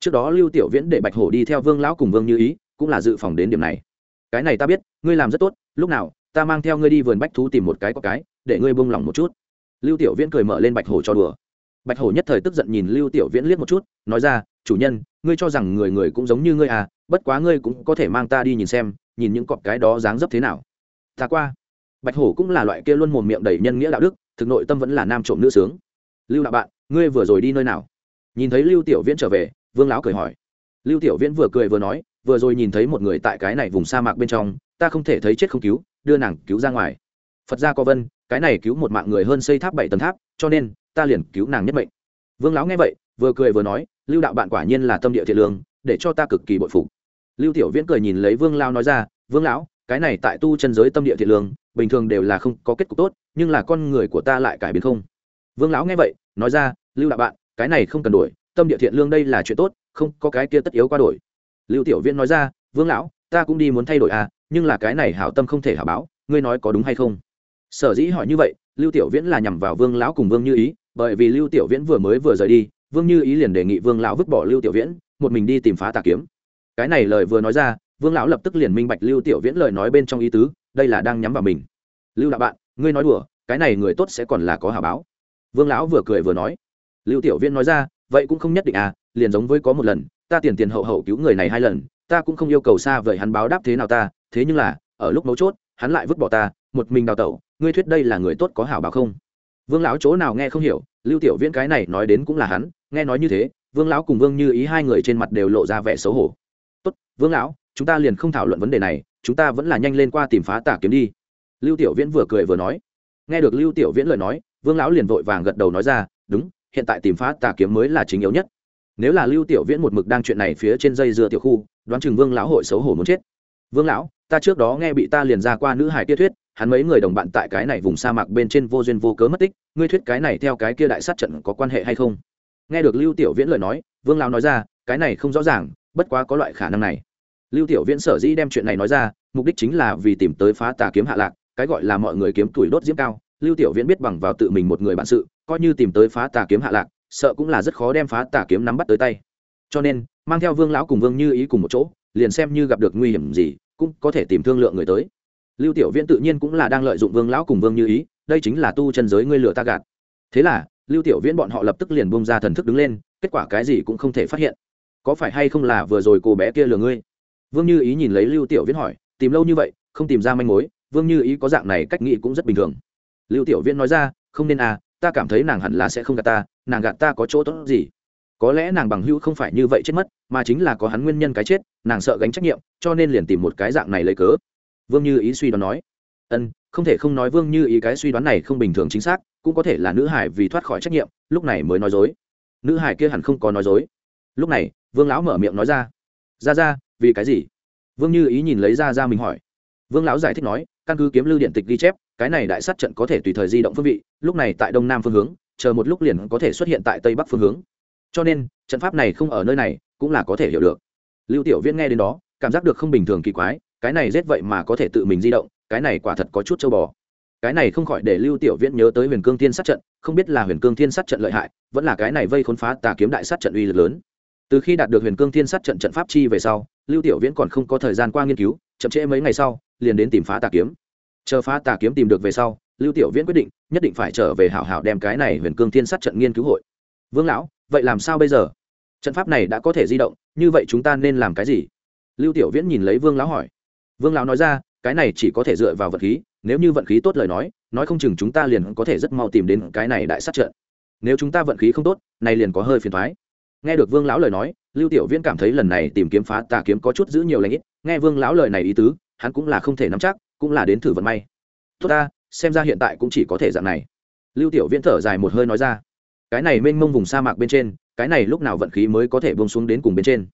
trước đó lưu tiểu viễn để bạch hổ đi theo vương lão cùng vương như ý, cũng là dự phòng đến điểm này. Cái này ta biết, ngươi làm rất tốt, lúc nào, ta mang theo ngươi đi vườn bách thú tìm một cái có cái, để ngươi buông lòng một chút. Lưu tiểu viễn cười mở lên bạch hổ cho đùa. Bạch hổ nhất thời tức giận nhìn lưu tiểu viễn liếc một chút, nói ra, chủ nhân, ngươi cho rằng người người cũng giống như ngươi à bất quá ngươi cũng có thể mang ta đi nhìn xem, nhìn những cọp cái đó dáng dấp thế nào. Ta qua. Bạch hổ cũng là loại kia luôn mồm miệng đầy nhân nghĩa đạo đức, thực nội tâm vẫn là nam trộm nữ sướng. Lưu đạo bạn, ngươi vừa rồi đi nơi nào? Nhìn thấy lưu tiểu viễn trở về vương lão cười hỏi. Lưu tiểu viễn vừa cười vừa nói, vừa rồi nhìn thấy một người tại cái này vùng sa mạc bên trong, ta không thể thấy chết không cứu, đưa nàng cứu ra ngoài. Phật gia có vân, cái này cứu một mạng người hơn xây tháp bảy tầng tháp, cho nên, ta liền cứu nàng nhất mệnh. Vương lão nghe vậy, vừa cười vừa nói, lưu đạo bạn quả nhiên là tâm địa thiện lương, để cho ta cực kỳ bội phục. Lưu tiểu viễn cười nhìn lấy vương lão nói ra, vương lão, cái này tại tu chân giới tâm địa thiện lương, bình thường đều là không có kết cục tốt, nhưng là con người của ta lại cải biến không? Vương lão nghe vậy, nói ra, lưu đạo bạn, cái này không cần đổi tâm địa thiện lương đây là chuyện tốt, không có cái kia tất yếu qua đổi. Lưu tiểu viễn nói ra, vương lão, ta cũng đi muốn thay đổi à nhưng là cái này hảo tâm không thể hảo báo, ngươi nói có đúng hay không? Sở dĩ hỏi như vậy, lưu tiểu viễn là nhằm vào vương lão cùng vương như ý, bởi vì lưu tiểu viễn vừa mới vừa rời đi, vương như ý liền đề nghị vương lão vứt bỏ lưu tiểu viễn, một mình đi tìm phá tà kiếm. Cái này lời vừa nói ra, vương lão lập tức liền minh bạch lưu tiểu viễn lời nói bên trong ý tứ, đây là đang nhắm vào mình. Lưu đạo bạn, ngươi nói đùa, cái này người tốt sẽ còn là có hà báo. Vương lão vừa cười vừa nói. Lưu tiểu viễn nói ra vậy cũng không nhất định à liền giống với có một lần, ta tiền tiền hậu hậu cứu người này hai lần, ta cũng không yêu cầu xa vậy hắn báo đáp thế nào ta, thế nhưng là, ở lúc mấu chốt, hắn lại vứt bỏ ta, một mình đào tẩu, ngươi thuyết đây là người tốt có hảo báo không? Vương lão chỗ nào nghe không hiểu, lưu tiểu viễn cái này nói đến cũng là hắn, nghe nói như thế, vương lão cùng vương như ý hai người trên mặt đều lộ ra vẻ xấu hổ. Tốt, vương lão, chúng ta liền không thảo luận vấn đề này, chúng ta vẫn là nhanh lên qua tìm phá tả kiếm đi. Lưu tiểu viễn vừa cười vừa nói. Nghe được lưu tiểu viễn lời nói, vương lão liền vội vàng gật đầu nói ra, đúng hiện tại tìm phá tà kiếm mới là chính yếu nhất. Nếu là lưu tiểu viễn một mực đang chuyện này phía trên dây dưa tiểu khu, đoán chừng vương lão hội xấu hổ muốn chết. Vương lão, ta trước đó nghe bị ta liền ra qua nữ hải tiết thuyết, hắn mấy người đồng bạn tại cái này vùng sa mạc bên trên vô duyên vô cớ mất tích, ngươi thuyết cái này theo cái kia đại sát trận có quan hệ hay không? Nghe được lưu tiểu viễn lời nói, vương lão nói ra, cái này không rõ ràng, bất quá có loại khả năng này. Lưu tiểu viễn sở dĩ đem chuyện này nói ra, mục đích chính là vì tìm tới phá tà kiếm hạ lạc, cái gọi là mọi người kiếm tuổi đốt diễm cao. Lưu tiểu viễn biết bằng vào tự mình một người bản sự coi như tìm tới phá tà kiếm hạ lạc, sợ cũng là rất khó đem phá tà kiếm nắm bắt tới tay. Cho nên, mang theo vương lão cùng vương như ý cùng một chỗ, liền xem như gặp được nguy hiểm gì, cũng có thể tìm thương lượng người tới. Lưu tiểu viễn tự nhiên cũng là đang lợi dụng vương lão cùng vương như ý, đây chính là tu chân giới ngươi lửa ta gạt. Thế là, lưu tiểu viễn bọn họ lập tức liền bông ra thần thức đứng lên, kết quả cái gì cũng không thể phát hiện. Có phải hay không là vừa rồi cô bé kia lừa ngươi? Vương như ý nhìn lấy lưu tiểu viễn hỏi, tìm lâu như vậy, không tìm ra manh mối, vương như ý có dạng này cách nghĩ cũng rất bình thường. Lưu tiểu viễn nói ra, không nên à ta cảm thấy nàng hẳn là sẽ không gạt ta, nàng gạt ta có chỗ tốt gì? Có lẽ nàng bằng hữu không phải như vậy chết mất, mà chính là có hắn nguyên nhân cái chết, nàng sợ gánh trách nhiệm, cho nên liền tìm một cái dạng này lấy cớ. Vương như ý suy đoán nói. Ân, không thể không nói vương như ý cái suy đoán này không bình thường chính xác, cũng có thể là nữ hải vì thoát khỏi trách nhiệm, lúc này mới nói dối. Nữ hải kia hẳn không có nói dối. Lúc này, vương lão mở miệng nói ra. Ra ra, vì cái gì? Vương như ý nhìn lấy ra ra mình hỏi. Vương lão giải thích nói, căn cứ kiếm lưu điện tịch ghi chép cái này đại sát trận có thể tùy thời di động phương vị, lúc này tại đông nam phương hướng, chờ một lúc liền có thể xuất hiện tại tây bắc phương hướng. Cho nên, trận pháp này không ở nơi này, cũng là có thể hiểu được. Lưu tiểu viễn nghe đến đó, cảm giác được không bình thường kỳ quái, cái này rét vậy mà có thể tự mình di động, cái này quả thật có chút châu bò. Cái này không khỏi để lưu tiểu viễn nhớ tới huyền cương thiên sát trận, không biết là huyền cương thiên sát trận lợi hại, vẫn là cái này vây khốn phá tà kiếm đại sát trận uy lực lớn. Từ khi đạt được huyền cương thiên sát trận trận pháp chi về sau, lưu tiểu viễn còn không có thời gian qua nghiên cứu, chậm trễ mấy ngày sau, liền đến tìm phá tà kiếm chờ phá tà kiếm tìm được về sau, lưu tiểu viễn quyết định, nhất định phải trở về hảo hảo đem cái này huyền cương thiên sát trận nghiên cứu hội. Vương lão, vậy làm sao bây giờ? Trận pháp này đã có thể di động, như vậy chúng ta nên làm cái gì? Lưu tiểu viễn nhìn lấy vương lão hỏi. Vương lão nói ra, cái này chỉ có thể dựa vào vật khí, nếu như vận khí tốt lời nói nói không chừng chúng ta liền có thể rất mau tìm đến cái này đại sát trận. Nếu chúng ta vận khí không tốt, này liền có hơi phiền thoái nghe được vương lão lời nói, lưu tiểu viễn cảm thấy lần này tìm kiếm phá tà kiếm có chút giữ nhiều lãnh ít. Nghe vương lão lời này ý tứ, hắn cũng là không thể nắm chắc cũng là đến thử vận may tốt ta xem ra hiện tại cũng chỉ có thể dạng này lưu tiểu viễn thở dài một hơi nói ra cái này mênh mông vùng sa mạc bên trên cái này lúc nào vận khí mới có thể bông xuống đến cùng bên trên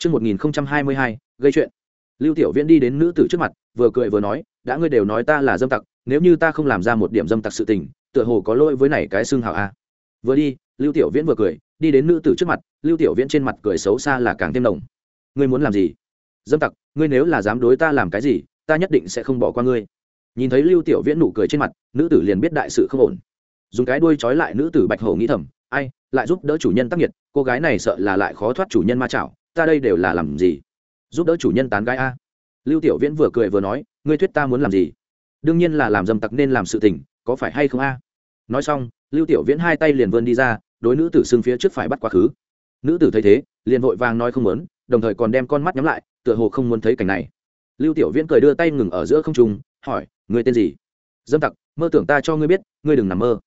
Trước 1022, gây chuyện. Lưu Tiểu Viễn đi đến nữ tử trước mặt, vừa cười vừa nói, đã ngươi đều nói ta là dâm tặc, nếu như ta không làm ra một điểm dâm tặc sự tình, tựa hồ có lỗi với này cái xương hào a. Vừa đi, Lưu Tiểu Viễn vừa cười, đi đến nữ tử trước mặt, Lưu Tiểu Viễn trên mặt cười xấu xa là càng thêm nồng. Ngươi muốn làm gì? Dâm tặc, ngươi nếu là dám đối ta làm cái gì, ta nhất định sẽ không bỏ qua ngươi. Nhìn thấy Lưu Tiểu Viễn nụ cười trên mặt, nữ tử liền biết đại sự không ổn. dùng cái đuôi trói lại nữ tử bạch hổ nghĩ thầm ai lại giúp đỡ chủ nhân tác nghiệt cô gái này sợ là lại khó thoát chủ nhân ma chảo ta đây đều là làm gì? Giúp đỡ chủ nhân tán gái a. Lưu tiểu viễn vừa cười vừa nói ngươi thuyết ta muốn làm gì? Đương nhiên là làm dâm tặc nên làm sự tình có phải hay không a? Nói xong lưu tiểu viễn hai tay liền vươn đi ra đối nữ tử xưng phía trước phải bắt quá khứ. Nữ tử thấy thế liền vội vàng nói không muốn đồng thời còn đem con mắt nhắm lại tựa hồ không muốn thấy cảnh này lưu tiểu viễn cười đưa tay ngừng ở giữa không trung, hỏi người tên gì? Dâm tặc, mơ tưởng ta cho ngươi biết, ngươi đừng nằm mơ.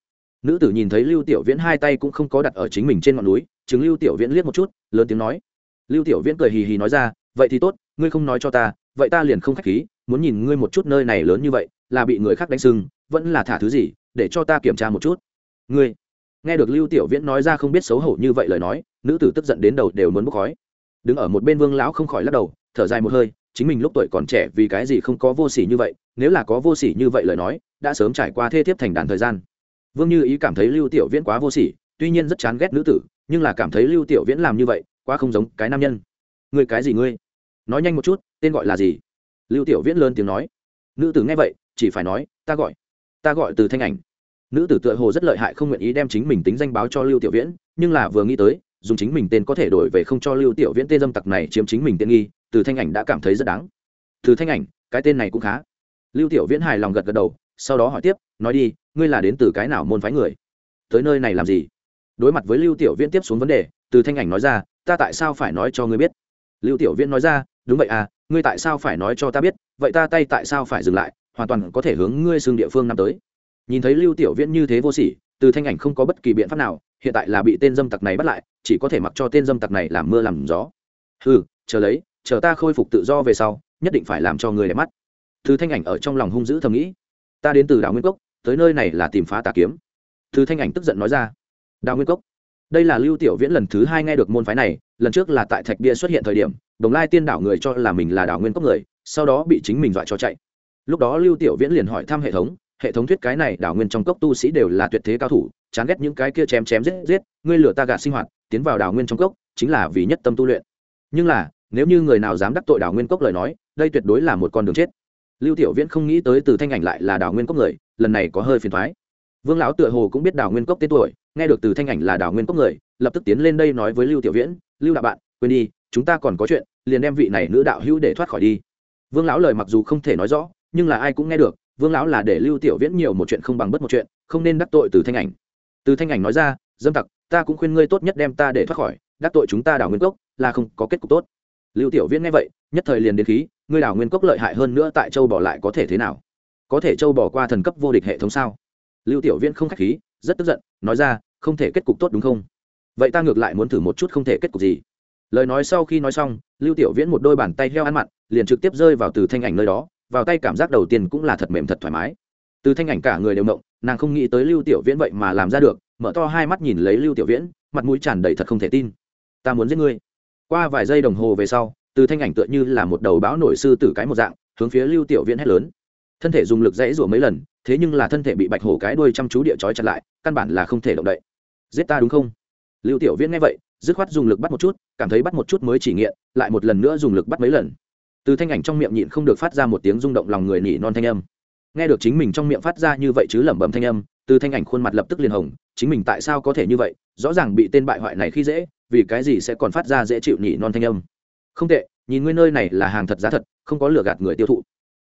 Nữ tử nhìn thấy lưu tiểu viễn hai tay cũng không có đặt ở chính mình trên ngọn núi chứng lưu tiểu viễn liếc một chút, lớn tiếng nói. Lưu tiểu viễn cười hì hì nói ra, vậy thì tốt, ngươi không nói cho ta, vậy ta liền không khách khí, muốn nhìn ngươi một chút nơi này lớn như vậy, là bị người khác đánh sưng, vẫn là thả thứ gì, để cho ta kiểm tra một chút. Ngươi? Nghe được lưu tiểu viễn nói ra không biết xấu hổ như vậy lời nói, nữ tử tức giận đến đầu đều muốn bốc khói. Đứng ở một bên vương lão không khỏi lắc đầu, thở dài một hơi chính mình lúc tuổi còn trẻ vì cái gì không có vô sỉ như vậy, nếu là có vô sỉ như vậy lời nói, đã sớm trải qua thê thiếp thành đàn thời gian. Vương như ý cảm thấy lưu tiểu viễn quá vô sỉ, tuy nhiên rất chán ghét nữ tử, nhưng là cảm thấy lưu tiểu viễn làm như vậy, quá không giống cái nam nhân. Người cái gì ngươi? Nói nhanh một chút, tên gọi là gì? Lưu tiểu viễn lớn tiếng nói. Nữ tử nghe vậy, chỉ phải nói, ta gọi. Ta gọi từ thanh ảnh. Nữ tử tựa hồ rất lợi hại không nguyện ý đem chính mình tính danh báo cho lưu tiểu viễn, nhưng là vừa nghĩ tới, dùng chính mình tên có thể đổi về không cho lưu tiểu viễn tên dâm tặc này chiếm chính mình tiện nghi từ thanh ảnh đã cảm thấy rất đáng. Từ thanh ảnh, cái tên này cũng khá. Lưu tiểu viễn hài lòng gật gật đầu, sau đó hỏi tiếp, nói đi, ngươi là đến từ cái nào môn phái người? Tới nơi này làm gì? Đối mặt với lưu tiểu viễn tiếp xuống vấn đề, từ thanh ảnh nói ra, ta tại sao phải nói cho ngươi biết? Lưu tiểu viễn nói ra, đúng vậy à ngươi tại sao phải nói cho ta biết, vậy ta tay tại sao phải dừng lại, hoàn toàn có thể hướng ngươi xương địa phương năm tới. Nhìn thấy lưu tiểu viễn như thế vô sỉ, từ thanh ảnh không có bất kỳ biện pháp nào, hiện tại là bị tên dâm tặc này bắt lại, chỉ có thể mặc cho tên dâm tặc này làm mưa làm gió. Ừ chờ lấy chờ ta khôi phục tự do về sau, nhất định phải làm cho người đẹp mắt. Thứ thanh ảnh ở trong lòng hung dữ thầm nghĩ. Ta đến từ đảo nguyên cốc, tới nơi này là tìm phá tà kiếm. Thứ thanh ảnh tức giận nói ra. Đào nguyên cốc? Đây là lưu tiểu viễn lần thứ hai nghe được môn phái này, lần trước là tại thạch bia xuất hiện thời điểm, đồng lai tiên đảo người cho là mình là đảo nguyên cốc người, sau đó bị chính mình dọa cho chạy. Lúc đó lưu tiểu viễn liền hỏi thăm hệ thống hệ thống thuyết cái này đảo nguyên trong cốc tu sĩ đều là tuyệt thế cao thủ, chán ghét những cái kia chém chém giết giết, ngươi lửa ta gạt sinh hoạt, tiến vào đảo nguyên trong cốc, chính là vì nhất tâm tu luyện. Nhưng là nếu như người nào dám đắc tội đào nguyên cốc lời nói, đây tuyệt đối là một con đường chết. Lưu tiểu viễn không nghĩ tới từ thanh ảnh lại là đào nguyên cốc người, lần này có hơi phiền thoái vương lão tựa hồ cũng biết đào nguyên cốc tên tuổi, nghe được từ thanh ảnh là đào nguyên cốc người, lập tức tiến lên đây nói với lưu tiểu viễn, lưu đạo bạn, quên đi, chúng ta còn có chuyện, liền đem vị này nữ đạo hữu để thoát khỏi đi. Vương lão lời mặc dù không thể nói rõ, nhưng là ai cũng nghe được, vương lão là để lưu tiểu viễn nhiều một chuyện không bằng bất một chuyện, không nên đắc tội từ thanh ảnh. Từ thanh ảnh nói ra, dâm tặc, ta cũng khuyên ngươi tốt nhất đem ta để thoát khỏi, đắc tội chúng ta đào nguyên cốc, là không có kết cục tốt lưu tiểu viễn nghe vậy, nhất thời liền đến khí, ngươi đảo nguyên cốc lợi hại hơn nữa tại châu bỏ lại có thể thế nào? Có thể châu bỏ qua thần cấp vô địch hệ thống sao? Lưu tiểu viễn không khách khí, rất tức giận, nói ra, không thể kết cục tốt đúng không? Vậy ta ngược lại muốn thử một chút không thể kết cục gì. Lời nói sau khi nói xong, lưu tiểu viễn một đôi bàn tay heo ăn mặn, liền trực tiếp rơi vào từ thanh ảnh nơi đó, vào tay cảm giác đầu tiên cũng là thật mềm thật thoải mái. Từ thanh ảnh cả người đều mộng, nàng không nghĩ tới lưu tiểu viễn vậy mà làm ra được, mở to hai mắt nhìn lấy lưu tiểu viễn, mặt mũi tràn đầy thật không thể tin. Ta muốn giết ngươi qua vài giây đồng hồ về sau, từ thanh ảnh tựa như là một đầu bão nổi sư tử cái một dạng, hướng phía lưu tiểu viễn hét lớn. Thân thể dùng lực dãy rủa mấy lần, thế nhưng là thân thể bị bạch hổ cái đuôi chăm chú địa chói chặt lại, căn bản là không thể động đậy. Giết ta đúng không? Lưu tiểu viễn nghe vậy, dứt khoát dùng lực bắt một chút, cảm thấy bắt một chút mới chỉ nghiện, lại một lần nữa dùng lực bắt mấy lần. Từ thanh ảnh trong miệng nhịn không được phát ra một tiếng rung động lòng người nỉ non thanh âm. Nghe được chính mình trong miệng phát ra như vậy chứ lẩm bẩm thanh âm, từ thanh ảnh khuôn mặt lập tức liền hồng, chính mình tại sao có thể như vậy? Rõ ràng bị tên bại hoại này khi dễ vì cái gì sẽ còn phát ra dễ chịu nhỉ non thanh âm? Không tệ, nhìn nguyên nơi này là hàng thật giá thật, không có lừa gạt người tiêu thụ.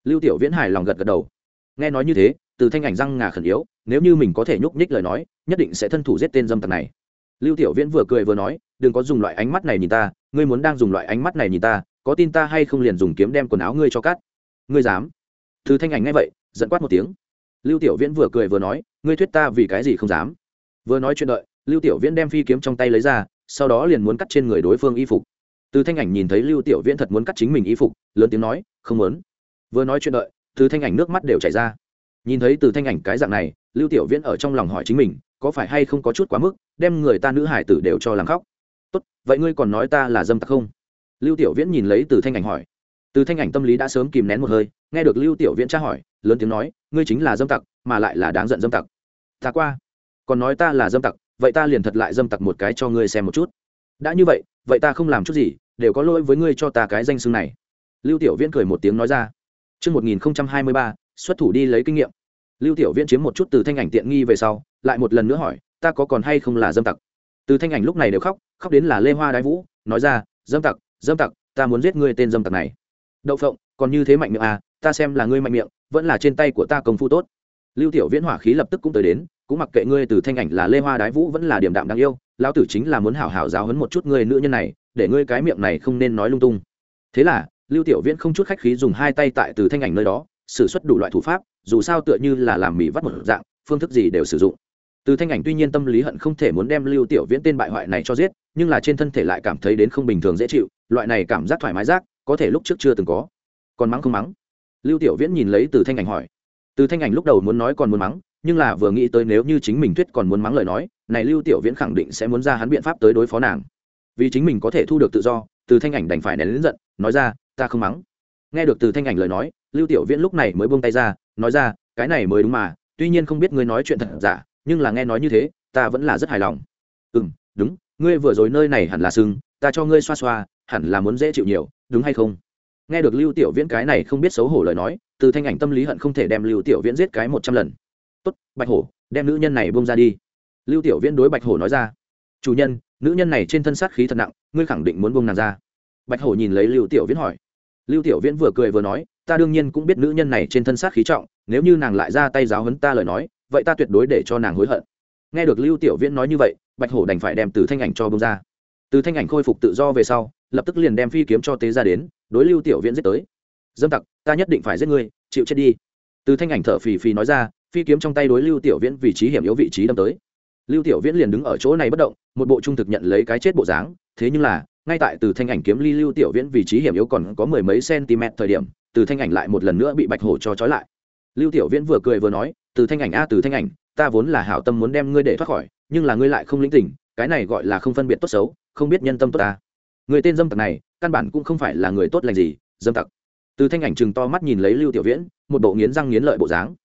Lưu tiểu viễn hài lòng gật gật đầu. Nghe nói như thế, từ thanh ảnh răng ngà khẩn yếu, nếu như mình có thể nhúc nhích lời nói, nhất định sẽ thân thủ giết tên dâm tặc này. Lưu tiểu viễn vừa cười vừa nói, đừng có dùng loại ánh mắt này nhìn ta, ngươi muốn đang dùng loại ánh mắt này nhìn ta, có tin ta hay không liền dùng kiếm đem quần áo ngươi cho cắt? Ngươi dám? Từ thanh ảnh nghe vậy, giận quát một tiếng. Lưu tiểu viễn vừa cười vừa nói, ngươi thuyết ta vì cái gì không dám? Vừa nói chuyện đợi, lưu tiểu viễn đem phi kiếm trong tay lấy ra sau đó liền muốn cắt trên người đối phương y phục. Từ thanh ảnh nhìn thấy lưu tiểu viễn thật muốn cắt chính mình y phục, lớn tiếng nói, không muốn. Vừa nói chuyện đợi, từ thanh ảnh nước mắt đều chảy ra. Nhìn thấy từ thanh ảnh cái dạng này, lưu tiểu viễn ở trong lòng hỏi chính mình, có phải hay không có chút quá mức, đem người ta nữ hải tử đều cho làm khóc? Tốt, vậy ngươi còn nói ta là dâm tặc không? Lưu tiểu viễn nhìn lấy từ thanh ảnh hỏi. Từ thanh ảnh tâm lý đã sớm kìm nén một hơi, nghe được lưu tiểu viễn tra hỏi, lớn tiếng nói, ngươi chính là dâm tặc, mà lại là đáng giận dâm tặc. Ta qua, còn nói ta là dâm tặc vậy ta liền thật lại dâm tặc một cái cho ngươi xem một chút. Đã như vậy vậy ta không làm chút gì đều có lỗi với ngươi cho ta cái danh xưng này. Lưu tiểu viễn cười một tiếng nói ra. Trước 1023, xuất thủ đi lấy kinh nghiệm. Lưu Tiểu Viễn chiếm một chút từ thanh ảnh tiện nghi về sau, lại một lần nữa hỏi ta có còn hay không là dâm tặc? Từ thanh ảnh lúc này đều khóc khóc đến là lê hoa đái vũ nói ra dâm tặc dâm tặc ta muốn giết ngươi tên dâm tặc này. Đậu phộng còn như thế mạnh miệng à ta xem là ngươi mạnh miệng vẫn là trên tay của ta công phu tốt. Lưu tiểu viễn hỏa khí lập tức cũng tới đến cũng mặc kệ ngươi từ thanh ảnh là lê hoa đái vũ vẫn là điểm đạm đáng yêu, lão tử chính là muốn hảo hảo giáo hấn một chút ngươi nữ nhân này, để ngươi cái miệng này không nên nói lung tung. Thế là, lưu tiểu viễn không chút khách khí dùng hai tay tại từ thanh ảnh nơi đó, sử xuất đủ loại thủ pháp, dù sao tựa như là làm mì vắt một dạng, phương thức gì đều sử dụng. Từ thanh ảnh tuy nhiên tâm lý hận không thể muốn đem lưu tiểu viễn tên bại hoại này cho giết, nhưng là trên thân thể lại cảm thấy đến không bình thường dễ chịu, loại này cảm giác thoải mái giác, có thể lúc trước chưa từng có. Còn mắng không mắng? Lưu tiểu viễn nhìn lấy từ thanh ảnh hỏi. Từ thanh ảnh lúc đầu muốn nói còn muốn mắng nhưng là vừa nghĩ tới nếu như chính mình thuyết còn muốn mắng lời nói, này lưu tiểu viễn khẳng định sẽ muốn ra hắn biện pháp tới đối phó nàng. Vì chính mình có thể thu được tự do, từ thanh ảnh đành phải nén lớn giận, nói ra, ta không mắng. Nghe được từ thanh ảnh lời nói, lưu tiểu viễn lúc này mới buông tay ra, nói ra, cái này mới đúng mà, tuy nhiên không biết ngươi nói chuyện thật giả, nhưng là nghe nói như thế, ta vẫn là rất hài lòng. Ừ m đúng, ngươi vừa rồi nơi này hẳn là sưng ta cho ngươi xoa xoa, hẳn là muốn dễ chịu nhiều, đúng hay không? Nghe được lưu tiểu viễn cái này không biết xấu hổ lời nói, từ thanh ảnh tâm lý hận không thể đem lưu tiểu viễn giết cái một trăm lần tốt, bạch hổ, đem nữ nhân này bông ra đi. Lưu tiểu viễn đối bạch hổ nói ra. Chủ nhân, nữ nhân này trên thân sát khí thật nặng, ngươi khẳng định muốn bông nàng ra. Bạch hổ nhìn lấy lưu tiểu viễn hỏi. Lưu tiểu viễn vừa cười vừa nói, ta đương nhiên cũng biết nữ nhân này trên thân sát khí trọng, nếu như nàng lại ra tay giáo hấn ta lời nói, vậy ta tuyệt đối để cho nàng hối hận. Nghe được lưu tiểu viễn nói như vậy, bạch hổ đành phải đem từ thanh ảnh cho bông ra. Từ thanh ảnh khôi phục tự do về sau, lập tức liền đem phi kiếm cho tế ra đến, đối lưu tiểu viễn giết tới. Dâm tặc, ta nhất định phải giết ngươi, chịu chết đi. Từ thanh ảnh thở phì phì nói ra phi kiếm trong tay đối lưu tiểu viễn vị trí hiểm yếu vị trí đâm tới. Lưu tiểu viễn liền đứng ở chỗ này bất động, một bộ trung thực nhận lấy cái chết bộ dáng, thế nhưng là, ngay tại từ thanh ảnh kiếm ly lưu tiểu viễn vị trí hiểm yếu còn có mười mấy cm thời điểm, từ thanh ảnh lại một lần nữa bị bạch hổ cho trói lại. Lưu tiểu viễn vừa cười vừa nói, từ thanh ảnh a, từ thanh ảnh, ta vốn là hảo tâm muốn đem ngươi để thoát khỏi, nhưng là ngươi lại không lĩnh tỉnh cái này gọi là không phân biệt tốt xấu, không biết nhân tâm tốt ta. Người tên dâm tặc này, căn bản cũng không phải là người tốt lành gì, dâm tặc. Từ thanh ảnh chừng to mắt nhìn lấy lưu tiểu viễn, một bộ nghiến răng nghiến lợi bộ dáng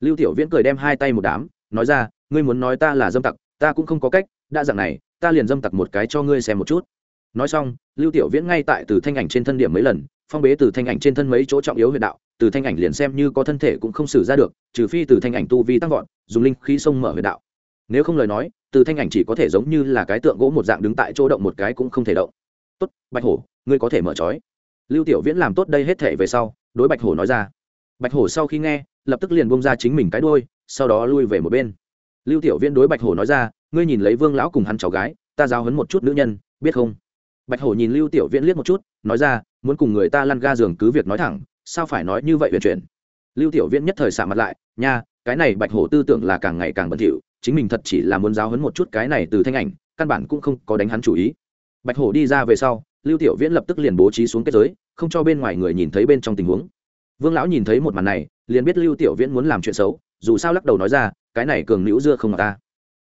lưu tiểu viễn cười đem hai tay một đám, nói ra, ngươi muốn nói ta là dâm tặc, ta cũng không có cách, đã dạng này, ta liền dâm tặc một cái cho ngươi xem một chút. Nói xong, lưu tiểu viễn ngay tại từ thanh ảnh trên thân điểm mấy lần, phong bế từ thanh ảnh trên thân mấy chỗ trọng yếu huyện đạo, từ thanh ảnh liền xem như có thân thể cũng không xử ra được, trừ phi từ thanh ảnh tu vi tăng vọt, dùng linh khí sông mở huyện đạo. Nếu không lời nói, từ thanh ảnh chỉ có thể giống như là cái tượng gỗ một dạng đứng tại chỗ động một cái cũng không thể động. Tốt, bạch hổ, ngươi có thể mở trói. Lưu tiểu viễn làm tốt đây hết thể về sau, đối bạch hổ nói ra. Bạch hổ sau khi nghe lập tức liền bông ra chính mình cái đôi sau đó lui về một bên. Lưu tiểu viễn đối bạch hổ nói ra, ngươi nhìn lấy vương lão cùng hắn cháu gái, ta giáo hấn một chút nữ nhân, biết không? Bạch hổ nhìn lưu tiểu viễn liếc một chút, nói ra, muốn cùng người ta lăn ga giường cứ việc nói thẳng, sao phải nói như vậy huyền chuyển? Lưu tiểu viễn nhất thời xạ mặt lại, nha, cái này bạch hổ tư tưởng là càng ngày càng bẩn thỉu, chính mình thật chỉ là muốn giáo hấn một chút cái này từ thanh ảnh, căn bản cũng không có đánh hắn chủ ý. Bạch hổ đi ra về sau, lưu tiểu viễn lập tức liền bố trí xuống kết giới, không cho bên ngoài người nhìn thấy bên trong tình huống vương lão nhìn thấy một màn này, liền biết lưu tiểu viễn muốn làm chuyện xấu, dù sao lắc đầu nói ra, cái này cường nữ dưa không mà ta.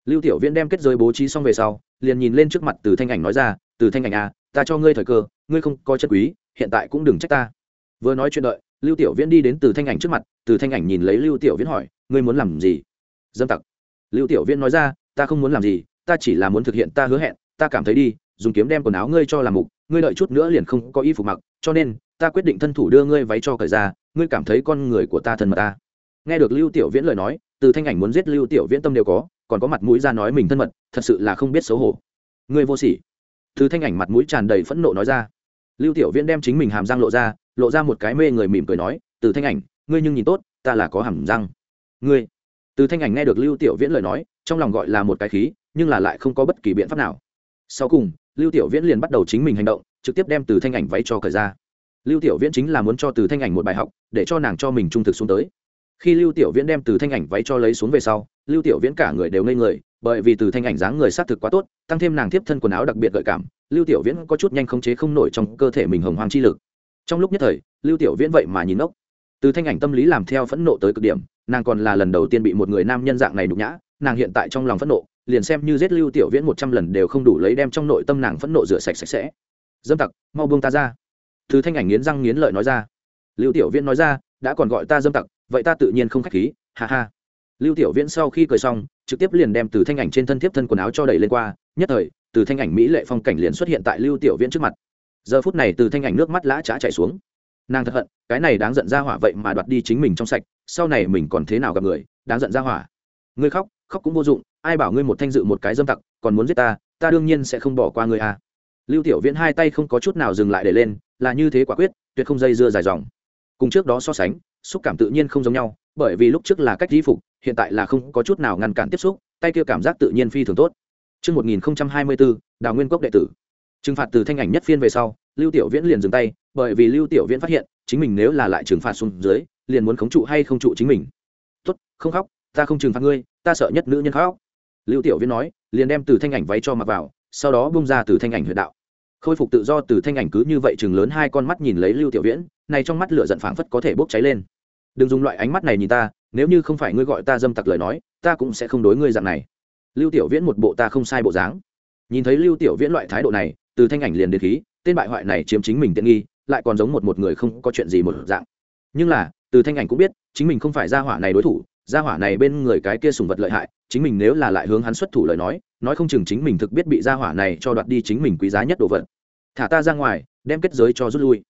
Lưu tiểu viễn đem kết giới bố trí xong về sau, liền nhìn lên trước mặt từ thanh ảnh nói ra, từ thanh ảnh à ta cho ngươi thời cơ, ngươi không có chất quý, hiện tại cũng đừng trách ta. Vừa nói chuyện đợi, lưu tiểu viễn đi đến từ thanh ảnh trước mặt, từ thanh ảnh nhìn lấy lưu tiểu viễn hỏi, ngươi muốn làm gì? Dâm tặc. Lưu tiểu viễn nói ra, ta không muốn làm gì, ta chỉ là muốn thực hiện ta hứa hẹn, ta cảm thấy đi, dùng kiếm đem quần áo ngươi cho làm mục, ngươi đợi chút nữa liền không có y phục mặc, cho nên, ta quyết định thân thủ đưa ngươi váy cho cởi ra ngươi cảm thấy con người của ta thân mật ta? Nghe được lưu tiểu viễn lời nói, từ thanh ảnh muốn giết lưu tiểu viễn tâm đều có, còn có mặt mũi ra nói mình thân mật, thật sự là không biết xấu hổ. Ngươi vô sỉ. Từ thanh ảnh mặt mũi tràn đầy phẫn nộ nói ra. Lưu tiểu viễn đem chính mình hàm răng lộ ra lộ ra một cái mê người mỉm cười nói, từ thanh ảnh, ngươi nhưng nhìn tốt, ta là có hàm răng. Ngươi. Từ thanh ảnh nghe được lưu tiểu viễn lời nói, trong lòng gọi là một cái khí, nhưng là lại không có bất kỳ biện pháp nào. Sau cùng, lưu tiểu viễn liền bắt đầu chính mình hành động, trực tiếp đem từ thanh ảnh váy cho cởi ra lưu tiểu viễn chính là muốn cho từ thanh ảnh một bài học, để cho nàng cho mình trung thực xuống tới. Khi lưu tiểu viễn đem từ thanh ảnh váy cho lấy xuống về sau, lưu tiểu viễn cả người đều ngây người, bởi vì từ thanh ảnh dáng người s á t thực quá tốt, tăng thêm nàng tiếp thân quần áo đặc biệt gợi cảm, lưu tiểu viễn có chút nhanh khống chế không nổi trong cơ thể mình hồng hoang chi lực. Trong lúc nhất thời, lưu tiểu viễn vậy mà nhìn ốc từ thanh ảnh tâm lý làm theo phẫn nộ tới cực điểm, nàng còn là lần đầu tiên bị một người nam nhân dạng này nhục nhã, nàng hiện tại trong lòng phẫn nộ, liền xem như giết lưu tiểu viễn một trăm lần đều không đủ lấy đem trong nội tâm nàng phẫn nộ rửa sạch sạch sẽ. Dâm tặc, mau buông ta ra thứ thanh ảnh nghiến răng nghiến lợi nói ra. Lưu tiểu viễn nói ra, đã còn gọi ta dâm tặc, vậy ta tự nhiên không khách khí, ha ha. Lưu tiểu viễn sau khi cười xong, trực tiếp liền đem từ thanh ảnh trên thân thiếp thân quần áo cho đẩy lên qua, nhất thời, từ thanh ảnh mỹ lệ phong cảnh liền xuất hiện tại lưu tiểu viễn trước mặt. Giờ phút này từ thanh ảnh nước mắt lã chã chảy xuống. Nàng thật hận, cái này đáng giận ra hỏa vậy mà đoạt đi chính mình trong sạch, sau này mình còn thế nào gặp người, đáng giận ra hỏa. Ngươi khóc khóc cũng vô dụng, ai bảo ngươi một thanh dự một cái dâm tặc, còn muốn giết ta ta đương nhiên sẽ không bỏ qua ngươi à. Lưu tiểu viễn hai tay không có chút nào dừng lại để lên là như thế quả quyết tuyệt không dây dưa dài dòng cùng trước đó so sánh xúc cảm tự nhiên không giống nhau bởi vì lúc trước là cách di phục hiện tại là không có chút nào ngăn cản tiếp xúc tay kia cảm giác tự nhiên phi thường tốt Trước 1024, Đào Nguyên Cốc đệ tử. Trừng phạt từ thanh ảnh nhất phiên về sau, Lưu Tiểu Viễn liền dừng tay, bởi vì Lưu Tiểu Viễn phát hiện, chính mình nếu là lại trừng phạt xuống dưới, liền muốn khống trụ hay không trụ chính mình. "Tốt, không khóc, ta không trừng phạt ngươi, ta sợ nhất nữ nhân khóc." Lưu Tiểu Viễn nói, liền đem từ thanh ảnh váy cho mặc vào, sau đó bung ra từ thanh ảnh huyệt đạo khôi phục tự do từ thanh ảnh cứ như vậy chừng lớn hai con mắt nhìn lấy lưu tiểu viễn này trong mắt lửa giận phảng phất có thể bốc cháy lên đừng dùng loại ánh mắt này nhìn ta nếu như không phải ngươi gọi ta dâm tặc lời nói ta cũng sẽ không đối ngươi dạng này lưu tiểu viễn một bộ ta không sai bộ dáng nhìn thấy lưu tiểu viễn loại thái độ này từ thanh ảnh liền đến khí tên bại hoại này chiếm chính mình tiện nghi lại còn giống một một người không có chuyện gì một dạng nhưng là từ thanh ảnh cũng biết chính mình không phải gia hỏa này đối thủ gia hỏa này bên người cái kia sùng vật lợi hại, chính mình nếu là lại hướng hắn xuất thủ lời nói nói không chừng chính mình thực biết bị gia hỏa này cho đoạt đi chính mình quý giá nhất đồ vật. Thả ta ra ngoài, đem kết giới cho rút lui.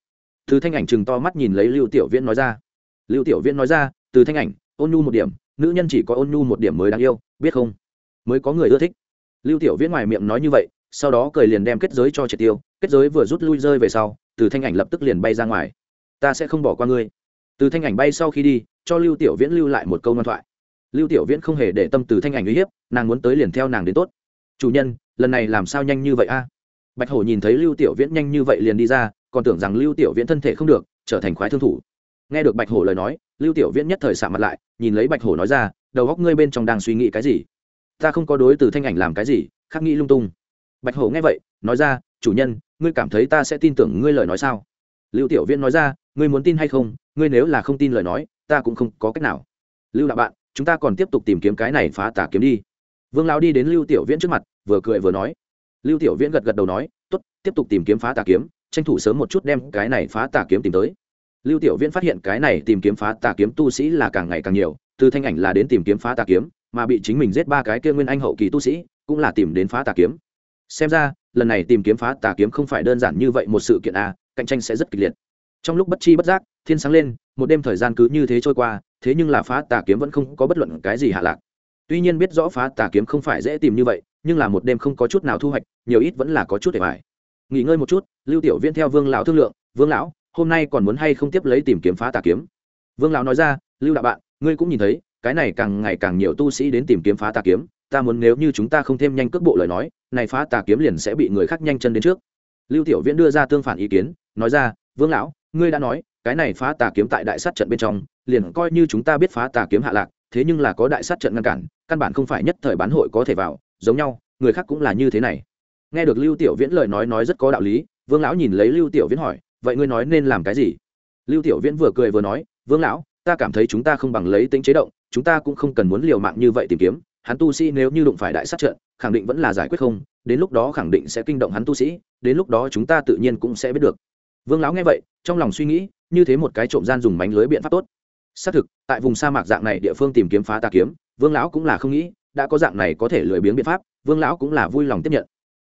Từ thanh ảnh chừng to mắt nhìn lấy lưu tiểu viễn nói ra. Lưu tiểu viễn nói ra, từ thanh ảnh, ôn nhu một điểm, nữ nhân chỉ có ôn nhu một điểm mới đáng yêu, biết không? Mới có người ưa thích. Lưu tiểu viễn ngoài miệng nói như vậy, sau đó cười liền đem kết giới cho triệt tiêu, kết giới vừa rút lui rơi về sau, từ thanh ảnh lập tức liền bay ra ngoài. Ta sẽ không bỏ qua ngươi. Từ thanh ảnh bay sau khi đi cho lưu tiểu viễn lưu lại một câu ngoan thoại. Lưu tiểu viễn không hề để tâm từ thanh ảnh uy hiếp, nàng muốn tới liền theo nàng đến tốt. Chủ nhân, lần này làm sao nhanh như vậy a? Bạch hổ nhìn thấy lưu tiểu viễn nhanh như vậy liền đi ra, còn tưởng rằng lưu tiểu viễn thân thể không được, trở thành khoái thương thủ. Nghe được bạch hổ lời nói, lưu tiểu viễn nhất thời xạ mặt lại, nhìn lấy bạch hổ nói ra, đầu góc ngươi bên trong đang suy nghĩ cái gì? Ta không có đối từ thanh ảnh làm cái gì, khắc nghĩ lung tung. Bạch hổ nghe vậy, nói ra, chủ nhân, ngươi cảm thấy ta sẽ tin tưởng ngươi lời nói sao? Lưu tiểu viễn nói ra, ngươi muốn tin hay không? Ngươi nếu là không tin lời nói ta cũng không có cách nào. Lưu đạo bạn chúng ta còn tiếp tục tìm kiếm cái này phá tà kiếm đi. Vương lão đi đến lưu tiểu viễn trước mặt vừa cười vừa nói. Lưu tiểu viễn gật gật đầu nói tốt tiếp tục tìm kiếm phá tà kiếm tranh thủ sớm một chút đem cái này phá tà kiếm tìm tới. Lưu tiểu viễn phát hiện cái này tìm kiếm phá tà kiếm tu sĩ là càng ngày càng nhiều từ thanh ảnh là đến tìm kiếm phá tà kiếm mà bị chính mình giết ba cái kia nguyên anh hậu kỳ tu sĩ cũng là tìm đến phá tà kiếm. Xem ra lần này tìm kiếm phá tà kiếm không phải đơn giản như vậy một sự kiện a à, cạnh tranh sẽ rất kịch liệt trong lúc bất chi bất giác, thiên sáng lên, một đêm thời gian cứ như thế trôi qua, thế nhưng là phá tà kiếm vẫn không có bất luận cái gì hạ lạc. Tuy nhiên biết rõ phá tà kiếm không phải dễ tìm như vậy, nhưng là một đêm không có chút nào thu hoạch, nhiều ít vẫn là có chút để bài. Nghỉ ngơi một chút, lưu tiểu viễn theo vương lão thương lượng, vương lão, hôm nay còn muốn hay không tiếp lấy tìm kiếm phá tà kiếm? Vương lão nói ra, lưu đạo bạn, ngươi cũng nhìn thấy, cái này càng ngày càng nhiều tu sĩ đến tìm kiếm phá tà kiếm, ta muốn nếu như chúng ta không thêm nhanh cước bộ lời nói, này phá tà kiếm liền sẽ bị người khác nhanh chân đến trước. Lưu tiểu viễn đưa ra tương phản ý kiến, nói ra, vương lão ngươi đã nói, cái này phá tà kiếm tại đại sát trận bên trong, liền coi như chúng ta biết phá tà kiếm hạ lạc, thế nhưng là có đại sát trận ngăn cản, căn bản không phải nhất thời bán hội có thể vào, giống nhau, người khác cũng là như thế này. Nghe được lưu tiểu viễn lời nói nói rất có đạo lý, vương lão nhìn lấy lưu tiểu viễn hỏi, vậy ngươi nói nên làm cái gì? Lưu tiểu viễn vừa cười vừa nói, vương lão, ta cảm thấy chúng ta không bằng lấy tính chế động, chúng ta cũng không cần muốn liều mạng như vậy tìm kiếm, hắn tu sĩ nếu như đụng phải đại sát trận, khẳng định vẫn là giải quyết không, đến lúc đó khẳng định sẽ kinh động hắn tu sĩ, đến lúc đó chúng ta tự nhiên cũng sẽ biết được. Vương lão nghe vậy trong lòng suy nghĩ, như thế một cái trộm gian dùng mánh lưới biện pháp tốt. Xác thực, tại vùng sa mạc dạng này địa phương tìm kiếm phá tà kiếm, vương lão cũng là không nghĩ, đã có dạng này có thể lười biếng biện pháp, vương lão cũng là vui lòng tiếp nhận.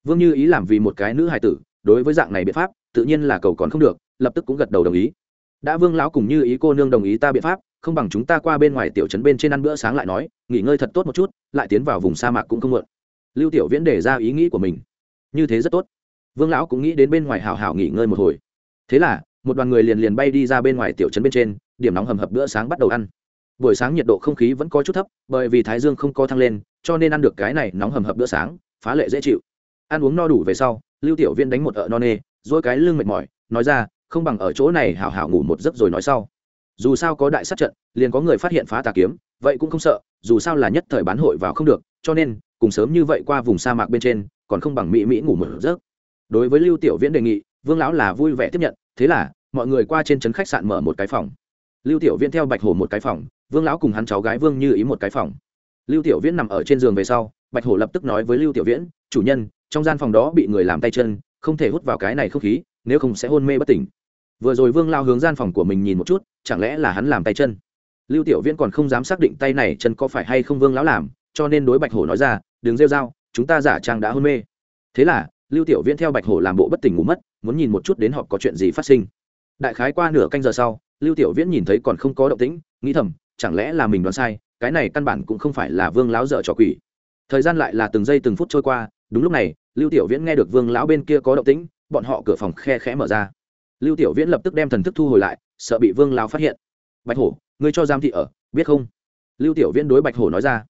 Vương như ý làm vì một cái nữ hài tử, đối với dạng này biện pháp, tự nhiên là cầu còn không được, lập tức cũng gật đầu đồng ý. Đã vương lão cùng như ý cô nương đồng ý ta biện pháp, không bằng chúng ta qua bên ngoài tiểu trấn bên trên ăn bữa sáng lại nói, nghỉ ngơi thật tốt một chút, lại tiến vào vùng sa mạc cũng không muộn. Lưu tiểu viễn đề ra ý nghĩ của mình. Như thế rất tốt. Vương lão cũng nghĩ đến bên ngoài hào hào nghỉ ngơi một hồi. Thế là một đoàn người liền liền bay đi ra bên ngoài tiểu trấn bên trên, điểm nóng hầm hập bữa sáng bắt đầu ăn. Buổi sáng nhiệt độ không khí vẫn có chút thấp, bởi vì thái dương không có thăng lên, cho nên ăn được cái này nóng hầm hập bữa sáng, phá lệ dễ chịu. Ăn uống no đủ về sau, lưu tiểu viên đánh một ợ no nê dỗi cái lưng mệt mỏi, nói ra, không bằng ở chỗ này hảo hảo ngủ một giấc rồi nói sau. Dù sao có đại sát trận, liền có người phát hiện phá tà kiếm, vậy cũng không sợ, dù sao là nhất thời bán hội vào không được, cho nên, cùng sớm như vậy qua vùng sa mạc bên trên, còn không bằng mỹ mỹ ngủ một giấc. Đối với lưu tiểu viễn đề nghị, vương lão là vui vẻ tiếp nhận, thế là mọi người qua trên trấn khách sạn mở một cái phòng. Lưu tiểu viễn theo bạch hổ một cái phòng, vương lão cùng hắn cháu gái vương như ý một cái phòng. Lưu tiểu viễn nằm ở trên giường về sau, bạch hổ lập tức nói với lưu tiểu viễn, chủ nhân, trong gian phòng đó bị người làm tay chân, không thể hút vào cái này không khí, nếu không sẽ hôn mê bất tỉnh. Vừa rồi vương lao hướng gian phòng của mình nhìn một chút, chẳng lẽ là hắn làm tay chân? Lưu tiểu viễn còn không dám xác định tay này chân có phải hay không vương lão làm, cho nên đối bạch hổ nói ra, đừng rêu r chúng ta giả trang đã hôn mê. Thế là, lưu tiểu viễn theo bạch hổ làm bộ bất tỉnh ngủ mất, muốn nhìn một chút đến họ có chuyện gì phát sinh đại khái qua nửa canh giờ sau, lưu tiểu viễn nhìn thấy còn không có động tĩnh, nghĩ thầm, chẳng lẽ là mình đoán sai, cái này căn bản cũng không phải là vương láo dở trò quỷ. Thời gian lại là từng giây từng phút trôi qua, đúng lúc này, lưu tiểu viễn nghe được vương lão bên kia có động tĩnh, bọn họ cửa phòng khe khẽ mở ra. Lưu tiểu viễn lập tức đem thần thức thu hồi lại, sợ bị vương lão phát hiện. Bạch hổ, ngươi cho giam thị ở, biết không? Lưu tiểu viễn đối bạch hổ nói ra.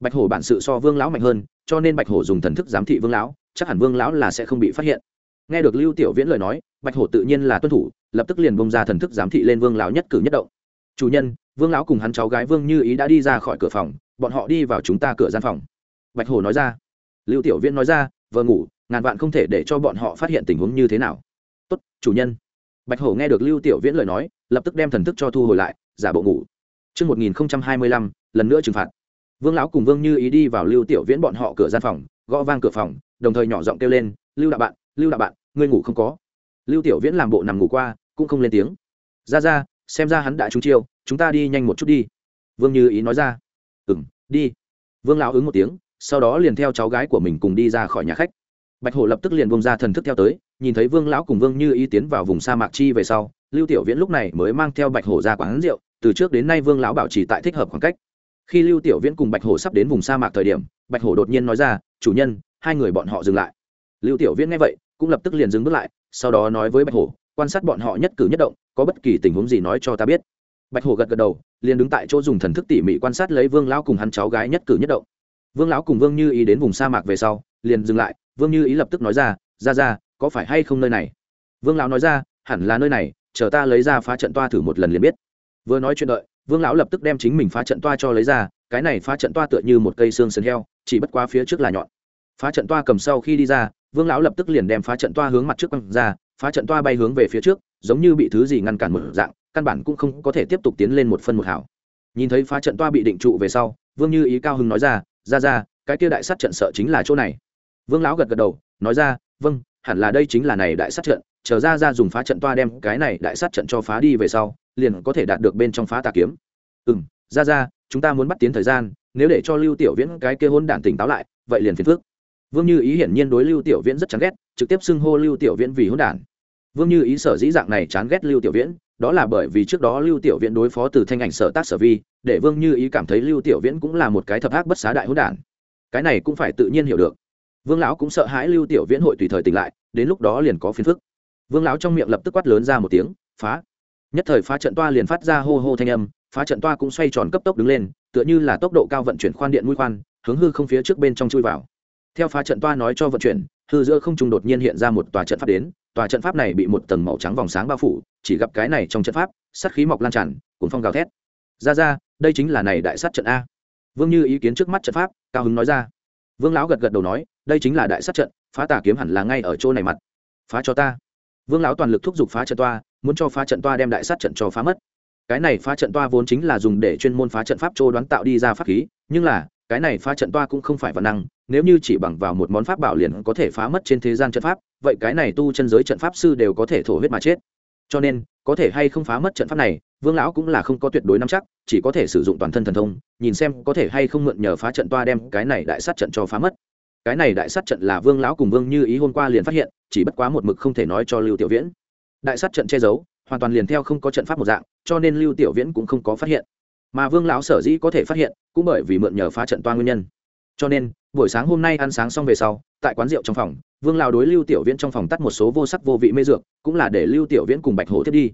Bạch hổ bản sự so vương lão mạnh hơn, cho nên bạch hổ dùng thần thức giám thị vương lão, chắc hẳn vương lão là sẽ không bị phát hiện. Nghe được lưu tiểu viễn lời nói, bạch hổ tự nhiên là tuân thủ lập tức liền bông ra thần thức giám thị lên vương lão nhất cử nhất động. Chủ nhân vương lão cùng hắn cháu gái vương như ý đã đi ra khỏi cửa phòng bọn họ đi vào chúng ta cửa gian phòng. Bạch hồ nói ra. Lưu tiểu viễn nói ra vợ ngủ ngàn vạn không thể để cho bọn họ phát hiện tình huống như thế nào. Tốt chủ nhân. Bạch hổ nghe được lưu tiểu viễn lời nói lập tức đem thần thức cho thu hồi lại giả bộ ngủ. Trước 1025, lần nữa trừng phạt. Vương lão cùng Vương Như ý đi vào Lưu Tiểu Viễn bọn họ cửa gian phòng, gõ vang cửa phòng, đồng thời nhỏ giọng kêu lên, "Lưu đạo bạn, Lưu đạo bạn, ngươi ngủ không có?" Lưu Tiểu Viễn làm bộ nằm ngủ qua, cũng không lên tiếng. "Ra ra, xem ra hắn đã trúng chiêu, chúng ta đi nhanh một chút đi." Vương Như ý nói ra. "Ừm, đi." Vương lão ứng một tiếng, sau đó liền theo cháu gái của mình cùng đi ra khỏi nhà khách bạch hổ lập tức liền bông ra thần thức theo tới nhìn thấy vương lão cùng vương như ý tiến vào vùng sa mạc chi về sau lưu tiểu viễn lúc này mới mang theo bạch hổ ra quán rượu từ trước đến nay vương lão bảo trì tại thích hợp khoảng cách khi lưu tiểu viễn cùng bạch hổ sắp đến vùng sa mạc thời điểm bạch hổ đột nhiên nói ra chủ nhân hai người bọn họ dừng lại lưu tiểu viễn nghe vậy cũng lập tức liền dừng bước lại sau đó nói với bạch hổ quan sát bọn họ nhất cử nhất động, có bất kỳ tình huống gì nói cho ta biết. Bạch hổ gật gật đầu, liền đứng tại chỗ dùng thần thức tỉ mỉ quan sát lấy vương lão cùng hắn cháu gái nhất cử nhất động. Vương lão cùng vương như ý đến vùng sa mạc về sau, liền dừng lại, vương như ý lập tức nói ra ra ra, có phải hay không nơi này? Vương lão nói ra, hẳn là nơi này, chờ ta lấy ra phá trận toa thử một lần liền biết. Vừa nói chuyện đợi, vương lão lập tức đem chính mình phá trận toa cho lấy ra, cái này phá trận toa tựa như một cây xương sườn heo, chỉ bất qua phía trước là nhọn. Phá trận toa cầm sau khi đi ra, vương lão lập tức liền đem phá trận toa hướng mặt trước quăng ra phá trận toa bay hướng về phía trước, giống như bị thứ gì ngăn cản một dạng, căn bản cũng không có thể tiếp tục tiến lên một phân một hảo. Nhìn thấy phá trận toa bị định trụ về sau, vương như ý cao hưng nói ra ra ra, cái kia đại sát trận sợ chính là chỗ này. Vương lão gật gật đầu, nói ra vâng hẳn là đây chính là này đại sát trận, chờ ra ra dùng phá trận toa đem cái này đại sát trận cho phá đi về sau, liền có thể đạt được bên trong phá tà kiếm. Ừ m ra ra, chúng ta muốn bắt tiến thời gian, nếu để cho lưu tiểu viễn cái kia hôn đản tỉnh táo lại, vậy liền phiền phước vương như ý hiển nhiên đối lưu tiểu viễn rất chán ghét, trực tiếp xưng hô lưu tiểu viễn vì hôn đản vương như ý sở dĩ dạng này chán ghét lưu tiểu viễn, đó là bởi vì trước đó lưu tiểu viễn đối phó từ thanh ảnh sở tác sở vi, để vương như ý cảm thấy lưu tiểu viễn cũng là một cái thập ác bất xá đại hỗn đản. Cái này cũng phải tự nhiên hiểu được. Vương lão cũng sợ hãi lưu tiểu viễn hội tùy thời tỉnh lại, đến lúc đó liền có phiền phức. Vương lão trong miệng lập tức quát lớn ra một tiếng, phá! Nhất thời phá trận toa liền phát ra hô hô thanh âm, phá trận toa cũng xoay tròn cấp tốc đứng lên, tựa như là tốc độ cao vận chuyển khoan điện mũi khoan, hướng hư không phía trước bên trong chui vào. Theo phá trận toa nói cho vận chuyển hư giữa không trung đột nhiên hiện ra một tòa trận pháp đến, tòa trận pháp này bị một tầng màu trắng vòng sáng bao phủ, chỉ gặp cái này trong trận pháp sắt khí mọc lan tràn cuốn phong gào thét. Ra ra, đây chính là này đại sát trận a. Vương như ý kiến trước mắt trận pháp, cao hứng nói ra. Vương lão gật gật đầu nói, đây chính là đại sát trận, phá tà kiếm hẳn là ngay ở chỗ này mặt. Phá cho ta. Vương lão toàn lực thúc giục phá trận toa, muốn cho phá trận toa đem đại sát trận cho phá mất. Cái này phá trận toa vốn chính là dùng để chuyên môn phá trận pháp châu đoán tạo đi ra pháp khí, nhưng là cái này phá trận toa cũng không phải văn năng, nếu như chỉ bằng vào một món pháp bảo liền có thể phá mất trên thế gian trận pháp, vậy cái này tu chân giới trận pháp sư đều có thể thổ huyết mà chết. Cho nên, có thể hay không phá mất trận pháp này, vương lão cũng là không có tuyệt đối nắm chắc, chỉ có thể sử dụng toàn thân thần thông, nhìn xem có thể hay không mượn nhờ phá trận toa đem cái này đại sát trận cho phá mất. Cái này đại sát trận là vương lão cùng vương như ý hôm qua liền phát hiện, chỉ bất quá một mực không thể nói cho lưu tiểu viễn. Đại sát trận che giấu, hoàn toàn liền theo không có trận pháp một dạng, cho nên lưu tiểu viễn cũng không có phát hiện mà vương lão sở dĩ có thể phát hiện cũng bởi vì mượn nhờ phá trận toa nguyên nhân. Cho nên, buổi sáng hôm nay ăn sáng xong về sau, tại quán rượu trong phòng, vương lão đối lưu tiểu viễn trong phòng tắt một số vô sắc vô vị mê dược, cũng là để lưu tiểu viễn cùng bạch hổ tiếp đi.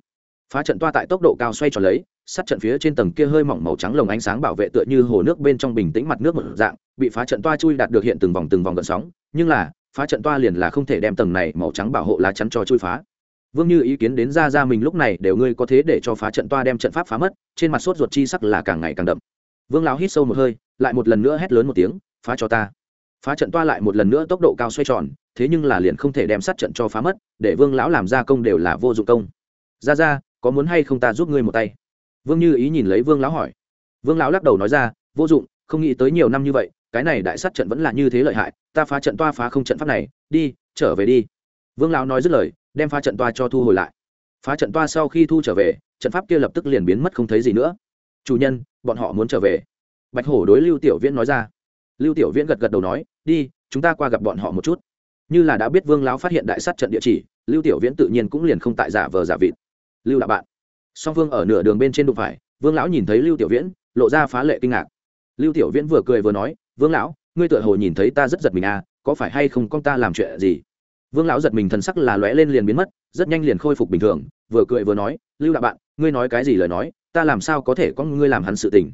Phá trận toa tại tốc độ cao xoay tròn lấy, sát trận phía trên tầng kia hơi mỏng màu trắng lồng ánh sáng bảo vệ tựa như hồ nước bên trong bình tĩnh mặt nước một dạng, bị phá trận toa chui đạt được hiện từng vòng từng vòng gợn sóng, nhưng là, phá trận toa liền là không thể đem tầng này màu trắng bảo hộ lá chắn cho chui phá vương như ý kiến đến ra ra mình lúc này đều ngươi có thế để cho phá trận toa đem trận pháp phá mất, trên mặt sốt ruột chi sắc là càng ngày càng đậm. Vương lão hít sâu một hơi, lại một lần nữa hét lớn một tiếng, phá cho ta. Phá trận toa lại một lần nữa tốc độ cao xoay tròn, thế nhưng là liền không thể đem sát trận cho phá mất, để vương lão làm ra công đều là vô dụng công. Ra ra, có muốn hay không ta giúp ngươi một tay? Vương như ý nhìn lấy vương lão hỏi. Vương lão lắc đầu nói ra, vô dụng, không nghĩ tới nhiều năm như vậy, cái này đại sát trận vẫn là như thế lợi hại, ta phá trận toa phá không trận pháp này, đi, trở về đi. Vương lão nói dứt lời đem phá trận toa cho thu hồi lại. Phá trận toa sau khi thu trở về, trận pháp kia lập tức liền biến mất không thấy gì nữa. Chủ nhân, bọn họ muốn trở về. Bạch hổ đối lưu tiểu viễn nói ra. Lưu tiểu viễn gật gật đầu nói, đi, chúng ta qua gặp bọn họ một chút. Như là đã biết vương lão phát hiện đại sát trận địa chỉ, lưu tiểu viễn tự nhiên cũng liền không tại giả vờ giả vịt. Lưu là bạn. Song phương ở nửa đường bên trên đụng phải, vương lão nhìn thấy lưu tiểu viễn, lộ ra phá lệ kinh ngạc. Lưu tiểu viễn vừa cười vừa nói, vương lão, ngươi tựa hồ nhìn thấy ta rất giật mình à có phải hay không con ta làm chuyện gì? Vương lão giật mình thần sắc là lóe lên liền biến mất, rất nhanh liền khôi phục bình thường, vừa cười vừa nói, lưu đạo bạn, ngươi nói cái gì lời nói, ta làm sao có thể có ngươi làm hắn sự tình?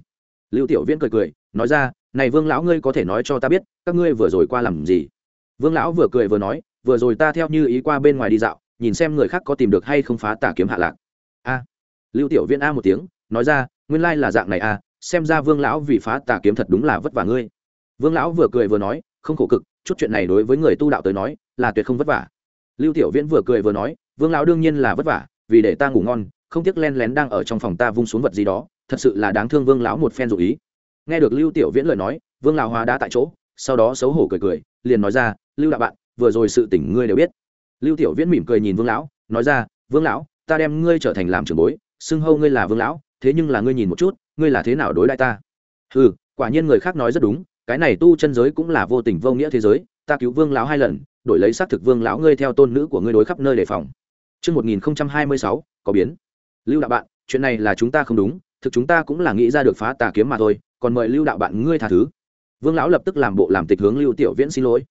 Lưu tiểu viễn cười cười, nói ra, này vương lão ngươi có thể nói cho ta biết, các ngươi vừa rồi qua làm gì? Vương lão vừa cười vừa nói, vừa rồi ta theo như ý qua bên ngoài đi dạo, nhìn xem người khác có tìm được hay không phá tà kiếm hạ lạc. A. Lưu tiểu viễn a một tiếng, nói ra, nguyên lai là dạng này a, xem ra vương lão vì phá tà kiếm thật đúng là vất vả ngươi. Vương lão vừa cười vừa nói, không khổ cực chút chuyện này đối với người tu đạo tới nói, là tuyệt không vất vả. Lưu tiểu viễn vừa cười vừa nói, vương lão đương nhiên là vất vả, vì để ta ngủ ngon, không tiếc len lén đang ở trong phòng ta vung xuống vật gì đó, thật sự là đáng thương vương lão một phen dụ ý. Nghe được lưu tiểu viễn lời nói, vương lão hóa đã tại chỗ, sau đó xấu hổ cười cười, liền nói ra, lưu đạo bạn, vừa rồi sự tỉnh ngươi đều biết. Lưu tiểu viễn mỉm cười nhìn vương lão, nói ra, vương lão, ta đem ngươi trở thành làm trưởng bối, xưng hâu ngươi là vương lão, thế nhưng là ngươi nhìn một chút, ngươi là thế nào đối lại ta? Ừ quả nhiên người khác nói rất đúng cái này tu chân giới cũng là vô tình vô nghĩa thế giới ta cứu vương lão hai lần đổi lấy xác thực vương lão ngươi theo tôn nữ của ngươi đối khắp nơi đề phòng Trước 1026, có biến. Lưu đạo bạn, chuyện này là chúng ta không đúng, thực chúng ta cũng là nghĩ ra được phá tà kiếm mà thôi, còn mời Lưu đạo bạn ngươi tha thứ. Vương lão lập tức làm bộ làm tịch hướng Lưu Tiểu Viễn xin lỗi.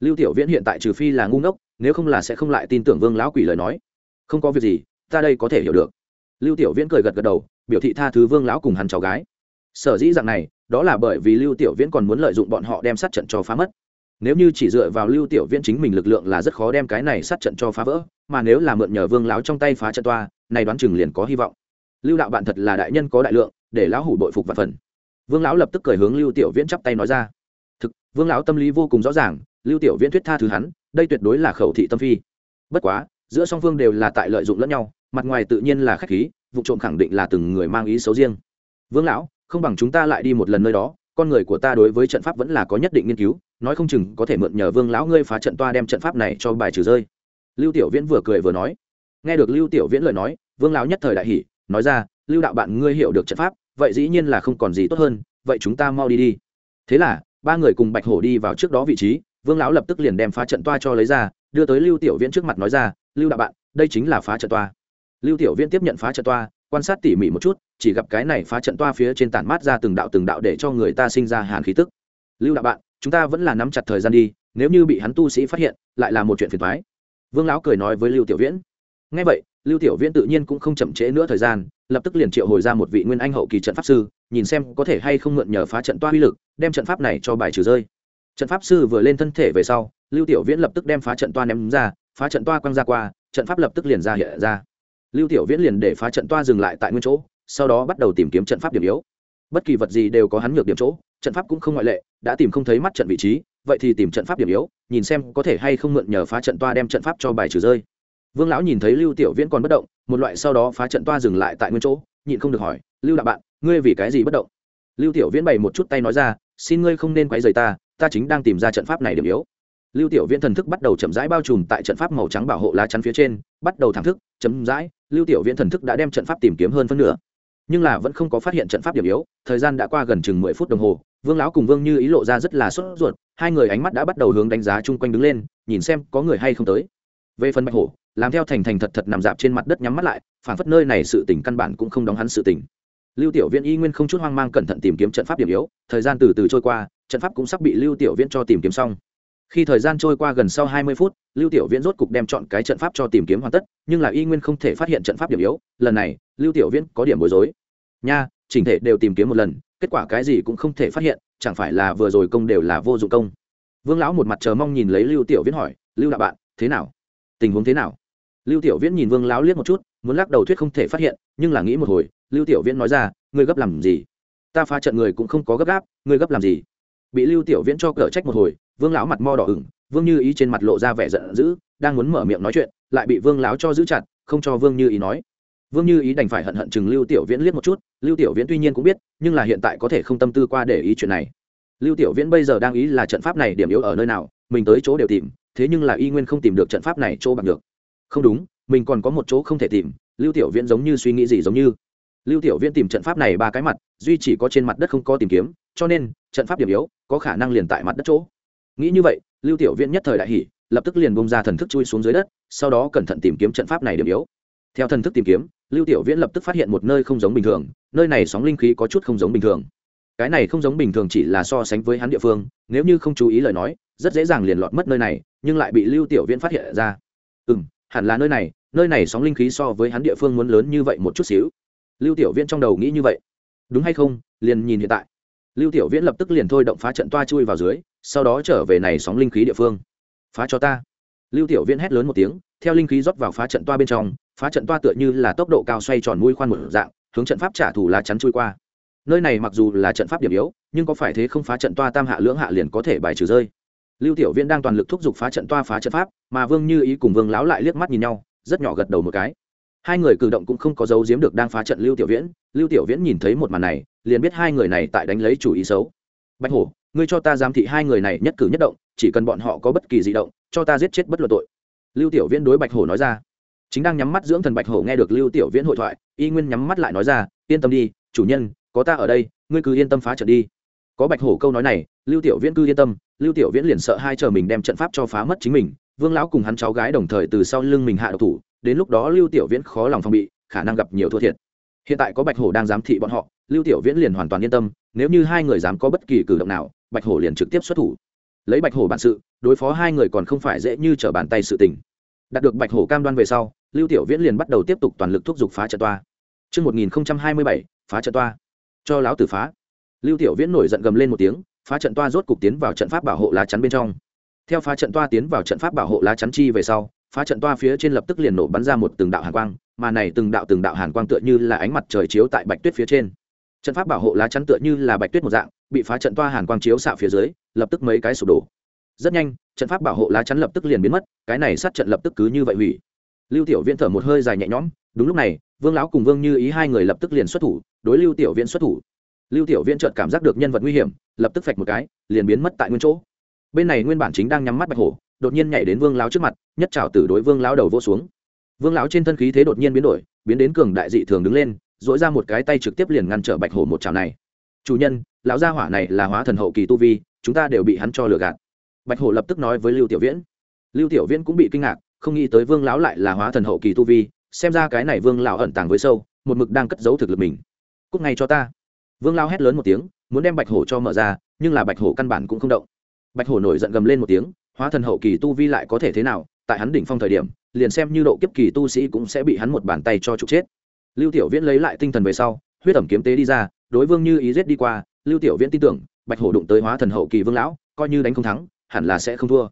Lưu Tiểu Viễn hiện tại trừ phi là ngu ngốc, nếu không là sẽ không lại tin tưởng Vương lão quỷ lời nói. Không có việc gì, ta đây có thể hiểu được. Lưu Tiểu Viễn cười gật gật đầu, biểu thị tha thứ Vương lão cùng hắn cháu gái. Sở dĩ dạng này, đó là bởi vì Lưu Tiểu Viễn còn muốn lợi dụng bọn họ đem sát trận cho phá mất. Nếu như chỉ dựa vào lưu tiểu viễn chính mình lực lượng là rất khó đem cái này sát trận cho phá vỡ, mà nếu là mượn nhờ vương láo trong tay phá trận toa, này đoán chừng liền có hy vọng. Lưu đạo bạn thật là đại nhân có đại lượng, để lão hủ bội phục và phần. Vương lão lập tức cởi hướng lưu tiểu viễn chắp tay nói ra. Thực, vương lão tâm lý vô cùng rõ ràng, lưu tiểu viễn thuyết tha thứ hắn, đây tuyệt đối là khẩu thị tâm phi. Bất quá, giữa song phương đều là tại lợi dụng lẫn nhau, mặt ngoài tự nhiên là khách khí, vụ trộm khẳng định là từng người mang ý xấu riêng. Vương lão không bằng chúng ta lại đi một lần nơi đó, con người của ta đối với trận pháp vẫn là có nhất định nghiên cứu, nói không chừng có thể mượn nhờ vương lão ngươi phá trận toa đem trận pháp này cho bài trừ rơi. Lưu tiểu viễn vừa cười vừa nói. Nghe được lưu tiểu viễn lời nói, vương lão nhất thời đại hỷ nói ra, lưu đạo bạn ngươi hiểu được trận pháp, vậy dĩ nhiên là không còn gì tốt hơn, vậy chúng ta mau đi đi. Thế là, ba người cùng bạch hổ đi vào trước đó vị trí, vương lão lập tức liền đem phá trận toa cho lấy ra, đưa tới lưu tiểu viễn trước mặt nói ra, lưu đạo bạn, đây chính là phá trận toa. Lưu tiểu viễn tiếp nhận phá trận toa quan sát tỉ mỉ một chút, chỉ gặp cái này phá trận toa phía trên tản mát ra từng đạo từng đạo để cho người ta sinh ra hàn khí tức. Lưu đạo bạn, chúng ta vẫn là nắm chặt thời gian đi, nếu như bị hắn tu sĩ phát hiện, lại là một chuyện phiền thoái vương lão cười nói với lưu tiểu viễn. Ngay vậy, lưu tiểu viễn tự nhiên cũng không chậm trễ nữa thời gian, lập tức liền triệu hồi ra một vị nguyên anh hậu kỳ trận pháp sư, nhìn xem có thể hay không mượn nhờ phá trận toa uy lực, đem trận pháp này cho bài trừ rơi. Trận pháp sư vừa lên thân thể về sau, lưu tiểu viễn lập tức đem phá trận toa ném ra, phá trận toa quăng ra qua, trận pháp lập tức liền ra hiện ra lưu tiểu viễn liền để phá trận toa dừng lại tại nguyên chỗ, sau đó bắt đầu tìm kiếm trận pháp điểm yếu. Bất kỳ vật gì đều có hắn nhược điểm chỗ, trận pháp cũng không ngoại lệ, đã tìm không thấy mắt trận vị trí, vậy thì tìm trận pháp điểm yếu, nhìn xem có thể hay không mượn nhờ phá trận toa đem trận pháp cho bài trừ rơi. Vương lão nhìn thấy lưu tiểu viễn còn bất động, một loại sau đó phá trận toa dừng lại tại nguyên chỗ, nhịn không được hỏi, lưu đạo bạn, ngươi vì cái gì bất động? Lưu tiểu viễn bày một chút tay nói ra, xin ngươi không nên quấy rầy ta ta chính đang tìm ra trận pháp này điểm yếu lưu tiểu viễn thần thức bắt đầu chậm rãi bao trùm tại trận pháp màu trắng bảo hộ lá chắn phía trên, bắt đầu thẳng thức chấm rãi, lưu tiểu viễn thần thức đã đem trận pháp tìm kiếm hơn phân nửa. Nhưng là vẫn không có phát hiện trận pháp điểm yếu, thời gian đã qua gần chừng mười phút đồng hồ, vương lão cùng vương như ý lộ ra rất là sốt ruột, hai người ánh mắt đã bắt đầu hướng đánh giá chung quanh đứng lên, nhìn xem có người hay không tới. Về phần bạch hổ, làm theo thành thành thật thật nằm dạp trên mặt đất nhắm mắt lại phản phất nơi này sự tỉnh căn bản cũng không đóng hắn sự tỉnh lưu tiểu viễn y nguyên không chút hoang mang cẩn thận tìm kiếm trận pháp điểm yếu, thời gian từ từ trôi qua, trận pháp cũng sắp bị lưu tiểu viễn cho tìm kiếm xong khi thời gian trôi qua gần sau hai mươi phút, lưu tiểu viễn rốt cục đem chọn cái trận pháp cho tìm kiếm hoàn tất, nhưng là y nguyên không thể phát hiện trận pháp điểm yếu, lần này, lưu tiểu viễn có điểm bối rối. Nha, chỉnh thể đều tìm kiếm một lần, kết quả cái gì cũng không thể phát hiện, chẳng phải là vừa rồi công đều là vô dụng công? Vương lão một mặt chờ mong nhìn lấy lưu tiểu viễn hỏi, lưu đạo bạn, thế nào? Tình huống thế nào? Lưu tiểu viễn nhìn vương lão liếc một chút, muốn lắc đầu thuyết không thể phát hiện, nhưng là nghĩ một hồi, lưu tiểu viễn nói ra, ngươi gấp làm gì? Ta phá trận người cũng không có gấp gáp, ngươi gấp làm gì? Bị lưu tiểu viễn cho cờ trách một hồi vương lão mặt mo đỏ ửng, vương như ý trên mặt lộ ra vẻ giận dữ, đang muốn mở miệng nói chuyện, lại bị vương lão cho giữ chặt, không cho vương như ý nói. Vương như ý đành phải hận hận chừng lưu tiểu viễn liếc một chút, lưu tiểu viễn tuy nhiên cũng biết, nhưng là hiện tại có thể không tâm tư qua để ý chuyện này. Lưu tiểu viễn bây giờ đang ý là trận pháp này điểm yếu ở nơi nào, mình tới chỗ đều tìm, thế nhưng là y nguyên không tìm được trận pháp này chỗ bằng được. Không đúng, mình còn có một chỗ không thể tìm, lưu tiểu viễn giống như suy nghĩ gì giống như. Lưu tiểu viễn tìm trận pháp này ba cái mặt, duy chỉ có trên mặt đất không có tìm kiếm, cho nên, trận pháp điểm yếu, có khả năng liền tại mặt đất chỗ nghĩ như vậy, lưu tiểu viễn nhất thời đại hỷ lập tức liền bông ra thần thức chui xuống dưới đất, sau đó cẩn thận tìm kiếm trận pháp này điểm yếu. Theo thần thức tìm kiếm, lưu tiểu viễn lập tức phát hiện một nơi không giống bình thường, nơi này sóng linh khí có chút không giống bình thường. Cái này không giống bình thường chỉ là so sánh với hắn địa phương, nếu như không chú ý lời nói, rất dễ dàng liền lọt mất nơi này, nhưng lại bị lưu tiểu viễn phát hiện ra. Ừ m hẳn là nơi này nơi này sóng linh khí so với hắn địa phương muốn lớn như vậy một chút xíu. Lưu tiểu viễn trong đầu nghĩ như vậy. Đúng hay không, liền nhìn hiện tại lưu tiểu viễn lập tức liền thôi động phá trận toa chui vào dưới, sau đó trở về này sóng linh khí địa phương. Phá cho ta. Lưu tiểu viễn hét lớn một tiếng, theo linh khí rót vào phá trận toa bên trong, phá trận toa tựa như là tốc độ cao xoay tròn mũi khoan một dạng, hướng trận pháp trả thù lá chắn chui qua. Nơi này mặc dù là trận pháp điểm yếu, nhưng có phải thế không phá trận toa tam hạ lưỡng hạ liền có thể bài trừ rơi. Lưu tiểu viễn đang toàn lực thúc giục phá trận toa phá trận pháp, mà vương như ý cùng vương láo lại liếc mắt nhìn nhau, rất nhỏ gật đầu một cái hai người cử động cũng không có dấu giếm được đang phá trận lưu tiểu viễn. Lưu tiểu viễn nhìn thấy một màn này, liền biết hai người này tại đánh lấy chủ ý xấu. Bạch hổ, ngươi cho ta giám thị hai người này nhất cử nhất động, chỉ cần bọn họ có bất kỳ di động, cho ta giết chết bất luận tội. Lưu tiểu viễn đối bạch hổ nói ra. Chính đang nhắm mắt dưỡng thần bạch hổ nghe được lưu tiểu viễn hội thoại, y nguyên nhắm mắt lại nói ra, yên tâm đi, chủ nhân, có ta ở đây, ngươi cứ yên tâm phá trận đi. Có bạch hổ câu nói này, lưu tiểu viễn cứ yên tâm, lưu tiểu viễn liền sợ hai chờ mình đem trận pháp cho phá mất chính mình vương lão cùng hắn cháu gái đồng thời từ sau lưng mình hạ độc thủ đến lúc đó lưu tiểu viễn khó lòng phòng bị khả năng gặp nhiều thua thiệt hiện tại có bạch hổ đang giám thị bọn họ lưu tiểu viễn liền hoàn toàn yên tâm nếu như hai người dám có bất kỳ cử động nào bạch hổ liền trực tiếp xuất thủ lấy bạch hổ bản sự đối phó hai người còn không phải dễ như trở bàn tay sự tình đạt được bạch hổ cam đoan về sau lưu tiểu viễn liền bắt đầu tiếp tục toàn lực thúc giục phá trận toa Trước 1027, phá trận toa. Cho láo tử phá. Lưu Tiểu Viễn nổi giận gầm lên một tiếng, phá trận toa rốt cục tiến vào trận pháp bảo hộ lá chắn bên trong. Theo phá trận toa tiến vào trận pháp bảo hộ lá chắn chi về sau, phá trận toa phía trên lập tức liền nổ bắn ra một từng đạo hàn quang, mà này từng đạo từng đạo hàn quang tựa như là ánh mặt trời chiếu tại bạch tuyết phía trên. Trận pháp bảo hộ lá chắn tựa như là bạch tuyết một dạng, bị phá trận toa hàn quang chiếu xạ phía dưới, lập tức mấy cái sụp đổ. Rất nhanh, trận pháp bảo hộ lá chắn lập tức liền biến mất, cái này sát trận lập tức cứ như vậy hủy lưu tiểu viễn thở một hơi dài nhẹ nhõm đúng lúc này vương lão cùng vương như ý hai người lập tức liền xuất thủ đối lưu tiểu viễn xuất thủ lưu tiểu viễn chợt cảm giác được nhân vật nguy hiểm lập tức phạch một cái liền biến mất tại nguyên chỗ bên này nguyên bản chính đang nhắm mắt bạch hổ, đột nhiên nhảy đến vương lão trước mặt, nhất trào tử đối vương lão đầu vô xuống. Vương lão trên thân khí thế đột nhiên biến đổi, biến đến cường đại dị thường đứng lên dỗi ra một cái tay trực tiếp liền ngăn trở bạch hổ một trào này. Chủ nhân, lão gia hỏa này là hóa thần hậu kỳ tu vi, chúng ta đều bị hắn cho lừa gạt. Bạch hổ lập tức nói với lưu tiểu viễn. Lưu tiểu viễn cũng bị kinh ngạc, không nghĩ tới vương lão lại là hóa thần hậu kỳ tu vi, xem ra cái này vương lão ẩn tàng với sâu, một mực đang cất giấu thực lực mình. Cúc ngay cho ta. Vương lão hét lớn một tiếng, muốn đem bạch hổ cho mở ra, nhưng là bạch hổ căn bản cũng không động bạch hổ nổi giận gầm lên một tiếng, hóa thần hậu kỳ tu vi lại có thể thế nào, tại hắn đỉnh phong thời điểm, liền xem như độ kiếp kỳ tu sĩ cũng sẽ bị hắn một bàn tay cho trục chết. Lưu tiểu viễn lấy lại tinh thần về sau, huyết ẩm kiếm tế đi ra, đối vương như ý giết đi qua, lưu tiểu viễn tin tưởng, bạch hổ đụng tới hóa thần hậu kỳ vương lão, coi như đánh không thắng, hẳn là sẽ không thua.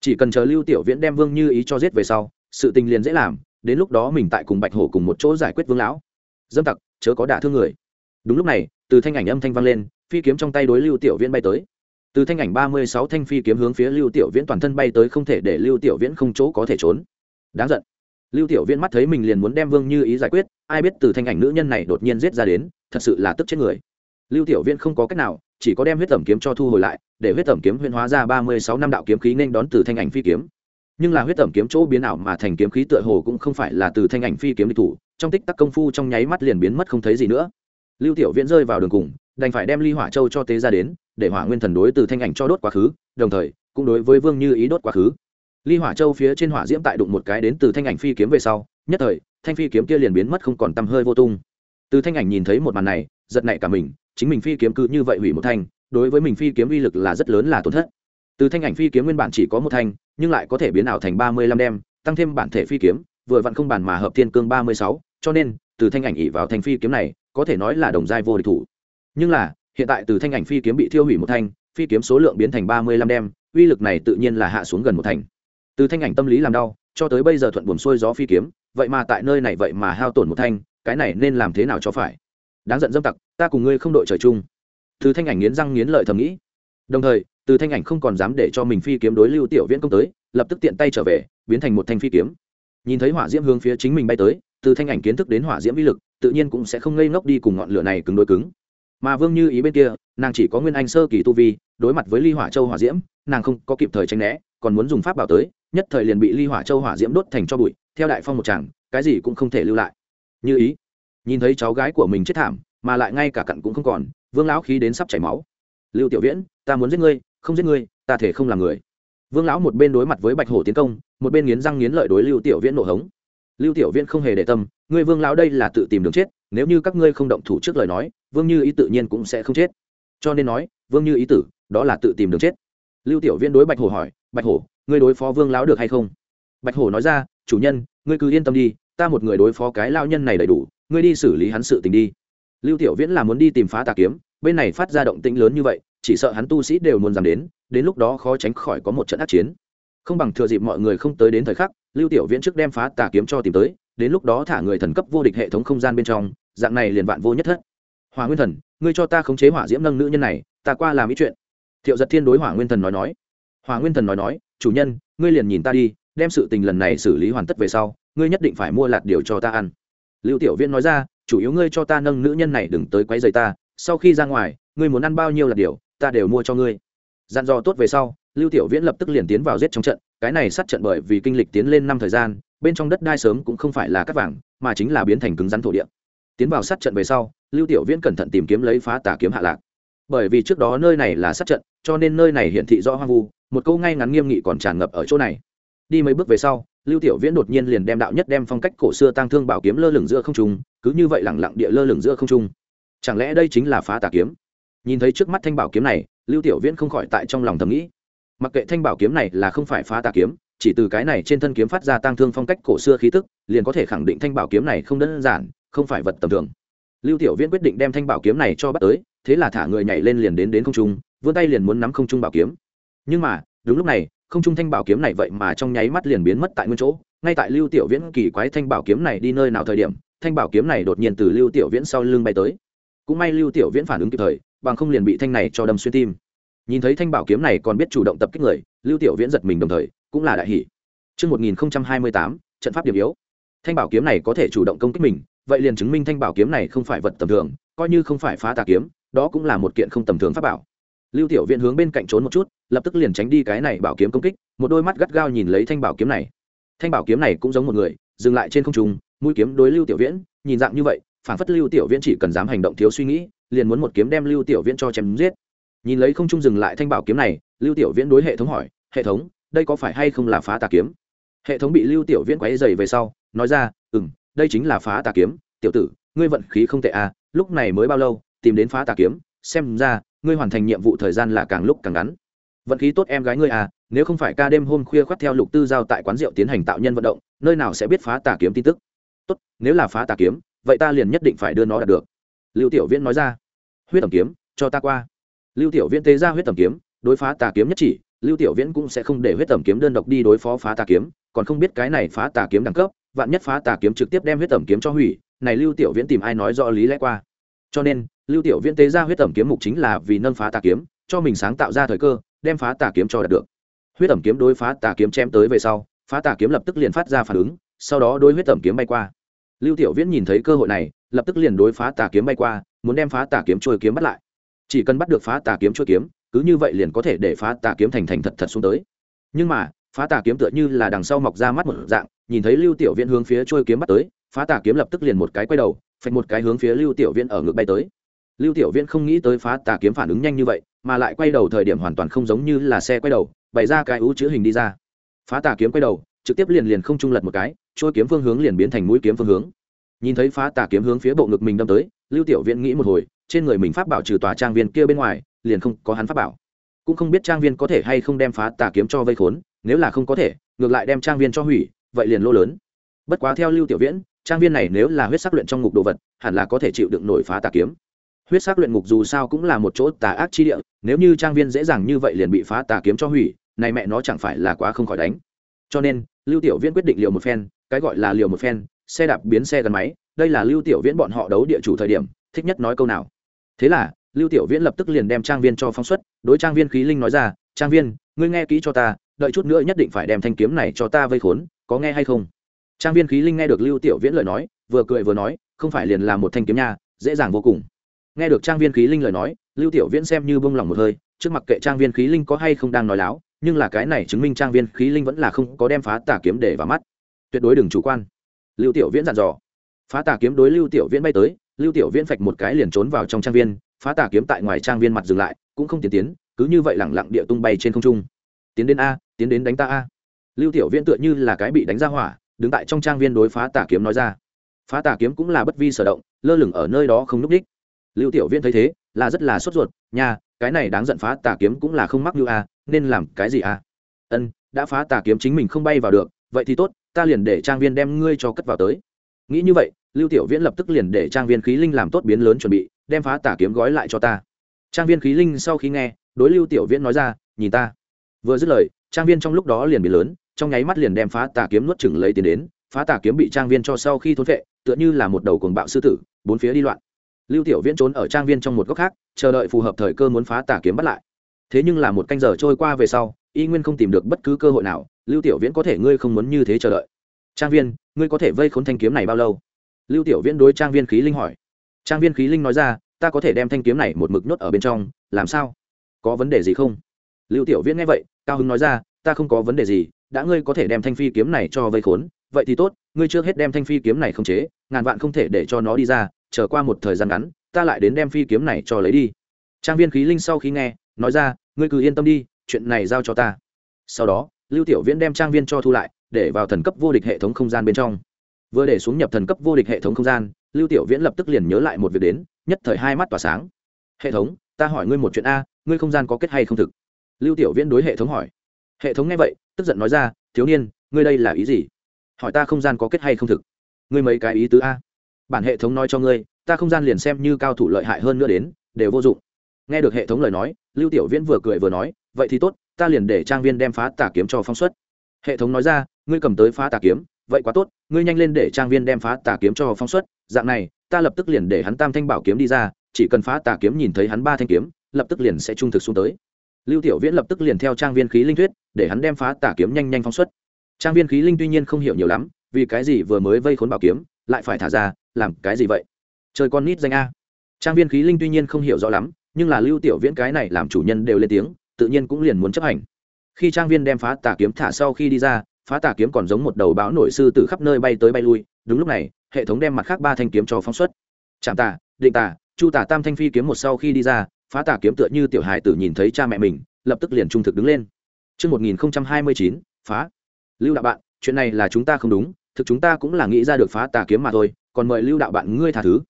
Chỉ cần chờ lưu tiểu viễn đem vương như ý cho giết về sau, sự tình liền dễ làm, đến lúc đó mình tại cùng bạch hổ cùng một chỗ giải quyết vương lão. Dâm tặc, chớ có đả thương người. Đúng lúc này, từ thanh ảnh âm thanh vang lên, phi kiếm trong tay đối lưu tiểu viễn bay tới từ thanh ảnh ba mươi sáu thanh phi kiếm hướng phía lưu tiểu viễn toàn thân bay tới không thể để lưu tiểu viễn không chỗ có thể trốn. Đáng giận. Lưu tiểu viễn mắt thấy mình liền muốn đem vương như ý giải quyết, ai biết từ thanh ảnh nữ nhân này đột nhiên giết ra đến, thật sự là tức chết người. Lưu tiểu viễn không có cách nào, chỉ có đem huyết tẩm kiếm cho thu hồi lại, để huyết tẩm kiếm huyễn hóa ra ba mươi sáu năm đạo kiếm khí nên đón từ thanh ảnh phi kiếm. Nhưng là huyết tẩm kiếm chỗ biến ảo mà thành kiếm khí tựa hồ cũng không phải là từ thanh ảnh phi kiếm địch thủ, trong tích tắc công phu trong nháy mắt liền biến mất không thấy gì nữa. Lưu tiểu viễn rơi vào đường cùng đành phải đem ly hỏa châu cho tế ra đến, để hỏa nguyên thần đối từ thanh ảnh cho đốt quá khứ, đồng thời, cũng đối với vương như ý đốt quá khứ. Ly hỏa châu phía trên hỏa diễm tại đụng một cái đến từ thanh ảnh phi kiếm về sau, nhất thời, thanh phi kiếm kia liền biến mất không còn tăm hơi vô tung. Từ thanh ảnh nhìn thấy một màn này, giật nảy cả mình, chính mình phi kiếm cứ như vậy hủy một thanh, đối với mình phi kiếm uy lực là rất lớn là tổn thất. Từ thanh ảnh phi kiếm nguyên bản chỉ có một thanh, nhưng lại có thể biến ảo thành ba mươi lăm đem, tăng thêm bản thể phi kiếm, vừa vặn không bàn mà hợp thiên cương ba mươi sáu, cho nên, từ thanh ảnh ỉ vào thanh phi kiếm này, có thể nói là đồng giai vô địch thủ nhưng là, hiện tại từ thanh ảnh phi kiếm bị thiêu hủy một thanh, phi kiếm số lượng biến thành ba mươi lăm đem, uy lực này tự nhiên là hạ xuống gần một thành. Từ thanh ảnh tâm lý làm đau, cho tới bây giờ thuận buồm xuôi gió phi kiếm, vậy mà tại nơi này vậy mà hao tổn một thanh, cái này nên làm thế nào cho phải? Đáng giận dâm tặc, ta cùng ngươi không đội trời chung. Từ thanh ảnh nghiến răng nghiến lợi thầm nghĩ. Đồng thời, từ thanh ảnh không còn dám để cho mình phi kiếm đối lưu tiểu viễn công tới, lập tức tiện tay trở về, biến thành một thanh phi kiếm. Nhìn thấy hỏa diễm hướng phía chính mình bay tới, từ thanh ảnh kiến thức đến hỏa diễm vi lực, tự nhiên cũng sẽ không ngây ngốc đi cùng ngọn lửa này cứng đối cứng mà vương như ý bên kia, nàng chỉ có nguyên anh sơ kỳ tu vi, đối mặt với ly hỏa châu hỏa diễm, nàng không có kịp thời tranh né, còn muốn dùng pháp bảo tới, nhất thời liền bị ly hỏa châu hỏa diễm đốt thành cho bụi, theo đại phong một chàng cái gì cũng không thể lưu lại. Như ý, nhìn thấy cháu gái của mình chết thảm, mà lại ngay cả cặn cũng không còn, vương lão khí đến sắp chảy máu. Lưu tiểu viễn, ta muốn giết ngươi, không giết ngươi, ta thể không làm người. Vương lão một bên đối mặt với bạch hổ tiến công, một bên nghiến răng nghiến lợi đối lưu tiểu viễn nổ hống. Lưu tiểu viễn không hề để tâm, ngươi vương lão đây là tự tìm đường chết, nếu như các ngươi không động thủ trước lời nói vương như ý tự nhiên cũng sẽ không chết. Cho nên nói, vương như ý tử, đó là tự tìm đường chết. Lưu tiểu viễn đối bạch hổ hỏi, bạch hổ, ngươi đối phó vương lão được hay không? Bạch hổ nói ra, chủ nhân, ngươi cứ yên tâm đi, ta một người đối phó cái lao nhân này đầy đủ, ngươi đi xử lý hắn sự tình đi. Lưu tiểu viễn là muốn đi tìm phá tà kiếm, bên này phát ra động tĩnh lớn như vậy, chỉ sợ hắn tu sĩ đều muốn dám đến đến lúc đó khó tránh khỏi có một trận ác chiến. Không bằng thừa dịp mọi người không tới đến thời khắc, lưu tiểu viễn trước đem phá tà kiếm cho tìm tới, đến lúc đó thả người thần cấp vô địch hệ thống không gian bên trong, dạng này liền vạn vô nhất thất hỏa nguyên thần, ngươi cho ta khống chế hỏa diễm nâng nữ nhân này, ta qua làm ý chuyện. Thiệu giật thiên đối hỏa nguyên thần nói nói. Hỏa nguyên thần nói nói, chủ nhân, ngươi liền nhìn ta đi, đem sự tình lần này xử lý hoàn tất về sau, ngươi nhất định phải mua lạt điều cho ta ăn. Lưu tiểu viễn nói ra, chủ yếu ngươi cho ta nâng nữ nhân này đừng tới quấy rầy ta, sau khi ra ngoài, ngươi muốn ăn bao nhiêu lạt điều, ta đều mua cho ngươi. Dặn dò tốt về sau, lưu tiểu viễn lập tức liền tiến vào giết trong trận, cái này sát trận bởi vì kinh lịch tiến lên năm thời gian, bên trong đất đai sớm cũng không phải là cắt vàng, mà chính là biến thành cứng rắn thổ địa tiến vào sát trận về sau, lưu tiểu viễn cẩn thận tìm kiếm lấy phá tà kiếm hạ lạc. Bởi vì trước đó nơi này là sát trận, cho nên nơi này hiển thị rõ hoang vu, một câu ngay ngắn nghiêm nghị còn tràn ngập ở chỗ này. Đi mấy bước về sau, lưu tiểu viễn đột nhiên liền đem đạo nhất đem phong cách cổ xưa tăng thương bảo kiếm lơ lửng giữa không trung, cứ như vậy lẳng lặng địa lơ lửng giữa không trung. Chẳng lẽ đây chính là phá tà kiếm? Nhìn thấy trước mắt thanh bảo kiếm này, lưu tiểu viễn không khỏi tại trong lòng thầm nghĩ. Mặc kệ thanh bảo kiếm này là không phải phá tà kiếm, chỉ từ cái này trên thân kiếm phát ra tăng thương phong cách cổ xưa khí tức, liền có thể khẳng định thanh bảo kiếm này không đơn giản không phải vật tầm thường. Lưu tiểu viễn quyết định đem thanh bảo kiếm này cho bắt tới thế là thả người nhảy lên liền đến đến không trung vươn tay liền muốn nắm không trung bảo kiếm. Nhưng mà đúng lúc này không trung thanh bảo kiếm này vậy mà trong nháy mắt liền biến mất tại nguyên chỗ. Ngay tại lưu tiểu viễn kỳ quái thanh bảo kiếm này đi nơi nào thời điểm thanh bảo kiếm này đột nhiên từ lưu tiểu viễn sau lưng bay tới. Cũng may lưu tiểu viễn phản ứng kịp thời bằng không liền bị thanh này cho đâm xuyên tim. Nhìn thấy thanh bảo kiếm này còn biết chủ động tập kích người lưu tiểu viễn giật mình đồng thời cũng là đại hỷ Trước 1028, trận pháp điểm yếu. Thanh bảo kiếm này có thể chủ động công kích mình, vậy liền chứng minh thanh bảo kiếm này không phải vật tầm thường, coi như không phải phá tà kiếm, đó cũng là một kiện không tầm thường pháp bảo. Lưu Tiểu Viễn hướng bên cạnh trốn một chút, lập tức liền tránh đi cái này bảo kiếm công kích, một đôi mắt gắt gao nhìn lấy thanh bảo kiếm này. Thanh bảo kiếm này cũng giống một người, dừng lại trên không trung, mũi kiếm đối Lưu Tiểu Viễn, nhìn dạng như vậy, phản phất Lưu Tiểu Viễn chỉ cần dám hành động thiếu suy nghĩ, liền muốn một kiếm đem Lưu Tiểu Viễn cho chém giết. Nhìn lấy không trung dừng lại thanh bảo kiếm này, Lưu Tiểu Viễn đối hệ thống hỏi, "Hệ thống, đây có phải hay không là phá tà kiếm?" Hệ thống bị Lưu Tiểu Viễn quấy rầy về sau, nói ra, "Ừm, đây chính là phá tà kiếm, tiểu tử, ngươi vận khí không tệ à, lúc này mới bao lâu, tìm đến phá tà kiếm, xem ra ngươi hoàn thành nhiệm vụ thời gian là càng lúc càng ngắn. Vận khí tốt em gái ngươi à nếu không phải ca đêm hôm khuya khoác theo lục tư giao tại quán rượu tiến hành tạo nhân vận động nơi nào sẽ biết phá tà kiếm tin tức. Tốt nếu là phá tà kiếm vậy ta liền nhất định phải đưa nó đạt được. Lưu tiểu viễn nói ra. Huyết tẩm kiếm cho ta qua. Lưu tiểu viễn tế ra huyết tẩm kiếm đối phá tà kiếm nhất chỉ lưu tiểu viễn cũng sẽ không để huyết tẩm kiếm đơn độc đi đối phó phá tà kiếm còn không biết cái này phá tà kiếm đẳng cấp vạn nhất phá tà kiếm trực tiếp đem huyết tẩm kiếm cho hủy, này lưu tiểu viễn tìm ai nói rõ lý lẽ qua? Cho nên, lưu tiểu viễn tế ra huyết tẩm kiếm mục chính là vì nâng phá tà kiếm, cho mình sáng tạo ra thời cơ, đem phá tà kiếm cho đạt được. Huyết tẩm kiếm đối phá tà kiếm chém tới về sau, phá tà kiếm lập tức liền phát ra phản ứng, sau đó đối huyết tẩm kiếm bay qua. Lưu tiểu viễn nhìn thấy cơ hội này, lập tức liền đối phá tà kiếm bay qua, muốn đem phá tà kiếm trôi kiếm bắt lại. Chỉ cần bắt được phá tà kiếm trôi kiếm, cứ như vậy liền có thể để phá tà kiếm thành thành thật thật xuống tới. Nhưng mà phá tà kiếm tựa như là đằng sau mọc ra mắt một dạng, nhìn thấy lưu tiểu viễn hướng phía trôi kiếm bắt tới, phá tà kiếm lập tức liền một cái quay đầu, phạch một cái hướng phía lưu tiểu viễn ở ngực bay tới. Lưu tiểu viễn không nghĩ tới phá tà kiếm phản ứng nhanh như vậy, mà lại quay đầu thời điểm hoàn toàn không giống như là xe quay đầu, bày ra cái ú chữ hình đi ra. Phá tà kiếm quay đầu, trực tiếp liền liền không trung lật một cái, trôi kiếm phương hướng liền biến thành mũi kiếm phương hướng. Nhìn thấy phá tà kiếm hướng phía bộ ngực mình đâm tới, lưu tiểu viễn nghĩ một hồi, trên người mình pháp bảo trừ tòa trang viên kia bên ngoài, liền không có hắn pháp bảo. Cũng không biết trang viên có thể hay không đem phá tà kiếm cho vây khốn nếu là không có thể, ngược lại đem trang viên cho hủy, vậy liền lô lớn. Bất quá theo lưu tiểu viễn, trang viên này nếu là huyết sắc luyện trong ngục đồ vật, hẳn là có thể chịu đựng nổi phá tà kiếm. Huyết sắc luyện ngục dù sao cũng là một chỗ tà ác chi địa, nếu như trang viên dễ dàng như vậy liền bị phá tà kiếm cho hủy, này mẹ nó chẳng phải là quá không khỏi đánh. Cho nên, lưu tiểu viễn quyết định liều một phen, cái gọi là liều một phen, xe đạp biến xe gắn máy, đây là lưu tiểu viễn bọn họ đấu địa chủ thời điểm, thích nhất nói câu nào. Thế là, lưu tiểu viễn lập tức liền đem trang viên cho phóng xuất, đối trang viên khí linh nói ra, trang viên, ngươi nghe kỹ cho ta đợi chút nữa nhất định phải đem thanh kiếm này cho ta vây khốn, có nghe hay không? Trang viên khí linh nghe được lưu tiểu viễn lời nói, vừa cười vừa nói, không phải liền là một thanh kiếm nha, dễ dàng vô cùng. Nghe được trang viên khí linh lời nói, lưu tiểu viễn xem như bông lòng một hơi, trước mặt kệ trang viên khí linh có hay không đang nói láo, nhưng là cái này chứng minh trang viên khí linh vẫn là không có đem phá tà kiếm để vào mắt. Tuyệt đối đừng chủ quan. Lưu tiểu viễn dặn dò. Phá tà kiếm đối lưu tiểu viễn bay tới, lưu tiểu viễn phạch một cái liền trốn vào trong trang viên, phá tà kiếm tại ngoài trang viên mặt dừng lại, cũng không tiến tiến, cứ như vậy lẳng lặng địa tung bay trên không trung tiến đến a, tiến đến đánh ta a. Lưu tiểu viễn tựa như là cái bị đánh ra hỏa, đứng tại trong trang viên đối phá tà kiếm nói ra. Phá tà kiếm cũng là bất vi sở động, lơ lửng ở nơi đó không núp đích. Lưu tiểu viễn thấy thế, là rất là sốt ruột, nha, cái này đáng giận phá tà kiếm cũng là không mắc như a, nên làm cái gì a? Ân, đã phá tà kiếm chính mình không bay vào được, vậy thì tốt, ta liền để trang viên đem ngươi cho cất vào tới. Nghĩ như vậy, lưu tiểu viễn lập tức liền để trang viên khí linh làm tốt biến lớn chuẩn bị, đem phá tà kiếm gói lại cho ta. Trang viên khí linh sau khi nghe, đối lưu tiểu viễn nói ra, nhìn ta vừa dứt lời, trang viên trong lúc đó liền bị lớn, trong nháy mắt liền đem phá tà kiếm nuốt chừng lấy tiền đến, phá tà kiếm bị trang viên cho sau khi thốn vệ tựa như là một đầu cuồng bạo sư tử, bốn phía đi loạn. Lưu tiểu viễn trốn ở trang viên trong một góc khác, chờ đợi phù hợp thời cơ muốn phá tà kiếm bắt lại. Thế nhưng là một canh giờ trôi qua về sau, y nguyên không tìm được bất cứ cơ hội nào, lưu tiểu viễn có thể ngươi không muốn như thế chờ đợi. Trang viên, ngươi có thể vây khốn thanh kiếm này bao lâu? Lưu tiểu viễn đối trang viên khí linh hỏi. Trang viên khí linh nói ra, ta có thể đem thanh kiếm này một mực nhốt ở bên trong, làm sao? Có vấn đề gì không? Lưu tiểu viễn nghe vậy, cao hứng nói ra, ta không có vấn đề gì, đã ngươi có thể đem thanh phi kiếm này cho vây khốn, vậy thì tốt, ngươi trước hết đem thanh phi kiếm này không chế, ngàn vạn không thể để cho nó đi ra, chờ qua một thời gian ngắn, ta lại đến đem phi kiếm này cho lấy đi. Trang viên khí linh sau khi nghe, nói ra, ngươi cứ yên tâm đi, chuyện này giao cho ta. Sau đó, lưu tiểu viễn đem trang viên cho thu lại, để vào thần cấp vô địch hệ thống không gian bên trong. Vừa để xuống nhập thần cấp vô địch hệ thống không gian, lưu tiểu viễn lập tức liền nhớ lại một việc đến, nhất thời hai mắt tỏa sáng. Hệ thống, ta hỏi ngươi một chuyện a, ngươi không gian có kết hay không thực? Lưu tiểu viễn đối hệ thống hỏi. Hệ thống nghe vậy, tức giận nói ra, thiếu niên, ngươi đây là ý gì? Hỏi ta không gian có kết hay không thực? Ngươi mấy cái ý tứ a. Bản hệ thống nói cho ngươi, ta không gian liền xem như cao thủ lợi hại hơn nữa đến, đều vô dụng. Nghe được hệ thống lời nói, lưu tiểu viễn vừa cười vừa nói, vậy thì tốt, ta liền để trang viên đem phá tà kiếm cho phong suất. Hệ thống nói ra, ngươi cầm tới phá tà kiếm, vậy quá tốt, ngươi nhanh lên để trang viên đem phá tà kiếm cho phong suất, dạng này, ta lập tức liền để hắn tam thanh bảo kiếm đi ra, chỉ cần phá tà kiếm nhìn thấy hắn ba thanh kiếm, lập tức liền sẽ trung thực xuống tới lưu tiểu viễn lập tức liền theo trang viên khí linh thuyết, để hắn đem phá tà kiếm nhanh nhanh phóng xuất. Trang viên khí linh tuy nhiên không hiểu nhiều lắm, vì cái gì vừa mới vây khốn bảo kiếm, lại phải thả ra, làm cái gì vậy? Trời con nít danh a. Trang viên khí linh tuy nhiên không hiểu rõ lắm, nhưng là lưu tiểu viễn cái này làm chủ nhân đều lên tiếng, tự nhiên cũng liền muốn chấp hành. Khi trang viên đem phá tà kiếm thả sau khi đi ra, phá tà kiếm còn giống một đầu báo nổi sư từ khắp nơi bay tới bay lui, đúng lúc này, hệ thống đem mặt khác ba thanh kiếm cho phóng xuất. Chạm tà, định tà, chu tà tam thanh phi kiếm một sau khi đi ra phá tà kiếm tựa như tiểu hài tử nhìn thấy cha mẹ mình lập tức liền trung thực đứng lên Trước 1029, phá. Lưu đạo bạn, chuyện này là chúng ta không đúng, thực chúng ta cũng là nghĩ ra được phá tà kiếm mà thôi, còn mời Lưu đạo bạn ngươi tha thứ.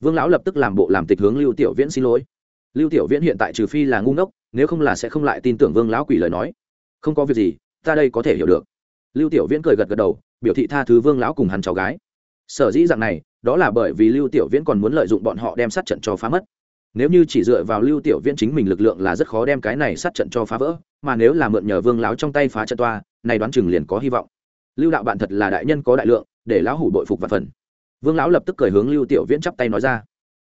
Vương lão lập tức làm bộ làm tịch hướng Lưu Tiểu Viễn xin lỗi. Lưu Tiểu Viễn hiện tại trừ phi là ngu ngốc, nếu không là sẽ không lại tin tưởng Vương lão quỷ lời nói. Không có việc gì, ta đây có thể hiểu được. Lưu Tiểu Viễn cười gật gật đầu, biểu thị tha thứ Vương lão cùng hắn cháu gái. Sở dĩ dạng này, đó là bởi vì Lưu Tiểu Viễn còn muốn lợi dụng bọn họ đem sát trận cho phá mất nếu như chỉ dựa vào lưu tiểu viễn chính mình lực lượng là rất khó đem cái này sát trận cho phá vỡ, mà nếu là mượn nhờ vương láo trong tay phá trận toa, này đoán chừng liền có hy vọng. Lưu đạo bạn thật là đại nhân có đại lượng, để lão hủ bội phục và phần. Vương lão lập tức cười hướng lưu tiểu viễn chắp tay nói ra.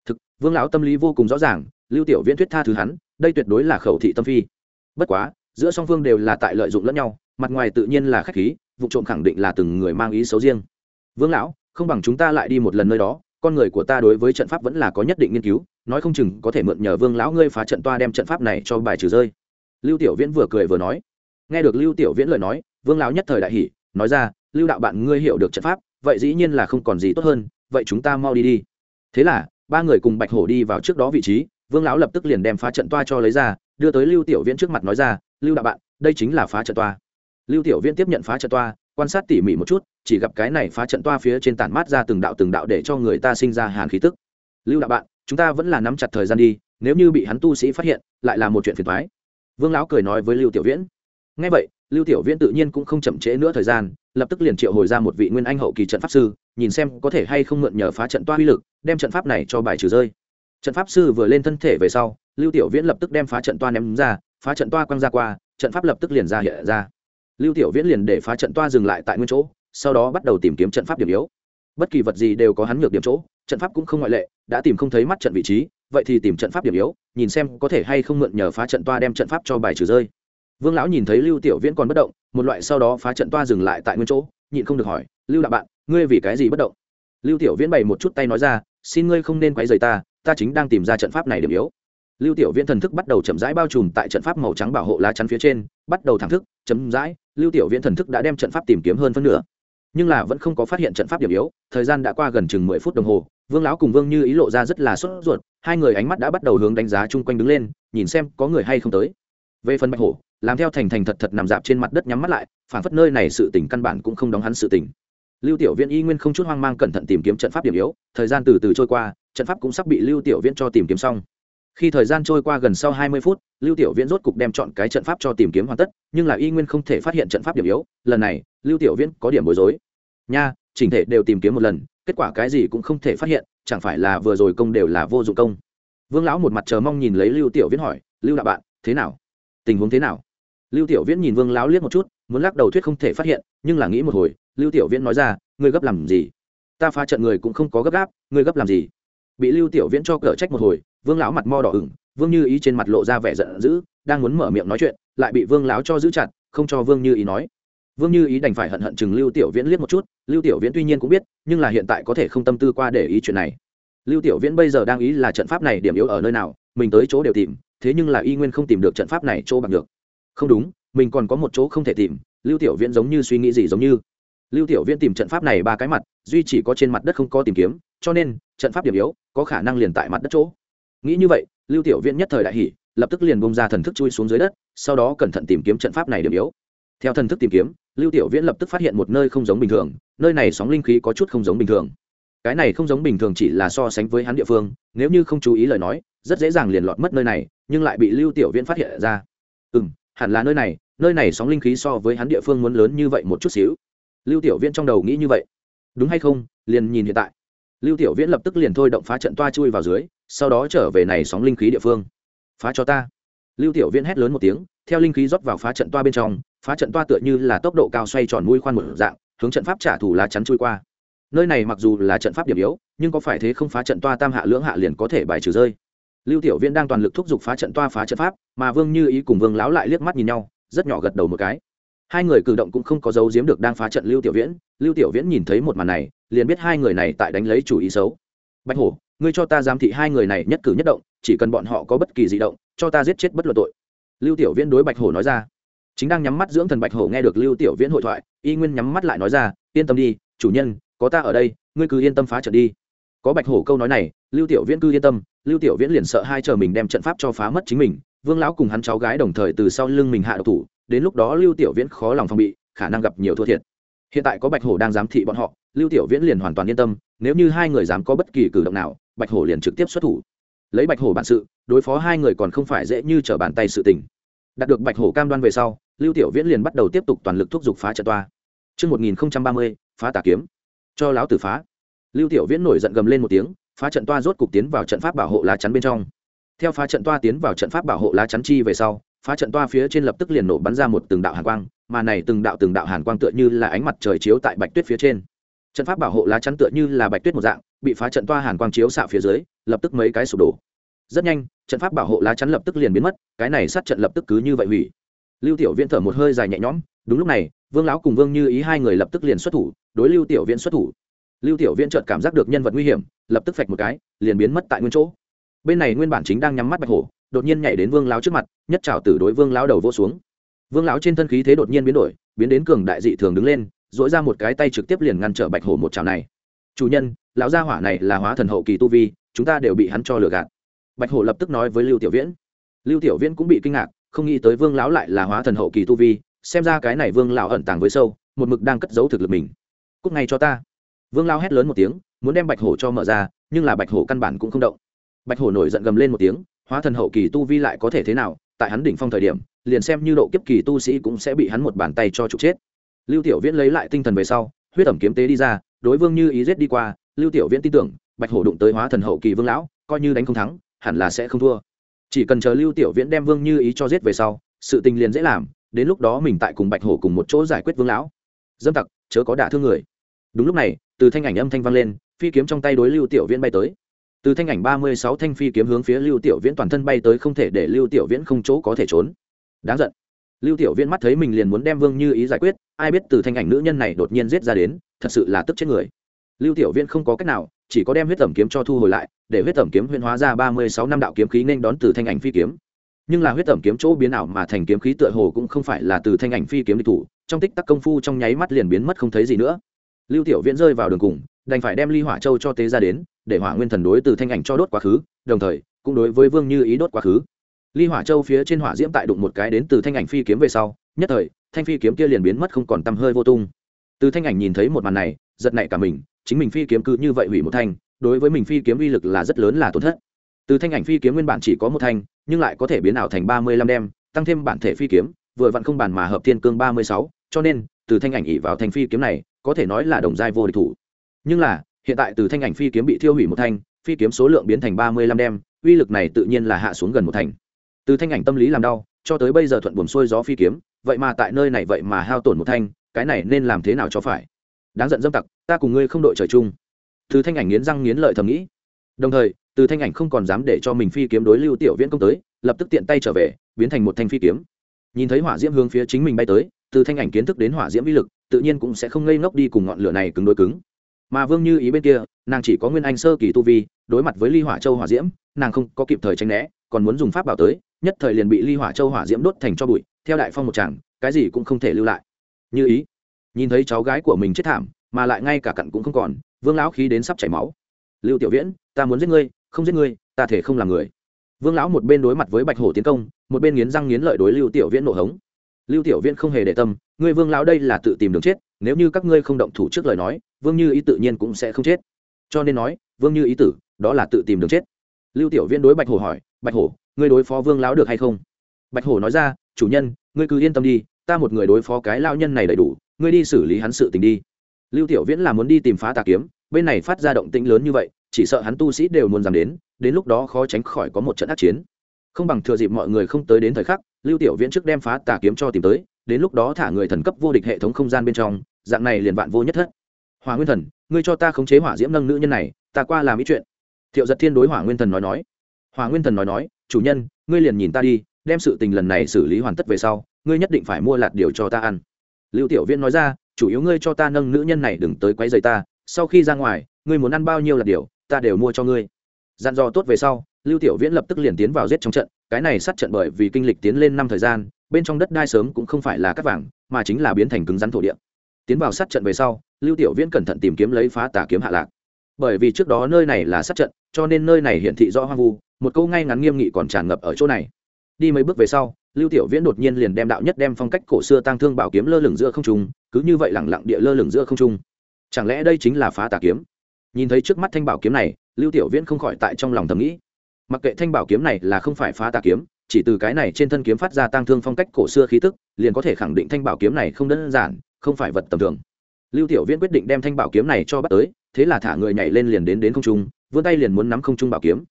Thực, vương lão tâm lý vô cùng rõ ràng, lưu tiểu viễn thuyết tha thứ hắn, đây tuyệt đối là khẩu thị tâm phi. Bất quá, giữa song phương đều là tại lợi dụng lẫn nhau, mặt ngoài tự nhiên là khách khí, vụ trộm khẳng định là từng người mang ý xấu riêng. Vương lão không bằng chúng ta lại đi một lần nơi đó con người của ta đối với trận pháp vẫn là có nhất định nghiên cứu, nói không chừng có thể mượn nhờ vương lão ngươi phá trận toa đem trận pháp này cho bài trừ rơi. Lưu tiểu viễn vừa cười vừa nói. Nghe được lưu tiểu viễn lời nói, vương lão nhất thời đại hỷ nói ra, lưu đạo bạn, ngươi hiểu được trận pháp, vậy dĩ nhiên là không còn gì tốt hơn, vậy chúng ta mau đi đi. Thế là, ba người cùng bạch hổ đi vào trước đó vị trí, vương lão lập tức liền đem phá trận toa cho lấy ra, đưa tới lưu tiểu viễn trước mặt nói ra, lưu đạo bạn, đây chính là phá trận toa. Lưu tiểu viễn tiếp nhận phá trận toa quan sát tỉ mỉ một chút, chỉ gặp cái này phá trận toa phía trên tản mát ra từng đạo từng đạo để cho người ta sinh ra hàn khí tức. Lưu đạo bạn, chúng ta vẫn là nắm chặt thời gian đi, nếu như bị hắn tu sĩ phát hiện, lại là một chuyện phiền thoái vương lão cười nói với lưu tiểu viễn. Ngay vậy, lưu tiểu viễn tự nhiên cũng không chậm trễ nữa thời gian, lập tức liền triệu hồi ra một vị nguyên anh hậu kỳ trận pháp sư, nhìn xem có thể hay không mượn nhờ phá trận toa uy lực, đem trận pháp này cho bài trừ rơi. Trận pháp sư vừa lên thân thể về sau, lưu tiểu viễn lập tức đem phá trận toa ném ra, phá trận toa quăng ra qua, trận pháp lập tức liền ra hiện ra lưu tiểu viễn liền để phá trận toa dừng lại tại nguyên chỗ, sau đó bắt đầu tìm kiếm trận pháp điểm yếu. Bất kỳ vật gì đều có hắn nhược điểm chỗ, trận pháp cũng không ngoại lệ, đã tìm không thấy mắt trận vị trí, vậy thì tìm trận pháp điểm yếu, nhìn xem có thể hay không mượn nhờ phá trận toa đem trận pháp cho bài trừ rơi. Vương lão nhìn thấy lưu tiểu viễn còn bất động, một loại sau đó phá trận toa dừng lại tại nguyên chỗ, nhịn không được hỏi, lưu đạo bạn, ngươi vì cái gì bất động? Lưu tiểu viễn bày một chút tay nói ra, xin ngươi không nên quấy rầy ta ta chính đang tìm ra trận pháp này điểm yếu. Lưu tiểu viễn thần thức bắt đầu chậm rãi bao trùm tại trận pháp màu trắng bảo hộ lá chắn phía trên, bắt đầu thẳng thức chấm dãi lưu tiểu viễn thần thức đã đem trận pháp tìm kiếm hơn phân nửa. Nhưng là vẫn không có phát hiện trận pháp điểm yếu, thời gian đã qua gần chừng mười phút đồng hồ, vương lão cùng vương như ý lộ ra rất là sốt ruột, hai người ánh mắt đã bắt đầu hướng đánh giá chung quanh đứng lên, nhìn xem có người hay không tới. Về phần bạch hổ, làm theo thành thành thật thật nằm dạp trên mặt đất nhắm mắt lại, phản phất nơi này sự tỉnh căn bản cũng không đóng hắn sự tỉnh lưu tiểu viễn y nguyên không chút hoang mang cẩn thận tìm kiếm trận pháp điểm yếu, thời gian từ từ trôi qua, trận pháp cũng sắp bị lưu tiểu viễn cho tìm kiếm xong khi thời gian trôi qua gần sau hai mươi phút, lưu tiểu viễn rốt cục đem chọn cái trận pháp cho tìm kiếm hoàn tất, nhưng là y nguyên không thể phát hiện trận pháp điểm yếu, lần này, lưu tiểu viễn có điểm bối rối. Nha, chỉnh thể đều tìm kiếm một lần, kết quả cái gì cũng không thể phát hiện, chẳng phải là vừa rồi công đều là vô dụng công. Vương lão một mặt chờ mong nhìn lấy lưu tiểu viễn hỏi, lưu đạo bạn, thế nào? Tình huống thế nào? Lưu tiểu viễn nhìn vương lão liếc một chút, muốn lắc đầu thuyết không thể phát hiện, nhưng là nghĩ một hồi, lưu tiểu viễn nói ra, ngươi gấp làm gì? Ta phá trận người cũng không có gấp gáp, ngươi gấp làm gì? Bị lưu tiểu viễn cho cở trách một hồi vương lão mặt mo đỏ ửng, vương như ý trên mặt lộ ra vẻ giận dữ, đang muốn mở miệng nói chuyện, lại bị vương lão cho giữ chặt, không cho vương như ý nói. Vương như ý đành phải hận hận chừng lưu tiểu viễn liếc một chút, lưu tiểu viễn tuy nhiên cũng biết, nhưng là hiện tại có thể không tâm tư qua để ý chuyện này. Lưu tiểu viễn bây giờ đang ý là trận pháp này điểm yếu ở nơi nào, mình tới chỗ đều tìm, thế nhưng là y nguyên không tìm được trận pháp này chỗ bằng được. Không đúng, mình còn có một chỗ không thể tìm, lưu tiểu viễn giống như suy nghĩ gì giống như. Lưu tiểu viễn tìm trận pháp này ba cái mặt, duy chỉ có trên mặt đất không có tìm kiếm, cho nên, trận pháp điểm yếu, có khả năng liền tại mặt đất chỗ nghĩ như vậy, lưu tiểu viễn nhất thời đại hỷ lập tức liền bông ra thần thức chui xuống dưới đất, sau đó cẩn thận tìm kiếm trận pháp này điểm yếu. Theo thần thức tìm kiếm, lưu tiểu viễn lập tức phát hiện một nơi không giống bình thường, nơi này sóng linh khí có chút không giống bình thường. Cái này không giống bình thường chỉ là so sánh với hắn địa phương, nếu như không chú ý lời nói, rất dễ dàng liền lọt mất nơi này, nhưng lại bị lưu tiểu viễn phát hiện ra. Ừ m hẳn là nơi này nơi này sóng linh khí so với hắn địa phương muốn lớn như vậy một chút xíu. Lưu tiểu viễn trong đầu nghĩ như vậy. Đúng hay không, liền nhìn hiện tại. Lưu tiểu viễn lập tức liền thôi động phá trận toa chui vào dưới sau đó trở về này sóng linh khí địa phương. Phá cho ta. Lưu tiểu viễn hét lớn một tiếng, theo linh khí rót vào phá trận toa bên trong, phá trận toa tựa như là tốc độ cao xoay tròn mũi khoan một dạng, hướng trận pháp trả thù lá chắn chui qua. Nơi này mặc dù là trận pháp điểm yếu, nhưng có phải thế không phá trận toa tam hạ lưỡng hạ liền có thể bài trừ rơi. Lưu tiểu viễn đang toàn lực thúc giục phá trận toa phá trận pháp, mà vương như ý cùng vương láo lại liếc mắt nhìn nhau, rất nhỏ gật đầu một cái. Hai người cử động cũng không có dấu giếm được đang phá trận lưu tiểu viễn, lưu tiểu viễn nhìn thấy một màn này, liền biết hai người này tại đánh lấy chủ ý xấu. Bạch hổ ngươi cho ta giám thị hai người này nhất cử nhất động, chỉ cần bọn họ có bất kỳ di động, cho ta giết chết bất luận tội. Lưu tiểu viễn đối bạch hổ nói ra. Chính đang nhắm mắt dưỡng thần bạch hổ nghe được lưu tiểu viễn hội thoại, y nguyên nhắm mắt lại nói ra, yên tâm đi, chủ nhân, có ta ở đây, ngươi cứ yên tâm phá trận đi. Có bạch hổ câu nói này, lưu tiểu viễn cứ yên tâm, lưu tiểu viễn liền sợ hai chờ mình đem trận pháp cho phá mất chính mình, vương lão cùng hắn cháu gái đồng thời từ sau lưng mình hạ độc thủ, đến lúc đó lưu tiểu viễn khó lòng phòng bị, khả năng gặp nhiều thua thiệt. Hiện tại có bạch hổ đang giám thị bọn họ, lưu tiểu viễn liền hoàn toàn yên tâm, nếu như hai người dám có bất kỳ cử động nào bạch hổ liền trực tiếp xuất thủ lấy bạch hổ bản sự đối phó hai người còn không phải dễ như trở bàn tay sự tình đạt được bạch hổ cam đoan về sau lưu tiểu viễn liền bắt đầu tiếp tục toàn lực thúc giục phá trận toa Trước 1030, phá tà kiếm. Cho lão tử phá. Lưu Tiểu Viễn nổi giận gầm lên một tiếng, phá trận toa rốt cục tiến vào trận pháp bảo hộ lá chắn bên trong. Theo phá trận toa tiến vào trận pháp bảo hộ lá chắn chi về sau, phá trận toa phía trên lập tức liền nổ bắn ra một từng đạo hàn quang, mà này từng đạo từng đạo hàn quang tựa như là ánh mặt trời chiếu tại bạch tuyết phía trên. Trận pháp bảo hộ lá chắn tựa như là bạch tuyết một dạng, bị phá trận toa hàn quang chiếu xạ phía dưới, lập tức mấy cái sụp đổ. Rất nhanh, trận pháp bảo hộ lá chắn lập tức liền biến mất, cái này sát trận lập tức cứ như vậy hủy. Lưu tiểu viễn thở một hơi dài nhẹ nhõm đúng lúc này vương lão cùng vương như ý hai người lập tức liền xuất thủ đối lưu tiểu viễn xuất thủ. Lưu tiểu viễn chợt cảm giác được nhân vật nguy hiểm lập tức phạch một cái liền biến mất tại nguyên chỗ. Bên này nguyên bản chính đang nhắm mắt bạch hổ đột nhiên nhảy đến vương lão trước mặt nhất trào tử đối vương lão đầu vô xuống. Vương lão trên thân khí thế đột nhiên biến đổi biến đến cường đại dị thường đứng lên dỗi ra một cái tay trực tiếp liền ngăn trở bạch hổ một trào này. Chủ nhân lão gia hỏa này là hóa thần hậu kỳ tu vi, chúng ta đều bị hắn cho lừa gạt. Bạch hổ lập tức nói với lưu tiểu viễn. Lưu tiểu viễn cũng bị kinh ngạc, không nghĩ tới vương lão lại là hóa thần hậu kỳ tu vi, xem ra cái này vương lão ẩn tàng với sâu, một mực đang cất giấu thực lực mình. Cúc ngay cho ta. Vương lão hét lớn một tiếng, muốn đem bạch hổ cho mở ra, nhưng là bạch hổ căn bản cũng không động. Bạch hổ nổi giận gầm lên một tiếng, hóa thần hậu kỳ tu vi lại có thể thế nào, tại hắn đỉnh phong thời điểm, liền xem như độ kiếp kỳ tu sĩ cũng sẽ bị hắn một bàn tay cho trục chết. Lưu tiểu viễn lấy lại tinh thần về sau, huyết ẩm kiếm tế đi ra, đối vương như ý giết đi qua lưu tiểu viễn tin tưởng, bạch hổ đụng tới hóa thần hậu kỳ vương lão, coi như đánh không thắng, hẳn là sẽ không thua. Chỉ cần chờ lưu tiểu viễn đem vương như ý cho giết về sau, sự tình liền dễ làm, đến lúc đó mình tại cùng bạch hổ cùng một chỗ giải quyết vương lão. Dâm tặc, chớ có đả thương người. Đúng lúc này, từ thanh ảnh âm thanh vang lên, phi kiếm trong tay đối lưu tiểu viễn bay tới. Từ thanh ảnh ba mươi sáu thanh phi kiếm hướng phía lưu tiểu viễn toàn thân bay tới không thể để lưu tiểu viễn không chỗ có thể trốn. Đáng giận. Lưu tiểu viễn mắt thấy mình liền muốn đem vương như ý giải quyết, ai biết từ thanh ảnh nữ nhân này đột nhiên giết ra đến, thật sự là tức chết người lưu tiểu viễn không có cách nào, chỉ có đem huyết tẩm kiếm cho thu hồi lại, để huyết tẩm kiếm huyễn hóa ra ba mươi sáu năm đạo kiếm khí nên đón từ thanh ảnh phi kiếm. Nhưng là huyết tẩm kiếm chỗ biến ảo mà thành kiếm khí tựa hồ cũng không phải là từ thanh ảnh phi kiếm địch thủ, trong tích tắc công phu trong nháy mắt liền biến mất không thấy gì nữa. Lưu tiểu viễn rơi vào đường cùng, đành phải đem ly hỏa châu cho tế ra đến, để hỏa nguyên thần đối từ thanh ảnh cho đốt quá khứ, đồng thời, cũng đối với vương như ý đốt quá khứ. Ly hỏa châu phía trên hỏa diễm tại đụng một cái đến từ thanh ảnh phi kiếm về sau, nhất thời, thanh phi kiếm kia liền biến mất không còn tăm hơi vô tung. Từ thanh ảnh nhìn thấy một màn này, giật nảy cả mình chính mình phi kiếm cứ như vậy hủy một thanh, đối với mình phi kiếm uy lực là rất lớn là tổn thất. Từ thanh ảnh phi kiếm nguyên bản chỉ có một thanh, nhưng lại có thể biến ảo thành ba mươi lăm đem, tăng thêm bản thể phi kiếm, vừa vặn không bản mà hợp thiên cương ba mươi sáu, cho nên, từ thanh ảnh ỉ vào thành phi kiếm này, có thể nói là đồng giai vô địch thủ. Nhưng là, hiện tại từ thanh ảnh phi kiếm bị thiêu hủy một thanh, phi kiếm số lượng biến thành ba mươi lăm đem, uy lực này tự nhiên là hạ xuống gần một thành. Từ thanh ảnh tâm lý làm đau, cho tới bây giờ thuận buồm xuôi gió phi kiếm, vậy mà tại nơi này vậy mà hao tổn một thanh, cái này nên làm thế nào cho phải? Đáng giận dâm tặc, ta cùng ngươi không đội trời chung. Từ thanh ảnh nghiến răng nghiến lợi thầm nghĩ. Đồng thời, từ thanh ảnh không còn dám để cho mình phi kiếm đối lưu tiểu viễn công tới, lập tức tiện tay trở về, biến thành một thanh phi kiếm. Nhìn thấy hỏa diễm hướng phía chính mình bay tới, từ thanh ảnh kiến thức đến hỏa diễm vi lực, tự nhiên cũng sẽ không ngây ngốc đi cùng ngọn lửa này cứng đối cứng. Mà vương như ý bên kia, nàng chỉ có nguyên anh sơ kỳ tu vi, đối mặt với ly hỏa châu hỏa diễm, nàng không có kịp thời tranh né, còn muốn dùng pháp bảo tới, nhất thời liền bị ly hỏa châu hỏa diễm đốt thành cho bụi, theo đại phong một chàng cái gì cũng không thể lưu lại. Như ý nhìn thấy cháu gái của mình chết thảm, mà lại ngay cả cặn cũng không còn, vương lão khí đến sắp chảy máu. Lưu tiểu viễn, ta muốn giết ngươi, không giết ngươi, ta thể không làm người. Vương lão một bên đối mặt với bạch hổ tiến công, một bên nghiến răng nghiến lợi đối lưu tiểu viễn nổ hống. Lưu tiểu viễn không hề để tâm, ngươi vương lão đây là tự tìm đường chết, nếu như các ngươi không động thủ trước lời nói, vương như ý tự nhiên cũng sẽ không chết. Cho nên nói, vương như ý tử, đó là tự tìm đường chết. Lưu tiểu viễn đối bạch hổ hỏi, bạch hổ, ngươi đối phó vương lão được hay không? Bạch hổ nói ra, chủ nhân, ngươi cứ yên tâm đi ta một người đối phó cái lao nhân này đầy đủ, ngươi đi xử lý hắn sự tình đi. Lưu tiểu viễn là muốn đi tìm phá tà kiếm, bên này phát ra động tĩnh lớn như vậy, chỉ sợ hắn tu sĩ đều muốn dám đến đến lúc đó khó tránh khỏi có một trận ác chiến. Không bằng thừa dịp mọi người không tới đến thời khắc, lưu tiểu viễn trước đem phá tà kiếm cho tìm tới, đến lúc đó thả người thần cấp vô địch hệ thống không gian bên trong, dạng này liền vạn vô nhất thất. Hòa nguyên thần, ngươi cho ta khống chế hỏa diễm nâng nữ nhân này, ta qua làm ý chuyện. Thiệu giật thiên đối hỏa nguyên thần nói nói. Hỏa nguyên thần nói nói, chủ nhân, ngươi liền nhìn ta đi, đem sự tình lần này xử lý hoàn tất về sau ngươi nhất định phải mua lạt điều cho ta ăn. Lưu tiểu viễn nói ra, chủ yếu ngươi cho ta nâng nữ nhân này đừng tới quấy rầy ta, sau khi ra ngoài, ngươi muốn ăn bao nhiêu lạt điều, ta đều mua cho ngươi. Dặn dò tốt về sau, lưu tiểu viễn lập tức liền tiến vào giết trong trận, cái này sát trận bởi vì kinh lịch tiến lên năm thời gian, bên trong đất đai sớm cũng không phải là cắt vàng, mà chính là biến thành cứng rắn thổ địa. Tiến vào sát trận về sau, lưu tiểu viễn cẩn thận tìm kiếm lấy phá tà kiếm hạ lạc. Bởi vì trước đó nơi này là sát trận, cho nên nơi này hiển thị rõ hoang vu, một câu ngay ngắn nghiêm nghị còn tràn ngập ở chỗ này. Đi mấy bước về sau lưu tiểu viễn đột nhiên liền đem đạo nhất đem phong cách cổ xưa tăng thương bảo kiếm lơ lửng giữa không trung, cứ như vậy lẳng lặng địa lơ lửng giữa không trung. Chẳng lẽ đây chính là phá tà kiếm? Nhìn thấy trước mắt thanh bảo kiếm này, lưu tiểu viễn không khỏi tại trong lòng thầm nghĩ. Mặc kệ thanh bảo kiếm này là không phải phá tà kiếm, chỉ từ cái này trên thân kiếm phát ra tăng thương phong cách cổ xưa khí tức, liền có thể khẳng định thanh bảo kiếm này không đơn giản, không phải vật tầm thường. Lưu tiểu viễn quyết định đem thanh bảo kiếm này cho bắt tới, thế là thả người nhảy lên liền đến đến không trung, vươn tay liền muốn nắm không trung bảo kiếm.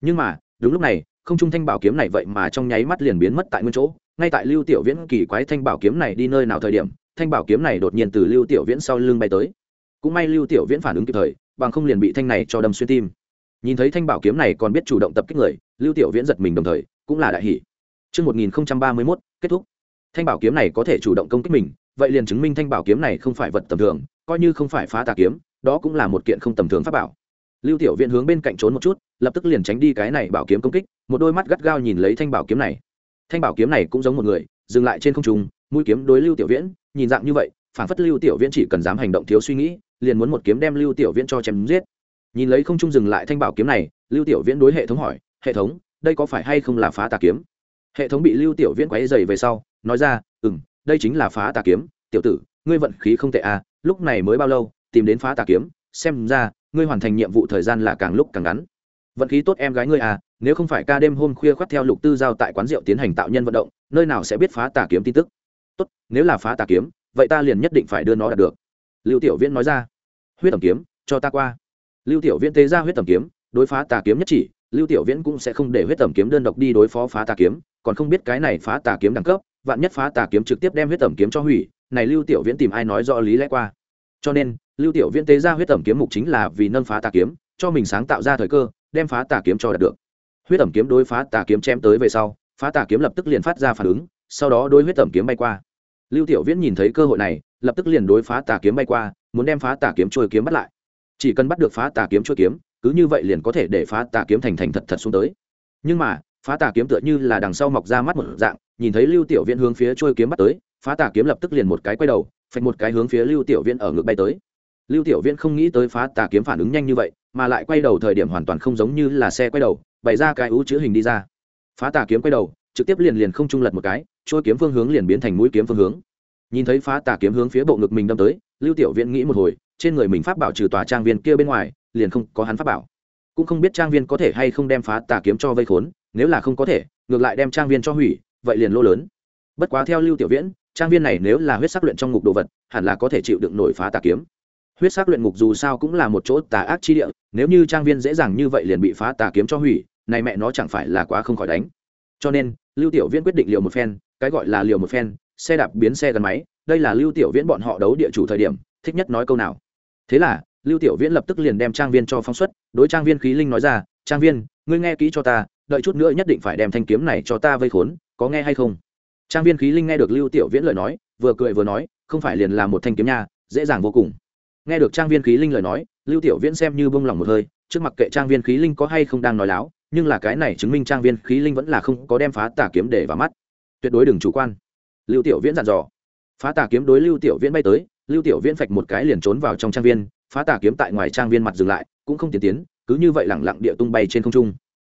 Nhưng mà, đúng lúc này không trung thanh bảo kiếm này vậy mà trong nháy mắt liền biến mất tại nguyên chỗ ngay tại lưu tiểu viễn kỳ quái thanh bảo kiếm này đi nơi nào thời điểm thanh bảo kiếm này đột nhiên từ lưu tiểu viễn sau lưng bay tới cũng may lưu tiểu viễn phản ứng kịp thời bằng không liền bị thanh này cho đâm xuyên tim nhìn thấy thanh bảo kiếm này còn biết chủ động tập kích người lưu tiểu viễn giật mình đồng thời cũng là đại hỷ Trước 1031, kết thúc. Thanh bảo kiếm này có thể chủ động công kích mình, vậy liền chứng minh thanh bảo kiếm này không phải vật tầm thường, coi như không phải phá tà kiếm, đó cũng là một kiện không tầm thường pháp bảo. Lưu Tiểu Viễn hướng bên cạnh trốn một chút, lập tức liền tránh đi cái này bảo kiếm công kích, một đôi mắt gắt gao nhìn lấy thanh bảo kiếm này. Thanh bảo kiếm này cũng giống một người, dừng lại trên không trung, mũi kiếm đối Lưu Tiểu Viễn, nhìn dạng như vậy, phản phất Lưu Tiểu Viễn chỉ cần dám hành động thiếu suy nghĩ, liền muốn một kiếm đem Lưu Tiểu Viễn cho chém giết. Nhìn lấy không trung dừng lại thanh bảo kiếm này, Lưu Tiểu Viễn đối hệ thống hỏi, "Hệ thống, đây có phải hay không là phá tà kiếm?" Hệ thống bị Lưu Tiểu Viễn quấy rầy về sau, nói ra, "Ừm, đây chính là phá tà kiếm, tiểu tử, ngươi vận khí không tệ à, lúc này mới bao lâu, tìm đến phá tà kiếm, xem ra, ngươi hoàn thành nhiệm vụ thời gian là càng lúc càng ngắn." Vận khí tốt em gái ngươi à, nếu không phải ca đêm hôm khuya khoắt theo Lục Tư giao tại quán rượu tiến hành tạo nhân vận động, nơi nào sẽ biết phá tà kiếm tin tức. Tốt, nếu là phá tà kiếm, vậy ta liền nhất định phải đưa nó đạt được. Lưu Tiểu Viễn nói ra. Huyết tầm kiếm, cho ta qua lưu tiểu viễn tế ra huyết tầm kiếm đối phá tà kiếm nhất chỉ lưu tiểu viễn cũng sẽ không để huyết tầm kiếm đơn độc đi đối phó phá tà kiếm còn không biết cái này phá tà kiếm đẳng cấp vạn nhất phá tà kiếm trực tiếp đem huyết tầm kiếm cho hủy này lưu tiểu viễn tìm ai nói rõ lý lẽ qua cho nên lưu tiểu viễn tế ra huyết tẩm kiếm mục chính là vì nâng phá tà kiếm cho mình sáng tạo ra thời cơ đem phá tà kiếm cho đạt được huyết tẩm kiếm đối phá tà kiếm chém tới về sau phá tà kiếm lập tức liền phát ra phản ứng sau đó đối huyết tẩm kiếm bay qua lưu tiểu viễn nhìn thấy cơ hội này lập tức liền đối phá tà kiếm bay qua muốn đem phá tà kiếm trôi kiếm bắt lại chỉ cần bắt được phá tà kiếm trôi kiếm cứ như vậy liền có thể để phá tà kiếm thành thành thật thật xuống tới nhưng mà phá tà kiếm tựa như là đằng sau mọc ra mắt một dạng nhìn thấy lưu tiểu viễn hướng phía trôi kiếm bắt tới phá tà kiếm lập tức liền một cái quay đầu phạch một cái hướng phía lưu tiểu viễn ở ngực bay tới lưu tiểu viễn không nghĩ tới phá tà kiếm phản ứng nhanh như vậy, mà lại quay đầu thời điểm hoàn toàn không giống như là xe quay đầu, bày ra cái ú chữ hình đi ra. Phá tà kiếm quay đầu, trực tiếp liền liền không trung lật một cái, trôi kiếm phương hướng liền biến thành mũi kiếm phương hướng. Nhìn thấy phá tà kiếm hướng phía bộ ngực mình đâm tới, lưu tiểu viễn nghĩ một hồi, trên người mình pháp bảo trừ tòa trang viên kia bên ngoài, liền không có hắn pháp bảo. Cũng không biết trang viên có thể hay không đem phá tà kiếm cho vây khốn, nếu là không có thể, ngược lại đem trang viên cho hủy, vậy liền lô lớn. Bất quá theo lưu tiểu viễn, trang viên này nếu là huyết sắc luyện trong ngục đồ vật, hẳn là có thể chịu đựng nổi phá tà kiếm huyết sắc luyện ngục dù sao cũng là một chỗ tà ác chi địa, nếu như trang viên dễ dàng như vậy liền bị phá tà kiếm cho hủy, này mẹ nó chẳng phải là quá không khỏi đánh. Cho nên, lưu tiểu viễn quyết định liều một phen, cái gọi là liều một phen, xe đạp biến xe gắn máy, đây là lưu tiểu viễn bọn họ đấu địa chủ thời điểm, thích nhất nói câu nào. Thế là, lưu tiểu viễn lập tức liền đem trang viên cho phóng xuất, đối trang viên khí linh nói ra, trang viên, ngươi nghe kỹ cho ta, đợi chút nữa nhất định phải đem thanh kiếm này cho ta vây khốn, có nghe hay không? Trang viên khí linh nghe được lưu tiểu viễn lời nói, vừa cười vừa nói, không phải liền là một thanh kiếm nha, dễ dàng vô cùng nghe được trang viên khí linh lời nói, lưu tiểu viễn xem như bông lòng một hơi, trước mặt kệ trang viên khí linh có hay không đang nói láo, nhưng là cái này chứng minh trang viên khí linh vẫn là không có đem phá tà kiếm để vào mắt. Tuyệt đối đừng chủ quan. Lưu tiểu viễn dặn dò. Phá tà kiếm đối lưu tiểu viễn bay tới, lưu tiểu viễn phạch một cái liền trốn vào trong trang viên, phá tà kiếm tại ngoài trang viên mặt dừng lại, cũng không tiến tiến, cứ như vậy lẳng lặng địa tung bay trên không trung.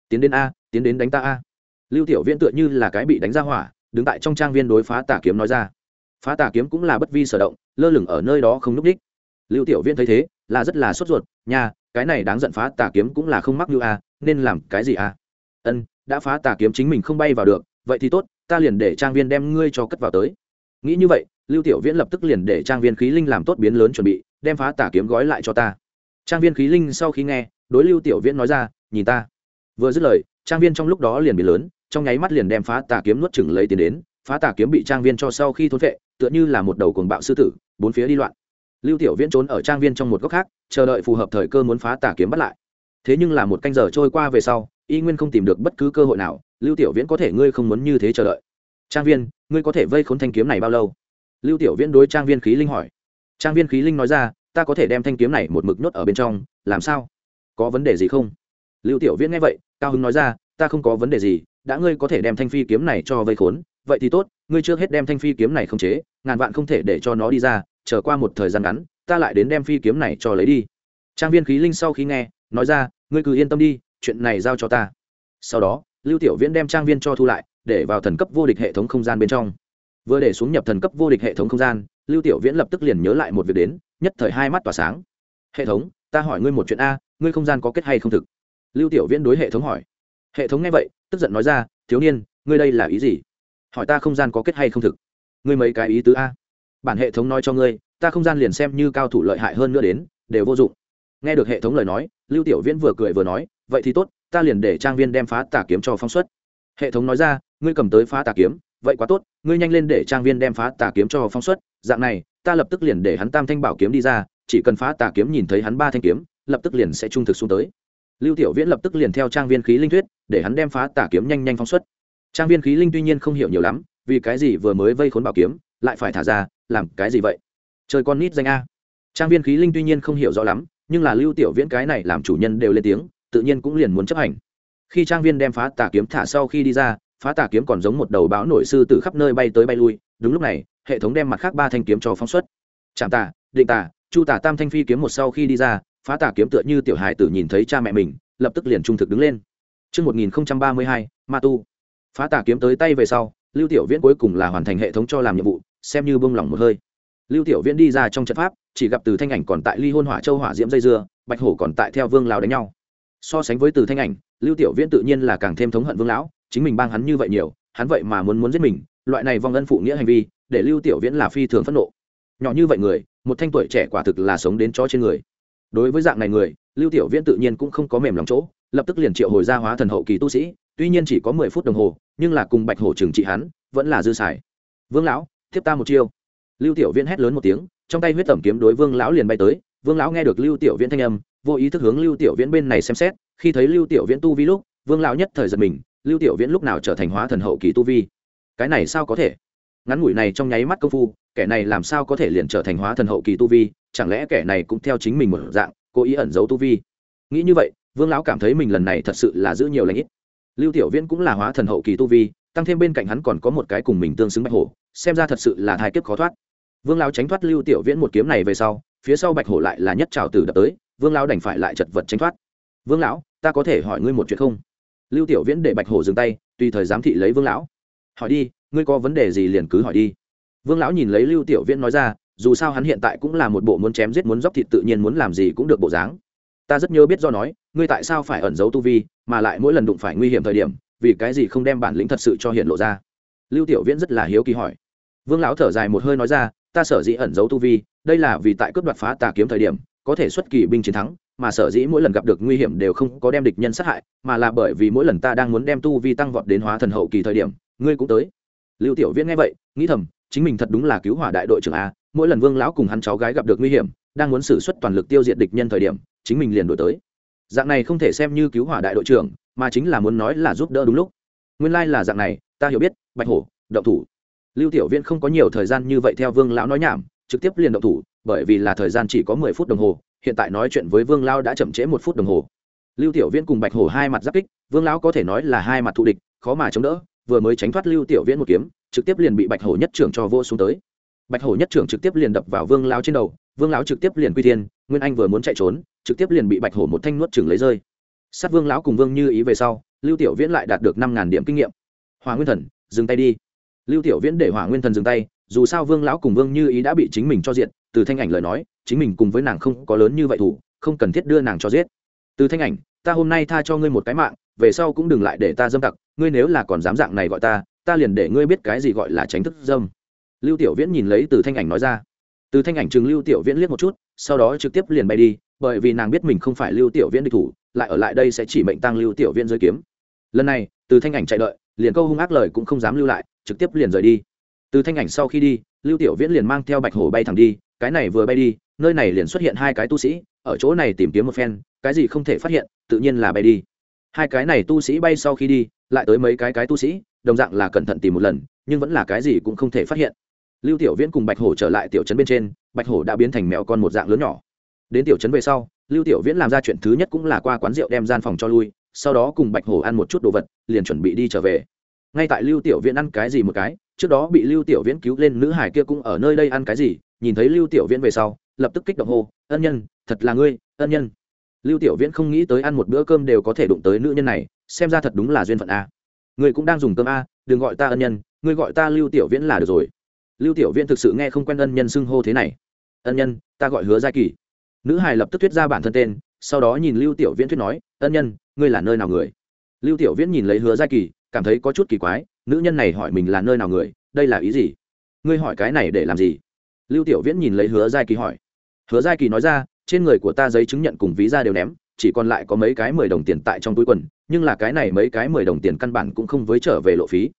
Tiến đến a, tiến đến đánh ta a. Lưu tiểu viễn tựa như là cái bị đánh ra hỏa, đứng tại trong trang viên đối phá tà kiếm nói ra. Phá tà kiếm cũng là bất vi sở động, lơ lửng ở nơi đó không núp đích lưu tiểu viễn thấy thế, là rất là sốt ruột, nha, cái này đáng giận phá tà kiếm cũng là không mắc như a, nên làm cái gì a? Ân, đã phá tà kiếm chính mình không bay vào được, vậy thì tốt, ta liền để trang viên đem ngươi cho cất vào tới. Nghĩ như vậy, lưu tiểu viễn lập tức liền để trang viên khí linh làm tốt biến lớn chuẩn bị, đem phá tà kiếm gói lại cho ta. Trang viên khí linh sau khi nghe, đối lưu tiểu viễn nói ra, nhìn ta. Vừa dứt lời, trang viên trong lúc đó liền biến lớn, trong nháy mắt liền đem phá tà kiếm nuốt chừng lấy tiền đến, phá tà kiếm bị trang viên cho sau khi thốn vệ tựa như là một đầu cuồng bạo sư tử, bốn phía đi loạn lưu tiểu viễn trốn ở trang viên trong một góc khác, chờ đợi phù hợp thời cơ muốn phá tà kiếm bắt lại. Thế nhưng là một canh giờ trôi qua về sau, y nguyên không tìm được bất cứ cơ hội nào, lưu tiểu viễn có thể ngươi không muốn như thế chờ đợi. Trang viên, ngươi có thể vây khốn thanh kiếm này bao lâu? Lưu tiểu viễn đối trang viên khí linh hỏi. Trang viên khí linh nói ra, ta có thể đem thanh kiếm này một mực nhốt ở bên trong, làm sao? Có vấn đề gì không? Lưu tiểu viễn nghe vậy, cao hứng nói ra, ta không có vấn đề gì, đã ngươi có thể đem thanh phi kiếm này cho vây khốn, vậy thì tốt, ngươi trước hết đem thanh phi kiếm này không chế, ngàn vạn không thể để cho nó đi ra chờ qua một thời gian ngắn, ta lại đến đem phi kiếm này cho lấy đi. Trang viên khí linh sau khi nghe, nói ra, ngươi cứ yên tâm đi, chuyện này giao cho ta. Sau đó, lưu tiểu viễn đem trang viên cho thu lại, để vào thần cấp vô địch hệ thống không gian bên trong. Vừa để xuống nhập thần cấp vô địch hệ thống không gian, lưu tiểu viễn lập tức liền nhớ lại một việc đến, nhất thời hai mắt tỏa sáng. Hệ thống, ta hỏi ngươi một chuyện a, ngươi không gian có kết hay không thực? Lưu tiểu viễn đối hệ thống hỏi. Hệ thống nghe vậy, tức giận nói ra, thiếu niên, ngươi đây là ý gì? Hỏi ta không gian có kết hay không thực? Ngươi mấy cái ý tứ a? Bản hệ thống nói cho ngươi, ta không gian liền xem như cao thủ lợi hại hơn nữa đến, đều vô dụng. Nghe được hệ thống lời nói, lưu tiểu viễn vừa cười vừa nói, vậy thì tốt, ta liền để trang viên đem phá tà kiếm cho phóng xuất. Hệ thống nói ra, ngươi cầm tới phá tà kiếm, vậy quá tốt, ngươi nhanh lên để trang viên đem phá tà kiếm cho phóng xuất, dạng này, ta lập tức liền để hắn tam thanh bảo kiếm đi ra, chỉ cần phá tà kiếm nhìn thấy hắn ba thanh kiếm, lập tức liền sẽ trung thực xuống tới. Lưu tiểu viễn lập tức liền theo trang viên khí linh thuyết, để hắn đem phá tà kiếm nhanh nhanh phóng xuất. Trang viên khí linh tuy nhiên không hiểu nhiều lắm, vì cái gì vừa mới vây khốn bảo kiếm, lại phải thả ra làm cái gì vậy? Trời con nít danh a. Trang viên khí linh tuy nhiên không hiểu rõ lắm nhưng là lưu tiểu viễn cái này làm chủ nhân đều lên tiếng tự nhiên cũng liền muốn chấp hành. Khi trang viên đem phá tà kiếm thả sau khi đi ra phá tà kiếm còn giống một đầu báo nổi sư từ khắp nơi bay tới bay lui đúng lúc này hệ thống đem mặt khác ba thanh kiếm cho phóng xuất. Chạm tà định tà chu tà tam thanh phi kiếm một sau khi đi ra phá tà kiếm tựa như tiểu hài tử nhìn thấy cha mẹ mình lập tức liền trung thực đứng lên. Trước 1032, Ma Tu. Phá tà kiếm tới tay về sau, Lưu Tiểu Viễn cuối cùng là hoàn thành hệ thống cho làm nhiệm vụ, xem như bông lỏng một hơi. Lưu Tiểu Viễn đi ra trong trận pháp, chỉ gặp Từ Thanh Ảnh còn tại Ly Hôn Hỏa Châu hỏa diễm dây dưa, Bạch Hổ còn tại theo Vương lão đánh nhau. So sánh với Từ Thanh Ảnh, Lưu Tiểu Viễn tự nhiên là càng thêm thống hận Vương lão, chính mình bang hắn như vậy nhiều, hắn vậy mà muốn muốn giết mình, loại này vong ân phụ nghĩa hành vi, để Lưu Tiểu Viễn là phi thường phẫn nộ. Nhỏ như vậy người, một thanh tuổi trẻ quả thực là sống đến chó trên người. Đối với dạng này người, Lưu Tiểu Viễn tự nhiên cũng không có mềm lòng chỗ, lập tức liền triệu hồi ra hóa thần hậu kỳ tu sĩ, tuy nhiên chỉ có mười phút đồng hồ, nhưng là cùng Bạch Hổ trừng trị hắn, vẫn là dư xài. Vương lão, tiếp ta một chiêu. Lưu Tiểu Viễn hét lớn một tiếng, trong tay huyết tẩm kiếm đối Vương lão liền bay tới, Vương lão nghe được Lưu Tiểu Viễn thanh âm, vô ý thức hướng Lưu Tiểu Viễn bên này xem xét, khi thấy Lưu Tiểu Viễn tu vi lúc, Vương lão nhất thời giật mình, Lưu Tiểu Viễn lúc nào trở thành hóa thần hậu kỳ tu vi? Cái này sao có thể? Ngắn ngủi này trong nháy mắt công phu, kẻ này làm sao có thể liền trở thành hóa thần hậu kỳ tu vi, chẳng lẽ kẻ này cũng theo chính mình một dạng, cố ý ẩn giấu tu vi? Nghĩ như vậy, Vương lão cảm thấy mình lần này thật sự là giữ nhiều lãnh ít. Lưu Tiểu Viễn cũng là hóa thần hậu kỳ tu vi, tăng thêm bên cạnh hắn còn có một cái cùng mình tương xứng bạch hổ, xem ra thật sự là thai kiếp khó thoát. Vương lão tránh thoát Lưu Tiểu Viễn một kiếm này về sau, phía sau bạch hổ lại là nhất trào tử đập tới, Vương lão đành phải lại chật vật tránh thoát. Vương lão, ta có thể hỏi ngươi một chuyện không? Lưu Tiểu Viễn để bạch hổ dừng tay, tùy thời giám thị lấy Vương lão. Hỏi đi, ngươi có vấn đề gì liền cứ hỏi đi. Vương lão nhìn lấy Lưu Tiểu Viễn nói ra, dù sao hắn hiện tại cũng là một bộ muốn chém giết muốn dóc thịt tự nhiên muốn làm gì cũng được bộ dáng ta rất nhớ biết do nói ngươi tại sao phải ẩn giấu tu vi mà lại mỗi lần đụng phải nguy hiểm thời điểm vì cái gì không đem bản lĩnh thật sự cho hiện lộ ra? Lưu tiểu viễn rất là hiếu kỳ hỏi. Vương lão thở dài một hơi nói ra, ta sở dĩ ẩn giấu tu vi, đây là vì tại cướp đoạt phá tà kiếm thời điểm, có thể xuất kỳ binh chiến thắng, mà sở dĩ mỗi lần gặp được nguy hiểm đều không có đem địch nhân sát hại, mà là bởi vì mỗi lần ta đang muốn đem tu vi tăng vọt đến hóa thần hậu kỳ thời điểm, ngươi cũng tới. Lưu tiểu viễn nghe vậy, nghĩ thầm, chính mình thật đúng là cứu hỏa đại đội trưởng a, mỗi lần vương lão cùng hắn cháu gái gặp được nguy hiểm, đang muốn xử suất toàn lực tiêu diệt địch nhân thời điểm, chính mình liền đổi tới. Dạng này không thể xem như cứu hỏa đại đội trưởng mà chính là muốn nói là giúp đỡ đúng lúc. Nguyên lai là dạng này, ta hiểu biết, bạch hổ, động thủ. Lưu tiểu viễn không có nhiều thời gian như vậy theo vương lão nói nhảm, trực tiếp liền động thủ, bởi vì là thời gian chỉ có mười phút đồng hồ, hiện tại nói chuyện với vương lão đã chậm trễ một phút đồng hồ. Lưu tiểu viễn cùng bạch hổ hai mặt giáp kích, vương lão có thể nói là hai mặt thù địch, khó mà chống đỡ, vừa mới tránh thoát lưu tiểu viễn một kiếm, trực tiếp liền bị bạch hổ nhất trưởng cho vô xuống tới. Bạch hổ nhất trưởng trực tiếp liền đập vào vương lão trên đầu, vương lão trực tiếp liền quy thiên, nguyên anh vừa muốn chạy trốn, trực tiếp liền bị bạch hổ một thanh nuốt chừng lấy rơi sát vương lão cùng vương như ý về sau, lưu tiểu viễn lại đạt được năm ngàn điểm kinh nghiệm. Hòa nguyên thần, dừng tay đi. Lưu tiểu viễn để hỏa nguyên thần dừng tay, dù sao vương lão cùng vương như ý đã bị chính mình cho diện từ thanh ảnh lời nói, chính mình cùng với nàng không có lớn như vậy thủ, không cần thiết đưa nàng cho giết. Từ thanh ảnh, ta hôm nay tha cho ngươi một cái mạng, về sau cũng đừng lại để ta dâm tặc, ngươi nếu là còn dám dạng này gọi ta ta liền để ngươi biết cái gì gọi là tránh thức dâm. Lưu tiểu viễn nhìn lấy từ thanh ảnh nói ra. Từ thanh ảnh chừng lưu tiểu viễn liếc một chút, sau đó trực tiếp liền bay đi, bởi vì nàng biết mình không phải lưu tiểu viễn địch thủ lại ở lại đây sẽ chỉ mệnh tăng lưu tiểu viễn dưới kiếm. Lần này, từ thanh ảnh chạy đợi, liền câu hung ác lời cũng không dám lưu lại, trực tiếp liền rời đi. Từ thanh ảnh sau khi đi, lưu tiểu viễn liền mang theo bạch hổ bay thẳng đi, cái này vừa bay đi, nơi này liền xuất hiện hai cái tu sĩ, ở chỗ này tìm kiếm một phen, cái gì không thể phát hiện, tự nhiên là bay đi. Hai cái này tu sĩ bay sau khi đi, lại tới mấy cái cái tu sĩ, đồng dạng là cẩn thận tìm một lần, nhưng vẫn là cái gì cũng không thể phát hiện. Lưu tiểu viễn cùng bạch hổ trở lại tiểu trấn bên trên, bạch hổ đã biến thành mèo con một dạng lớn nhỏ. Đến tiểu trấn về sau lưu tiểu viễn làm ra chuyện thứ nhất cũng là qua quán rượu đem gian phòng cho lui, sau đó cùng bạch hổ ăn một chút đồ vật, liền chuẩn bị đi trở về. Ngay tại lưu tiểu viễn ăn cái gì một cái, trước đó bị lưu tiểu viễn cứu lên nữ hải kia cũng ở nơi đây ăn cái gì, nhìn thấy lưu tiểu viễn về sau, lập tức kích động hô, ân nhân, thật là ngươi, ân nhân. Lưu tiểu viễn không nghĩ tới ăn một bữa cơm đều có thể đụng tới nữ nhân này, xem ra thật đúng là duyên phận a. Người cũng đang dùng cơm a, đừng gọi ta ân nhân, ngươi gọi ta lưu tiểu viễn là được rồi. Lưu tiểu viễn thực sự nghe không quen ân nhân xưng hô thế này. Ân nhân, ta gọi hứa giai kỳ nữ hải lập tức thuyết ra bản thân tên, sau đó nhìn lưu tiểu viễn thuyết nói, ân nhân, ngươi là nơi nào người? Lưu tiểu viễn nhìn lấy hứa giai kỳ, cảm thấy có chút kỳ quái, nữ nhân này hỏi mình là nơi nào người, đây là ý gì? Ngươi hỏi cái này để làm gì? Lưu tiểu viễn nhìn lấy hứa giai kỳ hỏi. Hứa giai kỳ nói ra, trên người của ta giấy chứng nhận cùng ví ra đều ném, chỉ còn lại có mấy cái mười đồng tiền tại trong túi quần, nhưng là cái này mấy cái mười đồng tiền căn bản cũng không với trở về lộ phí.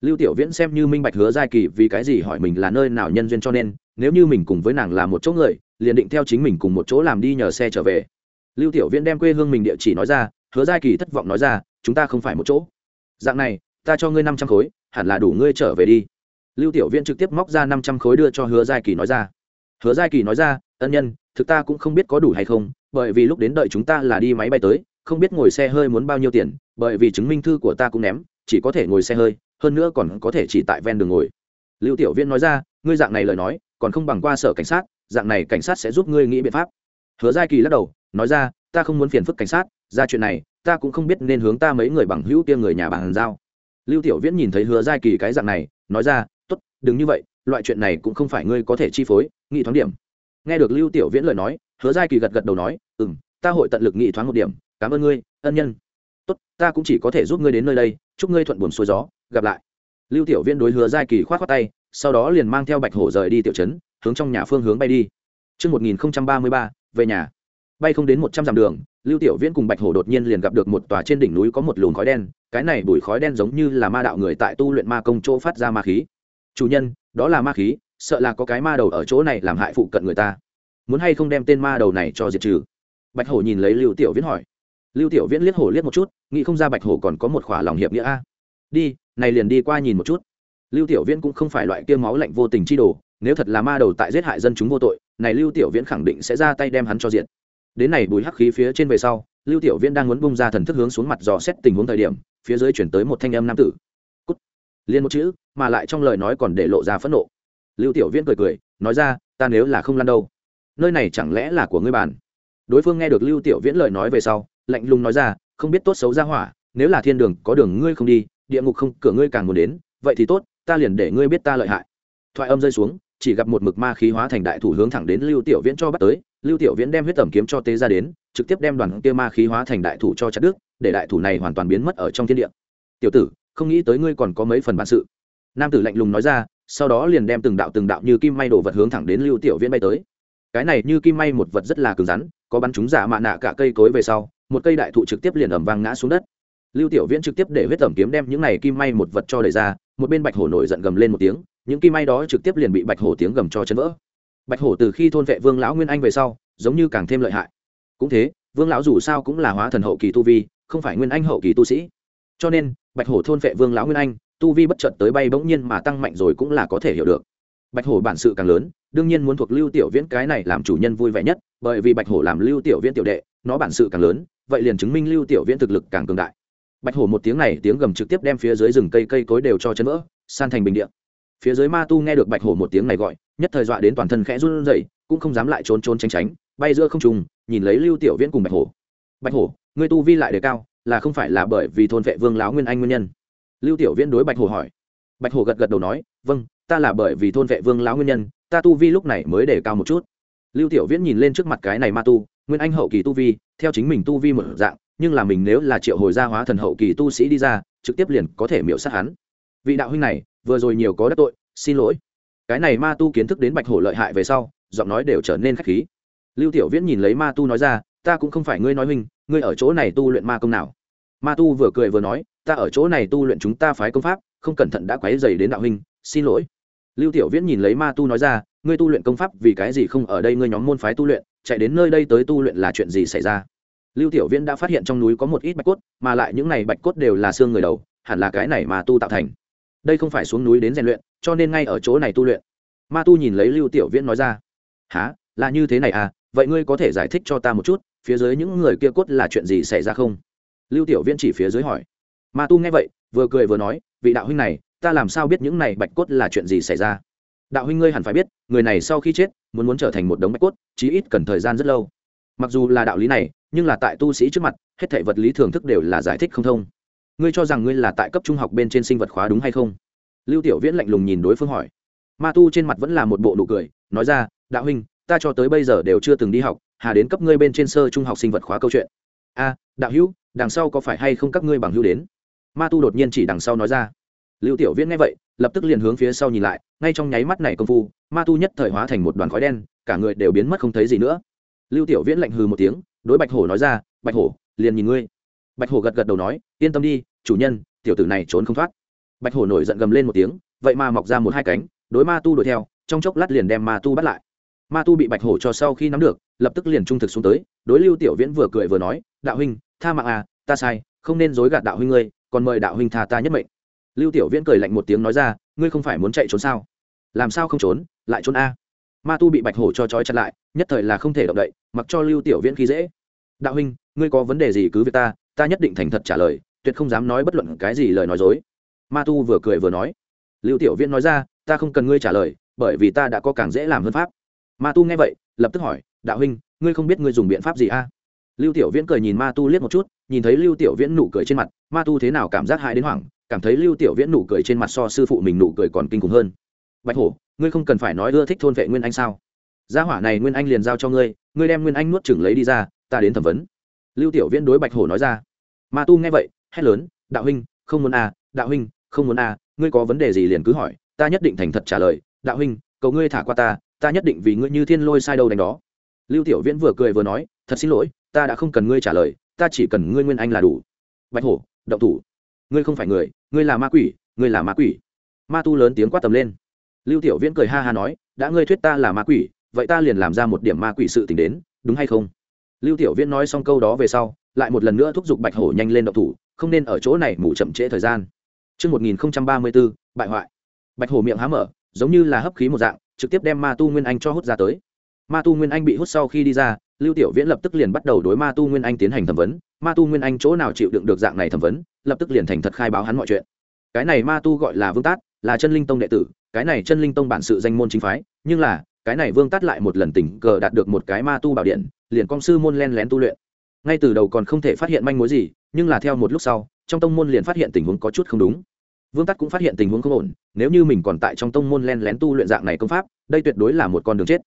Lưu tiểu viễn xem như minh bạch hứa giai kỳ vì cái gì hỏi mình là nơi nào nhân duyên cho nên, nếu như mình cùng với nàng là một chỗ người liền định theo chính mình cùng một chỗ làm đi nhờ xe trở về. Lưu tiểu viễn đem quê hương mình địa chỉ nói ra, hứa giai kỳ thất vọng nói ra, chúng ta không phải một chỗ. Dạng này, ta cho ngươi năm trăm khối, hẳn là đủ ngươi trở về đi. Lưu tiểu viễn trực tiếp móc ra năm trăm khối đưa cho hứa giai kỳ nói ra. Hứa giai kỳ nói ra, ân nhân, thực ta cũng không biết có đủ hay không, bởi vì lúc đến đợi chúng ta là đi máy bay tới, không biết ngồi xe hơi muốn bao nhiêu tiền, bởi vì chứng minh thư của ta cũng ném, chỉ có thể ngồi xe hơi, hơn nữa còn có thể chỉ tại ven đường ngồi. Lưu tiểu viễn nói ra, ngươi dạng này lời nói, còn không bằng qua sở cảnh sát dạng này cảnh sát sẽ giúp ngươi nghĩ biện pháp. Hứa giai kỳ lắc đầu, nói ra, ta không muốn phiền phức cảnh sát, ra chuyện này, ta cũng không biết nên hướng ta mấy người bằng hữu kia người nhà bàn giao. Lưu tiểu viễn nhìn thấy hứa giai kỳ cái dạng này, nói ra t ố t đừng như vậy, loại chuyện này cũng không phải ngươi có thể chi phối, nghị thoáng điểm. Nghe được lưu tiểu viễn lời nói, hứa giai kỳ gật gật đầu nói ừ m ta hội tận lực nghị thoáng một điểm, cảm ơn ngươi, ân nhân. Tốt, ta cũng chỉ có thể giúp ngươi đến nơi đây, chúc ngươi thuận buồn xuôi gió, gặp lại. Lưu tiểu viễn đối hứa giai kỳ k h o á t khoác tay, sau đó liền mang theo bạch hổ rời đi tiểu trấn hướng trong nhà phương hướng bay đi. Trước 1033, về nhà. Bay không đến một trăm dặm đường lưu tiểu viễn cùng bạch hổ đột nhiên liền gặp được một tòa trên đỉnh núi có một luồng khói đen cái này bụi khói đen giống như là ma đạo người tại tu luyện ma công chỗ phát ra ma khí. Chủ nhân đó là ma khí sợ là có cái ma đầu ở chỗ này làm hại phụ cận người ta. Muốn hay không đem tên ma đầu này cho diệt trừ? Bạch hổ nhìn lấy lưu tiểu viễn hỏi. Lưu tiểu viễn liếc hổ liếc một chút nghĩ không ra bạch hổ còn có một khỏa lòng hiệp nghĩa a. Đi này liền đi qua nhìn một chút. Lưu tiểu viễn cũng không phải loại kia máu lạnh vô tình chi đồ nếu thật là ma đầu tại giết hại dân chúng vô tội, này lưu tiểu viễn khẳng định sẽ ra tay đem hắn cho diện. đến này bùi hắc khí phía trên về sau, lưu tiểu viễn đang muốn bung ra thần thức hướng xuống mặt dò xét tình huống thời điểm, phía dưới chuyển tới một thanh âm nam tử. Cút. Liên một chữ, mà lại trong lời nói còn để lộ ra phẫn nộ. Lưu tiểu viễn cười cười, nói ra, ta nếu là không lăn đâu, nơi này chẳng lẽ là của ngươi bàn? Đối phương nghe được lưu tiểu viễn lời nói về sau, lạnh lùng nói ra, không biết tốt xấu ra hỏa, nếu là thiên đường, có đường ngươi không đi, địa ngục không, cửa ngươi càng muốn đến, vậy thì tốt, ta liền để ngươi biết ta lợi hại. Thoại âm rơi xuống chỉ gặp một mực ma khí hóa thành đại thủ hướng thẳng đến lưu tiểu viễn cho bắt tới. Lưu tiểu viễn đem huyết tẩm kiếm cho tế ra đến, trực tiếp đem đoàn kia ma khí hóa thành đại thủ cho chặt đức để đại thủ này hoàn toàn biến mất ở trong thiên địa. Tiểu tử, không nghĩ tới ngươi còn có mấy phần bản sự. Nam tử lạnh lùng nói ra, sau đó liền đem từng đạo từng đạo như kim may đổ vật hướng thẳng đến lưu tiểu viễn bay tới. Cái này như kim may một vật rất là cứng rắn, có bắn chúng giả mạ nạ cả cây cối về sau, một cây đại thụ trực tiếp liền ẩm vang ngã xuống đất. Lưu tiểu viễn trực tiếp để huyết tẩm kiếm đem những này kim may một vật cho đẩy ra một bên bạch hổ nổi giận gầm lên một tiếng, những kim may đó trực tiếp liền bị bạch hổ tiếng gầm cho chấn vỡ. Bạch hổ từ khi thôn vệ vương lão nguyên anh về sau, giống như càng thêm lợi hại. Cũng thế, vương lão dù sao cũng là hóa thần hậu kỳ tu vi, không phải nguyên anh hậu kỳ tu sĩ. Cho nên, bạch hổ thôn vệ vương lão nguyên anh, tu vi bất chợt tới bay bỗng nhiên mà tăng mạnh rồi cũng là có thể hiểu được. Bạch hổ bản sự càng lớn, đương nhiên muốn thuộc lưu tiểu viễn cái này làm chủ nhân vui vẻ nhất, bởi vì bạch hổ làm lưu tiểu viễn tiểu đệ, nó bản sự càng lớn, vậy liền chứng minh lưu tiểu viễn thực lực càng cường đại bạch hổ một tiếng này tiếng gầm trực tiếp đem phía dưới rừng cây cây cối đều cho chấn vỡ, san thành bình điện phía dưới ma tu nghe được bạch hổ một tiếng này gọi, nhất thời dọa đến toàn thân khẽ run rẩy, cũng không dám lại trốn trốn tránh tránh, bay giữa không trùng nhìn lấy lưu tiểu viễn cùng bạch hổ. Bạch hổ, ngươi tu vi lại đề cao, là không phải là bởi vì thôn vệ vương láo nguyên anh nguyên nhân? Lưu tiểu viễn đối bạch hổ hỏi. Bạch hổ gật gật đầu nói vâng ta là bởi vì thôn vệ vương láo nguyên nhân, ta tu vi lúc này mới đề cao một chút. Lưu tiểu viễn nhìn lên trước mặt cái này ma tu, nguyên anh hậu kỳ tu vi, theo chính mình tu vi một dạng nhưng là mình nếu là triệu hồi gia hóa thần hậu kỳ tu sĩ đi ra, trực tiếp liền có thể miễu sát hắn. Vị đạo huynh này, vừa rồi nhiều có đắc tội, xin lỗi. Cái này ma tu kiến thức đến bạch hổ lợi hại về sau, giọng nói đều trở nên khách khí. Lưu tiểu viễn nhìn lấy ma tu nói ra, ta cũng không phải ngươi nói huynh, ngươi ở chỗ này tu luyện ma công nào? Ma tu vừa cười vừa nói, ta ở chỗ này tu luyện chúng ta phái công pháp, không cẩn thận đã quấy dày đến đạo huynh, xin lỗi. Lưu tiểu viễn nhìn lấy ma tu nói ra, ngươi tu luyện công pháp vì cái gì không ở đây ngươi nhóm môn phái tu luyện, chạy đến nơi đây tới tu luyện là chuyện gì xảy ra? Lưu tiểu viễn đã phát hiện trong núi có một ít bạch cốt, mà lại những này bạch cốt đều là xương người đầu, hẳn là cái này mà tu tạo thành. Đây không phải xuống núi đến rèn luyện, cho nên ngay ở chỗ này tu luyện. Ma tu nhìn lấy lưu tiểu viễn nói ra há là như thế này à? Vậy ngươi có thể giải thích cho ta một chút, phía dưới những người kia cốt là chuyện gì xảy ra không? Lưu tiểu viễn chỉ phía dưới hỏi. Ma tu nghe vậy, vừa cười vừa nói, vị đạo huynh này, ta làm sao biết những này bạch cốt là chuyện gì xảy ra? Đạo huynh ngươi hẳn phải biết, người này sau khi chết, muốn muốn trở thành một đống bạch cốt, chí ít cần thời gian rất lâu. Mặc dù là đạo lý này nhưng là tại tu sĩ trước mặt, hết thể vật lý thường thức đều là giải thích không thông. Ngươi cho rằng ngươi là tại cấp trung học bên trên sinh vật khóa đúng hay không? Lưu tiểu viễn lạnh lùng nhìn đối phương hỏi. Ma tu trên mặt vẫn là một bộ nụ cười, nói ra, đạo huynh, ta cho tới bây giờ đều chưa từng đi học, hà đến cấp ngươi bên trên sơ trung học sinh vật khóa câu chuyện. A, đạo hữu, đằng sau có phải hay không các ngươi bằng hữu đến? Ma tu đột nhiên chỉ đằng sau nói ra. Lưu tiểu viễn nghe vậy, lập tức liền hướng phía sau nhìn lại, ngay trong nháy mắt này công phu, ma tu nhất thời hóa thành một đoàn khói đen, cả người đều biến mất không thấy gì nữa. Lưu tiểu viễn lạnh hừ một tiếng đối bạch hổ nói ra, bạch hổ, liền nhìn ngươi. Bạch hổ gật gật đầu nói, yên tâm đi, chủ nhân, tiểu tử này trốn không thoát. Bạch hổ nổi giận gầm lên một tiếng, vậy mà mọc ra một hai cánh, đối ma tu đuổi theo, trong chốc lát liền đem ma tu bắt lại. Ma tu bị bạch hổ cho sau khi nắm được, lập tức liền trung thực xuống tới, đối lưu tiểu viễn vừa cười vừa nói, đạo huynh, tha mạng à ta sai, không nên dối gạt đạo huynh ngươi, còn mời đạo huynh tha ta nhất mệnh. Lưu tiểu viễn cười lạnh một tiếng nói ra, ngươi không phải muốn chạy trốn sao? Làm sao không trốn? Lại trốn a? Ma tu bị bạch hổ cho trói chặt lại, nhất thời là không thể động đậy mặc cho lưu tiểu viễn khi dễ. Đạo huynh, ngươi có vấn đề gì cứ việc ta ta nhất định thành thật trả lời, tuyệt không dám nói bất luận cái gì lời nói dối. Ma tu vừa cười vừa nói. Lưu tiểu viễn nói ra, ta không cần ngươi trả lời, bởi vì ta đã có càng dễ làm hơn pháp. Ma tu nghe vậy, lập tức hỏi, đạo huynh, ngươi không biết ngươi dùng biện pháp gì a? Lưu tiểu viễn cười nhìn ma tu liếc một chút, nhìn thấy lưu tiểu viễn nụ cười trên mặt, ma tu thế nào cảm giác hại đến hoảng, cảm thấy lưu tiểu viễn nụ cười trên mặt so sư phụ mình nụ cười còn kinh khủng hơn. Bạch hổ, ngươi không cần phải nói ưa thích thôn vệ nguyên anh sao? Gia hỏa này nguyên anh liền giao cho ngươi ngươi đem nguyên anh nuốt chừng lấy đi ra, ta đến thẩm vấn. Lưu tiểu viễn đối bạch hổ nói ra. Ma tu nghe vậy, hét lớn, đạo huynh, không muốn à đạo huynh, không muốn à ngươi có vấn đề gì liền cứ hỏi, ta nhất định thành thật trả lời, đạo huynh, cầu ngươi thả qua ta ta nhất định vì ngươi như thiên lôi sai đâu đánh đó. Lưu tiểu viễn vừa cười vừa nói, thật xin lỗi, ta đã không cần ngươi trả lời, ta chỉ cần ngươi nguyên anh là đủ. Bạch hổ, động thủ. Ngươi không phải người, ngươi là ma quỷ, ngươi là ma quỷ. Ma tu lớn tiếng quát tầm lên. Lưu tiểu viễn cười ha ha nói, đã ngươi thuyết ta là ma quỷ vậy ta liền làm ra một điểm ma quỷ sự t đến đúng hay không lưu tiểu viễn nói xong câu đó về sau lại một lần nữa thúc giục bạch hổ nhanh lên động thủ không nên ở chỗ này mù chậm trễ thời gian Trước 1034, bại hoại. Bạch hổ miệng há mở, giống như là hấp khí một dạng, trực tiếp đem ma tu nguyên anh cho hút ra tới. Ma tu nguyên anh bị hút sau khi đi ra, Lưu Tiểu Viễn lập tức liền bắt đầu đối ma tu nguyên anh tiến hành thẩm vấn. Ma tu nguyên anh chỗ nào chịu đựng được dạng này thẩm vấn, lập tức liền thành thật khai báo hắn mọi chuyện. Cái này ma tu gọi là Vương Tát, là chân linh tông đệ tử, cái này chân linh tông bản sự danh môn chính phái, nhưng là cái này vương tát lại một lần tình cờ đạt được một cái ma tu bảo điện, liền công sư môn len lén tu luyện. Ngay từ đầu còn không thể phát hiện manh mối gì, nhưng là theo một lúc sau, trong tông môn liền phát hiện tình huống có chút không đúng. Vương tát cũng phát hiện tình huống không ổn, nếu như mình còn tại trong tông môn len lén tu luyện dạng này công pháp, đây tuyệt đối là một con đường chết.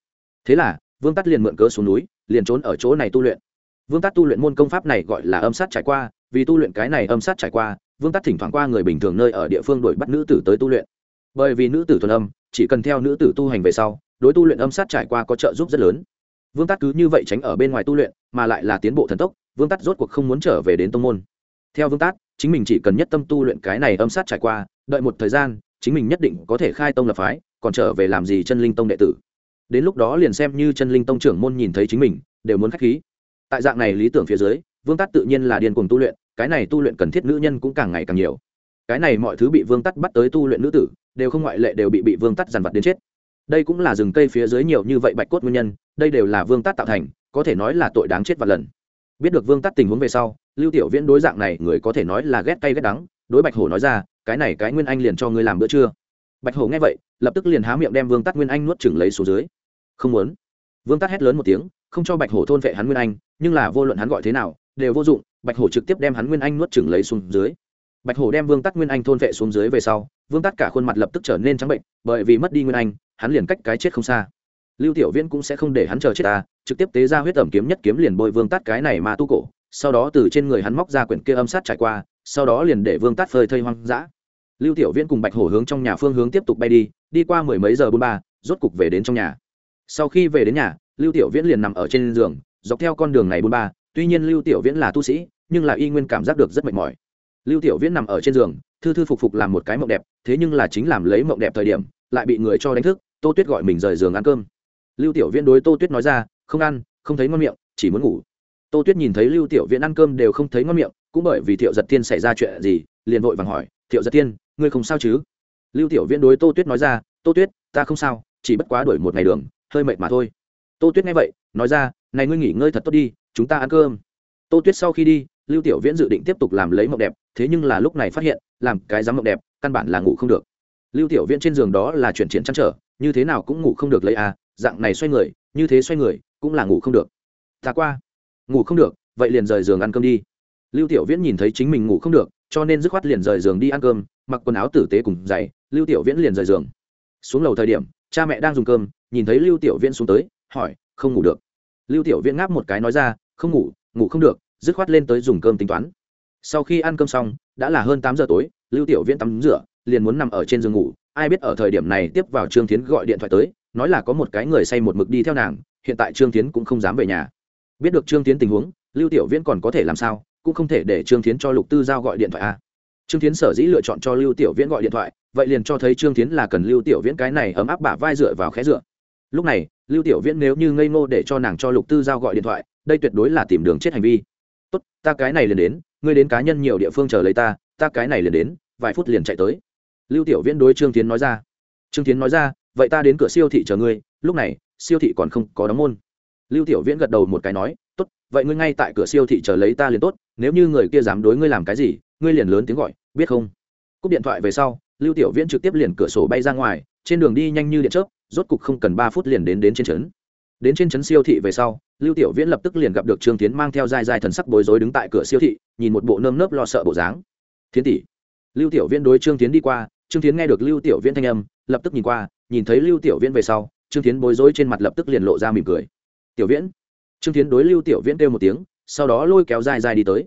Thế là, vương tát liền mượn cớ xuống núi, liền trốn ở chỗ này tu luyện. Vương tát tu luyện môn công pháp này gọi là âm sát trải qua, vì tu luyện cái này âm sát trải qua, vương tát thỉnh thoảng qua người bình thường nơi ở địa phương đuổi bắt nữ tử tới tu luyện. Bởi vì nữ tử thuần âm, chỉ cần theo nữ tử tu hành về sau đối tu luyện âm sát trải qua có trợ giúp rất lớn. Vương tát cứ như vậy tránh ở bên ngoài tu luyện, mà lại là tiến bộ thần tốc, vương tát rốt cuộc không muốn trở về đến tông môn. Theo vương tát, chính mình chỉ cần nhất tâm tu luyện cái này âm sát trải qua, đợi một thời gian, chính mình nhất định có thể khai tông lập phái, còn trở về làm gì chân linh tông đệ tử. Đến lúc đó liền xem như chân linh tông trưởng môn nhìn thấy chính mình, đều muốn k h á c h khí. Tại dạng này lý tưởng phía dưới, vương tát tự nhiên là điên cuồng tu luyện, cái này tu luyện cần thiết nữ nhân cũng càng ngày càng nhiều. Cái này mọi thứ bị vương tắt bắt tới tu luyện nữ tử, đều không ngoại lệ đều bị bị vương tắt dằn vặt đến chết đây cũng là rừng cây phía dưới nhiều như vậy bạch cốt nguyên nhân, đây đều là vương tát tạo thành, có thể nói là tội đáng chết và lần. Biết được vương tát tình huống về sau, lưu tiểu viễn đối dạng này người có thể nói là ghét cay ghét đắng, đối bạch hổ nói ra, cái này cái nguyên anh liền cho ngươi làm bữa trưa. Bạch hổ nghe vậy, lập tức liền há miệng đem vương tát nguyên anh nuốt chừng lấy xuống dưới. Không muốn. Vương tát hét lớn một tiếng, không cho bạch hổ thôn vệ hắn nguyên anh, nhưng là vô luận hắn gọi thế nào, đều vô dụng, bạch hổ trực tiếp đem hắn nguyên anh nuốt chừng lấy xuống dưới. Bạch hổ đem vương tát nguyên anh thôn vệ xuống dưới về sau vương tắt cả khuôn mặt lập tức trở nên trắng bệnh, bởi vì mất đi nguyên anh, hắn liền cách cái chết không xa. Lưu tiểu viễn cũng sẽ không để hắn chờ chết ta, trực tiếp tế ra huyết ẩm kiếm nhất kiếm liền bôi vương tắt cái này mà tu cổ, sau đó từ trên người hắn móc ra quyển kia âm sát trải qua, sau đó liền để vương tắt phơi thây hoang dã. Lưu tiểu viễn cùng bạch hổ hướng trong nhà phương hướng tiếp tục bay đi đi qua mười mấy giờ bốn ba, rốt cục về đến trong nhà. Sau khi về đến nhà, lưu tiểu viễn liền nằm ở trên giường, dọc theo con đường này bốn ba, tuy nhiên lưu tiểu viễn là tu sĩ, nhưng là y nguyên cảm giác được rất mệt mỏi lưu tiểu viễn nằm ở trên giường, thư thư phục phục làm một cái mộng đẹp, thế nhưng là chính làm lấy mộng đẹp thời điểm, lại bị người cho đánh thức, tô tuyết gọi mình rời giường ăn cơm. Lưu tiểu viễn đối tô tuyết nói ra, không ăn, không thấy ngon miệng, chỉ muốn ngủ. Tô tuyết nhìn thấy lưu tiểu viễn ăn cơm đều không thấy ngon miệng, cũng bởi vì thiệu giật tiên xảy ra chuyện gì, liền vội vàng hỏi, thiệu giật tiên ngươi không sao chứ? Lưu tiểu viễn đối tô tuyết nói ra, tô tuyết, ta không sao, chỉ bất quá đuổi một ngày đường, hơi mệt mà thôi. Tô tuyết nghe vậy, nói ra, này ngươi nghỉ ngơi thật tốt đi, chúng ta ăn cơm. Tô tuyết sau khi đi, lưu tiểu viễn dự định tiếp tục làm lấy mộng đẹp thế nhưng là lúc này phát hiện, làm cái dám mộng đẹp, căn bản là ngủ không được. Lưu tiểu viễn trên giường đó là chuyển triển chăn trở, như thế nào cũng ngủ không được lấy à dạng này xoay người, như thế xoay người, cũng là ngủ không được. Ta qua. Ngủ không được, vậy liền rời giường ăn cơm đi. Lưu tiểu viễn nhìn thấy chính mình ngủ không được, cho nên dứt khoát liền rời giường đi ăn cơm, mặc quần áo tử tế cùng giày, lưu tiểu viễn liền rời giường. Xuống lầu thời điểm, cha mẹ đang dùng cơm, nhìn thấy lưu tiểu viễn xuống tới, hỏi, không ngủ được? Lưu tiểu viễn ngáp một cái nói ra, không ngủ ngủ không được, dứt khoát lên tới dùng cơm tính toán sau khi ăn cơm xong, đã là hơn tám giờ tối, lưu tiểu viễn tắm rửa, liền muốn nằm ở trên giường ngủ. Ai biết ở thời điểm này tiếp vào trương tiến gọi điện thoại tới, nói là có một cái người say một mực đi theo nàng, hiện tại trương tiến cũng không dám về nhà. Biết được trương tiến tình huống, lưu tiểu viễn còn có thể làm sao, cũng không thể để trương tiến cho lục tư giao gọi điện thoại a à. trương tiến sở dĩ lựa chọn cho lưu tiểu viễn gọi điện thoại, vậy liền cho thấy trương tiến là cần lưu tiểu viễn cái này ấm áp bả vai dựa vào khẽ dựa. Lúc này, lưu tiểu viễn nếu như ngây ngô để cho nàng cho lục tư giao gọi điện thoại, đây tuyệt đối là tìm đường chết hành vi. Tốt, ta cái này liền đến ngươi đến cá nhân nhiều địa phương chờ lấy ta ta cái này liền đến, vài phút liền chạy tới. Lưu tiểu viễn đối trương tiến nói ra. Trương tiến nói ra, vậy ta đến cửa siêu thị chờ ngươi, lúc này, siêu thị còn không có đóng môn. Lưu tiểu viễn gật đầu một cái nói, tốt, vậy ngươi ngay tại cửa siêu thị chờ lấy ta liền tốt, nếu như người kia dám đối ngươi làm cái gì, ngươi liền lớn tiếng gọi, biết không? Cúp điện thoại về sau, lưu tiểu viễn trực tiếp liền cửa sổ bay ra ngoài, trên đường đi nhanh như điện chớp, rốt cục không cần ba phút liền đến đến trên trấn đến trên trấn siêu thị về sau, lưu tiểu viễn lập tức liền gặp được trương tiến mang theo dai dai thần sắc bối rối đứng tại cửa siêu thị, nhìn một bộ nơm nớp lo sợ bộ dáng. Thiến tỷ. Lưu tiểu viễn đối trương tiến đi qua, trương tiến nghe được lưu tiểu viễn thanh âm, lập tức nhìn qua, nhìn thấy lưu tiểu viễn về sau, trương tiến bối rối trên mặt lập tức liền lộ ra mỉm cười. Tiểu viễn. Trương tiến đối lưu tiểu viễn kêu một tiếng, sau đó lôi kéo dai dai đi tới.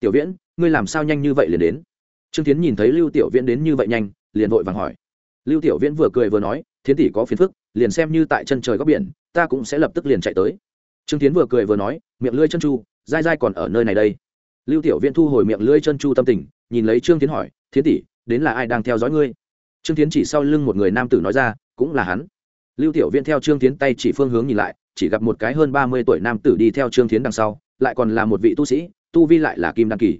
Tiểu viễn, ngươi làm sao nhanh như vậy liền đến? Trương tiến nhìn thấy lưu tiểu viễn đến như vậy nhanh, liền vội vàng hỏi. Lưu tiểu viễn vừa cười vừa nói, thiến tỷ có phiền phức liền xem như tại chân trời góc biển, ta cũng sẽ lập tức liền chạy tới. Trương tiến vừa cười vừa nói, miệng lưỡi chân chu, dai dai còn ở nơi này đây. Lưu tiểu viễn thu hồi miệng lưỡi chân chu tâm tình, nhìn lấy trương tiến hỏi, thiến tỷ, đến là ai đang theo dõi ngươi? Trương tiến chỉ sau lưng một người nam tử nói ra, cũng là hắn. Lưu tiểu viễn theo trương tiến tay chỉ phương hướng nhìn lại, chỉ gặp một cái hơn ba mươi tuổi nam tử đi theo trương tiến đằng sau, lại còn là một vị tu sĩ, tu vi lại là kim đăng kỳ.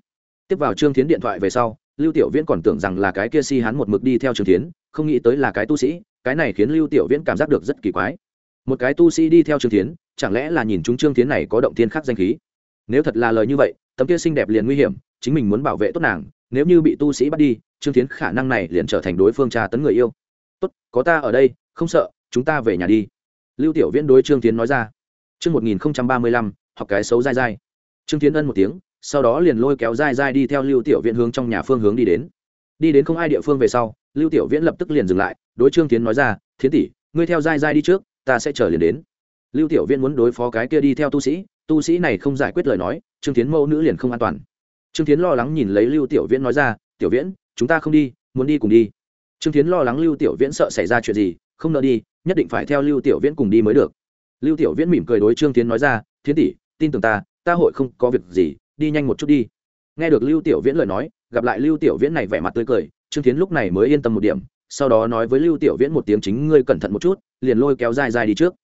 Tiếp vào trương tiến điện thoại về sau, lưu tiểu viễn còn tưởng rằng là cái kia si hắn một mực đi theo trương tiến không nghĩ tới là cái tu sĩ cái này khiến lưu tiểu viễn cảm giác được rất kỳ quái. Một cái tu sĩ đi theo trương tiến chẳng lẽ là nhìn chúng trương tiến này có động tiên khác danh khí? Nếu thật là lời như vậy tấm kia xinh đẹp liền nguy hiểm chính mình muốn bảo vệ tốt nàng nếu như bị tu sĩ bắt đi trương tiến khả năng này liền trở thành đối phương trà tấn người yêu. Tốt có ta ở đây không sợ chúng ta về nhà đi. Lưu tiểu viễn đối trương tiến nói ra. Chương 1035, học cái xấu dai dai. Trương Tiến ân một tiếng, sau đó liền lôi kéo dai dai đi theo Lưu Tiểu Viễn hướng trong nhà phương hướng đi đến. Đi đến không ai địa phương về sau, Lưu Tiểu Viễn lập tức liền dừng lại, đối Trương Tiến nói ra, "Thiến tỷ, ngươi theo dai dai đi trước, ta sẽ chờ liền đến." lưu tiểu viễn muốn đối phó cái kia đi theo tu sĩ tu sĩ này không giải quyết lời nói trương tiến mẫu nữ liền không an toàn. Trương tiến lo lắng nhìn lấy lưu tiểu viễn nói ra tiểu viễn chúng ta không đi muốn đi cùng đi. Trương tiến lo lắng lưu tiểu viễn sợ xảy ra chuyện gì không nợ đi nhất định phải theo lưu tiểu viễn cùng đi mới được. Lưu tiểu viễn mỉm cười đối trương tiến nói ra thiến tỷ tin tưởng ta ta hội không có việc gì đi nhanh một chút đi. Nghe được lưu tiểu viễn lời nói gặp lại lưu tiểu viễn này vẻ mặt tươi cười trương tiến lúc này mới yên tâm một điểm, sau đó nói với lưu tiểu viễn một tiếng chính ngươi cẩn thận một chút, liền lôi kéo dài dài đi trước.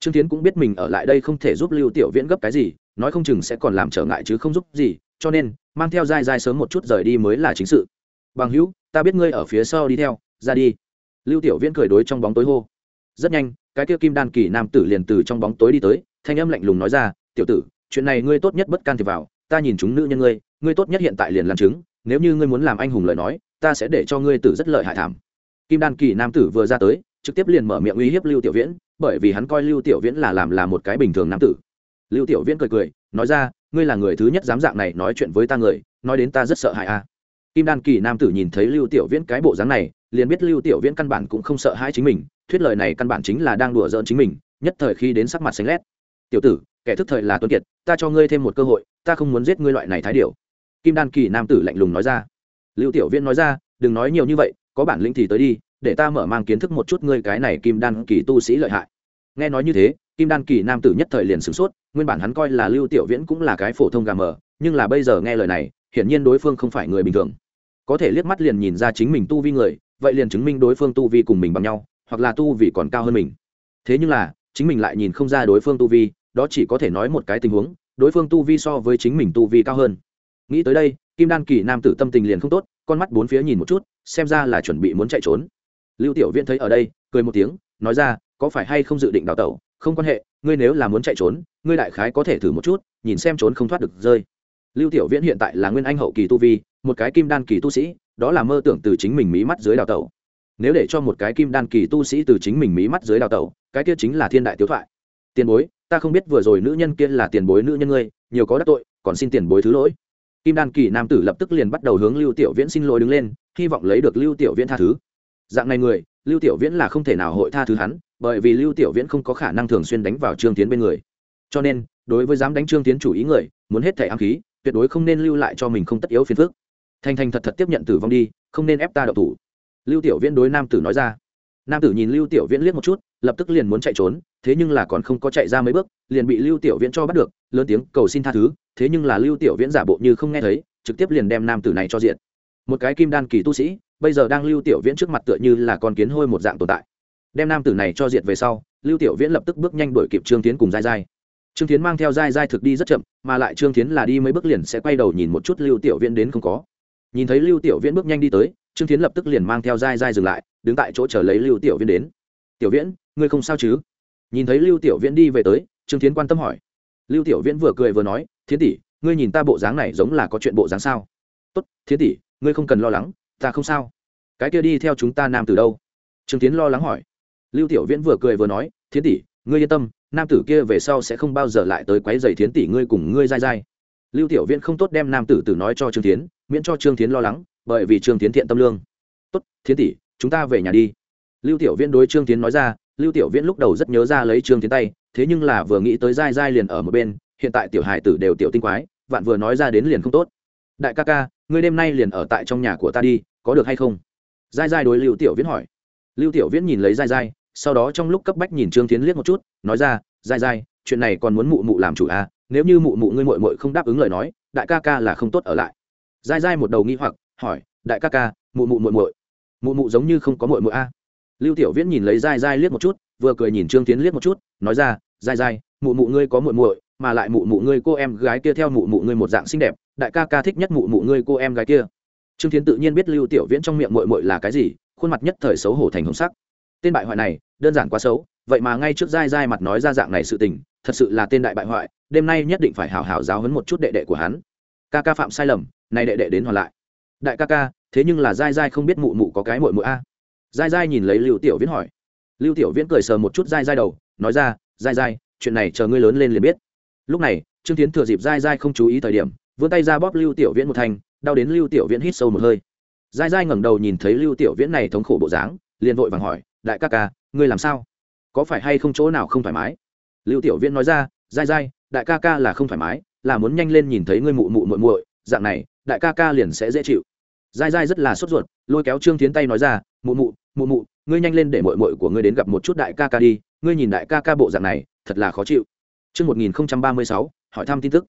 Trương tiến cũng biết mình ở lại đây không thể giúp lưu tiểu viễn gấp cái gì, nói không chừng sẽ còn làm trở ngại chứ không giúp gì, cho nên, mang theo dài dài sớm một chút rời đi mới là chính sự. Bằng hữu, ta biết ngươi ở phía sau đi theo, ra đi. Lưu tiểu viễn cười đối trong bóng tối hô. Rất nhanh, cái kia kim đan kỳ nam tử liền từ trong bóng tối đi tới, thanh âm lạnh lùng nói ra, tiểu tử, chuyện này ngươi tốt nhất bất can thiệp vào, ta nhìn chúng nữ nhân ngươi ngươi tốt nhất hiện tại liền làm chứng, nếu như ngươi muốn làm anh hùng lời nói, ta sẽ để cho ngươi tử rất lợi hại thảm. Kim đan kỳ nam tử vừa ra tới, trực tiếp liền mở miệng uy hiếp lưu tiểu viễn, bởi vì hắn coi lưu tiểu viễn là làm là một cái bình thường nam tử. Lưu tiểu viễn cười cười, nói ra, ngươi là người thứ nhất dám dạng này nói chuyện với ta người, nói đến ta rất sợ hãi a à. kim đan kỳ nam tử nhìn thấy lưu tiểu viễn cái bộ dáng này, liền biết lưu tiểu viễn căn bản cũng không sợ hãi chính mình, thuyết lời này căn bản chính là đang đùa giỡn chính mình, nhất thời khi đến sắc mặt xanh lét. Tiểu tử, kẻ thức thời là tuân kiệt, ta cho ngươi thêm một cơ hội, ta không muốn giết ngươi loại này thái điểu kim đan kỳ nam tử lạnh lùng nói ra. Lưu tiểu viễn nói ra, đừng nói nhiều như vậy, có bản lĩnh thì tới đi, để ta mở mang kiến thức một chút ngươi cái này kim đan kỳ tu sĩ lợi hại. Nghe nói như thế, kim đan kỳ nam tử nhất thời liền sửng sốt, nguyên bản hắn coi là lưu tiểu viễn cũng là cái phổ thông gà mờ, nhưng là bây giờ nghe lời này, hiển nhiên đối phương không phải người bình thường. Có thể liếc mắt liền nhìn ra chính mình tu vi người, vậy liền chứng minh đối phương tu vi cùng mình bằng nhau, hoặc là tu vi còn cao hơn mình. Thế nhưng là, chính mình lại nhìn không ra đối phương tu vi, đó chỉ có thể nói một cái tình huống, đối phương tu vi so với chính mình tu vi cao hơn nghĩ tới đây, kim đan kỳ nam tử tâm tình liền không tốt, con mắt bốn phía nhìn một chút, xem ra là chuẩn bị muốn chạy trốn. Lưu tiểu viễn thấy ở đây, cười một tiếng, nói ra, có phải hay không dự định đào tẩu? Không quan hệ, ngươi nếu là muốn chạy trốn, ngươi đại khái có thể thử một chút, nhìn xem trốn không thoát được rơi. Lưu tiểu viễn hiện tại là nguyên anh hậu kỳ tu vi, một cái kim đan kỳ tu sĩ, đó là mơ tưởng từ chính mình mí mắt dưới đào tẩu. Nếu để cho một cái kim đan kỳ tu sĩ từ chính mình mí mắt dưới đào tẩu, cái kia chính là thiên đại tiếu thoại. Tiền bối, ta không biết vừa rồi nữ nhân kia là tiền bối nữ nhân ngươi, nhiều có đắc tội, còn xin tiền bối thứ lỗi kim đan kỳ nam tử lập tức liền bắt đầu hướng lưu tiểu viễn xin lỗi đứng lên, hy vọng lấy được lưu tiểu viễn tha thứ. Dạng này người, lưu tiểu viễn là không thể nào hội tha thứ hắn, bởi vì lưu tiểu viễn không có khả năng thường xuyên đánh vào trương tiến bên người. Cho nên, đối với dám đánh trương tiến chủ ý người, muốn hết thẻ ám khí, tuyệt đối không nên lưu lại cho mình không tất yếu phiền phức. Thành thành thật thật tiếp nhận tử vong đi, không nên ép ta đậu thủ. Lưu tiểu viễn đối nam tử nói ra. Nam tử nhìn lưu tiểu viễn liếc một chút, lập tức liền muốn chạy trốn, thế nhưng là còn không có chạy ra mấy bước, liền bị lưu tiểu viễn cho bắt được, lớn tiếng cầu xin tha thứ thế nhưng là lưu tiểu viễn giả bộ như không nghe thấy, trực tiếp liền đem nam tử này cho diện. Một cái kim đan kỳ tu sĩ, bây giờ đang lưu tiểu viễn trước mặt tựa như là con kiến hôi một dạng tồn tại. Đem nam tử này cho diệt về sau, lưu tiểu viễn lập tức bước nhanh đuổi kịp trương tiến cùng dai dai trương tiến mang theo dai dai thực đi rất chậm, mà lại trương tiến là đi mấy bước liền sẽ quay đầu nhìn một chút lưu tiểu viễn đến không có. Nhìn thấy lưu tiểu viễn bước nhanh đi tới, trương tiến lập tức liền mang theo dai dai dừng lại, đứng tại chỗ chờ lấy lưu tiểu viễn đến. Tiểu viễn, ngươi không sao chứ? Nhìn thấy lưu tiểu viễn đi về tới, trương tiến quan tâm hỏi lưu tiểu viễn vừa cười vừa nói, thiến tỷ, ngươi nhìn ta bộ dáng này giống là có chuyện bộ dáng sao? Tốt, thiến tỷ, ngươi không cần lo lắng, ta không sao. Cái kia đi theo chúng ta nam từ đâu? Trương tiến lo lắng hỏi. Lưu tiểu viễn vừa cười vừa nói, thiến tỷ, ngươi yên tâm, nam tử kia về sau sẽ không bao giờ lại tới quấy giày thiến tỷ ngươi cùng ngươi dai dai. Lưu tiểu viễn không tốt đem nam tử tử nói cho trương tiến, miễn cho trương tiến lo lắng, bởi vì trương tiến thiện tâm lương. Tốt, thiến tỷ, chúng ta về nhà đi. Lưu tiểu viễn đối trương tiến nói ra, lưu tiểu viễn lúc đầu rất nhớ ra lấy trương tiến tay thế nhưng là vừa nghĩ tới dai dai liền ở một bên, hiện tại tiểu hải tử đều tiểu tinh quái, vạn vừa nói ra đến liền không tốt. Đại ca ca, ngươi đêm nay liền ở tại trong nhà của ta đi, có được hay không? Dai dai đối lưu tiểu viễn hỏi. Lưu tiểu viễn nhìn lấy dai dai sau đó trong lúc cấp bách nhìn trương tiến liếc một chút, nói ra dai dai chuyện này còn muốn mụ mụ làm chủ à? Nếu như mụ mụ ngươi mội mội không đáp ứng lời nói, đại ca ca là không tốt ở lại. Dai dai một đầu nghi hoặc, hỏi, đại ca ca, mụ mụ mội mội mụ mụ giống như không có mội mội a à. lưu tiểu viễn nhìn lấy dai dai liếc một chút, vừa cười nhìn trương tiến liếc một chút, nói ra dai dai mụ mụ ngươi có mội muội, mà lại mụ mụ ngươi cô em gái kia theo mụ mụ ngươi một dạng xinh đẹp, đại ca ca thích nhất mụ mụ ngươi cô em gái kia. Trương tiến tự nhiên biết lưu tiểu viễn trong miệng muội muội là cái gì, khuôn mặt nhất thời xấu hổ thành hồng sắc. Tên bại hoại này, đơn giản quá xấu, vậy mà ngay trước dai dai mặt nói ra dạng này sự tình, thật sự là tên đại bại hoại, đêm nay nhất định phải hảo hảo giáo hấn một chút đệ đệ của hắn. Ca ca phạm sai lầm, nay đệ đệ đến hoàn lại. Đại ca ca, thế nhưng là dai dai không biết mụ mụ có cái mội mụ a. Dai dai nhìn lấy lưu tiểu viễn hỏi. Lưu tiểu viễn cười sờ một chút dai dai đầu, nói ra dai dai, chuyện này chờ ngươi lớn lên liền biết. Lúc này, trương tiến thừa dịp dai dai không chú ý thời điểm, vươn tay ra bóp lưu tiểu viễn một thành đau đến lưu tiểu viễn hít sâu một hơi. Dai dai ngẩng đầu nhìn thấy lưu tiểu viễn này thống khổ bộ dáng, liền vội vàng hỏi, đại ca ca, ngươi làm sao? Có phải hay không chỗ nào không thoải mái? Lưu tiểu viễn nói ra, dai dai, đại ca ca là không thoải mái, là muốn nhanh lên nhìn thấy ngươi mụ mụ muội muội, dạng này, đại ca ca liền sẽ dễ chịu. Dai dai rất là sốt ruột, lôi kéo trương tiến tay nói ra, mụ mụ mụ mụ, ngươi nhanh lên để muội muội của ngươi đến gặp một chút đại ca ca đi ngươi nhìn đại ca ca bộ dạng này thật là khó chịu Trước 1036, hỏi thăm tin tức.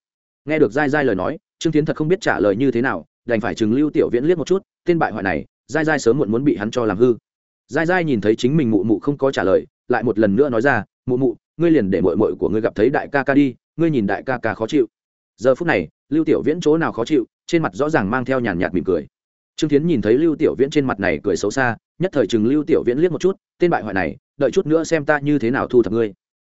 Nghe được dai dai lời nói, Trương Tiến thật không biết trả lời như thế nào, đành phải chừng Lưu Tiểu Viễn liếc một chút, tên bại hoại này, dai dai sớm muộn muốn bị hắn cho làm hư. Dai dai nhìn thấy chính mình mụ mụ không có trả lời, lại một lần nữa nói ra, mụ mụ, ngươi liền để muội muội của ngươi gặp thấy đại ca ca đi, ngươi nhìn đại ca ca khó chịu. Giờ phút này, Lưu Tiểu Viễn chỗ nào khó chịu, trên mặt rõ ràng mang theo nhàn nhạt mỉm cười trương tiến nhìn thấy lưu tiểu viễn trên mặt này cười xấu xa, nhất thời chừng lưu tiểu viễn liếc một chút, tên bại hoại này, đợi chút nữa xem ta như thế nào thu thập ngươi.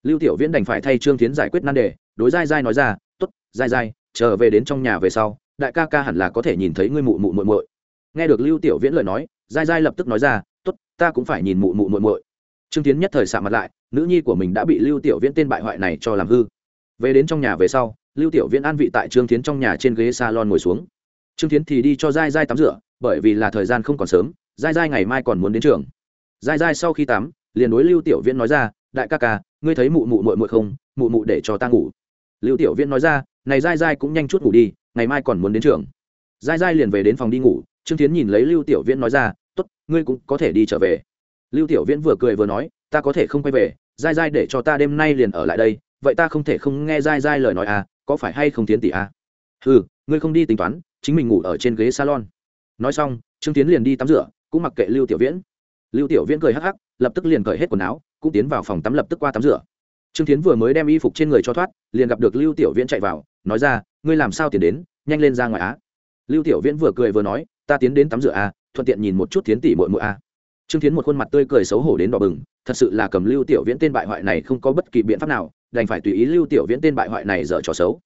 Lưu tiểu viễn đành phải thay trương tiến giải quyết nan đề, đối dai dai nói ra t ố t dai dai, trở về đến trong nhà về sau, đại ca ca hẳn là có thể nhìn thấy ngươi mụ mụ muội muội. Nghe được lưu tiểu viễn lời nói, dai dai lập tức nói ra t ố t ta cũng phải nhìn mụ mụ muội muội. Trương tiến nhất thời xạ mặt lại, nữ nhi của mình đã bị lưu tiểu viễn tên bại hoại này cho làm hư. Về đến trong nhà về sau, lưu tiểu viễn an vị tại trương tiến trong nhà trên ghế salon ngồi xuống trương tiến thì đi cho dai dai tắm rửa, bởi vì là thời gian không còn sớm dai dai ngày mai còn muốn đến trường. Dai dai sau khi tắm, liền đối lưu tiểu viễn nói ra, đại ca ca, ngươi thấy mụ mụ mội mội không? Mụ mụ để cho ta ngủ. Lưu tiểu viễn nói ra, này dai dai cũng nhanh chút ngủ đi, ngày mai còn muốn đến trường. Dai dai liền về đến phòng đi ngủ, trương tiến nhìn lấy lưu tiểu viễn nói ra t ố t ngươi cũng có thể đi trở về. Lưu tiểu viễn vừa cười vừa nói, ta có thể không quay về dai dai để cho ta đêm nay liền ở lại đây, vậy ta không thể không nghe dai dai lời nói à có phải hay không tiến tỷ à? Ừ ngươi không đi tính toán chính mình ngủ ở trên ghế salon. Nói xong, trương tiến liền đi tắm rửa, cũng mặc kệ lưu tiểu viễn. Lưu tiểu viễn cười hắc hắc, lập tức liền cởi hết quần áo, cũng tiến vào phòng tắm lập tức qua tắm rửa. Trương tiến vừa mới đem y phục trên người cho thoát, liền gặp được lưu tiểu viễn chạy vào, nói ra, ngươi làm sao tiến đến, nhanh lên ra ngoài á. Lưu tiểu viễn vừa cười vừa nói, ta tiến đến tắm rửa a thuận tiện nhìn một chút tiến tỷ muội muội a trương tiến một khuôn mặt tươi cười xấu hổ đến đỏ bừng, thật sự là cầm lưu tiểu viễn tên bại hoại này không có bất kỳ biện pháp nào, đành phải tùy ý lưu tiểu viễn tên bại hoại này dở trò xấu.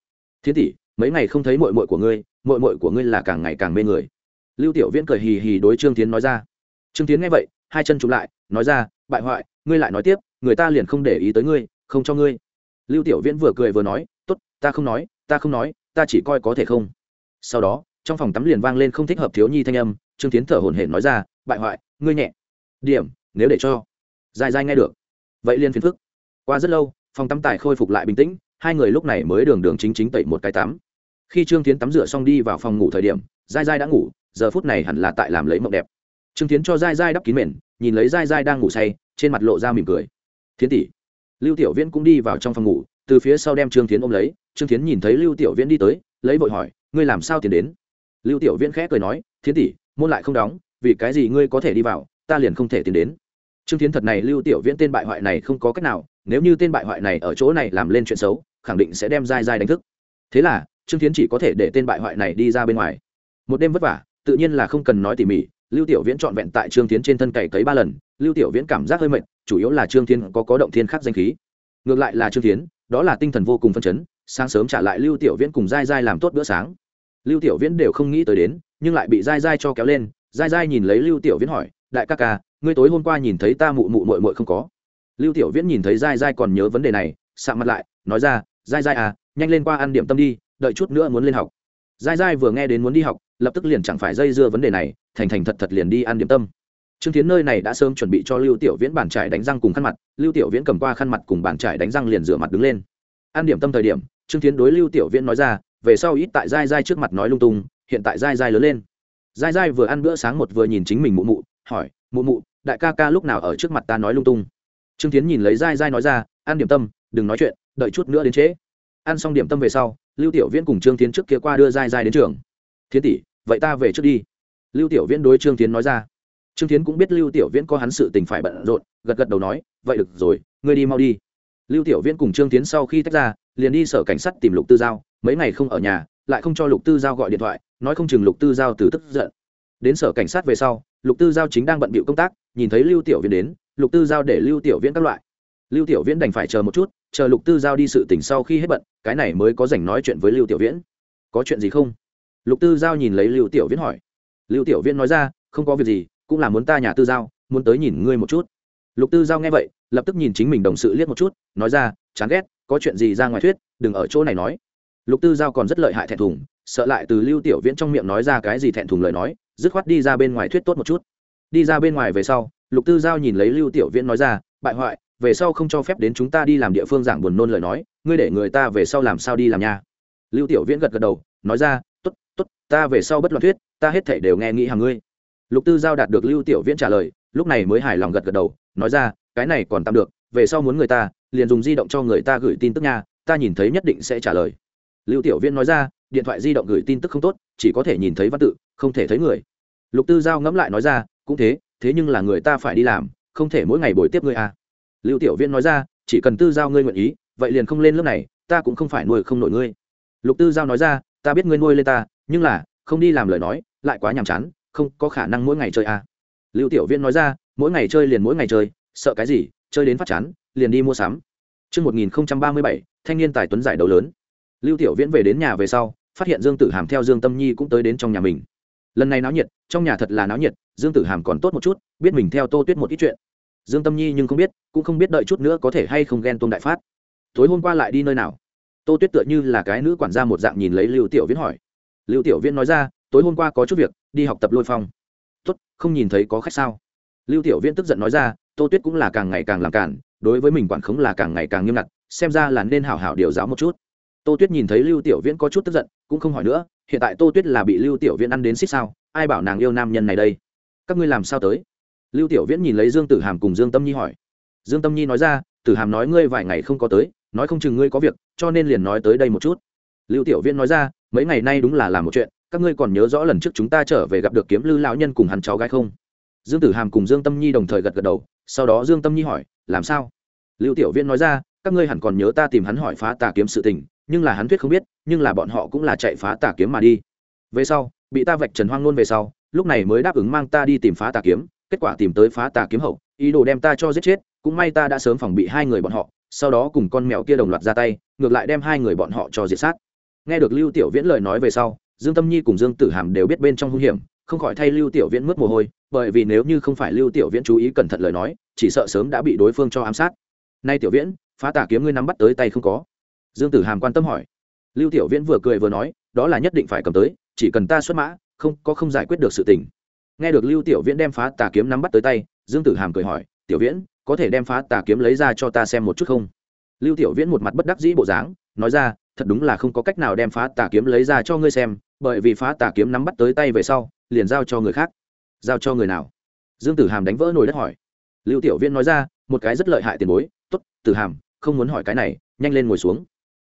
Thiến tỷ mấy ngày không thấy muội muội của ngươi muội muội của ngươi là càng ngày càng mê người. Lưu tiểu viễn cười hì hì đối trương tiến nói ra. Trương tiến nghe vậy, hai chân chụp lại, nói ra, bại hoại, ngươi lại nói tiếp, người ta liền không để ý tới ngươi, không cho ngươi. Lưu tiểu viễn vừa cười vừa nói, tốt, ta không nói, ta không nói, ta chỉ coi có thể không. Sau đó, trong phòng tắm liền vang lên không thích hợp thiếu nhi thanh âm, trương tiến thở hổn hển nói ra, bại hoại, ngươi nhẹ. Điểm, nếu để cho. Dài dài nghe được. Vậy liền phiền phức. Qua rất lâu, phòng tắm tài khôi phục lại bình tĩnh, hai người lúc này mới đường đường chính chính tẩy một cái tắm khi trương tiến tắm rửa xong đi vào phòng ngủ thời điểm dai dai đã ngủ, giờ phút này hẳn là tại làm lấy mộng đẹp. Trương tiến cho dai dai đắp kín mền, nhìn lấy dai dai đang ngủ say, trên mặt lộ ra mỉm cười. Thiến tỷ. Lưu tiểu viễn cũng đi vào trong phòng ngủ, từ phía sau đem trương tiến ôm lấy. Trương tiến nhìn thấy lưu tiểu viễn đi tới, lấy vội hỏi, ngươi làm sao tiến đến? Lưu tiểu viễn khẽ cười nói, thiến tỷ, môn lại không đóng, vì cái gì ngươi có thể đi vào, ta liền không thể tiến đến. Trương tiến thật này, lưu tiểu viễn tên bại hoại này không có cách nào, nếu như tên bại hoại này ở chỗ này làm lên chuyện xấu, khẳng định sẽ đem dai dai đánh thức. Thế là trương tiến chỉ có thể để tên bại hoại này đi ra bên ngoài. Một đêm vất vả, tự nhiên là không cần nói tỉ mỉ, lưu tiểu viễn trọn vẹn tại trương tiến trên thân cày cấy ba lần, lưu tiểu viễn cảm giác hơi mệt, chủ yếu là trương tiến có có động thiên khắc danh khí. Ngược lại là trương tiến đó là tinh thần vô cùng phân chấn, sáng sớm trả lại lưu tiểu viễn cùng dai dai làm tốt bữa sáng. Lưu tiểu viễn đều không nghĩ tới đến, nhưng lại bị dai dai cho kéo lên dai dai nhìn lấy lưu tiểu viễn hỏi, đại ca ca, ngươi tối hôm qua nhìn thấy ta mụ mụ mội mội không có? Lưu tiểu viễn nhìn thấy dai dai còn nhớ vấn đề này, sạm mặt lại, nói ra dai dai à nhanh lên qua ăn điểm tâm đi đợi chút nữa muốn lên học. Dai dai vừa nghe đến muốn đi học, lập tức liền chẳng phải dây dưa vấn đề này, thành thành thật thật liền đi ăn điểm tâm. Trương tiến nơi này đã sớm chuẩn bị cho lưu tiểu viễn bàn trải đánh răng cùng khăn mặt, lưu tiểu viễn cầm qua khăn mặt cùng bàn trải đánh răng liền rửa mặt đứng lên. Ăn điểm tâm thời điểm, trương tiến đối lưu tiểu viễn nói ra, về sau ít tại dai dai trước mặt nói lung tung, hiện tại dai dai lớn lên. Dai dai vừa ăn bữa sáng một vừa nhìn chính mình mụ mụ, hỏi, mụ mụ, đại ca ca lúc nào ở trước mặt ta nói lung tung? Trương tiến nhìn lấy dai dai nói ra, ăn điểm tâm, đừng nói chuyện, đợi chút nữa đến trễ. Ăn xong điểm tâm về sau lưu tiểu viễn cùng trương tiến trước kia qua đưa dai dai đến trường. Thiến tỷ, vậy ta về trước đi. Lưu tiểu viễn đối trương tiến nói ra. Trương tiến cũng biết lưu tiểu viễn có hắn sự tình phải bận rộn, gật gật đầu nói, vậy được rồi, ngươi đi mau đi. Lưu tiểu viễn cùng trương tiến sau khi tách ra, liền đi sở cảnh sát tìm lục tư giao, mấy ngày không ở nhà, lại không cho lục tư giao gọi điện thoại, nói không chừng lục tư giao từ tức giận. Đến sở cảnh sát về sau, lục tư giao chính đang bận bịu công tác, nhìn thấy lưu tiểu viễn đến, lục tư giao để lưu tiểu viễn các loại lưu tiểu viễn đành phải chờ một chút, chờ lục tư giao đi sự tỉnh sau khi hết bận, cái này mới có dành nói chuyện với lưu tiểu viễn. Có chuyện gì không? Lục tư giao nhìn lấy lưu tiểu viễn hỏi. Lưu tiểu viễn nói ra, không có việc gì, cũng là muốn ta nhà tư giao, muốn tới nhìn ngươi một chút. Lục tư giao nghe vậy, lập tức nhìn chính mình đồng sự liếc một chút, nói ra, chán ghét, có chuyện gì ra ngoài thuyết, đừng ở chỗ này nói. Lục tư giao còn rất lợi hại thẹn thùng, sợ lại từ lưu tiểu viễn trong miệng nói ra cái gì thẹn thùng lời nói, dứt khoát đi ra bên ngoài thuyết tốt một chút. Đi ra bên ngoài về sau, lục tư giao nhìn lấy lưu tiểu viễn nói ra, bại hoại về sau không cho phép đến chúng ta đi làm địa phương giảng buồn nôn lời nói, ngươi để người ta về sau làm sao đi làm nha? Lưu tiểu viễn gật gật đầu, nói ra t ố t t ố t ta về sau bất loạn thuyết, ta hết thể đều nghe nghĩ hàng ngươi. Lục tư giao đạt được lưu tiểu viễn trả lời, lúc này mới hài lòng gật gật đầu, nói ra, cái này còn tạm được, về sau muốn người ta, liền dùng di động cho người ta gửi tin tức nha, ta nhìn thấy nhất định sẽ trả lời. Lưu tiểu viễn nói ra, điện thoại di động gửi tin tức không tốt, chỉ có thể nhìn thấy văn tự, không thể thấy người. Lục tư giao ngẫm lại nói ra, cũng thế thế nhưng là người ta phải đi làm, không thể mỗi ngày buổi tiếp ngươi à lưu tiểu viễn nói ra chỉ cần tư giao ngươi nguyện ý vậy liền không lên lớp này ta cũng không phải nuôi không nổi ngươi lục tư giao nói ra ta biết ngươi nuôi lên ta nhưng là không đi làm lời nói lại quá nhàm chán không có khả năng mỗi ngày chơi à. lưu tiểu viễn nói ra mỗi ngày chơi liền mỗi ngày chơi sợ cái gì chơi đến phát chán liền đi mua sắm Trước 1037, thanh niên tài tuấn giải đấu lớn. Lưu Tiểu Viễn về đến nhà về sau, phát hiện Dương Tử Hàm theo Dương Tâm Nhi cũng tới đến trong nhà mình. Lần này náo nhiệt, trong nhà thật là náo nhiệt, Dương Tử Hàm còn tốt một chút, biết mình theo Tô Tuyết một ít chuyện. Dương Tâm Nhi nhưng không biết, cũng không biết đợi chút nữa có thể hay không ghen tuông đại phát. Tối hôm qua lại đi nơi nào? Tô Tuyết tựa như là cái nữ quản gia một dạng nhìn lấy Lưu Tiểu Viễn hỏi. Lưu Tiểu Viễn nói ra, tối hôm qua có chút việc, đi học tập lôi phong. Tốt, không nhìn thấy có khách sao? Lưu Tiểu Viễn tức giận nói ra, Tô Tuyết cũng là càng ngày càng làm cản, đối với mình quản khống là càng ngày càng nghiêm ngặt, xem ra là nên hảo hảo điều giáo một chút tô tuyết nhìn thấy lưu tiểu viễn có chút tức giận cũng không hỏi nữa hiện tại tô tuyết là bị lưu tiểu viễn ăn đến xích sao ai bảo nàng yêu nam nhân này đây các ngươi làm sao tới lưu tiểu viễn nhìn lấy dương tử hàm cùng dương tâm nhi hỏi. Dương tâm nhi nói ra, tử hàm nói ngươi vài ngày không có tới, nói không chừng ngươi có việc, cho nên liền nói tới đây một chút. Lưu tiểu viễn nói ra, mấy ngày nay đúng là làm một chuyện, các ngươi còn nhớ rõ lần trước chúng ta trở về gặp được kiếm lư lão nhân cùng hắn cháu gái không? Dương tử hàm cùng dương tâm nhi đồng thời gật gật đầu, sau đó dương tâm nhi hỏi, làm sao? Lưu tiểu viễn nói ra, các ngươi hẳn còn nhớ ta tìm hắn hỏi phá tà kiếm sự tình, nhưng là hắn thuyết không biết, nhưng là bọn họ cũng là chạy phá tà kiếm mà đi. Về sau, bị ta vạch trần hoang luôn về sau, lúc này mới đáp ứng mang ta đi tìm phá tà kiếm kết quả tìm tới phá tà kiếm hậu, ý đồ đem ta cho giết chết, cũng may ta đã sớm phòng bị hai người bọn họ, sau đó cùng con mèo kia đồng loạt ra tay, ngược lại đem hai người bọn họ cho diệt sát. Nghe được lưu tiểu viễn lời nói về sau, dương tâm nhi cùng dương tử hàm đều biết bên trong hung hiểm, không khỏi thay lưu tiểu viễn mất mồ hôi, bởi vì nếu như không phải lưu tiểu viễn chú ý cẩn thận lời nói, chỉ sợ sớm đã bị đối phương cho ám sát. Nay tiểu viễn, phá tà kiếm ngươi nắm bắt tới tay không có? Dương tử hàm quan tâm hỏi. Lưu tiểu viễn vừa cười vừa nói, đó là nhất định phải cầm tới, chỉ cần ta xuất mã, không, có không giải quyết được sự tình nghe được lưu tiểu viễn đem phá tà kiếm nắm bắt tới tay, dương tử hàm cười hỏi, tiểu viễn, có thể đem phá tà kiếm lấy ra cho ta xem một chút không? Lưu tiểu viễn một mặt bất đắc dĩ bộ dáng, nói ra, thật đúng là không có cách nào đem phá tà kiếm lấy ra cho ngươi xem, bởi vì phá tà kiếm nắm bắt tới tay về sau, liền giao cho người khác. Giao cho người nào? Dương tử hàm đánh vỡ nồi đất hỏi. Lưu tiểu viễn nói ra, một cái rất lợi hại tiền bối t ố t tử hàm, không muốn hỏi cái này, nhanh lên ngồi xuống.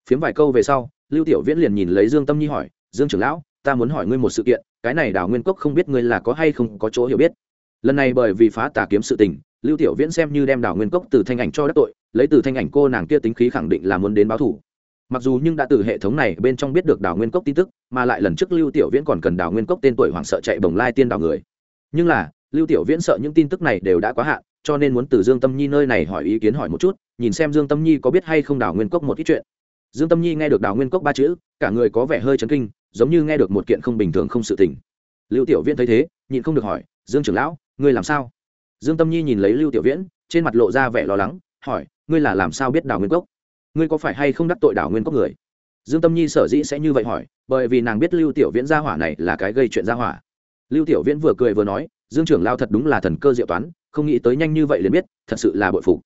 Phiếm vài câu về sau, lưu tiểu viễn liền nhìn lấy dương tâm nhi hỏi, dương trưởng lão ta muốn hỏi ngươi một sự kiện, cái này đào nguyên cốc không biết ngươi là có hay không có chỗ hiểu biết. Lần này bởi vì phá tà kiếm sự tình, lưu tiểu viễn xem như đem đào nguyên cốc từ thanh ảnh cho đắc tội, lấy từ thanh ảnh cô nàng kia tính khí khẳng định là muốn đến báo thủ mặc dù nhưng đã từ hệ thống này bên trong biết được đào nguyên cốc tin tức, mà lại lần trước lưu tiểu viễn còn cần đào nguyên cốc tên tuổi hoảng sợ chạy bồng lai tiên đào người. Nhưng là, lưu tiểu viễn sợ những tin tức này đều đã quá hạn, cho nên muốn từ dương tâm nhi nơi này hỏi ý kiến hỏi một chút, nhìn xem dương tâm nhi có biết hay không đào nguyên cốc một ít chuyện. Dương tâm nhi nghe được đào nguyên cốc ba chữ, cả người có vẻ hơi chấn kinh giống như nghe được một kiện không bình thường không sự tình. Lưu tiểu viễn thấy thế, nhịn không được hỏi, dương trưởng lão, ngươi làm sao? Dương tâm nhi nhìn lấy lưu tiểu viễn, trên mặt lộ ra vẻ lo lắng, hỏi, ngươi là làm sao biết đào nguyên cốc? Ngươi có phải hay không đắc tội đào nguyên cốc người? Dương tâm nhi sở dĩ sẽ như vậy hỏi, bởi vì nàng biết lưu tiểu viễn gia hỏa này là cái gây chuyện gia hỏa. Lưu tiểu viễn vừa cười vừa nói, dương trưởng lao thật đúng là thần cơ diệu toán, không nghĩ tới nhanh như vậy liền biết, thật sự là bội phục.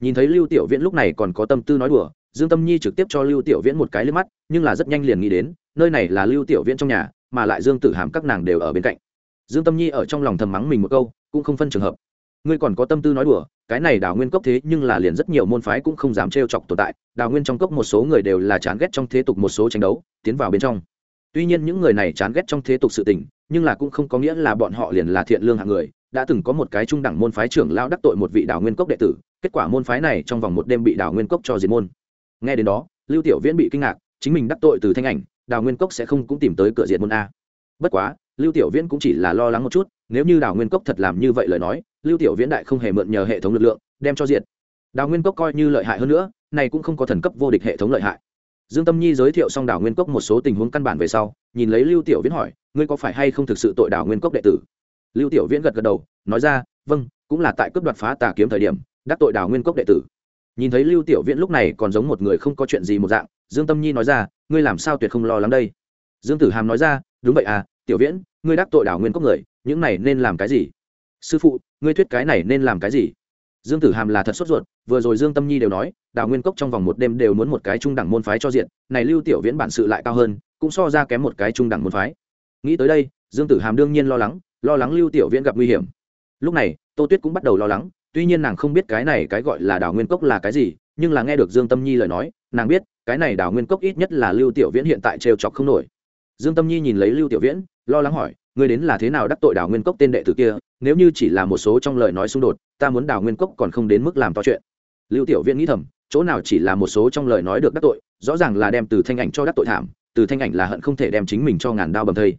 Nhìn thấy lưu tiểu viễn lúc này còn có tâm tư nói đùa, dương tâm nhi trực tiếp cho lưu tiểu viễn một cái lên mắt, nhưng là rất nhanh liền nghĩ đến nơi này là lưu tiểu viễn trong nhà, mà lại dương tử hàm các nàng đều ở bên cạnh. Dương tâm nhi ở trong lòng thầm mắng mình một câu, cũng không phân trường hợp. Ngươi còn có tâm tư nói đùa, cái này đào nguyên cốc thế nhưng là liền rất nhiều môn phái cũng không dám trêu chọc tồn tại, đào nguyên trong cốc một số người đều là chán ghét trong thế tục một số tranh đấu, tiến vào bên trong. Tuy nhiên những người này chán ghét trong thế tục sự tình, nhưng là cũng không có nghĩa là bọn họ liền là thiện lương hạng người. Đã từng có một cái trung đẳng môn phái trưởng lao đắc tội một vị đào nguyên cốc đệ tử, kết quả môn phái này trong vòng một đêm bị đào nguyên cốc cho diệt môn. Nghe đến đó, lưu tiểu viễn bị kinh ngạc, chính mình đắc tội từ thanh ảnh đào nguyên cốc sẽ không cũng tìm tới cửa diệt môn a. Bất quá, lưu tiểu viễn cũng chỉ là lo lắng một chút, nếu như đào nguyên cốc thật làm như vậy lời nói, lưu tiểu viễn đại không hề mượn nhờ hệ thống lực lượng, đem cho diệt. Đào nguyên cốc coi như lợi hại hơn nữa, này cũng không có thần cấp vô địch hệ thống lợi hại. Dương tâm nhi giới thiệu xong đào nguyên cốc một số tình huống căn bản về sau, nhìn lấy lưu tiểu viễn hỏi, ngươi có phải hay không thực sự tội đào nguyên cốc đệ tử? Lưu tiểu viễn gật gật đầu, nói ra vâng cũng là tại cướp đoạt phá tà kiếm thời điểm, đắc tội đào nguyên cốc đệ tử. Nhìn thấy lưu tiểu viễn lúc này còn giống một người không có chuyện gì một dạng, dương tâm nhi nói ra ngươi làm sao tuyệt không lo lắng đây? Dương tử hàm nói ra, đúng vậy à tiểu viễn, ngươi đắc tội đào nguyên cốc người, những này nên làm cái gì? Sư phụ, ngươi thuyết cái này nên làm cái gì? Dương tử hàm là thật sốt ruột, vừa rồi dương tâm nhi đều nói đào nguyên cốc trong vòng một đêm đều muốn một cái trung đẳng môn phái cho diện, này lưu tiểu viễn bản sự lại cao hơn, cũng so ra kém một cái trung đẳng môn phái. Nghĩ tới đây, dương tử hàm đương nhiên lo lắng lo lắng lưu tiểu viễn gặp nguy hiểm. Lúc này, tô tuyết cũng bắt đầu lo lắng, tuy nhiên nàng không biết cái này cái gọi là đào nguyên cốc là cái gì, nhưng là nghe được dương tâm nhi lời nói, nàng biết cái này đào nguyên cốc ít nhất là lưu tiểu viễn hiện tại trêu chọc không nổi. Dương tâm nhi nhìn lấy lưu tiểu viễn, lo lắng hỏi, ngươi đến là thế nào đắc tội đào nguyên cốc tên đệ tử kia? Nếu như chỉ là một số trong lời nói xung đột, ta muốn đào nguyên cốc còn không đến mức làm to chuyện. Lưu tiểu viễn nghĩ thầm, chỗ nào chỉ là một số trong lời nói được đắc tội, rõ ràng là đem từ thanh ảnh cho đắc tội thảm, từ thanh ảnh là hận không thể đem chính mình cho ngàn đao bầm thây.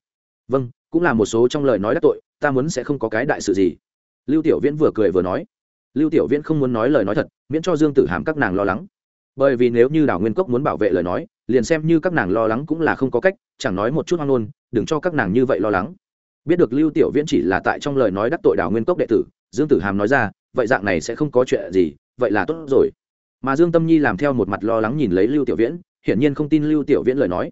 Vâng cũng là một số trong lời nói đắc tội, ta muốn sẽ không có cái đại sự gì. Lưu tiểu viễn vừa cười vừa nói. Lưu tiểu viễn không muốn nói lời nói thật, miễn cho dương tử hàm các nàng lo lắng bởi vì nếu như đảo nguyên cốc muốn bảo vệ lời nói liền xem như các nàng lo lắng cũng là không có cách chẳng nói một chút hoang ngôn đừng cho các nàng như vậy lo lắng biết được lưu tiểu viễn chỉ là tại trong lời nói đắc tội đảo nguyên cốc đệ tử dương tử hàm nói ra vậy dạng này sẽ không có chuyện gì vậy là tốt rồi mà dương tâm nhi làm theo một mặt lo lắng nhìn lấy lưu tiểu viễn hiển nhiên không tin lưu tiểu viễn lời nói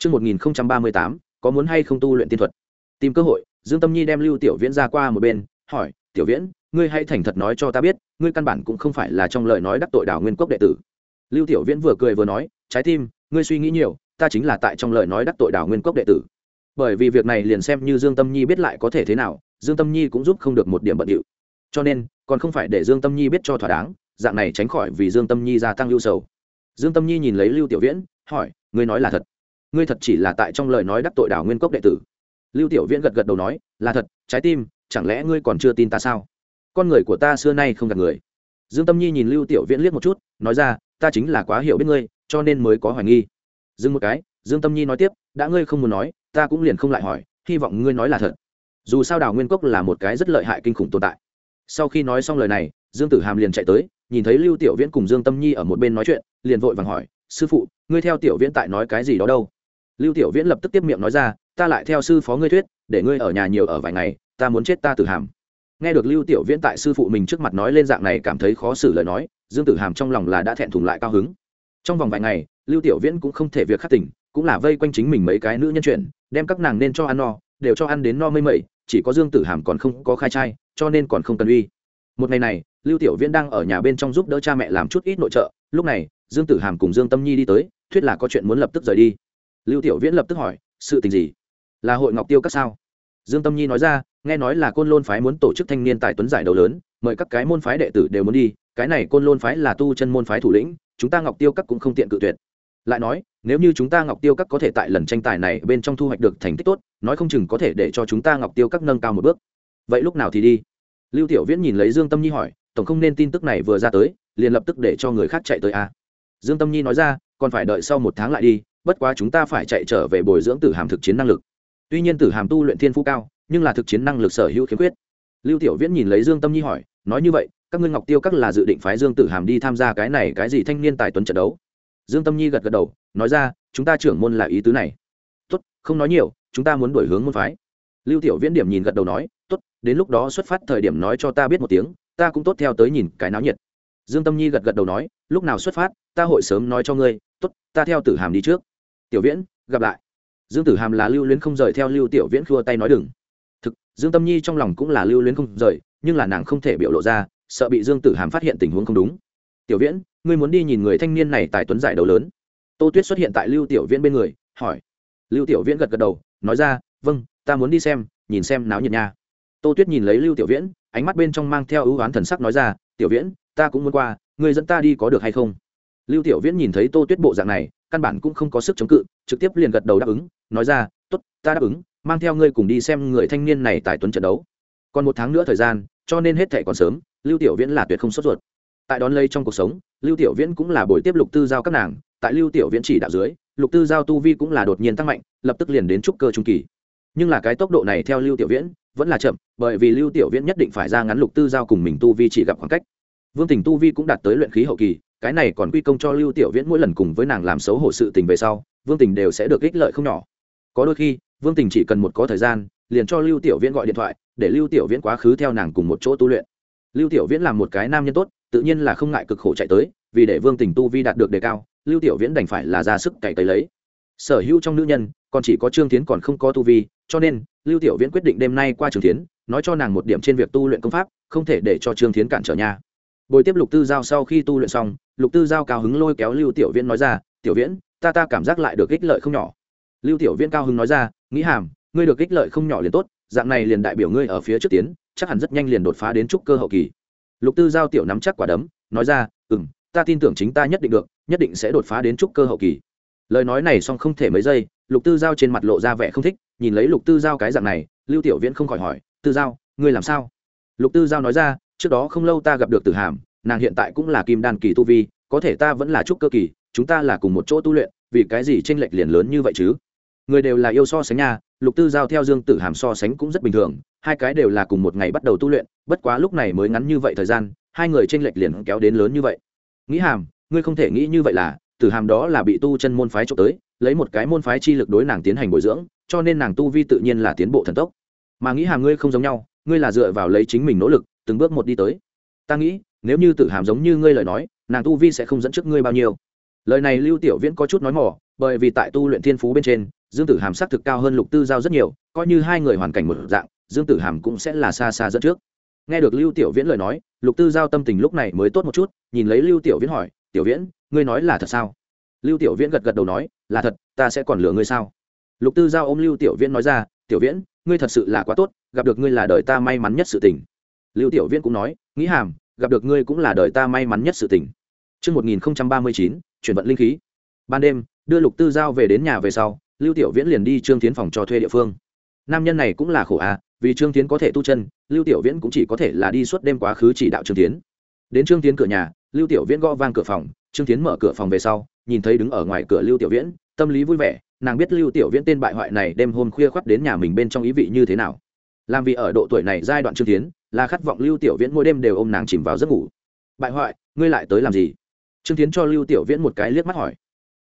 Trước 1038, có muốn hay không tu luyện tiên thuật? Tìm cơ hội, Dương Tâm Nhi đem Lưu Tiểu Viễn ra qua một bên, hỏi, "Tiểu Viễn, ngươi hãy thành thật nói cho ta biết, ngươi căn bản cũng không phải là trong lời nói đắc tội đảo Nguyên Cốc đệ tử." Lưu Tiểu Viễn vừa cười vừa nói, "Trái tim, ngươi suy nghĩ nhiều, ta chính là tại trong lời nói đắc tội Đào Nguyên Cốc đệ tử." Bởi vì việc này liền xem như Dương Tâm Nhi biết lại có thể thế nào, Dương Tâm Nhi cũng giúp không được một điểm bận điệu. Cho nên, còn không phải để Dương Tâm Nhi biết cho thỏa đáng, dạng này tránh khỏi vì Dương Tâm Nhi gia tăng ưu sầu. Dương Tâm Nhi nhìn lấy Lưu Tiểu Viễn, hỏi, "Ngươi nói là thật?" ngươi thật chỉ là tại trong lời nói đắc tội đảo nguyên cốc đệ tử lưu tiểu viễn gật gật đầu nói là thật trái tim chẳng lẽ ngươi còn chưa tin ta sao con người của ta xưa nay không gạt người dương tâm nhi nhìn lưu tiểu viễn liếc một chút nói ra ta chính là quá hiểu biết ngươi, cho nên mới có hoài nghi. Dừng một cái, dương tâm nhi nói tiếp, đã ngươi không muốn nói, ta cũng liền không lại hỏi, hy vọng ngươi nói là thật. Dù sao đào nguyên cốc là một cái rất lợi hại kinh khủng tồn tại. Sau khi nói xong lời này, dương tử hàm liền chạy tới, nhìn thấy lưu tiểu viễn cùng dương tâm nhi ở một bên nói chuyện, liền vội vàng hỏi, sư phụ, ngươi theo tiểu viễn tại nói cái gì đó đâu? Lưu tiểu viễn lập tức tiếp miệng nói ra, ta lại theo sư phó ngươi thuyết, để ngươi ở nhà nhiều ở vài ngày, ta muốn chết ta tử hàm. Nghe được lưu tiểu viễn tại sư phụ mình trước mặt nói lên dạng này cảm thấy khó xử lời nói dương tử hàm trong lòng là đã thẹn thùng lại cao hứng. Trong vòng vài ngày, lưu tiểu viễn cũng không thể việc khắc tỉnh, cũng là vây quanh chính mình mấy cái nữ nhân chuyện, đem các nàng nên cho ăn no, đều cho ăn đến no mây mẩy, chỉ có dương tử hàm còn không có khai trai, cho nên còn không cần uy. Một ngày này, lưu tiểu viễn đang ở nhà bên trong giúp đỡ cha mẹ làm chút ít nội trợ, lúc này, dương tử hàm cùng dương tâm nhi đi tới, thuyết là có chuyện muốn lập tức rời đi. Lưu tiểu viễn lập tức hỏi, sự tình gì? Là hội ngọc tiêu các sao? Dương tâm nhi nói ra, nghe nói là côn lôn phái muốn tổ chức thanh niên tài tuấn giải đầu lớn, mời các cái môn phái đệ tử đều muốn đi cái này côn lôn phái là tu chân môn phái thủ lĩnh, chúng ta ngọc tiêu các cũng không tiện cự tuyệt. Lại nói, nếu như chúng ta ngọc tiêu các có thể tại lần tranh tài này bên trong thu hoạch được thành tích tốt, nói không chừng có thể để cho chúng ta ngọc tiêu các nâng cao một bước. Vậy lúc nào thì đi? Lưu tiểu viễn nhìn lấy dương tâm nhi hỏi, tổng không nên tin tức này vừa ra tới, liền lập tức để cho người khác chạy tới a à? dương tâm nhi nói ra, còn phải đợi sau một tháng lại đi, bất quá chúng ta phải chạy trở về bồi dưỡng tử hàm thực chiến năng lực. Tuy nhiên tử hàm tu luyện thiên phú cao, nhưng là thực chiến năng lực sở hữu khiếm khuyết. Lưu tiểu viễn nhìn lấy dương tâm nhi hỏi, nói như vậy các ngươi ngọc tiêu các là dự định phái dương tử hàm đi tham gia cái này cái gì thanh niên tài tuấn trận đấu? Dương tâm nhi gật gật đầu, nói ra, chúng ta trưởng môn là ý tứ này. Tốt, không nói nhiều, chúng ta muốn đổi hướng môn phái. Lưu tiểu viễn điểm nhìn gật đầu nói, tốt, đến lúc đó xuất phát thời điểm nói cho ta biết một tiếng, ta cũng tốt theo tới nhìn cái náo nhiệt. Dương tâm nhi gật gật đầu nói, lúc nào xuất phát, ta hội sớm nói cho ngươi, tốt, ta theo tử hàm đi trước. Tiểu viễn, gặp lại. Dương tử hàm là lưu luyến không rời theo lưu tiểu viễn khua tay nói đừng. Thực, dương tâm nhi trong lòng cũng là lưu luyến không rời, nhưng là nàng không thể biểu lộ ra sợ bị dương tử hàm phát hiện tình huống không đúng. Tiểu viễn, ngươi muốn đi nhìn người thanh niên này tại tuấn giải đấu lớn? Tô tuyết xuất hiện tại lưu tiểu viễn bên người, hỏi. Lưu tiểu viễn gật gật đầu, nói ra vâng ta muốn đi xem, nhìn xem náo nhiệt nha. Tô tuyết nhìn lấy lưu tiểu viễn, ánh mắt bên trong mang theo ưu oán thần sắc nói ra, tiểu viễn, ta cũng muốn qua người dẫn ta đi có được hay không? Lưu tiểu viễn nhìn thấy tô tuyết bộ dạng này, căn bản cũng không có sức chống cự, trực tiếp liền gật đầu đáp ứng, nói ra t ố t ta đáp ứng, mang theo ngươi cùng đi xem người thanh niên này tại tuấn trận đấu. Còn một tháng nữa thời gian, cho nên hết thẻ còn sớm lưu tiểu viễn là tuyệt không sốt ruột. Tại đón lây trong cuộc sống, lưu tiểu viễn cũng là buổi tiếp lục tư giao các nàng, tại lưu tiểu viễn chỉ đạo dưới, lục tư giao tu vi cũng là đột nhiên tăng mạnh, lập tức liền đến trúc cơ trung kỳ. Nhưng là cái tốc độ này theo lưu tiểu viễn vẫn là chậm, bởi vì lưu tiểu viễn nhất định phải ra ngắn lục tư giao cùng mình tu vi chỉ gặp khoảng cách. Vương tình tu vi cũng đạt tới luyện khí hậu kỳ, cái này còn quy công cho lưu tiểu viễn mỗi lần cùng với nàng làm xấu hổ sự tình về sau, vương tình đều sẽ được ích lợi không nhỏ. Có đôi khi, vương tình chỉ cần một có thời gian, liền cho lưu tiểu viễn gọi điện thoại, để lưu tiểu viễn quá khứ theo nàng cùng một chỗ tu luyện lưu tiểu viễn là một cái nam nhân tốt, tự nhiên là không ngại cực khổ chạy tới, vì để vương tình tu vi đạt được đề cao, lưu tiểu viễn đành phải là ra sức cày tới lấy. Sở hữu trong nữ nhân, còn chỉ có trương tiến còn không có tu vi, cho nên, lưu tiểu viễn quyết định đêm nay qua trường tiến nói cho nàng một điểm trên việc tu luyện công pháp, không thể để cho trương tiến cản trở nha. Bồi tiếp lục tư giao sau khi tu luyện xong, lục tư giao cao hứng lôi kéo lưu tiểu viễn nói ra, tiểu viễn, ta ta cảm giác lại được ích lợi không nhỏ. Lưu tiểu viễn cao hứng nói ra, nghĩ hàm, ngươi được ích lợi không nhỏ liền tốt dạng này liền đại biểu ngươi ở phía trước tiến, chắc hẳn rất nhanh liền đột phá đến trúc cơ hậu kỳ. Lục tư giao tiểu nắm chắc quả đấm, nói ra ừ m ta tin tưởng chính ta nhất định được, nhất định sẽ đột phá đến trúc cơ hậu kỳ. Lời nói này xong không thể mấy giây, lục tư giao trên mặt lộ ra vẻ không thích, nhìn lấy lục tư giao cái dạng này, lưu tiểu viễn không khỏi hỏi, tư giao, ngươi làm sao? Lục tư giao nói ra, trước đó không lâu ta gặp được tử hàm, nàng hiện tại cũng là kim đan kỳ tu vi, có thể ta vẫn là trúc cơ kỳ, chúng ta là cùng một chỗ tu luyện, vì cái gì tranh lệch liền lớn như vậy chứ? Người đều là yêu so sánh nha, lục tư giao theo dương tử hàm so sánh cũng rất bình thường, hai cái đều là cùng một ngày bắt đầu tu luyện, bất quá lúc này mới ngắn như vậy thời gian, hai người tranh lệch liền kéo đến lớn như vậy. Nghĩ hàm, ngươi không thể nghĩ như vậy là, tử hàm đó là bị tu chân môn phái trộm tới, lấy một cái môn phái chi lực đối nàng tiến hành bồi dưỡng, cho nên nàng tu vi tự nhiên là tiến bộ thần tốc. Mà nghĩ hàm ngươi không giống nhau, ngươi là dựa vào lấy chính mình nỗ lực, từng bước một đi tới. Ta nghĩ, nếu như tử hàm giống như ngươi lời nói, nàng tu vi sẽ không dẫn trước ngươi bao nhiêu lời này lưu tiểu viễn có chút nói mỏ bởi vì tại tu luyện thiên phú bên trên dương tử hàm s thực cao hơn lục tư giao rất nhiều coi như hai người hoàn cảnh một dạng dương tử hàm cũng sẽ là xa xa dẫn trước. Nghe được lưu tiểu viễn lời nói lục tư giao tâm tình lúc này mới tốt một chút nhìn lấy lưu tiểu viễn hỏi tiểu viễn ngươi nói là thật sao? Lưu tiểu viễn gật gật đầu nói là thật ta sẽ còn lừa ngươi sao? Lục tư giao ôm lưu tiểu viễn nói ra tiểu viễn ngươi thật sự là quá tốt gặp được ngươi là đời ta may mắn nhất sự tình. Lưu tiểu viễn cũng nói nghĩ hàm gặp được ngươi cũng là đời ta may mắn nhất sự tình. Trước 1039, chuyển vận linh khí. Ban đêm, đưa lục tư giao về đến nhà về sau, lưu tiểu viễn liền đi trương tiến phòng cho thuê địa phương. Nam nhân này cũng là khổ à vì trương tiến có thể tu chân lưu tiểu viễn cũng chỉ có thể là đi suốt đêm quá khứ chỉ đạo trương tiến đến trương tiến cửa nhà lưu tiểu viễn gõ vang cửa phòng trương tiến mở cửa phòng về sau nhìn thấy đứng ở ngoài cửa lưu tiểu viễn tâm lý vui vẻ nàng biết lưu tiểu viễn tên bại hoại này đêm hôm khuya khoắt đến nhà mình bên trong ý vị như thế nào. Làm vì ở độ tuổi này giai đoạn trương tiến là khát vọng lưu tiểu viễn mỗi đêm đều ôm nàng chìm vào giấc ngủ. Bại hoại ngươi lại tới làm gì? Trương tiến cho lưu tiểu viễn một cái liếc mắt hỏi.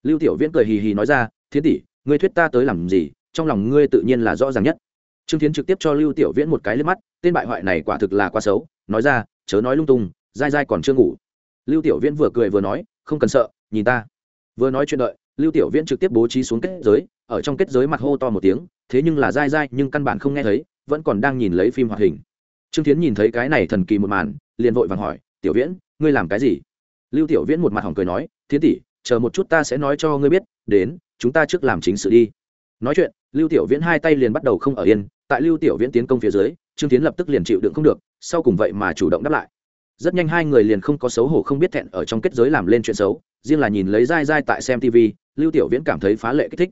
Lưu tiểu viễn cười hì hì nói ra, thiến tỷ, ngươi thuyết ta tới làm gì? Trong lòng ngươi tự nhiên là rõ ràng nhất. Trương tiến trực tiếp cho lưu tiểu viễn một cái liếc mắt, tên bại hoại này quả thực là quá xấu, nói ra, chớ nói lung tung, dai dai còn chưa ngủ. Lưu tiểu viễn vừa cười vừa nói, không cần sợ, nhìn ta. Vừa nói chuyện đợi, lưu tiểu viễn trực tiếp bố trí xuống kết giới, ở trong kết giới mặt hô to một tiếng, thế nhưng là dai dai nhưng căn bản không nghe thấy, vẫn còn đang nhìn lấy phim hoạt hình. Trương tiến nhìn thấy cái này thần kỳ một màn, liền vội vàng hỏi, tiểu viễn, ngươi làm cái gì? Lưu tiểu viễn một mặt hỏng cười nói thiến tỷ, chờ một chút ta sẽ nói cho ngươi biết, đến, chúng ta trước làm chính sự đi. Nói chuyện, lưu tiểu viễn hai tay liền bắt đầu không ở yên, tại lưu tiểu viễn tiến công phía dưới, trương tiến lập tức liền chịu đựng không được, sau cùng vậy mà chủ động đáp lại. Rất nhanh hai người liền không có xấu hổ không biết thẹn ở trong kết giới làm lên chuyện xấu, riêng là nhìn lấy dai dai tại xem tv lưu tiểu viễn cảm thấy phá lệ kích thích.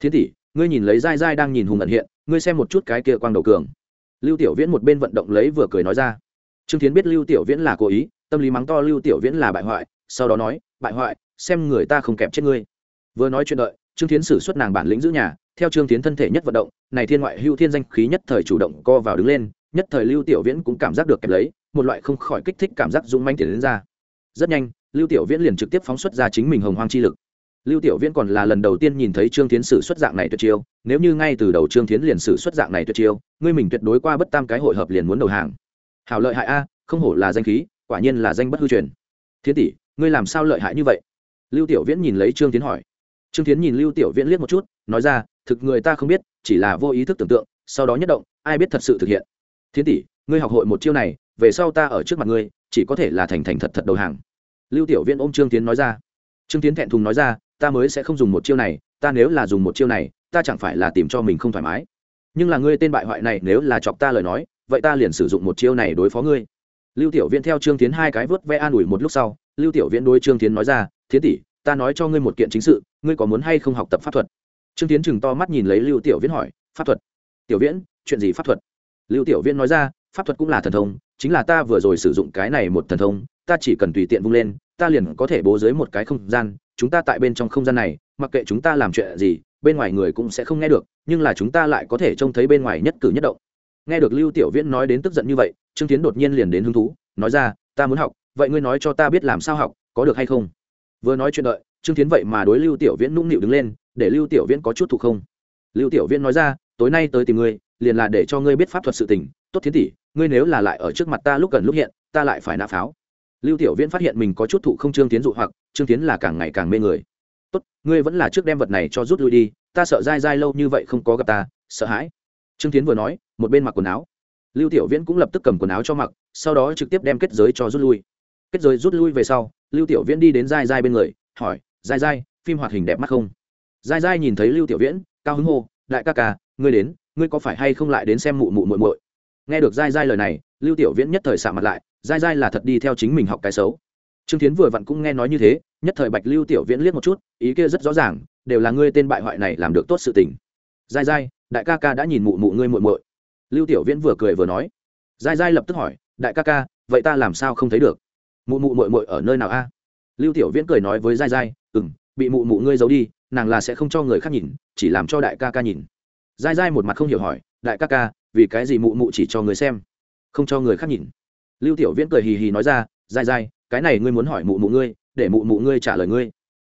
Thiên tỷ, ngươi nhìn lấy dai dai đang nhìn hùng ẩn hiện, ngươi xem một chút cái kia quang đầu cường. Lưu tiểu viễn một bên vận động lấy vừa cười nói ra. Trương tiến biết lưu tiểu viễn là cố ý tâm lý mắng to lưu tiểu viễn là bại hoại, sau đó nói, bại hoại, xem người ta không kẹp chết ngươi. Vừa nói chuyện đợi, trương tiến sử xuất nàng bản lĩnh giữ nhà, theo trương tiến thân thể nhất vận động, này thiên ngoại hưu thiên danh khí nhất thời chủ động co vào đứng lên, nhất thời lưu tiểu viễn cũng cảm giác được kẹp lấy, một loại không khỏi kích thích cảm giác dũng manh tiền đến ra. Rất nhanh, lưu tiểu viễn liền trực tiếp phóng xuất ra chính mình hồng hoang chi lực. Lưu tiểu viễn còn là lần đầu tiên nhìn thấy trương tiến sử xuất dạng này tuyệt chiêu, nếu như ngay từ đầu trương tiến liền sử xuất dạng này tuyệt chiêu, ngươi mình tuyệt đối qua bất tam cái hội hợp liền muốn đầu hàng. Hảo lợi hại a, không hổ là danh khí quả nhiên là danh bất hư truyền. Thiên tỷ, ngươi làm sao lợi hại như vậy? Lưu tiểu viễn nhìn lấy trương tiến hỏi. Trương tiến nhìn lưu tiểu viễn liếc một chút, nói ra, thực người ta không biết, chỉ là vô ý thức tưởng tượng, sau đó nhất động, ai biết thật sự thực hiện. Thiên tỷ, ngươi học hội một chiêu này, về sau ta ở trước mặt ngươi, chỉ có thể là thành thành thật thật đầu hàng. Lưu tiểu viễn ôm trương tiến nói ra. Trương tiến thẹn thùng nói ra, ta mới sẽ không dùng một chiêu này, ta nếu là dùng một chiêu này, ta chẳng phải là tìm cho mình không thoải mái. Nhưng là ngươi tên bại hoại này nếu là chọc ta lời nói, vậy ta liền sử dụng một chiêu này đối phó ngươi lưu tiểu viễn theo trương tiến hai cái vớt ve an ủi một lúc sau, lưu tiểu viễn đối trương tiến nói ra, thiến tỷ, ta nói cho ngươi một kiện chính sự, ngươi có muốn hay không học tập pháp thuật? Trương tiến chừng to mắt nhìn lấy lưu tiểu viễn hỏi, pháp thuật? Tiểu viễn, chuyện gì pháp thuật? Lưu tiểu viễn nói ra, pháp thuật cũng là thần thông, chính là ta vừa rồi sử dụng cái này một thần thông, ta chỉ cần tùy tiện vung lên, ta liền có thể bố dưới một cái không gian, chúng ta tại bên trong không gian này, mặc kệ chúng ta làm chuyện gì, bên ngoài người cũng sẽ không nghe được, nhưng là chúng ta lại có thể trông thấy bên ngoài nhất cử nhất động nghe được lưu tiểu viễn nói đến tức giận như vậy, trương tiến đột nhiên liền đến hứng thú, nói ra, ta muốn học, vậy ngươi nói cho ta biết làm sao học, có được hay không? Vừa nói chuyện đợi, trương tiến vậy mà đối lưu tiểu viễn nũng nịu đứng lên, để lưu tiểu viễn có chút thụ không. Lưu tiểu viễn nói ra, tối nay tới tìm ngươi, liền là để cho ngươi biết pháp thuật sự tình. Tốt thiến tỷ, ngươi nếu là lại ở trước mặt ta lúc gần lúc hiện, ta lại phải nã pháo. Lưu tiểu viễn phát hiện mình có chút thụ không trương tiến dụ hoặc, trương tiến là càng ngày càng mê người. Tốt, ngươi vẫn là trước đem vật này cho rút lui đi, ta sợ dai dai lâu như vậy không có gặp ta, sợ hãi trương tiến vừa nói, một bên mặc quần áo. Lưu tiểu viễn cũng lập tức cầm quần áo cho mặc, sau đó trực tiếp đem kết giới cho rút lui. Kết giới rút lui về sau, lưu tiểu viễn đi đến dai dai bên người, hỏi dai dai phim hoạt hình đẹp mắt không? Dai dai nhìn thấy lưu tiểu viễn, cao hứng hô, đại ca ca, ngươi đến, ngươi có phải hay không lại đến xem mụ mụ muội muội? Nghe được dai dai lời này, lưu tiểu viễn nhất thời xạ mặt lại dai dai là thật đi theo chính mình học cái xấu. Trương tiến vừa vặn cũng nghe nói như thế, nhất thời bạch lưu tiểu viễn liếc một chút, ý kia rất rõ ràng, đều là ngươi tên bại hoại này làm được tốt sự tình. Dai dai đại ca ca đã nhìn mụ mụ ngươi muội muội. Lưu tiểu viễn vừa cười vừa nói. Dai dai lập tức hỏi đại ca ca vậy ta làm sao không thấy được? Mụ mụ muội muội ở nơi nào a? Lưu tiểu viễn cười nói với dai dai ừm, bị mụ mụ ngươi giấu đi nàng là sẽ không cho người khác nhìn chỉ làm cho đại ca ca nhìn. Dai dai một mặt không hiểu hỏi đại ca ca vì cái gì mụ mụ chỉ cho người xem không cho người khác nhìn? Lưu tiểu viễn cười hì hì nói ra dai dai cái này ngươi muốn hỏi mụ mụ ngươi để mụ mụ ngươi trả lời ngươi.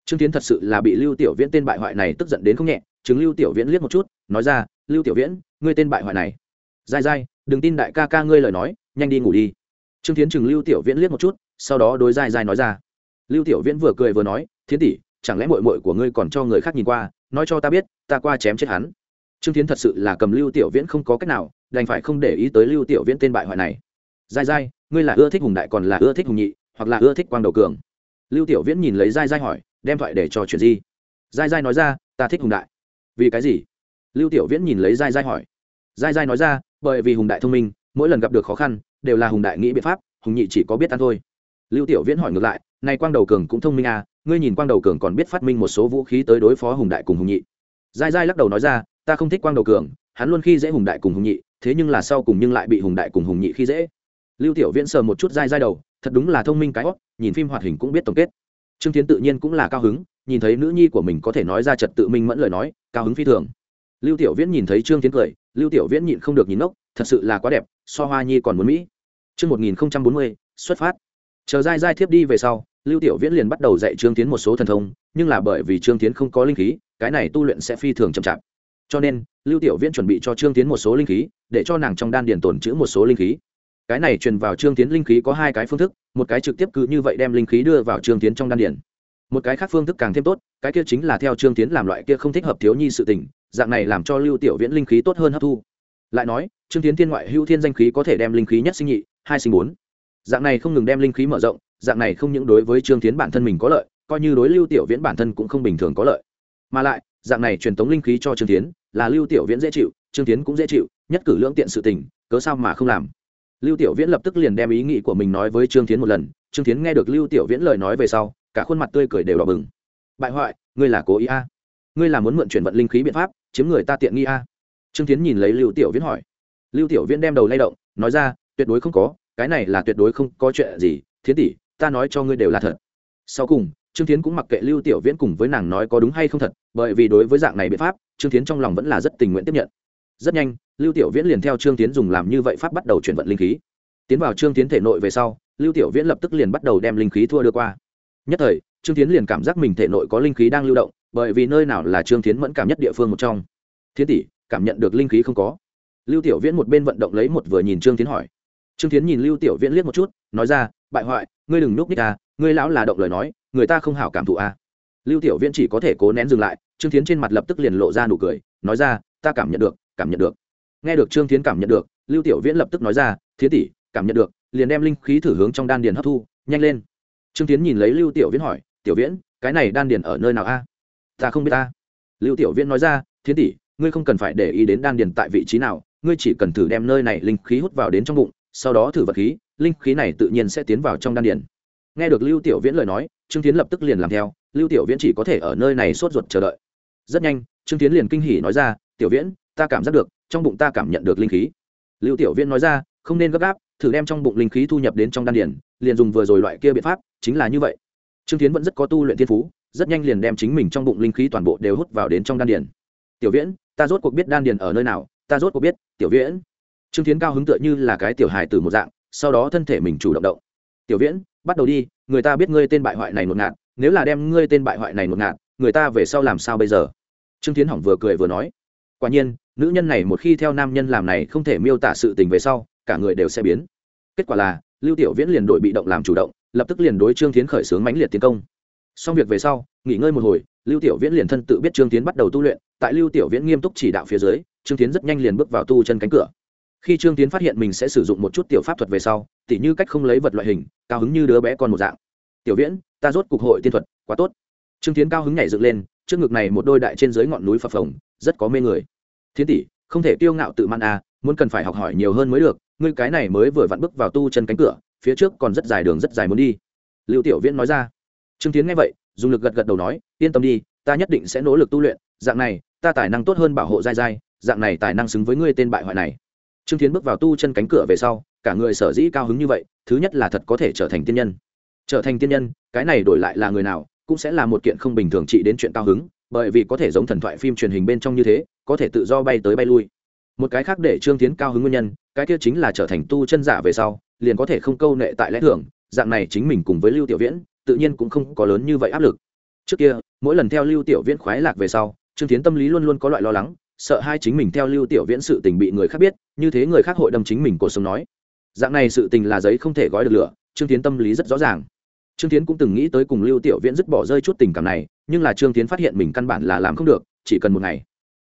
Trương tiến thật sự là bị lưu tiểu viễn tên bại hoại này tức giận đến không nhẹ chứng lưu tiểu viễn liếc một chút nói ra, lưu tiểu viễn, ngươi tên bại hoại này. Dai dai, đừng tin đại ca ca ngươi lời nói, nhanh đi ngủ đi. Trương tiến chừng lưu tiểu viễn liếc một chút, sau đó đối dai dai nói ra. Lưu tiểu viễn vừa cười vừa nói, thiến tỷ, chẳng lẽ mội mội của ngươi còn cho người khác nhìn qua, nói cho ta biết, ta qua chém chết hắn. Trương tiến thật sự là cầm lưu tiểu viễn không có cách nào, đành phải không để ý tới lưu tiểu viễn tên bại hoại này. Dai dai, ngươi là ưa thích hùng đại còn là ưa thích hùng nhị, hoặc là ưa thích quang đầu cường? Lưu tiểu viễn nhìn lấy dai dai hỏi, đem thoại để cho chuyện gì? Dai dai nói ra, ta thích hùng đại. Vì cái gì? Lưu tiểu viễn nhìn lấy dai dai hỏi. Dai dai nói ra, bởi vì hùng đại thông minh, mỗi lần gặp được khó khăn, đều là hùng đại nghĩ biện pháp, hùng nhị chỉ có biết ăn thôi. Lưu tiểu viễn hỏi ngược lại, này quang đầu cường cũng thông minh à ngươi nhìn quang đầu cường còn biết phát minh một số vũ khí tới đối phó hùng đại cùng hùng nhị. Dai dai lắc đầu nói ra, ta không thích quang đầu cường, hắn luôn khi dễ hùng đại cùng hùng nhị, thế nhưng là sau cùng nhưng lại bị hùng đại cùng hùng nhị khi dễ. Lưu tiểu viễn sờ một chút dai dai đầu, thật đúng là thông minh cái hót nhìn phim hoạt hình cũng biết tổng kết. Trương tiến tự nhiên cũng là cao hứng, nhìn thấy nữ nhi của mình có thể nói ra trật tự minh mẫn lời nói, cao hứng phi thường lưu tiểu viễn nhìn thấy trương tiến cười lưu tiểu viễn nhịn không được nhìn ngốc thật sự là quá đẹp so hoa nhi còn muốn mỹ Chương 1040, xuất phát. Chờ dai dai thiếp đi về sau, Lưu Tiểu Viễn liền bắt đầu dạy Trương Tiến một số thần thông, nhưng là bởi vì Trương Tiến không có linh khí, cái này tu luyện sẽ phi thường chậm chạp. Cho nên, Lưu Tiểu Viễn chuẩn bị cho Trương Tiến một số linh khí, để cho nàng trong đan điền tồn trữ một số linh khí. Cái này truyền vào Trương Tiến linh khí có hai cái phương thức, một cái trực tiếp cứ như vậy đem linh khí đưa vào Trương Tiến trong đan điền. Một cái khác phương thức càng thêm tốt, cái kia chính là theo Trương Tiến làm loại kia không thích hợp thiếu nhi sự tình, dạng này làm cho Lưu Tiểu Viễn linh khí tốt hơn hấp thu. Lại nói, Trương Tiến thiên ngoại hữu thiên danh khí có thể đem linh khí nhất sinh nhị, hai sinh bốn dạng này không ngừng đem linh khí mở rộng dạng này không những đối với trương tiến bản thân mình có lợi coi như đối lưu tiểu viễn bản thân cũng không bình thường có lợi mà lại dạng này truyền tống linh khí cho trương tiến là lưu tiểu viễn dễ chịu trương tiến cũng dễ chịu nhất cử lưỡng tiện sự tình cớ sao mà không làm lưu tiểu viễn lập tức liền đem ý nghĩ của mình nói với trương tiến một lần trương tiến nghe được lưu tiểu viễn lời nói về sau cả khuôn mặt tươi cười đều đỏ bừng bại hoại ngươi là cố ý a à? ngươi là muốn mượn chuyển vận linh khí biện pháp chiếm người ta tiện nghi a. À? trương tiến nhìn lấy lưu tiểu viễn hỏi. Lưu tiểu viễn đem đầu lay động, nói ra, tuyệt đối không có, cái này là tuyệt đối không có chuyện gì, thiến tỷ, ta nói cho ngươi đều là thật. Sau cùng, trương tiến cũng mặc kệ lưu tiểu viễn cùng với nàng nói có đúng hay không thật, bởi vì đối với dạng này biện pháp, trương tiến trong lòng vẫn là rất tình nguyện tiếp nhận. Rất nhanh, lưu tiểu viễn liền theo trương tiến dùng làm như vậy pháp bắt đầu chuyển vận linh khí. Tiến vào trương tiến thể nội về sau, lưu tiểu viễn lập tức liền bắt đầu đem linh khí thua đưa qua. Nhất thời, trương tiến liền cảm giác mình thể nội có linh khí đang lưu động bởi vì nơi nào là trương tiến mẫn cảm nhất địa phương một trong. Thiên tỷ, cảm nhận được linh khí không có. Lưu tiểu viễn một bên vận động lấy một vừa nhìn trương tiến hỏi. Trương tiến nhìn lưu tiểu viễn liếc một chút, nói ra, bại hoại, ngươi đừng núp ních à ngươi lão là động lời nói, người ta không hảo cảm thụ à. Lưu tiểu viễn chỉ có thể cố nén dừng lại, trương tiến trên mặt lập tức liền lộ ra nụ cười, nói ra, ta cảm nhận được, cảm nhận được. Nghe được trương tiến cảm nhận được, lưu tiểu viễn lập tức nói ra, thiến tỷ, cảm nhận được, liền đem linh khí thử hướng trong đan điền hấp thu, nhanh lên. Trương tiến nhìn lấy lưu tiểu viễn hỏi, tiểu viễn, cái này đan điền ở nơi nào a? Ta không biết ta. Lưu tiểu viễn nói ra, Thiên tỷ, ngươi không cần phải để ý đến đan điền tại vị trí nào, ngươi chỉ cần thử đem nơi này linh khí hút vào đến trong bụng, sau đó thử vật khí, linh khí này tự nhiên sẽ tiến vào trong đan điền. Nghe được lưu tiểu viễn lời nói, trương tiến lập tức liền làm theo, lưu tiểu viễn chỉ có thể ở nơi này sốt ruột chờ đợi. Rất nhanh, trương tiến liền kinh hỉ nói ra, tiểu viễn, ta cảm giác được, trong bụng ta cảm nhận được linh khí. Lưu tiểu viễn nói ra, không nên gấp gáp, thử đem trong bụng linh khí thu nhập đến trong đan điền, liền dùng vừa rồi loại kia biện pháp, chính là như vậy. Trương tiến vẫn rất có tu luyện thiên phú rất nhanh liền đem chính mình trong bụng linh khí toàn bộ đều hút vào đến trong đan điền. Tiểu viễn, ta rốt cuộc biết đan điền ở nơi nào, ta rốt cuộc biết, tiểu viễn. Trương tiến cao hứng tựa như là cái tiểu hài từ một dạng, sau đó thân thể mình chủ động động. Tiểu viễn, bắt đầu đi, người ta biết ngươi tên bại hoại này ngột ngạt, nếu là đem ngươi tên bại hoại này ngột ngạt, người ta về sau làm sao bây giờ? Trương tiến hỏng vừa cười vừa nói. Quả nhiên, nữ nhân này một khi theo nam nhân làm này không thể miêu tả sự tình về sau, cả người đều sẽ biến. Kết quả là, lưu tiểu viễn liền đổi bị động làm chủ động, lập tức liền đối trương tiến khởi xướng mãnh liệt tiến công xong việc về sau, nghỉ ngơi một hồi, lưu tiểu viễn liền thân tự biết trương tiến bắt đầu tu luyện. Tại lưu tiểu viễn nghiêm túc chỉ đạo phía dưới, trương tiến rất nhanh liền bước vào tu chân cánh cửa. Khi trương tiến phát hiện mình sẽ sử dụng một chút tiểu pháp thuật về sau, tỉ như cách không lấy vật loại hình, cao hứng như đứa bé con một dạng. Tiểu viễn, ta rốt cục hội tiên thuật, quá tốt. Trương tiến cao hứng nhảy dựng lên, trước ngực này một đôi đại trên dưới ngọn núi phập phồng, rất có mê người. Thiên tỷ, không thể tiêu ngạo tự man à muốn cần phải học hỏi nhiều hơn mới được, ngươi cái này mới vừa vặn bước vào tu chân cánh cửa, phía trước còn rất dài đường rất dài muốn đi. Lưu tiểu viễn nói ra trương tiến nghe vậy, dùng lực gật gật đầu nói, yên tâm đi, ta nhất định sẽ nỗ lực tu luyện, dạng này, ta tài năng tốt hơn bảo hộ dai dai dạng này tài năng xứng với ngươi tên bại hoại này. Trương tiến bước vào tu chân cánh cửa về sau, cả người sở dĩ cao hứng như vậy, thứ nhất là thật có thể trở thành tiên nhân. Trở thành tiên nhân, cái này đổi lại là người nào, cũng sẽ là một kiện không bình thường trị đến chuyện cao hứng, bởi vì có thể giống thần thoại phim truyền hình bên trong như thế, có thể tự do bay tới bay lui. Một cái khác để trương tiến cao hứng nguyên nhân, cái kia chính là trở thành tu chân giả về sau, liền có thể không câu nệ tại lẽ thường, dạng này chính mình cùng với lưu tiểu viễn tự nhiên cũng không có lớn như vậy áp lực. Trước kia, mỗi lần theo lưu tiểu viễn khoái lạc về sau, trương tiến tâm lý luôn luôn có loại lo lắng, sợ hai chính mình theo lưu tiểu viễn sự tình bị người khác biết, như thế người khác hội đâm chính mình cuộc sống nói. Dạng này sự tình là giấy không thể gói được lửa, trương tiến tâm lý rất rõ ràng. Trương tiến cũng từng nghĩ tới cùng lưu tiểu viễn dứt bỏ rơi chút tình cảm này, nhưng là trương tiến phát hiện mình căn bản là làm không được, chỉ cần một ngày.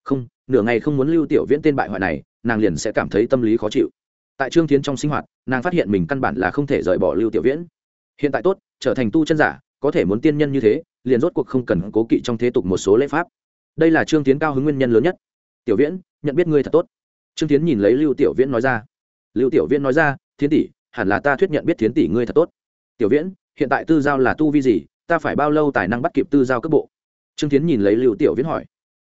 Không, nửa ngày không muốn lưu tiểu viễn tên bại hoại này, nàng liền sẽ cảm thấy tâm lý khó chịu. Tại trương tiến trong sinh hoạt, nàng phát hiện mình căn bản là không thể rời bỏ lưu tiểu viễn. Hiện tại tốt trở thành tu chân giả, có thể muốn tiên nhân như thế, liền rốt cuộc không cần cố kỵ trong thế tục một số lễ pháp. Đây là trương tiến cao hứng nguyên nhân lớn nhất. Tiểu viễn, nhận biết ngươi thật tốt. Trương tiến nhìn lấy lưu tiểu viễn nói ra. Lưu tiểu viễn nói ra thiên tỷ, hẳn là ta thuyết nhận biết thiến tỷ ngươi thật tốt. Tiểu viễn, hiện tại tư giao là tu vi gì? Ta phải bao lâu tài năng bắt kịp tư giao cấp bộ? Trương tiến nhìn lấy lưu tiểu viễn hỏi.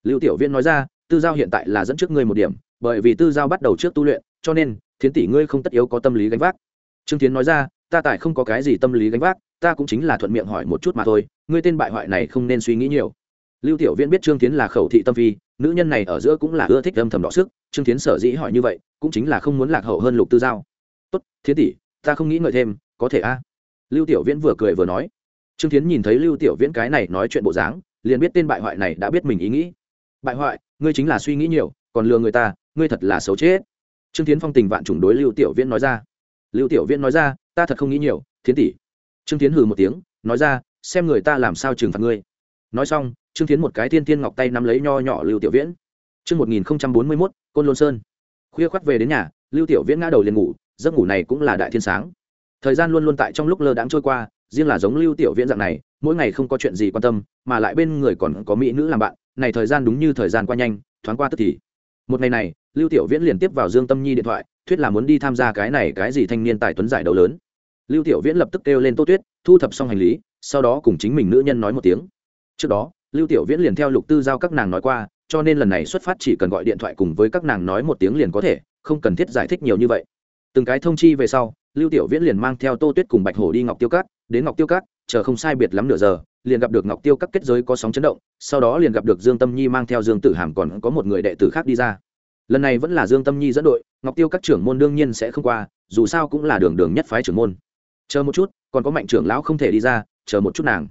Lưu tiểu viễn nói ra, tư giao hiện tại là dẫn trước ngươi một điểm, bởi vì tư giao bắt đầu trước tu luyện, cho nên thiến tỷ ngươi không tất yếu có tâm lý gánh vác. Trương tiến nói ra, ta tại không có cái gì tâm lý gánh vác ta cũng chính là thuận miệng hỏi một chút mà thôi, ngươi tên bại hoại này không nên suy nghĩ nhiều. Lưu tiểu viễn biết trương tiến là khẩu thị tâm phi, nữ nhân này ở giữa cũng là ưa thích âm thầm đọ sức, trương tiến sở dĩ hỏi như vậy, cũng chính là không muốn lạc hậu hơn lục tư giao. Tốt, thiến tỷ, ta không nghĩ ngợi thêm, có thể a? Lưu tiểu viễn vừa cười vừa nói. Trương tiến nhìn thấy lưu tiểu viễn cái này nói chuyện bộ dáng, liền biết tên bại hoại này đã biết mình ý nghĩ. Bại hoại, ngươi chính là suy nghĩ nhiều, còn lừa người ta, ngươi thật là xấu chết. Trương tiến phong tình vạn chủng đối lưu tiểu viễn nói ra. Lưu tiểu viễn nói ra, ta thật không nghĩ nhiều, thiến tỷ trương tiến hừ một tiếng, nói ra, xem người ta làm sao trừng phạt ngươi. Nói xong, trương tiến một cái thiên thiên ngọc tay nắm lấy nho nhỏ lưu tiểu viễn. Chương một nghìn bốn mươi mốt, côn lôn sơn. Khuya khoắt về đến nhà, lưu tiểu viễn ngã đầu liền ngủ, giấc ngủ này cũng là đại thiên sáng. Thời gian luôn luôn tại trong lúc lơ đãng trôi qua, riêng là giống lưu tiểu viễn dạng này, mỗi ngày không có chuyện gì quan tâm, mà lại bên người còn có mỹ nữ làm bạn, này thời gian đúng như thời gian qua nhanh, thoáng qua tức thì. Một ngày này, lưu tiểu viễn liền tiếp vào dương tâm nhi điện thoại, thuyết là muốn đi tham gia cái này cái gì thanh niên tài tuấn giải đấu lớn lưu tiểu viễn lập tức kêu lên tô tuyết, thu thập xong hành lý, sau đó cùng chính mình nữ nhân nói một tiếng. Trước đó, lưu tiểu viễn liền theo lục tư giao các nàng nói qua, cho nên lần này xuất phát chỉ cần gọi điện thoại cùng với các nàng nói một tiếng liền có thể, không cần thiết giải thích nhiều như vậy. Từng cái thông chi về sau, lưu tiểu viễn liền mang theo tô tuyết cùng bạch hổ đi ngọc tiêu cát đến ngọc tiêu cát chờ không sai biệt lắm nửa giờ, liền gặp được ngọc tiêu các kết giới có sóng chấn động, sau đó liền gặp được dương tâm nhi mang theo dương tử hàm còn có một người đệ tử khác đi ra. Lần này vẫn là dương tâm nhi dẫn đội, ngọc tiêu các trưởng môn đương nhiên sẽ không qua, dù sao cũng là đường đường nhất phái trưởng môn chờ một chút, còn có mạnh trưởng lão không thể đi ra, chờ một chút nàng.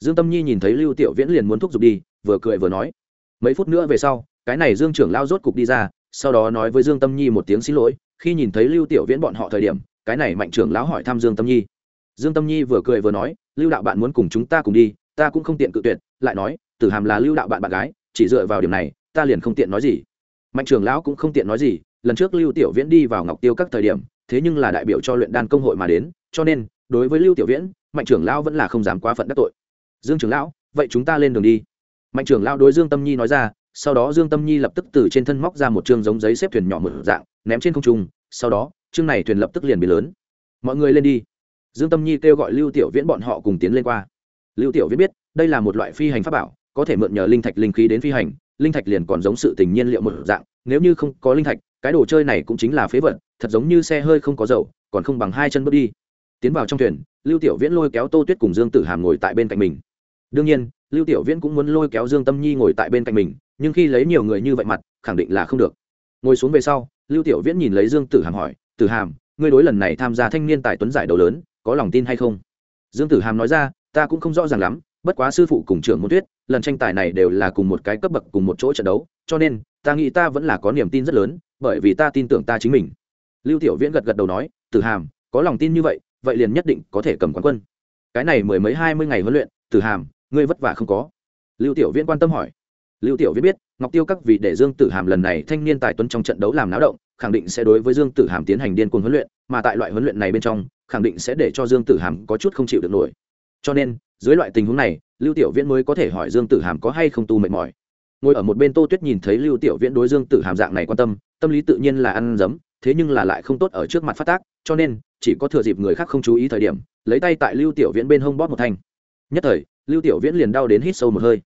Dương tâm nhi nhìn thấy lưu tiểu viễn liền muốn thúc giục đi, vừa cười vừa nói. Mấy phút nữa về sau, cái này dương trưởng lão rốt cục đi ra, sau đó nói với dương tâm nhi một tiếng xin lỗi, khi nhìn thấy lưu tiểu viễn bọn họ thời điểm, cái này mạnh trưởng lão hỏi thăm dương tâm nhi. Dương tâm nhi vừa cười vừa nói, lưu đạo bạn muốn cùng chúng ta cùng đi, ta cũng không tiện cự tuyệt, lại nói, tử hàm là lưu đạo bạn bạn gái, chỉ dựa vào điểm này, ta liền không tiện nói gì. Mạnh trưởng lão cũng không tiện nói gì, lần trước lưu tiểu viễn đi vào ngọc tiêu các thời điểm, thế nhưng là đại biểu cho luyện đan công hội mà đến cho nên, đối với lưu tiểu viễn, mạnh trưởng lão vẫn là không dám quá phận đắc tội. Dương trưởng lão, vậy chúng ta lên đường đi. Mạnh trưởng lão đối dương tâm nhi nói ra, sau đó dương tâm nhi lập tức từ trên thân móc ra một chương giống giấy xếp thuyền nhỏ một dạng, ném trên không trung, sau đó, chương này thuyền lập tức liền bị lớn. Mọi người lên đi. Dương tâm nhi kêu gọi lưu tiểu viễn bọn họ cùng tiến lên qua. Lưu tiểu viễn biết, đây là một loại phi hành pháp bảo, có thể mượn nhờ linh thạch linh khí đến phi hành, linh thạch liền còn giống sự tình nhiên liệu một dạng, nếu như không có linh thạch, cái đồ chơi này cũng chính là phế vật, thật giống như xe hơi không có dầu, còn không bằng hai chân bước đi tiến vào trong thuyền, lưu tiểu viễn lôi kéo tô tuyết cùng dương tử hàm ngồi tại bên cạnh mình. Đương nhiên, lưu tiểu viễn cũng muốn lôi kéo dương tâm nhi ngồi tại bên cạnh mình, nhưng khi lấy nhiều người như vậy mặt, khẳng định là không được. Ngồi xuống về sau, lưu tiểu viễn nhìn lấy dương tử hàm hỏi, tử hàm, ngươi đối lần này tham gia thanh niên tài tuấn giải đấu lớn, có lòng tin hay không? Dương tử hàm nói ra, ta cũng không rõ ràng lắm, bất quá sư phụ cùng trưởng môn tuyết, lần tranh tài này đều là cùng một cái cấp bậc cùng một chỗ trận đấu, cho nên, ta nghĩ ta vẫn là có niềm tin rất lớn, bởi vì ta tin tưởng ta chính mình. Lưu tiểu viễn gật gật đầu nói, tử hàm, có lòng tin như vậy vậy liền nhất định có thể cầm quán quân. Cái này mười mấy hai mươi ngày huấn luyện, tử hàm, ngươi vất vả không có? Lưu tiểu viễn quan tâm hỏi. Lưu tiểu viễn biết, ngọc tiêu các vì để dương tử hàm lần này thanh niên tài tuấn trong trận đấu làm náo động, khẳng định sẽ đối với dương tử hàm tiến hành điên cuồng huấn luyện, mà tại loại huấn luyện này bên trong, khẳng định sẽ để cho dương tử hàm có chút không chịu được nổi. Cho nên, dưới loại tình huống này, lưu tiểu viễn mới có thể hỏi dương tử hàm có hay không tu mệt mỏi. Ngồi ở một bên tô tuyết nhìn thấy lưu tiểu viễn đối dương tử hàm dạng này quan tâm tâm lý tự nhiên là ăn dấm thế nhưng là lại không tốt ở trước mặt phát tác, cho nên, chỉ có thừa dịp người khác không chú ý thời điểm, lấy tay tại lưu tiểu viễn bên hông bóp một thanh. Nhất thời, lưu tiểu viễn liền đau đến hít sâu một hơi.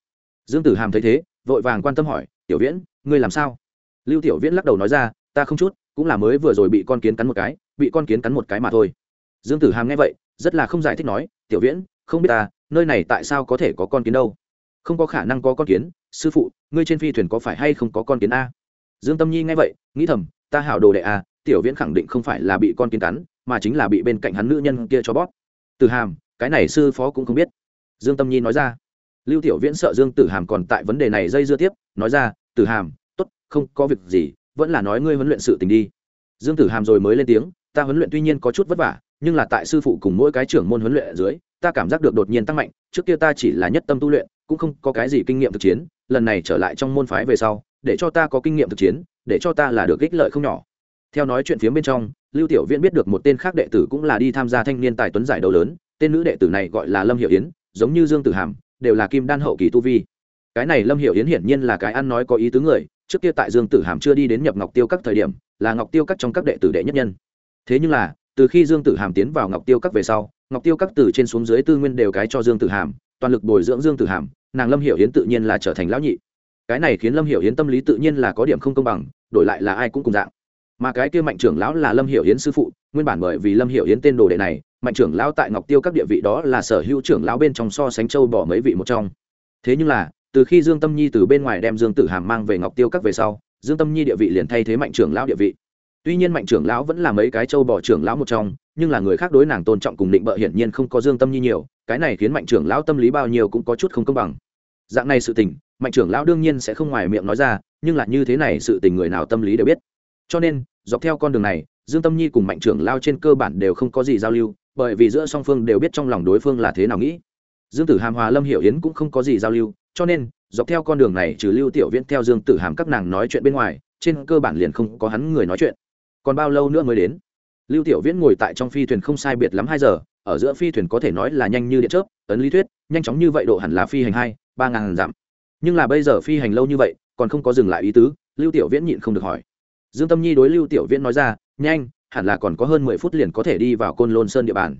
Dương tử hàm thấy thế, vội vàng quan tâm hỏi, tiểu viễn, ngươi làm sao? Lưu tiểu viễn lắc đầu nói ra, ta không chút, cũng là mới vừa rồi bị con kiến cắn một cái, bị con kiến cắn một cái mà thôi. Dương tử hàm nghe vậy, rất là không giải thích nói, tiểu viễn, không biết ta, nơi này tại sao có thể có con kiến đâu? Không có khả năng có con kiến, sư phụ, ngươi trên phi thuyền có phải hay không có con kiến a? Dương tâm nhi nghe vậy, nghĩ thầm, ta hảo đồ đệ a tiểu viễn khẳng định không phải là bị con kiến cắn, mà chính là bị bên cạnh hắn nữ nhân kia cho bóp. Từ hàm, cái này sư phó cũng không biết. Dương tâm nhi nói ra. Lưu tiểu viễn sợ dương tử hàm còn tại vấn đề này dây dưa tiếp, nói ra, tử hàm t ố t không có việc gì, vẫn là nói ngươi huấn luyện sự tình đi. Dương tử hàm rồi mới lên tiếng, ta huấn luyện tuy nhiên có chút vất vả, nhưng là tại sư phụ cùng mỗi cái trưởng môn huấn luyện ở dưới, ta cảm giác được đột nhiên tăng mạnh, trước kia ta chỉ là nhất tâm tu luyện, cũng không có cái gì kinh nghiệm thực chiến, lần này trở lại trong môn phái về sau, để cho ta có kinh nghiệm thực chiến, để cho ta là được ích lợi không nhỏ theo nói chuyện phía bên trong, lưu tiểu viễn biết được một tên khác đệ tử cũng là đi tham gia thanh niên tài tuấn giải đấu lớn, tên nữ đệ tử này gọi là lâm hiệu yến, giống như dương tử hàm, đều là kim đan hậu kỳ tu vi. Cái này lâm hiệu yến hiển nhiên là cái ăn nói có ý tứ người, trước kia tại dương tử hàm chưa đi đến nhập ngọc tiêu các thời điểm, là ngọc tiêu các trong các đệ tử đệ nhất nhân. Thế nhưng là, từ khi dương tử hàm tiến vào ngọc tiêu các về sau, ngọc tiêu các từ trên xuống dưới tư nguyên đều cái cho dương tử hàm, toàn lực bồi dưỡng dương tử hàm, nàng lâm hiểu hiến tự nhiên là trở thành lão nhị. Cái này khiến lâm hiểu hiến tâm lý tự nhiên là có điểm không công bằng, đổi lại là ai cũng cùng dạng mà cái kia mạnh trưởng lão là lâm hiểu hiến sư phụ, nguyên bản bởi vì lâm hiểu hiến tên đồ đệ này, mạnh trưởng lão tại ngọc tiêu các địa vị đó là sở hữu trưởng lão bên trong so sánh châu bỏ mấy vị một trong. Thế nhưng là, từ khi dương tâm nhi từ bên ngoài đem dương tử hàm mang về ngọc tiêu các về sau, dương tâm nhi địa vị liền thay thế mạnh trưởng lão địa vị. Tuy nhiên mạnh trưởng lão vẫn là mấy cái châu bỏ trưởng lão một trong, nhưng là người khác đối nàng tôn trọng cùng định bợ hiển nhiên không có dương tâm nhi nhiều, cái này khiến mạnh trưởng lão tâm lý bao nhiêu cũng có chút không công bằng. Dạng này sự tình, mạnh trưởng lão đương nhiên sẽ không ngoài miệng nói ra, nhưng là như thế này sự tình người nào tâm lý đều biết. Cho nên dọc theo con đường này, dương tâm nhi cùng mạnh trưởng lao trên cơ bản đều không có gì giao lưu, bởi vì giữa song phương đều biết trong lòng đối phương là thế nào nghĩ. Dương tử hàm, hòa lâm, hiểu yến cũng không có gì giao lưu, cho nên, dọc theo con đường này trừ lưu tiểu viễn theo dương tử hàm các nàng nói chuyện bên ngoài, trên cơ bản liền không có hắn người nói chuyện. Còn bao lâu nữa mới đến? Lưu tiểu viễn ngồi tại trong phi thuyền không sai biệt lắm hai giờ, ở giữa phi thuyền có thể nói là nhanh như điện chớp, ấn lý thuyết, nhanh chóng như vậy độ hẳn là phi hành hai, ba ngàn dặm. Nhưng là bây giờ phi hành lâu như vậy, còn không có dừng lại ý tứ, lưu tiểu viễn nhịn không được hỏi dương tâm nhi đối lưu tiểu viễn nói ra nhanh hẳn là còn có hơn mười phút liền có thể đi vào côn lôn sơn địa bàn.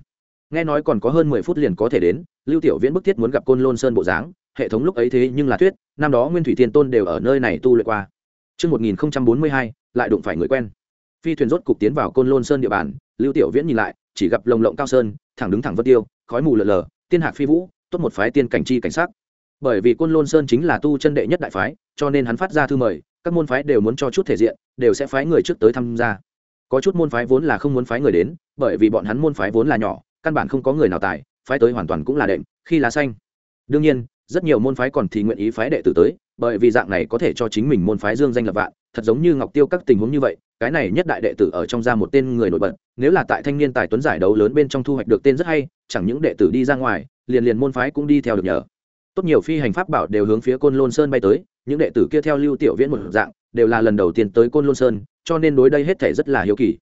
Nghe nói còn có hơn mười phút liền có thể đến lưu tiểu viễn bức thiết muốn gặp côn lôn sơn bộ dáng hệ thống lúc ấy thế nhưng là thuyết năm đó nguyên thủy thiên tôn đều ở nơi này tu luyện qua. Trước 1042, lại đụng phải người quen. Phi thuyền rốt cục tiến vào côn lôn sơn địa bàn, lưu tiểu viễn nhìn lại chỉ gặp lồng lộng cao sơn thẳng đứng thẳng vân tiêu khói mù lờ lờ tiên hạc phi vũ tốt một phái tiên cảnh chi cảnh sắc. Bởi vì côn lôn sơn chính là tu chân đệ nhất đại phái cho nên hắn phát ra thư mời các môn phái đều muốn cho chút thể diện, đều sẽ phái người trước tới tham gia. Có chút môn phái vốn là không muốn phái người đến, bởi vì bọn hắn môn phái vốn là nhỏ, căn bản không có người nào tài, phái tới hoàn toàn cũng là đệm, khi lá xanh. Đương nhiên, rất nhiều môn phái còn thì nguyện ý phái đệ tử tới, bởi vì dạng này có thể cho chính mình môn phái dương danh lập vạn, thật giống như ngọc tiêu các tình huống như vậy, cái này nhất đại đệ tử ở trong ra một tên người nổi bật, nếu là tại thanh niên tài tuấn giải đấu lớn bên trong thu hoạch được tên rất hay, chẳng những đệ tử đi ra ngoài, liền liền môn phái cũng đi theo được nhờ. Tốt nhiều phi hành pháp bảo đều hướng phía côn lôn sơn bay tới những đệ tử kia theo lưu tiểu viễn một dạng, đều là lần đầu tiên tới côn lôn sơn, cho nên đối đây hết thể rất là hiếu kỳ.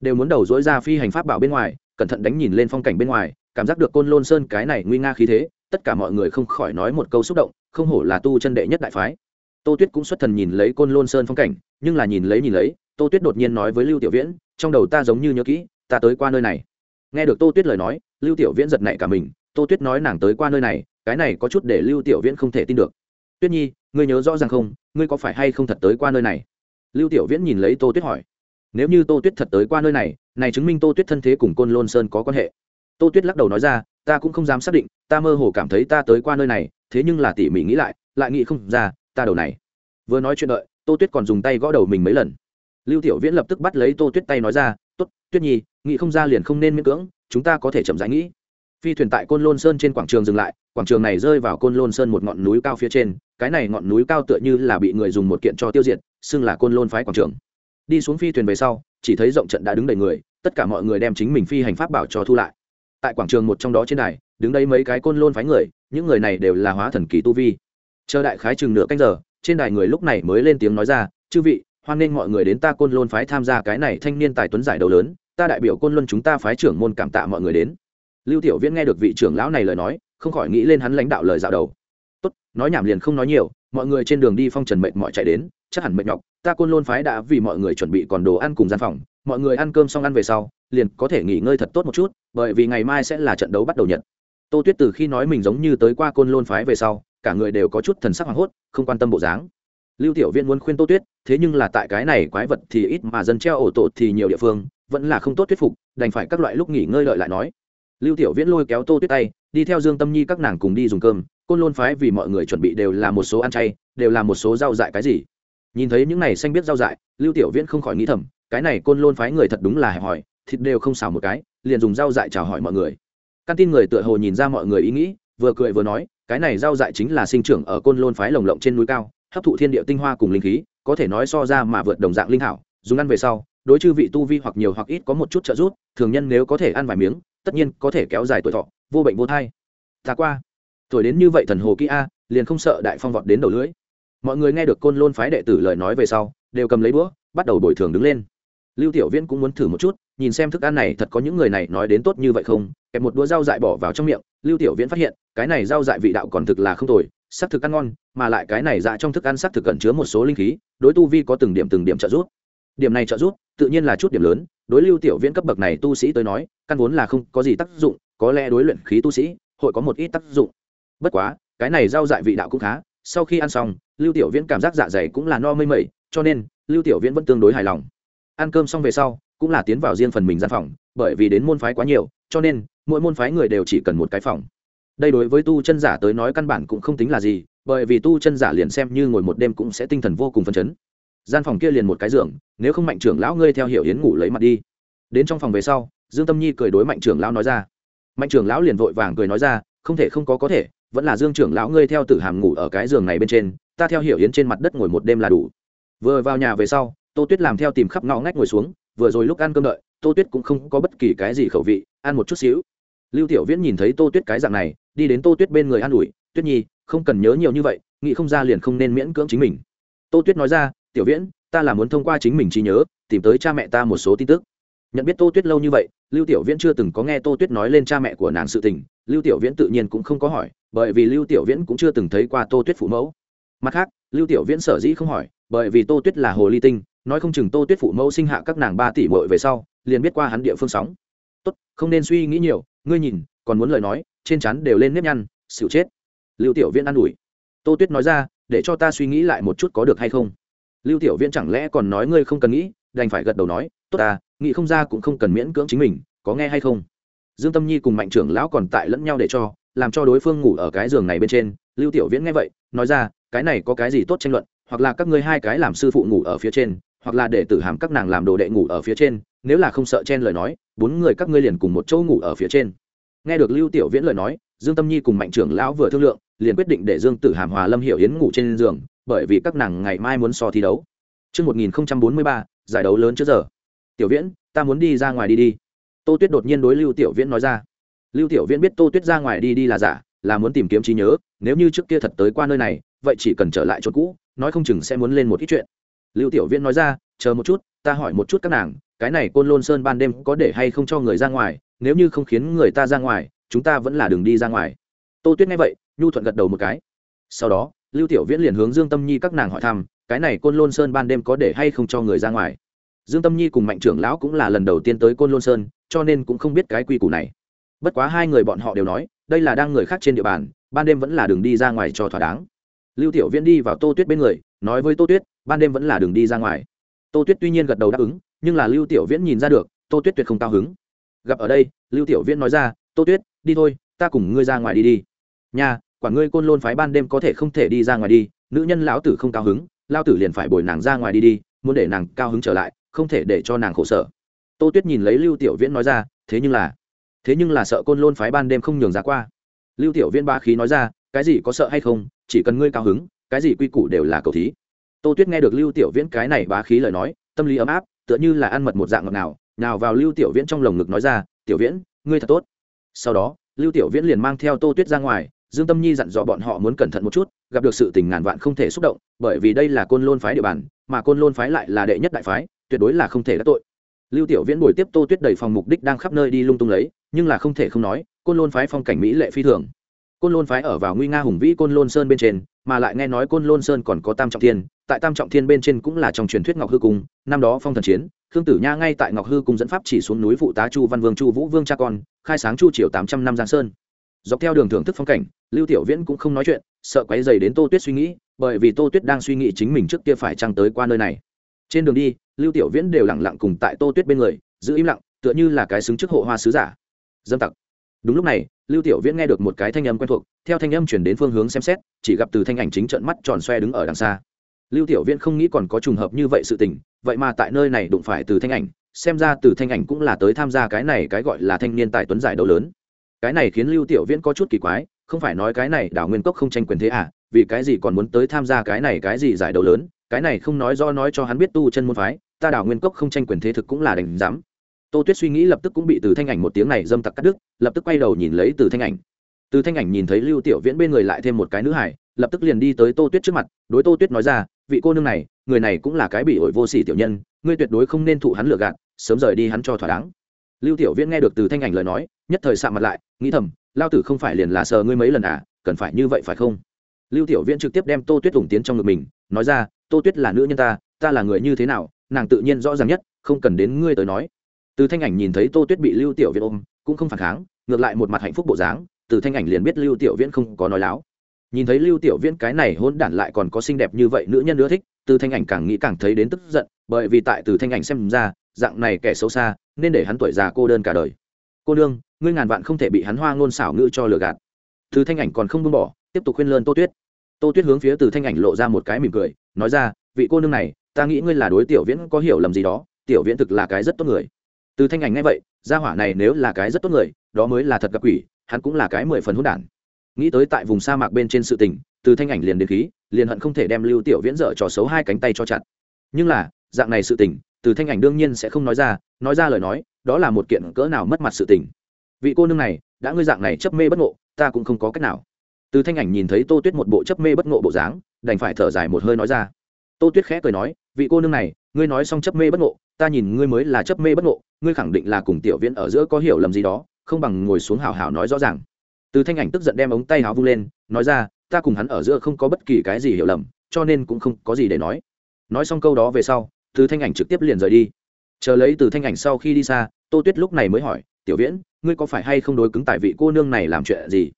Đều muốn đầu dối ra phi hành pháp bảo bên ngoài, cẩn thận đánh nhìn lên phong cảnh bên ngoài, cảm giác được côn lôn sơn cái này nguy nga khí thế, tất cả mọi người không khỏi nói một câu xúc động, không hổ là tu chân đệ nhất đại phái. Tô tuyết cũng xuất thần nhìn lấy côn lôn sơn phong cảnh, nhưng là nhìn lấy nhìn lấy, tô tuyết đột nhiên nói với lưu tiểu viễn, trong đầu ta giống như nhớ kỹ, ta tới qua nơi này. Nghe được tô tuyết lời nói, lưu tiểu viễn giật nảy cả mình, tô tuyết nói nàng tới qua nơi này, cái này có chút để lưu tiểu viễn không thể tin được. Tuyết nhi ngươi nhớ rõ ràng không? Ngươi có phải hay không thật tới qua nơi này? Lưu tiểu viễn nhìn lấy tô tuyết hỏi. Nếu như tô tuyết thật tới qua nơi này này chứng minh tô tuyết thân thế cùng côn lôn sơn có quan hệ. Tô tuyết lắc đầu nói ra, ta cũng không dám xác định, ta mơ hồ cảm thấy ta tới qua nơi này, thế nhưng là tỉ mỉ nghĩ lại lại nghĩ không ra, ta đầu này. Vừa nói chuyện đợi, tô tuyết còn dùng tay gõ đầu mình mấy lần. Lưu tiểu viễn lập tức bắt lấy tô tuyết tay nói ra t ố t tuyết nhi, nghĩ không ra liền không nên miễn cưỡng, chúng ta có thể chậm rãi nghĩ phi thuyền tại côn lôn sơn trên quảng trường dừng lại, quảng trường này rơi vào côn lôn sơn một ngọn núi cao phía trên, cái này ngọn núi cao tựa như là bị người dùng một kiện cho tiêu diệt, xưng là côn lôn phái quảng trường. Đi xuống phi thuyền về sau, chỉ thấy rộng trận đã đứng đầy người, tất cả mọi người đem chính mình phi hành pháp bảo cho thu lại. Tại quảng trường một trong đó trên đài, đứng đây mấy cái côn lôn phái người, những người này đều là hóa thần kỳ tu vi. Chờ đại khái chừng nửa canh giờ, trên đài người lúc này mới lên tiếng nói ra, chư vị, hoan nghênh mọi người đến ta côn lôn phái tham gia cái này thanh niên tài tuấn giải đầu lớn, ta đại biểu côn luân chúng ta phái trưởng môn cảm tạ mọi người đến lưu tiểu viễn nghe được vị trưởng lão này lời nói, không khỏi nghĩ lên hắn lãnh đạo lời dạo đầu. Tốt, nói nhảm liền không nói nhiều, mọi người trên đường đi phong trần mệt mọi chạy đến, chắc hẳn mệt nhọc, ta côn lôn phái đã vì mọi người chuẩn bị còn đồ ăn cùng gian phòng, mọi người ăn cơm xong ăn về sau, liền có thể nghỉ ngơi thật tốt một chút, bởi vì ngày mai sẽ là trận đấu bắt đầu nhật. Tô tuyết từ khi nói mình giống như tới qua côn lôn phái về sau, cả người đều có chút thần sắc hoảng hốt, không quan tâm bộ dáng. Lưu tiểu Viễn muốn khuyên tô tuyết, thế nhưng là tại cái này quái vật thì ít mà dân treo ổ tổ thì nhiều địa phương, vẫn là không tốt thuyết phục, đành phải các loại lúc nghỉ ngơi lợi lại nói lưu tiểu viễn lôi kéo tô tuyết tay, đi theo dương tâm nhi các nàng cùng đi dùng cơm. Côn lôn phái vì mọi người chuẩn bị đều là một số ăn chay, đều là một số rau dại cái gì. Nhìn thấy những này xanh biết rau dại, lưu tiểu viễn không khỏi nghĩ thầm, cái này côn lôn phái người thật đúng là hẹp hòi, thịt đều không xào một cái, liền dùng rau dại chào hỏi mọi người. Căn tin người tựa hồ nhìn ra mọi người ý nghĩ, vừa cười vừa nói, cái này rau dại chính là sinh trưởng ở côn lôn phái lồng lộng trên núi cao, hấp thụ thiên địa tinh hoa cùng linh khí, có thể nói so ra mà vượt đồng dạng linh hảo dùng ăn về sau, đối chư vị tu vi hoặc nhiều hoặc ít có một chút trợ giúp, thường nhân nếu có thể ăn vài miếng tất nhiên có thể kéo dài tuổi thọ, vô bệnh vô thai. Ta qua. Tuổi đến như vậy thần hồ kỹ a, liền không sợ đại phong vọt đến đầu lưỡi. Mọi người nghe được côn lôn phái đệ tử lời nói về sau, đều cầm lấy đũa, bắt đầu bồi thường đứng lên. Lưu tiểu viễn cũng muốn thử một chút, nhìn xem thức ăn này thật có những người này nói đến tốt như vậy không, kẹp một đũa rau dại bỏ vào trong miệng, lưu tiểu viễn phát hiện, cái này rau dại vị đạo còn thực là không tồi, sắc thực ăn ngon, mà lại cái này dạ trong thức ăn sắc thực cẩn chứa một số linh khí, đối tu vi có từng điểm từng điểm trợ giúp. Điểm này trợ giúp tự nhiên là chút điểm lớn, đối lưu tiểu viễn cấp bậc này tu sĩ tới nói, căn vốn là không có gì tác dụng, có lẽ đối luyện khí tu sĩ, hội có một ít tác dụng. Bất quá, cái này giao dại vị đạo cũng khá, sau khi ăn xong, lưu tiểu viễn cảm giác dạ dày cũng là no mây mẩy, cho nên, lưu tiểu viễn vẫn tương đối hài lòng. Ăn cơm xong về sau, cũng là tiến vào riêng phần mình gian phòng, bởi vì đến môn phái quá nhiều, cho nên, mỗi môn phái người đều chỉ cần một cái phòng. Đây đối với tu chân giả tới nói căn bản cũng không tính là gì, bởi vì tu chân giả liền xem như ngồi một đêm cũng sẽ tinh thần vô cùng phấn chấn gian phòng kia liền một cái giường, nếu không mạnh trưởng lão ngươi theo hiểu hiến ngủ lấy mặt đi. Đến trong phòng về sau, dương tâm nhi cười đối mạnh trưởng lão nói ra. Mạnh trưởng lão liền vội vàng cười nói ra, không thể không có có thể, vẫn là dương trưởng lão ngươi theo tử hàm ngủ ở cái giường này bên trên, ta theo hiểu hiến trên mặt đất ngồi một đêm là đủ. Vừa vào nhà về sau, tô tuyết làm theo tìm khắp ngõ ngách ngồi xuống, vừa rồi lúc ăn cơm đợi, tô tuyết cũng không có bất kỳ cái gì khẩu vị, ăn một chút xíu. Lưu tiểu viễn nhìn thấy tô tuyết cái dạng này, đi đến tô tuyết bên người an ủi, tuyết nhi, không cần nhớ nhiều như vậy, nghĩ không ra liền không nên miễn cưỡng chính mình. Tô tuyết nói ra tiểu viễn, ta là muốn thông qua chính mình trí nhớ, tìm tới cha mẹ ta một số tin tức. Nhận biết tô tuyết lâu như vậy, lưu tiểu viễn chưa từng có nghe tô tuyết nói lên cha mẹ của nàng sự tình. Lưu tiểu viễn tự nhiên cũng không có hỏi, bởi vì lưu tiểu viễn cũng chưa từng thấy qua tô tuyết phụ mẫu. Mặt khác, lưu tiểu viễn sở dĩ không hỏi, bởi vì tô tuyết là hồ ly tinh, nói không chừng tô tuyết phụ mẫu sinh hạ các nàng ba tỷ bội về sau, liền biết qua hắn địa phương sóng. Tốt, không nên suy nghĩ nhiều, ngươi nhìn, còn muốn lời nói, trên chắn đều lên nếp nhăn xịu chết. Lưu tiểu viễn an ủi. Tô tuyết nói ra, để cho ta suy nghĩ lại một chút có được hay không lưu tiểu viễn chẳng lẽ còn nói ngươi không cần nghĩ, đành phải gật đầu nói, tốt ta nghĩ không ra cũng không cần miễn cưỡng chính mình, có nghe hay không? Dương tâm nhi cùng mạnh trưởng lão còn tại lẫn nhau để cho, làm cho đối phương ngủ ở cái giường này bên trên. Lưu tiểu viễn nghe vậy, nói ra, cái này có cái gì tốt tranh luận, hoặc là các ngươi hai cái làm sư phụ ngủ ở phía trên, hoặc là để tử hàm các nàng làm đồ đệ ngủ ở phía trên, nếu là không sợ chen lời nói, bốn người các ngươi liền cùng một chỗ ngủ ở phía trên. Nghe được lưu tiểu viễn lời nói, dương tâm nhi cùng mạnh trưởng lão vừa thương lượng, liền quyết định để dương tử hàm hòa lâm hiểu yến ngủ trên giường bởi vì các nàng ngày mai muốn so thi đấu Trước 1043, giải đấu lớn trước giờ. Tiểu Viễn, ta muốn đi ra ngoài đi đi. Tô Tuyết đột nhiên đối Lưu Tiểu Viễn nói ra. Lưu Tiểu Viễn biết Tô Tuyết ra ngoài đi đi là giả, là muốn tìm kiếm trí nhớ, nếu như trước kia thật tới qua nơi này, vậy chỉ cần trở lại chỗ cũ, nói không chừng sẽ muốn lên một ít chuyện. Lưu Tiểu Viễn nói ra, chờ một chút, ta hỏi một chút các nàng, cái này Côn Lôn Sơn ban đêm có để hay không cho người ra ngoài, nếu như không khiến người ta ra ngoài, chúng ta vẫn là đường đi ra ngoài. Tô Tuyết nghe vậy, nhu thuận gật đầu một cái. Sau đó, lưu tiểu viễn liền hướng dương tâm nhi các nàng hỏi thăm, cái này côn lôn sơn ban đêm có để hay không cho người ra ngoài? Dương tâm nhi cùng mạnh trưởng lão cũng là lần đầu tiên tới côn lôn sơn, cho nên cũng không biết cái quy củ này. Bất quá hai người bọn họ đều nói, đây là đang người khác trên địa bàn, ban đêm vẫn là đường đi ra ngoài cho thỏa đáng. Lưu tiểu viễn đi vào tô tuyết bên người, nói với tô tuyết, ban đêm vẫn là đường đi ra ngoài. Tô tuyết tuy nhiên gật đầu đáp ứng, nhưng là lưu tiểu viễn nhìn ra được, tô tuyết tuyệt không cao hứng. Gặp ở đây, lưu tiểu viễn nói ra, tô tuyết, đi thôi, ta cùng ngươi ra ngoài đi đi. Nhà quả ngươi côn lôn phái ban đêm có thể không thể đi ra ngoài đi, nữ nhân lão tử không cao hứng, lao tử liền phải bồi nàng ra ngoài đi đi, muốn để nàng cao hứng trở lại, không thể để cho nàng khổ sở. Tô tuyết nhìn lấy lưu tiểu viễn nói ra, thế nhưng là, thế nhưng là sợ côn lôn phái ban đêm không nhường ra qua. Lưu tiểu viễn ba khí nói ra, cái gì có sợ hay không, chỉ cần ngươi cao hứng, cái gì quy củ đều là cầu thí. Tô tuyết nghe được lưu tiểu viễn cái này bá khí lời nói, tâm lý ấm áp, tựa như là ăn mật một dạng ngọt nào nào vào lưu tiểu viễn trong lồng ngực nói ra, tiểu viễn, ngươi thật tốt. Sau đó, lưu tiểu viễn liền mang theo tô tuyết ra ngoài dương tâm nhi dặn dò bọn họ muốn cẩn thận một chút, gặp được sự tình ngàn vạn không thể xúc động, bởi vì đây là côn lôn phái địa bàn, mà côn lôn phái lại là đệ nhất đại phái, tuyệt đối là không thể đắc tội. Lưu tiểu viễn bồi tiếp tô tuyết đầy phòng mục đích đang khắp nơi đi lung tung lấy, nhưng là không thể không nói, côn lôn phái phong cảnh mỹ lệ phi thường. Côn lôn phái ở vào nguy nga hùng vĩ côn lôn sơn bên trên, mà lại nghe nói côn lôn sơn còn có tam trọng thiên, tại tam trọng thiên bên trên cũng là trong truyền thuyết ngọc hư cung, năm đó phong thần chiến, khương tử nha ngay tại ngọc hư cung dẫn pháp chỉ xuống núi phụ tá chu văn vương chu vũ vương cha con, khai sáng chu triều tám trăm năm giang sơn. Dọc theo đường thưởng thức phong cảnh lưu tiểu viễn cũng không nói chuyện, sợ quấy dày đến tô tuyết suy nghĩ, bởi vì tô tuyết đang suy nghĩ chính mình trước kia phải trăng tới qua nơi này. Trên đường đi, lưu tiểu viễn đều lẳng lặng cùng tại tô tuyết bên người, giữ im lặng, tựa như là cái xứng trước hộ hoa sứ giả. Dâm tặc. Đúng lúc này, lưu tiểu viễn nghe được một cái thanh âm quen thuộc, theo thanh âm chuyển đến phương hướng xem xét, chỉ gặp từ thanh ảnh chính trận mắt tròn xoe đứng ở đằng xa. Lưu tiểu viễn không nghĩ còn có trùng hợp như vậy sự tình, vậy mà tại nơi này đụng phải từ thanh ảnh, xem ra từ thanh ảnh cũng là tới tham gia cái này cái gọi là thanh niên tài tuấn giải đấu lớn. Cái này khiến lưu tiểu viễn có chút kỳ quái không phải nói cái này đảo nguyên cốc không tranh quyền thế à vì cái gì còn muốn tới tham gia cái này cái gì giải đấu lớn, cái này không nói do nói cho hắn biết tu chân môn phái, ta đảo nguyên cốc không tranh quyền thế thực cũng là đành dám. Tô tuyết suy nghĩ lập tức cũng bị từ thanh ảnh một tiếng này dâm tặc cắt đứt, lập tức quay đầu nhìn lấy từ thanh ảnh. Từ thanh ảnh nhìn thấy lưu tiểu viễn bên người lại thêm một cái nữ hải lập tức liền đi tới tô tuyết trước mặt, đối tô tuyết nói ra, vị cô nương này, người này cũng là cái bị ổi vô sỉ tiểu nhân, ngươi tuyệt đối không nên thụ hắn lừa gạt, sớm rời đi hắn cho thỏa đáng. Lưu tiểu viễn nghe được từ thanh ảnh lời nói, nhất thời sạm mặt lại, nghĩ thầm lao tử không phải liền là sờ ngươi mấy lần à cần phải như vậy phải không? Lưu tiểu viễn trực tiếp đem tô tuyết ủng tiến trong ngực mình, nói ra, tô tuyết là nữ nhân ta ta là người như thế nào, nàng tự nhiên rõ ràng nhất, không cần đến ngươi tới nói. Từ thanh ảnh nhìn thấy tô tuyết bị lưu tiểu viễn ôm, cũng không phản kháng, ngược lại một mặt hạnh phúc bộ dáng, từ thanh ảnh liền biết lưu tiểu viễn không có nói láo. Nhìn thấy lưu tiểu viễn cái này hôn đản lại còn có xinh đẹp như vậy nữ nhân nữa thích, từ thanh ảnh càng nghĩ càng thấy đến tức giận, bởi vì tại từ thanh ảnh xem ra, dạng này kẻ xấu xa, nên để hắn tuổi già cô đơn cả đời cô nương, ngươi ngàn vạn không thể bị hắn hoa ngôn xảo ngữ cho lừa gạt. Từ thanh ảnh còn không buông bỏ, tiếp tục khuyên lơn tô tuyết. Tô tuyết hướng phía từ thanh ảnh lộ ra một cái mỉm cười, nói ra, vị cô nương này, ta nghĩ ngươi là đối tiểu viễn có hiểu lầm gì đó, tiểu viễn thực là cái rất tốt người. Từ thanh ảnh nghe vậy, gia hỏa này nếu là cái rất tốt người, đó mới là thật gặp quỷ, hắn cũng là cái mười phần hỗn đản. Nghĩ tới tại vùng sa mạc bên trên sự tình, từ thanh ảnh liền đến khí, liền hận không thể đem lưu tiểu viễn dở trò xấu hai cánh tay cho chặt. Nhưng là, dạng này sự tình, từ thanh ảnh đương nhiên sẽ không nói ra nói ra lời nói đó là một kiện cỡ nào mất mặt sự tình. Vị cô nương này, đã ngươi dạng này chấp mê bất ngộ, ta cũng không có cách nào. Từ thanh ảnh nhìn thấy tô tuyết một bộ chấp mê bất ngộ bộ dáng, đành phải thở dài một hơi nói ra. Tô tuyết khẽ cười nói, vị cô nương này, ngươi nói xong chấp mê bất ngộ, ta nhìn ngươi mới là chấp mê bất ngộ, ngươi khẳng định là cùng tiểu viễn ở giữa có hiểu lầm gì đó, không bằng ngồi xuống hào hào nói rõ ràng. Từ thanh ảnh tức giận đem ống tay áo vung lên, nói ra, ta cùng hắn ở giữa không có bất kỳ cái gì hiểu lầm, cho nên cũng không có gì để nói. Nói xong câu đó về sau, từ thanh ảnh trực tiếp liền rời đi chờ lấy từ thanh ảnh sau khi đi xa, tô tuyết lúc này mới hỏi, tiểu viễn, ngươi có phải hay không đối cứng tại vị cô nương này làm chuyện gì?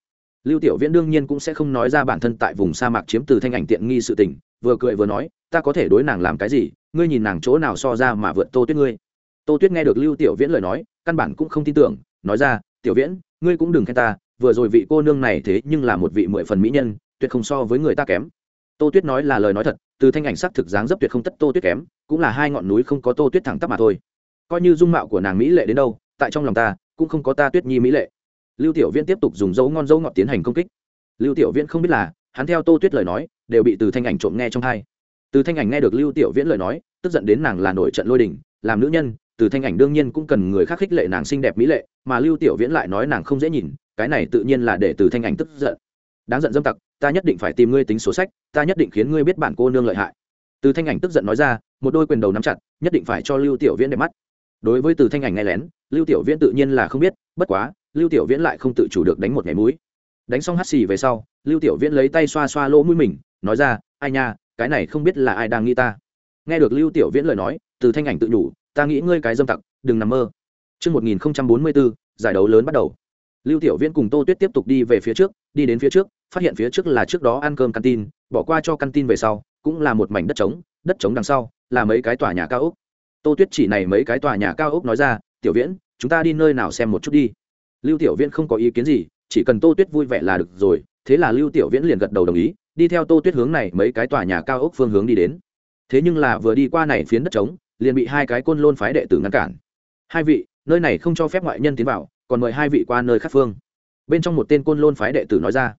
Lưu tiểu viễn đương nhiên cũng sẽ không nói ra bản thân tại vùng sa mạc chiếm từ thanh ảnh tiện nghi sự tình, vừa cười vừa nói, ta có thể đối nàng làm cái gì? Ngươi nhìn nàng chỗ nào so ra mà vượt tô tuyết ngươi? Tô tuyết nghe được lưu tiểu viễn lời nói, căn bản cũng không tin tưởng, nói ra, tiểu viễn, ngươi cũng đừng khen ta, vừa rồi vị cô nương này thế nhưng là một vị mười phần mỹ nhân, tuyệt không so với người ta kém tô tuyết nói là lời nói thật, từ thanh ảnh sắc thực dáng dấp tuyệt không tất tô tuyết kém, cũng là hai ngọn núi không có tô tuyết thẳng tắp mà thôi. Coi như dung mạo của nàng mỹ lệ đến đâu, tại trong lòng ta, cũng không có ta tuyết nhi mỹ lệ. Lưu tiểu viễn tiếp tục dùng dấu ngon dấu ngọt tiến hành công kích. Lưu tiểu viễn không biết là, hắn theo tô tuyết lời nói, đều bị từ thanh ảnh trộm nghe trong hai. Từ thanh ảnh nghe được lưu tiểu viễn lời nói, tức giận đến nàng là nổi trận lôi đình, làm nữ nhân, từ thanh ảnh đương nhiên cũng cần người khác khích lệ nàng xinh đẹp mỹ lệ, mà lưu tiểu viễn lại nói nàng không dễ nhìn, cái này tự nhiên là để từ thanh ảnh tức giận. Đáng giận dâm tặc ta nhất định phải tìm ngươi tính số sách ta nhất định khiến ngươi biết bản cô nương lợi hại. Từ thanh ảnh tức giận nói ra một đôi quyền đầu nắm chặt nhất định phải cho lưu tiểu viễn đẹp mắt. Đối với từ thanh ảnh nghe lén lưu tiểu viễn tự nhiên là không biết bất quá lưu tiểu viễn lại không tự chủ được đánh một nhảy mũi. Đánh xong hắt xì về sau lưu tiểu viễn lấy tay xoa xoa lỗ mũi mình nói ra ai nha cái này không biết là ai đang nghĩ ta. Nghe được lưu tiểu viễn lời nói từ thanh ảnh tự nhủ ta nghĩ ngươi cái dâm tặc đừng nằm mơ. Trước 1044, giải đấu lớn bắt đầu. Lưu Tiểu Viễn cùng Tô Tuyết tiếp tục đi về phía trước, đi đến phía trước, phát hiện phía trước là trước đó ăn cơm canteen, bỏ qua cho canteen về sau, cũng là một mảnh đất trống, đất trống đằng sau là mấy cái tòa nhà cao ốc. Tô Tuyết chỉ này mấy cái tòa nhà cao ốc nói ra, "Tiểu Viễn, chúng ta đi nơi nào xem một chút đi." Lưu Tiểu Viễn không có ý kiến gì, chỉ cần Tô Tuyết vui vẻ là được rồi, thế là Lưu Tiểu Viễn liền gật đầu đồng ý, đi theo Tô Tuyết hướng này mấy cái tòa nhà cao ốc phương hướng đi đến. Thế nhưng là vừa đi qua này phiến đất trống, liền bị hai cái côn lôn phái đệ tử ngăn cản. "Hai vị, nơi này không cho phép ngoại nhân tiến vào, còn mời hai vị qua nơi khác phương." Bên trong một tên côn lôn phái đệ tử nói ra,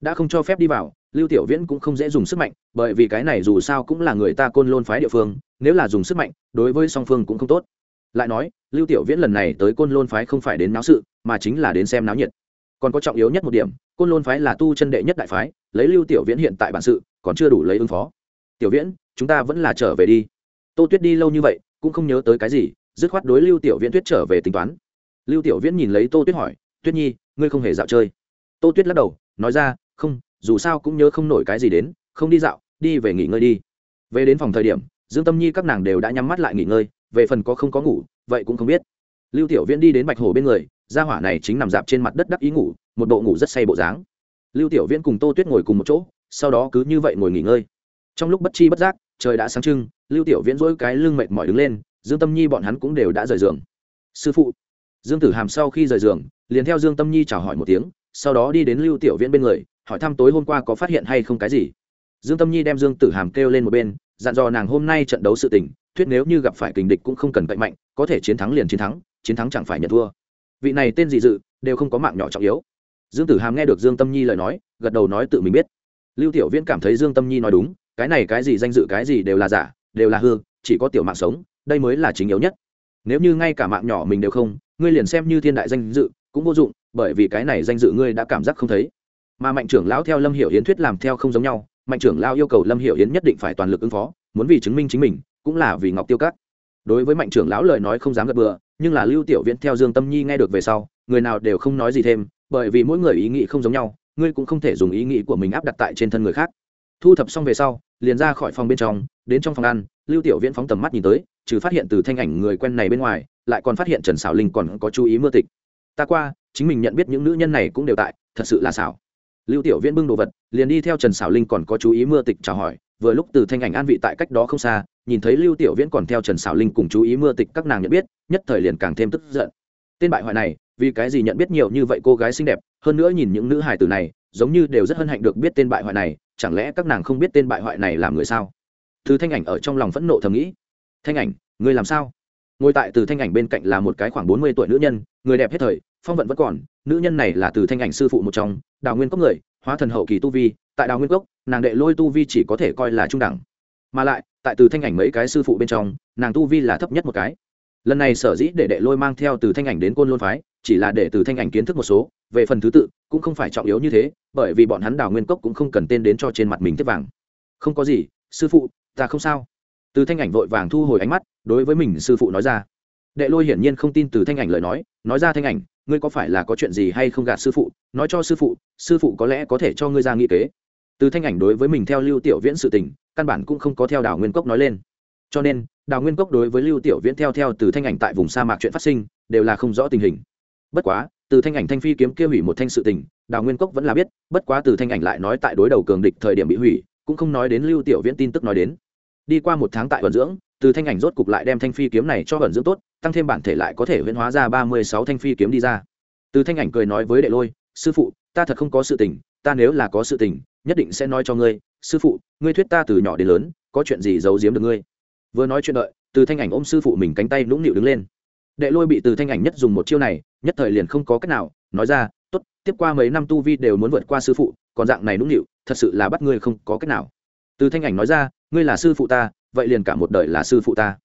"Đã không cho phép đi vào, Lưu Tiểu Viễn cũng không dễ dùng sức mạnh, bởi vì cái này dù sao cũng là người ta côn lôn phái địa phương, nếu là dùng sức mạnh, đối với song phương cũng không tốt." Lại nói, Lưu Tiểu Viễn lần này tới côn lôn phái không phải đến náo sự, mà chính là đến xem náo nhiệt còn có trọng yếu nhất một điểm côn lôn phái là tu chân đệ nhất đại phái lấy lưu tiểu viễn hiện tại bản sự còn chưa đủ lấy ứng phó tiểu viễn chúng ta vẫn là trở về đi tô tuyết đi lâu như vậy cũng không nhớ tới cái gì dứt khoát đối lưu tiểu viễn tuyết trở về tính toán lưu tiểu viễn nhìn lấy tô tuyết hỏi, tuyết nhi, ngươi không hề dạo chơi? Tô tuyết lắc đầu, nói ra, không, dù sao cũng nhớ không nổi cái gì đến, không đi dạo, đi về nghỉ ngơi đi. Về đến phòng thời điểm, dương tâm nhi các nàng đều đã nhắm mắt lại nghỉ ngơi, về phần có không có ngủ, vậy cũng không biết. Lưu tiểu viễn đi đến bạch hồ bên người, gia hỏa này chính nằm dạp trên mặt đất đắc ý ngủ, một bộ ngủ rất say bộ dáng. Lưu tiểu viễn cùng tô tuyết ngồi cùng một chỗ, sau đó cứ như vậy ngồi nghỉ ngơi. Trong lúc bất chi bất giác, trời đã sáng trưng, lưu tiểu viễn dỗi cái lưng mệt mỏi đứng lên, dương tâm nhi bọn hắn cũng đều đã rời giường. Sư phụ dương tử hàm sau khi rời giường, liền theo dương tâm nhi chào hỏi một tiếng, sau đó đi đến lưu tiểu viễn bên người, hỏi thăm tối hôm qua có phát hiện hay không cái gì. Dương tâm nhi đem dương tử hàm kêu lên một bên, dặn dò nàng hôm nay trận đấu sự tình, thuyết nếu như gặp phải kình địch cũng không cần cậy mạnh, có thể chiến thắng liền chiến thắng chiến thắng chẳng phải nhận thua. Vị này tên gì dự, đều không có mạng nhỏ trọng yếu. Dương tử hàm nghe được dương tâm nhi lời nói, gật đầu nói tự mình biết. Lưu tiểu viễn cảm thấy dương tâm nhi nói đúng, cái này cái gì danh dự cái gì đều là giả, đều là hư, chỉ có tiểu mạng sống, đây mới là chính yếu nhất. Nếu như ngay cả mạng nhỏ mình đều không ngươi liền xem như thiên đại danh dự, cũng vô dụng, bởi vì cái này danh dự ngươi đã cảm giác không thấy. Mà mạnh trưởng lão theo lâm hiểu hiến thuyết làm theo không giống nhau, mạnh trưởng lão yêu cầu lâm hiểu hiến nhất định phải toàn lực ứng phó, muốn vì chứng minh chính mình, cũng là vì ngọc tiêu cát đối với mạnh trưởng lão lời nói không dám gật bừa, nhưng là lưu tiểu viễn theo dương tâm nhi nghe được về sau, người nào đều không nói gì thêm, bởi vì mỗi người ý nghĩ không giống nhau, ngươi cũng không thể dùng ý nghĩ của mình áp đặt tại trên thân người khác. Thu thập xong về sau, liền ra khỏi phòng bên trong, đến trong phòng ăn, lưu tiểu viễn phóng tầm mắt nhìn tới, trừ phát hiện từ thanh ảnh người quen này bên ngoài lại còn phát hiện trần xảo linh còn có chú ý mưa tịch. Ta qua, chính mình nhận biết những nữ nhân này cũng đều tại, thật sự là xảo. Lưu tiểu viễn bưng đồ vật, liền đi theo trần xảo linh còn có chú ý mưa tịch chào hỏi, vừa lúc từ thanh ảnh an vị tại cách đó không xa, nhìn thấy lưu tiểu viễn còn theo trần xảo linh cùng chú ý mưa tịch các nàng nhận biết, nhất thời liền càng thêm tức giận. Tên bại hoại này, vì cái gì nhận biết nhiều như vậy cô gái xinh đẹp, hơn nữa nhìn những nữ hài tử này, giống như đều rất hân hạnh được biết tên bại hoại này, chẳng lẽ các nàng không biết tên bại hoại này làm người sao? Từ thanh ảnh ở trong lòng phẫn nộ thầm nghĩ. Thanh ảnh, ngươi làm sao? Ngồi tại từ thanh ảnh bên cạnh là một cái khoảng bốn mươi tuổi nữ nhân, người đẹp hết thời, phong vận vẫn còn, nữ nhân này là từ thanh ảnh sư phụ một trong, đào nguyên cốc người, hóa thần hậu kỳ tu vi, tại đào nguyên cốc, nàng đệ lôi tu vi chỉ có thể coi là trung đẳng. Mà lại, tại từ thanh ảnh mấy cái sư phụ bên trong, nàng tu vi là thấp nhất một cái. Lần này sở dĩ để đệ lôi mang theo từ thanh ảnh đến côn lôn phái, chỉ là để từ thanh ảnh kiến thức một số, về phần thứ tự, cũng không phải trọng yếu như thế, bởi vì bọn hắn đào nguyên cốc cũng không cần tên đến cho trên mặt mình tiếp vàng. Không có gì, sư phụ, ta không sao từ thanh ảnh vội vàng thu hồi ánh mắt, đối với mình sư phụ nói ra. Đệ lôi hiển nhiên không tin từ thanh ảnh lời nói nói ra thanh ảnh, ngươi có phải là có chuyện gì hay không gạt sư phụ? Nói cho sư phụ sư phụ có lẽ có thể cho ngươi ra nghị kế. Từ thanh ảnh đối với mình theo lưu tiểu viễn sự tình, căn bản cũng không có theo đào nguyên cốc nói lên. Cho nên, đào nguyên cốc đối với lưu tiểu viễn theo theo từ thanh ảnh tại vùng sa mạc chuyện phát sinh, đều là không rõ tình hình. Bất quá, từ thanh ảnh thanh phi kiếm kia hủy một thanh sự tình, đào nguyên cốc vẫn là biết, bất quá từ thanh ảnh lại nói tại đối đầu cường địch thời điểm bị hủy, cũng không nói đến lưu tiểu viễn tin tức nói đến đi qua một tháng tại vận dưỡng, từ thanh ảnh rốt cục lại đem thanh phi kiếm này cho vận dưỡng tốt, tăng thêm bản thể lại có thể huyễn hóa ra ba mươi sáu thanh phi kiếm đi ra. Từ thanh ảnh cười nói với đệ lôi, sư phụ, ta thật không có sự tình, ta nếu là có sự tình, nhất định sẽ nói cho ngươi, sư phụ, ngươi thuyết ta từ nhỏ đến lớn, có chuyện gì giấu giếm được ngươi. Vừa nói chuyện đợi, từ thanh ảnh ôm sư phụ mình cánh tay nũng nịu đứng lên. Đệ lôi bị từ thanh ảnh nhất dùng một chiêu này, nhất thời liền không có cách nào, nói ra t ố t tiếp qua mấy năm tu vi đều muốn vượt qua sư phụ, còn dạng này nũng nịu, thật sự là bắt ngươi không có cách nào. Từ thanh ảnh nói ra ngươi là sư phụ ta, vậy liền cả một đời là sư phụ ta.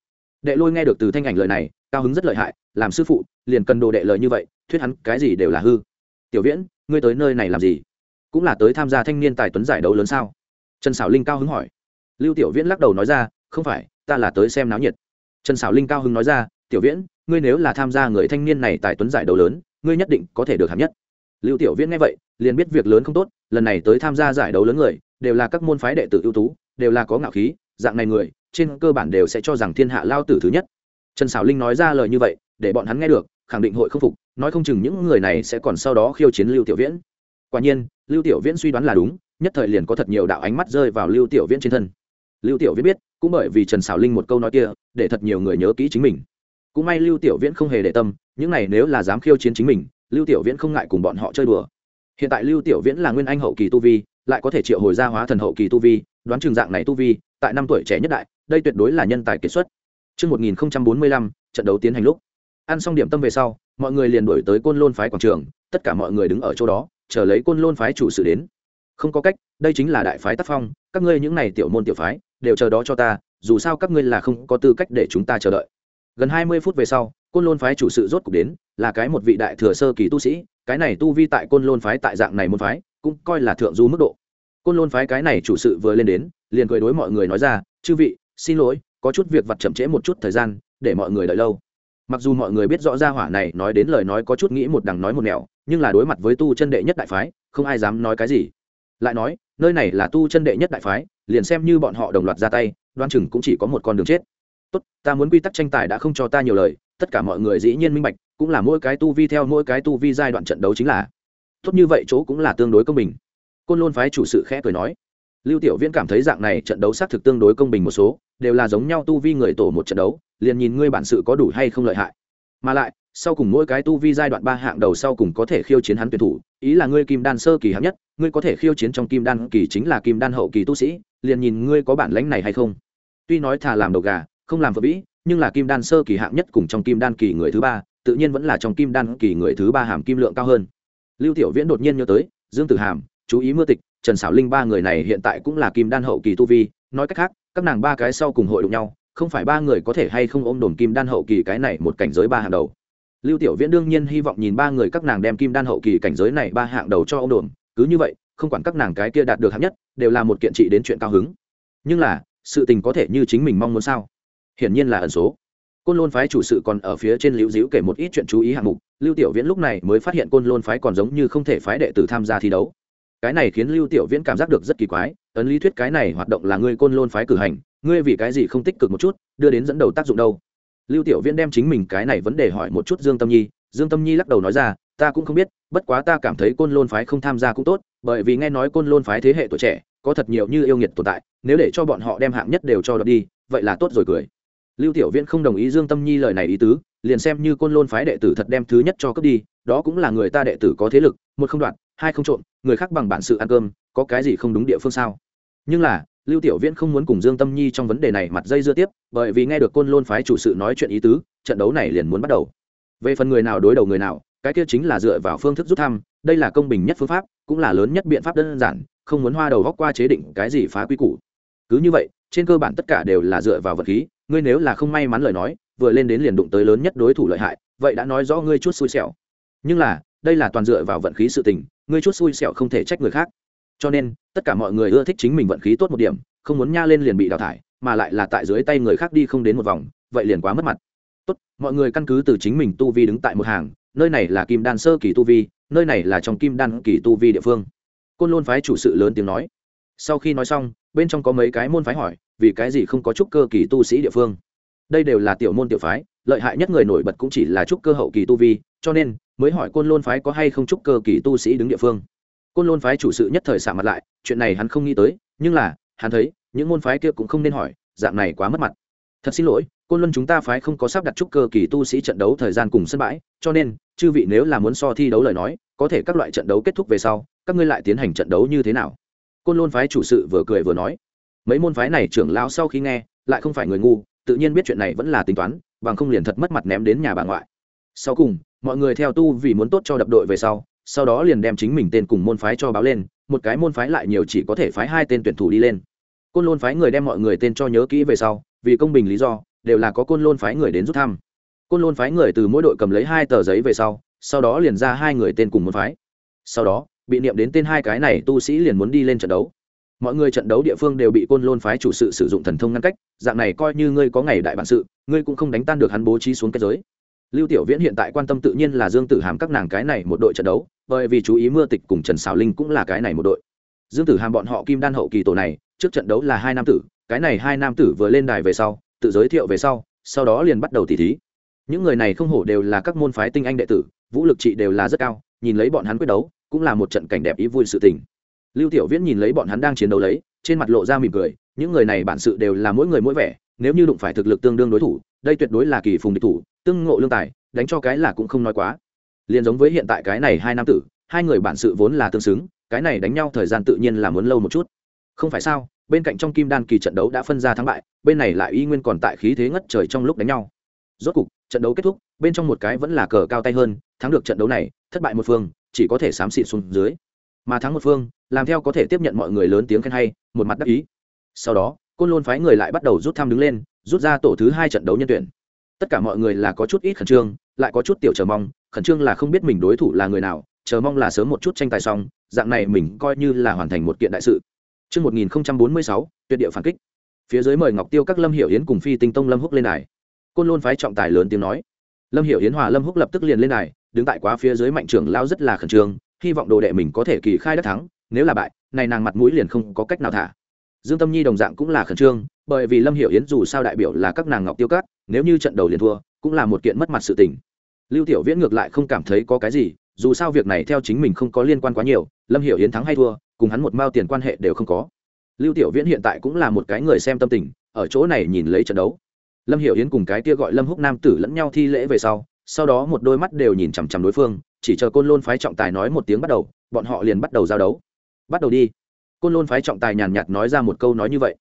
Đệ lôi nghe được từ thanh ảnh lời này, cao hứng rất lợi hại, làm sư phụ, liền cần đồ đệ lời như vậy, thuyết hắn cái gì đều là hư. Tiểu viễn, ngươi tới nơi này làm gì? Cũng là tới tham gia thanh niên tài tuấn giải đấu lớn sao? Trần xảo linh cao hứng hỏi. Lưu tiểu viễn lắc đầu nói ra, không phải, ta là tới xem náo nhiệt. Trần xảo linh cao hứng nói ra, tiểu viễn, ngươi nếu là tham gia người thanh niên này tài tuấn giải đấu lớn, ngươi nhất định có thể được hạng nhất. Lưu tiểu viễn nghe vậy, liền biết việc lớn không tốt, lần này tới tham gia giải đấu lớn người, đều là các môn phái đệ tử ưu tú đều là có ngạo khí, dạng này người, trên cơ bản đều sẽ cho rằng thiên hạ lao tử thứ nhất. Trần xảo linh nói ra lời như vậy, để bọn hắn nghe được, khẳng định hội không phục, nói không chừng những người này sẽ còn sau đó khiêu chiến lưu tiểu viễn. Quả nhiên, lưu tiểu viễn suy đoán là đúng, nhất thời liền có thật nhiều đạo ánh mắt rơi vào lưu tiểu viễn trên thân. Lưu tiểu viễn biết, cũng bởi vì trần xảo linh một câu nói kia, để thật nhiều người nhớ kỹ chính mình. Cũng may lưu tiểu viễn không hề để tâm, những này nếu là dám khiêu chiến chính mình, lưu tiểu viễn không ngại cùng bọn họ chơi đùa. Hiện tại lưu tiểu viễn là nguyên anh hậu kỳ tu vi, lại có thể triệu hồi ra hóa thần hậu kỳ tu vi đoán trường dạng này tu vi tại năm tuổi trẻ nhất đại đây tuyệt đối là nhân tài kiệt xuất. Trước 1045, trận đấu tiến hành lúc. Ăn xong điểm tâm về sau, mọi người liền đuổi tới côn lôn phái quảng trường, tất cả mọi người đứng ở chỗ đó, chờ lấy côn lôn phái chủ sự đến. Không có cách đây chính là đại phái tác phong các ngươi những này tiểu môn tiểu phái đều chờ đó cho ta dù sao các ngươi là không có tư cách để chúng ta chờ đợi. Gần hai mươi phút về sau côn lôn phái chủ sự rốt cục đến là cái một vị đại thừa sơ kỳ tu sĩ cái này tu vi tại côn lôn phái tại dạng này môn phái cũng coi là thượng du mức độ côn lôn phái cái này chủ sự vừa lên đến, liền cười đối mọi người nói ra, chư vị, xin lỗi, có chút việc vặt chậm trễ một chút thời gian, để mọi người đợi lâu. Mặc dù mọi người biết rõ ra hỏa này nói đến lời nói có chút nghĩ một đằng nói một nẻo, nhưng là đối mặt với tu chân đệ nhất đại phái, không ai dám nói cái gì. Lại nói, nơi này là tu chân đệ nhất đại phái, liền xem như bọn họ đồng loạt ra tay, đoan chừng cũng chỉ có một con đường chết. Tốt, ta muốn quy tắc tranh tài đã không cho ta nhiều lời, tất cả mọi người dĩ nhiên minh bạch, cũng là mỗi cái tu vi theo mỗi cái tu vi giai đoạn trận đấu chính là. Tốt như vậy chỗ cũng là tương đối công bình côn lôn phái chủ sự khẽ cười nói. Lưu tiểu viễn cảm thấy dạng này trận đấu xác thực tương đối công bình một số, đều là giống nhau tu vi người tổ một trận đấu, liền nhìn ngươi bản sự có đủ hay không lợi hại. Mà lại, sau cùng mỗi cái tu vi giai đoạn ba hạng đầu sau cùng có thể khiêu chiến hắn tuyển thủ, ý là ngươi kim đan sơ kỳ hạng nhất, ngươi có thể khiêu chiến trong kim đan kỳ chính là kim đan hậu kỳ tu sĩ, liền nhìn ngươi có bản lãnh này hay không. Tuy nói thà làm đầu gà, không làm vợ vĩ, nhưng là kim đan sơ kỳ hạng nhất cùng trong kim đan kỳ người thứ ba, tự nhiên vẫn là trong kim đan kỳ người thứ ba hàm kim lượng cao hơn. Lưu tiểu viễn đột nhiên nhớ tới, dương tử hàm chú ý mưa tịch, trần xảo linh ba người này hiện tại cũng là kim đan hậu kỳ tu vi, nói cách khác, các nàng ba cái sau cùng hội đụng nhau, không phải ba người có thể hay không ôm đồn kim đan hậu kỳ cái này một cảnh giới ba hàng đầu. Lưu tiểu viễn đương nhiên hy vọng nhìn ba người các nàng đem kim đan hậu kỳ cảnh giới này ba hạng đầu cho ông đồn, cứ như vậy, không quản các nàng cái kia đạt được hạng nhất, đều là một kiện trị đến chuyện cao hứng. Nhưng là, sự tình có thể như chính mình mong muốn sao? Hiển nhiên là ẩn số. Côn lôn phái chủ sự còn ở phía trên liễu diễu kể một ít chuyện chú ý hạng mục, lưu tiểu viễn lúc này mới phát hiện côn lôn phái còn giống như không thể phái đệ tử tham gia thi đấu cái này khiến lưu tiểu viễn cảm giác được rất kỳ quái, ấn lý thuyết cái này hoạt động là ngươi côn lôn phái cử hành, ngươi vì cái gì không tích cực một chút, đưa đến dẫn đầu tác dụng đâu? Lưu tiểu viễn đem chính mình cái này vấn đề hỏi một chút dương tâm nhi, dương tâm nhi lắc đầu nói ra, ta cũng không biết, bất quá ta cảm thấy côn lôn phái không tham gia cũng tốt, bởi vì nghe nói côn lôn phái thế hệ tuổi trẻ, có thật nhiều như yêu nghiệt tồn tại, nếu để cho bọn họ đem hạng nhất đều cho đợt đi, vậy là tốt rồi cười. Lưu tiểu viễn không đồng ý dương tâm nhi lời này ý tứ, liền xem như côn lôn phái đệ tử thật đem thứ nhất cho cướp đi, đó cũng là người ta đệ tử có thế lực, một không đoạn, hai không trộm người khác bằng bản sự ăn cơm, có cái gì không đúng địa phương sao? Nhưng là, lưu tiểu viễn không muốn cùng dương tâm nhi trong vấn đề này mặt dây dưa tiếp, bởi vì nghe được côn lôn phái chủ sự nói chuyện ý tứ, trận đấu này liền muốn bắt đầu. Về phần người nào đối đầu người nào, cái kia chính là dựa vào phương thức rút thăm, đây là công bình nhất phương pháp, cũng là lớn nhất biện pháp đơn giản, không muốn hoa đầu góc qua chế định cái gì phá quy củ. Cứ như vậy, trên cơ bản tất cả đều là dựa vào vật khí, ngươi nếu là không may mắn lời nói, vừa lên đến liền đụng tới lớn nhất đối thủ lợi hại, vậy đã nói rõ ngươi chút xui xẻo. Nhưng là, đây là toàn dựa vào vận khí sự tình ngươi chút xui xẻo không thể trách người khác. Cho nên, tất cả mọi người ưa thích chính mình vận khí tốt một điểm, không muốn nha lên liền bị đào thải, mà lại là tại dưới tay người khác đi không đến một vòng, vậy liền quá mất mặt. Tốt, mọi người căn cứ từ chính mình tu vi đứng tại một hàng, nơi này là kim đan sơ kỳ tu vi, nơi này là trong kim đan kỳ tu vi địa phương. Côn lôn phái chủ sự lớn tiếng nói. Sau khi nói xong, bên trong có mấy cái môn phái hỏi, vì cái gì không có trúc cơ kỳ tu sĩ địa phương? Đây đều là tiểu môn tiểu phái, lợi hại nhất người nổi bật cũng chỉ là trúc cơ hậu kỳ tu vi, cho nên mới hỏi côn lôn phái có hay không chúc cơ kỳ tu sĩ đứng địa phương. Côn lôn phái chủ sự nhất thời xạ mặt lại, chuyện này hắn không nghĩ tới, nhưng là, hắn thấy, những môn phái kia cũng không nên hỏi, dạng này quá mất mặt. Thật xin lỗi, côn luân chúng ta phái không có sắp đặt chúc cơ kỳ tu sĩ trận đấu thời gian cùng sân bãi, cho nên, chư vị nếu là muốn so thi đấu lời nói, có thể các loại trận đấu kết thúc về sau, các ngươi lại tiến hành trận đấu như thế nào? Côn luân phái chủ sự vừa cười vừa nói. Mấy môn phái này trưởng lao sau khi nghe, lại không phải người ngu, tự nhiên biết chuyện này vẫn là tính toán, bằng không liền thật mất mặt ném đến nhà bà ngoại. Sau cùng mọi người theo tu vì muốn tốt cho đập đội về sau sau đó liền đem chính mình tên cùng môn phái cho báo lên, một cái môn phái lại nhiều chỉ có thể phái hai tên tuyển thủ đi lên. Côn lôn phái người đem mọi người tên cho nhớ kỹ về sau, vì công bình lý do, đều là có côn lôn phái người đến rút thăm. Côn lôn phái người từ mỗi đội cầm lấy hai tờ giấy về sau sau đó liền ra hai người tên cùng môn phái. Sau đó, bị niệm đến tên hai cái này tu sĩ liền muốn đi lên trận đấu. Mọi người trận đấu địa phương đều bị côn lôn phái chủ sự sử dụng thần thông ngăn cách, dạng này coi như ngươi có ngày đại bản sự, ngươi cũng không đánh tan được hắn bố trí xuống cái giới lưu tiểu viễn hiện tại quan tâm tự nhiên là dương tử hàm các nàng cái này một đội trận đấu, bởi vì chú ý mưa tịch cùng trần xào linh cũng là cái này một đội. Dương tử hàm bọn họ kim đan hậu kỳ tổ này, trước trận đấu là hai nam tử, cái này hai nam tử vừa lên đài về sau, tự giới thiệu về sau sau đó liền bắt đầu tỉ thí. Những người này không hổ đều là các môn phái tinh anh đệ tử, vũ lực trị đều là rất cao, nhìn lấy bọn hắn quyết đấu, cũng là một trận cảnh đẹp ý vui sự tình. Lưu tiểu viễn nhìn lấy bọn hắn đang chiến đấu lấy, trên mặt lộ ra mỉm cười, những người này bản sự đều là mỗi người mỗi vẻ, nếu như đụng phải thực lực tương đương đối thủ, đây tuyệt đối là kỳ phùng địch thủ tương ngộ lương tài, đánh cho cái là cũng không nói quá. Liền giống với hiện tại cái này hai nam tử, hai người bản sự vốn là tương xứng, cái này đánh nhau thời gian tự nhiên là muốn lâu một chút. Không phải sao, bên cạnh trong kim đan kỳ trận đấu đã phân ra thắng bại, bên này lại y nguyên còn tại khí thế ngất trời trong lúc đánh nhau. Rốt cục, trận đấu kết thúc, bên trong một cái vẫn là cờ cao tay hơn, thắng được trận đấu này, thất bại một phương, chỉ có thể xám xịt xuống dưới. Mà thắng một phương, làm theo có thể tiếp nhận mọi người lớn tiếng khen hay, một mặt đắc ý. Sau đó, côn lôn phái người lại bắt đầu rút thăm đứng lên, rút ra tổ thứ hai trận đấu nhân tuyển tất cả mọi người là có chút ít khẩn trương lại có chút tiểu chờ mong khẩn trương là không biết mình đối thủ là người nào chờ mong là sớm một chút tranh tài xong dạng này mình coi như là hoàn thành một kiện đại sự Trước 1046, tuyệt địa phản kích. Phía dưới mời Ngọc Tiêu các Lâm Hiểu Yến cùng Phi Tinh Tông Lâm Húc lên đài. Côn Lôn phái trọng tài lớn tiếng nói. Lâm Hiểu Yến hòa Lâm Húc lập tức liền lên đài, đứng tại quá phía dưới mạnh trưởng lao rất là khẩn trương, hy vọng đồ đệ mình có thể kỳ khai đắc thắng, nếu là bại, này nàng mặt mũi liền không có cách nào thả. Dương Tâm Nhi đồng dạng cũng là khẩn trương, bởi vì Lâm Hiểu Yến dù sao đại biểu là các nàng Ngọc Tiêu cát, nếu như trận đầu liền thua, cũng là một kiện mất mặt sự tình. Lưu Tiểu Viễn ngược lại không cảm thấy có cái gì, dù sao việc này theo chính mình không có liên quan quá nhiều, Lâm Hiểu Yến thắng hay thua, cùng hắn một mao tiền quan hệ đều không có. Lưu tiểu viễn hiện tại cũng là một cái người xem tâm tình ở chỗ này nhìn lấy trận đấu. Lâm hiểu yến cùng cái kia gọi lâm húc nam tử lẫn nhau thi lễ về sau sau đó một đôi mắt đều nhìn chằm chằm đối phương chỉ chờ côn lôn phái trọng tài nói một tiếng bắt đầu bọn họ liền bắt đầu giao đấu. Bắt đầu đi. Côn lôn phái trọng tài nhàn nhạt nói ra một câu nói như vậy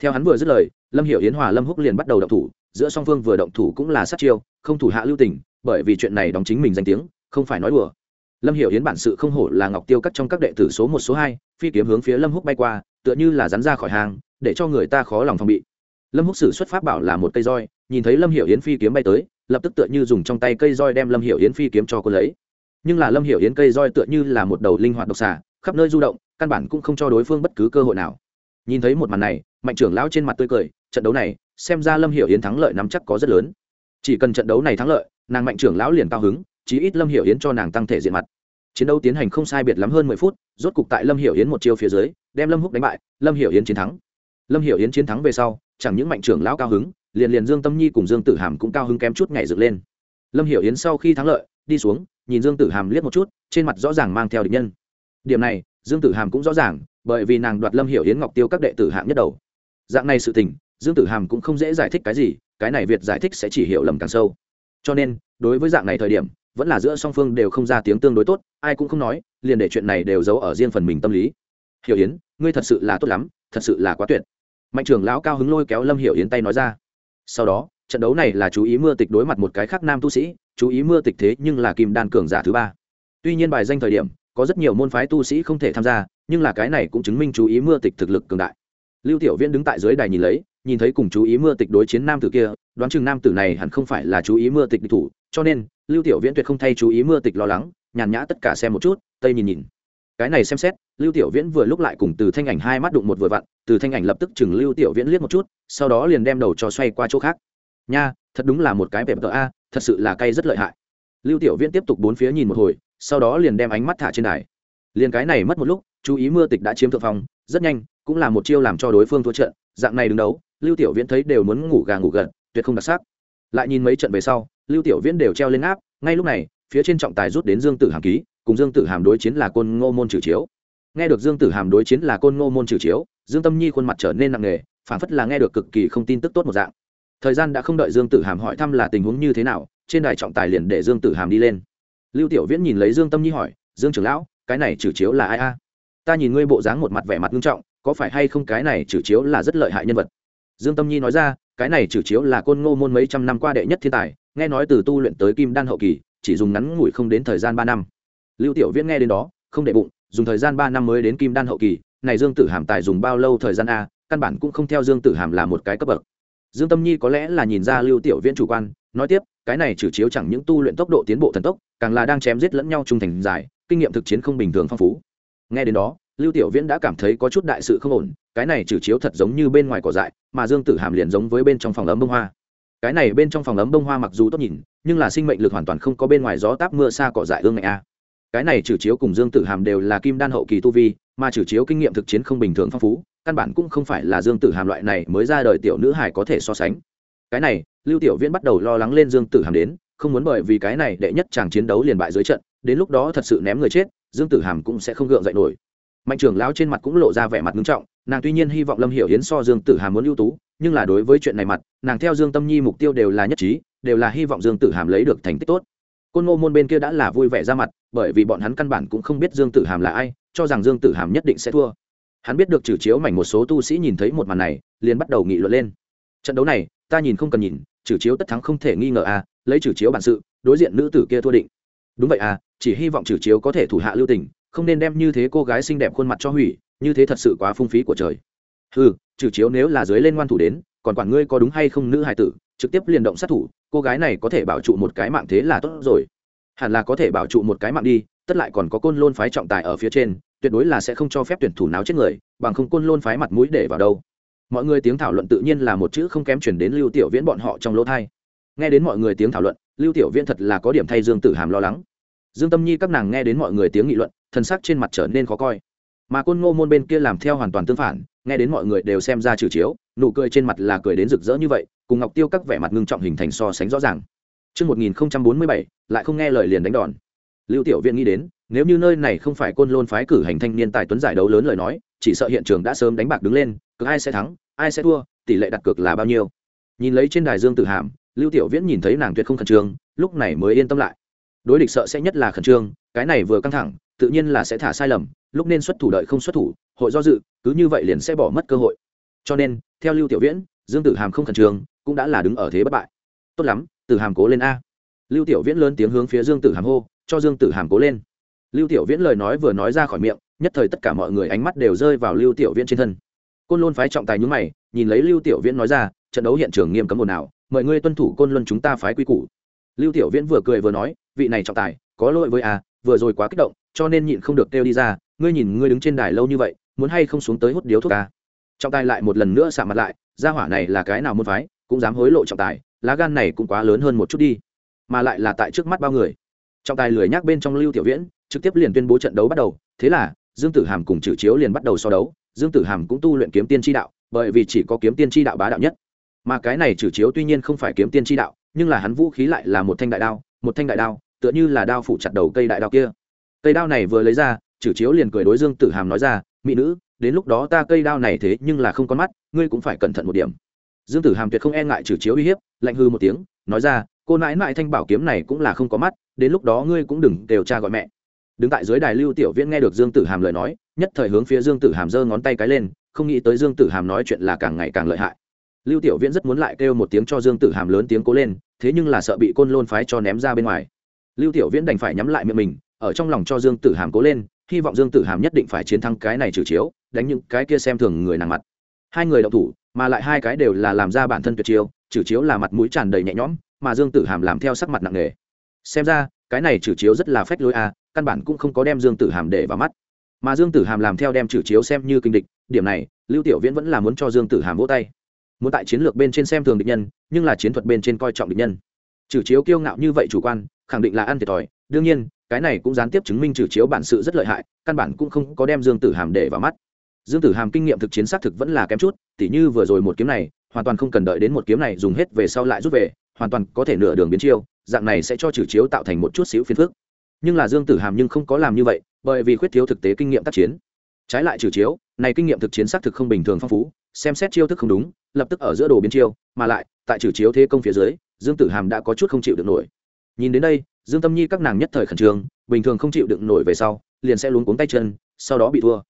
theo hắn vừa dứt lời, lâm hiểu yến hòa lâm húc liền bắt đầu động thủ, giữa song phương vừa động thủ cũng là sát chiêu, không thủ hạ lưu tình, bởi vì chuyện này đóng chính mình danh tiếng, không phải nói đùa. Lâm hiểu yến bản sự không hổ là ngọc tiêu cắt trong các đệ tử số một số hai, phi kiếm hướng phía lâm húc bay qua, tựa như là rắn ra khỏi hàng để cho người ta khó lòng phòng bị. Lâm húc sử xuất pháp bảo là một cây roi, nhìn thấy lâm hiểu yến phi kiếm bay tới, lập tức tựa như dùng trong tay cây roi đem lâm hiểu yến phi kiếm cho cô lấy. Nhưng là lâm hiểu yến cây roi tựa như là một đầu linh hoạt độc xà, khắp nơi du động, căn bản cũng không cho đối phương bất cứ cơ hội nào nhìn thấy một màn này, mạnh trưởng lão trên mặt tươi cười, trận đấu này, xem ra lâm hiểu yến thắng lợi nắm chắc có rất lớn. Chỉ cần trận đấu này thắng lợi, nàng mạnh trưởng lão liền cao hứng, chí ít lâm hiểu yến cho nàng tăng thể diện mặt. Chiến đấu tiến hành không sai biệt lắm hơn mười phút, rốt cục tại lâm hiểu yến một chiêu phía dưới, đem lâm húc đánh bại, lâm hiểu yến chiến thắng. Lâm hiểu yến chiến thắng về sau, chẳng những mạnh trưởng lão cao hứng, liền liền dương tâm nhi cùng dương tử hàm cũng cao hứng kém chút ngày dựng lên. Lâm hiểu yến sau khi thắng lợi, đi xuống, nhìn dương tử hàm liếc một chút, trên mặt rõ ràng mang theo địch nhân. Điểm này, dương tử hàm cũng rõ ràng bởi vì nàng đoạt lâm hiểu yến ngọc tiêu các đệ tử hạng nhất đầu. Dạng này sự tình, dương tử hàm cũng không dễ giải thích cái gì, cái này việt giải thích sẽ chỉ hiểu lầm càng sâu. Cho nên, đối với dạng này thời điểm, vẫn là giữa song phương đều không ra tiếng tương đối tốt, ai cũng không nói, liền để chuyện này đều giấu ở riêng phần mình tâm lý. Hiểu yến, ngươi thật sự là tốt lắm, thật sự là quá tuyệt. Mạnh trưởng lão cao hứng lôi kéo lâm hiểu yến tay nói ra. Sau đó, trận đấu này là chú ý mưa tịch đối mặt một cái khác nam tu sĩ, chú ý mưa tịch thế nhưng là kim đan cường giả thứ ba. Tuy nhiên bài danh thời điểm có rất nhiều môn phái tu sĩ không thể tham gia, nhưng là cái này cũng chứng minh chú ý mưa tịch thực lực cường đại. Lưu tiểu viễn đứng tại dưới đài nhìn lấy, nhìn thấy cùng chú ý mưa tịch đối chiến nam tử kia, đoán chừng nam tử này hẳn không phải là chú ý mưa tịch địch thủ, cho nên, lưu tiểu viễn tuyệt không thay chú ý mưa tịch lo lắng, nhàn nhã tất cả xem một chút, tây nhìn nhìn. Cái này xem xét, lưu tiểu viễn vừa lúc lại cùng từ thanh ảnh hai mắt đụng một vừa vặn, từ thanh ảnh lập tức chừng lưu tiểu viễn liếc một chút, sau đó liền đem đầu cho xoay qua chỗ khác. Nha, thật đúng là một cái vẹp tờ a, thật sự là cay rất lợi hại. Lưu tiểu viễn tiếp tục bốn phía nhìn một hồi sau đó liền đem ánh mắt thả trên đài. Liền cái này mất một lúc, chú ý mưa tịch đã chiếm thượng phong, rất nhanh, cũng là một chiêu làm cho đối phương thua trận, dạng này đứng đấu, lưu tiểu viễn thấy đều muốn ngủ gà ngủ gật, tuyệt không đặc sắc. Lại nhìn mấy trận về sau, lưu tiểu viễn đều treo lên áp, ngay lúc này, phía trên trọng tài rút đến dương tử hàm ký, cùng dương tử hàm đối chiến là côn ngô môn trừ chiếu. Nghe được dương tử hàm đối chiến là côn ngô môn trừ chiếu, dương tâm nhi khuôn mặt trở nên nặng nề phản phất là nghe được cực kỳ không tin tức tốt một dạng. Thời gian đã không đợi dương tử hàm hỏi thăm là tình huống như thế nào, trên đài trọng tài liền để dương tử hàm đi lên lưu tiểu viễn nhìn lấy dương tâm nhi hỏi, dương trưởng lão, cái này trừ chiếu là ai a? Ta nhìn ngươi bộ dáng một mặt vẻ mặt nghiêm trọng, có phải hay không cái này trừ chiếu là rất lợi hại nhân vật? Dương tâm nhi nói ra, cái này trừ chiếu là côn ngô môn mấy trăm năm qua đệ nhất thiên tài, nghe nói từ tu luyện tới kim đan hậu kỳ, chỉ dùng ngắn ngủi không đến thời gian ba năm. Lưu tiểu viễn nghe đến đó, không đệ bụng, dùng thời gian ba năm mới đến kim đan hậu kỳ, này dương tử hàm tài dùng bao lâu thời gian a? Căn bản cũng không theo dương tử hàm là một cái cấp bậc. Dương tâm nhi có lẽ là nhìn ra lưu tiểu viễn chủ quan, nói tiếp cái này trừ chiếu chẳng những tu luyện tốc độ tiến bộ thần tốc, càng là đang chém giết lẫn nhau trung thành dài, kinh nghiệm thực chiến không bình thường phong phú. Nghe đến đó, lưu tiểu viễn đã cảm thấy có chút đại sự không ổn, cái này trừ chiếu thật giống như bên ngoài cỏ dại, mà dương tử hàm liền giống với bên trong phòng ấm bông hoa. Cái này bên trong phòng ấm bông hoa mặc dù tốt nhìn, nhưng là sinh mệnh lực hoàn toàn không có bên ngoài gió táp mưa xa cỏ dại ương ngạnh a. Cái này trừ chiếu cùng dương tử hàm đều là kim đan hậu kỳ tu vi, mà trừ chiếu kinh nghiệm thực chiến không bình thường phong phú, căn bản cũng không phải là dương tử hàm loại này mới ra đời tiểu nữ hải có thể so sánh. Cái này lưu tiểu viễn bắt đầu lo lắng lên dương tử hàm đến, không muốn bởi vì cái này đệ nhất chàng chiến đấu liền bại dưới trận, đến lúc đó thật sự ném người chết, dương tử hàm cũng sẽ không gượng dậy nổi. Mạnh trưởng lão trên mặt cũng lộ ra vẻ mặt nghiêm trọng, nàng tuy nhiên hy vọng lâm hiểu hiến so dương tử hàm muốn ưu tú, nhưng là đối với chuyện này mặt, nàng theo dương tâm nhi mục tiêu đều là nhất trí, đều là hy vọng dương tử hàm lấy được thành tích tốt. Côn ngô môn bên kia đã là vui vẻ ra mặt, bởi vì bọn hắn căn bản cũng không biết dương tử hàm là ai, cho rằng dương tử hàm nhất định sẽ thua. Hắn biết được trừ chiếu mảnh một số tu sĩ nhìn thấy một màn này, liền bắt đầu nghị luận lên. Trận đấu này, ta nhìn không cần nhìn trừ chiếu tất thắng không thể nghi ngờ à lấy trừ chiếu bản sự, đối diện nữ tử kia thua định. Đúng vậy à chỉ hy vọng trừ chiếu có thể thủ hạ lưu tình, không nên đem như thế cô gái xinh đẹp khuôn mặt cho hủy, như thế thật sự quá phung phí của trời. Ừ trừ chiếu nếu là dưới lên ngoan thủ đến, còn quản ngươi có đúng hay không nữ hài tử, trực tiếp liền động sát thủ, cô gái này có thể bảo trụ một cái mạng thế là tốt rồi. Hẳn là có thể bảo trụ một cái mạng đi, tất lại còn có côn lôn phái trọng tài ở phía trên, tuyệt đối là sẽ không cho phép tuyển thủ nào chết người, bằng không côn lôn phái mặt mũi để vào đâu mọi người tiếng thảo luận tự nhiên là một chữ không kém chuyển đến lưu tiểu viễn bọn họ trong lỗ thai. Nghe đến mọi người tiếng thảo luận lưu tiểu viễn thật là có điểm thay dương tử hàm lo lắng. Dương tâm nhi các nàng nghe đến mọi người tiếng nghị luận thân sắc trên mặt trở nên khó coi. Mà côn ngô môn bên kia làm theo hoàn toàn tương phản nghe đến mọi người đều xem ra trừ chiếu nụ cười trên mặt là cười đến rực rỡ như vậy cùng ngọc tiêu các vẻ mặt ngưng trọng hình thành so sánh rõ ràng. Trước 1047, lại không nghe lời liền đánh đòn. Lưu Tiểu Viện nghĩ đến, nếu như nơi này không phải côn lôn phái cử hành thanh niên tài tuấn giải đấu lớn lời nói, chỉ sợ hiện trường đã sớm đánh bạc đứng lên, cứ ai sẽ thắng, ai sẽ thua, tỷ lệ đặt cược là bao nhiêu. Nhìn lấy trên đài Dương Tử Hàm, Lưu Tiểu Viễn nhìn thấy nàng tuyệt không khẩn trương, lúc này mới yên tâm lại. Đối địch sợ sẽ nhất là khẩn trương, cái này vừa căng thẳng, tự nhiên là sẽ thả sai lầm, lúc nên xuất thủ đợi không xuất thủ, hội do dự, cứ như vậy liền sẽ bỏ mất cơ hội. Cho nên, theo Lưu Tiểu Viễn, Dương Tử Hàm không khẩn trương, cũng đã là đứng ở thế bất bại. Tốt lắm, Tử Hàm cố lên a. Lưu Tiểu Viễn lớn tiếng hướng phía Dương Tử Hàm hô, cho Dương Tử Hàm cố lên. Lưu Tiểu Viễn lời nói vừa nói ra khỏi miệng, nhất thời tất cả mọi người ánh mắt đều rơi vào Lưu Tiểu Viễn trên thân. Côn Luân phái trọng tài nhướng mày, nhìn lấy Lưu Tiểu Viễn nói ra, trận đấu hiện trường nghiêm cấm ồn nào, mời ngươi tuân thủ Côn Luân chúng ta phái quy củ. Lưu Tiểu Viễn vừa cười vừa nói, vị này trọng tài, có lỗi với a, vừa rồi quá kích động, cho nên nhịn không được kêu đi ra, ngươi nhìn ngươi đứng trên đài lâu như vậy, muốn hay không xuống tới hút điếu thuốc a. Trọng tài lại một lần nữa sạm mặt lại, gia hỏa này là cái nào muốn phái, cũng dám hối lộ trọng tài, lá gan này cũng quá lớn hơn một chút đi mà lại là tại trước mắt bao người trọng tài lười nhắc bên trong lưu tiểu viễn trực tiếp liền tuyên bố trận đấu bắt đầu thế là dương tử hàm cùng chử chiếu liền bắt đầu so đấu dương tử hàm cũng tu luyện kiếm tiên tri đạo, bởi vì chỉ có kiếm tiên tri đạo bá đạo nhất. Mà cái này trừ chiếu tuy nhiên không phải kiếm tiên tri đạo, nhưng là hắn vũ khí lại là một thanh đại đao, một thanh đại đao, tựa như là đao phủ chặt đầu cây đại đao kia. Cây đao này vừa lấy ra, trừ chiếu liền cười đối dương tử hàm nói ra, mỹ nữ, đến lúc đó ta cây đao này thế nhưng là không con mắt, ngươi cũng phải cẩn thận một điểm. Dương tử hàm tuyệt không e ngại trừ chiếu uy hiếp, lạnh hư một tiếng, nói ra, cô nãi nãi thanh bảo kiếm này cũng là không có mắt, đến lúc đó ngươi cũng đừng đều cha gọi mẹ. Đứng tại dưới đài lưu tiểu viễn nghe được dương tử hàm lời nói nhất thời hướng phía dương tử hàm giơ ngón tay cái lên không nghĩ tới dương tử hàm nói chuyện là càng ngày càng lợi hại. Lưu tiểu viễn rất muốn lại kêu một tiếng cho dương tử hàm lớn tiếng cố lên thế nhưng là sợ bị côn lôn phái cho ném ra bên ngoài. Lưu tiểu viễn đành phải nhắm lại miệng mình ở trong lòng cho dương tử hàm cố lên hy vọng dương tử hàm nhất định phải chiến thắng cái này trừ chiếu đánh những cái kia xem thường người nàng mặt. Hai người đậu thủ mà lại hai cái đều là làm ra bản thân tuyệt chiêu trừ chiếu là mặt mũi tràn đầy nhẹ nhõm mà dương tử hàm làm theo sắc mặt nặng nề. Xem ra cái này trừ chiếu rất là phách lối a à, căn bản cũng không có đem dương tử hàm để vào mắt mà dương tử hàm làm theo đem trừ chiếu xem như kinh địch, điểm này, lưu tiểu viễn vẫn là muốn cho dương tử hàm vỗ tay. Muốn tại chiến lược bên trên xem thường địch nhân, nhưng là chiến thuật bên trên coi trọng địch nhân. Trừ chiếu kiêu ngạo như vậy chủ quan, khẳng định là ăn thiệt thòi. Đương nhiên, cái này cũng gián tiếp chứng minh trừ chiếu bản sự rất lợi hại, căn bản cũng không có đem dương tử hàm để vào mắt. Dương tử hàm kinh nghiệm thực chiến xác thực vẫn là kém chút, tỉ như vừa rồi một kiếm này, hoàn toàn không cần đợi đến một kiếm này dùng hết về sau lại rút về, hoàn toàn có thể nửa đường biến chiêu, dạng này sẽ cho trừ chiếu tạo thành một chút xíu phiền phức nhưng là dương tử hàm nhưng không có làm như vậy, bởi vì khuyết thiếu thực tế kinh nghiệm tác chiến. Trái lại trừ chiếu, này kinh nghiệm thực chiến xác thực không bình thường phong phú, xem xét chiêu thức không đúng, lập tức ở giữa đồ biến chiêu, mà lại, tại trừ chiếu thế công phía dưới, dương tử hàm đã có chút không chịu được nổi. Nhìn đến đây, dương tâm nhi các nàng nhất thời khẩn trương, bình thường không chịu được nổi về sau, liền sẽ luống cuống tay chân, sau đó bị thua.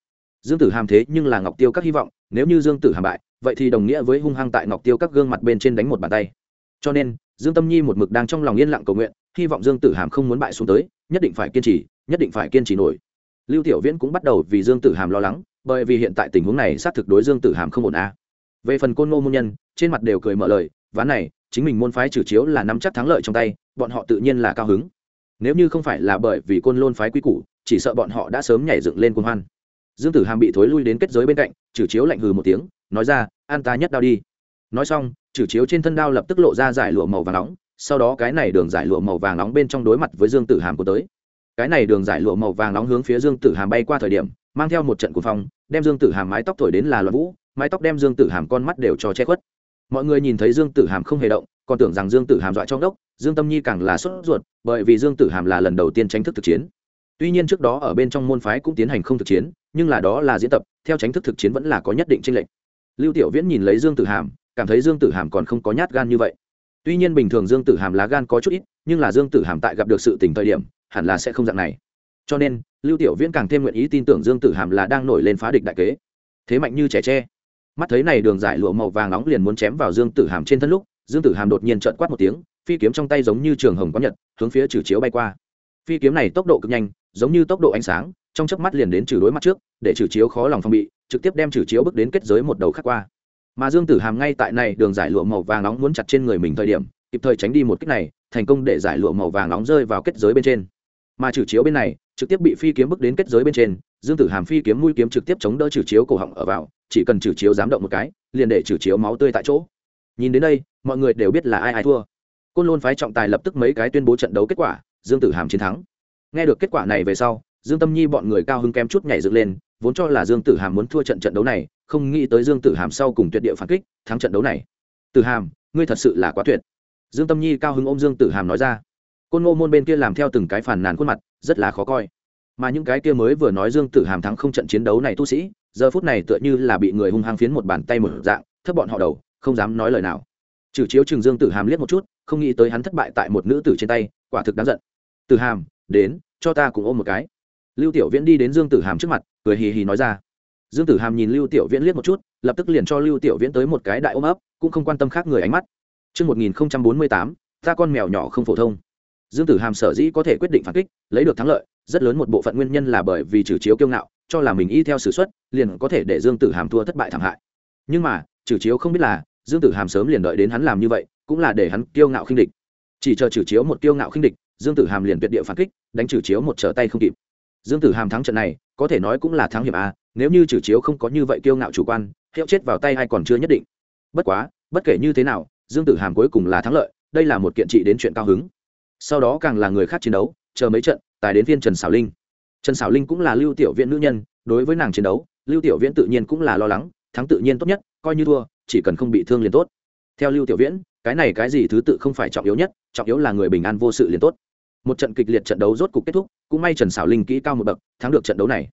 Dương tử hàm thế nhưng là ngọc tiêu các hy vọng, nếu như dương tử hàm bại, vậy thì đồng nghĩa với hung hăng tại ngọc tiêu các gương mặt bên trên đánh một bàn tay cho nên, dương tâm nhi một mực đang trong lòng yên lặng cầu nguyện, hy vọng dương tử hàm không muốn bại xuống tới, nhất định phải kiên trì, nhất định phải kiên trì nổi. Lưu tiểu viễn cũng bắt đầu vì dương tử hàm lo lắng, bởi vì hiện tại tình huống này xác thực đối dương tử hàm không ổn a. Về phần côn ngô môn nhân, trên mặt đều cười mở lời, ván này, chính mình môn phái trừ chiếu là nắm chắc thắng lợi trong tay, bọn họ tự nhiên là cao hứng. Nếu như không phải là bởi vì côn lôn phái quý củ, chỉ sợ bọn họ đã sớm nhảy dựng lên côn hoan. Dương tử hàm bị thối lui đến kết giới bên cạnh, trừ chiếu lạnh hừ một tiếng, nói ra, an ta nhất đau đi nói xong chử chiếu trên thân đao lập tức lộ ra giải lụa màu vàng nóng, sau đó cái này đường giải lụa màu vàng nóng bên trong đối mặt với dương tử hàm của tới. Cái này đường giải lụa màu vàng nóng hướng phía dương tử hàm bay qua thời điểm, mang theo một trận cuồng phong, đem dương tử hàm mái tóc thổi đến là loạn vũ, mái tóc đem dương tử hàm con mắt đều cho che khuất. Mọi người nhìn thấy dương tử hàm không hề động, còn tưởng rằng dương tử hàm dọa trong đốc, dương tâm nhi càng là sốt ruột, bởi vì dương tử hàm là lần đầu tiên tranh thức thực chiến. Tuy nhiên trước đó ở bên trong môn phái cũng tiến hành không thực chiến, nhưng là đó là diễn tập, theo tránh thức thực chiến vẫn là có nhất định tranh lệch. Lưu tiểu viễn nhìn lấy dương tử hàm cảm thấy dương tử hàm còn không có nhát gan như vậy. Tuy nhiên bình thường dương tử hàm lá gan có chút ít, nhưng là dương tử hàm tại gặp được sự tình thời điểm, hẳn là sẽ không dạng này. Cho nên, lưu tiểu viễn càng thêm nguyện ý tin tưởng dương tử hàm là đang nổi lên phá địch đại kế. Thế mạnh như trẻ tre. Mắt thấy này đường giải lụa màu vàng nóng liền muốn chém vào dương tử hàm trên thân lúc, dương tử hàm đột nhiên trợn quát một tiếng, phi kiếm trong tay giống như trường hồng có nhật, hướng phía trừ chiếu bay qua. Phi kiếm này tốc độ cực nhanh, giống như tốc độ ánh sáng, trong chớp mắt liền đến trừ đối mắt trước, để trừ chiếu khó lòng phòng bị, trực tiếp đem trừ chiếu bước đến kết giới một đầu khác qua mà dương tử hàm ngay tại này đường giải lụa màu vàng nóng muốn chặt trên người mình thời điểm, kịp thời tránh đi một cách này, thành công để giải lụa màu vàng nóng rơi vào kết giới bên trên. Mà trừ chiếu bên này, trực tiếp bị phi kiếm bước đến kết giới bên trên, dương tử hàm phi kiếm mũi kiếm trực tiếp chống đỡ trừ chiếu cổ họng ở vào, chỉ cần trừ chiếu dám động một cái, liền để trừ chiếu máu tươi tại chỗ. Nhìn đến đây, mọi người đều biết là ai ai thua. Côn lôn phái trọng tài lập tức mấy cái tuyên bố trận đấu kết quả, dương tử hàm chiến thắng. Nghe được kết quả này về sau, dương tâm nhi bọn người cao hứng kém chút nhảy dựng lên, vốn cho là dương tử hàm muốn thua trận trận đấu này không nghĩ tới dương tử hàm sau cùng tuyệt địa phản kích, thắng trận đấu này. Tử hàm, ngươi thật sự là quá tuyệt. Dương tâm nhi cao hứng ôm dương tử hàm nói ra. Côn ngô môn bên kia làm theo từng cái phản nàn khuôn mặt, rất là khó coi. Mà những cái kia mới vừa nói dương tử hàm thắng không trận chiến đấu này tu sĩ, giờ phút này tựa như là bị người hung hăng phiến một bàn tay một dạng, thấp bọn họ đầu, không dám nói lời nào. Trừ chiếu trường dương tử hàm liếc một chút, không nghĩ tới hắn thất bại tại một nữ tử trên tay, quả thực đáng giận. Tử hàm, đến, cho ta cùng ôm một cái. Lưu tiểu viễn đi đến dương tử hàm trước mặt, cười hì hì nói ra dương tử hàm nhìn lưu tiểu viễn liếc một chút lập tức liền cho lưu tiểu viễn tới một cái đại ôm ấp cũng không quan tâm khác người ánh mắt Trước 1048, ta con mèo nhỏ không phổ thông. Dương Tử Hàm sở dĩ có thể quyết định phản kích, lấy được thắng lợi, rất lớn một bộ phận nguyên nhân là bởi vì trừ chiếu kiêu ngạo, cho là mình y theo sử xuất, liền có thể để Dương Tử Hàm thua thất bại thảm hại. Nhưng mà, trừ chiếu không biết là, Dương Tử Hàm sớm liền đợi đến hắn làm như vậy, cũng là để hắn kiêu ngạo khinh địch. Chỉ chờ trừ chiếu một kiêu ngạo khinh địch, Dương Tử Hàm liền tuyệt địa phản kích, đánh trừ chiếu một trở tay không kịp. Dương Tử Hàm thắng trận này, có thể nói cũng là thắng hiểm a, nếu như trừ chiếu không có như vậy kiêu ngạo chủ quan, hiệu chết vào tay hay còn chưa nhất định. Bất quá, bất kể như thế nào, Dương Tử Hàm cuối cùng là thắng lợi, đây là một kiện trị đến chuyện cao hứng. Sau đó càng là người khác chiến đấu, chờ mấy trận, tài đến viên Trần xảo Linh. Trần xảo Linh cũng là Lưu Tiểu viện nữ nhân, đối với nàng chiến đấu, Lưu Tiểu Viễn tự nhiên cũng là lo lắng, thắng tự nhiên tốt nhất, coi như thua, chỉ cần không bị thương liền tốt. Theo Lưu Tiểu Viễn, cái này cái gì thứ tự không phải trọng yếu nhất, trọng yếu là người bình an vô sự liền tốt một trận kịch liệt trận đấu rốt cục kết thúc cũng may trần xảo linh kỹ cao một bậc thắng được trận đấu này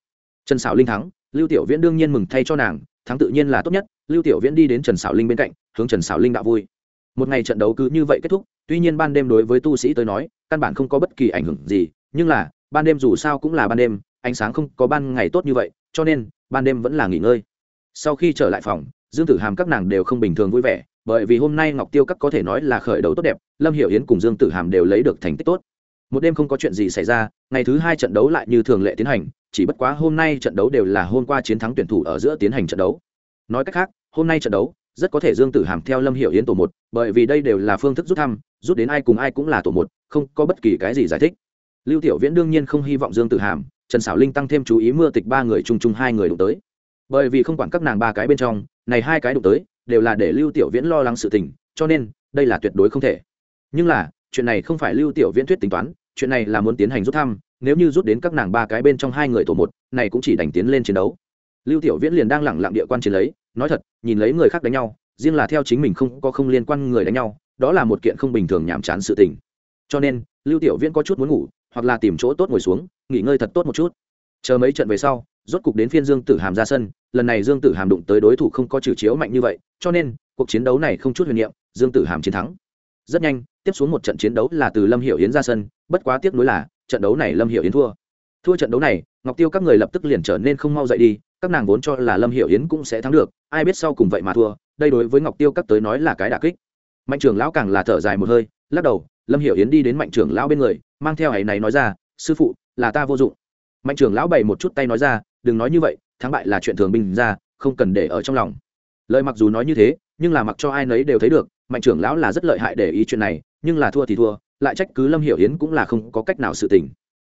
trần xảo linh thắng lưu tiểu viễn đương nhiên mừng thay cho nàng, thắng tự nhiên là tốt nhất, lưu tiểu viễn đi đến trần xảo linh bên cạnh, hướng trần xảo linh đạo vui. Một ngày trận đấu cứ như vậy kết thúc, tuy nhiên ban đêm đối với tu sĩ tới nói, căn bản không có bất kỳ ảnh hưởng gì, nhưng là, ban đêm dù sao cũng là ban đêm, ánh sáng không có ban ngày tốt như vậy, cho nên, ban đêm vẫn là nghỉ ngơi. Sau khi trở lại phòng, dương tử hàm các nàng đều không bình thường vui vẻ, bởi vì hôm nay ngọc tiêu các có thể nói là khởi đầu tốt đẹp, lâm hiểu yến cùng dương tử hàm đều lấy được thành tích tốt một đêm không có chuyện gì xảy ra, ngày thứ hai trận đấu lại như thường lệ tiến hành, chỉ bất quá hôm nay trận đấu đều là hôm qua chiến thắng tuyển thủ ở giữa tiến hành trận đấu. Nói cách khác, hôm nay trận đấu, rất có thể dương tử hàm theo lâm hiệu yến tổ một, bởi vì đây đều là phương thức rút thăm, rút đến ai cùng ai cũng là tổ một, không có bất kỳ cái gì giải thích. Lưu tiểu viễn đương nhiên không hy vọng dương tử hàm, trần xảo linh tăng thêm chú ý mưa tịch ba người chung chung hai người đụng tới. Bởi vì không quản các nàng ba cái bên trong, này hai cái đụng tới, đều là để lưu tiểu viễn lo lắng sự tình, cho nên, đây là tuyệt đối không thể. Nhưng là chuyện này không phải lưu tiểu viễn thuyết tính toán, chuyện này là muốn tiến hành rút thăm, nếu như rút đến các nàng ba cái bên trong hai người tổ một, này cũng chỉ đành tiến lên chiến đấu. Lưu tiểu viễn liền đang lẳng lặng địa quan chiến lấy, nói thật, nhìn lấy người khác đánh nhau, riêng là theo chính mình không có không liên quan người đánh nhau, đó là một kiện không bình thường nhàm chán sự tình. Cho nên, lưu tiểu viễn có chút muốn ngủ, hoặc là tìm chỗ tốt ngồi xuống, nghỉ ngơi thật tốt một chút. Chờ mấy trận về sau, rốt cục đến phiên dương tử hàm ra sân, lần này dương tử hàm đụng tới đối thủ không có trừ chiếu mạnh như vậy, cho nên, cuộc chiến đấu này không chút huyền niệm, dương tử hàm chiến thắng rất nhanh, tiếp xuống một trận chiến đấu là từ lâm hiểu yến ra sân, bất quá tiếc nuối là, trận đấu này lâm hiểu yến thua. Thua trận đấu này, ngọc tiêu các người lập tức liền trở nên không mau dậy đi, các nàng vốn cho là lâm hiểu yến cũng sẽ thắng được, ai biết sau cùng vậy mà thua, đây đối với ngọc tiêu các tới nói là cái đà kích. Mạnh trưởng lão càng là thở dài một hơi, lắc đầu, lâm hiểu yến đi đến mạnh trưởng lão bên người, mang theo ấy này nói ra, sư phụ, là ta vô dụng. Mạnh trưởng lão bày một chút tay nói ra, đừng nói như vậy, thắng bại là chuyện thường bình ra, không cần để ở trong lòng. Lời mặc dù nói như thế, nhưng là mặc cho ai nấy đều thấy được mạnh trưởng lão là rất lợi hại để ý chuyện này, nhưng là thua thì thua, lại trách cứ lâm hiểu yến cũng là không có cách nào sự tình.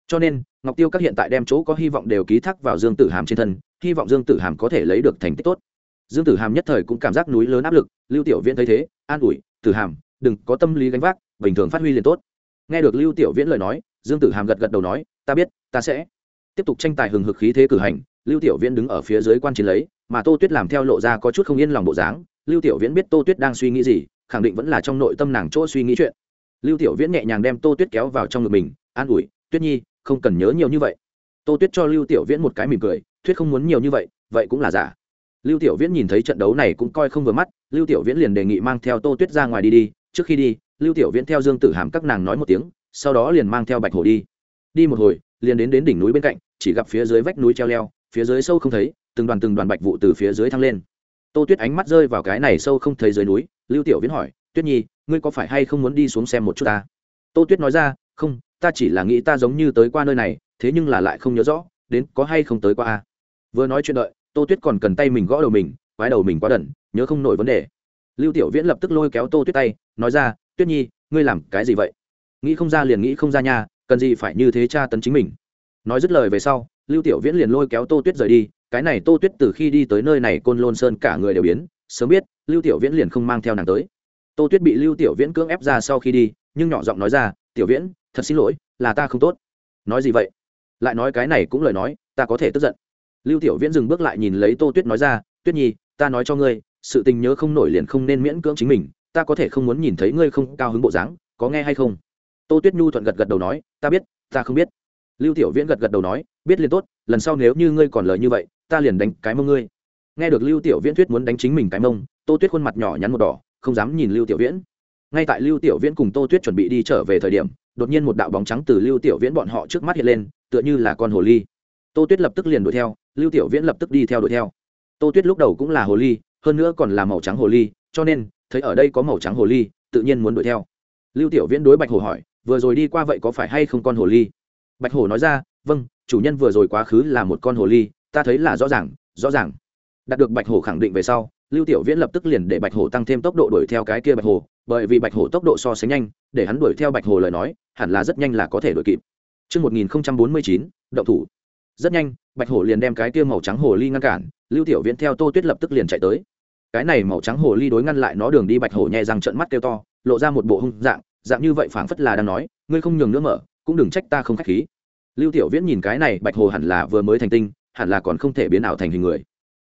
Cho nên, ngọc tiêu các hiện tại đem chỗ có hy vọng đều ký thác vào dương tử hàm trên thân, hy vọng dương tử hàm có thể lấy được thành tích tốt. Dương tử hàm nhất thời cũng cảm giác núi lớn áp lực, lưu tiểu viễn thấy thế, an ủi, tử hàm, đừng có tâm lý gánh vác, bình thường phát huy liền tốt. Nghe được lưu tiểu viễn lời nói, dương tử hàm gật gật đầu nói, ta biết, ta sẽ. Tiếp tục tranh tài hừng hực khí thế cử hành, lưu tiểu viễn đứng ở phía dưới quan chiến lấy, mà tô tuyết làm theo lộ ra có chút không yên lòng bộ dáng. Lưu tiểu viễn biết tô tuyết đang suy nghĩ gì khẳng định vẫn là trong nội tâm nàng chỗ suy nghĩ chuyện. Lưu tiểu viễn nhẹ nhàng đem tô tuyết kéo vào trong ngực mình, an ủi, tuyết nhi, không cần nhớ nhiều như vậy. Tô tuyết cho lưu tiểu viễn một cái mỉm cười, thuyết không muốn nhiều như vậy vậy cũng là giả. Lưu tiểu viễn nhìn thấy trận đấu này cũng coi không vừa mắt, lưu tiểu viễn liền đề nghị mang theo tô tuyết ra ngoài đi đi. Trước khi đi, lưu tiểu viễn theo dương tử hàm các nàng nói một tiếng, sau đó liền mang theo bạch hổ đi. Đi một hồi, liền đến đến đỉnh núi bên cạnh, chỉ gặp phía dưới vách núi treo leo, phía dưới sâu không thấy, từng đoàn từng đoàn bạch vụ từ phía dưới thăng lên. Tô tuyết ánh mắt rơi vào cái này sâu không thấy dưới núi lưu tiểu viễn hỏi, tuyết nhi, ngươi có phải hay không muốn đi xuống xem một chút ta? Tô tuyết nói ra, không, ta chỉ là nghĩ ta giống như tới qua nơi này, thế nhưng là lại không nhớ rõ, đến có hay không tới qua a? Vừa nói chuyện đợi, tô tuyết còn cần tay mình gõ đầu mình, quái đầu mình quá đẩn nhớ không nổi vấn đề. Lưu tiểu viễn lập tức lôi kéo tô tuyết tay, nói ra, tuyết nhi, ngươi làm cái gì vậy? Nghĩ không ra liền nghĩ không ra nha, cần gì phải như thế tra tấn chính mình. Nói dứt lời về sau, lưu tiểu viễn liền lôi kéo tô tuyết rời đi, cái này tô tuyết từ khi đi tới nơi này côn lôn sơn cả người đều biến, sớm biết lưu tiểu viễn liền không mang theo nàng tới. Tô tuyết bị lưu tiểu viễn cưỡng ép ra sau khi đi, nhưng nhỏ giọng nói ra, tiểu viễn, thật xin lỗi, là ta không tốt. Nói gì vậy? Lại nói cái này cũng lời nói, ta có thể tức giận. Lưu tiểu viễn dừng bước lại nhìn lấy tô tuyết nói ra, tuyết nhi, ta nói cho ngươi, sự tình nhớ không nổi liền không nên miễn cưỡng chính mình, ta có thể không muốn nhìn thấy ngươi không cao hứng bộ dáng, có nghe hay không? Tô tuyết nhu thuận gật gật đầu nói, ta biết, ta không biết. Lưu tiểu viễn gật gật đầu nói, biết liền tốt, lần sau nếu như ngươi còn lời như vậy, ta liền đánh cái mông ngươi. Nghe được lưu tiểu viễn thuyết muốn đánh chính mình cái mông tô tuyết khuôn mặt nhỏ nhắn một đỏ, không dám nhìn lưu tiểu viễn. Ngay tại lưu tiểu viễn cùng tô tuyết chuẩn bị đi trở về thời điểm, đột nhiên một đạo bóng trắng từ lưu tiểu viễn bọn họ trước mắt hiện lên, tựa như là con hồ ly. Tô tuyết lập tức liền đuổi theo, lưu tiểu viễn lập tức đi theo đuổi theo. Tô tuyết lúc đầu cũng là hồ ly, hơn nữa còn là màu trắng hồ ly, cho nên, thấy ở đây có màu trắng hồ ly, tự nhiên muốn đuổi theo. Lưu tiểu viễn đối bạch hồ hỏi, vừa rồi đi qua vậy có phải hay không con hồ ly? Bạch hồ nói ra vâng chủ nhân vừa rồi quá khứ là một con hồ ly, ta thấy là rõ ràng rõ ràng. Đạt được bạch hồ khẳng định về sau lưu tiểu viễn lập tức liền để bạch Hổ tăng thêm tốc độ đuổi theo cái kia bạch hồ bởi vì bạch Hổ tốc độ so sánh nhanh để hắn đuổi theo bạch hồ lời nói hẳn là rất nhanh là có thể đuổi kịp Trước 1049, động thủ. Rất nhanh, bạch Hổ liền đem cái kia màu trắng hồ ly ngăn cản, lưu tiểu viễn theo tô tuyết lập tức liền chạy tới. cái này màu trắng hồ ly đối ngăn lại nó đường đi bạch Hổ nhẹ răng trợn mắt kêu to, lộ ra một bộ hung dạng, dạng như vậy phảng phất là đang nói, ngươi không nhường nữa mở, cũng đừng trách ta không khách khí. Lưu Tiểu Viễn nhìn cái này bạch hồ hẳn là vừa mới thành tinh, hẳn là còn không thể biến ảo thành hình người.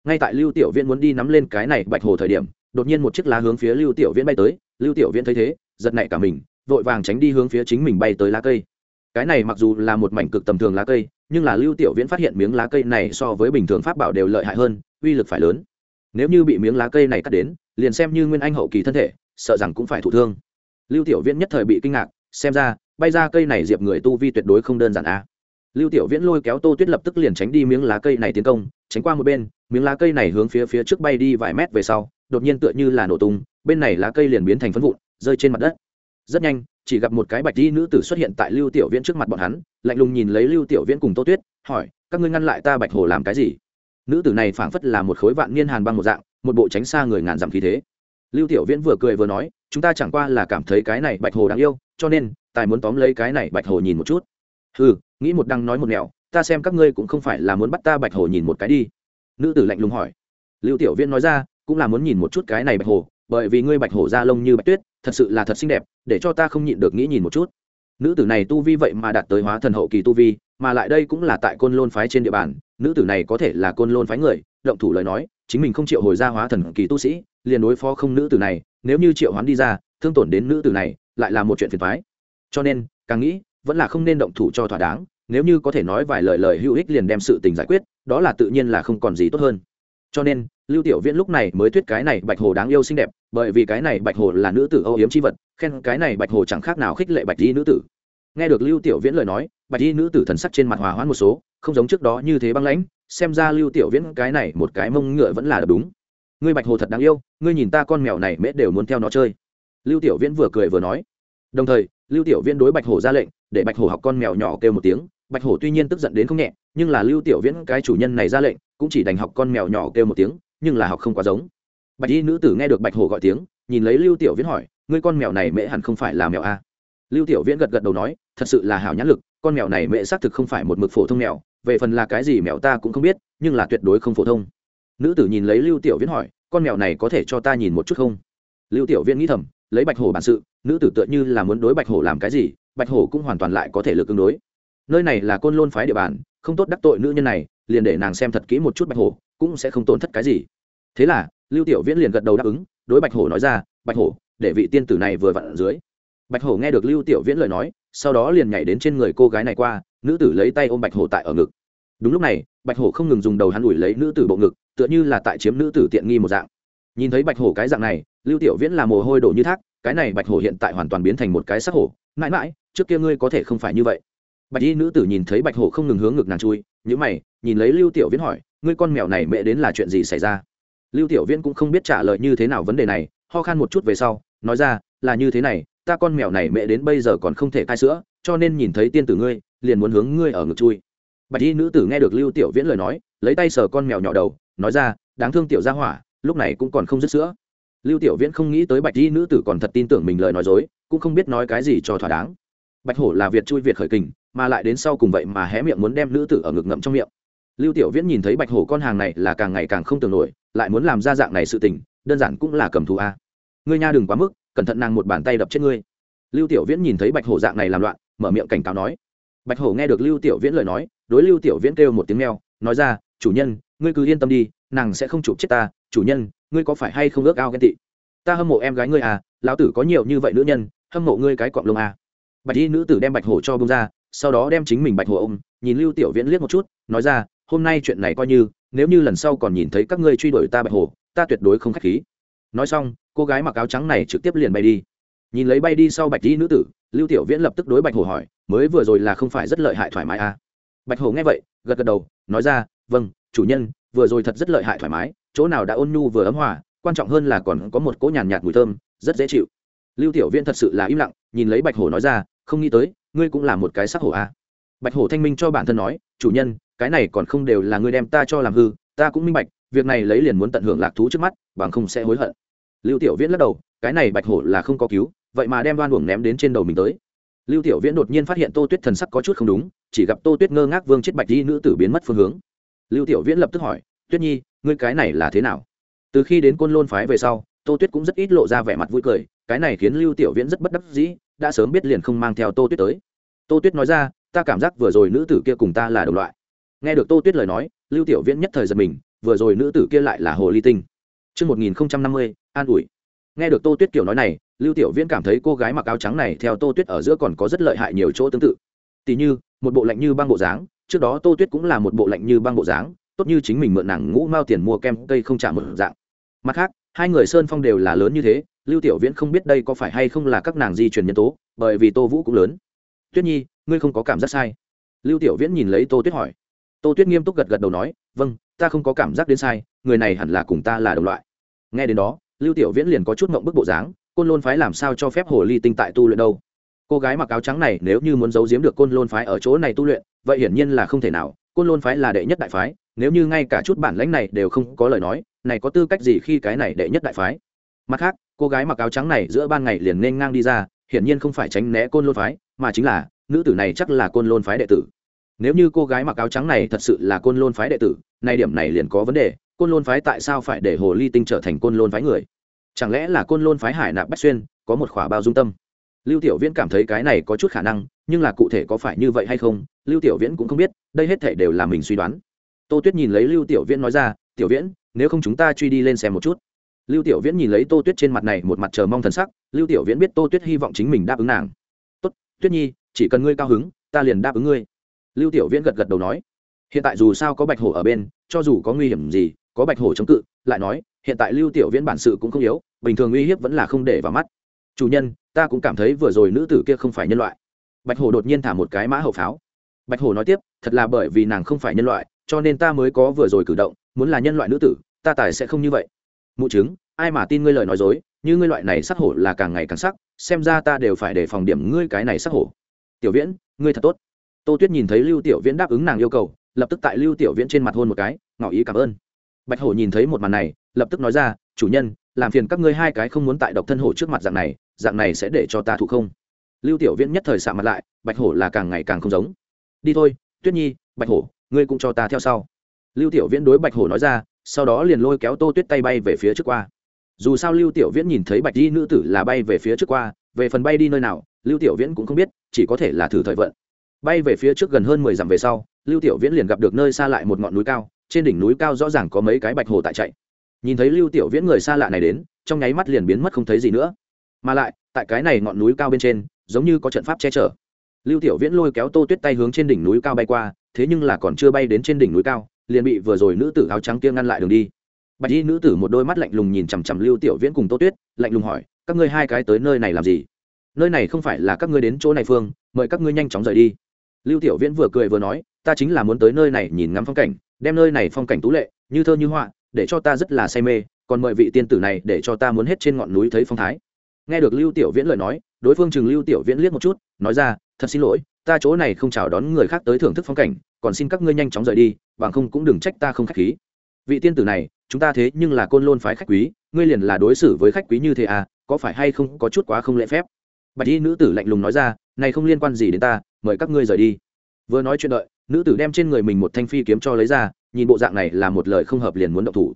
Ngay tại Lưu Tiểu Viễn muốn đi nắm lên cái này bạch hồ thời điểm, đột nhiên một chiếc lá hướng phía Lưu Tiểu Viễn bay tới, Lưu Tiểu Viễn thấy thế, giật nảy cả mình, vội vàng tránh đi hướng phía chính mình bay tới lá cây. Cái này mặc dù là một mảnh cực tầm thường lá cây nhưng là lưu tiểu viễn phát hiện miếng lá cây này so với bình thường pháp bảo đều lợi hại hơn uy lực phải lớn. Nếu như bị miếng lá cây này cắt đến liền xem như nguyên anh hậu kỳ thân thể sợ rằng cũng phải thụ thương. Lưu tiểu viễn nhất thời bị kinh ngạc xem ra bay ra cây này diệp người tu vi tuyệt đối không đơn giản a à lưu tiểu viễn lôi kéo tô tuyết lập tức liền tránh đi miếng lá cây này tiến công, tránh qua một bên, miếng lá cây này hướng phía phía trước bay đi vài mét về sau, đột nhiên tựa như là nổ tung, bên này lá cây liền biến thành phân vụn, rơi trên mặt đất. Rất nhanh, chỉ gặp một cái bạch y nữ tử xuất hiện tại lưu tiểu viễn trước mặt bọn hắn, lạnh lùng nhìn lấy lưu tiểu viễn cùng tô tuyết, hỏi, các ngươi ngăn lại ta bạch hồ làm cái gì? Nữ tử này phảng phất là một khối vạn niên hàn băng một dạng, một bộ tránh xa người ngàn dặm khí thế. Lưu tiểu viễn vừa cười vừa nói, chúng ta chẳng qua là cảm thấy cái này bạch hồ đáng yêu, cho nên, tài muốn tóm lấy cái này bạch hồ nhìn một chút ừ nghĩ một đăng nói một nẻo, ta xem các ngươi cũng không phải là muốn bắt ta bạch hồ nhìn một cái đi. Nữ tử lạnh lùng hỏi. Lưu tiểu Viên nói ra cũng là muốn nhìn một chút cái này bạch hồ bởi vì ngươi bạch hồ da lông như bạch tuyết thật sự là thật xinh đẹp để cho ta không nhịn được nghĩ nhìn một chút. Nữ tử này tu vi vậy mà đạt tới hóa thần hậu kỳ tu vi mà lại đây cũng là tại côn lôn phái trên địa bàn nữ tử này có thể là côn lôn phái người động thủ lời nói chính mình không chịu hồi ra hóa thần kỳ tu sĩ liền đối phó không nữ tử này nếu như triệu hoán đi ra thương tổn đến nữ tử này lại là một chuyện phiền thoái cho nên càng nghĩ vẫn là không nên động thủ cho thỏa đáng, nếu như có thể nói vài lời lời hữu ích liền đem sự tình giải quyết, đó là tự nhiên là không còn gì tốt hơn. Cho nên, lưu tiểu viễn lúc này mới thuyết cái này bạch hồ đáng yêu xinh đẹp, bởi vì cái này bạch hồ là nữ tử âu yếm c h i vật, khen cái này bạch hồ chẳng khác nào khích lệ bạch di nữ tử. Nghe được lưu tiểu viễn lời nói, bạch di nữ tử thần sắc trên mặt hòa hoãn một số, không giống trước đó như thế băng lãnh, xem ra lưu tiểu viễn cái này một cái mông ngựa vẫn là đúng. Ngươi bạch hồ thật đáng yêu, ngươi nhìn ta con mèo này mễ đều muốn theo nó chơi. Lưu tiểu viễn vừa cười vừa nói. Đồng thời lưu tiểu viễn đối bạch Hổ ra lệnh, để bạch Hổ học con mèo nhỏ kêu một tiếng. Bạch Hổ tuy nhiên tức giận đến không nhẹ, nhưng là lưu tiểu viễn cái chủ nhân này ra lệnh, cũng chỉ đành học con mèo nhỏ kêu một tiếng, nhưng là học không quá giống. Bạch y nữ tử nghe được bạch Hổ gọi tiếng, nhìn lấy lưu tiểu viễn hỏi, ngươi con mèo này mẹ hẳn không phải là mèo a? Lưu tiểu viễn gật gật đầu nói, thật sự là hảo nhãn lực, con mèo này mẹ xác thực không phải một mực phổ thông mèo, về phần là cái gì mèo ta cũng không biết, nhưng là tuyệt đối không phổ thông. Nữ tử nhìn lấy lưu tiểu viễn hỏi, con mèo này có thể cho ta nhìn một chút không? Lưu tiểu viễn nghĩ thầm lấy bạch hổ bản sự, nữ tử tựa như là muốn đối bạch hổ làm cái gì, bạch hổ cũng hoàn toàn lại có thể lực ứng đối. Nơi này là côn lôn phái địa bàn, không tốt đắc tội nữ nhân này, liền để nàng xem thật kỹ một chút bạch hổ, cũng sẽ không tổn thất cái gì. Thế là, lưu tiểu viễn liền gật đầu đáp ứng, đối bạch hổ nói ra, bạch hổ, để vị tiên tử này vừa vặn ở dưới. Bạch hổ nghe được lưu tiểu viễn lời nói, sau đó liền nhảy đến trên người cô gái này qua, nữ tử lấy tay ôm bạch hổ tại ở ngực. Đúng lúc này, bạch hổ không ngừng dùng đầu hắn ủi lấy nữ tử bộ ngực, tựa như là tại chiếm nữ tử tiện nghi một dạng. Nhìn thấy bạch hổ cái dạng này lưu tiểu viễn là mồ hôi đổ như thác, cái này bạch hổ hiện tại hoàn toàn biến thành một cái sắc hổ. Mãi mãi, trước kia ngươi có thể không phải như vậy. Bạch y nữ tử nhìn thấy bạch hổ không ngừng hướng ngực nàng chui nhữ mày, nhìn lấy lưu tiểu viễn hỏi, ngươi con mèo này mẹ đến là chuyện gì xảy ra? Lưu tiểu viễn cũng không biết trả lời như thế nào vấn đề này, ho khan một chút về sau, nói ra, là như thế này, ta con mèo này mẹ đến bây giờ còn không thể cai sữa, cho nên nhìn thấy tiên tử ngươi, liền muốn hướng ngươi ở ngực chui. Bạch y nữ tử nghe được lưu tiểu viễn lời nói, lấy tay sờ con mèo nhỏ đầu, nói ra, đáng thương tiểu gia hỏa, lúc này cũng còn không dứt sữa lưu tiểu viễn không nghĩ tới bạch y nữ tử còn thật tin tưởng mình lời nói dối, cũng không biết nói cái gì cho thỏa đáng. Bạch hổ là việt chui việt khởi kình, mà lại đến sau cùng vậy mà hé miệng muốn đem nữ tử ở ngực ngậm trong miệng. Lưu tiểu viễn nhìn thấy bạch hổ con hàng này là càng ngày càng không tưởng nổi, lại muốn làm ra dạng này sự tình, đơn giản cũng là cầm thù a. Ngươi nha đừng quá mức, cẩn thận nàng một bàn tay đập chết ngươi. Lưu tiểu viễn nhìn thấy bạch hổ dạng này làm loạn, mở miệng cảnh cáo nói. Bạch hổ nghe được lưu tiểu viễn lời nói, đối lưu tiểu viễn kêu một tiếng meo, nói ra, chủ nhân, ngươi cứ yên tâm đi, nàng sẽ không chụp chết ta, chủ nhân ngươi có phải hay không ước ao ghen tị ta hâm mộ em gái ngươi à lão tử có nhiều như vậy nữ nhân, hâm mộ ngươi cái cọng lông à. bạch y nữ tử đem bạch hổ cho bông ra, sau đó đem chính mình bạch hổ ôm, nhìn lưu tiểu viễn liếc một chút, nói ra, hôm nay chuyện này coi như, nếu như lần sau còn nhìn thấy các ngươi truy đuổi ta bạch hổ, ta tuyệt đối không k h á c h khí nói xong, cô gái mặc áo trắng này trực tiếp liền bay đi nhìn lấy bay đi sau bạch y nữ tử, lưu tiểu viễn lập tức đối bạch hổ hỏi, mới vừa rồi là không phải rất lợi hại thoải mái à. bạch hổ nghe vậy, gật gật đầu, nói ra vâng chủ nhân, vừa rồi thật rất lợi hại thoải mái chỗ nào đã ôn nhu vừa ấm hòa quan trọng hơn là còn có một cỗ nhàn nhạt, mùi thơm rất dễ chịu. Lưu tiểu viễn thật sự là im lặng nhìn lấy bạch hổ nói ra không nghĩ tới ngươi cũng là một cái sắc hổ a. À. bạch hổ thanh minh cho bản thân nói chủ nhân cái này còn không đều là ngươi đem ta cho làm hư ta cũng minh bạch việc này lấy liền muốn tận hưởng lạc thú trước mắt bằng không sẽ hối hận. Lưu tiểu viễn lắc đầu cái này bạch hổ là không có cứu vậy mà đem đoan uổng ném đến trên đầu mình tới. Lưu tiểu viễn đột nhiên phát hiện tô tuyết thần sắc có chút không đúng chỉ gặp tô tuyết ngơ ngác vương chết bạch y nữ tử biến mất phương hướng. Lưu tiểu viễn lập tức hỏi tuyết nhi ngươi cái này là thế nào? Từ khi đến côn lôn phái về sau tô tuyết cũng rất ít lộ ra vẻ mặt vui cười cái này khiến lưu tiểu viễn rất bất đắc dĩ đã sớm biết liền không mang theo tô tuyết tới. Tô tuyết nói ra ta cảm giác vừa rồi nữ tử kia cùng ta là đồng loại. Nghe được tô tuyết lời nói lưu tiểu viễn nhất thời giật mình vừa rồi nữ tử kia lại là hồ ly tinh. Trước 1050, an ủi. nghe được tô tuyết kiểu nói này lưu tiểu viễn cảm thấy cô gái mặc áo trắng này theo tô tuyết ở giữa còn có rất lợi hại nhiều chỗ tương tự. Tỷ như một bộ lạnh như băng bộ dáng trước đó tô tuyết cũng là một bộ lạnh như băng bộ dáng tốt như chính mình mượn nàng ngũ mao tiền mua kem cây không trả một dạng. Mặt khác, hai người sơn phong đều là lớn như thế, lưu tiểu viễn không biết đây có phải hay không là các nàng di truyền nhân tố, bởi vì tô vũ cũng lớn. Tuyết nhi, ngươi không có cảm giác sai. Lưu tiểu viễn nhìn lấy tô tuyết hỏi. Tô tuyết nghiêm túc gật gật đầu nói vâng ta không có cảm giác đến sai, người này hẳn là cùng ta là đồng loại. Nghe đến đó, lưu tiểu viễn liền có chút mộng bức bộ dáng, côn lôn phái làm sao cho phép hồ ly tinh tại tu luyện đâu? Cô gái mặc áo trắng này nếu như muốn giấu giếm được côn lôn phái ở chỗ này tu luyện, vậy hiển nhiên là không thể nào, côn lôn phái là đệ nhất đại phái nếu như ngay cả chút bản lãnh này đều không có lời nói, này có tư cách gì khi cái này đệ nhất đại phái? Mặt khác, cô gái mặc áo trắng này giữa ban ngày liền nên ngang đi ra, hiển nhiên không phải tránh né côn lôn phái, mà chính là, nữ tử này chắc là côn lôn phái đệ tử. Nếu như cô gái mặc áo trắng này thật sự là côn lôn phái đệ tử nay điểm này liền có vấn đề, côn lôn phái tại sao phải để hồ ly tinh trở thành côn lôn phái người? Chẳng lẽ là côn lôn phái hải nạp bách xuyên, có một khỏa bao dung tâm? Lưu tiểu viễn cảm thấy cái này có chút khả năng, nhưng là cụ thể có phải như vậy hay không, lưu tiểu viễn cũng không biết, đây hết thể đều là mình suy đoán tô tuyết nhìn lấy lưu tiểu viễn nói ra, tiểu viễn, nếu không chúng ta truy đi lên xem một chút. Lưu tiểu viễn nhìn lấy tô tuyết trên mặt này một mặt chờ mong thần sắc, lưu tiểu viễn biết tô tuyết hy vọng chính mình đáp ứng nàng. Tốt, tuyết nhi, chỉ cần ngươi cao hứng, ta liền đáp ứng ngươi. Lưu tiểu viễn gật gật đầu nói. Hiện tại dù sao có bạch hổ ở bên, cho dù có nguy hiểm gì, có bạch hổ chống cự, lại nói, hiện tại lưu tiểu viễn bản sự cũng không yếu, bình thường uy hiếp vẫn là không để vào mắt. Chủ nhân, ta cũng cảm thấy vừa rồi nữ tử kia không phải nhân loại. Bạch hổ đột nhiên thả một cái mã hậu pháo. Bạch hổ nói tiếp, thật là bởi vì nàng không phải nhân loại cho nên ta mới có vừa rồi cử động, muốn là nhân loại nữ tử, ta tài sẽ không như vậy. Mụ chứng, ai mà tin ngươi lời nói dối, như ngươi loại này sắc hổ là càng ngày càng sắc, xem ra ta đều phải để phòng điểm ngươi cái này sắc hổ. Tiểu viễn, ngươi thật tốt. Tô tuyết nhìn thấy lưu tiểu viễn đáp ứng nàng yêu cầu, lập tức tại lưu tiểu viễn trên mặt hôn một cái, ngỏ ý cảm ơn. Bạch hổ nhìn thấy một màn này, lập tức nói ra, chủ nhân, làm phiền các ngươi hai cái không muốn tại độc thân hổ trước mặt dạng này dạng này sẽ để cho ta thụ không? Lưu tiểu viễn nhất thời xạ mặt lại, bạch hổ là càng ngày càng không giống. Đi thôi, tuyết nhi, bạch hổ ngươi cũng cho ta theo sau. Lưu tiểu viễn đối bạch hổ nói ra, sau đó liền lôi kéo tô tuyết tay bay về phía trước qua. Dù sao lưu tiểu viễn nhìn thấy bạch di nữ tử là bay về phía trước qua, về phần bay đi nơi nào, lưu tiểu viễn cũng không biết, chỉ có thể là thử thời vận. Bay về phía trước gần hơn mười dặm về sau, lưu tiểu viễn liền gặp được nơi xa lại một ngọn núi cao, trên đỉnh núi cao rõ ràng có mấy cái bạch hồ tại chạy. Nhìn thấy lưu tiểu viễn người xa lạ này đến, trong nháy mắt liền biến mất không thấy gì nữa. Mà lại, tại cái này ngọn núi cao bên trên, giống như có trận pháp che chở lưu tiểu viễn lôi kéo tô tuyết tay hướng trên đỉnh núi cao bay qua, thế nhưng là còn chưa bay đến trên đỉnh núi cao, liền bị vừa rồi nữ tử áo trắng kia ngăn lại đường đi. Bạch y nữ tử một đôi mắt lạnh lùng nhìn chằm chằm lưu tiểu viễn cùng tô tuyết, lạnh lùng hỏi, các ngươi hai cái tới nơi này làm gì? Nơi này không phải là các ngươi đến chỗ này phương, mời các ngươi nhanh chóng rời đi. Lưu tiểu viễn vừa cười vừa nói, ta chính là muốn tới nơi này nhìn ngắm phong cảnh, đem nơi này phong cảnh tú lệ, như thơ như họa, để cho ta rất là say mê, còn mời vị tiên tử này để cho ta muốn hết trên ngọn núi thấy phong thái. Nghe được lưu tiểu viễn lời nói, đối phương chừng lưu tiểu viễn liếc một chút, nói ra thật xin lỗi, ta chỗ này không chào đón người khác tới thưởng thức phong cảnh, còn xin các ngươi nhanh chóng rời đi, bằng không cũng đừng trách ta không khách khí. Vị tiên tử này, chúng ta thế nhưng là côn lôn phái khách quý, ngươi liền là đối xử với khách quý như thế à có phải hay không có chút quá không lễ phép? Bạch y nữ tử lạnh lùng nói ra, này không liên quan gì đến ta, mời các ngươi rời đi. Vừa nói chuyện đợi, nữ tử đem trên người mình một thanh phi kiếm cho lấy ra, nhìn bộ dạng này là một lời không hợp liền muốn động thủ.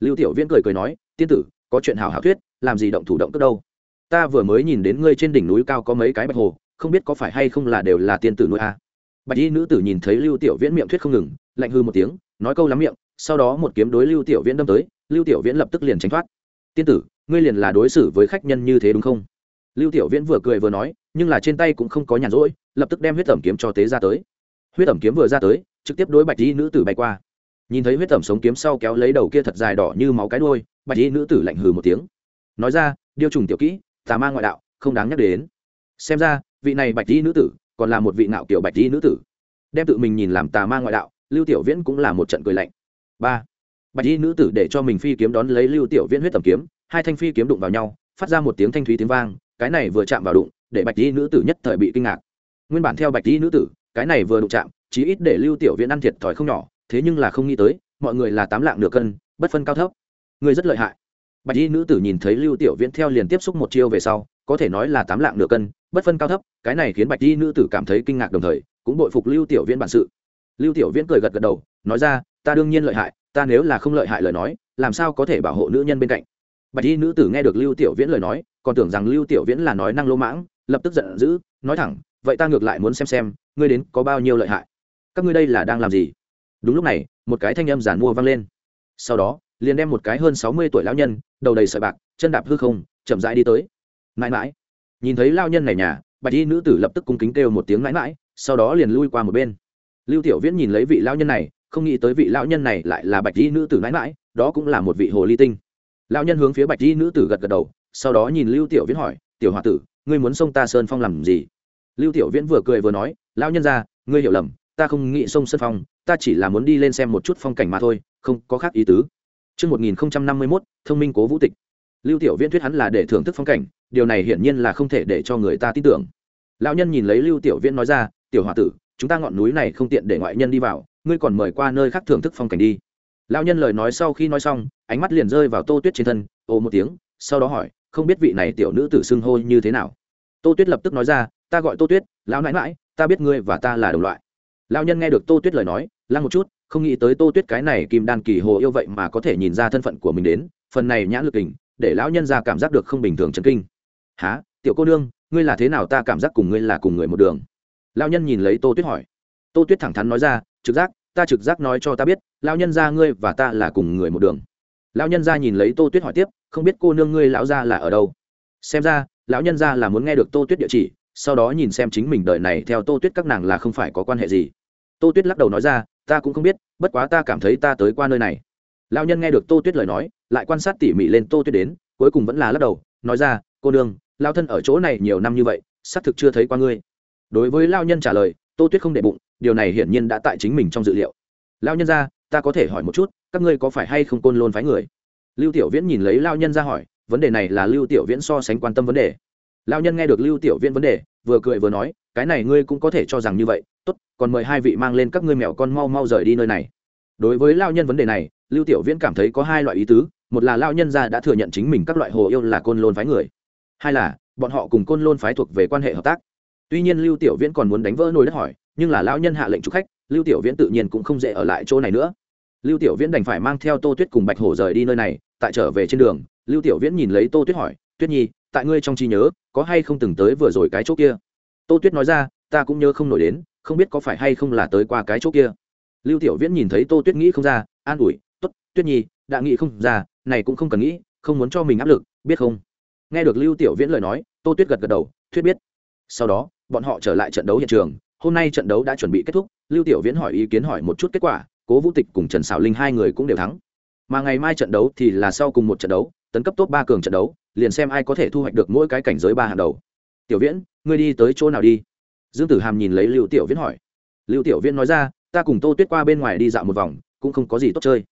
Lưu tiểu viễn cười cười nói, tiên tử, có chuyện hào hảo thuyết, làm gì động thủ động tức đâu? Ta vừa mới nhìn đến ngươi trên đỉnh núi cao có mấy cái bạch hồ không biết có phải hay không là đều là tiên tử nuôi a. À. bạch y nữ tử nhìn thấy lưu tiểu viễn miệng thuyết không ngừng, lạnh hư một tiếng, nói câu lắm miệng, sau đó một kiếm đối lưu tiểu viễn đâm tới, lưu tiểu viễn lập tức liền tránh thoát. Tiên tử, ngươi liền là đối xử với khách nhân như thế đúng không? Lưu tiểu viễn vừa cười vừa nói, nhưng là trên tay cũng không có nhàn rỗi, lập tức đem huyết tẩm kiếm cho tế ra tới. Huyết tẩm kiếm vừa ra tới, trực tiếp đối bạch y nữ tử bay qua. Nhìn thấy huyết tẩm sống kiếm sau kéo lấy đầu kia thật dài đỏ như máu cái đôi bạch y nữ tử lạnh hừ một tiếng. Nói ra, điêu trùng tiểu kỹ, tà ma ngoại đạo, không đáng nhắc đến. Xem ra vị này bạch y nữ tử còn là một vị nạo kiểu bạch y nữ tử. Đem tự mình nhìn làm tà ma ngoại đạo, lưu tiểu viễn cũng là một trận cười lạnh. Ba, bạch y nữ tử để cho mình phi kiếm đón lấy lưu tiểu viễn huyết tầm kiếm, hai thanh phi kiếm đụng vào nhau, phát ra một tiếng thanh thúy tiếng vang, cái này vừa chạm vào đụng, để bạch y nữ tử nhất thời bị kinh ngạc. Nguyên bản theo bạch y nữ tử, cái này vừa đụng chạm, chí ít để lưu tiểu viễn ăn thiệt thòi không nhỏ, thế nhưng là không nghĩ tới, mọi người là tám lạng nửa cân, bất phân cao thấp. Người rất lợi hại. Bạch y nữ tử nhìn thấy lưu tiểu viễn theo liền tiếp xúc một chiêu về sau, có thể nói là tám lạng nửa cân bất phân cao thấp, cái này khiến bạch y nữ tử cảm thấy kinh ngạc đồng thời, cũng bội phục lưu tiểu viễn bản sự. Lưu tiểu viễn cười gật gật đầu, nói ra, ta đương nhiên lợi hại, ta nếu là không lợi hại lời nói, làm sao có thể bảo hộ nữ nhân bên cạnh? Bạch y nữ tử nghe được lưu tiểu viễn lời nói, còn tưởng rằng lưu tiểu viễn là nói năng lô mãng, lập tức giận dữ, nói thẳng, vậy ta ngược lại muốn xem xem, ngươi đến có bao nhiêu lợi hại? Các ngươi đây là đang làm gì? Đúng lúc này, một cái thanh âm giản mua vang lên. Sau đó, liền đem một cái hơn sáu mươi tuổi lão nhân, đầu đầy sợi bạc, chân đạp hư không, chậm rãi đi tới. Mãi mãi nhìn thấy lao nhân này nhà bạch y nữ tử lập tức cung kính kêu một tiếng mãi mãi sau đó liền lui qua một bên. Lưu tiểu viễn nhìn lấy vị lão nhân này không nghĩ tới vị lão nhân này lại là bạch y nữ tử mãi mãi đó cũng là một vị hồ ly tinh. Lão nhân hướng phía bạch y nữ tử gật gật đầu sau đó nhìn lưu tiểu viễn hỏi tiểu h tử ngươi muốn xông ta sơn phong làm gì? Lưu tiểu viễn vừa cười vừa nói lão nhân ra ngươi hiểu lầm ta không nghĩ sông sơn phong ta chỉ là muốn đi lên xem một chút phong cảnh mà thôi không có khác ý tứ. Trước 1051, thông minh cố vũ tịch. Lưu Tiểu Viễn thuyết hắn là để thưởng thức phong cảnh, điều này hiển nhiên là không thể để cho người ta tin tưởng. Lão nhân nhìn lấy Lưu Tiểu Viễn nói ra, "Tiểu hòa tử, chúng ta ngọn núi này không tiện để ngoại nhân đi vào, ngươi còn mời qua nơi khác thưởng thức phong cảnh đi." Lão nhân lời nói sau khi nói xong, ánh mắt liền rơi vào Tô Tuyết trên thân, ồ một tiếng, sau đó hỏi, "Không biết vị này tiểu nữ tử xưng hô như thế nào?" Tô Tuyết lập tức nói ra, "Ta gọi Tô Tuyết, lão nãi nãi, ta biết ngươi và ta là đồng loại." Lão nhân nghe được Tô Tuyết lời nói, lăng một chút, không nghĩ tới tô tuyết cái này kim đan kỳ hồ yêu vậy mà có thể nhìn ra thân phận của mình đến phần này nhãn lực kình để lão nhân ra cảm giác được không bình thường chấn kinh há, tiểu cô nương, ngươi là thế nào ta cảm giác cùng ngươi là cùng người một đường? Lão nhân nhìn lấy tô tuyết hỏi. Tô tuyết thẳng thắn nói ra, trực giác, ta trực giác nói cho ta biết, lão nhân ra ngươi và ta là cùng người một đường. Lão nhân ra nhìn lấy tô tuyết hỏi tiếp, không biết cô nương ngươi lão ra là ở đâu? Xem ra, lão nhân ra là muốn nghe được tô tuyết địa chỉ, sau đó nhìn xem chính mình đời này theo tô tuyết các nàng là không phải có quan hệ gì. Tô tuyết lắc đầu nói ra, ta cũng không biết, bất quá ta cảm thấy ta tới qua nơi này. Lão nhân nghe được tô tuyết lời nói, lại quan sát tỉ mỉ lên tô tuyết đến, cuối cùng vẫn là lắc đầu, nói ra, cô đương lao thân ở chỗ này nhiều năm như vậy, xác thực chưa thấy qua ngươi. Đối với lao nhân trả lời, tô tuyết không để bụng, điều này hiển nhiên đã tại chính mình trong dự liệu. Lao nhân ra, ta có thể hỏi một chút, các ngươi có phải hay không côn lôn phái người? Lưu tiểu viễn nhìn lấy lao nhân ra hỏi, vấn đề này là lưu tiểu viễn so sánh quan tâm vấn đề. Lao nhân nghe được lưu tiểu viễn vấn đề, vừa cười vừa nói, cái này ngươi cũng có thể cho rằng như vậy, tốt, còn mời hai vị mang lên các ngươi mèo con mau mau rời đi nơi này. Đối với lao nhân vấn đề này, lưu tiểu viễn cảm thấy có hai loại ý tứ, một là lao nhân gia đã thừa nhận chính mình các loại hồ yêu là côn lôn phái người hai là, bọn họ cùng côn lôn phái thuộc về quan hệ hợp tác. Tuy nhiên lưu tiểu viễn còn muốn đánh vỡ nồi đất hỏi, nhưng là lão nhân hạ lệnh chúc khách, lưu tiểu viễn tự nhiên cũng không dễ ở lại chỗ này nữa. Lưu tiểu viễn đành phải mang theo tô tuyết cùng bạch hổ rời đi nơi này, tại trở về trên đường, lưu tiểu viễn nhìn lấy tô tuyết hỏi, tuyết nhi, tại ngươi trong trí nhớ, có hay không từng tới vừa rồi cái chỗ kia? Tô tuyết nói ra, ta cũng nhớ không nổi đến, không biết có phải hay không là tới qua cái chỗ kia. Lưu tiểu viễn nhìn thấy tô tuyết nghĩ không ra, an ủi t ố t tuyết nhi, đã nghĩ không ra, này cũng không cần nghĩ, không muốn cho mình áp lực, biết không? Nghe được lưu tiểu viễn lời nói, tô tuyết gật gật đầu, thuyết biết. Sau đó, bọn họ trở lại trận đấu hiện trường. Hôm nay trận đấu đã chuẩn bị kết thúc, lưu tiểu viễn hỏi ý kiến hỏi một chút kết quả, cố vũ tịch cùng trần xảo linh hai người cũng đều thắng. Mà ngày mai trận đấu thì là sau cùng một trận đấu, tấn cấp top ba cường trận đấu, liền xem ai có thể thu hoạch được mỗi cái cảnh giới ba hàng đầu. Tiểu viễn, ngươi đi tới chỗ nào đi? Dương tử hàm nhìn lấy lưu tiểu viễn hỏi. Lưu tiểu viễn nói ra, ta cùng tô tuyết qua bên ngoài đi dạo một vòng, cũng không có gì tốt chơi.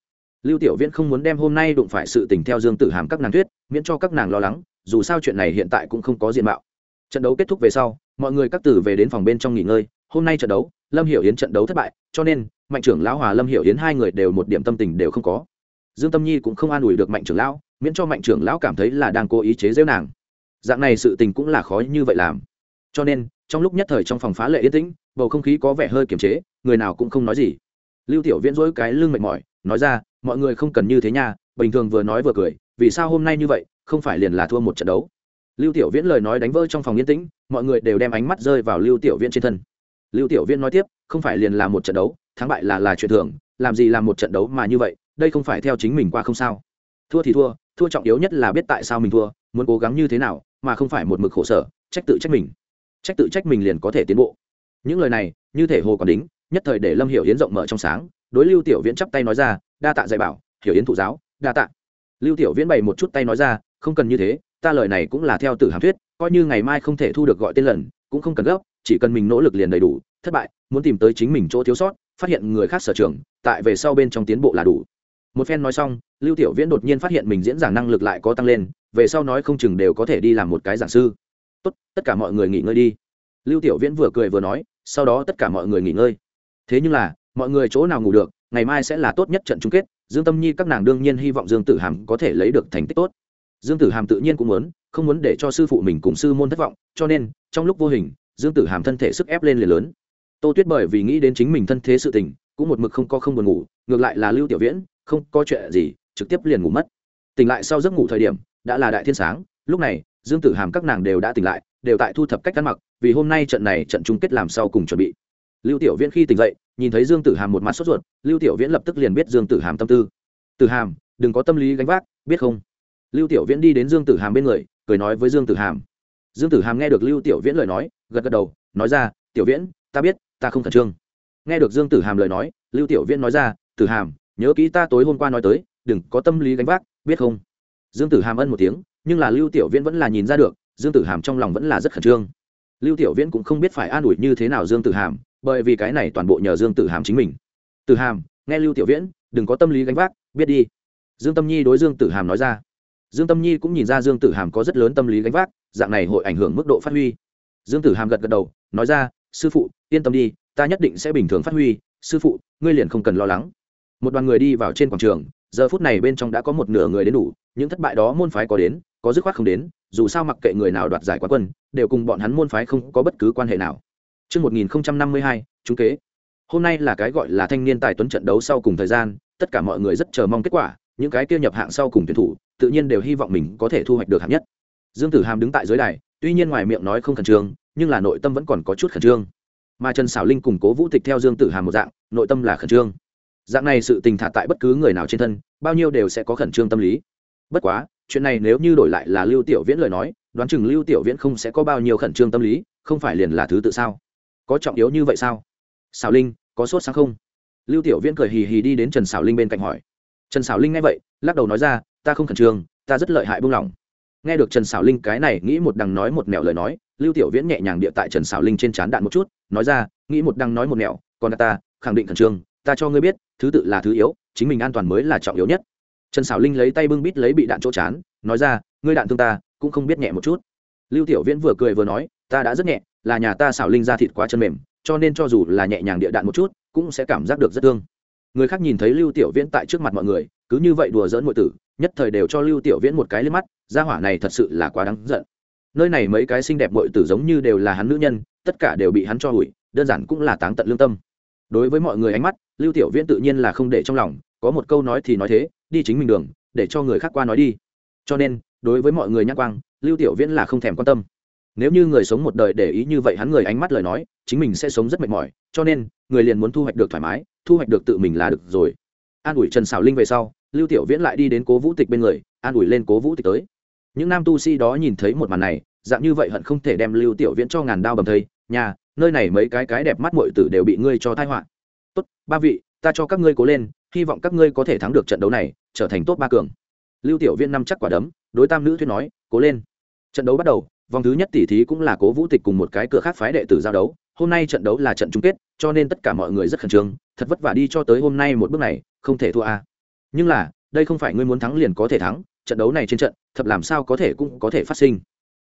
Lưu tiểu viễn không muốn đem hôm nay đụng phải sự tình theo dương tử hàm các nàng tuyết miễn cho các nàng lo lắng dù sao chuyện này hiện tại cũng không có diện mạo. Trận đấu kết thúc về sau, mọi người các tử về đến phòng bên trong nghỉ ngơi. Hôm nay trận đấu, lâm hiểu yến trận đấu thất bại, cho nên, mạnh trưởng lão hòa lâm hiểu yến hai người đều một điểm tâm tình đều không có. Dương tâm nhi cũng không an ủi được mạnh trưởng lão, miễn cho mạnh trưởng lão cảm thấy là đang cố ý chế giễu nàng. Dạng này sự tình cũng là khó như vậy làm. Cho nên, trong lúc nhất thời trong phòng phá lệ yên tĩnh, bầu không khí có vẻ hơi kiềm chế, người nào cũng không nói gì. Lưu tiểu viễn dỗi cái lưng mệt mỏi, nói ra, mọi người không cần như thế nha, bình thường vừa nói vừa cười vì sao hôm nay như vậy, không phải liền là thua một trận đấu? Lưu tiểu viễn lời nói đánh vỡ trong phòng yên tĩnh, mọi người đều đem ánh mắt rơi vào lưu tiểu viễn trên thân. Lưu tiểu viễn nói tiếp, không phải liền là một trận đấu, thắng bại là là chuyện thường, làm gì làm một trận đấu mà như vậy, đây không phải theo chính mình qua không sao. Thua thì thua thua trọng yếu nhất là biết tại sao mình thua, muốn cố gắng như thế nào, mà không phải một mực khổ sở, trách tự trách mình. Trách tự trách mình liền có thể tiến bộ. Những lời này, như thể hồ còn đính, nhất thời để lâm hiểu yến rộng mở trong sáng, đối lưu tiểu viễn chắp tay nói ra, đa tạ dạy bảo, hiểu yến thụ giáo, đa tạ lưu tiểu viễn bày một chút tay nói ra, không cần như thế, ta lời này cũng là theo tử hàm thuyết, coi như ngày mai không thể thu được gọi tên lần, cũng không cần gấp, chỉ cần mình nỗ lực liền đầy đủ, thất bại, muốn tìm tới chính mình chỗ thiếu sót, phát hiện người khác sở trường, tại về sau bên trong tiến bộ là đủ. Một phen nói xong, lưu tiểu viễn đột nhiên phát hiện mình diễn giảng năng lực lại có tăng lên, về sau nói không chừng đều có thể đi làm một cái giảng sư. Tốt, tất cả mọi người nghỉ ngơi đi. Lưu tiểu viễn vừa cười vừa nói, sau đó tất cả mọi người nghỉ ngơi. Thế nhưng là, mọi người chỗ nào ngủ được, ngày mai sẽ là tốt nhất trận chung kết dương tâm nhi các nàng đương nhiên hy vọng dương tử hàm có thể lấy được thành tích tốt. Dương tử hàm tự nhiên cũng muốn, không muốn để cho sư phụ mình cùng sư môn thất vọng, cho nên, trong lúc vô hình, dương tử hàm thân thể sức ép lên liền lớn. Tô tuyết bởi vì nghĩ đến chính mình thân thế sự tình, cũng một mực không có không buồn ngủ, ngược lại là lưu tiểu viễn, không có chuyện gì, trực tiếp liền ngủ mất. Tỉnh lại sau giấc ngủ thời điểm, đã là đại thiên sáng, lúc này, dương tử hàm các nàng đều đã tỉnh lại, đều tại thu thập cách ăn mặc, vì hôm nay trận này trận chung kết làm sau cùng chuẩn bị lưu tiểu viễn khi tỉnh dậy, nhìn thấy dương tử hàm một mặt sốt ruột, lưu tiểu viễn lập tức liền biết dương tử hàm tâm tư. Tử hàm, đừng có tâm lý gánh vác, biết không? Lưu tiểu viễn đi đến dương tử hàm bên người, cười nói với dương tử hàm. Dương tử hàm nghe được lưu tiểu viễn lời nói, gật gật đầu, nói ra, tiểu viễn, ta biết, ta không khẩn trương. Nghe được dương tử hàm lời nói, lưu tiểu viễn nói ra, tử hàm, nhớ kỹ ta tối hôm qua nói tới, đừng có tâm lý gánh vác, biết không? Dương tử hàm ân một tiếng, nhưng là lưu tiểu viễn vẫn là nhìn ra được, dương tử hàm trong lòng vẫn là rất khẩn trương. Lưu tiểu viễn cũng không biết phải an ủi như thế nào dương tử hàm bởi vì cái này toàn bộ nhờ dương tử hàm chính mình. Tử hàm, nghe lưu tiểu viễn, đừng có tâm lý gánh vác, biết đi. Dương tâm nhi đối dương tử hàm nói ra. Dương tâm nhi cũng nhìn ra dương tử hàm có rất lớn tâm lý gánh vác, dạng này hội ảnh hưởng mức độ phát huy. Dương tử hàm gật gật đầu, nói ra, sư phụ, yên tâm đi, ta nhất định sẽ bình thường phát huy. Sư phụ, ngươi liền không cần lo lắng. Một đoàn người đi vào trên quảng trường, giờ phút này bên trong đã có một nửa người đến đủ, những thất bại đó môn phái có đến, có dứt khoát không đến, dù sao mặc kệ người nào đoạt giải quán quân, đều cùng bọn hắn môn phái không có bất cứ quan hệ nào. Trước 1052, chúng kế. Hôm nay là cái gọi là thanh niên tài tuấn trận đấu sau cùng thời gian, tất cả mọi người rất chờ mong kết quả, những cái kia nhập hạng sau cùng tuyển thủ, tự nhiên đều hy vọng mình có thể thu hoạch được hạng nhất. Dương Tử Hàm đứng tại dưới đài, tuy nhiên ngoài miệng nói không khẩn trương, nhưng là nội tâm vẫn còn có chút khẩn trương. Mà Trần Sảo Linh cùng Cố Vũ Tịch theo Dương Tử Hàm một dạng, nội tâm là khẩn trương. Dạng này sự tình thả tại bất cứ người nào trên thân, bao nhiêu đều sẽ có khẩn trương tâm lý. Bất quá, chuyện này nếu như đổi lại là Lưu Tiểu Viễn lời nói, đoán chừng Lưu Tiểu Viễn không sẽ có bao nhiêu khẩn trương tâm lý, không phải liền là thứ tự sao? Có trọng yếu như vậy sao? Xảo linh, có sốt sáng không? Lưu tiểu viễn cười hì hì đi đến trần xảo linh bên cạnh hỏi. Trần xảo linh nghe vậy, lắc đầu nói ra, ta không khẩn trương, ta rất lợi hại buông lỏng. Nghe được trần xảo linh cái này nghĩ một đằng nói một mẹo lời nói, lưu tiểu viễn nhẹ nhàng địa tại trần xảo linh trên trán đạn một chút, nói ra, nghĩ một đằng nói một mẹo còn ta, khẳng định khẩn trương, ta cho ngươi biết, thứ tự là thứ yếu, chính mình an toàn mới là trọng yếu nhất. Trần xảo linh lấy tay bưng bít lấy bị đạn chỗ chán, nói ra, ngươi đạn thương ta, cũng không biết nhẹ một chút. Lưu tiểu viễn vừa cười vừa nói ta đã rất nhẹ, là nhà ta xảo linh ra thịt quá chân mềm, cho nên cho dù là nhẹ nhàng địa đạn một chút, cũng sẽ cảm giác được rất thương. Người khác nhìn thấy lưu tiểu viễn tại trước mặt mọi người, cứ như vậy đùa dỡn ngụy tử, nhất thời đều cho lưu tiểu viễn một cái lên mắt, gia hỏa này thật sự là quá đáng giận. Nơi này mấy cái xinh đẹp ngụy tử giống như đều là hắn nữ nhân, tất cả đều bị hắn cho hủy đơn giản cũng là táng tận lương tâm. Đối với mọi người ánh mắt, lưu tiểu viễn tự nhiên là không để trong lòng, có một câu nói thì nói thế, đi chính mình đường, để cho người khác qua nói đi. Cho nên, đối với mọi người nhắc quang, lưu tiểu viễn là không thèm quan tâm nếu như người sống một đời để ý như vậy hắn người ánh mắt lời nói, chính mình sẽ sống rất mệt mỏi, cho nên, người liền muốn thu hoạch được thoải mái, thu hoạch được tự mình là được rồi. An ủi trần xảo linh về sau, lưu tiểu viễn lại đi đến cố vũ tịch bên người, an ủi lên cố vũ tịch tới. Những nam tu sĩ đó nhìn thấy một màn này, dạng như vậy hận không thể đem lưu tiểu viễn cho ngàn đao bầm thây, nhà, nơi này mấy cái cái đẹp mắt muội tử đều bị ngươi cho tai họa. Tốt, ba vị, ta cho các ngươi cố lên, hy vọng các ngươi có thể thắng được trận đấu này, trở thành tốt ba cường. Lưu tiểu viễn năm chắc quả đấm, đối tam nữ thuyết nói, cố lên. Trận đấu bắt đầu vòng thứ nhất tỷ thí cũng là cố vũ tịch cùng một cái cửa khác phái đệ tử giao đấu. Hôm nay trận đấu là trận chung kết, cho nên tất cả mọi người rất khẩn trương. Thật vất vả đi cho tới hôm nay một bước này, không thể thua a. Nhưng là, đây không phải ngươi muốn thắng liền có thể thắng, trận đấu này trên trận, thật làm sao có thể cũng có thể phát sinh.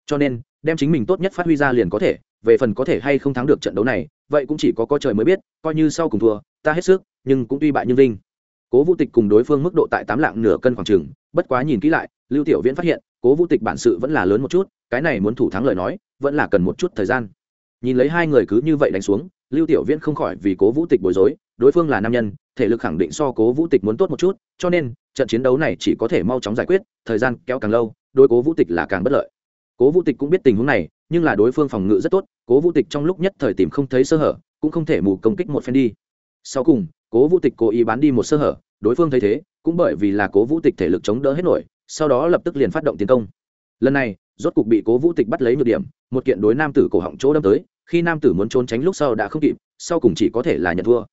Cho nên, đem chính mình tốt nhất phát huy ra liền có thể, về phần có thể hay không thắng được trận đấu này, vậy cũng chỉ có có trời mới biết, coi như sau cùng thua, ta hết sức, nhưng cũng tuy bại nhưng vinh. Cố vũ tịch cùng đối phương mức độ tại tám lạng nửa cân khoảng trừng bất quá nhìn kỹ lại, lưu tiểu viễn phát hiện cố vũ tịch bản sự vẫn là lớn một chút, cái này muốn thủ thắng lời nói, vẫn là cần một chút thời gian. Nhìn lấy hai người cứ như vậy đánh xuống, lưu tiểu viễn không khỏi vì cố vũ tịch bối rối, đối phương là nam nhân, thể lực khẳng định so cố vũ tịch muốn tốt một chút, cho nên, trận chiến đấu này chỉ có thể mau chóng giải quyết, thời gian kéo càng lâu, đối cố vũ tịch là càng bất lợi. Cố vũ tịch cũng biết tình huống này, nhưng là đối phương phòng ngự rất tốt, cố vũ tịch trong lúc nhất thời tìm không thấy sơ hở, cũng không thể mù công kích một phen đi. Sau cùng, cố vũ tịch cố ý bán đi một sơ hở, đối phương thấy thế, cũng bởi vì là cố vũ tịch thể lực chống đỡ hết nổi sau đó lập tức liền phát động tiến công. Lần này, rốt cục bị cố vũ tịch bắt lấy nhược điểm, một kiện đối nam tử cổ họng chỗ đâm tới, khi nam tử muốn trốn tránh lúc sau đã không kịp, sau cùng chỉ có thể là nhận thua.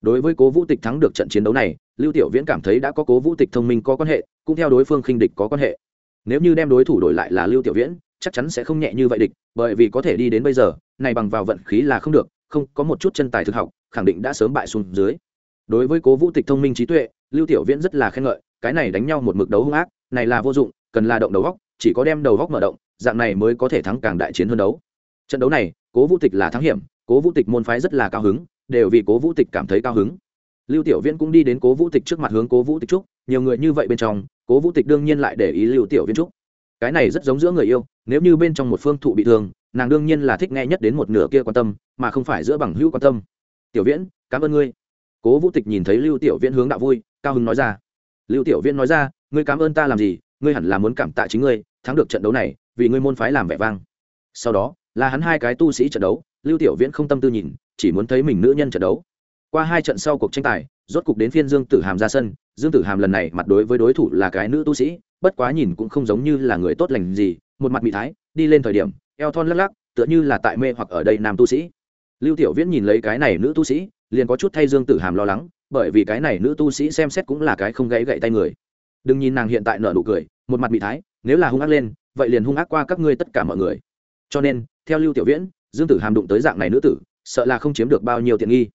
Đối với cố vũ tịch thắng được trận chiến đấu này, lưu tiểu viễn cảm thấy đã có cố vũ tịch thông minh có quan hệ, cũng theo đối phương khinh địch có quan hệ. Nếu như đem đối thủ đổi lại là lưu tiểu viễn, chắc chắn sẽ không nhẹ như vậy địch, bởi vì có thể đi đến bây giờ, này bằng vào vận khí là không được, không, có một chút chân tài thực học, khẳng định đã sớm bại xuống dưới. Đối với cố vũ tịch thông minh trí tuệ, lưu tiểu viễn rất là khen ngợi, cái này đánh nhau một mực đấu hung ác này là vô dụng, cần là động đầu góc, chỉ có đem đầu góc mở động, dạng này mới có thể thắng càng đại chiến hơn đấu. Trận đấu này, cố vũ tịch là thắng hiểm, cố vũ tịch môn phái rất là cao hứng, đều vì cố vũ tịch cảm thấy cao hứng. Lưu tiểu viễn cũng đi đến cố vũ tịch trước mặt hướng cố vũ tịch trúc nhiều người như vậy bên trong, cố vũ tịch đương nhiên lại để ý lưu tiểu viễn trúc cái này rất giống giữa người yêu, nếu như bên trong một phương thụ bị thương, nàng đương nhiên là thích nghe nhất đến một nửa kia quan tâm, mà không phải giữa bằng hữu quan tâm. Tiểu viễn, cảm ơn ngươi. Cố vũ tịch nhìn thấy lưu tiểu viễn hướng đạo vui, cao hứng nói ra. Lưu tiểu viễn nói ra ngươi cảm ơn ta làm gì, ngươi hẳn là muốn cảm tạ chính ngươi, thắng được trận đấu này, vì ngươi môn phái làm vẻ vang. Sau đó, là hắn hai cái tu sĩ trận đấu, lưu tiểu viễn không tâm tư nhìn, chỉ muốn thấy mình nữ nhân trận đấu. Qua hai trận sau cuộc tranh tài, rốt cục đến phiên dương tử hàm ra sân. Dương tử hàm lần này mặt đối với đối thủ là cái nữ tu sĩ, bất quá nhìn cũng không giống như là người tốt lành gì, một mặt bị thái, đi lên thời điểm, eo thon lắc lắc, tựa như là tại mê hoặc ở đây nam tu sĩ. Lưu tiểu viễn nhìn lấy cái này nữ tu sĩ, liền có chút thay dương tử hàm lo lắng, bởi vì cái này nữ tu sĩ xem xét cũng là cái không gãy gậy tay người đừng nhìn nàng hiện tại nở nụ cười, một mặt bị thái, nếu là hung ác lên, vậy liền hung ác qua các ngươi tất cả mọi người. Cho nên, theo lưu tiểu viễn, dương tử hàm đụng tới dạng này nữ tử, sợ là không chiếm được bao nhiêu tiện nghi.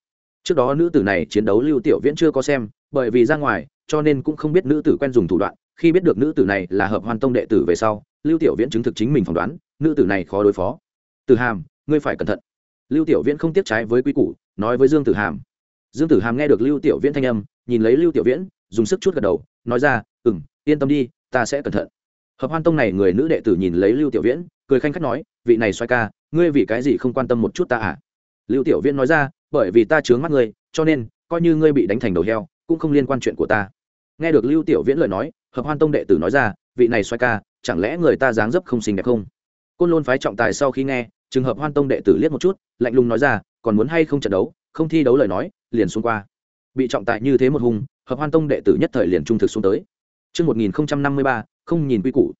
Trước đó nữ tử này chiến đấu lưu tiểu viễn chưa có xem, bởi vì ra ngoài, cho nên cũng không biết nữ tử quen dùng thủ đoạn. Khi biết được nữ tử này là hợp hoàn tông đệ tử về sau, lưu tiểu viễn chứng thực chính mình phỏng đoán, nữ tử này khó đối phó. Tử hàm, ngươi phải cẩn thận. Lưu tiểu viễn không tiếp trái với quy củ, nói với dương tử hàm. Dương tử hàm nghe được lưu tiểu viễn thanh âm, nhìn lấy lưu tiểu viễn dùng sức chút gật đầu, nói ra ừ m yên tâm đi, ta sẽ cẩn thận. Hợp hoan tông này người nữ đệ tử nhìn lấy lưu tiểu viễn, cười khanh khách nói, vị này xoay ca, ngươi vì cái gì không quan tâm một chút ta à? Lưu tiểu viễn nói ra, bởi vì ta chướng mắt ngươi, cho nên coi như ngươi bị đánh thành đầu heo, cũng không liên quan chuyện của ta. Nghe được lưu tiểu viễn lời nói, hợp hoan tông đệ tử nói ra, vị này xoay ca, chẳng lẽ người ta dáng dấp không xinh đẹp không? Côn lôn phái trọng tài sau khi nghe trường hợp hoan tông đệ tử liếc một chút, lạnh lùng nói ra, còn muốn hay không trận đấu, không thi đấu lời nói, liền xuống qua. Bị trọng tài như thế một hùng hợp hoan tông đệ tử nhất thời liền trung thực xuống tới Trước 1053, không nhìn quy củ.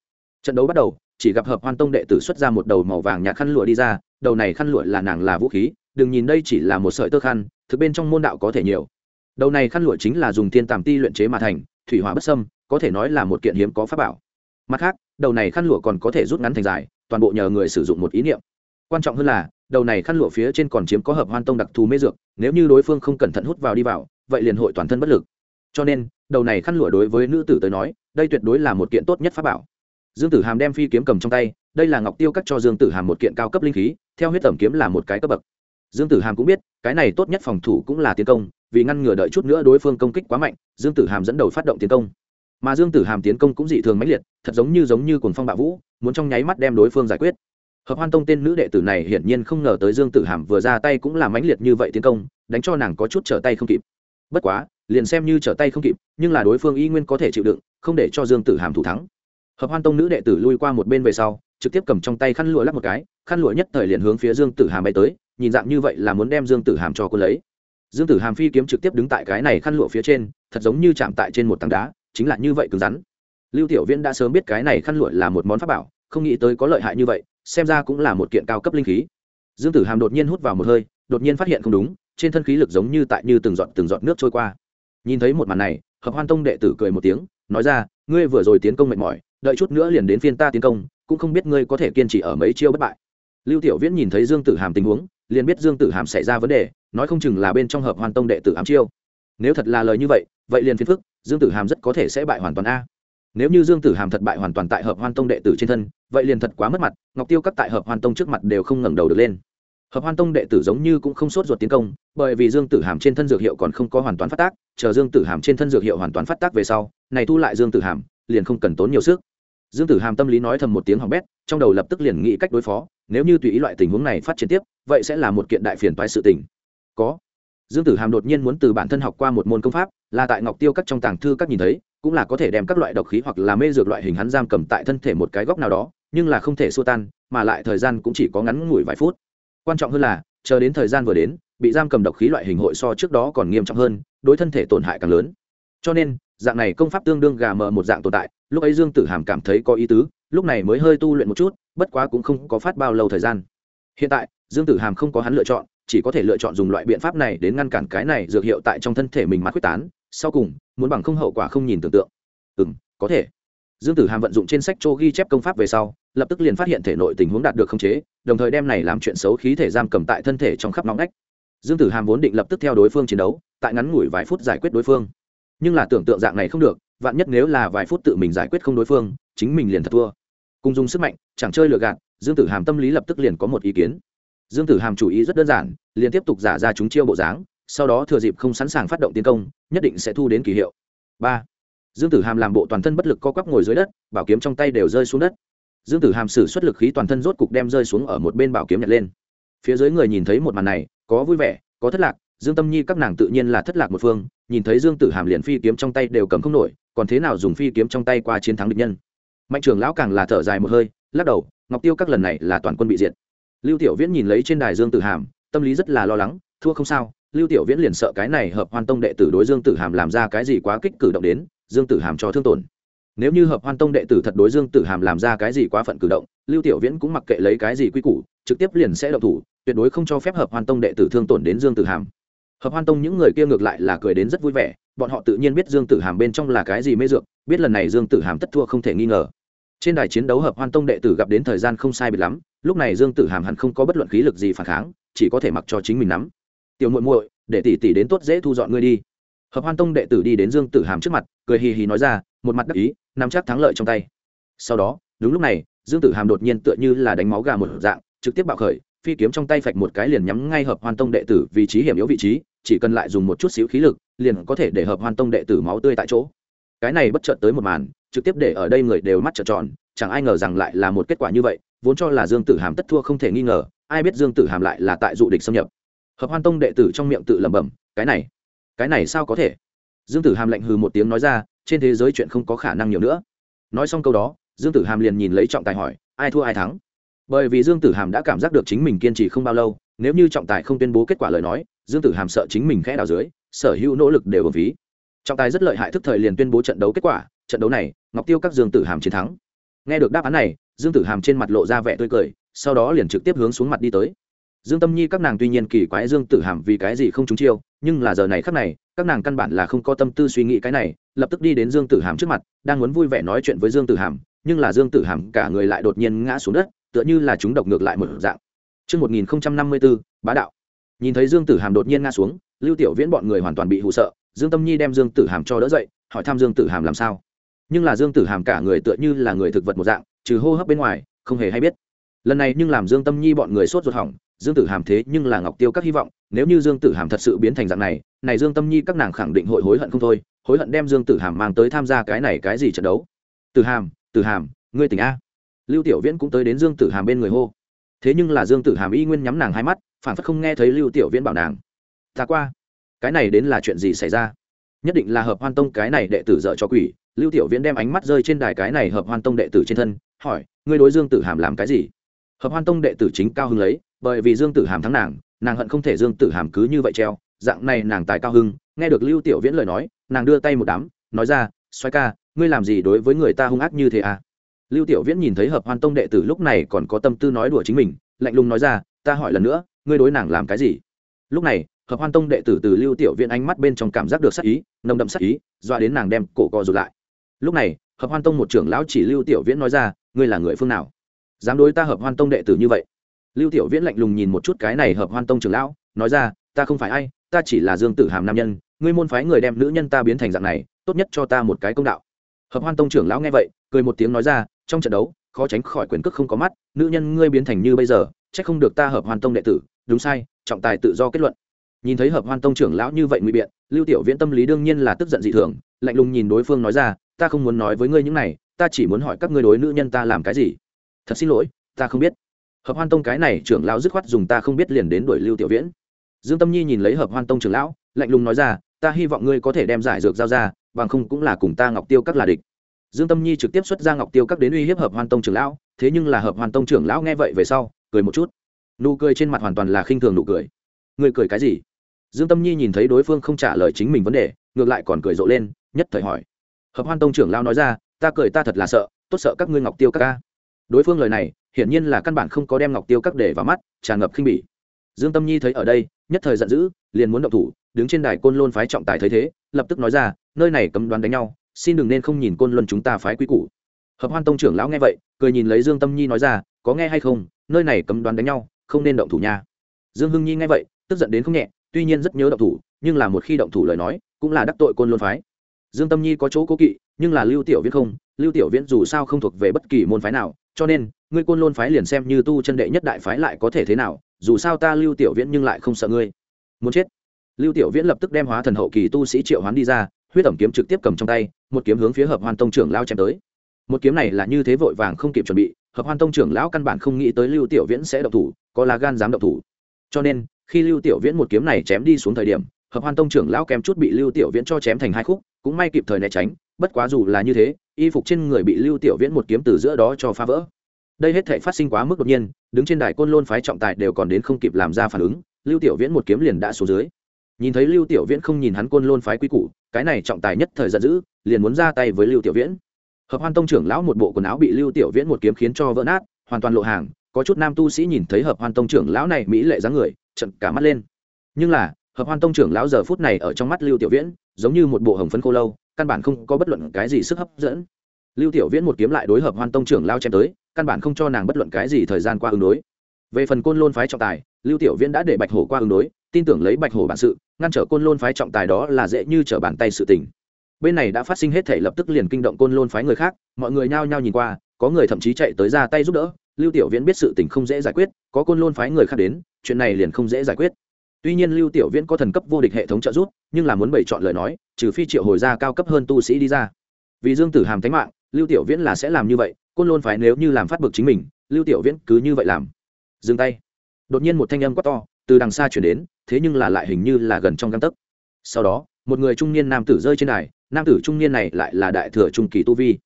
Trận đấu bắt đầu, chỉ gặp hợp hoan tông đệ tử xuất ra một đầu màu vàng nhạt khăn lụa đi ra, đầu này khăn lụa là nàng là vũ khí, đừng nhìn đây chỉ là một sợi tơ khăn, thực bên trong môn đạo có thể nhiều. Đầu này khăn lụa chính là dùng thiên tàm ti luyện chế mà thành, thủy hỏa bất xâm, có thể nói là một kiện hiếm có pháp bảo. Mặt khác, đầu này khăn lụa còn có thể rút ngắn thành dài, toàn bộ nhờ người sử dụng một ý niệm. Quan trọng hơn là, đầu này khăn lụa phía trên còn chiếm có hợp hoan tông đặc thù mê dược, nếu như đối phương không cẩn thận hút vào đi vào, vậy liền hội toàn thân bất lực. Cho nên, đầu này khăn lụa đối với nữ tử tới nói, đây tuyệt đối là một kiện tốt nhất pháp bảo. Dương tử hàm đem phi kiếm cầm trong tay đây là ngọc tiêu cắt cho dương tử hàm một kiện cao cấp linh khí theo huyết tẩm kiếm là một cái cấp bậc. Dương tử hàm cũng biết cái này tốt nhất phòng thủ cũng là tiến công vì ngăn ngừa đợi chút nữa đối phương công kích quá mạnh dương tử hàm dẫn đầu phát động tiến công. Mà dương tử hàm tiến công cũng dị thường mãnh liệt thật giống như giống như cuồng phong bạo vũ muốn trong nháy mắt đem đối phương giải quyết. Hợp hoan tông tên nữ đệ tử này hiển nhiên không ngờ tới dương tử hàm vừa ra tay cũng là mãnh liệt như vậy tiến công đánh cho nàng có chút trở tay không kịp. Bất quá liền xem như trở tay không kịp, nhưng là đối phương y nguyên có thể chịu đựng, không để cho dương tử hàm thủ thắng. Hợp hoan tông nữ đệ tử lui qua một bên về sau, trực tiếp cầm trong tay khăn lụa lắp một cái, khăn lụa nhất thời liền hướng phía dương tử hàm bay tới, nhìn dạng như vậy là muốn đem dương tử hàm cho cô lấy. Dương tử hàm phi kiếm trực tiếp đứng tại cái này khăn lụa phía trên, thật giống như chạm tại trên một tảng đá, chính là như vậy cứng rắn. Lưu tiểu viễn đã sớm biết cái này khăn lụa là một món pháp bảo, không nghĩ tới có lợi hại như vậy, xem ra cũng là một kiện cao cấp linh khí. Dương tử hàm đột nhiên hút vào một hơi, đột nhiên phát hiện không đúng, trên thân khí lực giống như tại như từng giọt từng giọt nước trôi qua nhìn thấy một màn này, hợp hoan tông đệ tử cười một tiếng, nói ra, ngươi vừa rồi tiến công mệt mỏi, đợi chút nữa liền đến phiên ta tiến công, cũng không biết ngươi có thể kiên trì ở mấy chiêu bất bại. Lưu tiểu viễn nhìn thấy dương tử hàm tình huống, liền biết dương tử hàm xảy ra vấn đề, nói không chừng là bên trong hợp hoan tông đệ tử ám chiêu. Nếu thật là lời như vậy vậy liền phiền phức, dương tử hàm rất có thể sẽ bại hoàn toàn a. Nếu như dương tử hàm thật bại hoàn toàn tại hợp hoan tông đệ tử trên thân, vậy liền thật quá mất mặt, ngọc tiêu các tại hợp hoan tông trước mặt đều không ngẩng đầu được lên hợp hoan tông đệ tử giống như cũng không sốt ruột tiến công, bởi vì dương tử hàm trên thân dược hiệu còn không có hoàn toàn phát tác, chờ dương tử hàm trên thân dược hiệu hoàn toàn phát tác về sau, này thu lại dương tử hàm, liền không cần tốn nhiều sức. Dương tử hàm tâm lý nói thầm một tiếng hỏng bét, trong đầu lập tức liền nghĩ cách đối phó, nếu như tùy ý loại tình huống này phát triển tiếp, vậy sẽ là một kiện đại phiền toái sự tình. Có. Dương tử hàm đột nhiên muốn từ bản thân học qua một môn công pháp, là tại ngọc tiêu các trong tàng thư các nhìn thấy, cũng là có thể đem các loại độc khí hoặc là mê dược loại hình hắn giam cầm tại thân thể một cái góc nào đó, nhưng là không thể xua tan, mà lại thời gian cũng chỉ có ngắn ngủi vài phút quan trọng hơn là, chờ đến thời gian vừa đến, bị giam cầm độc khí loại hình hội so trước đó còn nghiêm trọng hơn, đối thân thể tổn hại càng lớn. Cho nên, dạng này công pháp tương đương gà mờ một dạng tồn tại, lúc ấy dương tử hàm cảm thấy có ý tứ, lúc này mới hơi tu luyện một chút, bất quá cũng không có phát bao lâu thời gian. Hiện tại, dương tử hàm không có hắn lựa chọn, chỉ có thể lựa chọn dùng loại biện pháp này đến ngăn cản cái này dược hiệu tại trong thân thể mình mặt quyết tán, sau cùng, muốn bằng không hậu quả không nhìn tưởng tượng. Ừ có thể dương tử hàm vận dụng trên sách châu ghi chép công pháp về sau, lập tức liền phát hiện thể nội tình huống đạt được khống chế, đồng thời đem này làm chuyện xấu khí thể giam cầm tại thân thể trong khắp nóng nách dương tử hàm vốn định lập tức theo đối phương chiến đấu, tại ngắn ngủi vài phút giải quyết đối phương. Nhưng là tưởng tượng dạng này không được, vạn nhất nếu là vài phút tự mình giải quyết không đối phương, chính mình liền thật thua. Cùng dùng sức mạnh, chẳng chơi lừa gạt, dương tử hàm tâm lý lập tức liền có một ý kiến. Dương tử hàm chủ ý rất đơn giản, liền tiếp tục giả ra chúng chiêu bộ dáng, sau đó thừa dịp không sẵn sàng phát động tiến công, nhất định sẽ thu đến kỳ hiệu. Ba dương tử hàm làm bộ toàn thân bất lực co quắp ngồi dưới đất, bảo kiếm trong tay đều rơi xuống đất. Dương tử hàm sử xuất lực khí toàn thân rốt cục đem rơi xuống ở một bên bảo kiếm nhặt lên. Phía dưới người nhìn thấy một màn này, có vui vẻ, có thất lạc, dương tâm nhi các nàng tự nhiên là thất lạc một phương, nhìn thấy dương tử hàm liền phi kiếm trong tay đều cầm không nổi, còn thế nào dùng phi kiếm trong tay qua chiến thắng địch nhân. Mạnh trường lão càng là thở dài một hơi, lắc đầu, ngọc tiêu các lần này là toàn quân bị diệt. Lưu tiểu viễn nhìn lấy trên đài dương tử hàm, tâm lý rất là lo lắng, thua không sao, lưu tiểu viễn liền sợ cái này hợp hoan tông đệ tử đối dương tử hàm làm ra cái gì quá kích cử động đến dương tử hàm cho thương tổn. Nếu như hợp hoan tông đệ tử thật đối dương tử hàm làm ra cái gì quá phận cử động, lưu tiểu viễn cũng mặc kệ lấy cái gì quy củ, trực tiếp liền sẽ động thủ, tuyệt đối không cho phép hợp hoan tông đệ tử thương tổn đến dương tử hàm. Hợp hoan tông những người kia ngược lại là cười đến rất vui vẻ, bọn họ tự nhiên biết dương tử hàm bên trong là cái gì mê dược, biết lần này dương tử hàm tất thua không thể nghi ngờ. Trên đài chiến đấu hợp hoan tông đệ tử gặp đến thời gian không sai biệt lắm, lúc này dương tử hàm hẳn không có bất luận khí lực gì phản kháng, chỉ có thể mặc cho chính mình nắm. Tiểu muội muội, để tỷ tỷ đến tốt dễ thu dọn ngươi đi hợp hoan tông đệ tử đi đến dương tử hàm trước mặt, cười hì hì nói ra, một mặt đắc ý, nắm chắc thắng lợi trong tay. Sau đó, đúng lúc này, dương tử hàm đột nhiên tựa như là đánh máu gà một dạng, trực tiếp bạo khởi, phi kiếm trong tay phạch một cái liền nhắm ngay hợp hoan tông đệ tử vị trí hiểm yếu vị trí, chỉ cần lại dùng một chút xíu khí lực, liền có thể để hợp hoan tông đệ tử máu tươi tại chỗ. Cái này bất chợt tới một màn, trực tiếp để ở đây người đều mắt trợn tròn, chẳng ai ngờ rằng lại là một kết quả như vậy, vốn cho là dương tử hàm tất thua không thể nghi ngờ, ai biết dương tử hàm lại là tại dụ địch xâm nhập. Hợp hoan tông đệ tử trong miệng tự lẩm bẩm, cái này cái này sao có thể? Dương tử hàm lạnh hừ một tiếng nói ra, trên thế giới chuyện không có khả năng nhiều nữa. Nói xong câu đó, dương tử hàm liền nhìn lấy trọng tài hỏi, ai thua ai thắng? Bởi vì dương tử hàm đã cảm giác được chính mình kiên trì không bao lâu, nếu như trọng tài không tuyên bố kết quả lời nói, dương tử hàm sợ chính mình khẽ đào dưới, sở hữu nỗ lực đều ở ví trọng tài rất lợi hại thức thời liền tuyên bố trận đấu kết quả, trận đấu này, ngọc tiêu các dương tử hàm chiến thắng. Nghe được đáp án này, dương tử hàm trên mặt lộ ra vẻ tươi cười, sau đó liền trực tiếp hướng xuống mặt đi tới dương tâm nhi các nàng tuy nhiên kỳ quái dương tử hàm vì cái gì không trúng chiêu nhưng là giờ này khắc này các nàng căn bản là không có tâm tư suy nghĩ cái này lập tức đi đến dương tử hàm trước mặt đang muốn vui vẻ nói chuyện với dương tử hàm nhưng là dương tử hàm cả người lại đột nhiên ngã xuống đất tựa như là chúng độc ngược lại một dạng Trước 1054, bá đạo. Nhìn thấy Dương Tử Hàm đột nhiên ngã xuống, Lưu Tiểu Viễn bọn người hoàn toàn bị hụ sợ, Dương Tâm Nhi đem Dương Tử Hàm cho đỡ dậy, hỏi thăm Dương Tử Hàm làm sao. Nhưng là Dương Tử Hàm cả người tựa như là người thực vật một dạng, trừ hô hấp bên ngoài, không hề hay biết. Lần này nhưng làm Dương Tâm Nhi bọn người sốt ruột hỏng, Dương Tử Hàm thế nhưng là Ngọc Tiêu các hy vọng, nếu như Dương Tử Hàm thật sự biến thành dạng này, này Dương Tâm Nhi các nàng khẳng định hội hối hận không thôi, hối hận đem Dương Tử Hàm mang tới tham gia cái này cái gì trận đấu. Tử Hàm, Tử Hàm, ngươi tỉnh a. Lưu tiểu viễn cũng tới đến dương tử hàm bên người hô. Thế nhưng là dương tử hàm y nguyên nhắm nàng hai mắt phản phất không nghe thấy lưu tiểu viễn bảo nàng. Ta qua. Cái này đến là chuyện gì xảy ra? Nhất định là hợp hoan tông cái này đệ tử dợ cho quỷ. Lưu tiểu viễn đem ánh mắt rơi trên đài cái này hợp hoan tông đệ tử trên thân hỏi ngươi đối dương tử hàm làm cái gì? Hợp hoan tông đệ tử chính cao hưng lấy bởi vì dương tử hàm thắng nàng nàng hận không thể dương tử hàm cứ như vậy treo. Dạng này nàng tài cao hưng, nghe được lưu tiểu viễn lời nói, nàng đưa tay một đám, nói ra xoay ca, ngươi làm gì đối với người ta hung ác như thế à? Lưu tiểu viễn nhìn thấy hợp hoan tông đệ tử lúc này còn có tâm tư nói đùa chính mình, lạnh lùng nói ra, ta hỏi lần nữa, ngươi đối nàng làm cái gì? Lúc này, hợp hoan tông đệ tử từ lưu tiểu viễn ánh mắt bên trong cảm giác được sắc ý, nồng đậm sắc ý doa đến nàng đem cổ co rụt lại. Lúc này, hợp hoan tông một trưởng lão chỉ lưu tiểu viễn nói ra, ngươi là người phương nào? Dám đối ta hợp hoan tông đệ tử như vậy? Lưu tiểu viễn lạnh lùng nhìn một chút cái này hợp hoan tông trưởng lão, nói ra, ta không phải ai, ta chỉ là dương tử hàm nam nhân, ngươi môn phái người đem nữ nhân ta biến thành dạng này, tốt nhất cho ta một cái công đạo. Hợp hoan tông trưởng lão nghe vậy, cười một tiếng nói ra, trong trận đấu, khó tránh khỏi quyền cước không có mắt, nữ nhân ngươi biến thành như bây giờ c h ắ c không được ta hợp hoan tông đệ tử, đúng sai, trọng tài tự do kết luận. Nhìn thấy hợp hoan tông trưởng lão như vậy ngụy biện, lưu tiểu viễn tâm lý đương nhiên là tức giận dị thường, lạnh lùng nhìn đối phương nói ra, ta không muốn nói với ngươi những này, ta chỉ muốn hỏi các ngươi đối nữ nhân ta làm cái gì. Thật xin lỗi, ta không biết hợp hoan tông cái này trưởng lão dứt khoát dùng ta không biết liền đến đuổi lưu tiểu viễn. Dương tâm nhi nhìn lấy hợp hoan tông trưởng lão, lạnh lùng nói ra, ta hy vọng ngươi có thể đem giải dược giao ra, bằng không cũng là cùng ta ngọc tiêu các là địch. Dương tâm nhi trực tiếp xuất ra ngọc tiêu các đến uy hiếp hợp hoan tông trưởng lão, thế nhưng là hợp hoan tông trưởng lão nghe vậy về sau, cười một chút. Nụ cười trên mặt hoàn toàn là khinh thường nụ cười. Người cười cái gì? Dương tâm nhi nhìn thấy đối phương không trả lời chính mình vấn đề, ngược lại còn cười rộ lên, nhất thời hỏi. Hợp hoan tông trưởng lão nói ra, ta cười ta thật là sợ, tốt sợ các ngươi ngọc tiêu các ca đối phương lời này hiển nhiên là căn bản không có đem ngọc tiêu các để vào mắt, tràn ngập khinh bỉ. Dương tâm nhi thấy ở đây, nhất thời giận dữ, liền muốn động thủ, đứng trên đài côn lôn phái trọng tài thấy thế, lập tức nói ra, nơi này cấm đoán đánh nhau, xin đừng nên không nhìn côn luân chúng ta phái quy củ. Hợp hoan tông trưởng lão nghe vậy, cười nhìn lấy dương tâm nhi nói ra, có nghe hay không, nơi này cấm đoán đánh nhau, không nên động thủ nha. Dương hưng nhi nghe vậy, tức giận đến không nhẹ, tuy nhiên rất nhớ động thủ, nhưng là một khi động thủ lời nói, cũng là đắc tội côn luân phái. Dương tâm nhi có chỗ cố kỵ, nhưng là lưu tiểu viễn không, lưu tiểu viễn dù sao không thuộc về bất kỳ môn phái nào, cho nên ngươi côn lôn phái liền xem như tu chân đệ nhất đại phái lại có thể thế nào, dù sao ta lưu tiểu viễn nhưng lại không sợ ngươi. Muốn chết. Lưu tiểu viễn lập tức đem hóa thần hậu kỳ tu sĩ triệu hoán đi ra, huyết ẩm kiếm trực tiếp cầm trong tay, một kiếm hướng phía hợp hoan tông trưởng lao chém tới. Một kiếm này là như thế vội vàng không kịp chuẩn bị, hợp hoan tông trưởng lão căn bản không nghĩ tới lưu tiểu viễn sẽ động thủ, có là gan dám động thủ. Cho nên, khi lưu tiểu viễn một kiếm này chém đi xuống thời điểm, hợp hoan tông trưởng lão kém chút bị lưu tiểu viễn cho chém thành hai khúc, cũng may kịp thời né tránh, bất quá dù là như thế, y phục trên người bị lưu tiểu viễn một kiếm từ giữa đó cho phá vỡ đây hết thể phát sinh quá mức đột nhiên, đứng trên đài côn lôn phái trọng tài đều còn đến không kịp làm ra phản ứng, lưu tiểu viễn một kiếm liền đã xuống dưới. Nhìn thấy lưu tiểu viễn không nhìn hắn côn lôn phái quy củ, cái này trọng tài nhất thời giận dữ, liền muốn ra tay với lưu tiểu viễn. Hợp hoan tông trưởng lão một bộ quần áo bị lưu tiểu viễn một kiếm khiến cho vỡ nát, hoàn toàn lộ hàng, có chút nam tu sĩ nhìn thấy hợp hoan tông trưởng lão này mỹ lệ dáng người, trận cả mắt lên. Nhưng là, hợp hoan tông trưởng lão giờ phút này ở trong mắt lưu tiểu viễn, giống như một bộ hồng phấn khô lâu, căn bản không có bất luận cái gì sức hấp dẫn lưu tiểu viễn một kiếm lại đối hợp hoan tông trưởng lao chém tới, căn bản không cho nàng bất luận cái gì thời gian qua ứng đối. Về phần côn lôn phái trọng tài, lưu tiểu viễn đã để bạch hổ qua ứng đối, tin tưởng lấy bạch hổ bản sự, ngăn trở côn lôn phái trọng tài đó là dễ như trở bàn tay sự tình. Bên này đã phát sinh hết thể lập tức liền kinh động côn lôn phái người khác, mọi người nhao nhao nhìn qua, có người thậm chí chạy tới ra tay giúp đỡ, lưu tiểu viễn biết sự tình không dễ giải quyết, có côn lôn phái người khác đến, chuyện này liền không dễ giải quyết. Tuy nhiên lưu tiểu viễn có thần cấp vô địch hệ thống trợ giúp, nhưng là muốn bày chọn lời nói, trừ phi triệu hồi ra cao cấp hơn tu sĩ đi ra. Vì dương tử hàm thánh mạng lưu tiểu viễn là sẽ làm như vậy, côn lôn phái nếu như làm phát bực chính mình, lưu tiểu viễn cứ như vậy làm. Dừng tay. Đột nhiên một thanh âm quát to, từ đằng xa chuyển đến, thế nhưng là lại hình như là gần trong găng tấc. Sau đó, một người trung niên nam tử rơi trên đài, nam tử trung niên này lại là đại thừa trung kỳ tu vi.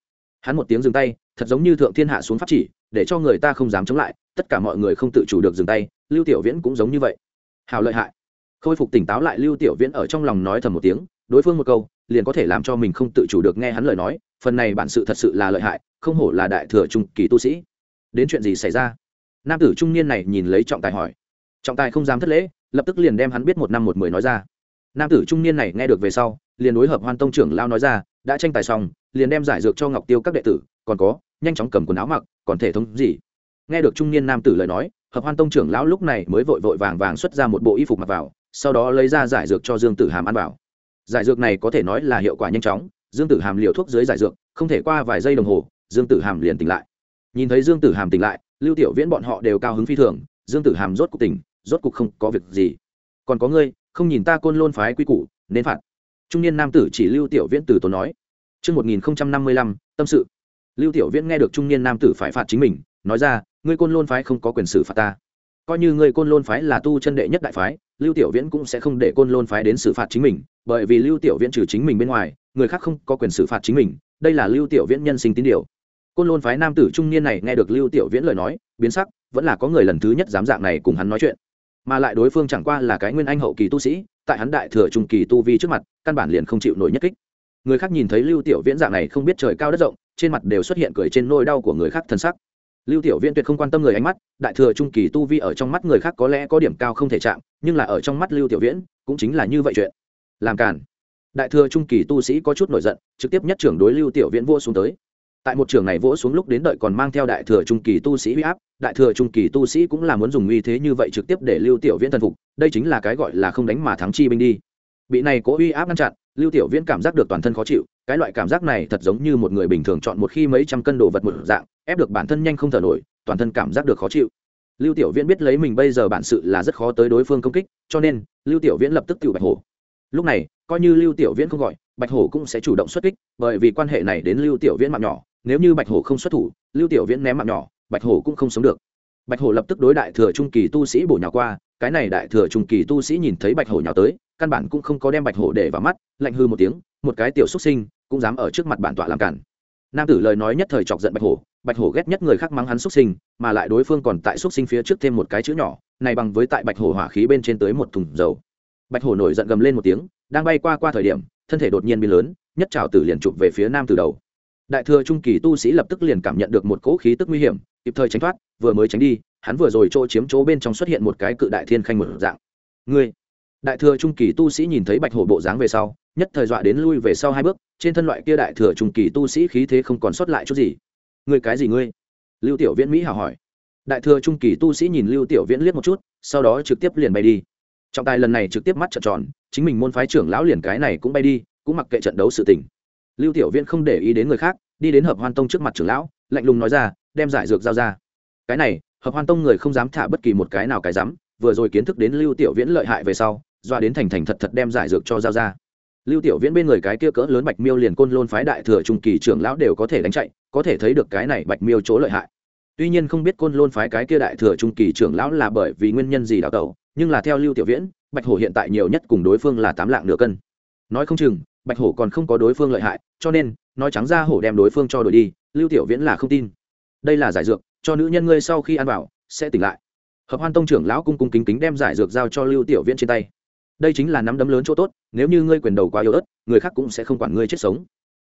Hắn một tiếng dừng tay, thật giống như thượng thiên hạ xuống pháp chỉ, để cho người ta không dám chống lại, tất cả mọi người không tự chủ được dừng tay, lưu tiểu viễn cũng giống như vậy. Hào lợi hại. Khôi phục tỉnh táo lại, lưu tiểu viễn ở trong lòng nói thầm một tiếng đối phương một câu, liền có thể làm cho mình không tự chủ được nghe hắn lời nói, phần này bản sự thật sự là lợi hại, không hổ là đại thừa trung kỳ tu sĩ. Đến chuyện gì xảy ra? Nam tử trung niên này nhìn lấy trọng tài hỏi. Trọng tài không dám thất lễ, lập tức liền đem hắn biết một năm một mười nói ra. Nam tử trung niên này nghe được về sau, liền đối hợp hoan tông trưởng lao nói ra, đã tranh tài xong, liền đem giải dược cho ngọc tiêu các đệ tử, còn có, nhanh chóng cầm quần áo mặc, còn thể thống gì? Nghe được trung niên nam tử lời nói, hợp hoan tông trưởng lão lúc này mới vội vội vàng vàng xuất ra một bộ y phục mặc vào, sau đó lấy ra giải dược cho dương tử hàm ăn vào giải dược này có thể nói là hiệu quả nhanh chóng dương tử hàm liều thuốc dưới giải dược không thể qua vài giây đồng hồ dương tử hàm liền tỉnh lại nhìn thấy dương tử hàm tỉnh lại lưu tiểu viễn bọn họ đều cao hứng phi thường dương tử hàm rốt cục tỉnh rốt cục không có việc gì còn có ngươi không nhìn ta côn lôn phái quy củ nên phạt trung niên nam tử chỉ lưu tiểu viễn từ tốn nói Trước 1055, tâm sự. Lưu Tiểu Viễn nghe được trung niên nam tử phải phạt chính mình, nói ra, ngươi côn lôn phái không có quyền xử phạt ta. Coi như ngươi côn lôn phái là tu chân đệ nhất đại phái, Lưu Tiểu Viễn cũng sẽ không để côn lôn phái đến xử phạt chính mình, bởi vì Lưu Tiểu Viễn trừ chính mình bên ngoài, người khác không có quyền xử phạt chính mình, đây là Lưu Tiểu Viễn nhân sinh tín điều. Côn lôn phái nam tử trung niên này nghe được Lưu Tiểu Viễn lời nói, biến sắc, vẫn là có người lần thứ nhất dám dạng này cùng hắn nói chuyện. Mà lại đối phương chẳng qua là cái nguyên anh hậu kỳ tu sĩ, tại hắn đại thừa trung kỳ tu vi trước mặt, căn bản liền không chịu nổi nhất kích người khác nhìn thấy lưu tiểu viễn dạng này không biết trời cao đất rộng trên mặt đều xuất hiện cười trên nôi đau của người khác thân sắc lưu tiểu viễn tuyệt không quan tâm người ánh mắt, đại thừa trung kỳ tu vi ở trong mắt người khác có lẽ có điểm cao không thể chạm, nhưng là ở trong mắt lưu tiểu viễn, cũng chính là như vậy chuyện. Làm cản đại thừa trung kỳ tu sĩ có chút nổi giận, trực tiếp nhất trưởng đối lưu tiểu viễn vỗ xuống tới. Tại một trường này vỗ xuống lúc đến đợi còn mang theo đại thừa trung kỳ tu sĩ uy áp, đại thừa trung kỳ tu sĩ cũng là muốn dùng uy thế như vậy trực tiếp để lưu tiểu viễn thần phục, đây chính là cái gọi là không đánh mà thắng chi binh đi. Bị này cố uy áp ngăn chặn, lưu tiểu viễn cảm giác được toàn thân khó chịu cái loại cảm giác này thật giống như một người bình thường chọn một khi mấy trăm cân đồ vật một dạng, ép được bản thân nhanh không thở nổi, toàn thân cảm giác được khó chịu. Lưu tiểu viễn biết lấy mình bây giờ bản sự là rất khó tới đối phương công kích, cho nên lưu tiểu viễn lập tức tự bạch hổ. Lúc này, coi như lưu tiểu viễn không gọi, bạch hổ cũng sẽ chủ động xuất kích, bởi vì quan hệ này đến lưu tiểu viễn mạng nhỏ, nếu như bạch hổ không xuất thủ, lưu tiểu viễn ném mạng nhỏ, bạch hổ cũng không sống được. Bạch hổ lập tức đối đại thừa trung kỳ tu sĩ bổ nhào qua, cái này đại thừa trung kỳ tu sĩ nhìn thấy bạch hổ nhào tới, căn bản cũng không có đem bạch hổ để vào mắt, lạnh hư một tiếng, một cái tiểu xuất sinh cũng dám ở trước mặt bản tọa làm cản. Nam tử lời nói nhất thời chọc giận bạch hổ bạch hổ ghét nhất người khác mắng hắn xuất sinh, mà lại đối phương còn tại xuất sinh phía trước thêm một cái chữ nhỏ, này bằng với tại bạch hổ hỏa khí bên trên tới một thùng dầu. Bạch hổ nổi giận gầm lên một tiếng, đang bay qua qua thời điểm, thân thể đột nhiên biến lớn, nhất trào tử liền chụp về phía nam từ đầu. Đại thừa trung kỳ tu sĩ lập tức liền cảm nhận được một cỗ khí tức nguy hiểm, kịp thời tránh thoát, vừa mới tránh đi, hắn vừa rồi chỗ chiếm chỗ bên trong xuất hiện một cái cự đại thiên khanh một dạng. Ngươi! Đại thừa trung kỳ tu sĩ nhìn thấy bạch hổ bộ dáng về sau, nhất thời dọa đến lui về sau hai bước trên thân loại kia đại thừa trung kỳ tu sĩ khí thế không còn sót lại chút gì. Ngươi cái gì ngươi? Lưu tiểu viễn mỹ hào hỏi. Đại thừa trung kỳ tu sĩ nhìn lưu tiểu viễn liếc một chút, sau đó trực tiếp liền bay đi. Trọng tài lần này trực tiếp mắt trợn tròn, chính mình môn phái trưởng lão liền cái này cũng bay đi, cũng mặc kệ trận đấu sự tình. Lưu tiểu viễn không để ý đến người khác, đi đến hợp hoan tông trước mặt trưởng lão, lạnh lùng nói ra, đem giải dược giao ra. Cái này, hợp hoan tông người không dám thả bất kỳ một cái nào cái dám, vừa rồi kiến thức đến lưu tiểu viễn lợi hại về sau, doa đến thành thành thật thật đem giải dược cho giao ra lưu tiểu viễn bên người cái kia cỡ lớn bạch miêu liền côn lôn phái đại thừa trung kỳ trưởng lão đều có thể đánh chạy, có thể thấy được cái này bạch miêu chỗ lợi hại. Tuy nhiên không biết côn lôn phái cái kia đại thừa trung kỳ trưởng lão là bởi vì nguyên nhân gì đào tẩu, nhưng là theo lưu tiểu viễn, bạch hổ hiện tại nhiều nhất cùng đối phương là tám lạng nửa cân. Nói không chừng, bạch hổ còn không có đối phương lợi hại, cho nên, nói trắng ra hổ đem đối phương cho đổi đi, lưu tiểu viễn là không tin. Đây là giải dược, cho nữ nhân ngươi sau khi ăn vào, sẽ tỉnh lại. Hợp hoan tông trưởng lão cung cung kính kính đem giải dược giao cho lưu tiểu viễn trên tay đây chính là nắm đấm lớn chỗ tốt, nếu như ngươi quyền đầu quá yếu ớt, người khác cũng sẽ không quản ngươi chết sống.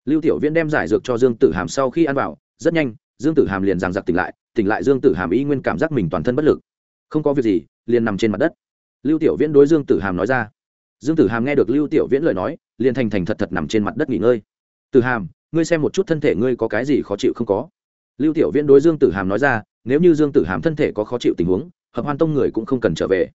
Lưu tiểu viễn đem giải dược cho dương tử hàm sau khi ăn vào, rất nhanh, dương tử hàm liền giằng giặc tỉnh lại tỉnh lại dương tử hàm y nguyên cảm giác mình toàn thân bất lực. Không có việc gì, liền nằm trên mặt đất. Lưu tiểu viễn đối dương tử hàm nói ra. Dương tử hàm nghe được lưu tiểu viễn lời nói, liền thành thành thật thật nằm trên mặt đất nghỉ ngơi. Tử hàm, ngươi xem một chút thân thể ngươi có cái gì khó chịu không có? Lưu tiểu viễn đối dương tử hàm nói ra, nếu như dương tử hàm thân thể có khó chịu tình huống, hợp hoan tông người cũng không cần trở về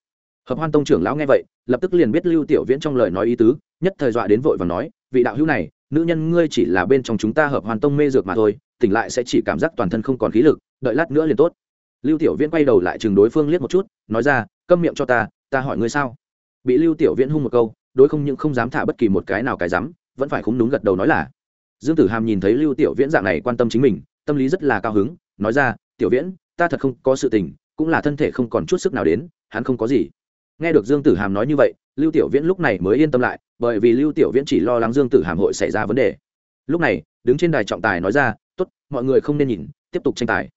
hợp hoan tông trưởng lão nghe vậy, lập tức liền biết lưu tiểu viễn trong lời nói ý tứ, nhất thời dọa đến vội và nói, vị đạo hữu này, nữ nhân ngươi chỉ là bên trong chúng ta hợp hoan tông mê dược mà thôi, tỉnh lại sẽ chỉ cảm giác toàn thân không còn khí lực, đợi lát nữa liền tốt. Lưu tiểu viễn quay đầu lại chừng đối phương liếc một chút, nói ra, câm miệng cho ta ta hỏi ngươi sao? Bị lưu tiểu viễn hung một câu, đối không những không dám thả bất kỳ một cái nào cái dám, vẫn phải khúng đúng gật đầu nói là. Dương tử hàm nhìn thấy lưu tiểu viễn dạng này quan tâm chính mình, tâm lý rất là cao hứng, nói ra, tiểu viễn, ta thật không có sự tình, cũng là thân thể không còn chút sức nào đến, hắn không có gì nghe được dương tử hàm nói như vậy, lưu tiểu viễn lúc này mới yên tâm lại, bởi vì lưu tiểu viễn chỉ lo lắng dương tử hàm hội xảy ra vấn đề. Lúc này, đứng trên đài trọng tài nói ra, tốt, mọi người không nên nhìn, tiếp tục tranh tài.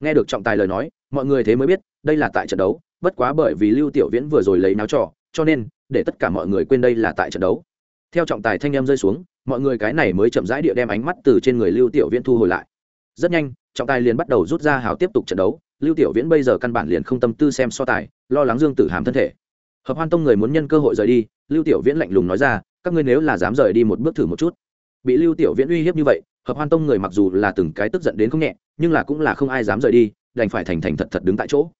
Nghe được trọng tài lời nói, mọi người thế mới biết, đây là tại trận đấu, bất quá bởi vì lưu tiểu viễn vừa rồi lấy náo trò, cho nên, để tất cả mọi người quên đây là tại trận đấu. Theo trọng tài thanh em rơi xuống, mọi người cái này mới chậm rãi địa đem ánh mắt từ trên người lưu tiểu viễn thu hồi lại. Rất nhanh, trọng tài liền bắt đầu rút ra hào tiếp tục trận đấu, lưu tiểu viễn bây giờ căn bản liền không tâm tư xem so tài, lo lắng dương tử hàm thân thể hợp hoan tông người muốn nhân cơ hội rời đi, lưu tiểu viễn lạnh lùng nói ra, các ngươi nếu là dám rời đi một bước thử một chút. Bị lưu tiểu viễn uy hiếp như vậy, hợp hoan tông người mặc dù là từng cái tức giận đến không nhẹ, nhưng là cũng là không ai dám rời đi, đành phải thành thành thật thật đứng tại chỗ.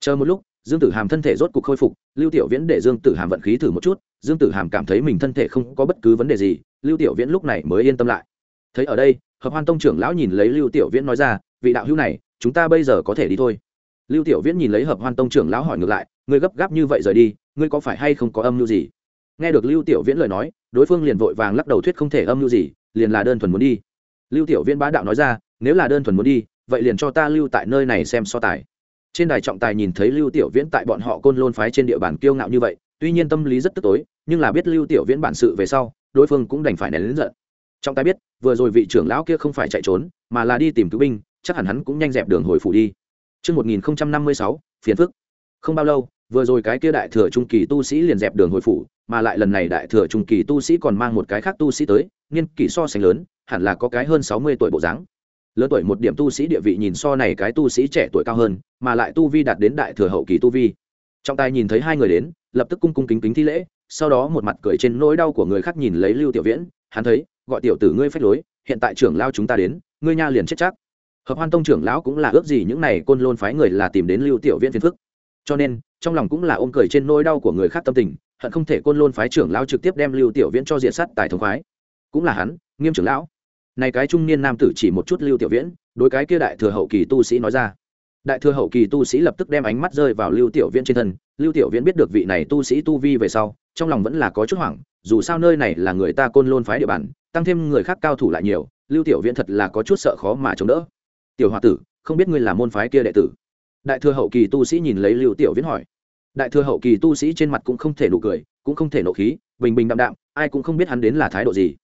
Chờ một lúc, dương tử hàm thân thể rốt cục khôi phục, lưu tiểu viễn để dương tử hàm vận khí thử một chút, dương tử hàm cảm thấy mình thân thể không có bất cứ vấn đề gì, lưu tiểu viễn lúc này mới yên tâm lại. Thấy ở đây, hợp hoan tông trưởng lão nhìn lấy lưu tiểu viễn nói ra, vị đạo hữu này, chúng ta bây giờ có thể đi thôi. Lưu tiểu viễn nhìn lấy hợp hoan tông trưởng lão hỏi ngược lại ngươi gấp gáp như vậy rời đi ngươi có phải hay không có âm mưu gì? Nghe được lưu tiểu viễn lời nói đối phương liền vội vàng lắc đầu thuyết không thể âm mưu gì liền là đơn thuần muốn đi. Lưu tiểu viễn bá đạo nói ra nếu là đơn thuần muốn đi vậy liền cho ta lưu tại nơi này xem so tài. Trên đài trọng tài nhìn thấy lưu tiểu viễn tại bọn họ côn lôn phái trên địa bàn kiêu ngạo như vậy tuy nhiên tâm lý rất tức tối nhưng là biết lưu tiểu viễn bản sự về sau đối phương cũng đành phải nén lớn giận. Trọng tài biết vừa rồi vị trưởng lão kia không phải chạy trốn mà là đi tìm cứu binh chắc hẳn hắn cũng nhanh dẹp đường hồi phủ đi. Trước 1056, phiền phức. Không bao lâu, vừa rồi cái kia đại thừa trung kỳ tu sĩ liền dẹp đường hồi phủ, mà lại lần này đại thừa trung kỳ tu sĩ còn mang một cái khác tu sĩ tới, niên kỷ so sánh lớn, hẳn là có cái hơn sáu mươi tuổi bộ dáng. Lớn tuổi một điểm tu sĩ địa vị nhìn so này cái tu sĩ trẻ tuổi cao hơn, mà lại tu vi đạt đến đại thừa hậu kỳ tu vi. Trong tay nhìn thấy hai người đến, lập tức cung cung kính kính thi lễ, sau đó một mặt cười trên nỗi đau của người khác nhìn lấy Lưu Tiểu Viễn, hắn thấy, gọi tiểu tử ngươi phách lối, hiện tại trưởng lao chúng ta đến, ngươi nha liền chết chắc hợp hoan tông trưởng lão cũng là ước gì những này côn lôn phái người là tìm đến lưu tiểu viễn phiền phức cho nên, trong lòng cũng là ôm cười trên nỗi đau của người khác tâm tình, hận không thể côn lôn phái trưởng lao trực tiếp đem lưu tiểu viễn cho diện sát tại thống khoái. Cũng là hắn, nghiêm trưởng lão. Này cái trung niên nam tử chỉ một chút lưu tiểu viễn, đối cái kia đại thừa hậu kỳ tu sĩ nói ra. Đại thừa hậu kỳ tu sĩ lập tức đem ánh mắt rơi vào lưu tiểu viễn trên thân. Lưu tiểu viễn biết được vị này tu sĩ tu vi về sau, trong lòng vẫn là có chút hoảng, dù sao nơi này là người ta côn lôn phái địa bàn, tăng thêm người khác cao thủ lại nhiều, lưu tiểu viễn thật là có chút sợ khó mà chống đỡ. Tiểu hòa tử, không biết ngươi là môn phái kia đệ tử? Đại thừa hậu kỳ tu sĩ nhìn lấy lưu tiểu viễn hỏi. Đại thừa hậu kỳ tu sĩ trên mặt cũng không thể nụ cười, cũng không thể nộ khí, bình bình đạm đạm, ai cũng không biết hắn đến là thái độ gì.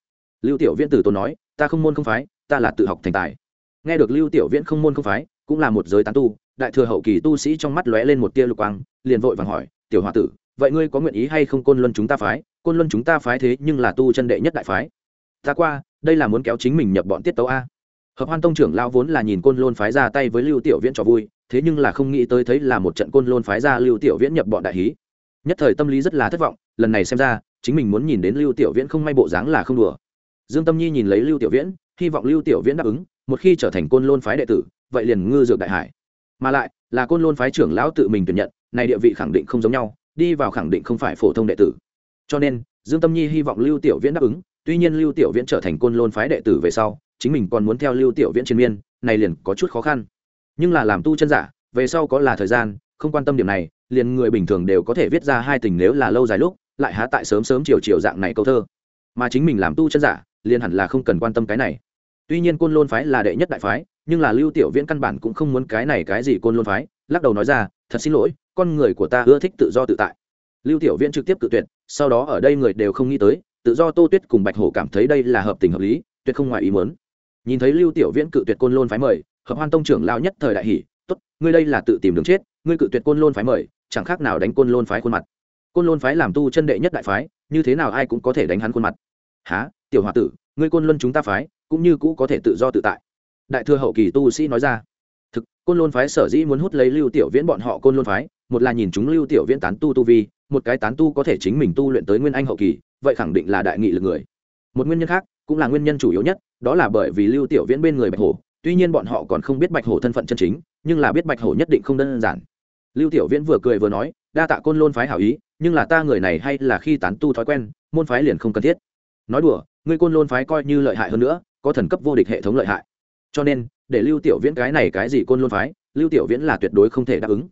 Lưu tiểu viễn tử tốn nói, ta không môn không phái, ta là tự học thành tài. Nghe được lưu tiểu viễn không môn không phái, cũng là một giới tán tu, đại thừa hậu kỳ tu sĩ trong mắt lóe lên một tia lục quang, liền vội vàng hỏi, tiểu hòa tử, vậy ngươi có nguyện ý hay không côn luân chúng ta phái? Côn luân chúng ta phái thế nhưng là tu chân đệ nhất đại phái. Ta qua, đây là muốn kéo chính mình nhập bọn tiết tấu a hợp hoan tông trưởng lão vốn là nhìn côn lôn phái ra tay với lưu tiểu viễn cho vui, thế nhưng là không nghĩ tới thấy là một trận côn lôn phái ra lưu tiểu viễn nhập bọn đại hí. Nhất thời tâm lý rất là thất vọng, lần này xem ra, chính mình muốn nhìn đến lưu tiểu viễn không may bộ dáng là không đùa. Dương tâm nhi nhìn lấy lưu tiểu viễn, hy vọng lưu tiểu viễn đáp ứng, một khi trở thành côn lôn phái đệ tử, vậy liền ngư dược đại hải. Mà lại, là côn lôn phái trưởng lão tự mình tuyển nhận, này địa vị khẳng định không giống nhau, đi vào khẳng định không phải phổ thông đệ tử. Cho nên, dương tâm nhi hy vọng lưu tiểu viễn đáp ứng, tuy nhiên lưu tiểu viễn trở thành côn lôn phái đệ tử về sau chính mình còn muốn theo lưu tiểu viễn trên miên, này liền có chút khó khăn. Nhưng là làm tu chân giả, về sau có là thời gian, không quan tâm điểm này, liền người bình thường đều có thể viết ra hai tình nếu là lâu dài lúc, lại há tại sớm sớm chiều chiều dạng này câu thơ. Mà chính mình làm tu chân giả, liền hẳn là không cần quan tâm cái này. Tuy nhiên côn lôn phái là đệ nhất đại phái, nhưng là lưu tiểu viễn căn bản cũng không muốn cái này cái gì côn lôn phái, lắc đầu nói ra, thật xin lỗi, con người của ta ưa thích tự do tự tại. Lưu tiểu viễn trực tiếp tự tuyệt, sau đó ở đây người đều không nghĩ tới, tự do tô tuyết cùng bạch hổ cảm thấy đây là hợp tình hợp lý, tuyệt không ngoài ý muốn nhìn thấy lưu tiểu viễn cự tuyệt côn lôn phái mời, hợp hoan tông trưởng lao nhất thời đại hỷ tốt, ngươi đây là tự tìm đường chết, ngươi cự tuyệt côn lôn phái mời, chẳng khác nào đánh côn lôn phái khuôn mặt. Côn lôn phái làm tu chân đệ nhất đại phái, như thế nào ai cũng có thể đánh hắn khuôn mặt. Há tiểu h tử, ngươi côn luân chúng ta phái, cũng như cũ có thể tự do tự tại. Đại thừa hậu kỳ tu sĩ nói ra. Thực, côn lôn phái sở dĩ muốn hút lấy lưu tiểu viễn bọn họ côn lôn phái, một là nhìn chúng lưu tiểu viễn tán tu tu vi, một cái tán tu có thể chính mình tu luyện tới nguyên anh hậu kỳ, vậy khẳng định là đại nghị lực người. Một nguyên nhân khác cũng là nguyên nhân chủ yếu nhất, đó là bởi vì lưu tiểu viễn bên người bạch hổ, tuy nhiên bọn họ còn không biết bạch hổ thân phận chân chính, nhưng là biết bạch hổ nhất định không đơn giản. Lưu tiểu viễn vừa cười vừa nói, đa tạ côn lôn phái hảo ý, nhưng là ta người này hay là khi tán tu thói quen, môn phái liền không cần thiết. Nói đùa ngươi côn lôn phái coi như lợi hại hơn nữa, có thần cấp vô địch hệ thống lợi hại. Cho nên, để lưu tiểu viễn cái này cái gì côn lôn phái, lưu tiểu viễn là tuyệt đối không thể đáp ứng.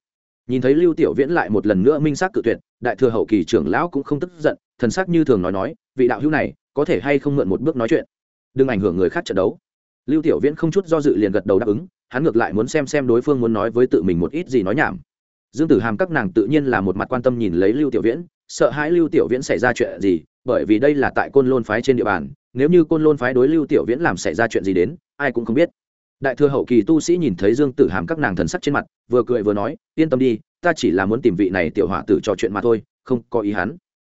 Nhìn thấy lưu tiểu viễn lại một lần nữa minh xác cự tuyệt, đại thừa hậu kỳ trưởng lão cũng không tức giận, thần sắc như thường nói nói, vị đạo hữu này có thể hay không mượn một bước nói chuyện. Đừng ảnh hưởng người khác trận đấu. Lưu tiểu viễn không chút do dự liền gật đầu đáp ứng, hắn ngược lại muốn xem xem đối phương muốn nói với tự mình một ít gì nói nhảm. Dương tử hàm các nàng tự nhiên là một mặt quan tâm nhìn lấy lưu tiểu viễn, sợ hãi lưu tiểu viễn xảy ra chuyện gì, bởi vì đây là tại côn lôn phái trên địa bàn, nếu như côn lôn phái đối lưu tiểu viễn làm xảy ra chuyện gì đến, ai cũng không biết. Đại thừa hậu kỳ tu sĩ nhìn thấy dương tử hàm các nàng thần sắc trên mặt, vừa cười vừa nói, yên tâm đi, ta chỉ là muốn tìm vị này tiểu hỏa tử trò chuyện mà thôi, không có ý hắn.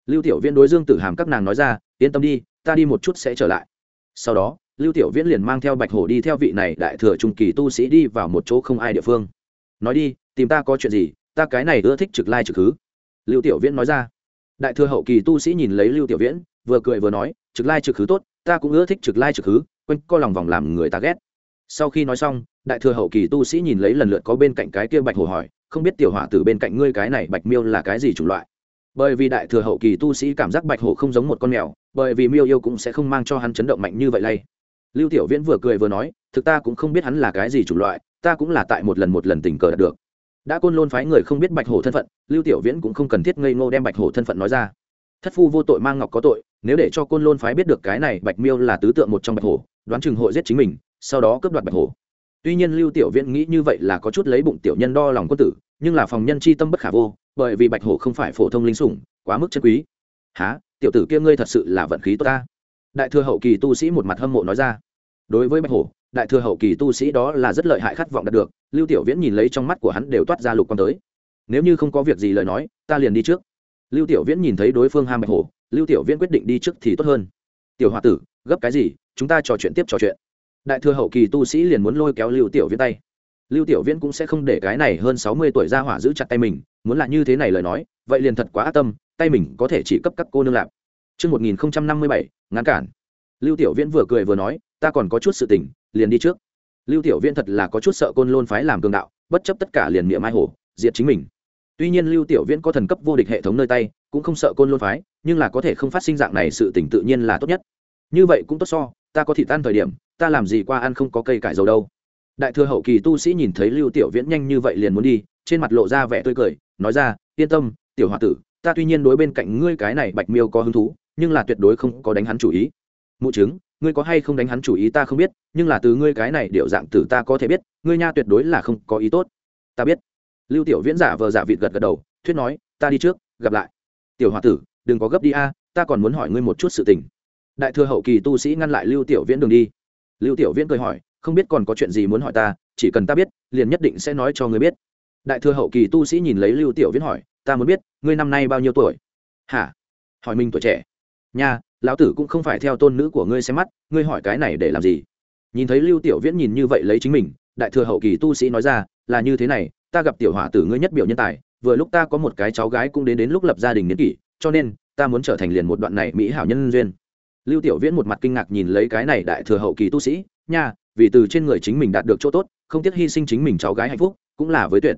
Lưu tiểu viễn đối dương tử hàm các nàng nói ra yên tâm đi, ta đi một chút sẽ trở lại. Sau đó, lưu tiểu viễn liền mang theo bạch hổ đi theo vị này đại thừa trung kỳ tu sĩ đi vào một chỗ không ai địa phương. Nói đi, tìm ta có chuyện gì, ta cái này ưa thích trực lai trực hứ lưu tiểu viễn nói ra. Đại thừa hậu kỳ tu sĩ nhìn lấy lưu tiểu viễn, vừa cười vừa nói, trực lai trực hứ tốt, ta cũng ưa thích trực lai trực hứ quanh co lòng vòng làm người ta ghét. Sau khi nói xong, đại thừa hậu kỳ tu sĩ nhìn lấy lần lượt có bên cạnh cái kia bạch hổ hỏi, không biết tiểu hỏa từ bên cạnh ngươi cái này bạch miêu là cái gì chủng loại? Bởi vì đại thừa hậu kỳ tu sĩ cảm giác bạch hổ không giống một con mèo, bởi vì miêu yêu cũng sẽ không mang cho hắn chấn động mạnh như vậy lay. Lưu tiểu viễn vừa cười vừa nói, thực ta cũng không biết hắn là cái gì chủng loại, ta cũng là tại một lần một lần tình cờ đạt được. Đã côn lôn phái người không biết bạch hổ thân phận, lưu tiểu viễn cũng không cần thiết ngây ngô đem bạch hổ thân phận nói ra. Thất phu vô tội mang ngọc có tội, nếu để cho côn lôn phái biết được cái này, bạch miêu là tứ tượng một trong bạch hổ, đoán chừng hội giết chính mình, sau đó cướp đoạt bạch hổ. Tuy nhiên lưu tiểu viễn nghĩ như vậy là có chút lấy bụng tiểu nhân đo lòng quân tử, nhưng là phòng nhân chi tâm bất khả vô bởi vì bạch hổ không phải phổ thông linh sủng, quá mức chân quý. Há tiểu tử kia ngươi thật sự là vận khí tốt ta. Đại thừa hậu kỳ tu sĩ một mặt hâm mộ nói ra. Đối với bạch hổ, đại thừa hậu kỳ tu sĩ đó là rất lợi hại khát vọng đạt được, lưu tiểu viễn nhìn lấy trong mắt của hắn đều toát ra lục quan tới. Nếu như không có việc gì lời nói, ta liền đi trước. Lưu tiểu viễn nhìn thấy đối phương ham bạch hổ, lưu tiểu viễn quyết định đi trước thì tốt hơn. Tiểu hoa tử, gấp cái gì? Chúng ta trò chuyện tiếp trò chuyện. Đại thừa hậu kỳ tu sĩ liền muốn lôi kéo lưu tiểu viễn tay. Lưu tiểu viễn cũng sẽ không để cái này hơn sáu mươi tuổi ra hỏa giữ chặt tay mình muốn là như thế này lời nói vậy liền thật quá ác tâm tay mình có thể chỉ cấp các cô nương lạp Trước 1057, ngăn cản. Lưu Tiểu Viễn vừa cười vừa nói, ta còn có chút sự tình, liền đi trước. Lưu Tiểu Viễn thật là có chút sợ côn lôn phái làm cường đạo, bất chấp tất cả liền miệng mai hổ, diệt chính mình. Tuy nhiên Lưu Tiểu Viễn có thần cấp vô địch hệ thống nơi tay, cũng không sợ côn lôn phái, nhưng là có thể không phát sinh dạng này sự tình tự nhiên là tốt nhất. Như vậy cũng tốt so, ta có thịt tan thời điểm, ta làm gì qua ăn không có cây cải dầu đâu đại thừa hậu kỳ tu sĩ nhìn thấy lưu tiểu viễn nhanh như vậy liền muốn đi trên mặt lộ ra vẻ tươi cười nói ra, yên tâm, tiểu h tử, ta tuy nhiên đối bên cạnh ngươi cái này bạch miêu có hứng thú, nhưng là tuyệt đối không có đánh hắn chủ ý. Mụ chứng, ngươi có hay không đánh hắn chủ ý ta không biết, nhưng là từ ngươi cái này điệu dạng tử ta có thể biết, ngươi nha tuyệt đối là không có ý tốt. Ta biết. Lưu tiểu viễn giả vờ giả vịt gật gật đầu, thuyết nói, ta đi trước, gặp lại. Tiểu h o a tử, đừng có gấp đi a, ta còn muốn hỏi ngươi một chút sự tình. Đại thừa hậu kỳ tu sĩ ngăn lại lưu tiểu viễn đường đi. Lưu tiểu viễn cười hỏi, không biết còn có chuyện gì muốn hỏi ta, chỉ cần ta biết, liền nhất định sẽ nói cho ngươi biết đại thừa hậu kỳ tu sĩ nhìn lấy lưu tiểu viễn hỏi, ta muốn biết, ngươi năm nay bao nhiêu tuổi? Hả? Hỏi mình tuổi trẻ. Nha, lão tử cũng không phải theo tôn nữ của ngươi xem mắt, ngươi hỏi cái này để làm gì? Nhìn thấy lưu tiểu viễn nhìn như vậy lấy chính mình, đại thừa hậu kỳ tu sĩ nói ra, là như thế này, ta gặp tiểu hỏa tử ngươi nhất biểu nhân tài, vừa lúc ta có một cái cháu gái cũng đến đến lúc lập gia đình niên kỷ, cho nên, ta muốn trở thành liền một đoạn này mỹ hảo nhân duyên. Lưu tiểu viễn một mặt kinh ngạc nhìn lấy cái này đại thừa hậu kỳ tu sĩ, nha, vì từ trên người chính mình đạt được chỗ tốt, không tiếc hy sinh chính mình cháu gái hạnh phúc, cũng là với tuyệt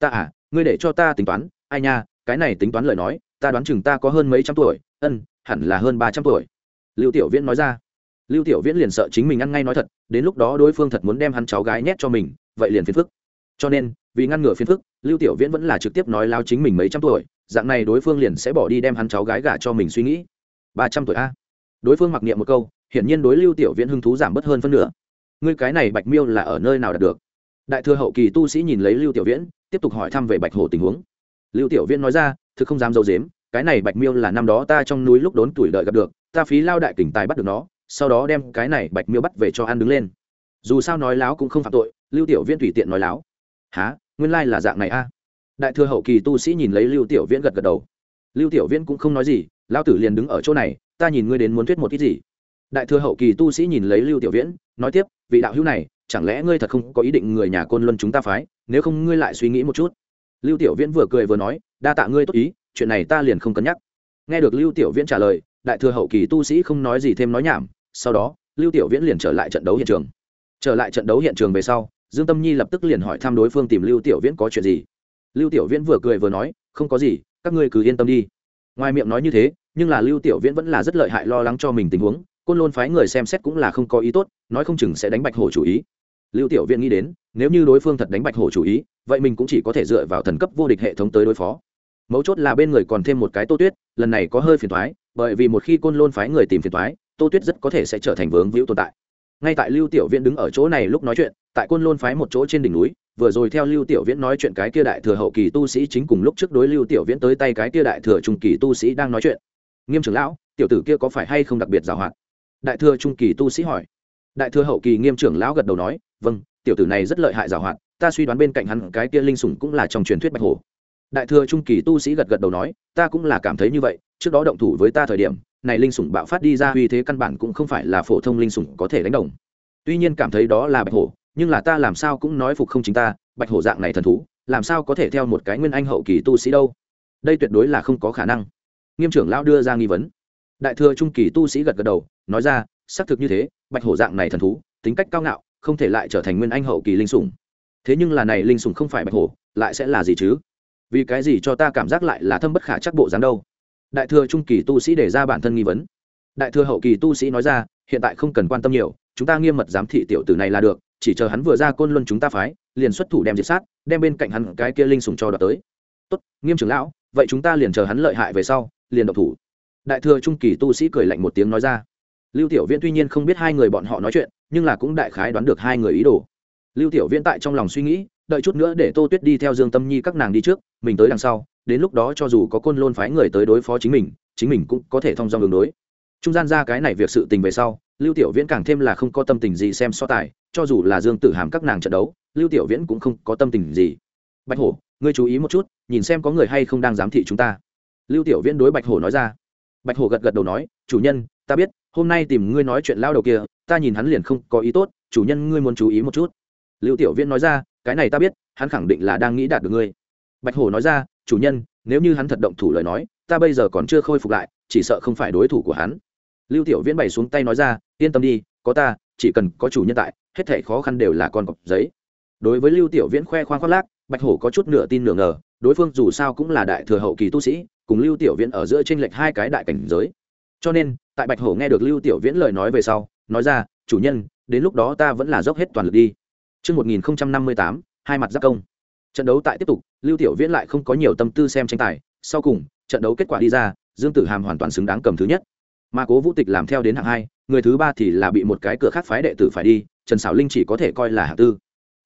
ta à ngươi để cho ta tính toán, ai nha, cái này tính toán lời nói, ta đoán chừng ta có hơn mấy trăm tuổi, ân, hẳn là hơn ba trăm tuổi. Lưu tiểu viễn nói ra. Lưu tiểu viễn liền sợ chính mình ăn ngay nói thật, đến lúc đó đối phương thật muốn đem hắn cháu gái nhét cho mình, vậy liền phiền phức. Cho nên, vì ngăn ngừa phiền phức, lưu tiểu viễn vẫn là trực tiếp nói lao chính mình mấy trăm tuổi, dạng này đối phương liền sẽ bỏ đi đem hắn cháu gái gả cho mình suy nghĩ. Ba trăm tuổi a. Đối phương mặc niệm một câu, hiển nhiên đối lưu tiểu viễn hứng thú giảm bớt hơn phân nửa. Ngươi cái này bạch miêu là ở nơi nào đạt được? Đại thừa hậu kỳ tu sĩ nhìn lấy lưu tiểu viễn tiếp tục hỏi thăm về bạch hổ tình huống. Lưu tiểu viễn nói ra, thực không dám dâu dếm cái này bạch miêu là năm đó ta trong núi lúc đốn tuổi đợi gặp được, ta phí lao đại tỉnh tài bắt được nó, sau đó đem cái này bạch miêu bắt về cho ăn đứng lên. Dù sao nói láo cũng không phạm tội, lưu tiểu viễn tùy tiện nói láo. Há nguyên lai là dạng này a. Đại thừa hậu kỳ tu sĩ nhìn lấy lưu tiểu viễn gật gật đầu. Lưu tiểu viễn cũng không nói gì, lao tử liền đứng ở chỗ này, ta nhìn ngươi đến muốn thuyết một ít gì. Đại thừa hậu kỳ tu sĩ nhìn lấy lưu tiểu viễn, nói tiếp, vị đạo hữu này chẳng lẽ ngươi thật không có ý định người nhà côn luân chúng ta phái, nếu không ngươi lại suy nghĩ một chút? Lưu tiểu viễn vừa cười vừa nói, đa tạ ngươi tốt ý, chuyện này ta liền không cân nhắc. Nghe được lưu tiểu viễn trả lời, đại thừa hậu kỳ tu sĩ không nói gì thêm nói nhảm, sau đó, lưu tiểu viễn liền trở lại trận đấu hiện trường. Trở lại trận đấu hiện trường về sau, dương tâm nhi lập tức liền hỏi thăm đối phương tìm lưu tiểu viễn có chuyện gì. Lưu tiểu viễn vừa cười vừa nói, không có gì, các ngươi cứ yên tâm đi. Ngoài miệng nói như thế, nhưng là lưu tiểu viễn vẫn là rất lợi hại lo lắng cho mình tình huống, côn lôn phái người xem xét cũng là không có ý tốt, nói không chừng sẽ đánh bạch hổ chủ ý lưu tiểu viễn nghĩ đến, nếu như đối phương thật đánh bạch hổ chủ ý, vậy mình cũng chỉ có thể dựa vào thần cấp vô địch hệ thống tới đối phó. Mấu chốt là bên người còn thêm một cái tô tuyết, lần này có hơi phiền thoái bởi vì một khi côn lôn phái người tìm phiền thoái tô tuyết rất có thể sẽ trở thành vướng víu tồn tại. Ngay tại lưu tiểu viễn đứng ở chỗ này lúc nói chuyện, tại côn lôn phái một chỗ trên đỉnh núi, vừa rồi theo lưu tiểu viễn nói chuyện cái kia đại thừa hậu kỳ tu sĩ chính cùng lúc trước đối lưu tiểu viễn tới tay cái kia đại thừa trung kỳ tu sĩ đang nói chuyện. Nghiêm trưởng lão, tiểu tử kia có phải hay không đặc biệt giàu hoạt đại thừa trung kỳ tu sĩ hỏi. Đại thừa hậu kỳ nghiêm trưởng lão gật đầu nói vâng tiểu tử này rất lợi hại giảo hoạt, ta suy đoán bên cạnh hắn cái kia linh sủng cũng là trong truyền thuyết bạch hổ. Đại thừa trung kỳ tu sĩ gật gật đầu nói, ta cũng là cảm thấy như vậy, trước đó động thủ với ta thời điểm, này linh sủng bạo phát đi ra uy thế căn bản cũng không phải là phổ thông linh sủng có thể đánh đồng. Tuy nhiên cảm thấy đó là bạch hổ, nhưng là ta làm sao cũng nói phục không chính ta, bạch hổ dạng này thần thú, làm sao có thể theo một cái nguyên anh hậu kỳ tu sĩ đâu? Đây tuyệt đối là không có khả năng. Nghiêm trưởng lão đưa ra nghi vấn. Đại thừa trung kỳ tu sĩ gật gật đầu, nói ra, xác thực như thế, bạch hổ dạng này thần thú, tính cách cao ngạo không thể lại trở thành nguyên anh hậu kỳ linh sủng. Thế nhưng là này linh sủng không phải bạch hổ, lại sẽ là gì chứ? Vì cái gì cho ta cảm giác lại là thâm bất khả chắc bộ dáng đâu? Đại thừa trung kỳ tu sĩ để ra bản thân nghi vấn. Đại thừa hậu kỳ tu sĩ nói ra, hiện tại không cần quan tâm nhiều, chúng ta nghiêm mật giám thị tiểu tử này là được, chỉ chờ hắn vừa ra côn luân chúng ta phái, liền xuất thủ đem diệt sát, đem bên cạnh hắn cái kia linh sủng cho đoạt tới. Tốt, nghiêm trưởng lão, vậy chúng ta liền chờ hắn lợi hại về sau, liền độc thủ. Đại thừa trung kỳ tu sĩ cười lạnh một tiếng nói ra. Lưu tiểu viễn tuy nhiên không biết hai người bọn họ nói chuyện nhưng là cũng đại khái đoán được hai người ý đồ. Lưu tiểu viễn tại trong lòng suy nghĩ, đợi chút nữa để tô tuyết đi theo dương tâm nhi các nàng đi trước, mình tới đằng sau, đến lúc đó cho dù có côn lôn phái người tới đối phó chính mình chính mình cũng có thể thông do đường đối. Trung gian ra cái này việc sự tình về sau, lưu tiểu viễn càng thêm là không có tâm tình gì xem so tài, cho dù là dương tử hàm các nàng trận đấu, lưu tiểu viễn cũng không có tâm tình gì. Bạch hổ, ngươi chú ý một chút, nhìn xem có người hay không đang giám thị chúng ta. Lưu tiểu viễn đối bạch hổ nói ra. Bạch hổ gật gật đầu nói, chủ nhân ta biết, hôm nay tìm ngươi nói chuyện lao đầu kia, ta nhìn hắn liền không có ý tốt, chủ nhân ngươi muốn chú ý một chút. Lưu tiểu viễn nói ra, cái này ta biết, hắn khẳng định là đang nghĩ đạt được ngươi. Bạch hổ nói ra, chủ nhân, nếu như hắn thật động thủ lời nói, ta bây giờ còn chưa khôi phục lại, chỉ sợ không phải đối thủ của hắn. Lưu tiểu viễn bày xuống tay nói ra, yên tâm đi, có ta, chỉ cần có chủ nhân tại, hết thể khó khăn đều là con cọp giấy. Đối với lưu tiểu viễn khoe khoang khoác lác, bạch hổ có chút nửa tin nửa ngờ, đối phương dù sao cũng là đại thừa hậu kỳ tu sĩ, cùng lưu tiểu viễn ở giữa tranh lệch hai cái đại cảnh giới cho nên tại bạch hổ nghe được lưu tiểu viễn lời nói về sau nói ra chủ nhân đến lúc đó ta vẫn là dốc hết toàn lực đi Trước 1058, hai mặt giáp công. Trận đấu tại tiếp tục, Lưu Tiểu Viễn lại không có nhiều tâm tư xem tranh tài, sau cùng, trận đấu kết quả đi ra, Dương Tử Hàm hoàn toàn xứng đáng cầm thứ nhất. mà cố vũ tịch làm theo đến hạng hai người thứ ba thì là bị một cái cửa khác phái đệ tử phải đi trần xảo linh chỉ có thể coi là hạng tư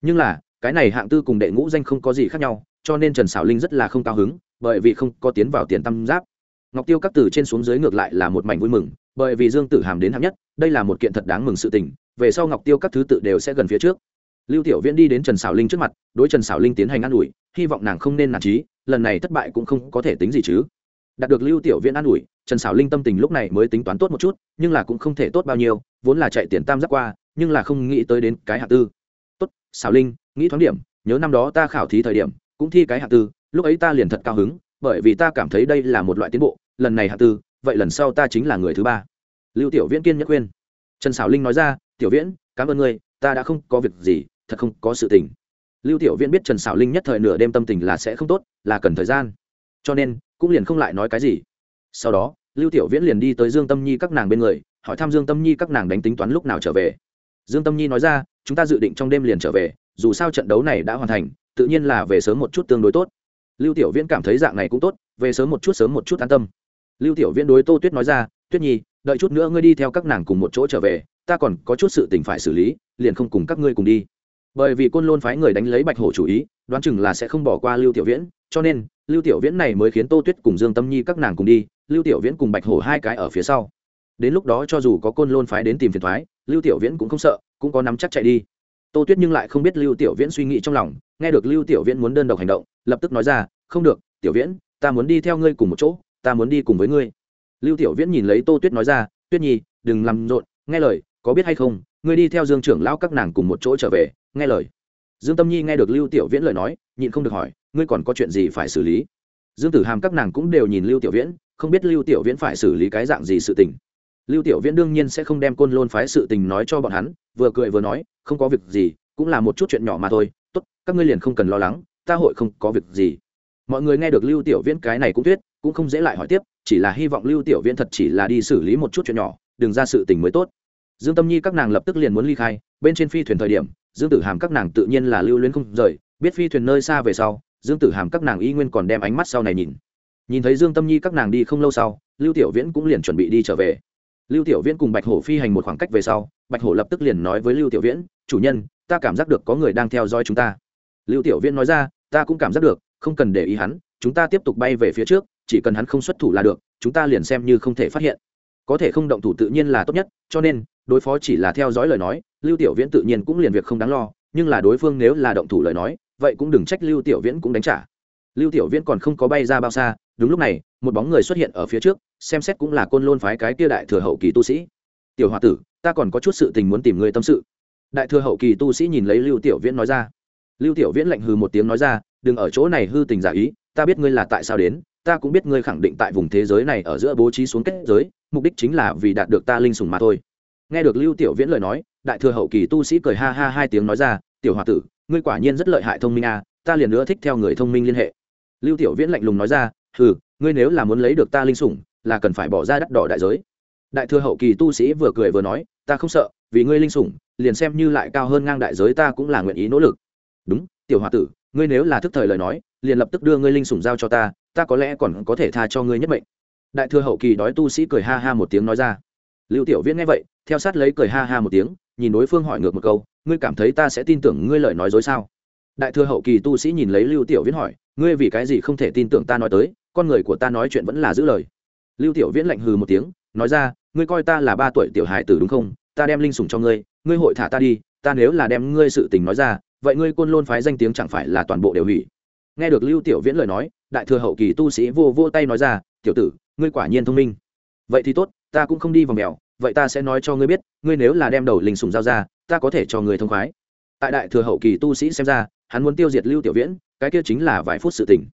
nhưng là cái này hạng tư cùng đệ ngũ danh không có gì khác nhau cho nên trần xảo linh rất là không cao hứng bởi vì không có tiến vào tiền tam giáp ngọc tiêu các từ trên xuống dưới ngược lại là một mảnh vui mừng, bởi vì dương tử hàm đến hạng nhất, đây là một kiện thật đáng mừng sự tình, về sau ngọc tiêu các thứ tự đều sẽ gần phía trước. Lưu tiểu viễn đi đến trần xảo linh trước mặt, đối trần xảo linh tiến hành an ủi, hy vọng nàng không nên nản trí, lần này thất bại cũng không có thể tính gì chứ. Đạt được lưu tiểu viễn an ủi, trần xảo linh tâm tình lúc này mới tính toán tốt một chút, nhưng là cũng không thể tốt bao nhiêu, vốn là chạy tiền tam giác qua, nhưng là không nghĩ tới đến cái hạ tư. Tốt xảo linh, nghĩ thoáng điểm, nhớ năm đó ta khảo thí thời điểm, cũng thi cái hạ tư, lúc ấy ta liền thật cao hứng, bởi vì ta cảm thấy đây là một loại tiến bộ lần này hạ tư, vậy lần sau ta chính là người thứ ba. Lưu tiểu viễn kiên nhất khuyên. Trần xảo linh nói ra, tiểu viễn, cảm ơn ngươi, ta đã không có việc gì, thật không có sự tình. Lưu tiểu viễn biết trần xảo linh nhất thời nửa đêm tâm tình là sẽ không tốt, là cần thời gian. Cho nên, cũng liền không lại nói cái gì. Sau đó, lưu tiểu viễn liền đi tới dương tâm nhi các nàng bên người, hỏi thăm dương tâm nhi các nàng đánh tính toán lúc nào trở về. Dương tâm nhi nói ra, chúng ta dự định trong đêm liền trở về, dù sao trận đấu này đã hoàn thành, tự nhiên là về sớm một chút tương đối tốt. Lưu tiểu viễn cảm thấy dạng này cũng tốt, về sớm một chút sớm một chút an tâm lưu tiểu viễn đối tô tuyết nói ra, tuyết nhi, đợi chút nữa ngươi đi theo các nàng cùng một chỗ trở về, ta còn có chút sự tình phải xử lý, liền không cùng các ngươi cùng đi. Bởi vì côn lôn phái người đánh lấy bạch hổ chủ ý, đoán chừng là sẽ không bỏ qua lưu tiểu viễn, cho nên, lưu tiểu viễn này mới khiến tô tuyết cùng dương tâm nhi các nàng cùng đi, lưu tiểu viễn cùng bạch hổ hai cái ở phía sau. Đến lúc đó cho dù có côn lôn phái đến tìm phiền thoái lưu tiểu viễn cũng không sợ, cũng có nắm chắc chạy đi. Tô tuyết nhưng lại không biết lưu tiểu viễn suy nghĩ trong lòng, nghe được lưu tiểu viễn muốn đơn độc hành động, lập tức nói ra, không được, tiểu viễn, ta muốn đi theo ngươi cùng một chỗ ta muốn đi cùng với ngươi. Lưu tiểu viễn nhìn lấy tô tuyết nói ra, tuyết nhi, đừng làm rộn, nghe lời, có biết hay không, ngươi đi theo dương trưởng lão các nàng cùng một chỗ trở về, nghe lời. Dương tâm nhi nghe được lưu tiểu viễn lời nói, nhịn không được hỏi, ngươi còn có chuyện gì phải xử lý? Dương tử hàm các nàng cũng đều nhìn lưu tiểu viễn, không biết lưu tiểu viễn phải xử lý cái dạng gì sự tình. Lưu tiểu viễn đương nhiên sẽ không đem côn lôn phái sự tình nói cho bọn hắn, vừa cười vừa nói, không có việc gì, cũng là một chút chuyện nhỏ mà thôi, tốt, các ngươi liền không cần lo lắng, ta hội không có việc gì. Mọi người nghe được lưu tiểu viễn cái này cũng thuyết cũng không dễ lại hỏi tiếp, chỉ là hy vọng lưu tiểu viễn thật chỉ là đi xử lý một chút chuyện nhỏ, đừng ra sự tình mới tốt. Dương tâm nhi các nàng lập tức liền muốn ly khai, bên trên phi thuyền thời điểm, dương tử hàm các nàng tự nhiên là lưu luyến không rời, biết phi thuyền nơi xa về sau, dương tử hàm các nàng y nguyên còn đem ánh mắt sau này nhìn. Nhìn thấy dương tâm nhi các nàng đi không lâu sau, lưu tiểu viễn cũng liền chuẩn bị đi trở về. Lưu tiểu viễn cùng bạch hổ phi hành một khoảng cách về sau, bạch hổ lập tức liền nói với lưu tiểu viễn, chủ nhân, ta cảm giác được có người đang theo dõi chúng ta. Lưu tiểu viễn nói ra, ta cũng cảm giác được, không cần để ý hắn, chúng ta tiếp tục bay về phía trước chỉ cần hắn không xuất thủ là được, chúng ta liền xem như không thể phát hiện. Có thể không động thủ tự nhiên là tốt nhất, cho nên, đối phó chỉ là theo dõi lời nói, lưu tiểu viễn tự nhiên cũng liền việc không đáng lo, nhưng là đối phương nếu là động thủ lời nói, vậy cũng đừng trách lưu tiểu viễn cũng đánh trả. Lưu tiểu viễn còn không có bay ra bao xa, đúng lúc này, một bóng người xuất hiện ở phía trước, xem xét cũng là côn lôn phái cái kia đại thừa hậu kỳ tu sĩ. Tiểu h tử, ta còn có chút sự tình muốn tìm người tâm sự. Đại thừa hậu kỳ tu sĩ nhìn lấy lưu tiểu viễn nói ra. Lưu tiểu viễn lạnh hừ một tiếng nói ra, đừng ở chỗ này hư tình giả ý, ta biết ngươi là tại sao đến ta cũng biết ngươi khẳng định tại vùng thế giới này ở giữa bố trí xuống kết giới, mục đích chính là vì đạt được ta linh sủng mà thôi. Nghe được lưu tiểu viễn lời nói, đại thừa hậu kỳ tu sĩ cười ha ha hai tiếng nói ra, tiểu h tử, ngươi quả nhiên rất lợi hại thông minh à ta liền nữa thích theo người thông minh liên hệ. Lưu tiểu viễn lạnh lùng nói ra ừ ngươi nếu là muốn lấy được ta linh sủng, là cần phải bỏ ra đắt đỏ đại giới. Đại thừa hậu kỳ tu sĩ vừa cười vừa nói, ta không sợ, vì ngươi linh sủng, liền xem như lại cao hơn ngang đại giới ta cũng là nguyện ý nỗ lực. Đúng, tiểu h tử, ngươi nếu là thức thời lời nói, liền lập tức đưa ngươi linh sủng giao cho ta ta có lẽ còn có thể tha cho ngươi nhất mệnh. Đại thừa hậu kỳ đói tu sĩ cười ha ha một tiếng nói ra. Lưu tiểu viễn nghe vậy, theo sát lấy cười ha ha một tiếng, nhìn đối phương hỏi ngược một câu, ngươi cảm thấy ta sẽ tin tưởng ngươi lời nói dối sao? Đại thừa hậu kỳ tu sĩ nhìn lấy lưu tiểu viễn hỏi, ngươi vì cái gì không thể tin tưởng ta nói tới, con người của ta nói chuyện vẫn là giữ lời. Lưu tiểu viễn lạnh hừ một tiếng, nói ra, ngươi coi ta là ba tuổi tiểu hài tử đúng không? Ta đem linh sủng cho ngươi ngươi hội thả ta đi, ta nếu là đem ngươi sự tình nói ra, vậy ngươi côn lôn phái danh tiếng chẳng phải là toàn bộ đều hủy nghe được lưu tiểu viễn lời nói, đại thừa hậu kỳ tu sĩ vô vô tay nói ra, tiểu tử, ngươi quả nhiên thông minh. Vậy thì tốt, ta cũng không đi vào mèo, vậy ta sẽ nói cho ngươi biết, ngươi nếu là đem đầu linh sùng giao ra, ta có thể cho ngươi thông khoái. Tại đại thừa hậu kỳ tu sĩ xem ra, hắn muốn tiêu diệt lưu tiểu viễn, cái kia chính là vài phút sự tình.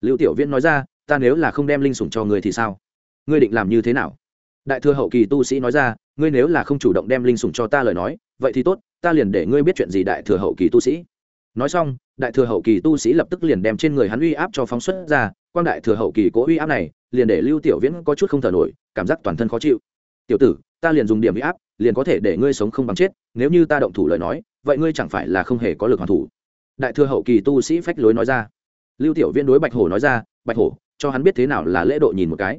Lưu tiểu viễn nói ra, ta nếu là không đem linh sủng cho ngươi thì sao? Ngươi định làm như thế nào? Đại thừa hậu kỳ tu sĩ nói ra, ngươi nếu là không chủ động đem linh sủng cho ta lời nói, vậy thì tốt, ta liền để ngươi biết chuyện gì đại thừa hậu kỳ tu sĩ. Nói xong đại thừa hậu kỳ tu sĩ lập tức liền đem trên người hắn uy áp cho phóng xuất ra, quang đại thừa hậu kỳ cố uy áp này, liền để lưu tiểu viễn có chút không thở nổi, cảm giác toàn thân khó chịu. Tiểu tử, ta liền dùng điểm uy áp, liền có thể để ngươi sống không bằng chết, nếu như ta động thủ lời nói, vậy ngươi chẳng phải là không hề có lực hoàn thủ. Đại thừa hậu kỳ tu sĩ phách lối nói ra. Lưu tiểu viễn đối bạch hổ nói ra, bạch hổ, cho hắn biết thế nào là lễ độ nhìn một cái.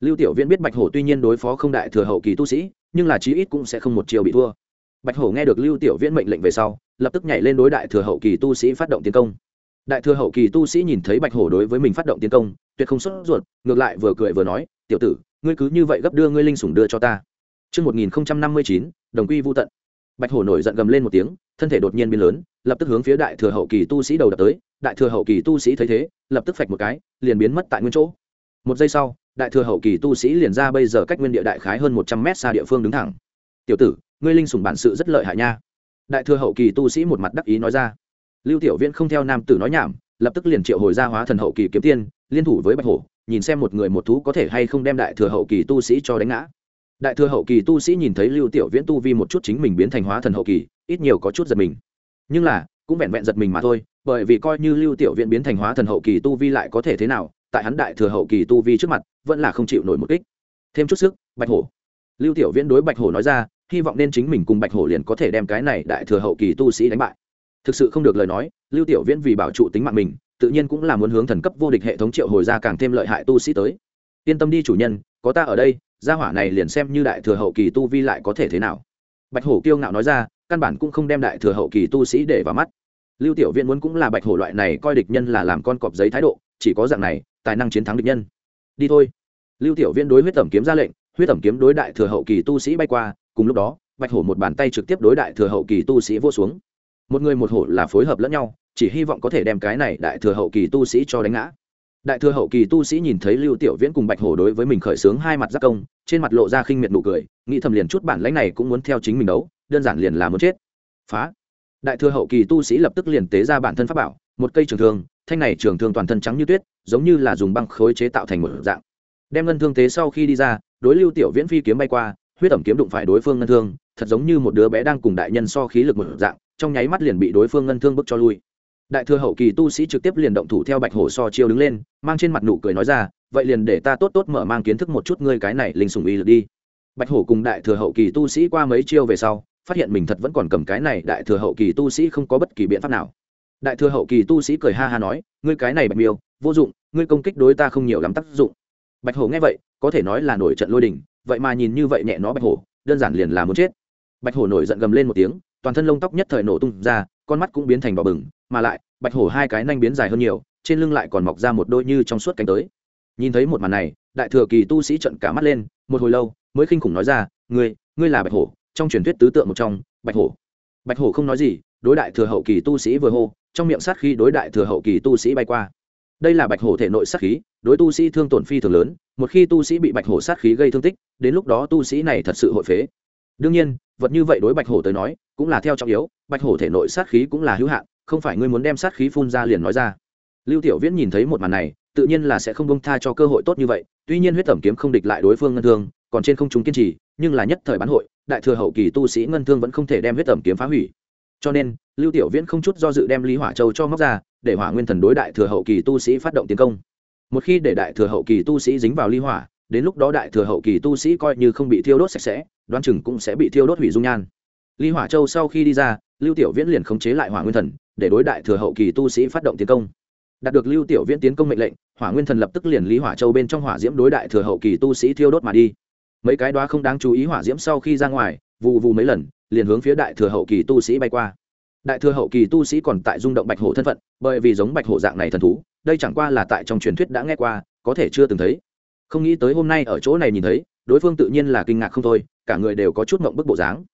Lưu tiểu viễn biết bạch hổ tuy nhiên đối phó không đại thừa hậu kỳ tu sĩ, nhưng là chí ít cũng sẽ không một chiều bị thua bạch hổ nghe được lưu tiểu viễn mệnh lệnh về sau lập tức nhảy lên đối đại thừa hậu kỳ tu sĩ phát động tiến công đại thừa hậu kỳ tu sĩ nhìn thấy bạch hổ đối với mình phát động tiến công tuyệt không xuất ruột ngược lại vừa cười vừa nói tiểu tử ngươi cứ như vậy gấp đưa ngươi linh sủng đưa cho ta Trước 1059, đồng quy vu tận. Bạch hổ nổi giận gầm lên một tiếng, thân thể đột nhiên biến lớn, lập tức hướng phía đại thừa hậu kỳ tu sĩ đầu đập tới, đại thừa hậu kỳ tu sĩ thấy thế, lập tức phạch một cái, liền biến mất tại nguyên chỗ. Một giây sau, đại thừa hậu kỳ tu sĩ liền ra bây giờ cách nguyên địa đại khái hơn một trăm mét xa địa phương đứng thẳng. "Tiểu tử, ngươi linh sủng bản sự rất lợi hại nha." Đại thừa hậu kỳ tu sĩ một mặt đắc ý nói ra. Lưu Tiểu Viễn không theo nam tử nói nhảm, lập tức liền triệu hồi ra hóa thần hậu kỳ kiếm tiên, liên thủ với Bạch hổ, nhìn xem một người một thú có thể hay không đem đại thừa hậu kỳ tu sĩ cho đánh ngã đại thừa hậu kỳ tu sĩ nhìn thấy lưu tiểu viễn tu vi một chút chính mình biến thành hóa thần hậu kỳ ít nhiều có chút giật mình nhưng là cũng vẹn vẹn giật mình mà thôi bởi vì coi như lưu tiểu viễn biến thành hóa thần hậu kỳ tu vi lại có thể thế nào tại hắn đại thừa hậu kỳ tu vi trước mặt vẫn là không chịu nổi một kích thêm chút sức bạch hổ lưu tiểu viễn đối bạch hổ nói ra hy vọng nên chính mình cùng bạch hổ liền có thể đem cái này đại thừa hậu kỳ tu sĩ đánh bại. Thực sự không được lời nói, lưu tiểu viễn vì bảo trụ tính mạng mình, tự nhiên cũng là muốn hướng thần cấp vô địch hệ thống triệu hồi ra càng thêm lợi hại tu sĩ tới. Yên tâm đi chủ nhân, có ta ở đây, gia hỏa này liền xem như đại thừa hậu kỳ tu vi lại có thể thế nào. Bạch hổ kiêu ngạo nói ra, căn bản cũng không đem đại thừa hậu kỳ tu sĩ để vào mắt. Lưu tiểu viễn muốn cũng là bạch hổ loại này coi địch nhân là làm con cọp giấy thái độ, chỉ có dạng này, tài năng chiến thắng địch nhân. Đi thôi. Lưu tiểu viên đối huyết tẩm kiếm ra lệnh, huyết tẩm kiếm đối đại thừa hậu kỳ tu sĩ bay qua cùng lúc đó, bạch hổ một bàn tay trực tiếp đối đại thừa hậu kỳ tu sĩ vô xuống. Một người một hổ là phối hợp lẫn nhau, chỉ hy vọng có thể đem cái này đại thừa hậu kỳ tu sĩ cho đánh ngã. Đại thừa hậu kỳ tu sĩ nhìn thấy lưu tiểu viễn cùng bạch hổ đối với mình khởi xướng hai mặt giác công, trên mặt lộ ra khinh miệt nụ cười, nghĩ thầm liền chút bản lãnh này cũng muốn theo chính mình đấu, đơn giản liền là muốn chết. Phá. Đại thừa hậu kỳ tu sĩ lập tức liền tế ra bản thân pháp bảo, một cây trường thương, thanh này trường thương toàn thân trắng như tuyết, giống như là dùng băng khối chế tạo thành một dạng. Đem ngân thương tế sau khi đi ra, đối lưu tiểu viễn phi kiếm bay qua huyết ẩm kiếm đụng phải đối phương ngân thương, thật giống như một đứa bé đang cùng đại nhân so khí lực một dạng, trong nháy mắt liền bị đối phương ngân thương bức cho lui. Đại thừa hậu kỳ tu sĩ trực tiếp liền động thủ theo bạch hổ so chiêu đứng lên, mang trên mặt nụ cười nói ra, vậy liền để ta tốt tốt mở mang kiến thức một chút ngươi cái này linh sùng y lực đi. Bạch hổ cùng đại thừa hậu kỳ tu sĩ qua mấy chiêu về sau, phát hiện mình thật vẫn còn cầm cái này đại thừa hậu kỳ tu sĩ không có bất kỳ biện pháp nào. Đại thừa hậu kỳ tu sĩ cười ha ha nói, ngươi cái này bạch miêu, vô dụng, ngươi công kích đối ta không nhiều lắm tác dụng. Bạch hổ nghe vậy, có thể nói là nổi trận lôi đình vậy mà nhìn như vậy nhẹ nó bạch hổ, đơn giản liền là muốn chết. Bạch hổ nổi giận gầm lên một tiếng, toàn thân lông tóc nhất thời nổ tung ra, con mắt cũng biến thành đỏ bừng, mà lại, bạch hổ hai cái nanh biến dài hơn nhiều, trên lưng lại còn mọc ra một đôi như trong suốt cánh tới. Nhìn thấy một màn này, đại thừa kỳ tu sĩ trận cả mắt lên, một hồi lâu, mới khinh khủng nói ra, ngươi ngươi là bạch hổ, trong truyền thuyết tứ tượng một trong, bạch hổ. Bạch hổ không nói gì, đối đại thừa hậu kỳ tu sĩ vừa hô, trong miệng sát khí đối đại thừa hậu kỳ tu sĩ bay qua. Đây là bạch hổ thể nội sát khí đối tu sĩ thương tổn phi thường lớn, một khi tu sĩ bị bạch hổ sát khí gây thương tích, đến lúc đó tu sĩ này thật sự hội phế. Đương nhiên, vật như vậy đối bạch hổ tới nói, cũng là theo trọng yếu, bạch hổ thể nội sát khí cũng là hữu hạn, không phải ngươi muốn đem sát khí phun ra liền nói ra. Lưu tiểu viễn nhìn thấy một màn này, tự nhiên là sẽ không bông tha cho cơ hội tốt như vậy, tuy nhiên huyết tẩm kiếm không địch lại đối phương ngân thương, còn trên không chúng kiên trì, nhưng là nhất thời bán hội, đại thừa hậu kỳ tu sĩ ngân thương vẫn không thể đem huyết tẩm kiếm phá hủy. Cho nên, lưu tiểu viễn không chút do dự đem lý hỏa châu cho móc ra, để hỏa nguyên thần đối đại thừa hậu kỳ tu sĩ phát động tiến công một khi để đại thừa hậu kỳ tu sĩ dính vào ly hỏa, đến lúc đó đại thừa hậu kỳ tu sĩ coi như không bị thiêu đốt sạch sẽ, đoán chừng cũng sẽ bị thiêu đốt hủy dung nhan. Ly hỏa châu sau khi đi ra, lưu tiểu viễn liền khống chế lại hỏa nguyên thần, để đối đại thừa hậu kỳ tu sĩ phát động tiến công. Đạt được lưu tiểu viễn tiến công mệnh lệnh, hỏa nguyên thần lập tức liền lý hỏa châu bên trong hỏa diễm đối đại thừa hậu kỳ tu sĩ thiêu đốt mà đi. Mấy cái đó không đáng chú ý hỏa diễm sau khi ra ngoài, vù vù mấy lần, liền hướng phía đại thừa hậu kỳ tu sĩ bay qua. Đại thừa hậu kỳ tu sĩ còn tại rung động bạch hổ thân phận, bởi vì giống bạch hổ dạng này thần thú đây chẳng qua là tại trong truyền thuyết đã nghe qua, có thể chưa từng thấy. Không nghĩ tới hôm nay ở chỗ này nhìn thấy, đối phương tự nhiên là kinh ngạc không thôi, cả người đều có chút mộng bức bộ dáng.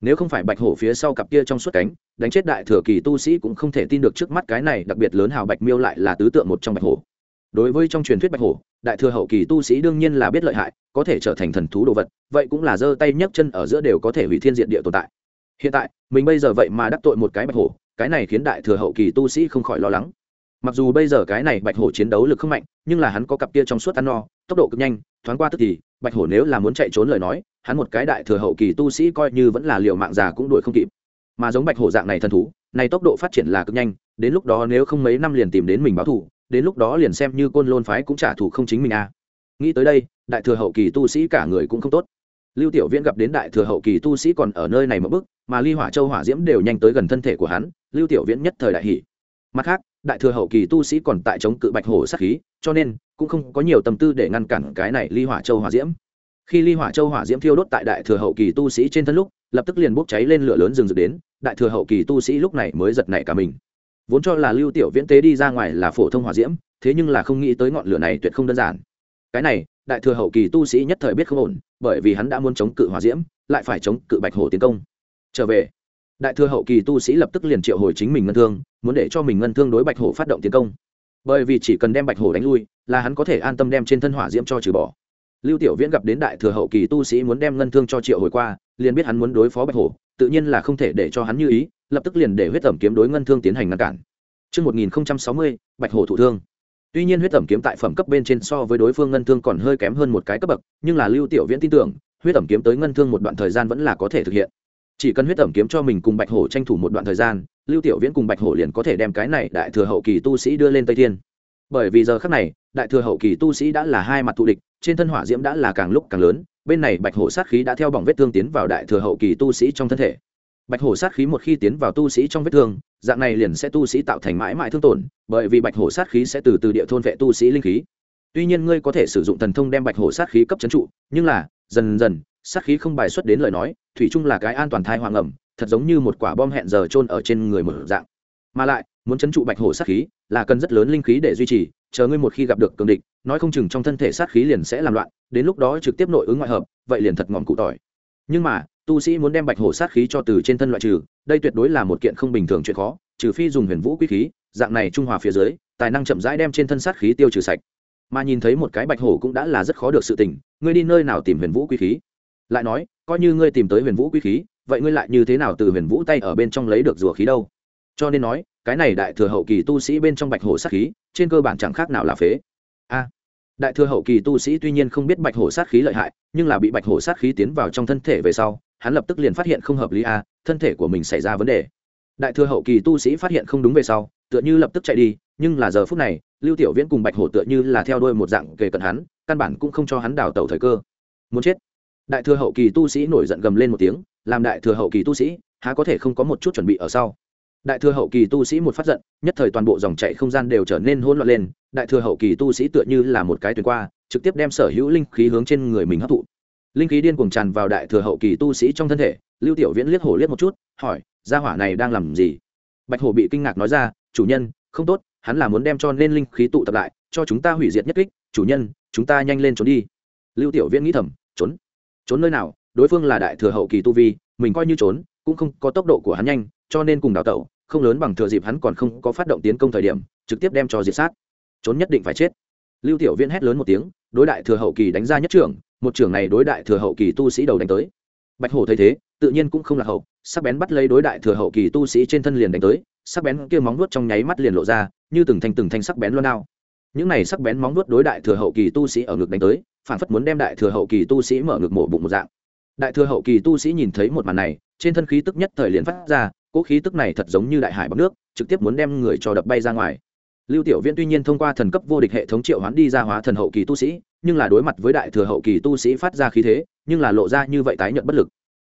Nếu không phải bạch hổ phía sau cặp kia trong suốt cánh, đánh chết đại thừa kỳ tu sĩ cũng không thể tin được trước mắt cái này đặc biệt lớn hào bạch miêu lại là tứ tượng một trong bạch hổ. Đối với trong truyền thuyết bạch hổ, đại thừa hậu kỳ tu sĩ đương nhiên là biết lợi hại, có thể trở thành thần thú đồ vật, vậy cũng là giơ tay nhấc chân ở giữa đều có thể hủy thiên diện địa tồn tại. Hiện tại, mình bây giờ vậy mà đắc tội một cái bạch hổ, cái này khiến đại thừa hậu kỳ tu sĩ không khỏi lo lắng mặc dù bây giờ cái này bạch hổ chiến đấu lực không mạnh, nhưng là hắn có cặp kia trong suốt ăn no, tốc độ cực nhanh, thoáng qua tức thì, bạch hổ nếu là muốn chạy trốn lời nói, hắn một cái đại thừa hậu kỳ tu sĩ coi như vẫn là liều mạng già cũng đuổi không kịp. Mà giống bạch hổ dạng này thần thú, này tốc độ phát triển là cực nhanh, đến lúc đó nếu không mấy năm liền tìm đến mình báo thù, đến lúc đó liền xem như côn lôn phái cũng trả thù không chính mình à. Nghĩ tới đây, đại thừa hậu kỳ tu sĩ cả người cũng không tốt. Lưu tiểu viễn gặp đến đại thừa hậu kỳ tu sĩ còn ở nơi này một bức mà ly hỏa châu hỏa diễm đều nhanh tới gần thân thể của hắn, lưu tiểu viễn nhất thời đại hỷ mặt khác đại thừa hậu kỳ tu sĩ còn tại chống cự bạch hổ sát khí, cho nên cũng không có nhiều tâm tư để ngăn cản cái này ly hỏa châu hỏa diễm. Khi ly hỏa châu hỏa diễm thiêu đốt tại đại thừa hậu kỳ tu sĩ trên thân lúc, lập tức liền bốc cháy lên lửa lớn rừng rực đến, đại thừa hậu kỳ tu sĩ lúc này mới giật nảy cả mình. Vốn cho là lưu tiểu viễn tế đi ra ngoài là phổ thông hỏa diễm, thế nhưng là không nghĩ tới ngọn lửa này tuyệt không đơn giản. Cái này, đại thừa hậu kỳ tu sĩ nhất thời biết không ổn, bởi vì hắn đã muốn chống cự hỏa diễm, lại phải chống cự bạch hổ tiến công. Trở về đại thừa hậu kỳ tu sĩ lập tức liền triệu hồi chính mình ngân thương muốn để cho mình ngân thương đối bạch hổ phát động tiến công bởi vì chỉ cần đem bạch hổ đánh lui là hắn có thể an tâm đem trên thân hỏa diễm cho trừ bỏ lưu tiểu viễn gặp đến đại thừa hậu kỳ tu sĩ muốn đem ngân thương cho triệu hồi qua liền biết hắn muốn đối phó bạch hổ tự nhiên là không thể để cho hắn như ý lập tức liền để huyết tẩm kiếm đối ngân thương tiến hành ngăn cản Trước 1060, bạch hổ thụ thương. Tuy nhiên huyết tẩm kiếm tại phẩm cấp bên trên so với đối phương ngân thương còn hơi kém hơn một cái cấp bậc, nhưng là Lưu Tiểu Viễn tin tưởng, huyết tẩm kiếm tới ngân thương một đoạn thời gian vẫn là có thể thực hiện. Chỉ cần huyết tẩm kiếm cho mình cùng Bạch Hổ tranh thủ một đoạn thời gian, Lưu Tiểu Viễn cùng Bạch Hổ liền có thể đem cái này đại thừa hậu kỳ tu sĩ đưa lên Tây Thiên. Bởi vì giờ khắc này, đại thừa hậu kỳ tu sĩ đã là hai mặt thù địch, trên thân hỏa diễm đã là càng lúc càng lớn, bên này Bạch Hổ sát khí đã theo bỏng vết thương tiến vào đại thừa hậu kỳ tu sĩ trong thân thể bạch hổ sát khí một khi tiến vào tu sĩ trong vết thương dạng này liền sẽ tu sĩ tạo thành mãi mãi thương tổn bởi vì bạch hổ sát khí sẽ từ từ địa thôn vệ tu sĩ linh khí tuy nhiên ngươi có thể sử dụng thần thông đem bạch hổ sát khí cấp c trụ nhưng là dần dần sát khí không bài xuất đến lời nói, thủy chung là cái an toàn thai hoàng ẩm, thật giống như một quả bom hẹn giờ trôn ở trên người một dạng. Mà lại, muốn chấn trụ bạch hổ sát khí, là cần rất lớn linh khí để duy trì, chờ ngươi một khi gặp được cường địch, nói không chừng trong thân thể sát khí liền sẽ làm loạn, đến lúc đó trực tiếp nội ứng ngoại hợp, vậy liền thật ngọn cụ tỏi. Nhưng mà, tu sĩ muốn đem bạch hổ sát khí cho từ trên thân loại trừ, đây tuyệt đối là một kiện không bình thường chuyện khó, trừ phi dùng huyền vũ quý khí, dạng này trung hòa phía dưới, tài năng chậm rãi đem trên thân sát khí tiêu trừ sạch. Mà nhìn thấy một cái bạch hổ cũng đã là rất khó được sự tình, ngươi đi nơi nào tìm huyền vũ quý khí? Lại nói, coi như ngươi tìm tới huyền vũ quý khí, vậy ngươi lại như thế nào từ huyền vũ tay ở bên trong lấy được rùa khí đâu? Cho nên nói, cái này đại thừa hậu kỳ tu sĩ bên trong bạch hổ sát khí, trên cơ bản chẳng khác nào là phế. A, đại thừa hậu kỳ tu sĩ tuy nhiên không biết bạch hổ sát khí lợi hại, nhưng là bị bạch hổ sát khí tiến vào trong thân thể về sau, hắn lập tức liền phát hiện không hợp lý a, thân thể của mình xảy ra vấn đề. Đại thừa hậu kỳ tu sĩ phát hiện không đúng về sau, tựa như lập tức chạy đi, nhưng là giờ phút này, lưu tiểu viễn cùng bạch hổ tựa như là theo đuôi một dạng kề cận hắn, căn bản cũng không cho hắn đào tẩu thời cơ. Muốn chết đại thừa hậu kỳ tu sĩ nổi giận gầm lên một tiếng, làm đại thừa hậu kỳ tu sĩ, há có thể không có một chút chuẩn bị ở sau? Đại thừa hậu kỳ tu sĩ một phát giận, nhất thời toàn bộ dòng chạy không gian đều trở nên hỗn loạn lên, đại thừa hậu kỳ tu sĩ tựa như là một cái tuyến qua, trực tiếp đem sở hữu linh khí hướng trên người mình hấp thụ. Linh khí điên cuồng tràn vào đại thừa hậu kỳ tu sĩ trong thân thể, lưu tiểu viễn liếc hổ liếc một chút, hỏi, gia hỏa này đang làm gì? Bạch hổ bị kinh ngạc nói ra, chủ nhân, không tốt, hắn là muốn đem cho nên linh khí tụ tập lại, cho chúng ta hủy diệt nhất kích, chủ nhân, chúng ta nhanh lên trốn đi. Lưu tiểu viễn nghĩ thầm, trốn? Trốn nơi nào, đối phương là đại thừa hậu kỳ tu vi, mình coi như trốn, cũng không có tốc độ của hắn nhanh, cho nên cùng đào tẩu, không lớn bằng thừa dịp hắn còn không có phát động tiến công thời điểm, trực tiếp đem cho diệt sát. Trốn nhất định phải chết. Lưu tiểu viễn hét lớn một tiếng, đối đại thừa hậu kỳ đánh ra nhất trưởng, một trưởng này đối đại thừa hậu kỳ tu sĩ đầu đánh tới. Bạch hổ thấy thế, tự nhiên cũng không là hậu, sắc bén bắt lấy đối đại thừa hậu kỳ tu sĩ trên thân liền đánh tới, sắc bén kia móng vuốt trong nháy mắt liền lộ ra, như từng thanh từng thanh sắc bén luôn nào những này sắc bén móng vuốt đối đại thừa hậu kỳ tu sĩ ở ngực đánh tới phản phất muốn đem đại thừa hậu kỳ tu sĩ mở ngực mổ bụng một dạng. Đại thừa hậu kỳ tu sĩ nhìn thấy một màn này, trên thân khí tức nhất thời liền phát ra, cỗ khí tức này thật giống như đại hải bằng nước, trực tiếp muốn đem người cho đập bay ra ngoài. Lưu tiểu viễn tuy nhiên thông qua thần cấp vô địch hệ thống triệu hoán đi ra hóa thần hậu kỳ tu sĩ, nhưng là đối mặt với đại thừa hậu kỳ tu sĩ phát ra khí thế, nhưng là lộ ra như vậy tái nhận bất lực.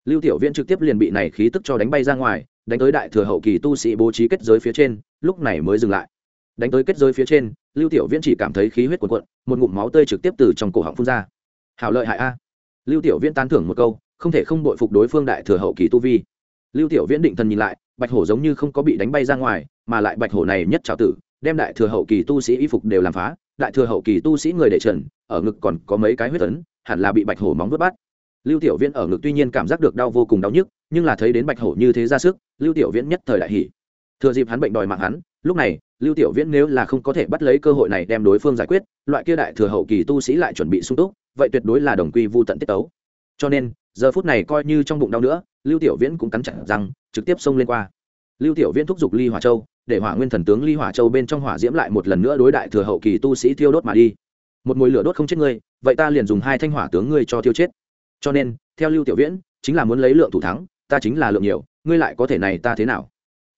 Lưu tiểu viễn trực tiếp liền bị này khí tức cho đánh bay ra ngoài, đánh tới đại thừa hậu kỳ tu sĩ bố trí kết giới phía trên, lúc này mới dừng lại đánh tới kết giới phía trên, lưu tiểu viễn chỉ cảm thấy khí huyết cuồn cuộn, một ngụm máu tươi trực tiếp từ trong cổ họng phun ra. Hảo lợi hại a. Lưu tiểu viễn tán thưởng một câu, không thể không đội phục đối phương đại thừa hậu kỳ tu vi. Lưu tiểu viễn định thần nhìn lại, bạch hổ giống như không có bị đánh bay ra ngoài, mà lại bạch hổ này nhất trào tử, đem đại thừa hậu kỳ tu sĩ y phục đều làm phá, đại thừa hậu kỳ tu sĩ người đệ trần, ở ngực còn có mấy cái huyết tấn hẳn là bị bạch hổ móng vớt bắt. Lưu tiểu viễn ở ngực tuy nhiên cảm giác được đau vô cùng đau nhức, nhưng là thấy đến bạch hổ như thế ra sức, lưu tiểu viễn nhất thời đại hỉ. Thừa dịp hắn bệnh đòi mạng hắn lúc này, lưu tiểu viễn nếu là không có thể bắt lấy cơ hội này đem đối phương giải quyết, loại kia đại thừa hậu kỳ tu sĩ lại chuẩn bị sung túc, vậy tuyệt đối là đồng quy vu tận tiết tấu. Cho nên, giờ phút này coi như trong bụng đau nữa, lưu tiểu viễn cũng cắn chặt răng, trực tiếp xông lên qua. Lưu tiểu viễn thúc giục ly hỏa châu, để hỏa nguyên thần tướng ly hỏa châu bên trong hỏa diễm lại một lần nữa đối đại thừa hậu kỳ tu sĩ thiêu đốt mà đi. Một mùi lửa đốt không chết ngươi, vậy ta liền dùng hai thanh hỏa tướng ngươi cho thiêu chết. Cho nên, theo lưu tiểu viễn, chính là muốn lấy lượng thủ thắng, ta chính là lượng nhiều, ngươi lại có thể này ta thế nào?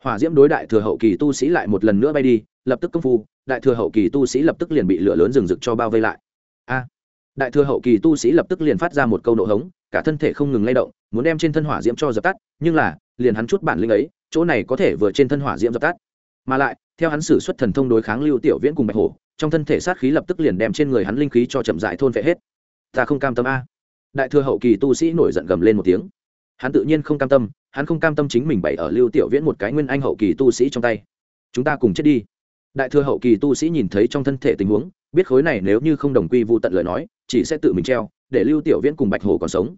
Hỏa diễm đối đại thừa hậu kỳ tu sĩ lại một lần nữa bay đi, lập tức công phu, đại thừa hậu kỳ tu sĩ lập tức liền bị lửa lớn rừng rực cho bao vây lại. A! Đại thừa hậu kỳ tu sĩ lập tức liền phát ra một câu nộ hống, cả thân thể không ngừng lay động, muốn đem trên thân hỏa diễm cho dập tắt, nhưng là, liền hắn chút bản lĩnh ấy, chỗ này có thể vừa trên thân hỏa diễm dập tắt. Mà lại, theo hắn sử xuất thần thông đối kháng lưu tiểu viễn cùng bạch hổ, trong thân thể sát khí lập tức liền đem trên người hắn linh khí cho chậm dại thôn vệ hết. Ta không cam tâm a. Đại thừa hậu kỳ tu sĩ nổi giận gầm lên một tiếng. Hắn tự nhiên không cam tâm hắn không cam tâm chính mình bày ở lưu tiểu viễn một cái nguyên anh hậu kỳ tu sĩ trong tay. Chúng ta cùng chết đi. Đại thừa hậu kỳ tu sĩ nhìn thấy trong thân thể tình huống, biết khối này nếu như không đồng quy vô tận lời nói, chỉ sẽ tự mình treo, để lưu tiểu viễn cùng bạch hổ còn sống.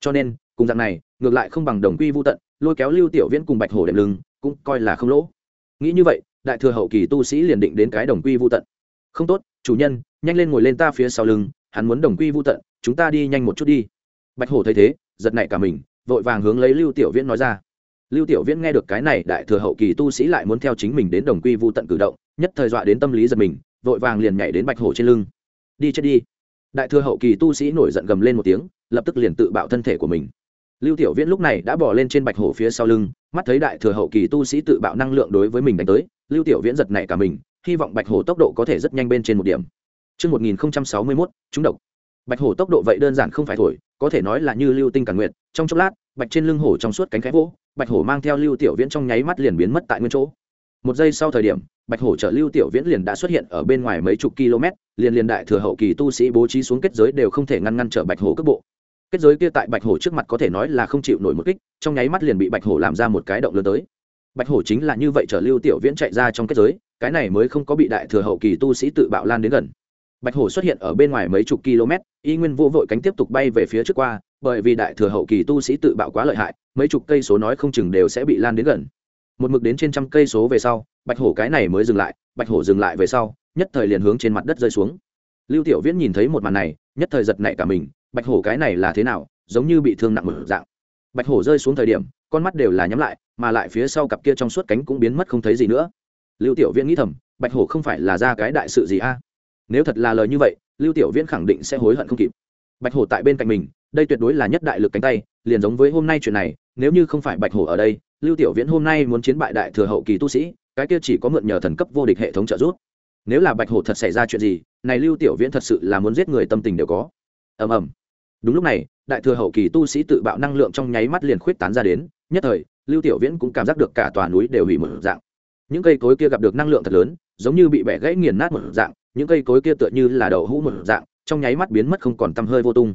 Cho nên, cùng dạng này, ngược lại không bằng đồng quy vô tận, lôi kéo lưu tiểu viễn cùng bạch hổ đệm lưng, cũng coi là không lỗ. Nghĩ như vậy, đại thừa hậu kỳ tu sĩ liền định đến cái đồng quy vô tận. Không tốt, chủ nhân, nhanh lên ngồi lên ta phía sau lưng, hắn muốn đồng quy vô tận, chúng ta đi nhanh một chút đi. Bạch hổ thấy thế, giật nảy cả mình vội vàng hướng lấy lưu tiểu viễn nói ra. Lưu tiểu viễn nghe được cái này đại thừa hậu kỳ tu sĩ lại muốn theo chính mình đến đồng quy vô tận cử động nhất thời dọa đến tâm lý giật mình vội vàng liền nhảy đến bạch hổ trên lưng. Đi chết đi. Đại thừa hậu kỳ tu sĩ nổi giận gầm lên một tiếng lập tức liền tự bạo thân thể của mình. Lưu tiểu viễn lúc này đã bỏ lên trên bạch hổ phía sau lưng mắt thấy đại thừa hậu kỳ tu sĩ tự bạo năng lượng đối với mình đánh tới lưu tiểu viễn giật nảy cả mình hy vọng bạch hổ tốc độ có thể rất nhanh bên trên một điểm. Trước 1061, trúng độc. Bạch hổ tốc độ vậy đơn giản không phải thổi, có thể nói là như lưu tinh cả nguyệt, trong chốc lát, bạch trên lưng hổ trong suốt cánh khẽ vỗ, bạch hổ mang theo lưu tiểu viễn trong nháy mắt liền biến mất tại nguyên chỗ. Một giây sau thời điểm, bạch hổ chở lưu tiểu viễn liền đã xuất hiện ở bên ngoài mấy chục km, liền liền đại thừa hậu kỳ tu sĩ bố trí xuống kết giới đều không thể ngăn ngăn trở bạch hổ cước bộ. Kết giới kia tại bạch hổ trước mặt có thể nói là không chịu nổi một kích, trong nháy mắt liền bị bạch hổ làm ra một cái động lớn tới. Bạch hổ chính là như vậy chở lưu tiểu viễn chạy ra trong kết giới, cái này mới không có bị đại thừa hậu kỳ tu sĩ tự bạo lan đến gần bạch hổ xuất hiện ở bên ngoài mấy chục km, y nguyên vô vội cánh tiếp tục bay về phía trước qua, bởi vì đại thừa hậu kỳ tu sĩ tự bạo quá lợi hại, mấy chục cây số nói không chừng đều sẽ bị lan đến gần. Một mực đến trên trăm cây số về sau, bạch hổ cái này mới dừng lại, bạch hổ dừng lại về sau, nhất thời liền hướng trên mặt đất rơi xuống. Lưu tiểu viễn nhìn thấy một màn này, nhất thời giật nảy cả mình, bạch hổ cái này là thế nào, giống như bị thương nặng một dạng. Bạch hổ rơi xuống thời điểm, con mắt đều là nhắm lại, mà lại phía sau cặp kia trong suốt cánh cũng biến mất không thấy gì nữa. Lưu tiểu viễn nghĩ thầm, bạch hổ không phải là ra cái đại sự gì a? Nếu thật là lời như vậy, lưu tiểu viễn khẳng định sẽ hối hận không kịp. Bạch hổ tại bên cạnh mình, đây tuyệt đối là nhất đại lực cánh tay, liền giống với hôm nay chuyện này, nếu như không phải bạch hổ ở đây, lưu tiểu viễn hôm nay muốn chiến bại đại thừa hậu kỳ tu sĩ, cái kia chỉ có mượn nhờ thần cấp vô địch hệ thống trợ giúp. Nếu là bạch hổ thật xảy ra chuyện gì, này lưu tiểu viễn thật sự là muốn giết người tâm tình đều có. Ầm ầm. Đúng lúc này, đại thừa hậu kỳ tu sĩ tự bạo năng lượng trong nháy mắt liền khuyết tán ra đến, nhất thời, lưu tiểu viễn cũng cảm giác được cả tòa núi đều hủy một dạng. Những cây cối kia gặp được năng lượng thật lớn, giống như bị bẻ gãy nghiền nát một dạng những cây cối kia tựa như là đậu hũ một dạng, trong nháy mắt biến mất không còn tăm hơi vô tung.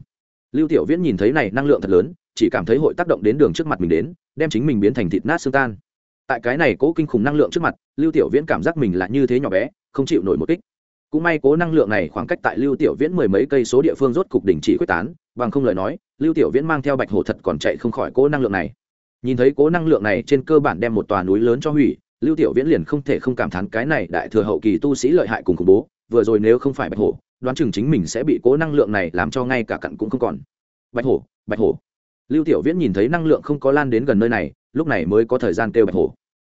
Lưu tiểu viễn nhìn thấy này năng lượng thật lớn, chỉ cảm thấy hội tác động đến đường trước mặt mình đến, đem chính mình biến thành thịt nát xương tan. Tại cái này cố kinh khủng năng lượng trước mặt, lưu tiểu viễn cảm giác mình là như thế nhỏ bé, không chịu nổi một kích. Cũng may cố năng lượng này khoảng cách tại lưu tiểu viễn mười mấy cây số địa phương rốt cục đỉnh chỉ quyết tán, bằng không lời nói, lưu tiểu viễn mang theo bạch hổ thật còn chạy không khỏi cố năng lượng này. Nhìn thấy cố năng lượng này trên cơ bản đem một tòa núi lớn cho hủy, lưu tiểu viễn liền không thể không cảm thán cái này đại thừa hậu kỳ tu sĩ lợi hại cùng khủng bố vừa rồi nếu không phải bạch hổ, đoán chừng chính mình sẽ bị cố năng lượng này làm cho ngay cả cặn cũng không còn. Bạch hổ bạch hổ. Lưu tiểu viễn nhìn thấy năng lượng không có lan đến gần nơi này, lúc này mới có thời gian kêu bạch hổ.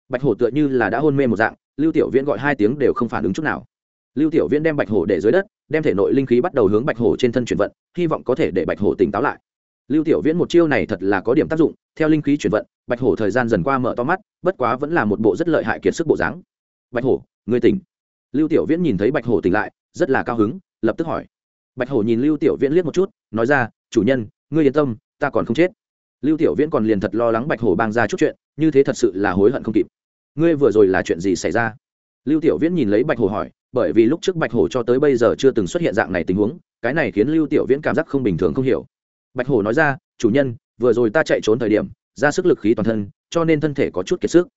Bạch hổ tựa như là đã hôn mê một dạng, lưu tiểu viễn gọi hai tiếng đều không phản ứng chút nào. Lưu tiểu viễn đem bạch hổ để dưới đất, đem thể nội linh khí bắt đầu hướng bạch hổ trên thân chuyển vận, hy vọng có thể để bạch hổ tỉnh táo lại. Lưu tiểu viễn một chiêu này thật là có điểm tác dụng, theo linh khí chuyển vận, bạch hổ thời gian dần qua mở to mắt, bất quá vẫn là một bộ rất lợi hại kiệt sức bộ dáng. Bạch hổ, người tỉnh lưu tiểu viễn nhìn thấy bạch hổ tỉnh lại, rất là cao hứng, lập tức hỏi. Bạch hổ nhìn lưu tiểu viễn liếc một chút, nói ra, chủ nhân, ngươi yên tâm, ta còn không chết. Lưu tiểu viễn còn liền thật lo lắng bạch hổ bang ra chút chuyện, như thế thật sự là hối hận không kịp. Ngươi vừa rồi là chuyện gì xảy ra? Lưu tiểu viễn nhìn lấy bạch hổ hỏi, bởi vì lúc trước bạch hổ cho tới bây giờ chưa từng xuất hiện dạng này tình huống, cái này khiến lưu tiểu viễn cảm giác không bình thường không hiểu. Bạch hổ nói ra, chủ nhân, vừa rồi ta chạy trốn thời điểm, ra sức lực khí toàn thân, cho nên thân thể có chút kiệt sức.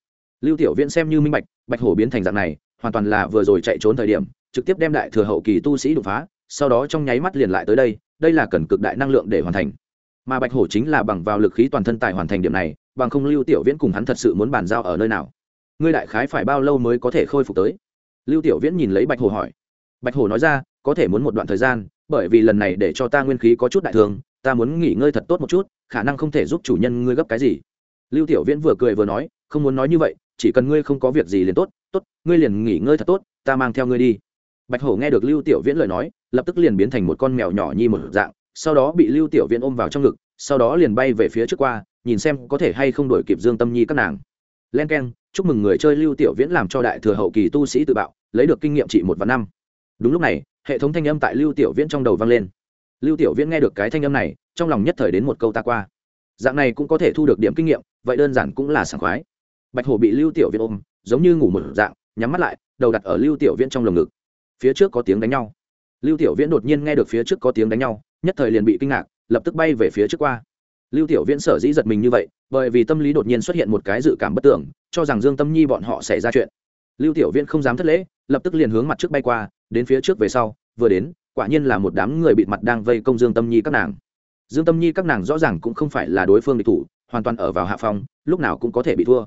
Lưu tiểu viễn xem như minh bạch bạch hổ biến thành dạng này hoàn toàn là vừa rồi chạy trốn thời điểm trực tiếp đem đại thừa hậu kỳ tu sĩ đột phá sau đó trong nháy mắt liền lại tới đây đây là cần cực đại năng lượng để hoàn thành. Mà bạch hổ chính là bằng vào lực khí toàn thân tài hoàn thành điểm này bằng không lưu tiểu viễn cùng hắn thật sự muốn bàn giao ở nơi nào? Ngươi đại khái phải bao lâu mới có thể khôi phục tới? Lưu tiểu viễn nhìn lấy bạch hổ hỏi. Bạch hổ nói ra có thể muốn một đoạn thời gian bởi vì lần này để cho ta nguyên khí có chút đại thường, ta muốn nghỉ ngơi thật tốt một chút khả năng không thể giúp chủ nhân ngươi gấp cái gì. Lưu tiểu viễn vừa cười vừa nói không muốn nói như vậy chỉ cần ngươi không có việc gì liền tốt tốt, ngươi liền nghỉ ngơi thật tốt, ta mang theo ngươi đi. Bạch hổ nghe được lưu tiểu viễn lời nói, lập tức liền biến thành một con mèo nhỏ nhi một dạng, sau đó bị lưu tiểu viễn ôm vào trong ngực, sau đó liền bay về phía trước qua, nhìn xem có thể hay không đổi kịp dương tâm nhi các nàng. Len k e n chúc mừng người chơi lưu tiểu viễn làm cho đại thừa hậu kỳ tu sĩ tự bạo, lấy được kinh nghiệm trị một và năm. Đúng lúc này, hệ thống thanh âm tại lưu tiểu viễn trong đầu vang lên. Lưu tiểu viễn nghe được cái thanh âm này, trong lòng nhất thời đến một câu ta qua. Dạng này cũng có thể thu được điểm kinh nghiệm, vậy đơn giản cũng là sảng khoái bạch hổ bị lưu tiểu viễn ôm, giống như ngủ một dạng, nhắm mắt lại, đầu đặt ở lưu tiểu viễn trong lồng ngực. Phía trước có tiếng đánh nhau. Lưu tiểu viễn đột nhiên nghe được phía trước có tiếng đánh nhau, nhất thời liền bị kinh ngạc, lập tức bay về phía trước qua. Lưu tiểu viễn sở dĩ giật mình như vậy, bởi vì tâm lý đột nhiên xuất hiện một cái dự cảm bất tưởng, cho rằng dương tâm nhi bọn họ xảy ra chuyện. Lưu tiểu viễn không dám thất lễ, lập tức liền hướng mặt trước bay qua, đến phía trước về sau, vừa đến, quả nhiên là một đám người bịt mặt đang vây công dương tâm nhi các nàng. Dương tâm nhi các nàng rõ ràng cũng không phải là đối phương địch thủ, hoàn toàn ở vào hạ phong, lúc nào cũng có thể bị thua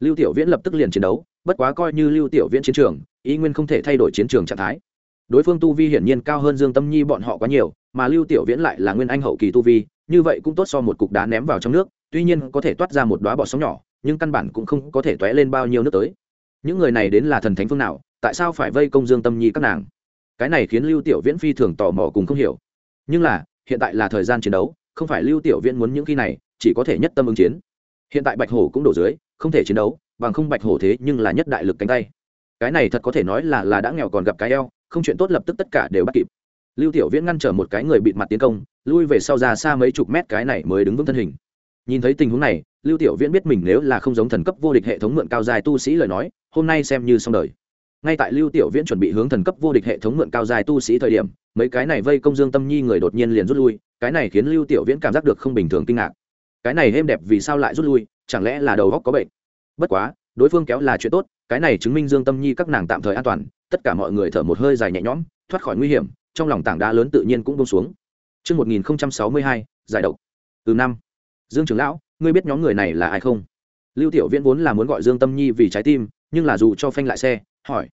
lưu tiểu viễn lập tức liền chiến đấu, bất quá coi như lưu tiểu viễn chiến trường ý nguyên không thể thay đổi chiến trường trạng thái. Đối phương tu vi hiển nhiên cao hơn dương tâm nhi bọn họ quá nhiều, mà lưu tiểu viễn lại là nguyên anh hậu kỳ tu vi, như vậy cũng tốt so một cục đá ném vào trong nước, tuy nhiên có thể toát ra một đoá bọt sóng nhỏ, nhưng căn bản cũng không có thể tóe lên bao nhiêu nước tới. Những người này đến là thần thánh phương nào, tại sao phải vây công dương tâm nhi các nàng? Cái này khiến lưu tiểu viễn phi thường tò mò cùng không hiểu. Nhưng là, hiện tại là thời gian chiến đấu, không phải lưu tiểu viễn muốn những khi này, chỉ có thể nhất tâm ứng chiến. Hiện tại bạch hổ cũng đổ dưới không thể chiến đấu, bằng không bạch hổ thế nhưng là nhất đại lực cánh tay. Cái này thật có thể nói là là đã nghèo còn gặp cái eo, không chuyện tốt lập tức tất cả đều bắt kịp. Lưu tiểu viễn ngăn trở một cái người bịt mặt tiến công, lui về sau ra xa mấy chục mét cái này mới đứng vững thân hình. Nhìn thấy tình huống này, lưu tiểu viễn biết mình nếu là không giống thần cấp vô địch hệ thống mượn cao dài tu sĩ lời nói, hôm nay xem như xong đời. Ngay tại lưu tiểu viễn chuẩn bị hướng thần cấp vô địch hệ thống mượn cao dài tu sĩ thời điểm, mấy cái này vây công dương tâm nhi người đột nhiên liền rút lui, cái này khiến lưu tiểu viễn cảm giác được không bình thường kinh ngạc. Cái này êm đẹp vì sao lại rút lui? Chẳng lẽ là đầu góc có bệnh bất quá đối phương kéo là chuyện tốt cái này chứng minh dương tâm nhi các nàng tạm thời an toàn tất cả mọi người thở một hơi dài nhẹ nhõm thoát khỏi nguy hiểm trong lòng tảng đá lớn tự nhiên cũng bông xuống Trước 1062, giải độc. Từ năm. Dương trưởng lão, ngươi biết nhóm người này là ai không? Lưu Tiểu Viễn vốn là muốn gọi Dương Tâm Nhi vì trái tim, nhưng là dù cho phanh lại xe, hỏi.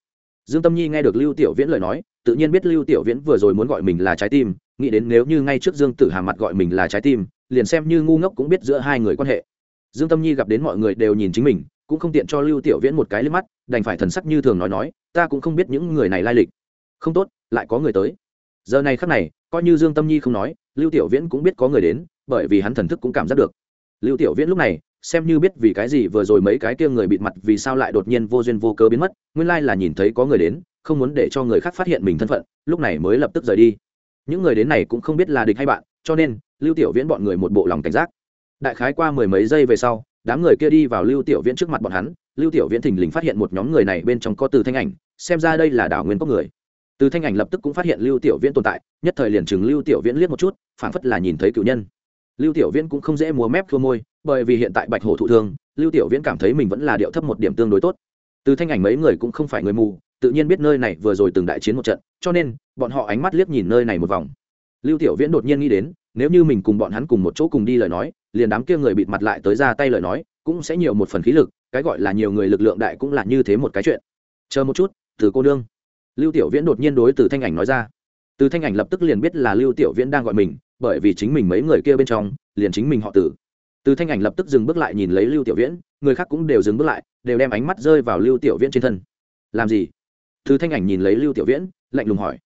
Dương Tâm Nhi nghe được Lưu Tiểu Viễn lời nói, tự nhiên biết Lưu Tiểu Viễn vừa rồi muốn gọi mình là trái tim, nghĩ đến nếu như ngay trước Dương Tử Hà mặt gọi mình là trái tim, liền xem như ngu ngốc cũng biết giữa hai người quan hệ. Dương Tâm Nhi gặp đến mọi người đều nhìn chính mình, cũng không tiện cho Lưu Tiểu Viễn một cái liếc mắt, đành phải thần sắc như thường nói nói, ta cũng không biết những người này lai lịch. Không tốt, lại có người tới. Giờ này khắc này, coi như Dương Tâm Nhi không nói, Lưu Tiểu Viễn cũng biết có người đến, bởi vì hắn thần thức cũng cảm giác được. Lưu Tiểu Viễn lúc này, xem như biết vì cái gì vừa rồi mấy cái kia người bịt mặt vì sao lại đột nhiên vô duyên vô cớ biến mất, nguyên lai là nhìn thấy có người đến, không muốn để cho người khác phát hiện mình thân phận, lúc này mới lập tức rời đi. Những người đến này cũng không biết là địch hay bạn, cho nên, Lưu Tiểu Viễn bọn người một bộ lòng cảnh giác. Đại khái qua mười mấy giây về sau, đám người kia đi vào lưu tiểu viễn trước mặt bọn hắn. Lưu tiểu viễn thình lình phát hiện một nhóm người này bên trong có từ thanh ảnh xem ra đây là đảo nguyên cốc người. Từ thanh ảnh lập tức cũng phát hiện lưu tiểu viễn tồn tại nhất thời liền chừng lưu tiểu viễn liếc một chút phảng phất là nhìn thấy cựu nhân. Lưu tiểu viễn cũng không dễ múa mép thua môi bởi vì hiện tại bạch hổ thụ thương lưu tiểu viễn cảm thấy mình vẫn là điệu thấp một điểm tương đối tốt. Từ thanh ảnh mấy người cũng không phải người mù tự nhiên biết nơi này vừa rồi từng đại chiến một trận cho nên bọn họ ánh mắt liếc nhìn nơi này một vòng. Lưu tiểu viễn đột nhiên nghĩ đến nếu như mình cùng bọn hắn cùng một chỗ cùng đi lời nói liền đám kia người bịt mặt lại tới ra tay lời nói, cũng sẽ nhiều một phần khí lực, cái gọi là nhiều người lực lượng đại cũng là như thế một cái chuyện. Chờ một chút, từ cô nương. Lưu tiểu viễn đột nhiên đối từ thanh ảnh nói ra. Từ thanh ảnh lập tức liền biết là lưu tiểu viễn đang gọi mình, bởi vì chính mình mấy người kia bên trong, liền chính mình họ tử từ thanh ảnh lập tức dừng bước lại nhìn lấy lưu tiểu viễn, người khác cũng đều dừng bước lại, đều đem ánh mắt rơi vào lưu tiểu viễn trên thân. Làm gì? Từ thanh ảnh nhìn lấy lưu tiểu viễn, lạnh lùng hỏi.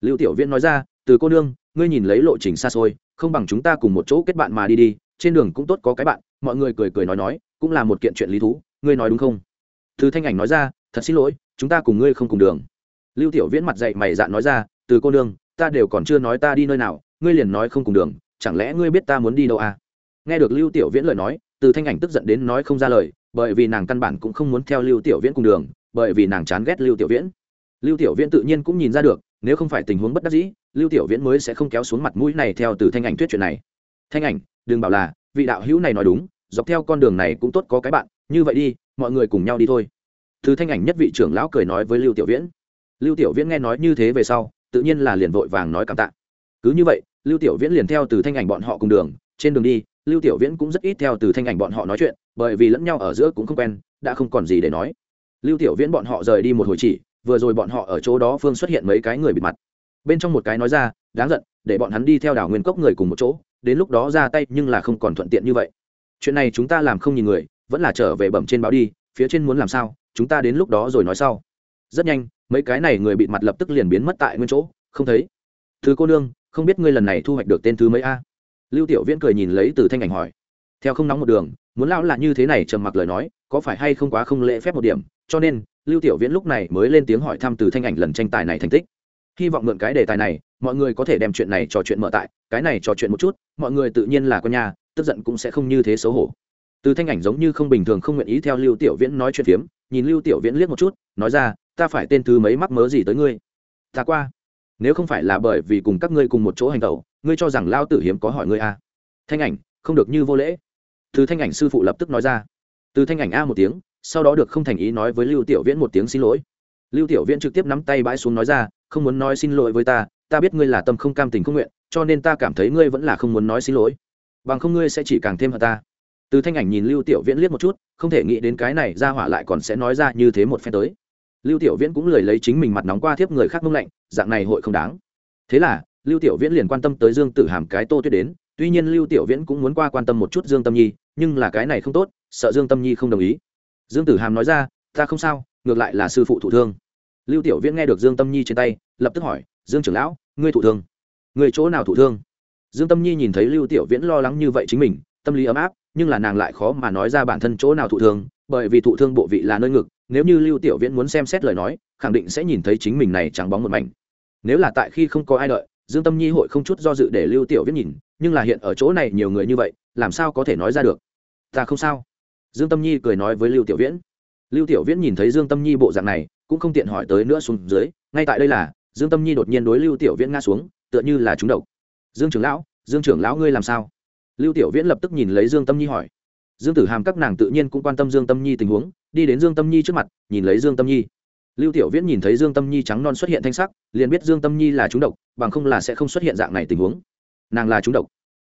Lưu tiểu viễn nói ra, từ cô nương, ngươi nhìn lấy lộ trình xa xôi, không bằng chúng ta cùng một chỗ kết bạn mà đi đi trên đường cũng tốt có cái bạn, mọi người cười cười nói nói, cũng là một kiện chuyện lý thú, ngươi nói đúng không? Từ thanh ảnh nói ra, thật xin lỗi, chúng ta cùng ngươi không cùng đường. Lưu tiểu viễn mặt dậy mày dạn nói ra, từ cô nương, ta đều còn chưa nói ta đi nơi nào, ngươi liền nói không cùng đường, chẳng lẽ ngươi biết ta muốn đi đâu à? Nghe được lưu tiểu viễn lời nói, từ thanh ảnh tức giận đến nói không ra lời, bởi vì nàng căn bản cũng không muốn theo lưu tiểu viễn cùng đường, bởi vì nàng chán ghét lưu tiểu viễn. Lưu tiểu viễn tự nhiên cũng nhìn ra được, nếu không phải tình huống bất đắc dĩ, lưu tiểu viễn mới sẽ không kéo xuống mặt mũi này theo từ thanh ảnh thuyết chuyện này. Thanh ảnh đừng bảo là vị đạo hữu này nói đúng, dọc theo con đường này cũng tốt có cái bạn, như vậy đi, mọi người cùng nhau đi thôi. Từ thanh ảnh nhất vị trưởng lão cười nói với lưu tiểu viễn. Lưu tiểu viễn nghe nói như thế về sau, tự nhiên là liền vội vàng nói cảm tạ. Cứ như vậy, lưu tiểu viễn liền theo từ thanh ảnh bọn họ cùng đường, trên đường đi, lưu tiểu viễn cũng rất ít theo từ thanh ảnh bọn họ nói chuyện, bởi vì lẫn nhau ở giữa cũng không quen, đã không còn gì để nói. Lưu tiểu viễn bọn họ rời đi một hồi chỉ, vừa rồi bọn họ ở chỗ đó phương xuất hiện mấy cái người bịt mặt. Bên trong một cái nói ra, đáng giận, để bọn hắn đi theo đảo nguyên cốc người cùng một chỗ đến lúc đó ra tay nhưng là không còn thuận tiện như vậy. Chuyện này chúng ta làm không nhìn người, vẫn là trở về bẩm trên báo đi, phía trên muốn làm sao, chúng ta đến lúc đó rồi nói sau. Rất nhanh, mấy cái này người bị mặt lập tức liền biến mất tại nguyên chỗ, không thấy. Thứ cô nương, không biết ngươi lần này thu hoạch được tên thứ mấy a? Lưu tiểu viễn cười nhìn lấy từ thanh ảnh hỏi. Theo không nóng một đường, muốn lão là như thế này trầm mặc lời nói, có phải hay không quá không lễ phép một điểm, cho nên, lưu tiểu viễn lúc này mới lên tiếng hỏi thăm từ thanh ảnh lần tranh tài này thành tích. Hy vọng mượn cái đề tài này mọi người có thể đem chuyện này trò chuyện mở tại, cái này trò chuyện một chút, mọi người tự nhiên là con nhà, tức giận cũng sẽ không như thế xấu hổ. Từ thanh ảnh giống như không bình thường không nguyện ý theo lưu tiểu viễn nói chuyện phiếm, nhìn lưu tiểu viễn liếc một chút, nói ra, ta phải tên thứ mấy mắc mớ gì tới ngươi? Ta qua. Nếu không phải là bởi vì cùng các ngươi cùng một chỗ hành tẩu, ngươi cho rằng lao tử hiếm có hỏi ngươi a à. thanh ảnh, không được như vô lễ. Từ thanh ảnh sư phụ lập tức nói ra. Từ thanh ảnh a một tiếng, sau đó được không thành ý nói với lưu tiểu viễn một tiếng xin lỗi. Lưu tiểu viễn trực tiếp nắm tay bãi xuống nói ra, không muốn nói xin lỗi với ta ta biết ngươi là tâm không cam tình không nguyện, cho nên ta cảm thấy ngươi vẫn là không muốn nói xin lỗi. Bằng không ngươi sẽ chỉ càng thêm hận ta. Từ thanh ảnh nhìn lưu tiểu viễn liếc một chút, không thể nghĩ đến cái này ra hỏa lại còn sẽ nói ra như thế một phen tới. Lưu tiểu viễn cũng lười lấy chính mình mặt nóng qua thiếp người khác mông lạnh, dạng này hội không đáng. Thế là, lưu tiểu viễn liền quan tâm tới dương tử hàm cái tô tuyết đến, tuy nhiên lưu tiểu viễn cũng muốn qua quan tâm một chút dương tâm nhi, nhưng là cái này không tốt, sợ dương tâm nhi không đồng ý. Dương tử hàm nói ra, ta không sao, ngược lại là sư phụ thụ thương lưu tiểu viễn nghe được dương tâm nhi trên tay, lập tức hỏi, dương trưởng lão, ngươi thụ thương? Người chỗ nào thụ thương? Dương tâm nhi nhìn thấy lưu tiểu viễn lo lắng như vậy chính mình, tâm lý ấm áp, nhưng là nàng lại khó mà nói ra bản thân chỗ nào thụ thương, bởi vì thụ thương bộ vị là nơi ngực, nếu như lưu tiểu viễn muốn xem xét lời nói, khẳng định sẽ nhìn thấy chính mình này trắng bóng một mảnh. Nếu là tại khi không có ai đợi, dương tâm nhi hội không chút do dự để lưu tiểu viễn nhìn, nhưng là hiện ở chỗ này nhiều người như vậy, làm sao có thể nói ra được? Ta không sao. Dương tâm nhi cười nói với lưu tiểu viễn. Lưu tiểu viễn nhìn thấy dương tâm nhi bộ dạng này cũng không tiện hỏi tới nữa xuống dưới, ngay tại đây là, dương tâm nhi đột nhiên đối lưu tiểu viễn ngã xuống, tựa như là trúng độc. Dương trưởng lão, dương trưởng lão ngươi làm sao? Lưu tiểu viễn lập tức nhìn lấy dương tâm nhi hỏi. Dương tử hàm các nàng tự nhiên cũng quan tâm dương tâm nhi tình huống, đi đến dương tâm nhi trước mặt, nhìn lấy dương tâm nhi. Lưu tiểu viễn nhìn thấy dương tâm nhi trắng non xuất hiện thanh sắc, liền biết dương tâm nhi là trúng độc, bằng không là sẽ không xuất hiện dạng này tình huống. Nàng là trúng độc.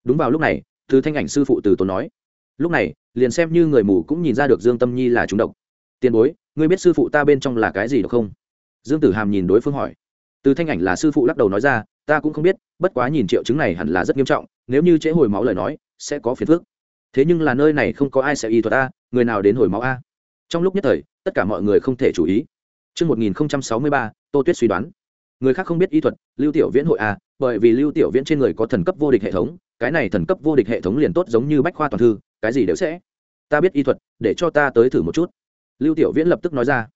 Đúng vào lúc này, từ thanh ảnh sư phụ từ tốn nói. Lúc này, liền xem như người mù cũng nhìn ra được dương tâm nhi là trúng độc. Tiền bối ngươi biết sư phụ ta bên trong là cái gì được không dương tử hàm nhìn đối phương hỏi từ thanh ảnh là sư phụ lắc đầu nói ra ta cũng không biết bất quá nhìn triệu chứng này hẳn là rất nghiêm trọng nếu như trễ hồi máu lời nói sẽ có phiền phức thế nhưng là nơi này không có ai sẽ y thuật a người nào đến hồi máu a trong lúc nhất thời tất cả mọi người không thể chú ý Trước 1063, Tô Tuyết suy đoán. Người khác không biết y thuật, Lưu Tiểu Viễn hội a, bởi vì Lưu Tiểu Viễn trên người có thần cấp vô địch hệ thống, cái này thần cấp vô địch hệ thống liền tốt giống như bách khoa toàn thư, cái gì đều sẽ. Ta biết y thuật, để cho ta tới thử một chút. Lưu Tiểu Viễn lập tức nói ra.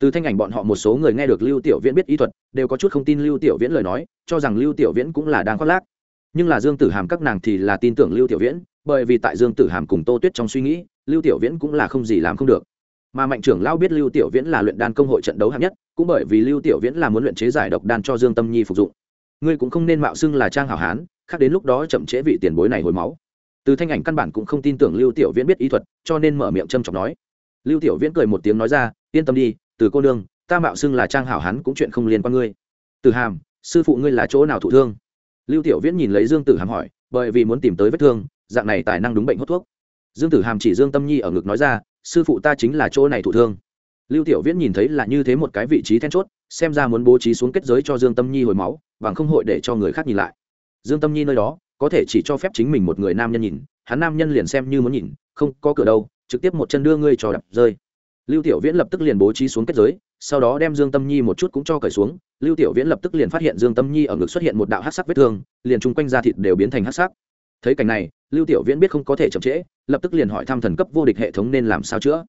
Từ thanh ảnh bọn họ một số người nghe được lưu tiểu viễn biết y thuật, đều có chút không tin lưu tiểu viễn lời nói, cho rằng lưu tiểu viễn cũng là đang khoác lác. Nhưng là dương tử hàm các nàng thì là tin tưởng lưu tiểu viễn, bởi vì tại dương tử hàm cùng tô tuyết trong suy nghĩ, lưu tiểu viễn cũng là không gì làm không được. Mà mạnh trưởng lao biết lưu tiểu viễn là luyện đan công hội trận đấu hạng nhất, cũng bởi vì lưu tiểu viễn là muốn luyện chế giải độc đan cho dương tâm nhi phục dụng. Ngươi cũng không nên mạo xưng là trang hảo hán, khác đến lúc đó chậm trễ vị tiền bối này hồi máu. Từ thanh ảnh căn bản cũng không tin tưởng lưu tiểu viễn biết y thuật, cho nên mở miệng châm chọc nói lưu tiểu viễn cười một tiếng nói ra, yên tâm đi, từ cô nương, ta mạo xưng là trang hảo hắn cũng chuyện không liên quan ngươi. Từ hàm, sư phụ ngươi là chỗ nào thụ thương? Lưu tiểu viễn nhìn lấy dương tử hàm hỏi, bởi vì muốn tìm tới vết thương, dạng này tài năng đúng bệnh hút thuốc. Dương tử hàm chỉ dương tâm nhi ở ngực nói ra, sư phụ ta chính là chỗ này thụ thương. Lưu tiểu viễn nhìn thấy là như thế một cái vị trí then chốt, xem ra muốn bố trí xuống kết giới cho dương tâm nhi hồi máu, bằng không hội để cho người khác nhìn lại. Dương tâm nhi nơi đó, có thể chỉ cho phép chính mình một người nam nhân nhìn, hắn nam nhân liền xem như muốn nhìn không có cửa đâu, trực tiếp một chân đưa ngươi cho đập rơi. Lưu tiểu viễn lập tức liền bố trí xuống kết giới, sau đó đem dương tâm nhi một chút cũng cho cởi xuống. Lưu tiểu viễn lập tức liền phát hiện dương tâm nhi ở ngực xuất hiện một đạo hát sắc vết thương, liền chung quanh da thịt đều biến thành hát sắc. Thấy cảnh này, lưu tiểu viễn biết không có thể chậm trễ, lập tức liền hỏi thăm thần cấp vô địch hệ thống nên làm sao chữa.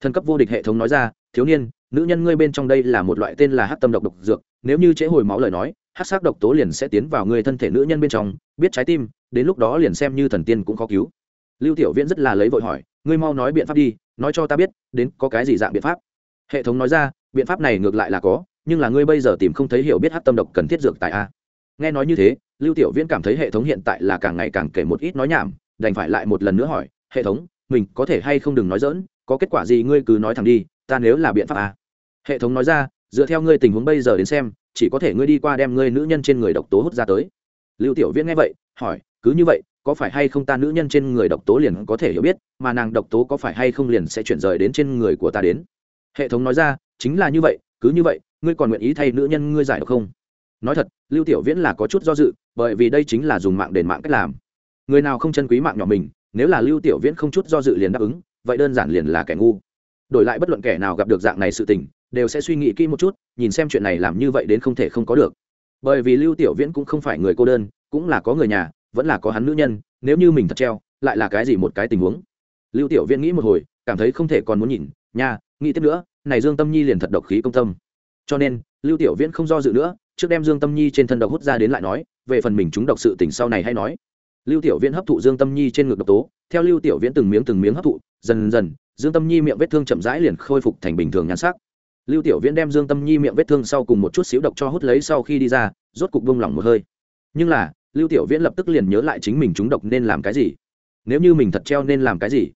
Thần cấp vô địch hệ thống nói ra, thiếu niên, nữ nhân ngươi bên trong đây là một loại tên là hát tâm độc độc dược, nếu như trễ hồi máu lời nói hát sắc độc tố liền sẽ tiến vào người thân thể nữ nhân bên trong, biết trái tim, đến lúc đó liền xem như thần tiên cũng khó cứu lưu tiểu viễn rất là lấy vội hỏi, ngươi mau nói biện pháp đi, nói cho ta biết, đến có cái gì dạng biện pháp? Hệ thống nói ra, biện pháp này ngược lại là có, nhưng là ngươi bây giờ tìm không thấy hiểu biết hát tâm độc cần thiết dược tại a. Nghe nói như thế, lưu tiểu viễn cảm thấy hệ thống hiện tại là càng ngày càng kể một ít nói nhảm, đành phải lại một lần nữa hỏi, hệ thống, mình có thể hay không đừng nói dỡn có kết quả gì ngươi cứ nói thẳng đi, ta nếu là biện pháp a. Hệ thống nói ra, dựa theo ngươi tình huống bây giờ đến xem, chỉ có thể ngươi đi qua đem ngươi nữ nhân trên người độc tố hút ra tới. Lưu tiểu viễn nghe vậy, hỏi, cứ như vậy có phải hay không ta nữ nhân trên người độc tố liền có thể hiểu biết, mà nàng độc tố có phải hay không liền sẽ chuyển rời đến trên người của ta đến? Hệ thống nói ra, chính là như vậy, cứ như vậy, ngươi còn nguyện ý thay nữ nhân ngươi giải độc không? Nói thật, lưu tiểu viễn là có chút do dự, bởi vì đây chính là dùng mạng đền mạng cách làm. Người nào không chân quý mạng nhỏ mình, nếu là lưu tiểu viễn không chút do dự liền đáp ứng, vậy đơn giản liền là kẻ ngu. Đổi lại bất luận kẻ nào gặp được dạng này sự tình, đều sẽ suy nghĩ kỹ một chút, nhìn xem chuyện này làm như vậy đến không thể không có được. Bởi vì lưu tiểu viễn cũng không phải người cô đơn, cũng là có người nhà vẫn là có hắn nữ nhân, nếu như mình thật treo, lại là cái gì một cái tình huống? Lưu tiểu viễn nghĩ một hồi, cảm thấy không thể còn muốn nhìn, nha, nghĩ tiếp nữa, này dương tâm nhi liền thật độc khí công tâm. Cho nên, lưu tiểu viễn không do dự nữa, trước đem dương tâm nhi trên thân độc hút ra đến lại nói, về phần mình chúng độc sự tỉnh sau này hay nói. Lưu tiểu viễn hấp thụ dương tâm nhi trên ngực độc tố, theo lưu tiểu viễn từng miếng từng miếng hấp thụ, dần dần, dương tâm nhi miệng vết thương chậm rãi liền khôi phục thành bình thường nhan sắc. Lưu tiểu viễn đem dương tâm nhi miệng vết thương sau cùng một chút xíu độc cho hút lấy sau khi đi ra, rốt cục bông lỏng một hơi. Nhưng là lưu tiểu viễn lập tức liền nhớ lại chính mình trúng độc nên làm cái gì. Nếu như mình thật treo nên làm cái gì?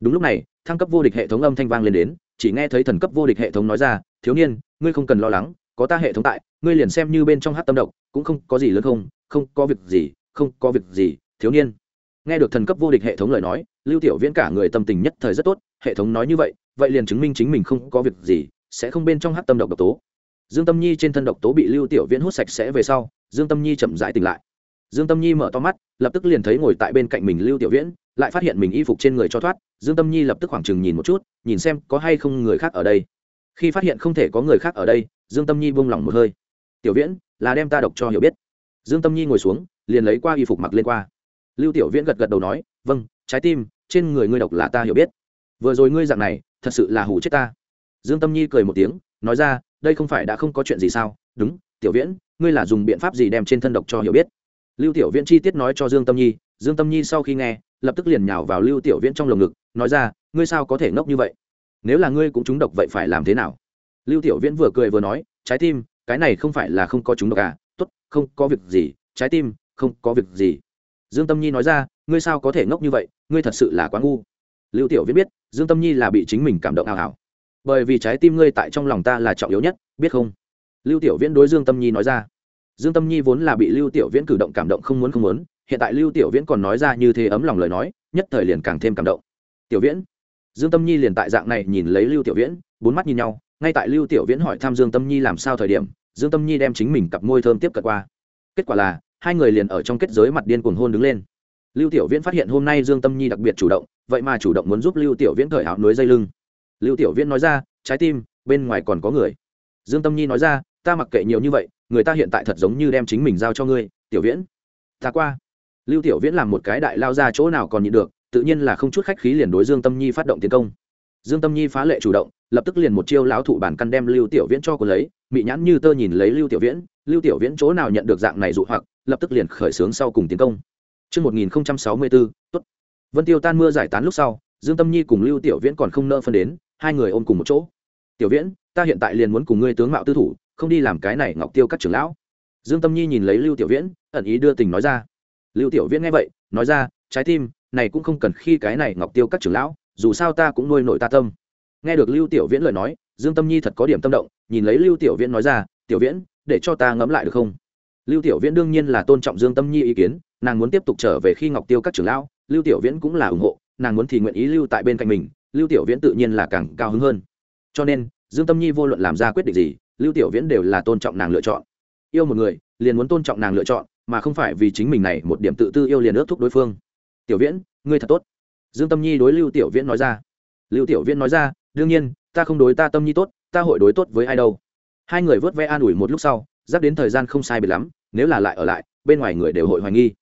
Đúng lúc này, thăng cấp vô địch hệ thống âm thanh vang lên đến, chỉ nghe thấy thần cấp vô địch hệ thống nói ra, thiếu niên, ngươi không cần lo lắng, có ta hệ thống tại, ngươi liền xem như bên trong hát tâm độc, cũng không có gì lớn không không có việc gì, không có việc gì, thiếu niên. Nghe được thần cấp vô địch hệ thống lời nói, lưu tiểu viễn cả người tâm tình nhất thời rất tốt, hệ thống nói như vậy vậy liền chứng minh chính mình không có việc gì, sẽ không bên trong hát tâm độc độc tố. Dương tâm nhi trên thân độc tố bị lưu tiểu viễn hút sạch sẽ về sau, dương tâm nhi chậm rãi tỉnh lại dương tâm nhi mở to mắt, lập tức liền thấy ngồi tại bên cạnh mình lưu tiểu viễn, lại phát hiện mình y phục trên người cho thoát. Dương tâm nhi lập tức khoảng chừng nhìn một chút, nhìn xem có hay không người khác ở đây. Khi phát hiện không thể có người khác ở đây, dương tâm nhi buông lỏng một hơi. Tiểu viễn, là đem ta độc cho hiểu biết. Dương tâm nhi ngồi xuống, liền lấy qua y phục mặc lên qua. Lưu tiểu viễn gật gật đầu nói vâng trái tim, trên người ngươi độc là ta hiểu biết. Vừa rồi ngươi dạng này, thật sự là hủ chết ta. Dương tâm nhi cười một tiếng, nói ra, đây không phải đã không có chuyện gì sao? Đúng, tiểu viễn, ngươi là dùng biện pháp gì đem trên thân độc cho hiểu biết? Lưu tiểu viễn chi tiết nói cho dương tâm nhi, dương tâm nhi sau khi nghe, lập tức liền nhào vào lưu tiểu viễn trong lồng ngực, nói ra, ngươi sao có thể ngốc như vậy? Nếu là ngươi cũng trúng độc vậy phải làm thế nào? Lưu tiểu viễn vừa cười vừa nói, trái tim, cái này không phải là không có trúng độc à? Tốt, không có việc gì, trái tim, không có việc gì. Dương tâm nhi nói ra, ngươi sao có thể ngốc như vậy? Ngươi thật sự là quá ngu. Lưu tiểu viễn biết, dương tâm nhi là bị chính mình cảm động ao ảo bởi vì trái tim ngươi tại trong lòng ta là trọng yếu nhất, biết không? Lưu tiểu viễn đối dương tâm nhi nói ra dương tâm nhi vốn là bị lưu tiểu viễn cử động cảm động không muốn không muốn, hiện tại lưu tiểu viễn còn nói ra như thế ấm lòng lời nói, nhất thời liền càng thêm cảm động. Tiểu viễn? Dương tâm nhi liền tại dạng này nhìn lấy lưu tiểu viễn, bốn mắt nhìn nhau, ngay tại lưu tiểu viễn hỏi thăm dương tâm nhi làm sao thời điểm, dương tâm nhi đem chính mình cặp môi thơm tiếp cận qua. Kết quả là, hai người liền ở trong kết giới mặt điên cuồng hôn đứng lên. Lưu tiểu viễn phát hiện hôm nay dương tâm nhi đặc biệt chủ động, vậy mà chủ động muốn giúp lưu tiểu viễn cởi áo núi dây lưng. Lưu tiểu viễn nói ra, trái tim, bên ngoài còn có người. Dương tâm nhi nói ra, ta mặc kệ nhiều như vậy người ta hiện tại thật giống như đem chính mình giao cho ngươi tiểu viễn ta qua lưu tiểu viễn làm một cái đại lao ra chỗ nào còn nhịn được tự nhiên là không chút khách khí liền đối dương tâm nhi phát động tiến công dương tâm nhi phá lệ chủ động lập tức liền một chiêu lão thụ bản căn đem lưu tiểu viễn cho cô lấy mị nhãn như tơ nhìn lấy lưu tiểu viễn lưu tiểu viễn chỗ nào nhận được dạng này dụ hoặc lập tức liền khởi xướng sau cùng tiến công Trước 1064, tốt. Vân Tiêu tan mưa giải tán lúc sau, Dương Tâm Nhi cùng Lưu Tiểu Viễn còn không nỡ phân đến, hai người ôm cùng một chỗ. Tiểu Viễn, ta hiện tại liền muốn cùng ngươi tướng mạo tư thủ, không đi làm cái này ngọc tiêu các trưởng lão. Dương Tâm Nhi nhìn lấy Lưu Tiểu Viễn, ẩn ý đưa tình nói ra. Lưu Tiểu Viễn nghe vậy, nói ra, trái tim, này cũng không cần khi cái này ngọc tiêu các trưởng lão, dù sao ta cũng nuôi nội ta tâm nghe được lưu tiểu viễn lời nói dương tâm nhi thật có điểm tâm động nhìn lấy lưu tiểu viễn nói ra tiểu viễn để cho ta ngẫm lại được không lưu tiểu viễn đương nhiên là tôn trọng dương tâm nhi ý kiến nàng muốn tiếp tục trở về khi ngọc tiêu các trưởng lão lưu tiểu viễn cũng là ủng hộ nàng muốn thì nguyện ý lưu tại bên cạnh mình lưu tiểu viễn tự nhiên là càng cao hứng hơn cho nên dương tâm nhi vô luận làm ra quyết định gì lưu tiểu viễn đều là tôn trọng nàng lựa chọn. Yêu một người, liền muốn tôn trọng nàng lựa chọn, mà không phải vì chính mình này một điểm tự tư yêu liền ước thúc đối phương. Tiểu viễn, ngươi thật tốt. Dương tâm nhi đối lưu tiểu viễn nói ra. Lưu tiểu viễn nói ra, đương nhiên, ta không đối ta tâm nhi tốt, ta hội đối tốt với ai đâu. Hai người vớt ve an ủi một lúc sau giáp đến thời gian không sai biệt lắm, nếu là lại ở lại, bên ngoài người đều hội hoài nghi.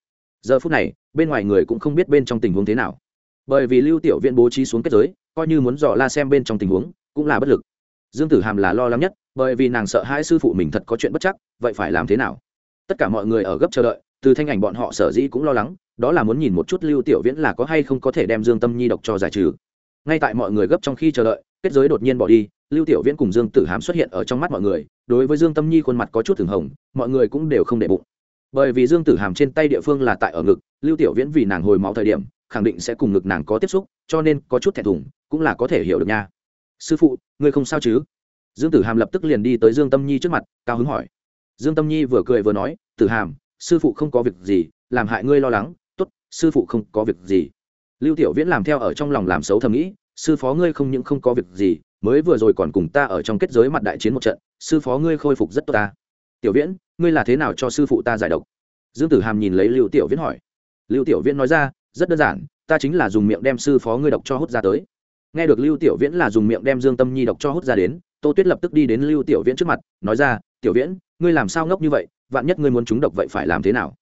Giờ phút này, bên ngoài người cũng không biết bên trong tình huống thế nào. Bởi vì lưu tiểu viễn bố trí xuống kết giới, coi như muốn dò la xem bên trong tình huống, cũng là bất lực. Dương tử hàm là lo lắng nhất bởi vì nàng sợ hai sư phụ mình thật có chuyện bất chắc, vậy phải làm thế nào? Tất cả mọi người ở gấp chờ đợi, từ thanh ảnh bọn họ sở dĩ cũng lo lắng, đó là muốn nhìn một chút lưu tiểu viễn là có hay không có thể đem dương tâm nhi độc cho giải trừ. Ngay tại mọi người gấp trong khi chờ đợi, kết giới đột nhiên bỏ đi, lưu tiểu viễn cùng dương tử hám xuất hiện ở trong mắt mọi người, đối với dương tâm nhi khuôn mặt có chút thường hồng, mọi người cũng đều không để bụng. Bởi vì dương tử hàm trên tay địa phương là tại ở ngực, lưu tiểu viễn vì nàng hồi máu thời điểm, khẳng định sẽ cùng ngực nàng có tiếp xúc, cho nên có chút thẹn thùng, cũng là có thể hiểu được nha. Sư phụ, ngươi không sao chứ? Dương tử hàm lập tức liền đi tới dương tâm nhi trước mặt, cao hứng hỏi. Dương tâm nhi vừa cười vừa nói, tử hàm, sư phụ không có việc gì, làm hại ngươi lo lắng, tốt, sư phụ không có việc gì. Lưu tiểu viễn làm theo ở trong lòng làm xấu thầm nghĩ, sư phó ngươi không những không có việc gì, mới vừa rồi còn cùng ta ở trong kết giới mặt đại chiến một trận, sư phó ngươi khôi phục rất tốt ta. Tiểu viễn, ngươi là thế nào cho sư phụ ta giải độc? Dương tử hàm nhìn lấy lưu tiểu viễn hỏi. Lưu tiểu viễn nói ra, rất đơn giản, ta chính là dùng miệng đem sư phó ngươi độc cho hút ra tới. Nghe được lưu tiểu viễn là dùng miệng đem dương tâm nhi độc cho hút ra đến tô tuyết lập tức đi đến lưu tiểu viễn trước mặt, nói ra, tiểu viễn, ngươi làm sao ngốc như vậy? Vạn nhất ngươi muốn trúng độc vậy phải làm thế nào?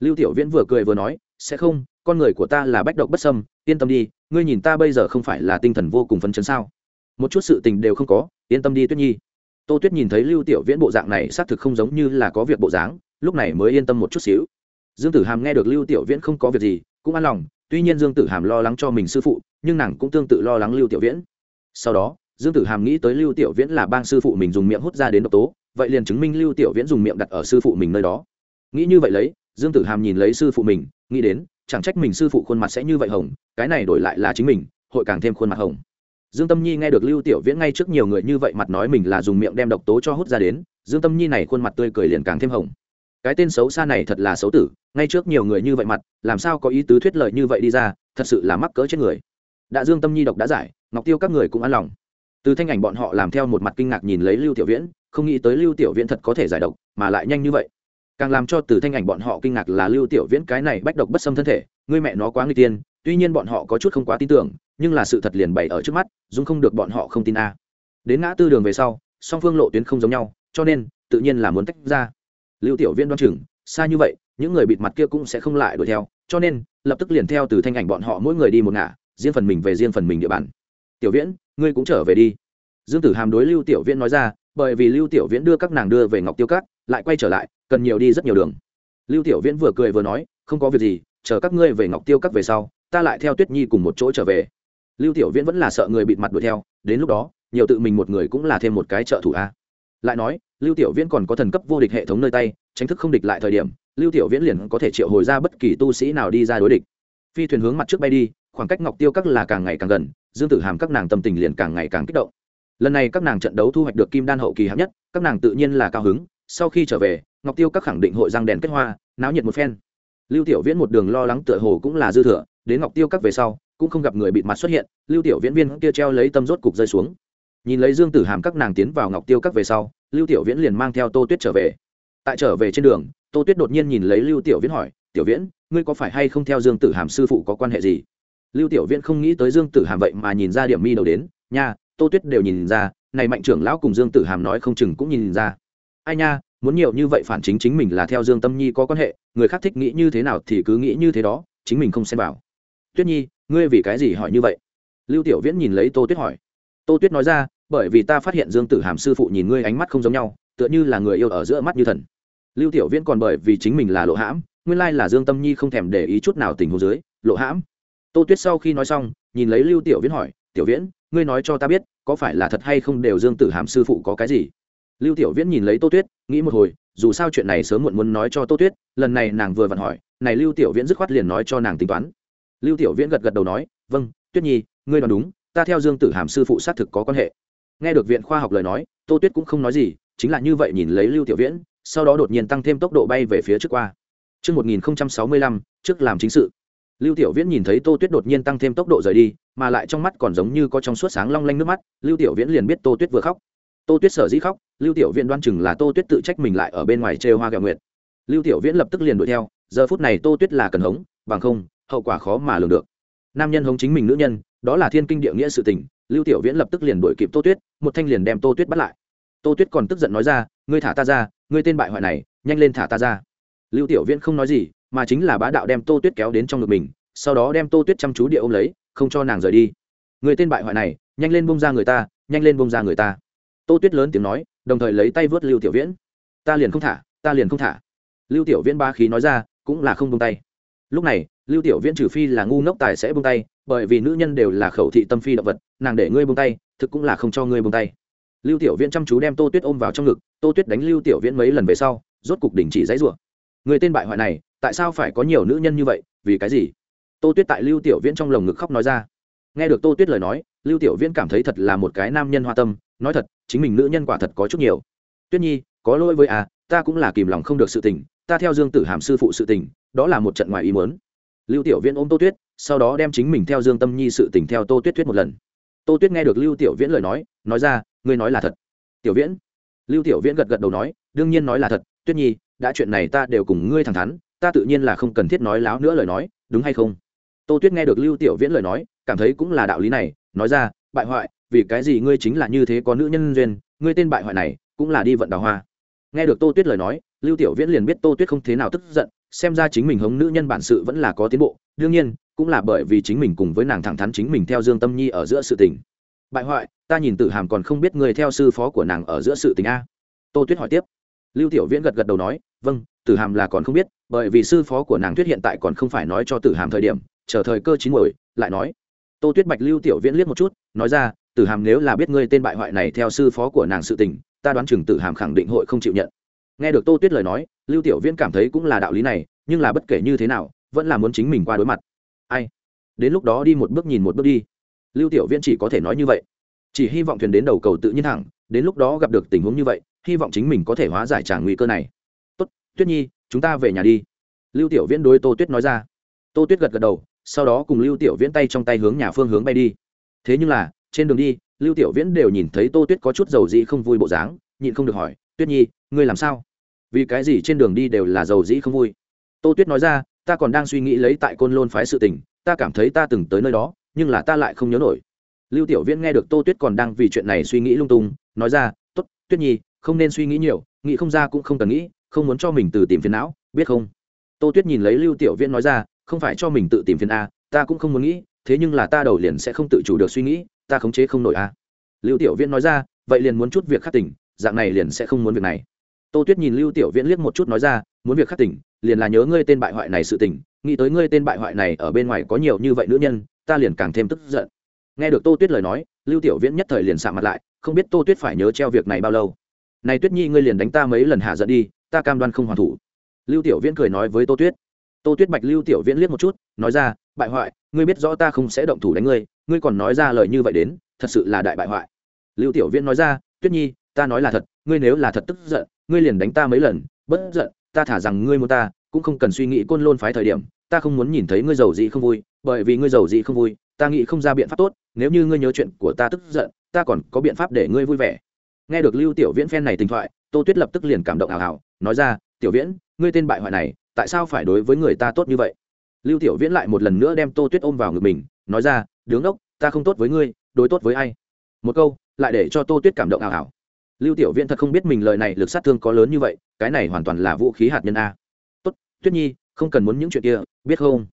Lưu tiểu viễn vừa cười vừa nói, sẽ không, con người của ta là bách độc bất sâm yên tâm đi, ngươi nhìn ta bây giờ không phải là tinh thần vô cùng phấn chấn sao? Một chút sự tình đều không có, yên tâm đi tuyết nhi. Tô tuyết nhìn thấy lưu tiểu viễn bộ dạng này xác thực không giống như là có việc bộ dáng, lúc này mới yên tâm một chút xíu. Dương tử hàm nghe được lưu tiểu viễn không có việc gì, cũng an lòng, tuy nhiên dương tử hàm lo lắng cho mình sư phụ, nhưng nàng cũng tương tự lo lắng lưu tiểu viễn. Sau đó dương tử hàm nghĩ tới lưu tiểu viễn là bang sư phụ mình dùng miệng hút ra đến độc tố, vậy liền chứng minh lưu tiểu viễn dùng miệng đặt ở sư phụ mình nơi đó. Nghĩ như vậy lấy, dương tử hàm nhìn lấy sư phụ mình, nghĩ đến, chẳng trách mình sư phụ khuôn mặt sẽ như vậy hồng, cái này đổi lại là chính mình, hội càng thêm khuôn mặt hồng. Dương tâm nhi nghe được lưu tiểu viễn ngay trước nhiều người như vậy mặt nói mình là dùng miệng đem độc tố cho hút ra đến, dương tâm nhi này khuôn mặt tươi cười liền càng thêm hồng. Cái tên xấu xa này thật là xấu tử, ngay trước nhiều người như vậy mặt, làm sao có ý tứ thuyết lời như vậy đi ra, thật sự là mắc cỡ chết người. Đã dương tâm nhi độc đã giải, ngọc tiêu các người cũng an lòng từ thanh ảnh bọn họ làm theo một mặt kinh ngạc nhìn lấy lưu tiểu viễn, không nghĩ tới lưu tiểu viễn thật có thể giải độc, mà lại nhanh như vậy. Càng làm cho từ thanh ảnh bọn họ kinh ngạc là lưu tiểu viễn cái này bách độc bất xâm thân thể, người mẹ nó quá nguy tiên, tuy nhiên bọn họ có chút không quá tin tưởng, nhưng là sự thật liền bày ở trước mắt dung không được bọn họ không tin a. Đến ngã tư đường về sau, song phương lộ tuyến không giống nhau, cho nên, tự nhiên là muốn tách ra. Lưu tiểu viễn đoan chừng, xa như vậy, những người bịt mặt kia cũng sẽ không lại đuổi theo, cho nên, lập tức liền theo từ thanh ảnh bọn họ mỗi người đi một ngả, riêng phần mình về riêng phần mình địa bàn. Tiểu viễn ngươi cũng trở về đi. Dương tử hàm đối lưu tiểu viễn nói ra, bởi vì lưu tiểu viễn đưa các nàng đưa về ngọc tiêu cát, lại quay trở lại, cần nhiều đi rất nhiều đường. Lưu tiểu viễn vừa cười vừa nói, không có việc gì, chờ các ngươi về ngọc tiêu cát về sau, ta lại theo tuyết nhi cùng một chỗ trở về. Lưu tiểu viễn vẫn là sợ người bịt mặt đuổi theo, đến lúc đó, nhiều tự mình một người cũng là thêm một cái trợ thủ a. Lại nói, lưu tiểu viễn còn có thần cấp vô địch hệ thống nơi tay, tránh thức không địch lại thời điểm, lưu tiểu viễn liền có thể triệu hồi ra bất kỳ tu sĩ nào đi ra đối địch. Phi thuyền hướng mặt trước bay đi, khoảng cách ngọc tiêu các là càng ngày càng gần dương tử hàm các nàng tâm tình liền càng ngày càng kích động. Lần này các nàng trận đấu thu hoạch được kim đan hậu kỳ hạng nhất, các nàng tự nhiên là cao hứng. Sau khi trở về, ngọc tiêu các khẳng định hội răng đèn kết hoa, náo nhiệt một phen. Lưu tiểu viễn một đường lo lắng tựa hồ cũng là dư thừa, đến ngọc tiêu các về sau, cũng không gặp người bịt mặt xuất hiện, lưu tiểu viễn viên kia treo lấy tâm rốt cục rơi xuống. Nhìn lấy dương tử hàm các nàng tiến vào ngọc tiêu các về sau, lưu tiểu viễn liền mang theo tô tuyết trở về. Tại trở về trên đường, tô tuyết đột nhiên nhìn lấy lưu tiểu viễn hỏi, tiểu viễn, ngươi có phải hay không theo dương tử hàm sư phụ có quan hệ gì? Lưu tiểu viễn không nghĩ tới dương tử hàm vậy mà nhìn ra điểm mi đầu đến. Nha, tô tuyết đều nhìn ra, này mạnh trưởng lão cùng dương tử hàm nói không chừng cũng nhìn ra. Ai nha, muốn nhiều như vậy phản chính chính mình là theo dương tâm nhi có quan hệ, người khác thích nghĩ như thế nào thì cứ nghĩ như thế đó, chính mình không xem vào. Tuyết nhi, ngươi vì cái gì hỏi như vậy? Lưu tiểu viễn nhìn lấy tô tuyết hỏi. Tô tuyết nói ra, bởi vì ta phát hiện dương tử hàm sư phụ nhìn ngươi ánh mắt không giống nhau, tựa như là người yêu ở giữa mắt như thần. Lưu tiểu viễn còn bởi vì chính mình là lộ hãm, nguyên lai là dương tâm nhi không thèm để ý chút nào tình hồ dưới, lộ hãm tô tuyết sau khi nói xong nhìn lấy lưu tiểu viễn hỏi tiểu viễn ngươi nói cho ta biết có phải là thật hay không đều dương tử hàm sư phụ có cái gì? Lưu tiểu viễn nhìn lấy tô tuyết nghĩ một hồi dù sao chuyện này sớm muộn muốn nói cho tô tuyết lần này nàng vừa vặn hỏi này lưu tiểu viễn dứt khoát liền nói cho nàng tính toán. Lưu tiểu viễn gật gật đầu nói vâng tuyết nhi ngươi nói đúng ta theo dương tử hàm sư phụ xác thực có quan hệ. Nghe được viện khoa học lời nói tô tuyết cũng không nói gì chính là như vậy nhìn lấy lưu tiểu viễn sau đó đột nhiên tăng thêm tốc độ bay về phía trước qua. Trước 1065, trước làm chính sự. Lưu Tiểu Viễn nhìn thấy Tô Tuyết đột nhiên tăng thêm tốc độ rời đi, mà lại trong mắt còn giống như có trong suốt sáng long lanh nước mắt, Lưu Tiểu Viễn liền biết Tô Tuyết vừa khóc. Tô Tuyết sở dĩ khóc, Lưu Tiểu Viễn đoán chừng là Tô Tuyết tự trách mình lại ở bên ngoài trêu hoa gẹo nguyệt. Lưu Tiểu Viễn lập tức liền đuổi theo, giờ phút này Tô Tuyết là cần hống, bằng không, hậu quả khó mà lường được. Nam nhân hống chính mình nữ nhân, đó là thiên kinh địa nghĩa sự tình, Lưu Tiểu Viễn lập tức liền đuổi kịp Tô Tuyết, một thanh liền đem Tô Tuyết bắt lại. Tô Tuyết còn tức giận nói ra, ngươi thả ta ra, ngươi tên bại hoại này, nhanh lên thả ta ra. Lưu Tiểu Viễn không nói gì, mà chính là bá đạo đem Tô Tuyết kéo đến trong ngực mình, sau đó đem tô tuyết chăm chú địa ôm lấy không cho nàng rời đi. Người tên bại hoại này nhanh lên bông ra người ta nhanh lên bông ra người ta. Tô tuyết lớn tiếng nói đồng thời lấy tay vớt lưu tiểu viễn. Ta liền không thả ta liền không thả. Lưu tiểu viễn ba khí nói ra cũng là không bông tay. Lúc này lưu tiểu viễn trừ phi là ngu ngốc tài sẽ bông tay bởi vì nữ nhân đều là khẩu thị tâm phi động vật nàng để ngươi bông tay thực cũng là không cho ngươi bông tay. Lưu tiểu viễn chăm chú đem tô tuyết ôm vào trong ngực tô tuyết đánh lưu tiểu viễn mấy lần về sau rốt cục đình chỉ dãy rủa. Người tên bại hoại này tại sao phải có nhiều nữ nhân như vậy, vì cái gì? Tô tuyết tại lưu tiểu viễn trong lồng ngực khóc nói ra. Nghe được tô tuyết lời nói, lưu tiểu viễn cảm thấy thật là một cái nam nhân hoa tâm, nói thật, chính mình nữ nhân quả thật có chút nhiều. Tuyết nhi, có lỗi với à ta cũng là kìm lòng không được sự tình, ta theo dương tử hàm sư phụ sự tình, đó là một trận ngoài ý muốn. Lưu tiểu viễn ôm tô tuyết, sau đó đem chính mình theo dương tâm nhi sự tình theo tô tuyết tuyết một lần. Tô tuyết nghe được lưu tiểu viễn lời nói nói ra, ngươi nói là thật. Tiểu viễn? Lưu tiểu viễn gật gật đầu nói, đương nhiên nói là thật, tuyết nhi, đã chuyện này ta đều cùng ngươi thẳng thắn ta tự nhiên là không cần thiết nói láo nữa lời nói, đúng hay không? Tô tuyết nghe được lưu tiểu viễn lời nói, cảm thấy cũng là đạo lý này, nói ra, bại hoại, vì cái gì ngươi chính là như thế có nữ nhân duyên, ngươi tên bại hoại này cũng là đi vận đào hoa. Nghe được tô tuyết lời nói, lưu tiểu viễn liền biết tô tuyết không thế nào tức giận, xem ra chính mình hống nữ nhân bản sự vẫn là có tiến bộ, đương nhiên, cũng là bởi vì chính mình cùng với nàng thẳng thắn chính mình theo dương tâm nhi ở giữa sự tình. Bại hoại, ta nhìn tử hàm còn không biết người theo sư phó của nàng ở giữa sự tình a. Tô tuyết hỏi tiếp. Lưu tiểu viễn gật gật đầu nói vâng tử hàm là còn không biết, bởi vì sư phó của nàng tuyết hiện tại còn không phải nói cho tử hàm thời điểm, chờ thời cơ chín muồi, lại nói. Tô tuyết bạch lưu tiểu viễn liếc một chút, nói ra, tử hàm nếu là biết ngươi tên bại hoại này theo sư phó của nàng sự tình, ta đoán chừng tử hàm khẳng định hội không chịu nhận. Nghe được tô tuyết lời nói, lưu tiểu viễn cảm thấy cũng là đạo lý này, nhưng là bất kể như thế nào, vẫn là muốn chính mình qua đối mặt. Ai? Đến lúc đó đi một bước nhìn một bước đi. Lưu tiểu viễn chỉ có thể nói như vậy. Chỉ hy vọng thuyền đến đầu cầu tự nhiên thẳng, đến lúc đó gặp được tình huống như vậy, hy vọng chính mình có thể hóa giải tràng nguy cơ này tuyết nhi, chúng ta về nhà đi. Lưu tiểu viễn đối tô tuyết nói ra. Tô tuyết gật gật đầu, sau đó cùng lưu tiểu viễn tay trong tay hướng nhà phương hướng bay đi. Thế nhưng là, trên đường đi, lưu tiểu viễn đều nhìn thấy tô tuyết có chút dầu dĩ không vui bộ dáng, nhịn không được hỏi, tuyết nhi, ngươi làm sao? Vì cái gì trên đường đi đều là dầu dĩ không vui? Tô tuyết nói ra, ta còn đang suy nghĩ lấy tại côn lôn phái sự tình, ta cảm thấy ta từng tới nơi đó, nhưng là ta lại không nhớ nổi. Lưu tiểu viễn nghe được tô tuyết còn đang vì chuyện này suy nghĩ lung tung, nói ra t ố t tuyết nhi, không nên suy nghĩ nhiều, nghĩ không ra cũng không cần nghĩ không muốn cho mình từ tìm phiền não, biết không? Tô tuyết nhìn lấy lưu tiểu viễn nói ra, không phải cho mình tự tìm phiền a, ta cũng không muốn nghĩ, thế nhưng là ta đầu liền sẽ không tự chủ được suy nghĩ, ta khống chế không nổi a. Lưu tiểu viễn nói ra, vậy liền muốn chút việc khắc tỉnh, dạng này liền sẽ không muốn việc này. Tô tuyết nhìn lưu tiểu viễn liếc một chút nói ra, muốn việc khắc tỉnh, liền là nhớ ngươi tên bại hoại này sự tỉnh, nghĩ tới ngươi tên bại hoại này ở bên ngoài có nhiều như vậy nữ nhân, ta liền càng thêm tức giận. Nghe được tô tuyết lời nói, lưu tiểu viễn nhất thời liền sạ mặt lại, không biết tô tuyết phải nhớ treo việc này bao lâu. Này tuyết nhi ngươi liền đánh ta mấy lần hạ giận đi ta cam đoan không hoàn thủ. Lưu tiểu viễn cười nói với tô tuyết. Tô tuyết bạch lưu tiểu viễn liếc một chút, nói ra, bại hoại, ngươi biết rõ ta không sẽ động thủ đánh ngươi ngươi còn nói ra lời như vậy đến, thật sự là đại bại hoại. Lưu tiểu viễn nói ra, tuyết nhi, ta nói là thật, ngươi nếu là thật tức giận, ngươi liền đánh ta mấy lần, bất giận, ta thả rằng ngươi muốn ta, cũng không cần suy nghĩ côn lôn phái thời điểm, ta không muốn nhìn thấy ngươi giàu gì không vui, bởi vì ngươi giàu gì không vui, ta nghĩ không ra biện pháp tốt, nếu như ngươi nhớ chuyện của ta tức giận, ta còn có biện pháp để ngươi vui vẻ. Nghe được lưu tiểu viễn phen này tình thoại tô tuyết lập tức liền cảm động ảo ảo nói ra, tiểu viễn, ngươi tên bại hoại này, tại sao phải đối với người ta tốt như vậy? Lưu tiểu viễn lại một lần nữa đem tô tuyết ôm vào ngực mình, nói ra, đứng ốc ta không tốt với ngươi, đối tốt với ai? Một câu, lại để cho tô tuyết cảm động ảo ảo lưu tiểu viễn thật không biết mình lời này lực sát thương có lớn như vậy, cái này hoàn toàn là vũ khí hạt nhân a. Tốt, tuyết nhi, không cần muốn những chuyện kia, biết không?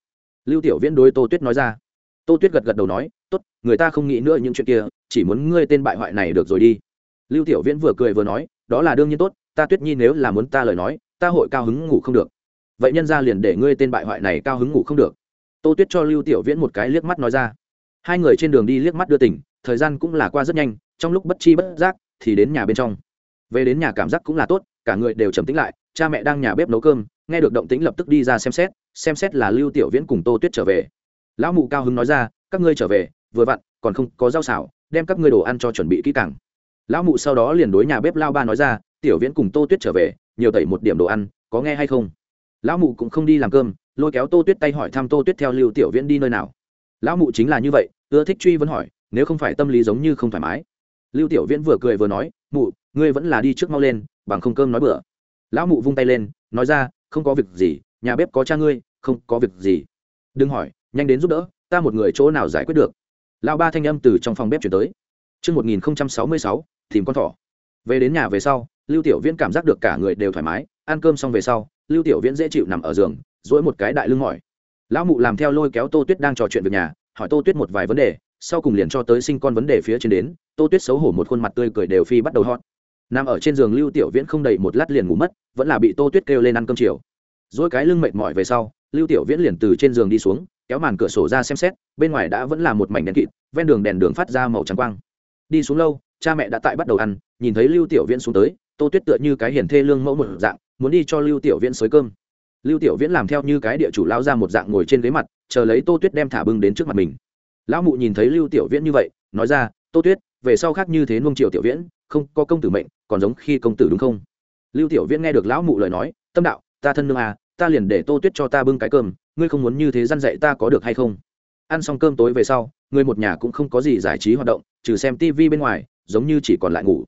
Lưu tiểu viễn đối tô tuyết nói ra. Tô tuyết gật gật đầu nói, tốt, người ta không nghĩ nữa những chuyện kia, chỉ muốn ngươi tên bại hoại này được rồi đi. Lưu tiểu viễn vừa cười vừa nói đó là đương nhiên tốt, ta tuyết nhi nếu là muốn ta lời nói, ta hội cao hứng ngủ không được. Vậy nhân ra liền để ngươi tên bại hoại này cao hứng ngủ không được. Tô tuyết cho lưu tiểu viễn một cái liếc mắt nói ra. Hai người trên đường đi liếc mắt đưa tỉnh thời gian cũng là qua rất nhanh, trong lúc bất chi bất giác thì đến nhà bên trong. Về đến nhà cảm giác cũng là tốt, cả người đều trầm tĩnh lại, cha mẹ đang nhà bếp nấu cơm, nghe được động tĩnh lập tức đi ra xem xét xem xét là lưu tiểu viễn cùng tô tuyết trở về. Lão mụ cao hứng nói ra, các ngươi trở về, vừa vặn, còn không có rau xào, đem các ngươi đồ ăn cho chuẩn bị kỹ càng lão mụ sau đó liền đối nhà bếp lao ba nói ra tiểu viễn cùng tô tuyết trở về nhiều tẩy một điểm đồ ăn có nghe hay không? Lão mụ cũng không đi làm cơm lôi kéo tô tuyết tay hỏi thăm tô tuyết theo lưu tiểu viễn đi nơi nào. Lão mụ chính là như vậy ưa thích truy vấn hỏi nếu không phải tâm lý giống như không thoải mái. Lưu tiểu viễn vừa cười vừa nói mụ ngươi vẫn là đi trước mau lên bằng không cơm nói bữa lão mụ vung tay lên nói ra không có việc gì nhà bếp có cha ngươi không có việc gì. Đừng hỏi nhanh đến giúp đỡ ta một người chỗ nào giải quyết được. Lão ba thanh âm từ trong phòng bếp chuyển tới. Trước 1066, tìm con thỏ. Về đến nhà về sau, Lưu Tiểu Viễn cảm giác được cả người đều thoải mái, ăn cơm xong về sau, Lưu Tiểu Viễn dễ chịu nằm ở giường, duỗi một cái đại lưng mỏi. Lão mụ làm theo lôi kéo Tô Tuyết đang trò chuyện việc nhà, hỏi Tô Tuyết một vài vấn đề, sau cùng liền cho tới sinh con vấn đề phía trên đến, Tô Tuyết xấu hổ một khuôn mặt tươi cười đều phi bắt đầu hót. Nằm ở trên giường Lưu Tiểu Viễn không đầy một lát liền ngủ mất, vẫn là bị Tô Tuyết kêu lên ăn cơm chiều. Duỗi cái lưng mệt mỏi về sau, Lưu Tiểu Viễn liền từ trên giường đi xuống, kéo màn cửa sổ ra xem xét bên ngoài đã vẫn là một mảnh đèn kịt ven đường đèn đường phát ra màu trắng quang đi xuống lâu cha mẹ đã tại bắt đầu ăn, nhìn thấy lưu tiểu viễn xuống tới, tô tuyết tựa như cái hiển thê lương mẫu một dạng, muốn đi cho lưu tiểu viễn xới cơm. Lưu tiểu viễn làm theo như cái địa chủ lao ra một dạng ngồi trên ghế mặt, chờ lấy tô tuyết đem thả bưng đến trước mặt mình. Lão mụ nhìn thấy lưu tiểu viễn như vậy, nói ra, tô tuyết, về sau khác như thế nung triều tiểu viễn, không có công tử mệnh, còn giống khi công tử đúng không? Lưu tiểu viễn nghe được lão mụ lời nói, tâm đạo, ta thân nương à ta liền để tô tuyết cho ta bưng cái cơm, ngươi không muốn như thế răn dạy ta có được hay không? Ăn xong cơm tối về sau, người một nhà cũng không có gì giải trí hoạt động, trừ xem tv bên ngoài giống như chỉ còn lại ngủ.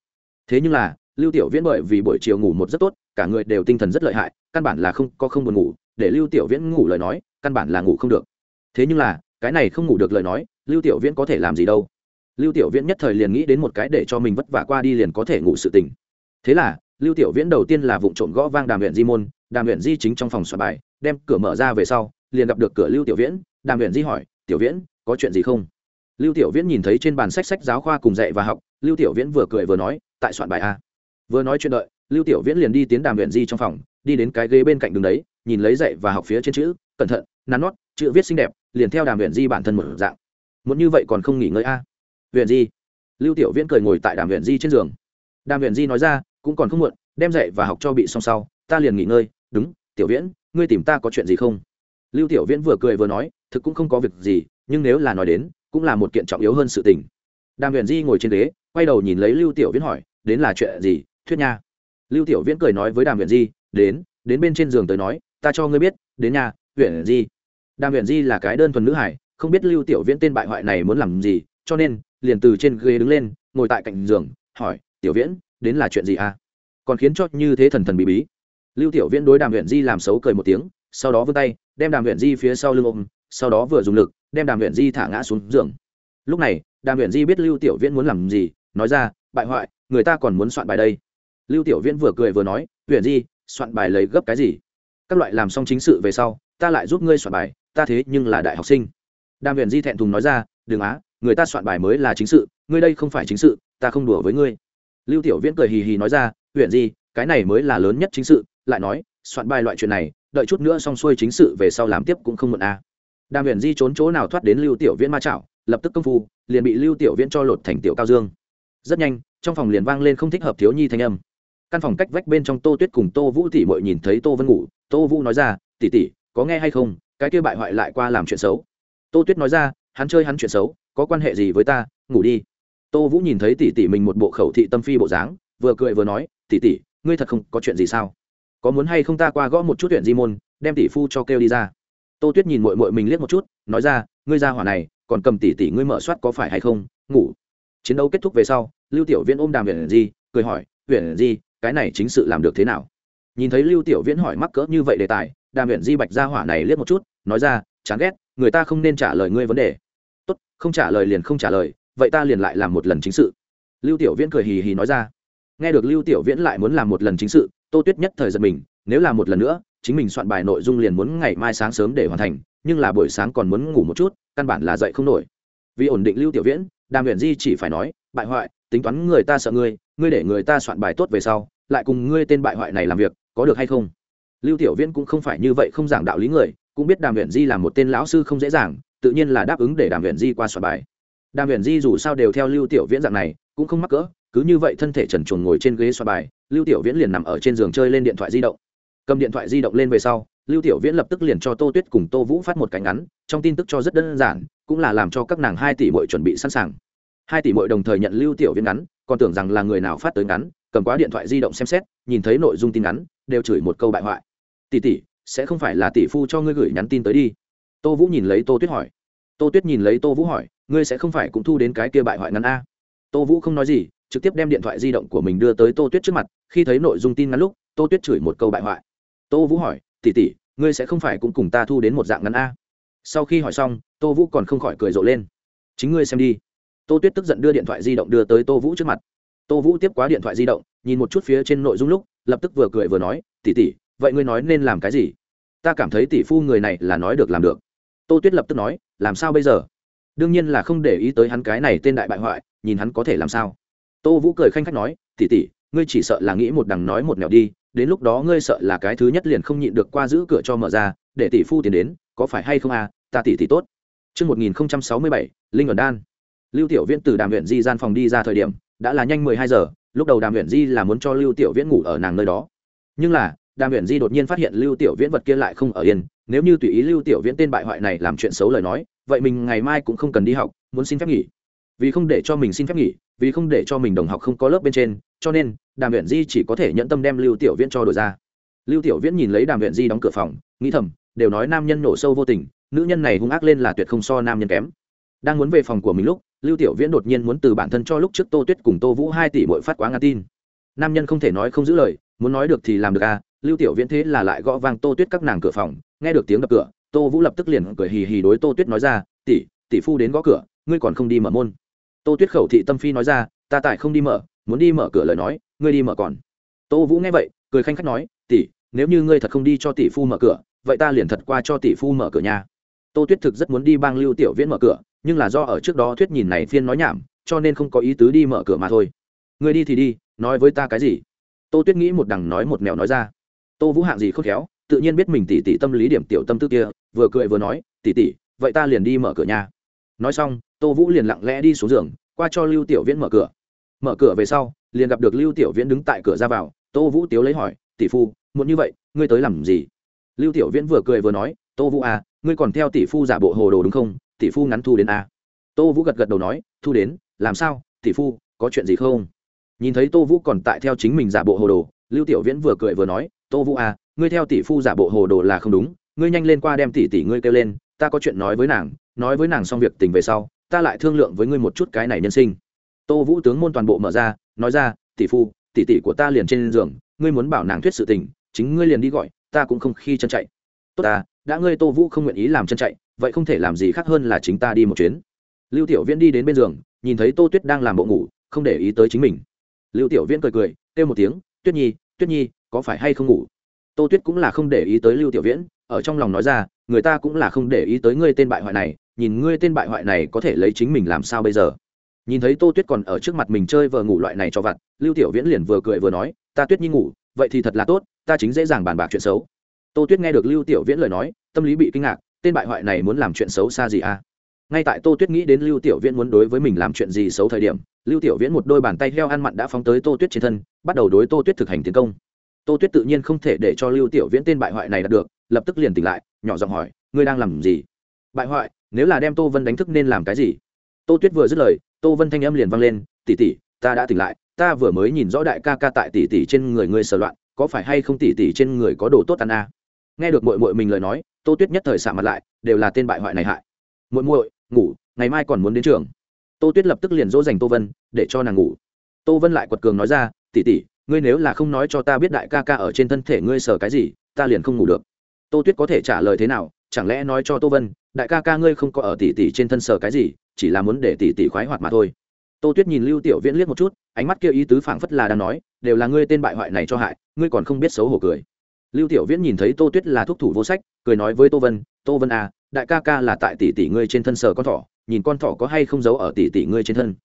Thế nhưng là, lưu tiểu viễn bởi vì buổi chiều ngủ một rất tốt, cả người đều tinh thần rất lợi hại, căn bản là không, có không buồn ngủ, để lưu tiểu viễn ngủ lời nói, căn bản là ngủ không được. Thế nhưng là, cái này không ngủ được lời nói, lưu tiểu viễn có thể làm gì đâu? Lưu tiểu viễn nhất thời liền nghĩ đến một cái để cho mình vất vả qua đi liền có thể ngủ sự tình. Thế là, lưu tiểu viễn đầu tiên là vụ trộm gõ vang đàm huyện di môn, đàm huyện di chính trong phòng soạn bài, đem cửa mở ra về sau, liền gặp được cửa lưu tiểu viễn. Đàm huyện di hỏi, tiểu viễn, có chuyện gì không? Lưu tiểu viễn nhìn thấy trên bàn sách sách giáo khoa cùng dạy và học, lưu tiểu viễn vừa cười vừa nói, tại soạn bài a. Vừa nói chuyện đợi, lưu tiểu viễn liền đi tiến đàm luyện di trong phòng, đi đến cái ghế bên cạnh đường đấy, nhìn lấy dạy và học phía trên chữ, cẩn thận, nắn nót, chữ viết xinh đẹp, liền theo đàm luyện di bản thân một dạng. Muốn như vậy còn không nghỉ ngơi a? Luyện di? Lưu tiểu viễn cười ngồi tại đàm luyện di trên giường. Đàm luyện di nói ra, cũng còn không muộn, đem dạy và học cho bị xong sau, ta liền nghỉ ngơi. Đúng, tiểu viễn, ngươi tìm ta có chuyện gì không? Lưu tiểu viễn vừa cười vừa nói, thực cũng không có việc gì, nhưng nếu là nói đến cũng là một kiện trọng yếu hơn sự tình. Đàm huyền di ngồi trên ghế, quay đầu nhìn lấy lưu tiểu viễn hỏi, đến là chuyện gì, thuyết nha? Lưu tiểu viễn cười nói với đàm huyền di, đến đến bên trên giường tới nói, ta cho ngươi biết, đến nhà huyền di. Đàm huyền di là cái đơn thuần nữ hải không biết lưu tiểu viễn tên bại hoại này muốn làm gì, cho nên, liền từ trên ghế đứng lên, ngồi tại cạnh giường, hỏi, tiểu viễn, đến là chuyện gì à? Còn khiến cho như thế thần thần bí bí. Lưu tiểu viễn đối đàm huyền di làm xấu cười một tiếng, sau đó vươn tay, đem đàm huyền di phía sau lưng ôm, sau đó vừa dùng lực đem đàm huyền di thả ngã xuống giường. Lúc này, đàm huyền di biết lưu tiểu viễn muốn làm gì, nói ra, bại hoại, người ta còn muốn soạn bài đây. Lưu tiểu viễn vừa cười vừa nói, huyền di, soạn bài lấy gấp cái gì? Các loại làm xong chính sự về sau, ta lại giúp ngươi soạn bài, ta thế nhưng là đại học sinh. Đàm huyền di thẹn thùng nói ra, đừng á, người ta soạn bài mới là chính sự, ngươi đây không phải chính sự, ta không đùa với ngươi. Lưu tiểu viễn cười hì hì nói ra, huyền di, cái này mới là lớn nhất chính sự. Lại nói, soạn bài loại chuyện này, đợi chút nữa xong xuôi chính sự về sau làm tiếp cũng không muộn a à đàm huyền di trốn chỗ nào thoát đến lưu tiểu viễn ma chảo, lập tức công phu, liền bị lưu tiểu viễn cho lột thành tiểu cao dương. Rất nhanh, trong phòng liền vang lên không thích hợp thiếu nhi thanh âm. Căn phòng cách vách bên trong tô tuyết cùng tô vũ tỷ mội nhìn thấy tô vân ngủ, tô vũ nói ra, tỷ tỷ, có nghe hay không? Cái kia bại hoại lại qua làm chuyện xấu. Tô tuyết nói ra, hắn chơi hắn chuyện xấu, có quan hệ gì với ta? Ngủ đi. Tô vũ nhìn thấy tỷ tỷ mình một bộ khẩu thị tâm phi bộ dáng, vừa cười vừa nói, tỷ tỷ, ngươi thật không có chuyện gì sao? Có muốn hay không ta qua gõ một chút chuyện di môn, đem tỷ phu cho kêu đi ra tô tuyết nhìn mội mội mình liếc một chút, nói ra, ngươi ra hỏa này, còn cầm tỷ tỷ ngươi mở soát có phải hay không? Ngủ. Chiến đấu kết thúc về sau, lưu tiểu viễn ôm đàm huyện di cười hỏi huyện di cái này chính sự làm được thế nào? Nhìn thấy lưu tiểu viễn hỏi mắc cỡ như vậy đề tài, đàm huyện di bạch ra hỏa này liếc một chút, nói ra, chán ghét, người ta không nên trả lời ngươi vấn đề. Tốt, không trả lời liền không trả lời, vậy ta liền lại làm một lần chính sự. Lưu tiểu viễn cười hì hì nói ra. Nghe được lưu tiểu viễn lại muốn làm một lần chính sự, tô tuyết nhất thời giật mình, nếu là một lần nữa chính mình soạn bài nội dung liền muốn ngày mai sáng sớm để hoàn thành, nhưng là buổi sáng còn muốn ngủ một chút, căn bản là dậy không nổi. Vì ổn định lưu tiểu viễn, đàm huyền di chỉ phải nói, bại hoại, tính toán người ta sợ ngươi ngươi để người ta soạn bài tốt về sau, lại cùng ngươi tên bại hoại này làm việc, có được hay không? Lưu tiểu viễn cũng không phải như vậy không giảng đạo lý người, cũng biết đàm huyền di là một tên lão sư không dễ dàng tự nhiên là đáp ứng để đàm huyền di qua soạn bài. Đàm huyền di dù sao đều theo lưu tiểu viễn dạng này, cũng không mắc cỡ, cứ như vậy thân thể trần truồng ngồi trên ghế soạn bài, lưu tiểu viễn liền nằm ở trên giường chơi lên điện thoại di động cầm điện thoại di động lên về sau, lưu tiểu viễn lập tức liền cho tô tuyết cùng tô vũ phát một cánh ngắn, trong tin tức cho rất đơn giản, cũng là làm cho các nàng hai tỷ mội chuẩn bị sẵn sàng. Hai tỷ mội đồng thời nhận lưu tiểu viễn ngắn, còn tưởng rằng là người nào phát tới ngắn, cầm quá điện thoại di động xem xét, nhìn thấy nội dung tin ngắn, đều chửi một câu bại hoại. Tỷ tỷ, sẽ không phải là tỷ phu cho ngươi gửi nhắn tin tới đi? Tô vũ nhìn lấy tô tuyết hỏi. Tô tuyết nhìn lấy tô vũ hỏi, ngươi sẽ không phải cũng thu đến cái kia bại hoại ngắn a? Tô vũ không nói gì, trực tiếp đem điện thoại di động của mình đưa tới tô tuyết trước mặt, khi thấy nội dung tin ngắn lúc, tô tuyết chửi một câu bại hoại tô vũ hỏi tỉ tỉ ngươi sẽ không phải cũng cùng ta thu đến một dạng ngắn a? Sau khi hỏi xong, tô vũ còn không khỏi cười rộ lên. Chính ngươi xem đi. Tô tuyết tức giận đưa điện thoại di động đưa tới tô vũ trước mặt. Tô vũ tiếp quá điện thoại di động, nhìn một chút phía trên nội dung lúc, lập tức vừa cười vừa nói tỉ tỉ vậy ngươi nói nên làm cái gì? Ta cảm thấy tỷ phu người này là nói được làm được. Tô tuyết lập tức nói, làm sao bây giờ? Đương nhiên là không để ý tới hắn cái này tên đại bại hoại, nhìn hắn có thể làm sao. Tô vũ cười khanh khách nói tỉ tỉ ngươi chỉ sợ là nghĩ một đằng nói một nẻo đi đến lúc đó ngươi sợ là cái thứ nhất liền không nhịn được qua giữ cửa cho mở ra để tỷ phu tiền đến có phải hay không à ta tỷ tỷ tốt Trước 1067, Linh ẩn đan. Lưu Tiểu Viễn từ đàm Uyển di gian phòng đi ra thời điểm, đã là nhanh 12 giờ, lúc đầu đàm Uyển di là muốn cho Lưu Tiểu Viễn ngủ ở nàng nơi đó. Nhưng là, đàm Uyển di đột nhiên phát hiện Lưu Tiểu Viễn vật kia lại không ở yên, nếu như tùy ý Lưu Tiểu Viễn tên bại hoại này làm chuyện xấu lời nói, vậy mình ngày mai cũng không cần đi học, muốn xin phép nghỉ vì không để cho mình xin phép nghỉ vì không để cho mình đồng học không có lớp bên trên cho nên đàm viện di chỉ có thể nhận tâm đem lưu tiểu viễn cho đổi ra. Lưu tiểu viễn nhìn lấy đàm viện di đóng cửa phòng, nghĩ thầm, đều nói nam nhân nổ sâu vô tình, nữ nhân này hung ác lên là tuyệt không so nam nhân kém. Đang muốn về phòng của mình lúc, lưu tiểu viễn đột nhiên muốn từ bản thân cho lúc trước tô tuyết cùng tô vũ hai tỷ bội phát quá ngã tin. Nam nhân không thể nói không giữ lời, muốn nói được thì làm được à lưu tiểu viễn thế là lại gõ vang tô tuyết các nàng cửa phòng, nghe được tiếng đập cửa, tô vũ lập tức liền cười hì hì đối tô tuyết nói ra, tỷ tỷ phu đến gõ cửa, ngươi còn không đi mở môn. Tô tuyết khẩu thị tâm phi nói ra, ta tại không đi mở, muốn đi mở cửa lời nói ngươi đi mở còn. Tô vũ nghe vậy, cười khanh khách nói, tỷ, nếu như ngươi thật không đi cho tỷ phu mở cửa, vậy ta liền thật qua cho tỷ phu mở cửa nhà tô tuyết thực rất muốn đi bang lưu tiểu viễn mở cửa, nhưng là do ở trước đó thuyết nhìn này phiên nói nhảm, cho nên không có ý tứ đi mở cửa mà thôi. Ngươi đi thì đi, nói với ta cái gì? Tô tuyết nghĩ một đằng nói một mèo nói ra. Tô vũ hạng gì khôn khéo, tự nhiên biết mình tỷ tỷ tâm lý điểm tiểu tâm tư kia, vừa cười vừa nói, tỷ tỷ, vậy ta liền đi mở cửa nhà nói xong, tô vũ liền lặng lẽ đi xuống giường, qua cho lưu tiểu viễn mở cửa mở cửa về sau, liền gặp được lưu tiểu viễn đứng tại cửa ra vào, tô vũ tiếu lấy hỏi, tỷ phu muốn như vậy, ngươi tới làm gì? Lưu tiểu viễn vừa cười vừa nói, tô vũ à ngươi còn theo tỷ phu giả bộ hồ đồ đúng không? Tỷ phu ngắn thu đến à. tô vũ gật gật đầu nói, thu đến, làm sao? Tỷ phu, có chuyện gì không? Nhìn thấy tô vũ còn tại theo chính mình giả bộ hồ đồ, lưu tiểu viễn vừa cười vừa nói, tô vũ à ngươi theo tỷ phu giả bộ hồ đồ là không đúng, ngươi nhanh lên qua đem tỷ tỷ ngươi kêu lên, ta có chuyện nói với nàng, nói với nàng xong việc tình về sau, ta lại thương lượng với ngươi một chút cái này nhân sinh tô vũ tướng môn toàn bộ mở ra, nói ra, tỷ phu, tỷ tỷ của ta liền trên giường, ngươi muốn bảo nàng thuyết sự tình, chính ngươi liền đi gọi, ta cũng không khi chân chạy. Tốt ta, đã ngươi tô vũ không nguyện ý làm chân chạy, vậy không thể làm gì khác hơn là chính ta đi một chuyến. Lưu tiểu viễn đi đến bên giường, nhìn thấy tô tuyết đang làm bộ ngủ, không để ý tới chính mình. Lưu tiểu viễn cười cười, kêu một tiếng, tuyết nhi tuyết nhi, có phải hay không ngủ? Tô tuyết cũng là không để ý tới lưu tiểu viễn, ở trong lòng nói ra, người ta cũng là không để ý tới ngươi tên bại hoại này, nhìn ngươi tên bại hoại này có thể lấy chính mình làm sao bây giờ? Nhìn thấy tô tuyết còn ở trước mặt mình chơi vờ ngủ loại này cho vặt, lưu tiểu viễn liền vừa cười vừa nói, ta tuyết nhi ngủ, vậy thì thật là tốt, ta chính dễ dàng bàn bạc chuyện xấu. Tô tuyết nghe được lưu tiểu viễn lời nói, tâm lý bị kinh ngạc, tên bại hoại này muốn làm chuyện xấu xa gì à? Ngay tại tô tuyết nghĩ đến lưu tiểu viễn muốn đối với mình làm chuyện gì xấu thời điểm, lưu tiểu viễn một đôi bàn tay heo ăn mặn đã phóng tới tô tuyết trên thân, bắt đầu đối tô tuyết thực hành tiến công. Tô tuyết tự nhiên không thể để cho lưu tiểu viễn tên bại hoại này đạt được, lập tức liền tỉnh lại, nhỏ giọng hỏi, ngươi đang làm gì? Bại hoại? Nếu là đem tô vân đánh thức nên làm cái gì? Tô tuyết vừa dứt lời tô vân thanh âm liền vang lên tỉ tỉ ta đã tỉnh lại, ta vừa mới nhìn rõ đại ca ca tại tỉ tỉ trên người ngươi sờ loạn, có phải hay không tỉ tỉ trên người có đồ tốt ăn à? nghe được mội mội mình lời nói, tô tuyết nhất thời xạ mặt lại, đều là tên bại hoại này hại. Mội mội ngủ, ngày mai còn muốn đến trường. Tô tuyết lập tức liền dỗ dành tô vân, để cho nàng ngủ. Tô vân lại quật cường nói ra tỉ tỉ ngươi nếu là không nói cho ta biết đại ca ca ở trên thân thể ngươi sờ cái gì, ta liền không ngủ được. Tô tuyết có thể trả lời thế nào, chẳng lẽ nói cho tô vân, đại ca ca ngươi không có ở tỷ tỷ trên thân sờ cái gì chỉ là muốn để tỷ tỷ khoái hoạt mà thôi. Tô tuyết nhìn lưu tiểu viễn liếc một chút, ánh mắt kia ý tứ phảng phất là đang nói, đều là ngươi tên bại hoại này cho hại, ngươi còn không biết xấu hổ cười. Lưu tiểu viễn nhìn thấy tô tuyết là thúc thủ vô sách, cười nói với tô vân tô vân à đại ca ca là tại tỷ tỷ ngươi trên thân sờ con thỏ, nhìn con thỏ có hay không giấu ở tỷ tỷ ngươi trên thân.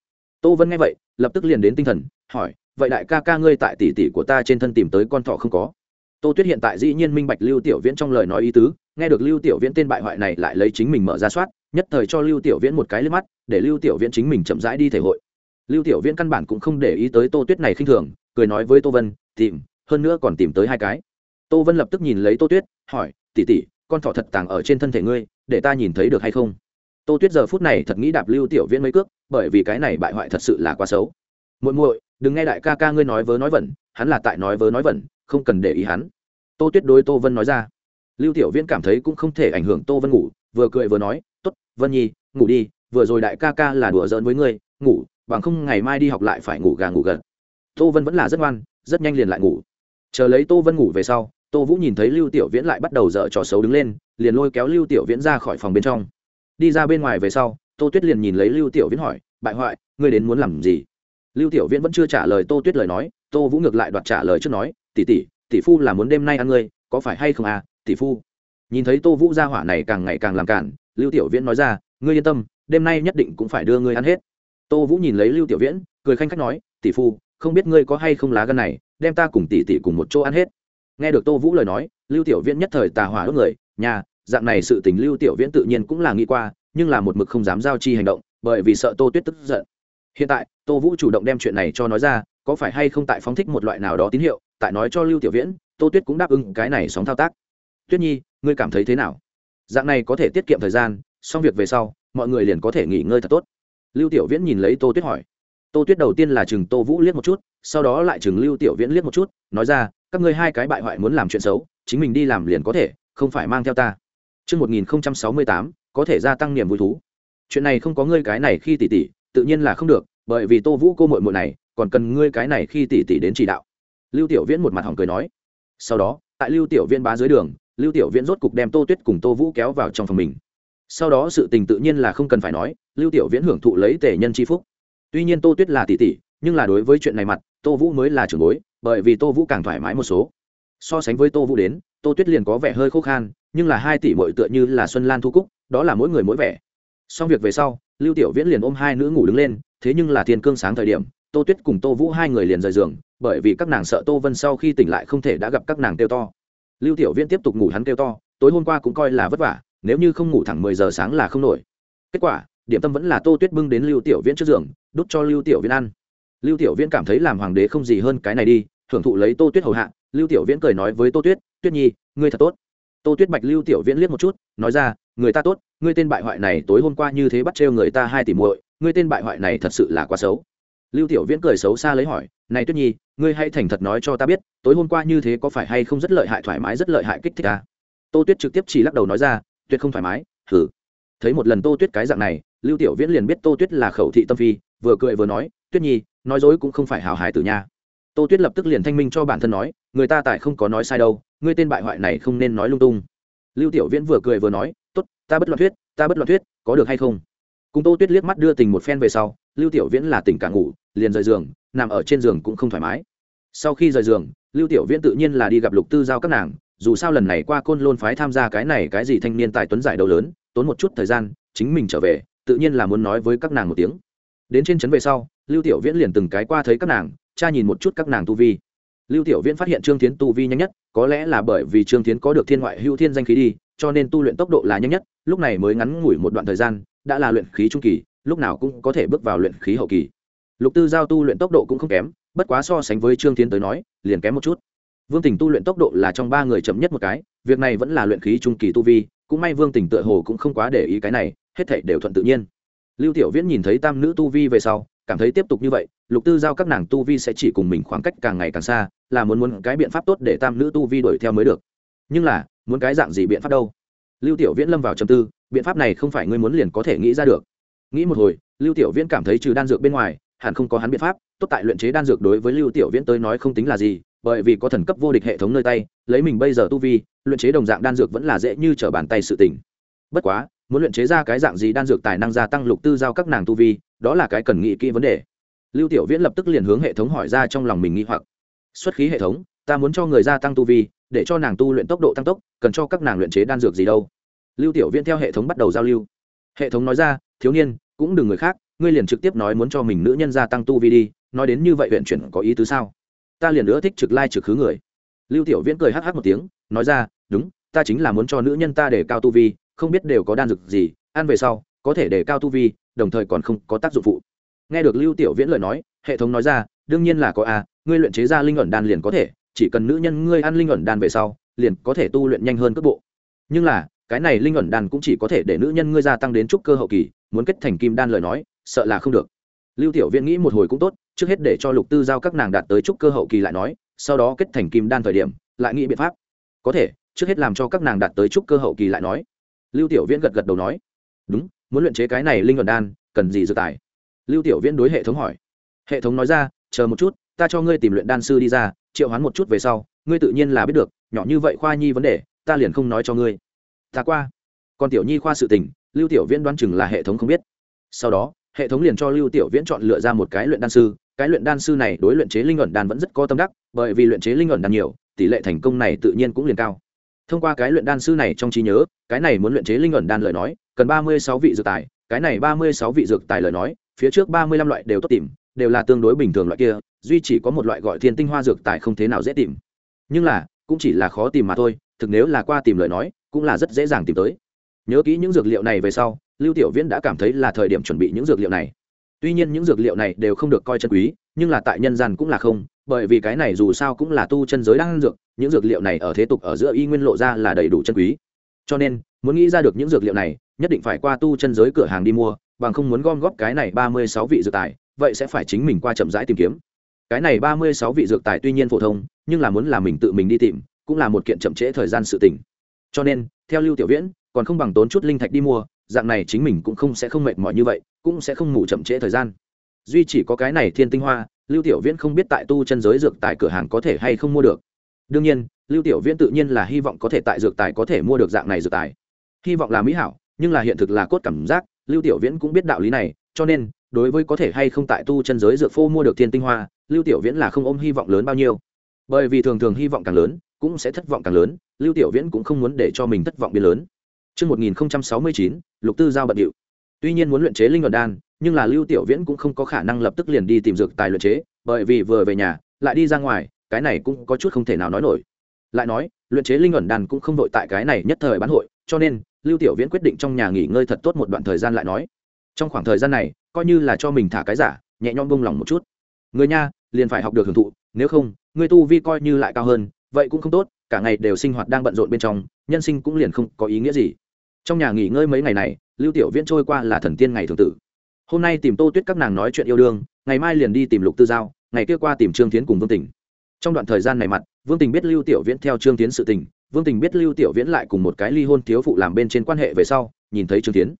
Tô vân nghe vậy, lập tức liền đến tinh thần, hỏi, vậy đại ca ca ngươi tại tỷ tỷ của ta trên thân tìm tới con thỏ không có? Tô tuyết hiện tại dĩ nhiên minh bạch lưu tiểu viễn trong lời nói ý tứ, nghe được lưu tiểu viễn tên bại hoại này lại lấy chính mình mở ra soát nhất thời cho lưu tiểu viễn một cái liếc mắt, để lưu tiểu viễn chính mình chậm rãi đi thể hội. Lưu tiểu viễn căn bản cũng không để ý tới tô tuyết này khinh thường, cười nói với tô vân, tìm, hơn nữa còn tìm tới hai cái. Tô vân lập tức nhìn lấy tô tuyết, hỏi tỉ tỉ con thỏ thật tàng ở trên thân thể ngươi, để ta nhìn thấy được hay không? Tô tuyết giờ phút này thật nghĩ đạp lưu tiểu viễn mấy cước, bởi vì cái này bại hoại thật sự là quá xấu. Muội muội, đừng nghe đại ca ca ngươi nói vớ nói vẩn, hắn là tại nói vớ nói vẩn, không cần để ý hắn. Tô tuyết đối tô vân nói ra. Lưu tiểu viễn cảm thấy cũng không thể ảnh hưởng tô vân ngủ, vừa cười vừa nói vân nhi, ngủ đi, vừa rồi đại ca ca là đùa giỡn với ngươi, ngủ, bằng không ngày mai đi học lại phải ngủ gà ngủ gật. Tô vân vẫn là rất ngoan, rất nhanh liền lại ngủ. Chờ lấy tô vân ngủ về sau, tô vũ nhìn thấy lưu tiểu viễn lại bắt đầu dở trò xấu đứng lên, liền lôi kéo lưu tiểu viễn ra khỏi phòng bên trong. Đi ra bên ngoài về sau, tô tuyết liền nhìn lấy lưu tiểu viễn hỏi, bại hoại, ngươi đến muốn làm gì? Lưu tiểu viễn vẫn chưa trả lời tô tuyết lời nói, tô vũ ngược lại đoạt trả lời trước nói, tỷ tỷ tỷ phu là muốn đêm nay ăn ngươi, có phải hay không à tỷ phu? Nhìn thấy tô vũ ra hỏa này càng ngày càng làm cản lưu tiểu viễn nói ra, ngươi yên tâm, đêm nay nhất định cũng phải đưa ngươi ăn hết. Tô vũ nhìn lấy lưu tiểu viễn, cười khanh khách nói, tỷ phu, không biết ngươi có hay không lá gân này, đem ta cùng tỷ tỷ cùng một chỗ ăn hết. Nghe được tô vũ lời nói, lưu tiểu viễn nhất thời tà hỏa đốt người, nhà, dạng này sự tình lưu tiểu viễn tự nhiên cũng là nghĩ qua, nhưng là một mực không dám giao chi hành động, bởi vì sợ tô tuyết tức giận. Hiện tại, tô vũ chủ động đem chuyện này cho nói ra, có phải hay không tại phóng thích một loại nào đó tín hiệu, tại nói cho lưu tiểu viễn, tô tuyết cũng đáp ứng cái này sóng thao tác. Tuyết nhi, ngươi cảm thấy thế nào? Dạng này có thể tiết kiệm thời gian xong việc về sau mọi người liền có thể nghỉ ngơi thật tốt lưu tiểu viễn nhìn lấy tô tuyết hỏi tô tuyết đầu tiên là chừng tô vũ liếc một chút sau đó lại chừng lưu tiểu viễn liếc một chút nói ra các ngươi hai cái bại hoại muốn làm chuyện xấu chính mình đi làm liền có thể không phải mang theo ta Trước 1068, có thể gia tăng niềm vui thú. Chuyện này không có ngươi cái này khi tỷ tỷ, tự nhiên là không được, bởi vì Tô Vũ cô muội muội này, còn cần ngươi cái này khi tỷ tỷ đến chỉ đạo. Lưu Tiểu Viễn một mặt hỏng cười nói. Sau đó, tại Lưu Tiểu Viễn bá dưới đường, Lưu Tiểu Viễn rốt cục đem Tô Tuyết cùng Tô Vũ kéo vào trong phòng mình. Sau đó sự tình tự nhiên là không cần phải nói, Lưu Tiểu Viễn hưởng thụ lấy tể nhân chi phúc. Tuy nhiên Tô Tuyết là tỷ tỷ, nhưng là đối với chuyện này mặt, Tô Vũ mới là trưởng bối, bởi vì Tô Vũ càng thoải mái một số. So sánh với Tô Vũ đến, Tô Tuyết liền có vẻ hơi khô khan, nhưng là hai tỷ muội tựa như là Xuân Lan thu cúc, đó là mỗi người mỗi vẻ. Xong việc về sau, Lưu Tiểu Viễn liền ôm hai nữ ngủ đứng lên, thế nhưng là thiên cương sáng thời điểm, Tô Tuyết cùng Tô Vũ hai người liền rời giường, bởi vì các nàng sợ Tô Vân sau khi tỉnh lại không thể đã gặp các nàng tiêu to. Lưu Tiểu Viễn tiếp tục ngủ hắn kêu to, tối hôm qua cũng coi là vất vả, nếu như không ngủ thẳng mười giờ sáng là không nổi. Kết quả, điểm tâm vẫn là Tô Tuyết bưng đến Lưu Tiểu Viễn trước giường, đút cho lưu tiểu viễn ăn. Lưu tiểu viễn cảm thấy làm hoàng đế không gì hơn cái này đi hưởng thụ lấy tô tuyết hầu hạ lưu tiểu viễn cười nói với tô tuyết tuyết nhi ngươi thật tốt. Tô tuyết bạch lưu tiểu viễn liếc một chút nói ra người ta tốt ngươi tên bại hoại này tối hôm qua như thế bắt trêu người ta hai tỷ muội ngươi tên bại hoại này thật sự là quá xấu lưu tiểu viễn cười xấu xa lấy hỏi, này tuyết nhi, ngươi hãy thành thật nói cho ta biết, tối hôm qua như thế có phải hay không rất lợi hại, thoải mái, rất lợi hại, kích thích ta? Tô tuyết trực tiếp chỉ lắc đầu nói ra, tuyệt không thoải mái thử thấy một lần tô tuyết cái dạng này, lưu tiểu viễn liền biết tô tuyết là khẩu thị tâm phi, vừa cười vừa nói, tuyết nhi, nói dối cũng không phải hào hài tử nha. Tô tuyết lập tức liền thanh minh cho bản thân nói, người ta tại không có nói sai đâu, ngươi tên bại hoại này không nên nói lung tung. Lưu tiểu viễn vừa cười vừa nói, tốt, ta bất loạn thuyết, ta bất loạn thuyết, có được hay không? Cùng tô tuyết liếc mắt đưa tình một phen về sau lưu tiểu viễn là tỉnh cả ngủ, liền rời giường, nằm ở trên giường cũng không thoải mái. Sau khi rời giường, lưu tiểu viễn tự nhiên là đi gặp lục tư giao các nàng, dù sao lần này qua côn lôn phái tham gia cái này cái gì thanh niên tài tuấn giải đầu lớn, tốn một chút thời gian, chính mình trở về, tự nhiên là muốn nói với các nàng một tiếng. Đến trên trấn về sau, lưu tiểu viễn liền từng cái qua thấy các nàng cha nhìn một chút các nàng tu vi. Lưu tiểu viễn phát hiện trương tiến tu vi nhanh nhất, có lẽ là bởi vì trương tiến có được thiên ngoại hữu thiên danh khí đi, cho nên tu luyện tốc độ là nhanh nhất, lúc này mới ngắn ngủi một đoạn thời gian, đã là luyện khí trung kỳ lúc nào cũng có thể bước vào luyện khí hậu kỳ. Lục tư giao tu luyện tốc độ cũng không kém, bất quá so sánh với trương tiến tới nói, liền kém một chút. Vương tình tu luyện tốc độ là trong ba người chậm nhất một cái, việc này vẫn là luyện khí trung kỳ tu vi, cũng may vương tình tựa hồ cũng không quá để ý cái này, hết thảy đều thuận tự nhiên. Lưu tiểu viễn nhìn thấy tam nữ tu vi về sau, cảm thấy tiếp tục như vậy, lục tư giao các nàng tu vi sẽ chỉ cùng mình khoảng cách càng ngày càng xa, là muốn muốn cái biện pháp tốt để tam nữ tu vi đuổi theo mới được. Nhưng là, muốn cái dạng gì biện pháp đâu? Lưu tiểu viễn lâm vào trầm tư, biện pháp này không phải ngươi muốn liền có thể nghĩ ra được nghĩ một hồi, lưu tiểu viễn cảm thấy trừ đan dược bên ngoài, hẳn không có hắn biện pháp. Tốt tại luyện chế đan dược đối với lưu tiểu viễn tới nói không tính là gì, bởi vì có thần cấp vô địch hệ thống nơi tay, lấy mình bây giờ tu vi, luyện chế đồng dạng đan dược vẫn là dễ như trở bàn tay sự tỉnh bất quá, muốn luyện chế ra cái dạng gì đan dược tài năng gia tăng lục tư giao các nàng tu vi, đó là cái cần nghĩ kỹ vấn đề. Lưu tiểu viễn lập tức liền hướng hệ thống hỏi ra trong lòng mình nghĩ hoặc. Xuất khí hệ thống, ta muốn cho người gia tăng tu vi, để cho nàng tu luyện tốc độ tăng tốc, cần cho các nàng luyện chế đan dược gì đâu. Lưu tiểu viễn theo hệ thống bắt đầu giao lưu. Hệ thống nói ra thiếu niên, cũng đừng người khác, ngươi liền trực tiếp nói muốn cho mình nữ nhân gia tăng tu vi đi, nói đến như vậy huyện chuyển có ý tứ sao? Ta liền nữa thích trực lai trực khứ người. Lưu tiểu viễn cười hắc hắc một tiếng, nói ra, đúng, ta chính là muốn cho nữ nhân ta để cao tu vi, không biết đều có đan dược gì, ăn về sau, có thể để cao tu vi, đồng thời còn không có tác dụng phụ. Nghe được lưu tiểu viễn lời nói, hệ thống nói ra, đương nhiên là có a, ngươi luyện chế ra linh ẩn đan liền có thể, chỉ cần nữ nhân ngươi ăn linh ẩn đan về sau, liền có thể tu luyện nhanh hơn cấp bộ. Nhưng là, cái này linh ẩn đan cũng chỉ có thể để nữ nhân ngươi gia tăng đến trúc cơ hậu kỳ muốn kết thành kim đan lời nói, sợ là không được. Lưu tiểu viễn nghĩ một hồi cũng tốt, trước hết để cho lục tư giao các nàng đạt tới trúc cơ hậu kỳ lại nói, sau đó kết thành kim đan thời điểm, lại nghĩ biện pháp. Có thể, trước hết làm cho các nàng đạt tới trúc cơ hậu kỳ lại nói. Lưu tiểu viễn gật gật đầu nói. Đúng, muốn luyện chế cái này linh luận đan, cần gì dự tài? Lưu tiểu viễn đối hệ thống hỏi. Hệ thống nói ra, chờ một chút, ta cho ngươi tìm luyện đan sư đi ra, triệu hoán một chút về sau, ngươi tự nhiên là biết được, nhỏ như vậy khoa nhi vấn đề, ta liền không nói cho ngươi. Ta qua còn tiểu nhi khoa sự tình, lưu tiểu viễn đoán chừng là hệ thống không biết. Sau đó, hệ thống liền cho lưu tiểu viễn chọn lựa ra một cái luyện đan sư. Cái luyện đan sư này đối luyện chế linh ẩn đan vẫn rất có tâm đắc, bởi vì luyện chế linh ẩn đan nhiều, tỷ lệ thành công này tự nhiên cũng liền cao. Thông qua cái luyện đan sư này trong trí nhớ, cái này muốn luyện chế linh ẩn đan lời nói, cần ba mươi sáu vị dược tài. Cái này ba mươi sáu vị dược tài lời nói, phía trước ba mươi lăm loại đều tốt tìm, đều là tương đối bình thường loại kia, duy chỉ có một loại gọi thiên tinh hoa dược tài không thế nào dễ tìm. Nhưng là, cũng chỉ là khó tìm mà thôi, thực nếu là qua tìm lời nói, cũng là rất dễ dàng tìm tới nhớ kỹ những dược liệu này về sau, lưu tiểu viễn đã cảm thấy là thời điểm chuẩn bị những dược liệu này. Tuy nhiên những dược liệu này đều không được coi chân quý, nhưng là tại nhân gian cũng là không, bởi vì cái này dù sao cũng là tu chân giới đang ăn dược, những dược liệu này ở thế tục ở giữa y nguyên lộ ra là đầy đủ chân quý. Cho nên, muốn nghĩ ra được những dược liệu này, nhất định phải qua tu chân giới cửa hàng đi mua, bằng không muốn gom góp cái này ba mươi sáu vị dược tài, vậy sẽ phải chính mình qua chậm rãi tìm kiếm. Cái này ba mươi sáu vị dược tài tuy nhiên phổ thông, nhưng là muốn là mình tự mình đi tìm, cũng là một kiện chậm trễ thời gian sự tỉnh cho nên, theo lưu tiểu viễn còn không bằng tốn chút linh thạch đi mua, dạng này chính mình cũng không sẽ không mệt mỏi như vậy, cũng sẽ không ngủ chậm trễ thời gian. Duy chỉ có cái này thiên tinh hoa, lưu tiểu viễn không biết tại tu chân giới dược tài cửa hàng có thể hay không mua được. Đương nhiên, lưu tiểu viễn tự nhiên là hy vọng có thể tại dược tài có thể mua được dạng này dược tài. Hy vọng là mỹ hảo, nhưng là hiện thực là cốt cảm giác, lưu tiểu viễn cũng biết đạo lý này, cho nên, đối với có thể hay không tại tu chân giới dược phô mua được thiên tinh hoa, lưu tiểu viễn là không ôm hy vọng lớn bao nhiêu. Bởi vì thường thường hy vọng càng lớn, cũng sẽ thất vọng càng lớn, lưu tiểu viễn cũng không muốn để cho mình thất vọng biến lớn. Trước 1069, lục tư giao bận điệu. tuy nhiên muốn luyện chế linh luận đan nhưng là lưu tiểu viễn cũng không có khả năng lập tức liền đi tìm dược tài luyện chế bởi vì vừa về nhà lại đi ra ngoài cái này cũng có chút không thể nào nói nổi. Lại nói luyện chế linh ẩn đan cũng không đội tại cái này nhất thời bán hội cho nên lưu tiểu viễn quyết định trong nhà nghỉ ngơi thật tốt một đoạn thời gian lại nói. Trong khoảng thời gian này coi như là cho mình thả cái giả nhẹ nhõm buông lòng một chút. Người nha liền phải học được hưởng thụ nếu không người tu vi coi như lại cao hơn vậy cũng không tốt cả ngày đều sinh hoạt đang bận rộn bên trong nhân sinh cũng liền không có ý nghĩa gì trong nhà nghỉ ngơi mấy ngày này, lưu tiểu viễn trôi qua là thần tiên ngày thường tử. Hôm nay tìm tô tuyết các nàng nói chuyện yêu đương, ngày mai liền đi tìm lục tư giao, ngày kia qua tìm trương tiến cùng vương tình. Trong đoạn thời gian này mặt, vương tình biết lưu tiểu viễn theo trương tiến sự tình, vương tình biết lưu tiểu viễn lại cùng một cái ly hôn thiếu phụ làm bên trên quan hệ về sau, nhìn thấy trương tiến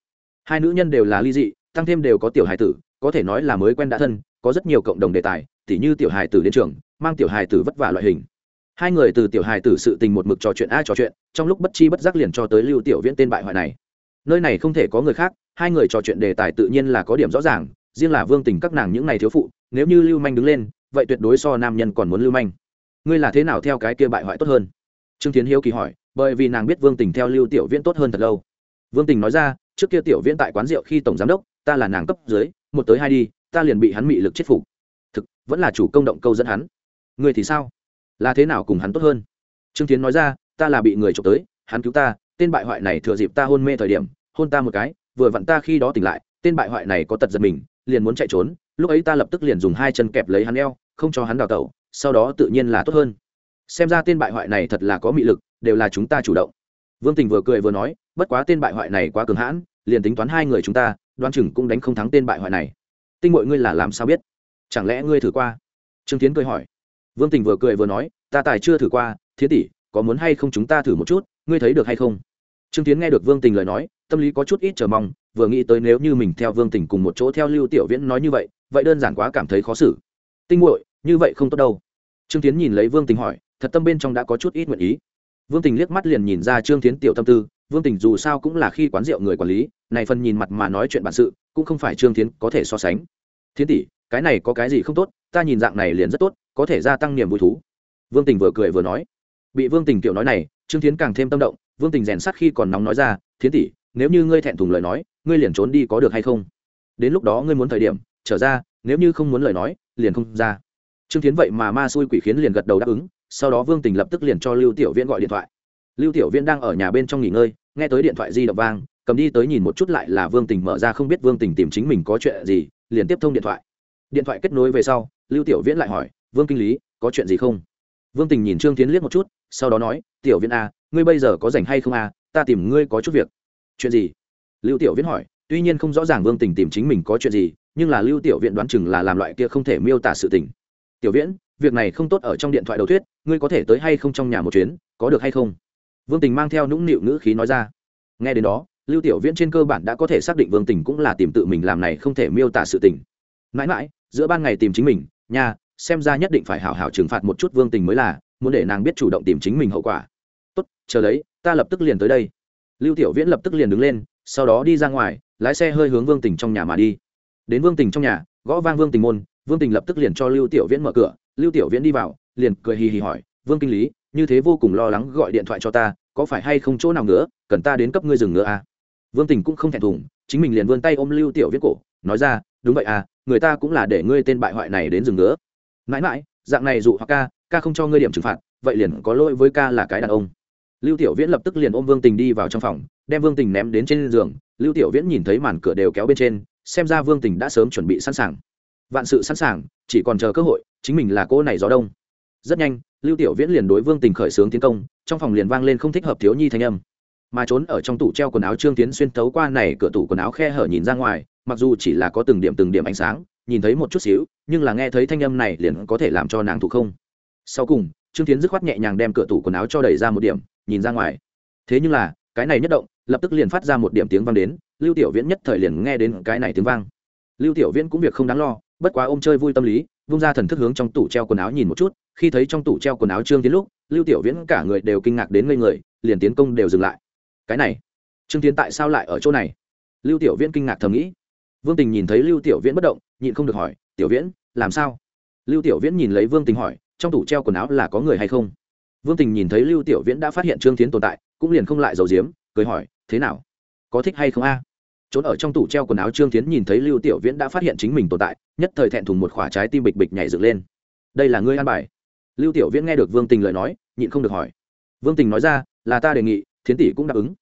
hai nữ nhân đều là ly dị, tăng thêm đều có tiểu hài tử, có thể nói là mới quen đã thân, có rất nhiều cộng đồng đề tài, tỉ như tiểu hài tử đến trường, mang tiểu hài tử vất vả loại hình hai người từ tiểu hài tử sự tình một mực trò chuyện a trò chuyện, trong lúc bất chi bất giác liền cho tới lưu tiểu viễn tên bại hoại này. Nơi này không thể có người khác, hai người trò chuyện đề tài tự nhiên là có điểm rõ ràng, riêng là vương tình các nàng những ngày thiếu phụ, nếu như lưu manh đứng lên, vậy tuyệt đối so nam nhân còn muốn lưu manh. Ngươi là thế nào theo cái kia bại hoại tốt hơn? Trương tiến hiếu kỳ hỏi, bởi vì nàng biết vương tình theo lưu tiểu viễn tốt hơn thật lâu. Vương tình nói ra, trước kia tiểu viễn tại quán rượu khi tổng giám đốc, ta là nàng cấp dưới, một tới hai đi, ta liền bị hắn mị lực chết phục. Thực, vẫn là chủ công động câu dẫn hắn. Người thì sao? Là thế nào cùng hắn tốt hơn? Trương tiến nói ra, ta là bị người trộm tới, hắn cứu ta, tên bại hoại này thừa dịp ta hôn mê thời điểm, hôn ta một cái, vừa vặn ta khi đó tỉnh lại, tên bại hoại này có tật giật mình, liền muốn chạy trốn, lúc ấy ta lập tức liền dùng hai chân kẹp lấy hắn eo, không cho hắn đào tẩu, sau đó tự nhiên là tốt hơn. Xem ra tên bại hoại này thật là có mị lực, đều là chúng ta chủ động. Vương tình vừa cười vừa nói, bất quá tên bại hoại này quá cường hãn, liền tính toán hai người chúng ta đoan chừng cũng đánh không thắng tên bại hoại này. Tinh mọi ngươi là làm sao biết? Chẳng lẽ ngươi thử qua? Trương tiến cười hỏi vương tình vừa cười vừa nói, ta tài chưa thử qua, thiến tỷ, có muốn hay không chúng ta thử một chút, ngươi thấy được hay không? Trương tiến nghe được vương tình lời nói, tâm lý có chút ít chờ mong, vừa nghĩ tới nếu như mình theo vương tình cùng một chỗ theo lưu tiểu viễn nói như vậy vậy đơn giản quá cảm thấy khó xử. Tinh muội, như vậy không tốt đâu. Trương tiến nhìn lấy vương tình hỏi, thật tâm bên trong đã có chút ít nguyện ý. Vương tình liếc mắt liền nhìn ra trương tiến tiểu tâm tư, vương tình dù sao cũng là khi quán rượu người quản lý, này phần nhìn mặt mà nói chuyện bản sự, cũng không phải trương tiến có thể so sánh. Thiến tỷ, cái này có cái gì không tốt, ta nhìn dạng này liền rất tốt có thể gia tăng niềm vui thú. Vương tình vừa cười vừa nói. Bị vương tình tiểu nói này, trương tiến càng thêm tâm động, vương tình rèn sắt khi còn nóng nói ra, thiến tỷ, nếu như ngươi thẹn thùng lời nói, ngươi liền trốn đi có được hay không? Đến lúc đó ngươi muốn thời điểm, trở ra, nếu như không muốn lời nói, liền không ra. Trương tiến vậy mà ma xui quỷ khiến liền gật đầu đáp ứng, sau đó vương tình lập tức liền cho lưu tiểu viễn gọi điện thoại. Lưu tiểu viễn đang ở nhà bên trong nghỉ ngơi, nghe tới điện thoại di động vang, cầm đi tới nhìn một chút lại là vương tình mở ra không biết vương tình tìm chính mình có chuyện gì, liền tiếp thông điện thoại. Điện thoại kết nối về sau, lưu tiểu viễn lại hỏi vương kinh lý có chuyện gì không? Vương tình nhìn trương tiến liếc một chút sau đó nói tiểu viễn a à, ngươi bây giờ có rảnh hay không a à, ta tìm ngươi có chút việc. Chuyện gì? Lưu tiểu viễn hỏi. Tuy nhiên không rõ ràng vương tình tìm chính mình có chuyện gì nhưng là lưu tiểu viễn đoán chừng là làm loại kia không thể miêu tả sự tình. Tiểu viễn việc này không tốt ở trong điện thoại đầu thuyết ngươi có thể tới hay không trong nhà một chuyến có được hay không? Vương tình mang theo nũng nịu ngữ khí nói ra. Nghe đến đó lưu tiểu viễn trên cơ bản đã có thể xác định vương tình cũng là tìm tự mình làm này không thể miêu tả sự tình. Mãi mãi giữa ban ngày tìm chính mình nhà xem ra nhất định phải hảo hảo trừng phạt một chút vương tình mới là, muốn để nàng biết chủ động tìm chính mình hậu quả. Tốt, chờ đấy, ta lập tức liền tới đây. Lưu tiểu viễn lập tức liền đứng lên, sau đó đi ra ngoài, lái xe hơi hướng vương tình trong nhà mà đi. Đến vương tình trong nhà, gõ vang vương tình môn, vương tình lập tức liền cho lưu tiểu viễn mở cửa. Lưu tiểu viễn đi vào, liền cười hì hì hỏi, vương kinh lý, như thế vô cùng lo lắng gọi điện thoại cho ta, có phải hay không chỗ nào nữa cần ta đến cấp ngươi dừng nữa à? Vương tình cũng không thẹn thùng, chính mình liền vươn tay ôm lưu tiểu viễn cổ, nói ra, đúng vậy à người ta cũng là để ngươi tên bại hoại này đến dừng nữa mãi mãi, dạng này dụ hoặc ca ca không cho ngươi điểm trừng phạt, vậy liền có lỗi với ca là cái đàn ông. Lưu tiểu viễn lập tức liền ôm vương tình đi vào trong phòng, đem vương tình ném đến trên giường. Lưu tiểu viễn nhìn thấy màn cửa đều kéo bên trên, xem ra vương tình đã sớm chuẩn bị sẵn sàng. Vạn sự sẵn sàng, chỉ còn chờ cơ hội, chính mình là cô này gió đông. Rất nhanh, lưu tiểu viễn liền đối vương tình khởi xướng tiến công, trong phòng liền vang lên không thích hợp thiếu nhi thanh âm. Mà trốn ở trong tủ treo quần áo trương tiến xuyên thấu qua này cửa tủ quần áo khe hở nhìn ra ngoài, mặc dù chỉ là có từng điểm từng điểm ánh sáng nhìn thấy một chút xíu, nhưng là nghe thấy thanh âm này liền có thể làm cho nàng thủ không. Sau cùng, trương tiến dứt khoát nhẹ nhàng đem cửa tủ quần áo cho đẩy ra một điểm, nhìn ra ngoài. Thế nhưng là, cái này nhất động, lập tức liền phát ra một điểm tiếng vang đến, lưu tiểu viễn nhất thời liền nghe đến cái này tiếng vang. Lưu tiểu viễn cũng việc không đáng lo, bất quá ôm chơi vui tâm lý, vung ra thần thức hướng trong tủ treo quần áo nhìn một chút, khi thấy trong tủ treo quần áo trương tiến lúc, lưu tiểu viễn cả người đều kinh ngạc đến ngây người, liền tiến công đều dừng lại. Cái này, trương tiến tại sao lại ở chỗ này? Lưu tiểu viễn kinh ngạc thầm nghĩ vương tình nhìn thấy lưu tiểu viễn bất động, nhịn không được hỏi, tiểu viễn, làm sao? Lưu tiểu viễn nhìn lấy vương tình hỏi, trong tủ treo quần áo là có người hay không? Vương tình nhìn thấy lưu tiểu viễn đã phát hiện trương tiến tồn tại, cũng liền không lại giấu giếm, cười hỏi, thế nào? Có thích hay không a? Trốn ở trong tủ treo quần áo trương tiến nhìn thấy lưu tiểu viễn đã phát hiện chính mình tồn tại, nhất thời thẹn thùng một khỏa trái tim bịch bịch nhảy dựng lên. Đây là ngươi an bài? Lưu tiểu viễn nghe được vương tình lời nói, nhịn không được hỏi. Vương tình nói ra, là ta đề nghị, thiến tỷ cũng đáp ứng.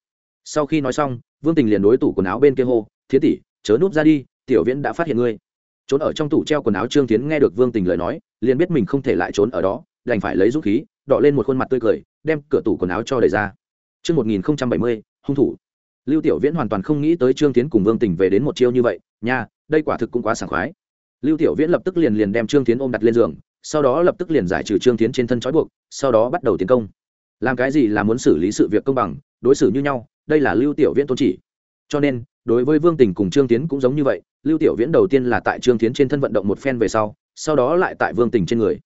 Sau khi nói xong, vương tình liền đối tủ quần áo bên kia hô, thiến tỷ chớ núp ra đi tiểu viễn đã phát hiện ngươi trốn ở trong tủ treo quần áo trương tiến nghe được vương tình lời nói liền biết mình không thể lại trốn ở đó đành phải lấy dũng khí đọ lên một khuôn mặt tươi cười đem cửa tủ quần áo cho đẩy ra Trước 1070, hung thủ. Lưu Tiểu Viễn hoàn toàn không nghĩ tới Trương Tiến cùng Vương Tình về đến một chiêu như vậy, nha, đây quả thực cũng quá sảng khoái. Lưu Tiểu Viễn lập tức liền liền đem Trương Tiến ôm đặt lên giường, sau đó lập tức liền giải trừ Trương Tiến trên thân trói buộc, sau đó bắt đầu tiến công. Làm cái gì là muốn xử lý sự việc công bằng, đối xử như nhau, đây là Lưu Tiểu Viễn tôn chỉ. Cho nên, đối với Vương Tình cùng Trương Tiến cũng giống như vậy, Lưu Tiểu Viễn đầu tiên là tại Trương Tiến trên thân vận động một phen về sau, sau đó lại tại Vương Tình trên người.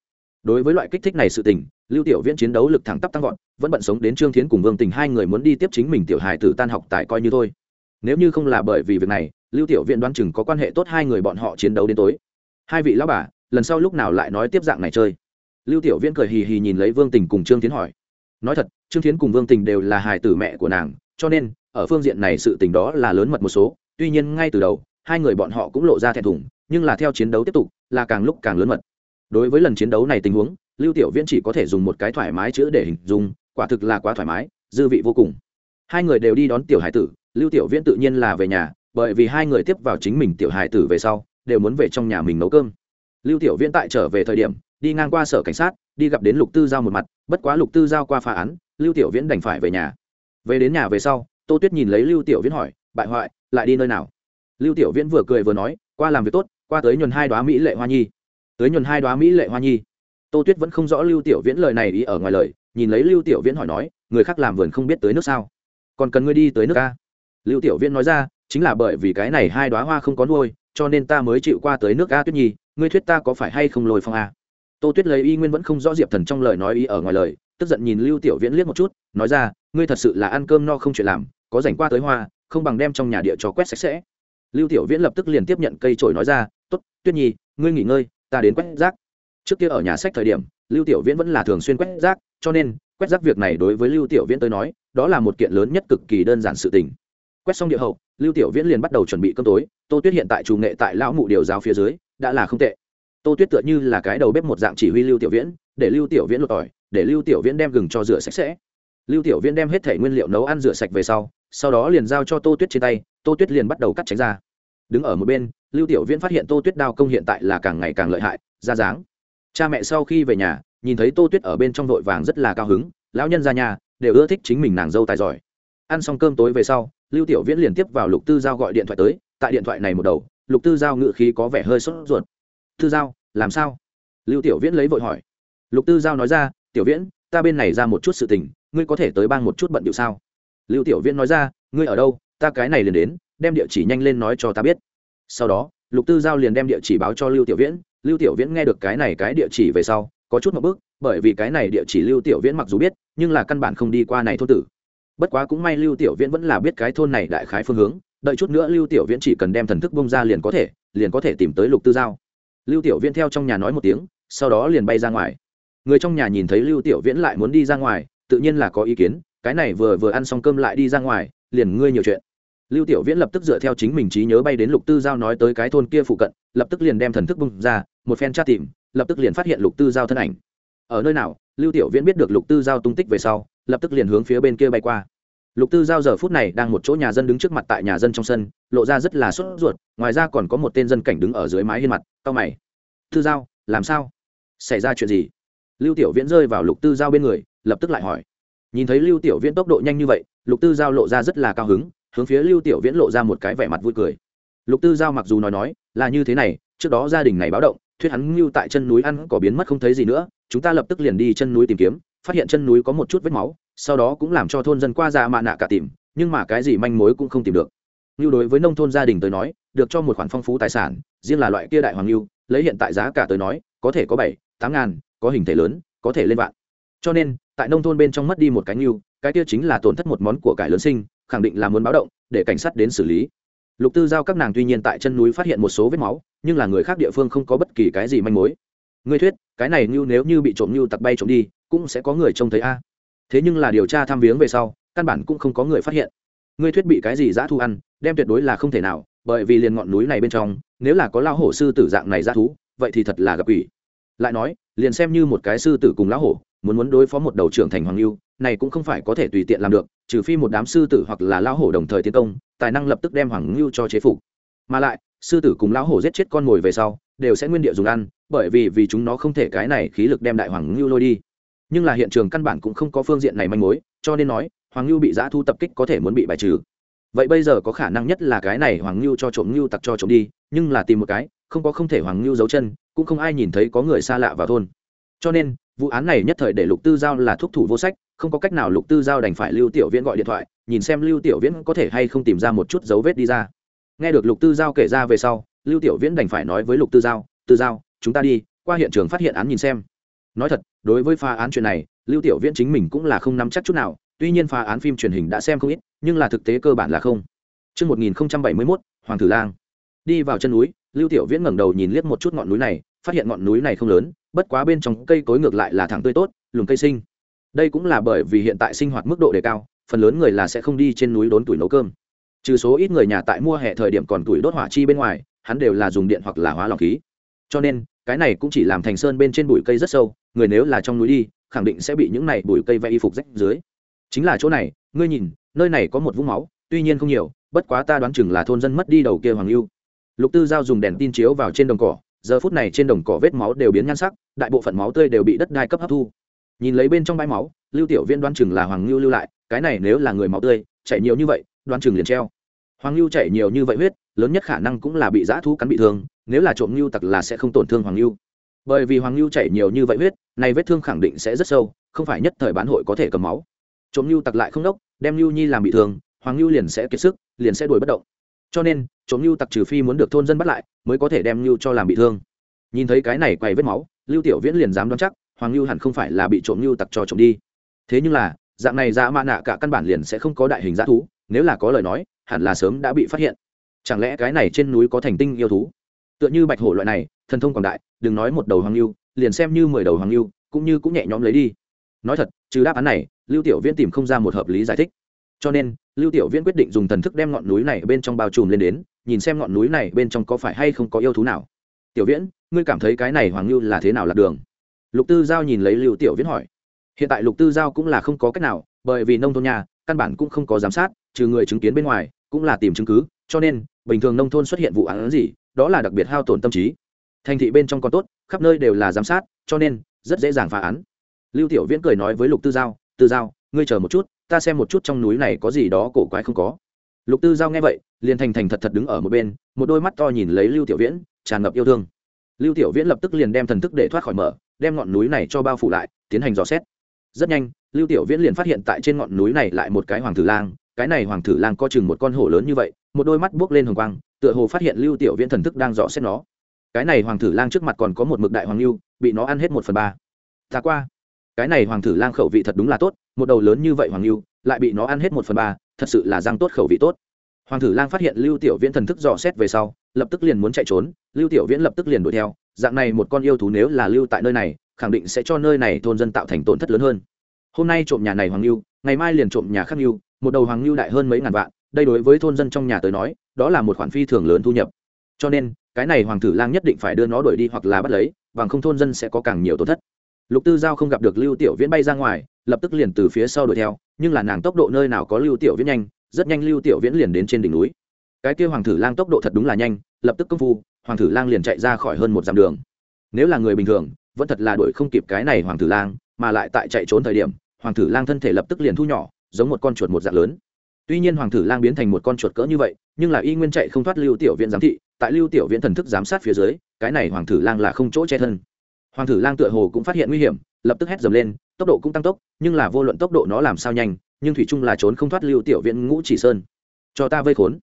Đối với loại kích thích này sự tình lưu tiểu viễn chiến đấu lực thẳng tắp tăng vọt vẫn bận sống đến trương thiến cùng vương tình hai người muốn đi tiếp chính mình tiểu hài tử tan học tại coi như thôi. Nếu như không là bởi vì việc này lưu tiểu viễn đoán chừng có quan hệ tốt hai người bọn họ chiến đấu đến tối. Hai vị lão bà lần sau lúc nào lại nói tiếp dạng này chơi? Lưu tiểu viễn cười hì hì nhìn lấy vương tình cùng trương tiến hỏi. Nói thật trương tiến cùng vương tình đều là hài tử mẹ của nàng cho nên, ở phương diện này sự tình đó là lớn mật một số, tuy nhiên ngay từ đầu, hai người bọn họ cũng lộ ra thẹn thùng, nhưng là theo chiến đấu tiếp tục, là càng lúc càng lớn mật. Đối với lần chiến đấu này tình huống, lưu tiểu viễn chỉ có thể dùng một cái thoải mái chữ để hình dung, quả thực là quá thoải mái, dư vị vô cùng. Hai người đều đi đón tiểu hải tử, lưu tiểu viễn tự nhiên là về nhà, bởi vì hai người tiếp vào chính mình tiểu hải tử về sau, đều muốn về trong nhà mình nấu cơm. Lưu tiểu viễn tại trở về thời điểm, đi ngang qua sở cảnh sát, đi gặp đến lục tư giao một mặt, bất quá lục tư giao qua phá án, lưu tiểu viễn đành phải về nhà về đến nhà về sau, tô tuyết nhìn lấy lưu tiểu viễn hỏi, bại hoại, lại đi nơi nào? Lưu tiểu viễn vừa cười vừa nói, qua làm việc tốt, qua tới nhuần hai đoá mỹ lệ hoa nhi. Tới nhuần hai đoá mỹ lệ hoa nhi. Tô tuyết vẫn không rõ lưu tiểu viễn lời này ý ở ngoài lời, nhìn lấy lưu tiểu viễn hỏi nói, người khác làm vườn không biết tới nước sao? Còn cần ngươi đi tới nước ca lưu tiểu viễn nói ra, chính là bởi vì cái này hai đoá hoa không có nuôi, cho nên ta mới chịu qua tới nước a tuyết nhi, ngươi thuyết ta có phải hay không lôi phong a? Tô tuyết lấy y nguyên vẫn không rõ diệp thần trong lời nói ý ở ngoài lời, tức giận nhìn lưu tiểu viễn liếc một chút, nói ra ngươi thật sự là ăn cơm no không chuyện làm, có dành qua tới hoa, không bằng đem trong nhà địa cho quét sạch sẽ. Lưu tiểu viễn lập tức liền tiếp nhận cây trổi nói ra t ố t tuyết nhi, ngươi nghỉ ngơi, ta đến quét rác. Trước kia ở nhà sách thời điểm, lưu tiểu viễn vẫn là thường xuyên quét rác, cho nên, quét rác việc này đối với lưu tiểu viễn tới nói, đó là một kiện lớn nhất cực kỳ đơn giản sự tình. Quét xong địa hậu, lưu tiểu viễn liền bắt đầu chuẩn bị cơm tối, tô tuyết hiện tại chủ nghệ tại lão mụ điều giáo phía dưới, đã là không tệ. Tô tuyết tựa như là cái đầu bếp một dạng chỉ huy lưu tiểu viễn, để lưu tiểu viễn lột tỏi, để lưu tiểu viễn đem gừng cho rửa sạch sẽ lưu tiểu viễn đem hết thể nguyên liệu nấu ăn rửa sạch về sau sau đó liền giao cho tô tuyết trên tay, tô tuyết liền bắt đầu cắt tránh ra. Đứng ở một bên, lưu tiểu viễn phát hiện tô tuyết đao công hiện tại là càng ngày càng lợi hại, ra dáng. Cha mẹ sau khi về nhà, nhìn thấy tô tuyết ở bên trong vội vàng rất là cao hứng, lão nhân ra nhà, đều ưa thích chính mình nàng dâu tài giỏi. Ăn xong cơm tối về sau, lưu tiểu viễn liền tiếp vào lục tư giao gọi điện thoại tới, tại điện thoại này một đầu, lục tư giao ngự khí có vẻ hơi sốt ruột. Tư giao, làm sao? Lưu tiểu viễn lấy vội hỏi. Lục tư giao nói ra, tiểu viễn, ta bên này ra một chút sự tình ngươi có thể tới bang một chút bận điệu sao? Lưu tiểu viễn nói ra, ngươi ở đâu? Ta cái này liền đến, đem địa chỉ nhanh lên nói cho ta biết. Sau đó, lục tư giao liền đem địa chỉ báo cho lưu tiểu viễn. Lưu tiểu viễn nghe được cái này cái địa chỉ về sau, có chút một bước bởi vì cái này địa chỉ lưu tiểu viễn mặc dù biết, nhưng là căn bản không đi qua này thôn tử. Bất quá cũng may lưu tiểu viễn vẫn là biết cái thôn này đại khái phương hướng, đợi chút nữa lưu tiểu viễn chỉ cần đem thần thức bông ra liền có thể, liền có thể tìm tới lục tư giao. Lưu tiểu viễn theo trong nhà nói một tiếng, sau đó liền bay ra ngoài. Người trong nhà nhìn thấy lưu tiểu viễn lại muốn đi ra ngoài tự nhiên là có ý kiến, cái này vừa vừa ăn xong cơm lại đi ra ngoài, liền ngươi nhiều chuyện. Lưu tiểu viễn lập tức dựa theo chính mình trí nhớ bay đến lục tư giao nói tới cái thôn kia phụ cận, lập tức liền đem thần thức bung ra, một phen tra tìm, lập tức liền phát hiện lục tư giao thân ảnh. Ở nơi nào, lưu tiểu viễn biết được lục tư giao tung tích về sau, lập tức liền hướng phía bên kia bay qua. Lục tư giao giờ phút này đang một chỗ nhà dân đứng trước mặt tại nhà dân trong sân, lộ ra rất là sốt ruột, ngoài ra còn có một tên dân cảnh đứng ở dưới mái hiên mặt, cau mày. Tư giao, làm sao? Xảy ra chuyện gì? Lưu tiểu viễn rơi vào lục tư giao bên người, lập tức lại hỏi. Nhìn thấy lưu tiểu viễn tốc độ nhanh như vậy, lục tư giao lộ ra rất là cao hứng, hướng phía lưu tiểu viễn lộ ra một cái vẻ mặt vui cười. Lục tư giao mặc dù nói nói, là như thế này, trước đó gia đình này báo động, thuyết hắn lưu tại chân núi ăn có biến mất không thấy gì nữa, chúng ta lập tức liền đi chân núi tìm kiếm, phát hiện chân núi có một chút vết máu, sau đó cũng làm cho thôn dân qua ra mạ nạ cả tìm, nhưng mà cái gì manh mối cũng không tìm được. Như đối với nông thôn gia đình tới nói, được cho một khoản phong phú tài sản, riêng là loại kia đại hoàng lưu lấy hiện tại giá cả tới nói, có thể có bảy, tám ngàn có hình thể lớn, có thể lên vạn. Cho nên, tại nông thôn bên trong mất đi một cái ngưu, cái kia chính là tổn thất một món của cải lớn sinh, khẳng định là muốn báo động, để cảnh sát đến xử lý. Lục tư giao các nàng tuy nhiên tại chân núi phát hiện một số vết máu, nhưng là người khác địa phương không có bất kỳ cái gì manh mối. Ngươi thuyết, cái này ngưu nếu như bị trộm ngưu tặc bay trộm đi, cũng sẽ có người trông thấy a. Thế nhưng là điều tra tham viếng về sau, căn bản cũng không có người phát hiện. Ngươi thuyết bị cái gì dã thu ăn, đem tuyệt đối là không thể nào, bởi vì liền ngọn núi này bên trong, nếu là có lao hổ sư tử dạng này dã thú, vậy thì thật là gặp ủy lại nói liền xem như một cái sư tử cùng lão hổ, muốn muốn đối phó một đầu trưởng thành hoàng lưu, này cũng không phải có thể tùy tiện làm được, trừ phi một đám sư tử hoặc là lão hổ đồng thời tiến công, tài năng lập tức đem hoàng lưu cho chế phục. Mà lại, sư tử cùng lão hổ giết chết con mồi về sau, đều sẽ nguyên địa dùng ăn, bởi vì vì chúng nó không thể cái này khí lực đem đại hoàng lưu lôi đi. Nhưng là hiện trường căn bản cũng không có phương diện này manh mối, cho nên nói, hoàng lưu bị giã thu tập kích có thể muốn bị bài trừ. Vậy bây giờ có khả năng nhất là cái này hoàng lưu cho trộm lưu tặc cho trộm đi, nhưng là tìm một cái, không có không thể hoàng lưu giấu chân cũng không ai nhìn thấy có người xa lạ vào thôn. Cho nên vụ án này nhất thời để lục tư giao là thuốc thủ vô sách không có cách nào lục tư giao đành phải lưu tiểu viễn gọi điện thoại nhìn xem lưu tiểu viễn có thể hay không tìm ra một chút dấu vết đi ra. Nghe được lục tư giao kể ra về sau lưu tiểu viễn đành phải nói với lục tư giao tư giao chúng ta đi qua hiện trường phát hiện án nhìn xem. Nói thật đối với phá án chuyện này lưu tiểu viễn chính mình cũng là không nắm chắc chút nào tuy nhiên phá án phim truyền hình đã xem không ít nhưng là thực tế cơ bản là không. Trước 1071, Hoàng Tử Lang. Đi vào chân núi, Lưu Tiểu Viễn ngẩng đầu nhìn liếc một chút ngọn núi này, phát hiện ngọn núi này không lớn, bất quá bên trong cây cối ngược lại là thẳng tươi tốt, lùm cây sinh. Đây cũng là bởi vì hiện tại sinh hoạt mức độ đề cao, phần lớn người là sẽ không đi trên núi đốn tuổi nấu cơm. Trừ số ít người nhà tại mua hè thời điểm còn tuổi đốt hỏa chi bên ngoài, hắn đều là dùng điện hoặc là hóa lỏng khí. Cho nên, cái này cũng chỉ làm thành sơn bên trên bụi cây rất sâu, người nếu là trong núi đi, khẳng định sẽ bị những này bụi cây vẽ y phục rách dưới chính là chỗ này ngươi nhìn nơi này có một vũng máu tuy nhiên không nhiều bất quá ta đoán chừng là thôn dân mất đi đầu kia hoàng lưu lục tư giao dùng đèn tin chiếu vào trên đồng cỏ giờ phút này trên đồng cỏ vết máu đều biến nhan sắc, đại bộ phận máu tươi đều bị đất đai cấp hấp thu. Nhìn lấy bên trong bãi máu, lưu tiểu viên đoán chừng là hoàng lưu lưu lại, cái này nếu là người máu tươi, chảy nhiều như vậy, đoán chừng liền treo. Hoàng lưu chảy nhiều như vậy huyết, lớn nhất khả năng cũng là bị dã thú cắn bị thương, nếu là trộm lưu tặc là sẽ không tổn thương hoàng lưu bởi vì hoàng lưu chảy nhiều như vậy huyết, này vết thương khẳng định sẽ rất sâu, không phải nhất thời bán hội có thể cầm máu. Trộm lưu tặc lại không đốc, đem lưu nhi làm bị thương, hoàng lưu liền sẽ kiệt sức, liền sẽ đuổi bất động. Cho nên trộm lưu tặc trừ phi muốn được thôn dân bắt lại, mới có thể đem lưu cho làm bị thương. Nhìn thấy cái này quay vết máu, lưu tiểu viễn liền dám đoán chắc, hoàng lưu hẳn không phải là bị trộm lưu tặc cho trộm đi. Thế nhưng là, dạng này dã mạ nạ cả căn bản liền sẽ không có đại hình dã thú, nếu là có lời nói, hẳn là sớm đã bị phát hiện. Chẳng lẽ cái này trên núi có thành tinh yêu thú? Tựa như bạch hổ loại này, thần thông quảng đại, đừng nói một đầu hoàng lưu liền xem như mười đầu hoàng lưu cũng như cũng nhẹ nhõm lấy đi. Nói thật, trừ đáp án này, lưu tiểu viễn tìm không ra một hợp lý giải thích. Cho nên, lưu tiểu viễn quyết định dùng thần thức đem ngọn núi này bên trong bao trùm lên đến nhìn xem ngọn núi này bên trong có phải hay không có yêu thú nào. Tiểu viễn, ngươi cảm thấy cái này hoàng lưu là thế nào lạc đường? Lục tư giao nhìn lấy lưu tiểu viễn hỏi. Hiện tại lục tư giao cũng là không có cách nào, bởi vì nông thôn nhà, căn bản cũng không có giám sát, trừ người chứng kiến bên ngoài, cũng là tìm chứng cứ, cho nên, bình thường nông thôn xuất hiện vụ án gì, đó là đặc biệt hao tổn tâm trí. Thành thị bên trong còn tốt, khắp nơi đều là giám sát, cho nên, rất dễ dàng phá án. Lưu tiểu viễn cười nói với lục tư giao tư giao, ngươi chờ một chút, ta xem một chút trong núi này có gì đó cổ quái không có lục tư giao nghe vậy, liền thành thành thật thật đứng ở một bên, một đôi mắt to nhìn lấy lưu tiểu viễn, tràn ngập yêu thương. Lưu tiểu viễn lập tức liền đem thần thức để thoát khỏi mở, đem ngọn núi này cho bao phủ lại, tiến hành dò xét. Rất nhanh, lưu tiểu viễn liền phát hiện tại trên ngọn núi này lại một cái hoàng tử lang, cái này hoàng tử lang có chừng một con hổ lớn như vậy, một đôi mắt buốc lên hồng quang, tựa hồ phát hiện lưu tiểu viễn thần thức đang dò xét nó. Cái này hoàng tử lang trước mặt còn có một mực đại hoàng lưu, bị nó ăn hết một phần ba. Ta qua. Cái này hoàng tử lang khẩu vị thật đúng là tốt, một đầu lớn như vậy hoàng lưu, lại bị nó ăn hết một phần ba thật sự là răng tốt khẩu vị tốt. Hoàng tử lang phát hiện lưu tiểu viễn thần thức dò xét về sau, lập tức liền muốn chạy trốn. Lưu tiểu viễn lập tức liền đuổi theo, dạng này một con yêu thú nếu là lưu tại nơi này, khẳng định sẽ cho nơi này thôn dân tạo thành tổn thất lớn hơn. Hôm nay trộm nhà này hoàng lưu ngày mai liền trộm nhà khác lưu một đầu hoàng lưu đại hơn mấy ngàn vạn, đây đối với thôn dân trong nhà tới nói, đó là một khoản phi thường lớn thu nhập. Cho nên, cái này hoàng tử lang nhất định phải đưa nó đuổi đi hoặc là bắt lấy, bằng không thôn dân sẽ có càng nhiều tổn thất. Lục tư giao không gặp được lưu tiểu viễn bay ra ngoài lập tức liền từ phía sau đuổi theo, nhưng là nàng tốc độ nơi nào có lưu tiểu viễn nhanh, rất nhanh lưu tiểu viễn liền đến trên đỉnh núi. Cái kia hoàng tử lang tốc độ thật đúng là nhanh, lập tức công phu, hoàng tử lang liền chạy ra khỏi hơn một dặm đường. Nếu là người bình thường, vẫn thật là đuổi không kịp cái này hoàng tử lang, mà lại tại chạy trốn thời điểm, hoàng tử lang thân thể lập tức liền thu nhỏ, giống một con chuột một dạng lớn. Tuy nhiên hoàng tử lang biến thành một con chuột cỡ như vậy, nhưng là y nguyên chạy không thoát lưu tiểu viễn giám thị, tại lưu tiểu viễn thần thức giám sát phía dưới, cái này hoàng tử lang là không chỗ che thân. Hoàng tử lang tựa hồ cũng phát hiện nguy hiểm, lập tức hét dầm lên tốc độ cũng tăng tốc, nhưng là vô luận tốc độ nó làm sao nhanh, nhưng thủy trung là trốn không thoát lưu tiểu viễn ngũ chỉ sơn. Cho ta vây khốn.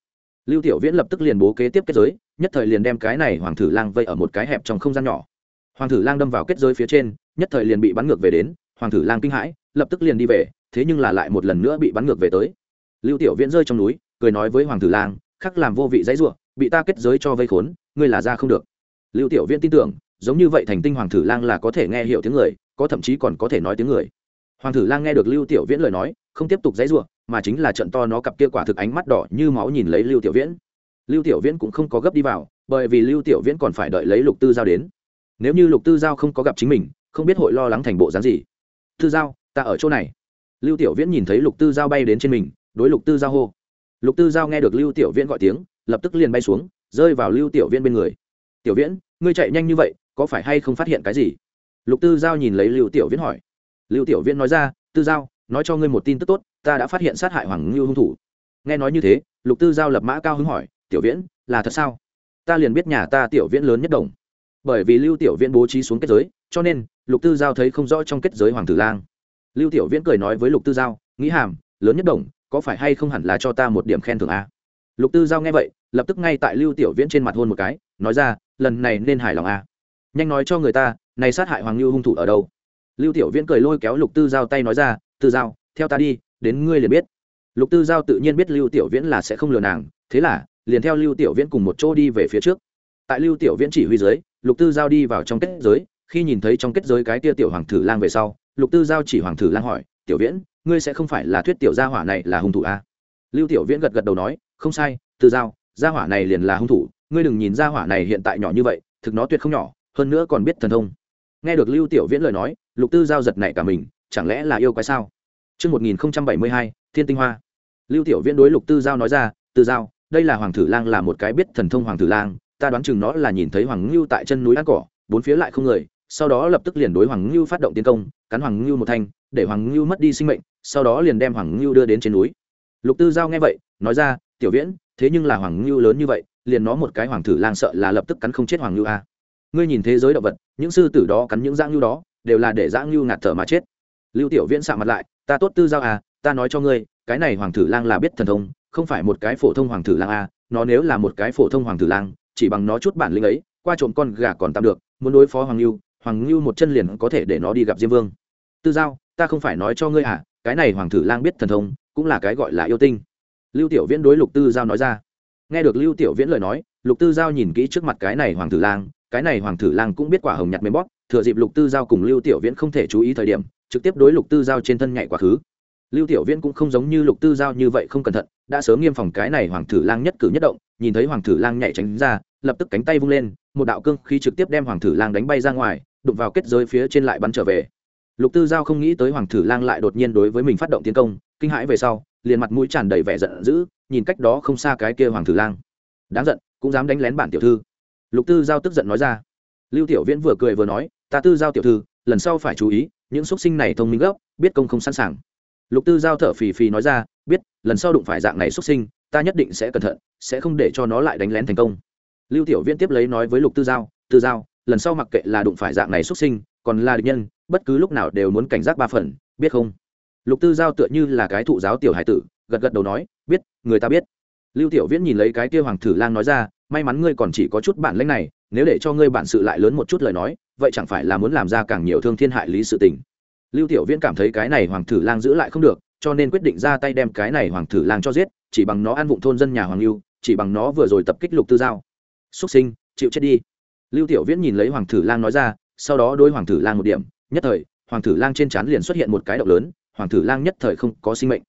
Lưu tiểu viễn lập tức liền bố kế tiếp kết giới, nhất thời liền đem cái này hoàng tử lang vây ở một cái hẹp trong không gian nhỏ. Hoàng tử lang đâm vào kết giới phía trên, nhất thời liền bị bắn ngược về đến, hoàng tử lang kinh hãi, lập tức liền đi về, thế nhưng là lại một lần nữa bị bắn ngược về tới. Lưu tiểu viễn rơi trong núi, cười nói với hoàng tử lang, khắc làm vô vị dãy ruộng bị ta kết giới cho vây khốn, ngươi là ra không được. Lưu tiểu viễn tin tưởng, giống như vậy thành tinh hoàng tử lang là có thể nghe hiểu tiếng người có thậm chí còn có thể nói tiếng người. Hoàng Thử lang nghe được lưu tiểu viễn lời nói, không tiếp tục dãy ruộng mà chính là trận to nó cặp kia quả thực ánh mắt đỏ như máu nhìn lấy lưu tiểu viễn. Lưu tiểu viễn cũng không có gấp đi vào, bởi vì lưu tiểu viễn còn phải đợi lấy lục tư giao đến. Nếu như lục tư giao không có gặp chính mình, không biết hội lo lắng thành bộ dáng gì. Tư giao, ta ở chỗ này. Lưu tiểu viễn nhìn thấy lục tư giao bay đến trên mình, đối lục tư giao hô. Lục tư giao nghe được lưu tiểu viễn gọi tiếng, lập tức liền bay xuống, rơi vào lưu tiểu viễn bên người. Tiểu viễn, ngươi chạy nhanh như vậy, có phải hay không phát hiện cái gì? Lục tư giao nhìn lấy lưu tiểu viễn hỏi. Lưu tiểu viễn nói ra, tư giao, nói cho ngươi một tin tức tốt, ta đã phát hiện sát hại hoàng ngưu hung thủ. Nghe nói như thế, lục tư giao lập mã cao hứng hỏi, tiểu viễn, là thật sao? Ta liền biết nhà ta tiểu viễn lớn nhất đồng. Bởi vì lưu tiểu viễn bố trí xuống kết giới, cho nên lục tư giao thấy không rõ trong kết giới hoàng tử lang. Lưu tiểu viễn cười nói với lục tư giao, nghĩ hàm, lớn nhất đồng, có phải hay không hẳn là cho ta một điểm khen thưởng a? Lục tư giao nghe vậy, lập tức ngay tại lưu tiểu viễn trên mặt hôn một cái, nói ra, lần này nên hài lòng a. Nhanh nói cho người ta này sát hại hoàng lưu hung thủ ở đâu? Lưu tiểu viễn cười lôi kéo lục tư giao tay nói ra, tư giao, theo ta đi, đến ngươi liền biết. Lục tư giao tự nhiên biết lưu tiểu viễn là sẽ không lừa nàng, thế là, liền theo lưu tiểu viễn cùng một chỗ đi về phía trước. Tại lưu tiểu viễn chỉ huy dưới, lục tư giao đi vào trong kết giới, khi nhìn thấy trong kết giới cái tia tiểu hoàng thử lang về sau, lục tư giao chỉ hoàng thử lang hỏi, tiểu viễn, ngươi sẽ không phải là thuyết tiểu gia hỏa này là hung thủ à? lưu tiểu viễn gật gật đầu nói, không sai, tư giao, gia hỏa này liền là hung thủ, ngươi đừng nhìn gia hỏa này hiện tại nhỏ như vậy, thực nó tuyệt không nhỏ, hơn nữa còn biết thần thông nghe được lưu tiểu viễn lời nói lục tư giao giật nảy cả mình chẳng lẽ là yêu quái sao Trước 1072, Thiên Tinh Hoa. Lưu Tiểu Viễn đối Lục Tư Giao nói ra, "Tư Giao, đây là Hoàng Thử Lang là một cái biết thần thông Hoàng Thử Lang, ta đoán chừng nó là nhìn thấy Hoàng Ngưu tại chân núi ăn cỏ, bốn phía lại không người, sau đó lập tức liền đối Hoàng Ngưu phát động tiến công, cắn Hoàng Ngưu một thanh, để Hoàng Ngưu mất đi sinh mệnh, sau đó liền đem Hoàng Ngưu đưa đến trên núi." Lục Tư Giao nghe vậy, nói ra, "Tiểu Viễn, thế nhưng là Hoàng Ngưu lớn như vậy, liền nó một cái Hoàng Thử Lang sợ là lập tức cắn không chết Hoàng Ngưu a." Ngươi nhìn thế giới động vật, những sư tử đó cắn những dã ngưu đó, đều là để dã ngưu ngạt thở mà chết. Lưu Tiểu Viễn sạm mặt lại, "Ta tốt Tư Giao à, ta nói cho ngươi, cái này Hoàng Thử Lang là biết thần thông, không phải một cái phổ thông Hoàng Thử Lang à? nó nếu là một cái phổ thông Hoàng Thử Lang, chỉ bằng nó chút bản lĩnh ấy, qua trộm con gà còn tạm được, muốn đối phó Hoàng Lưu, Hoàng Lưu một chân liền có thể để nó đi gặp Diêm Vương. Tư Giao, ta không phải nói cho ngươi à, cái này Hoàng Thử Lang biết thần thông, cũng là cái gọi là yêu tinh. Lưu Tiểu Viễn đối Lục Tư Giao nói ra. Nghe được Lưu Tiểu Viễn lời nói, Lục Tư Giao nhìn kỹ trước mặt cái này Hoàng Thử Lang, cái này Hoàng Thử Lang cũng biết quả hồng nhặt mềm bóp, thừa dịp Lục Tư Giao cùng Lưu Tiểu Viễn không thể chú ý thời điểm, trực tiếp đối Lục Tư Giao trên thân nhảy quá khứ. Lưu Tiểu Viễn cũng không giống như Lục Tư Giao như vậy không cẩn thận, đã sớm nghiêm phòng cái này Hoàng Thử Lang nhất cử nhất động, nhìn thấy Hoàng Thử Lang nhảy tránh ra, lập tức cánh tay vung lên, một đạo cương khí trực tiếp đem Hoàng Thử Lang đánh bay ra ngoài, đụng vào kết giới phía trên lại bắn trở về. Lục Tư Giao không nghĩ tới Hoàng Thử Lang lại đột nhiên đối với mình phát động tiến công, kinh hãi về sau, liền mặt mũi tràn đầy vẻ giận dữ, nhìn cách đó không xa cái kia Hoàng Thử Lang. Đáng giận, cũng dám đánh lén bản tiểu thư. Lục Tư Giao tức giận nói ra. Lưu Tiểu Viễn vừa cười vừa nói, "Ta Tư Giao tiểu thư, lần sau phải chú ý, những xuất sinh này thông minh gấp, biết công không sẵn sàng." Lục Tư Giao thở phì phì nói ra, "Biết, lần sau đụng phải dạng này xuất sinh, ta nhất định sẽ cẩn thận, sẽ không để cho nó lại đánh lén thành công." Lưu Tiểu Viễn tiếp lấy nói với Lục Tư Giao, "Tư Giao, lần sau mặc kệ là đụng phải dạng này xuất sinh, còn là địch nhân, bất cứ lúc nào đều muốn cảnh giác ba phần, biết không?" Lục Tư Giao tựa như là cái thụ giáo tiểu hải tử, gật gật đầu nói, "Biết, người ta biết." Lưu Tiểu Viễn nhìn lấy cái kia Hoàng Thử Lang nói ra, "May mắn ngươi còn chỉ có chút bản lĩnh này, nếu để cho ngươi bản sự lại lớn một chút lời nói vậy chẳng phải là muốn làm ra càng nhiều thương thiên hại lý sự tình. Lưu tiểu viễn cảm thấy cái này hoàng thử lang giữ lại không được cho nên quyết định ra tay đem cái này hoàng thử lang cho giết chỉ bằng nó ăn vụng thôn dân nhà hoàng lưu chỉ bằng nó vừa rồi tập kích lục tư giao. Xuất sinh chịu chết đi. Lưu tiểu viễn nhìn lấy hoàng thử lang nói ra sau đó đôi hoàng thử lang một điểm nhất thời hoàng thử lang trên trán liền xuất hiện một cái động lớn hoàng thử lang nhất thời không có sinh mệnh.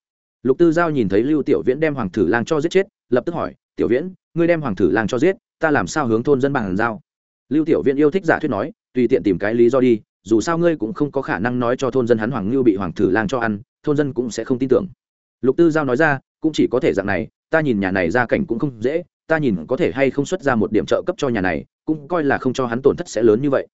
Lục tư giao nhìn thấy lưu tiểu viễn đem hoàng thử lang cho giết chết lập tức hỏi, tiểu viễn, ngươi đem hoàng thử lang cho giết, ta làm sao hướng thôn dân bằng giao? Lưu tiểu viễn yêu thích giả thuyết nói, tùy tiện tìm cái lý do đi, dù sao ngươi cũng không có khả năng nói cho thôn dân hắn hoàng ngưu bị hoàng thử lang cho ăn, thôn dân cũng sẽ không tin tưởng. Lục tư giao nói ra, cũng chỉ có thể dạng này, ta nhìn nhà này ra cảnh cũng không dễ, ta nhìn có thể hay không xuất ra một điểm trợ cấp cho nhà này, cũng coi là không cho hắn tổn thất sẽ lớn như vậy.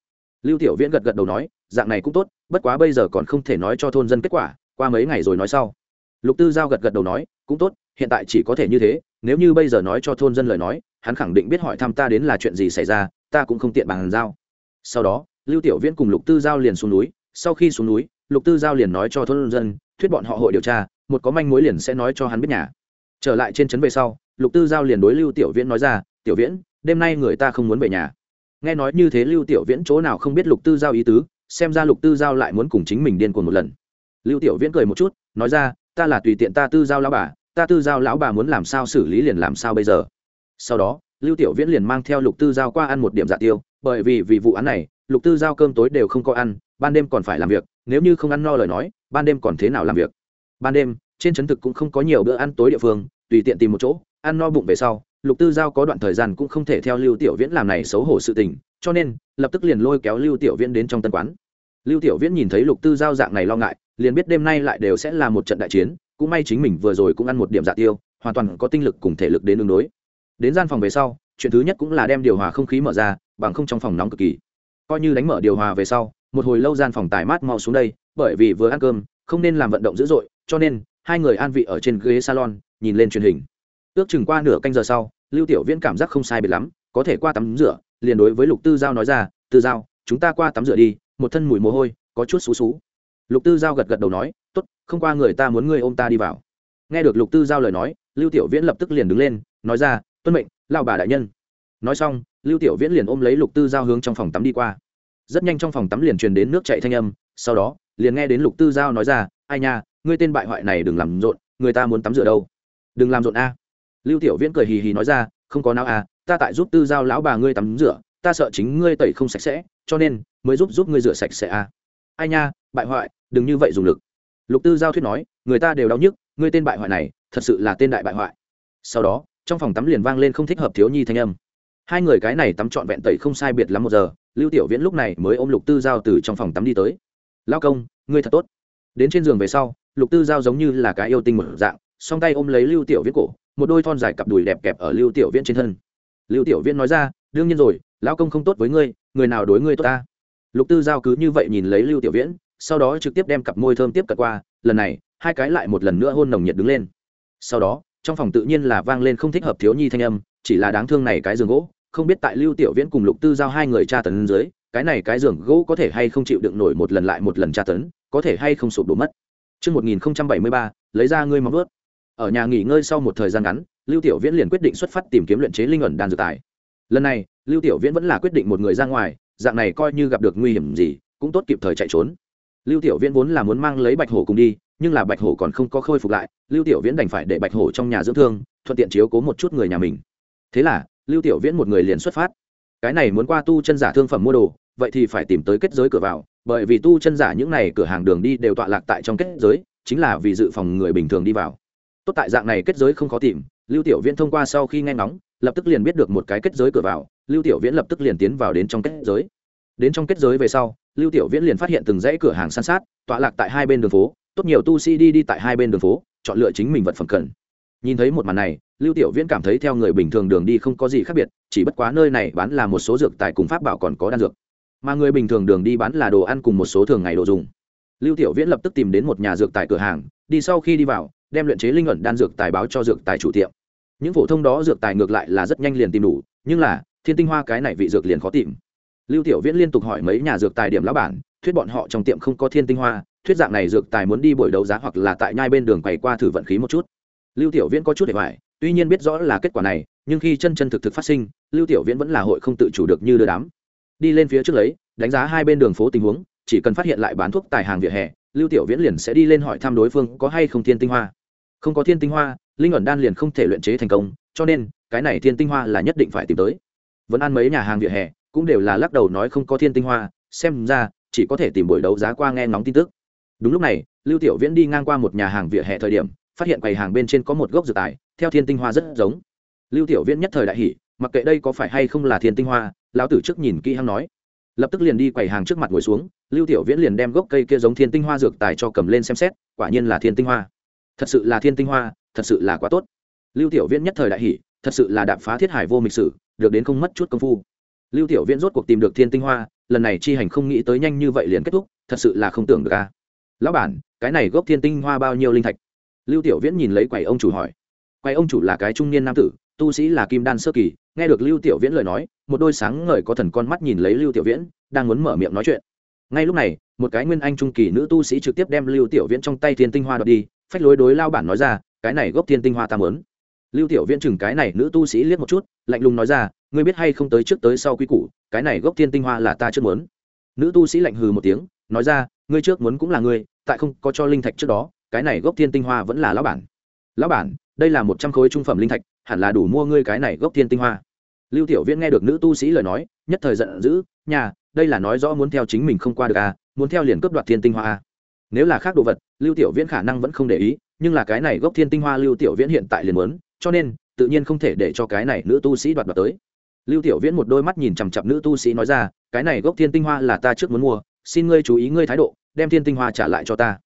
Lưu tiểu viễn gật gật đầu nói, dạng này cũng tốt, bất quá bây giờ còn không thể nói cho thôn dân kết quả, qua mấy ngày rồi nói sau. Lục tư giao gật gật đầu nói, cũng tốt hiện tại chỉ có thể như thế, nếu như bây giờ nói cho thôn dân lời nói, hắn khẳng định biết hỏi thăm ta đến là chuyện gì xảy ra, ta cũng không tiện bàn giao. Sau đó, lưu tiểu viễn cùng lục tư giao liền xuống núi. Sau khi xuống núi, lục tư giao liền nói cho thôn dân, thuyết bọn họ hội điều tra, một có manh mối liền sẽ nói cho hắn biết nhà. Trở lại trên trấn về sau, lục tư giao liền đối lưu tiểu viễn nói ra, tiểu viễn, đêm nay người ta không muốn về nhà. Nghe nói như thế lưu tiểu viễn chỗ nào không biết lục tư giao ý tứ, xem ra lục tư giao lại muốn cùng chính mình điên cuồng một lần. Lưu tiểu viễn cười một chút, nói ra, ta là tùy tiện ta tư giao lão bà ta tư giao lão bà muốn làm sao xử lý liền làm sao bây giờ. Sau đó, lưu tiểu viễn liền mang theo lục tư giao qua ăn một điểm dạ tiêu, bởi vì vì vụ án này, lục tư giao cơm tối đều không có ăn, ban đêm còn phải làm việc, nếu như không ăn no lời nói, ban đêm còn thế nào làm việc? Ban đêm, trên chấn thực cũng không có nhiều bữa ăn tối địa phương, tùy tiện tìm một chỗ, ăn no bụng về sau, lục tư giao có đoạn thời gian cũng không thể theo lưu tiểu viễn làm này xấu hổ sự tình, cho nên, lập tức liền lôi kéo lưu tiểu viễn đến trong tân quán. Lưu tiểu viễn nhìn thấy lục tư giao dạng này lo ngại, liền biết đêm nay lại đều sẽ là một trận đại chiến cũng may chính mình vừa rồi cũng ăn một điểm dạ tiêu, hoàn toàn có tinh lực cùng thể lực đến ứng đối. Đến gian phòng về sau, chuyện thứ nhất cũng là đem điều hòa không khí mở ra, bằng không trong phòng nóng cực kỳ. Coi như đánh mở điều hòa về sau, một hồi lâu gian phòng tải mát mau xuống đây, bởi vì vừa ăn cơm, không nên làm vận động dữ dội, cho nên, hai người an vị ở trên ghế salon, nhìn lên truyền hình. Ước chừng qua nửa canh giờ sau, lưu tiểu viễn cảm giác không sai biệt lắm, có thể qua tắm rửa, liền đối với lục tư giao nói ra, tư giao, chúng ta qua tắm rửa đi, một thân mùi mồ hôi, có chút xú xú. Lục tư giao gật gật đầu nói t ố t không qua người ta muốn ngươi ôm ta đi vào. Nghe được lục tư giao lời nói, lưu tiểu viễn lập tức liền đứng lên, nói ra, tuân mệnh lao bà đại nhân. Nói xong, lưu tiểu viễn liền ôm lấy lục tư giao hướng trong phòng tắm đi qua. Rất nhanh trong phòng tắm liền truyền đến nước chạy thanh âm, sau đó, liền nghe đến lục tư giao nói ra, ai nha, ngươi tên bại hoại này đừng làm rộn, người ta muốn tắm rửa đâu? Đừng làm rộn a. Lưu tiểu viễn cười hì hì nói ra, không có nào a, ta tại giúp tư giao lão bà ngươi tắm rửa, ta sợ chính ngươi tẩy không sạch sẽ, cho nên mới giúp giúp ngươi rửa sạch sẽ a. Ai nha, bại hoại, đừng như vậy dùng lực lục tư giao thuyết nói, người ta đều đau nhức ngươi tên bại hoại này, thật sự là tên đại bại hoại. Sau đó, trong phòng tắm liền vang lên không thích hợp thiếu nhi thanh âm. Hai người cái này tắm trọn vẹn tẩy không sai biệt lắm một giờ, lưu tiểu viễn lúc này mới ôm lục tư giao từ trong phòng tắm đi tới. Lao công, ngươi thật tốt. Đến trên giường về sau, lục tư giao giống như là cái yêu tinh một dạng, song tay ôm lấy lưu tiểu viễn cổ, một đôi thon dài cặp đùi đẹp kẹp ở lưu tiểu viễn trên thân. Lưu tiểu viễn nói ra, đương nhiên rồi, lão công không tốt với ngươi, người nào đối ngươi tốt ta? Lục tư giao cứ như vậy nhìn lấy lưu tiểu viễn sau đó trực tiếp đem cặp môi thơm tiếp cận qua lần này hai cái lại một lần nữa hôn nồng nhiệt đứng lên sau đó trong phòng tự nhiên là vang lên không thích hợp thiếu nhi thanh âm chỉ là đáng thương này cái giường gỗ không biết tại lưu tiểu viễn cùng lục tư giao hai người tra tấn dưới cái này cái giường gỗ có thể hay không chịu đựng nổi một lần lại một lần tra tấn có thể hay không sụp đổ mất Trước 1073, lấy ra ngươi mong ướt. Ở nhà nghỉ ngơi sau một thời gian ngắn, Lưu Tiểu Viễn liền quyết định xuất phát tìm kiếm luyện chế linh ẩn đan dược tài. Lần này, Lưu Tiểu Viễn vẫn là quyết định một người ra ngoài, dạng này coi như gặp được nguy hiểm gì, cũng tốt kịp thời chạy trốn. Lưu Tiểu Viễn vốn là muốn mang lấy Bạch Hổ cùng đi, nhưng là Bạch Hổ còn không có khôi phục lại, Lưu Tiểu Viễn đành phải để Bạch Hổ trong nhà dưỡng thương, thuận tiện chiếu cố một chút người nhà mình. Thế là, Lưu Tiểu Viễn một người liền xuất phát. Cái này muốn qua tu chân giả thương phẩm mua đồ, vậy thì phải tìm tới kết giới cửa vào, bởi vì tu chân giả những này cửa hàng đường đi đều tọa lạc tại trong kết giới chính là vì dự phòng người bình thường đi vào tốt tại dạng này kết giới không khó tìm lưu tiểu viễn thông qua sau khi nghe ngóng lập tức liền biết được một cái kết giới cửa vào lưu tiểu viễn lập tức liền tiến vào đến trong kết giới đến trong kết giới về sau, lưu tiểu viễn liền phát hiện từng dãy cửa hàng san sát, tọa lạc tại hai bên đường phố, tốt nhiều tu sĩ đi đi tại hai bên đường phố, chọn lựa chính mình vật phẩm cần. Nhìn thấy một màn này, lưu tiểu viễn cảm thấy theo người bình thường đường đi không có gì khác biệt, chỉ bất quá nơi này bán là một số dược tài cùng pháp bảo còn có đan dược. Mà người bình thường đường đi bán là đồ ăn cùng một số thường ngày đồ dùng. Lưu tiểu viễn lập tức tìm đến một nhà dược tài cửa hàng, đi sau khi đi vào, đem luyện chế linh ẩn đan dược tài báo cho dược tài chủ tiệm. Những phổ thông đó dược tài ngược lại là rất nhanh liền tìm đủ, nhưng là, thiên tinh hoa cái này vị dược liền khó tìm lưu tiểu viễn liên tục hỏi mấy nhà dược tài điểm lão bản, thuyết bọn họ trong tiệm không có thiên tinh hoa, thuyết dạng này dược tài muốn đi buổi đấu giá hoặc là tại nhai bên đường quay qua thử vận khí một chút. Lưu tiểu viễn có chút để hoài, tuy nhiên biết rõ là kết quả này, nhưng khi chân chân thực thực phát sinh, lưu tiểu viễn vẫn là hội không tự chủ được như đưa đám. Đi lên phía trước lấy, đánh giá hai bên đường phố tình huống, chỉ cần phát hiện lại bán thuốc tài hàng vỉa hè, lưu tiểu viễn liền sẽ đi lên hỏi thăm đối phương có hay không thiên tinh hoa. Không có thiên tinh hoa, linh ẩn đan liền không thể luyện chế thành công, cho nên, cái này thiên tinh hoa là nhất định phải tìm tới. Vẫn ăn mấy nhà hàng vỉa hè cũng đều là lắc đầu nói không có thiên tinh hoa, xem ra, chỉ có thể tìm buổi đấu giá qua nghe ngóng tin tức. Đúng lúc này, lưu tiểu viễn đi ngang qua một nhà hàng vỉa hè thời điểm, phát hiện quầy hàng bên trên có một gốc dược tài, theo thiên tinh hoa rất giống. Lưu tiểu viễn nhất thời đại hỷ mặc kệ đây có phải hay không là thiên tinh hoa, lão tử trước nhìn kỹ hăng nói. Lập tức liền đi quầy hàng trước mặt ngồi xuống, lưu tiểu viễn liền đem gốc cây kia giống thiên tinh hoa dược tài cho cầm lên xem xét, quả nhiên là thiên tinh hoa. Thật sự là thiên tinh hoa, thật sự là quá tốt. Lưu tiểu viễn nhất thời đại hỷ thật sự là đạp phá thiết hải vô mịch sử, được đến không mất chút công phu lưu tiểu viễn rốt cuộc tìm được thiên tinh hoa, lần này chi hành không nghĩ tới nhanh như vậy liền kết thúc, thật sự là không tưởng được a. Lão bản, cái này gốc thiên tinh hoa bao nhiêu linh thạch? Lưu tiểu viễn nhìn lấy quầy ông chủ hỏi. Quầy ông chủ là cái trung niên nam tử, tu sĩ là kim đan sơ kỳ, nghe được lưu tiểu viễn lời nói, một đôi sáng ngời có thần con mắt nhìn lấy lưu tiểu viễn, đang muốn mở miệng nói chuyện. Ngay lúc này, một cái nguyên anh trung kỳ nữ tu sĩ trực tiếp đem lưu tiểu viễn trong tay thiên tinh hoa đoạt đi, phách lối đối lao bản nói ra, cái này gốc thiên tinh hoa ta mớn lưu tiểu viễn chừng cái này nữ tu sĩ liếc một chút, lạnh lùng nói ra ngươi biết hay không tới trước tới sau quy củ, cái này gốc thiên tinh hoa là ta trước muốn. Nữ tu sĩ lạnh hừ một tiếng, nói ra, ngươi trước muốn cũng là ngươi, tại không có cho linh thạch trước đó, cái này gốc thiên tinh hoa vẫn là lão bản. Lão bản, đây là một trăm khối trung phẩm linh thạch, hẳn là đủ mua ngươi cái này gốc thiên tinh hoa. Lưu tiểu viễn nghe được nữ tu sĩ lời nói, nhất thời giận dữ, nhà, đây là nói rõ muốn theo chính mình không qua được à muốn theo liền cướp đoạt thiên tinh hoa à. Nếu là khác đồ vật, lưu tiểu viễn khả năng vẫn không để ý, nhưng là cái này gốc thiên tinh hoa lưu tiểu viễn hiện tại liền muốn, cho nên, tự nhiên không thể để cho cái này nữ tu sĩ đoạt đoạt tới lưu tiểu viễn một đôi mắt nhìn chằm chặp nữ tu sĩ nói ra, cái này gốc thiên tinh hoa là ta trước muốn mua, xin ngươi chú ý ngươi thái độ, đem thiên tinh hoa trả lại cho ta.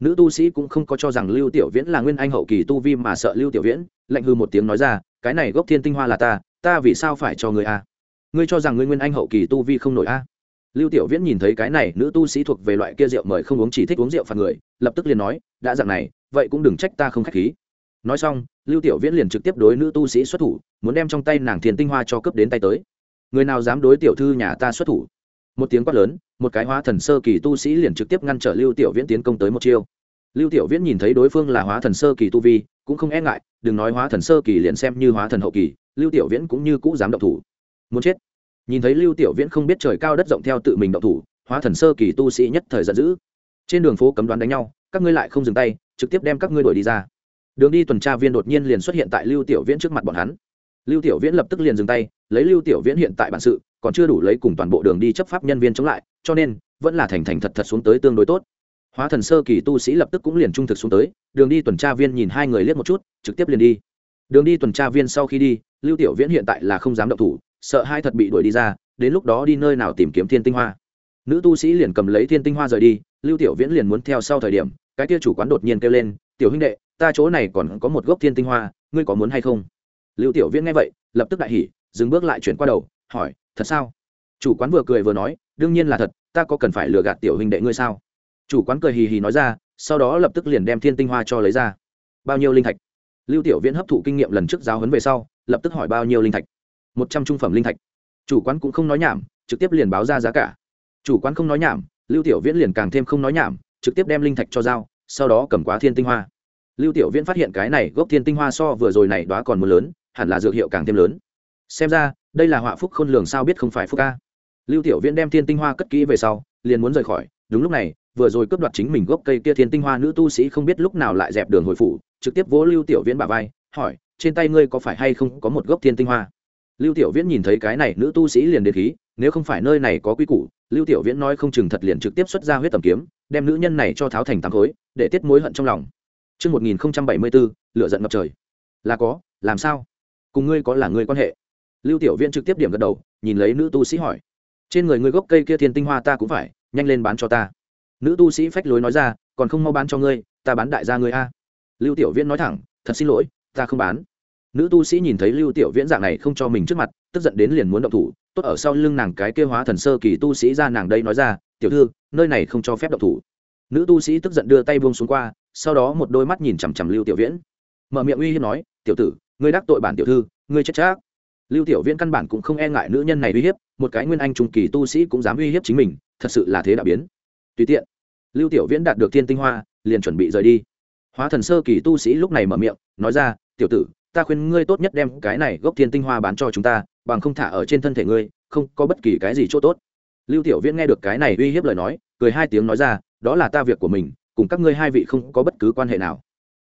Nữ tu sĩ cũng không có cho rằng lưu tiểu viễn là nguyên anh hậu kỳ tu vi mà sợ lưu tiểu viễn, lạnh hư một tiếng nói ra, cái này gốc thiên tinh hoa là ta ta vì sao phải cho ngươi a? Ngươi cho rằng ngươi nguyên anh hậu kỳ tu vi không nổi a? Lưu tiểu viễn nhìn thấy cái này, nữ tu sĩ thuộc về loại kia rượu mời không uống chỉ thích uống rượu phạt người, lập tức liền nói, đã dạng này, vậy cũng đừng trách ta không khách khí nói xong, lưu tiểu viễn liền trực tiếp đối nữ tu sĩ xuất thủ, muốn đem trong tay nàng thiền tinh hoa cho cướp đến tay tới. Người nào dám đối tiểu thư nhà ta xuất thủ? Một tiếng quát lớn, một cái hóa thần sơ kỳ tu sĩ liền trực tiếp ngăn trở lưu tiểu viễn tiến công tới một chiêu. Lưu tiểu viễn nhìn thấy đối phương là hóa thần sơ kỳ tu vi, cũng không e ngại, đừng nói hóa thần sơ kỳ liền xem như hóa thần hậu kỳ, lưu tiểu viễn cũng như cũ dám động thủ. Muốn chết. Nhìn thấy lưu tiểu viễn không biết trời cao đất rộng theo tự mình động thủ, hóa thần sơ kỳ tu sĩ nhất thời giận dữ. Trên đường phố cấm đoán đánh nhau, các ngươi lại không dừng tay, trực tiếp đem các ngươi đuổi đi ra đường đi tuần tra viên đột nhiên liền xuất hiện tại lưu tiểu viễn trước mặt bọn hắn. Lưu tiểu viễn lập tức liền dừng tay, lấy lưu tiểu viễn hiện tại bản sự, còn chưa đủ lấy cùng toàn bộ đường đi chấp pháp nhân viên chống lại, cho nên, vẫn là thành thành thật thật xuống tới tương đối tốt. Hóa thần sơ kỳ tu sĩ lập tức cũng liền trung thực xuống tới, đường đi tuần tra viên nhìn hai người liếc một chút, trực tiếp liền đi. Đường đi tuần tra viên sau khi đi, lưu tiểu viễn hiện tại là không dám động thủ, sợ hai thật bị đuổi đi ra, đến lúc đó đi nơi nào tìm kiếm thiên tinh hoa. Nữ tu sĩ liền cầm lấy thiên tinh hoa rời đi, lưu tiểu viễn liền muốn theo sau thời điểm, cái kia chủ quán đột nhiên kêu lên, tiểu huynh đệ ta chỗ này còn có một gốc thiên tinh hoa, ngươi có muốn hay không? Lưu tiểu viễn nghe vậy, lập tức đại hỉ, dừng bước lại chuyển qua đầu, hỏi, thật sao? Chủ quán vừa cười vừa nói, đương nhiên là thật, ta có cần phải lừa gạt tiểu huynh đệ ngươi sao? Chủ quán cười hì hì nói ra, sau đó lập tức liền đem thiên tinh hoa cho lấy ra. Bao nhiêu linh thạch? Lưu tiểu viễn hấp thụ kinh nghiệm lần trước giáo huấn về sau, lập tức hỏi, bao nhiêu linh thạch? Một trăm trung phẩm linh thạch. Chủ quán cũng không nói nhảm, trực tiếp liền báo ra giá cả. Chủ quán không nói nhảm, lưu tiểu viễn liền càng thêm không nói nhảm, trực tiếp đem linh thạch cho giao, sau đó cầm quá thiên tinh hoa lưu tiểu viễn phát hiện cái này gốc thiên tinh hoa so vừa rồi này đóa còn muốn lớn, hẳn là dược hiệu càng thêm lớn. Xem ra, đây là họa phúc khôn lường sao biết không phải phúc ca. Lưu tiểu viễn đem thiên tinh hoa cất kỹ về sau, liền muốn rời khỏi. Đúng lúc này, vừa rồi cướp đoạt chính mình gốc cây kia thiên tinh hoa nữ tu sĩ không biết lúc nào lại dẹp đường hồi phủ, trực tiếp vỗ lưu tiểu viễn bà vai, hỏi, trên tay ngươi có phải hay không có một gốc thiên tinh hoa? Lưu tiểu viễn nhìn thấy cái này nữ tu sĩ liền đề khí, nếu không phải nơi này có quy củ, lưu tiểu viễn nói không chừng thật liền trực tiếp xuất ra huyết tầm kiếm, đem nữ nhân này cho tháo thành tám khối, để tiết mối hận trong lòng. Trước 1074, lửa giận ngập trời. Là có, làm sao? Cùng ngươi có là ngươi quan hệ? Lưu Tiểu Viễn trực tiếp điểm gật đầu, nhìn lấy nữ tu sĩ hỏi. Trên người ngươi gốc cây kia thiên tinh hoa ta cũng phải, nhanh lên bán cho ta. Nữ tu sĩ phách lối nói ra, còn không mau bán cho ngươi, ta bán đại gia ngươi a. Lưu Tiểu Viễn nói thẳng, thật xin lỗi, ta không bán nữ tu sĩ nhìn thấy lưu tiểu viễn dạng này không cho mình trước mặt tức giận đến liền muốn động thủ tốt ở sau lưng nàng cái kia hóa thần sơ kỳ tu sĩ ra nàng đây nói ra tiểu thư nơi này không cho phép động thủ nữ tu sĩ tức giận đưa tay buông xuống qua sau đó một đôi mắt nhìn chằm chằm lưu tiểu viễn. Mở miệng uy hiếp nói, tiểu tử, ngươi đắc tội bản tiểu thư, ngươi chết chắc. Lưu tiểu viễn căn bản cũng không e ngại nữ nhân này uy hiếp, một cái nguyên anh trung kỳ tu sĩ cũng dám uy hiếp chính mình, thật sự là thế đã biến. Tùy tiện, lưu tiểu viễn đạt được thiên tinh hoa, liền chuẩn bị rời đi. Hóa thần sơ kỳ tu sĩ lúc này mở miệng, nói ra, tiểu tử, ta khuyên ngươi tốt nhất đem cái này gốc thiên tinh hoa bán cho chúng ta, bằng không thả ở trên thân thể ngươi, không có bất kỳ cái gì chỗ tốt. Lưu tiểu viễn nghe được cái này uy hiếp lời nói, cười hai tiếng nói ra, đó là ta việc của mình cùng các ngươi hai vị không có bất cứ quan hệ nào.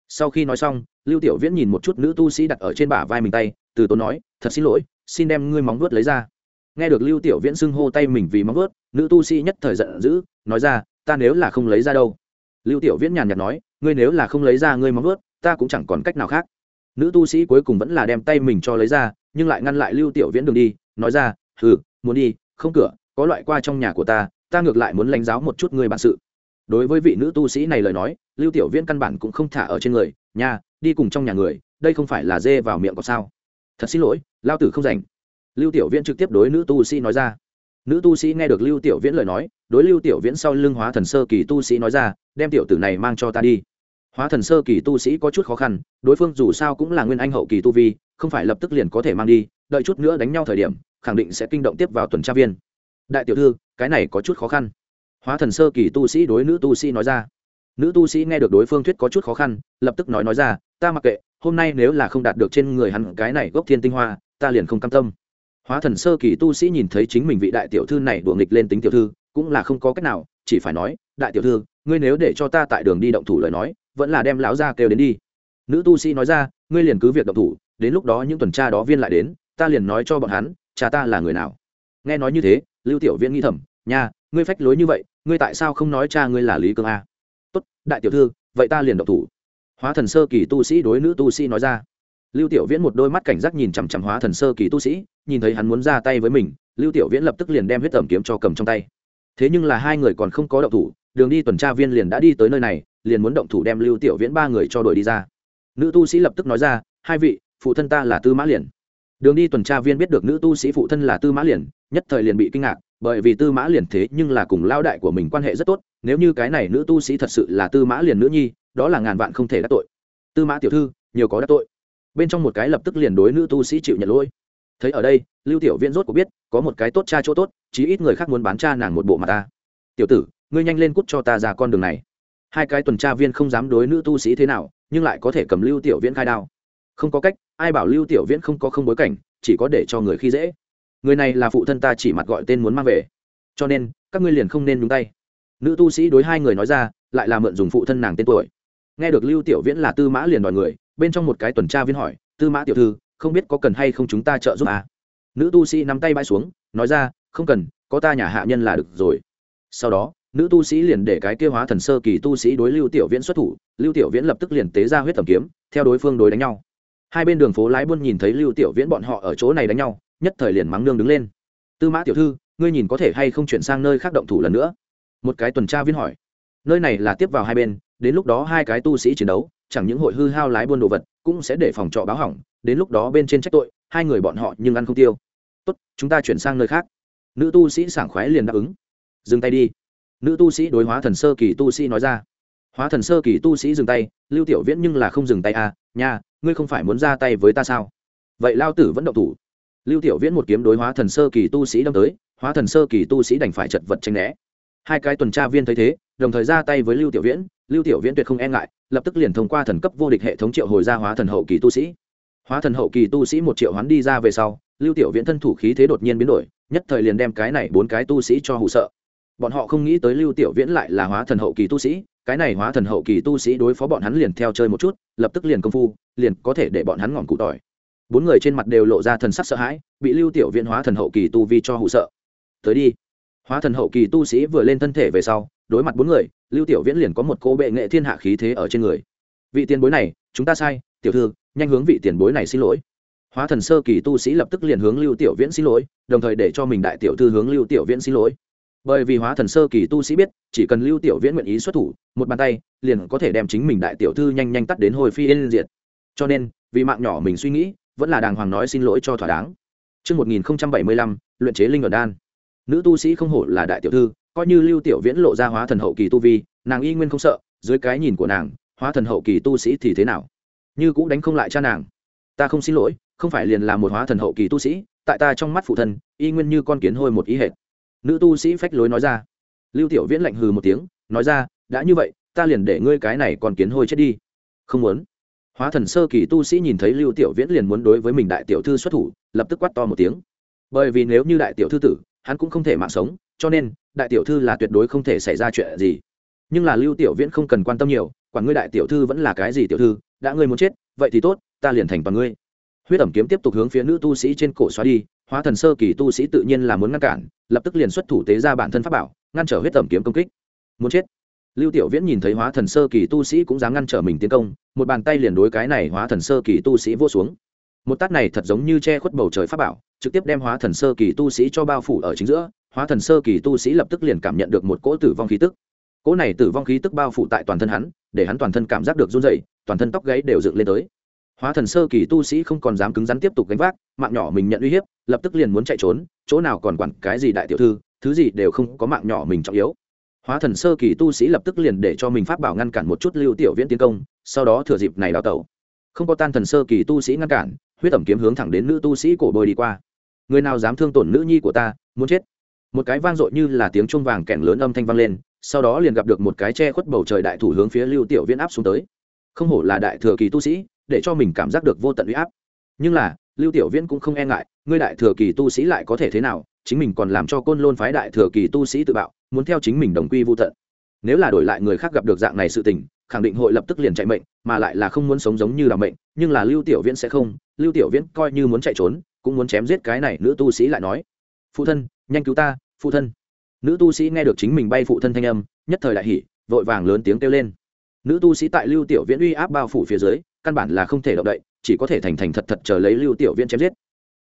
Sau khi nói xong, lưu tiểu viễn nhìn một chút nữ tu sĩ đặt ở trên bả vai mình tay, từ tốn nói, thật xin lỗi, xin đem ngươi móng vuốt lấy ra. Nghe được lưu tiểu viễn xưng hô tay mình vì móng vuốt, nữ tu sĩ nhất thời giận dữ, nói ra, ta nếu là không lấy ra đâu? Lưu tiểu viễn nhàn nhạt nói, ngươi nếu là không lấy ra ngươi móng vuốt, ta cũng chẳng còn cách nào khác. Nữ tu sĩ cuối cùng vẫn là đem tay mình cho lấy ra, nhưng lại ngăn lại lưu tiểu viễn đường đi, nói ra ừ muốn đi, không cửa, có loại qua trong nhà của ta ta ngược lại muốn lãnh giáo một chút người bản sự đối với vị nữ tu sĩ này lời nói, lưu tiểu viễn căn bản cũng không thả ở trên người nhà đi cùng trong nhà người, đây không phải là dê vào miệng có sao? Thật xin lỗi, lao tử không rảnh. Lưu tiểu viễn trực tiếp đối nữ tu sĩ nói ra. Nữ tu sĩ nghe được lưu tiểu viễn lời nói, đối lưu tiểu viễn sau lưng hóa thần sơ kỳ tu sĩ nói ra, đem tiểu tử này mang cho ta đi. Hóa thần sơ kỳ tu sĩ có chút khó khăn, đối phương dù sao cũng là nguyên anh hậu kỳ tu vi, không phải lập tức liền có thể mang đi, đợi chút nữa đánh nhau thời điểm, khẳng định sẽ kinh động tiếp vào tuần tra viên. Đại tiểu thư, cái này có chút khó khăn hóa thần sơ kỳ tu sĩ đối nữ tu sĩ nói ra. Nữ tu sĩ nghe được đối phương thuyết có chút khó khăn, lập tức nói nói ra, ta mặc kệ, hôm nay nếu là không đạt được trên người hắn cái này gốc thiên tinh hoa, ta liền không cam tâm. Hóa thần sơ kỳ tu sĩ nhìn thấy chính mình vị đại tiểu thư này đùa nghịch lên tính tiểu thư, cũng là không có cách nào, chỉ phải nói, đại tiểu thư, ngươi nếu để cho ta tại đường đi động thủ lời nói, vẫn là đem lão ra kêu đến đi. Nữ tu sĩ nói ra, ngươi liền cứ việc động thủ, đến lúc đó những tuần tra đó viên lại đến, ta liền nói cho bọn hắn, cha ta là người nào. Nghe nói như thế, lưu tiểu viễn nghĩ thầm, nha ngươi phách lối như vậy, ngươi tại sao không nói cha ngươi là lý cương a? Tốt, đại tiểu thư, vậy ta liền động thủ. Hóa thần sơ kỳ tu sĩ đối nữ tu sĩ nói ra. Lưu tiểu viễn một đôi mắt cảnh giác nhìn chằm chằm hóa thần sơ kỳ tu sĩ, nhìn thấy hắn muốn ra tay với mình, lưu tiểu viễn lập tức liền đem huyết tẩm kiếm cho cầm trong tay. Thế nhưng là hai người còn không có động thủ, đường đi tuần tra viên liền đã đi tới nơi này, liền muốn động thủ đem lưu tiểu viễn ba người cho đuổi đi ra. Nữ tu sĩ lập tức nói ra, hai vị, phụ thân ta là tư mã liền. Đường đi tuần tra viên biết được nữ tu sĩ phụ thân là tư mã liền, nhất thời liền bị kinh ngạc bởi vì tư mã liền thế nhưng là cùng lao đại của mình quan hệ rất tốt, nếu như cái này nữ tu sĩ thật sự là tư mã liền nữ nhi, đó là ngàn vạn không thể đắc tội. Tư mã tiểu thư, nhiều có đắc tội. Bên trong một cái lập tức liền đối nữ tu sĩ chịu nhận lỗi. Thấy ở đây, lưu tiểu viễn rốt cuộc biết, có một cái tốt cha chỗ tốt, chí ít người khác muốn bán cha nàng một bộ mà ta. Tiểu tử, ngươi nhanh lên cút cho ta ra con đường này. Hai cái tuần tra viên không dám đối nữ tu sĩ thế nào, nhưng lại có thể cầm lưu tiểu viễn khai đao. Không có cách, ai bảo lưu tiểu viễn không có không bối cảnh, chỉ có để cho người khi dễ người này là phụ thân ta chỉ mặt gọi tên muốn mang về. Cho nên, các ngươi liền không nên nhúng tay. Nữ tu sĩ đối hai người nói ra, lại là mượn dùng phụ thân nàng tên tuổi. Nghe được lưu tiểu viễn là tư mã liền đòi người, bên trong một cái tuần tra viên hỏi, tư mã tiểu thư, không biết có cần hay không chúng ta trợ giúp à? nữ tu sĩ nắm tay bãi xuống, nói ra, không cần, có ta nhà hạ nhân là được rồi. Sau đó, nữ tu sĩ liền để cái kêu hóa thần sơ kỳ tu sĩ đối lưu tiểu viễn xuất thủ, lưu tiểu viễn lập tức liền tế ra huyết tầm kiếm, theo đối phương đối đánh nhau. Hai bên đường phố lái buôn nhìn thấy lưu tiểu viễn bọn họ ở chỗ này đánh nhau nhất thời liền mắng nương đứng lên. Tư mã tiểu thư, ngươi nhìn có thể hay không chuyển sang nơi khác động thủ lần nữa? Một cái tuần tra viên hỏi. Nơi này là tiếp vào hai bên, đến lúc đó hai cái tu sĩ chiến đấu, chẳng những hội hư hao lái buôn đồ vật, cũng sẽ để phòng trọ báo hỏng, đến lúc đó bên trên trách tội, hai người bọn họ nhưng ăn không tiêu. Tốt, chúng ta chuyển sang nơi khác. Nữ tu sĩ sảng khoái liền đáp ứng. Dừng tay đi. Nữ tu sĩ đối hóa thần sơ kỳ tu sĩ nói ra. Hóa thần sơ kỳ tu sĩ dừng tay, lưu tiểu viễn nhưng là không dừng tay à nha, ngươi không phải muốn ra tay với ta sao? Vậy lao tử vẫn động thủ lưu tiểu viễn một kiếm đối hóa thần sơ kỳ tu sĩ đâm tới, hóa thần sơ kỳ tu sĩ đành phải chật vật tranh né. Hai cái tuần tra viên thấy thế, đồng thời ra tay với lưu tiểu viễn, lưu tiểu viễn tuyệt không e ngại, lập tức liền thông qua thần cấp vô địch hệ thống triệu hồi ra hóa thần hậu kỳ tu sĩ. Hóa thần hậu kỳ tu sĩ một triệu hoán đi ra về sau, lưu tiểu viễn thân thủ khí thế đột nhiên biến đổi, nhất thời liền đem cái này bốn cái tu sĩ cho hụ sợ. Bọn họ không nghĩ tới lưu tiểu viễn lại là hóa thần hậu kỳ tu sĩ, cái này hóa thần hậu kỳ tu sĩ đối phó bọn hắn liền theo chơi một chút, lập tức liền công phu, liền có thể để bọn hắn ngọn cụ tỏi bốn người trên mặt đều lộ ra thần sắc sợ hãi, bị lưu tiểu viễn hóa thần hậu kỳ tu vi cho hụ sợ. Tới đi. Hóa thần hậu kỳ tu sĩ vừa lên thân thể về sau, đối mặt bốn người, lưu tiểu viễn liền có một cô bệ nghệ thiên hạ khí thế ở trên người. Vị tiền bối này, chúng ta sai, tiểu thư, nhanh hướng vị tiền bối này xin lỗi. Hóa thần sơ kỳ tu sĩ lập tức liền hướng lưu tiểu viễn xin lỗi, đồng thời để cho mình đại tiểu thư hướng lưu tiểu viễn xin lỗi. Bởi vì hóa thần sơ kỳ tu sĩ biết, chỉ cần lưu tiểu viễn nguyện ý xuất thủ, một bàn tay, liền có thể đem chính mình đại tiểu thư nhanh nhanh tắt đến hồi phi yên diệt. Cho nên, vì mạng nhỏ mình suy nghĩ vẫn là đàng hoàng nói xin lỗi cho thỏa đáng Trước 1075, luyện chế linh ở đan. Nữ tu sĩ không hổ là đại tiểu thư, coi như lưu tiểu viễn lộ ra hóa thần hậu kỳ tu vi, nàng y nguyên không sợ, dưới cái nhìn của nàng, hóa thần hậu kỳ tu sĩ thì thế nào? Như cũng đánh không lại cha nàng. Ta không xin lỗi, không phải liền là một hóa thần hậu kỳ tu sĩ, tại ta trong mắt phụ thân, y nguyên như con kiến hôi một ý hệt nữ tu sĩ phách lối nói ra lưu tiểu viễn lạnh hừ một tiếng nói ra đã như vậy ta liền để ngươi cái này còn kiến hôi chết đi không muốn hóa thần sơ kỳ tu sĩ nhìn thấy lưu tiểu viễn liền muốn đối với mình đại tiểu thư xuất thủ, lập tức quát to một tiếng. Bởi vì nếu như đại tiểu thư tử, hắn cũng không thể mạng sống, cho nên, đại tiểu thư là tuyệt đối không thể xảy ra chuyện gì. Nhưng là lưu tiểu viễn không cần quan tâm nhiều, quản ngươi đại tiểu thư vẫn là cái gì tiểu thư, đã ngươi muốn chết, vậy thì tốt, ta liền thành toàn ngươi. Huyết ẩm kiếm tiếp tục hướng phía nữ tu sĩ trên cổ xóa đi, hóa thần sơ kỳ tu sĩ tự nhiên là muốn ngăn cản, lập tức liền xuất thủ tế ra bản thân pháp bảo, ngăn trở huyết ẩm kiếm công kích. Muốn chết lưu tiểu viễn nhìn thấy hóa thần sơ kỳ tu sĩ cũng dám ngăn trở mình tiến công, một bàn tay liền đối cái này hóa thần sơ kỳ tu sĩ vô xuống. Một tát này thật giống như che khuất bầu trời pháp bảo, trực tiếp đem hóa thần sơ kỳ tu sĩ cho bao phủ ở chính giữa, hóa thần sơ kỳ tu sĩ lập tức liền cảm nhận được một cỗ tử vong khí tức. Cỗ này tử vong khí tức bao phủ tại toàn thân hắn, để hắn toàn thân cảm giác được run dày toàn thân tóc gáy đều dựng lên tới. Hóa thần sơ kỳ tu sĩ không còn dám cứng rắn tiếp tục gánh vác, mạng nhỏ mình nhận uy hiếp, lập tức liền muốn chạy trốn, chỗ nào còn quản cái gì đại tiểu thư, thứ gì đều không có mạng nhỏ mình trọng yếu hóa thần sơ kỳ tu sĩ lập tức liền để cho mình pháp bảo ngăn cản một chút lưu tiểu viễn tiến công, sau đó thừa dịp này đào tẩu. Không có tan thần sơ kỳ tu sĩ ngăn cản, huyết tẩm kiếm hướng thẳng đến nữ tu sĩ cổ bơi đi qua. Người nào dám thương tổn nữ nhi của ta, muốn chết. Một cái vang dội như là tiếng chuông vàng kèn lớn âm thanh vang lên, sau đó liền gặp được một cái che khuất bầu trời đại thủ hướng phía lưu tiểu viễn áp xuống tới. Không hổ là đại thừa kỳ tu sĩ, để cho mình cảm giác được vô tận uy áp. Nhưng là, lưu tiểu viễn cũng không e ngại, ngươi đại thừa kỳ tu sĩ lại có thể thế nào, chính mình còn làm cho côn lôn phái đại thừa kỳ tu sĩ tự bạo muốn theo chính mình đồng quy vô tận. Nếu là đổi lại người khác gặp được dạng này sự tình, khẳng định hội lập tức liền chạy mệnh, mà lại là không muốn sống giống như là mệnh, nhưng là lưu tiểu viễn sẽ không, lưu tiểu viễn coi như muốn chạy trốn, cũng muốn chém giết cái này nữ tu sĩ lại nói, phụ thân, nhanh cứu ta, phụ thân. Nữ tu sĩ nghe được chính mình bay phụ thân thanh âm, nhất thời đại hỉ, vội vàng lớn tiếng kêu lên. Nữ tu sĩ tại lưu tiểu viễn uy áp bao phủ phía dưới, căn bản là không thể động đậy, chỉ có thể thành thành thật thật chờ lấy lưu tiểu viễn chém giết.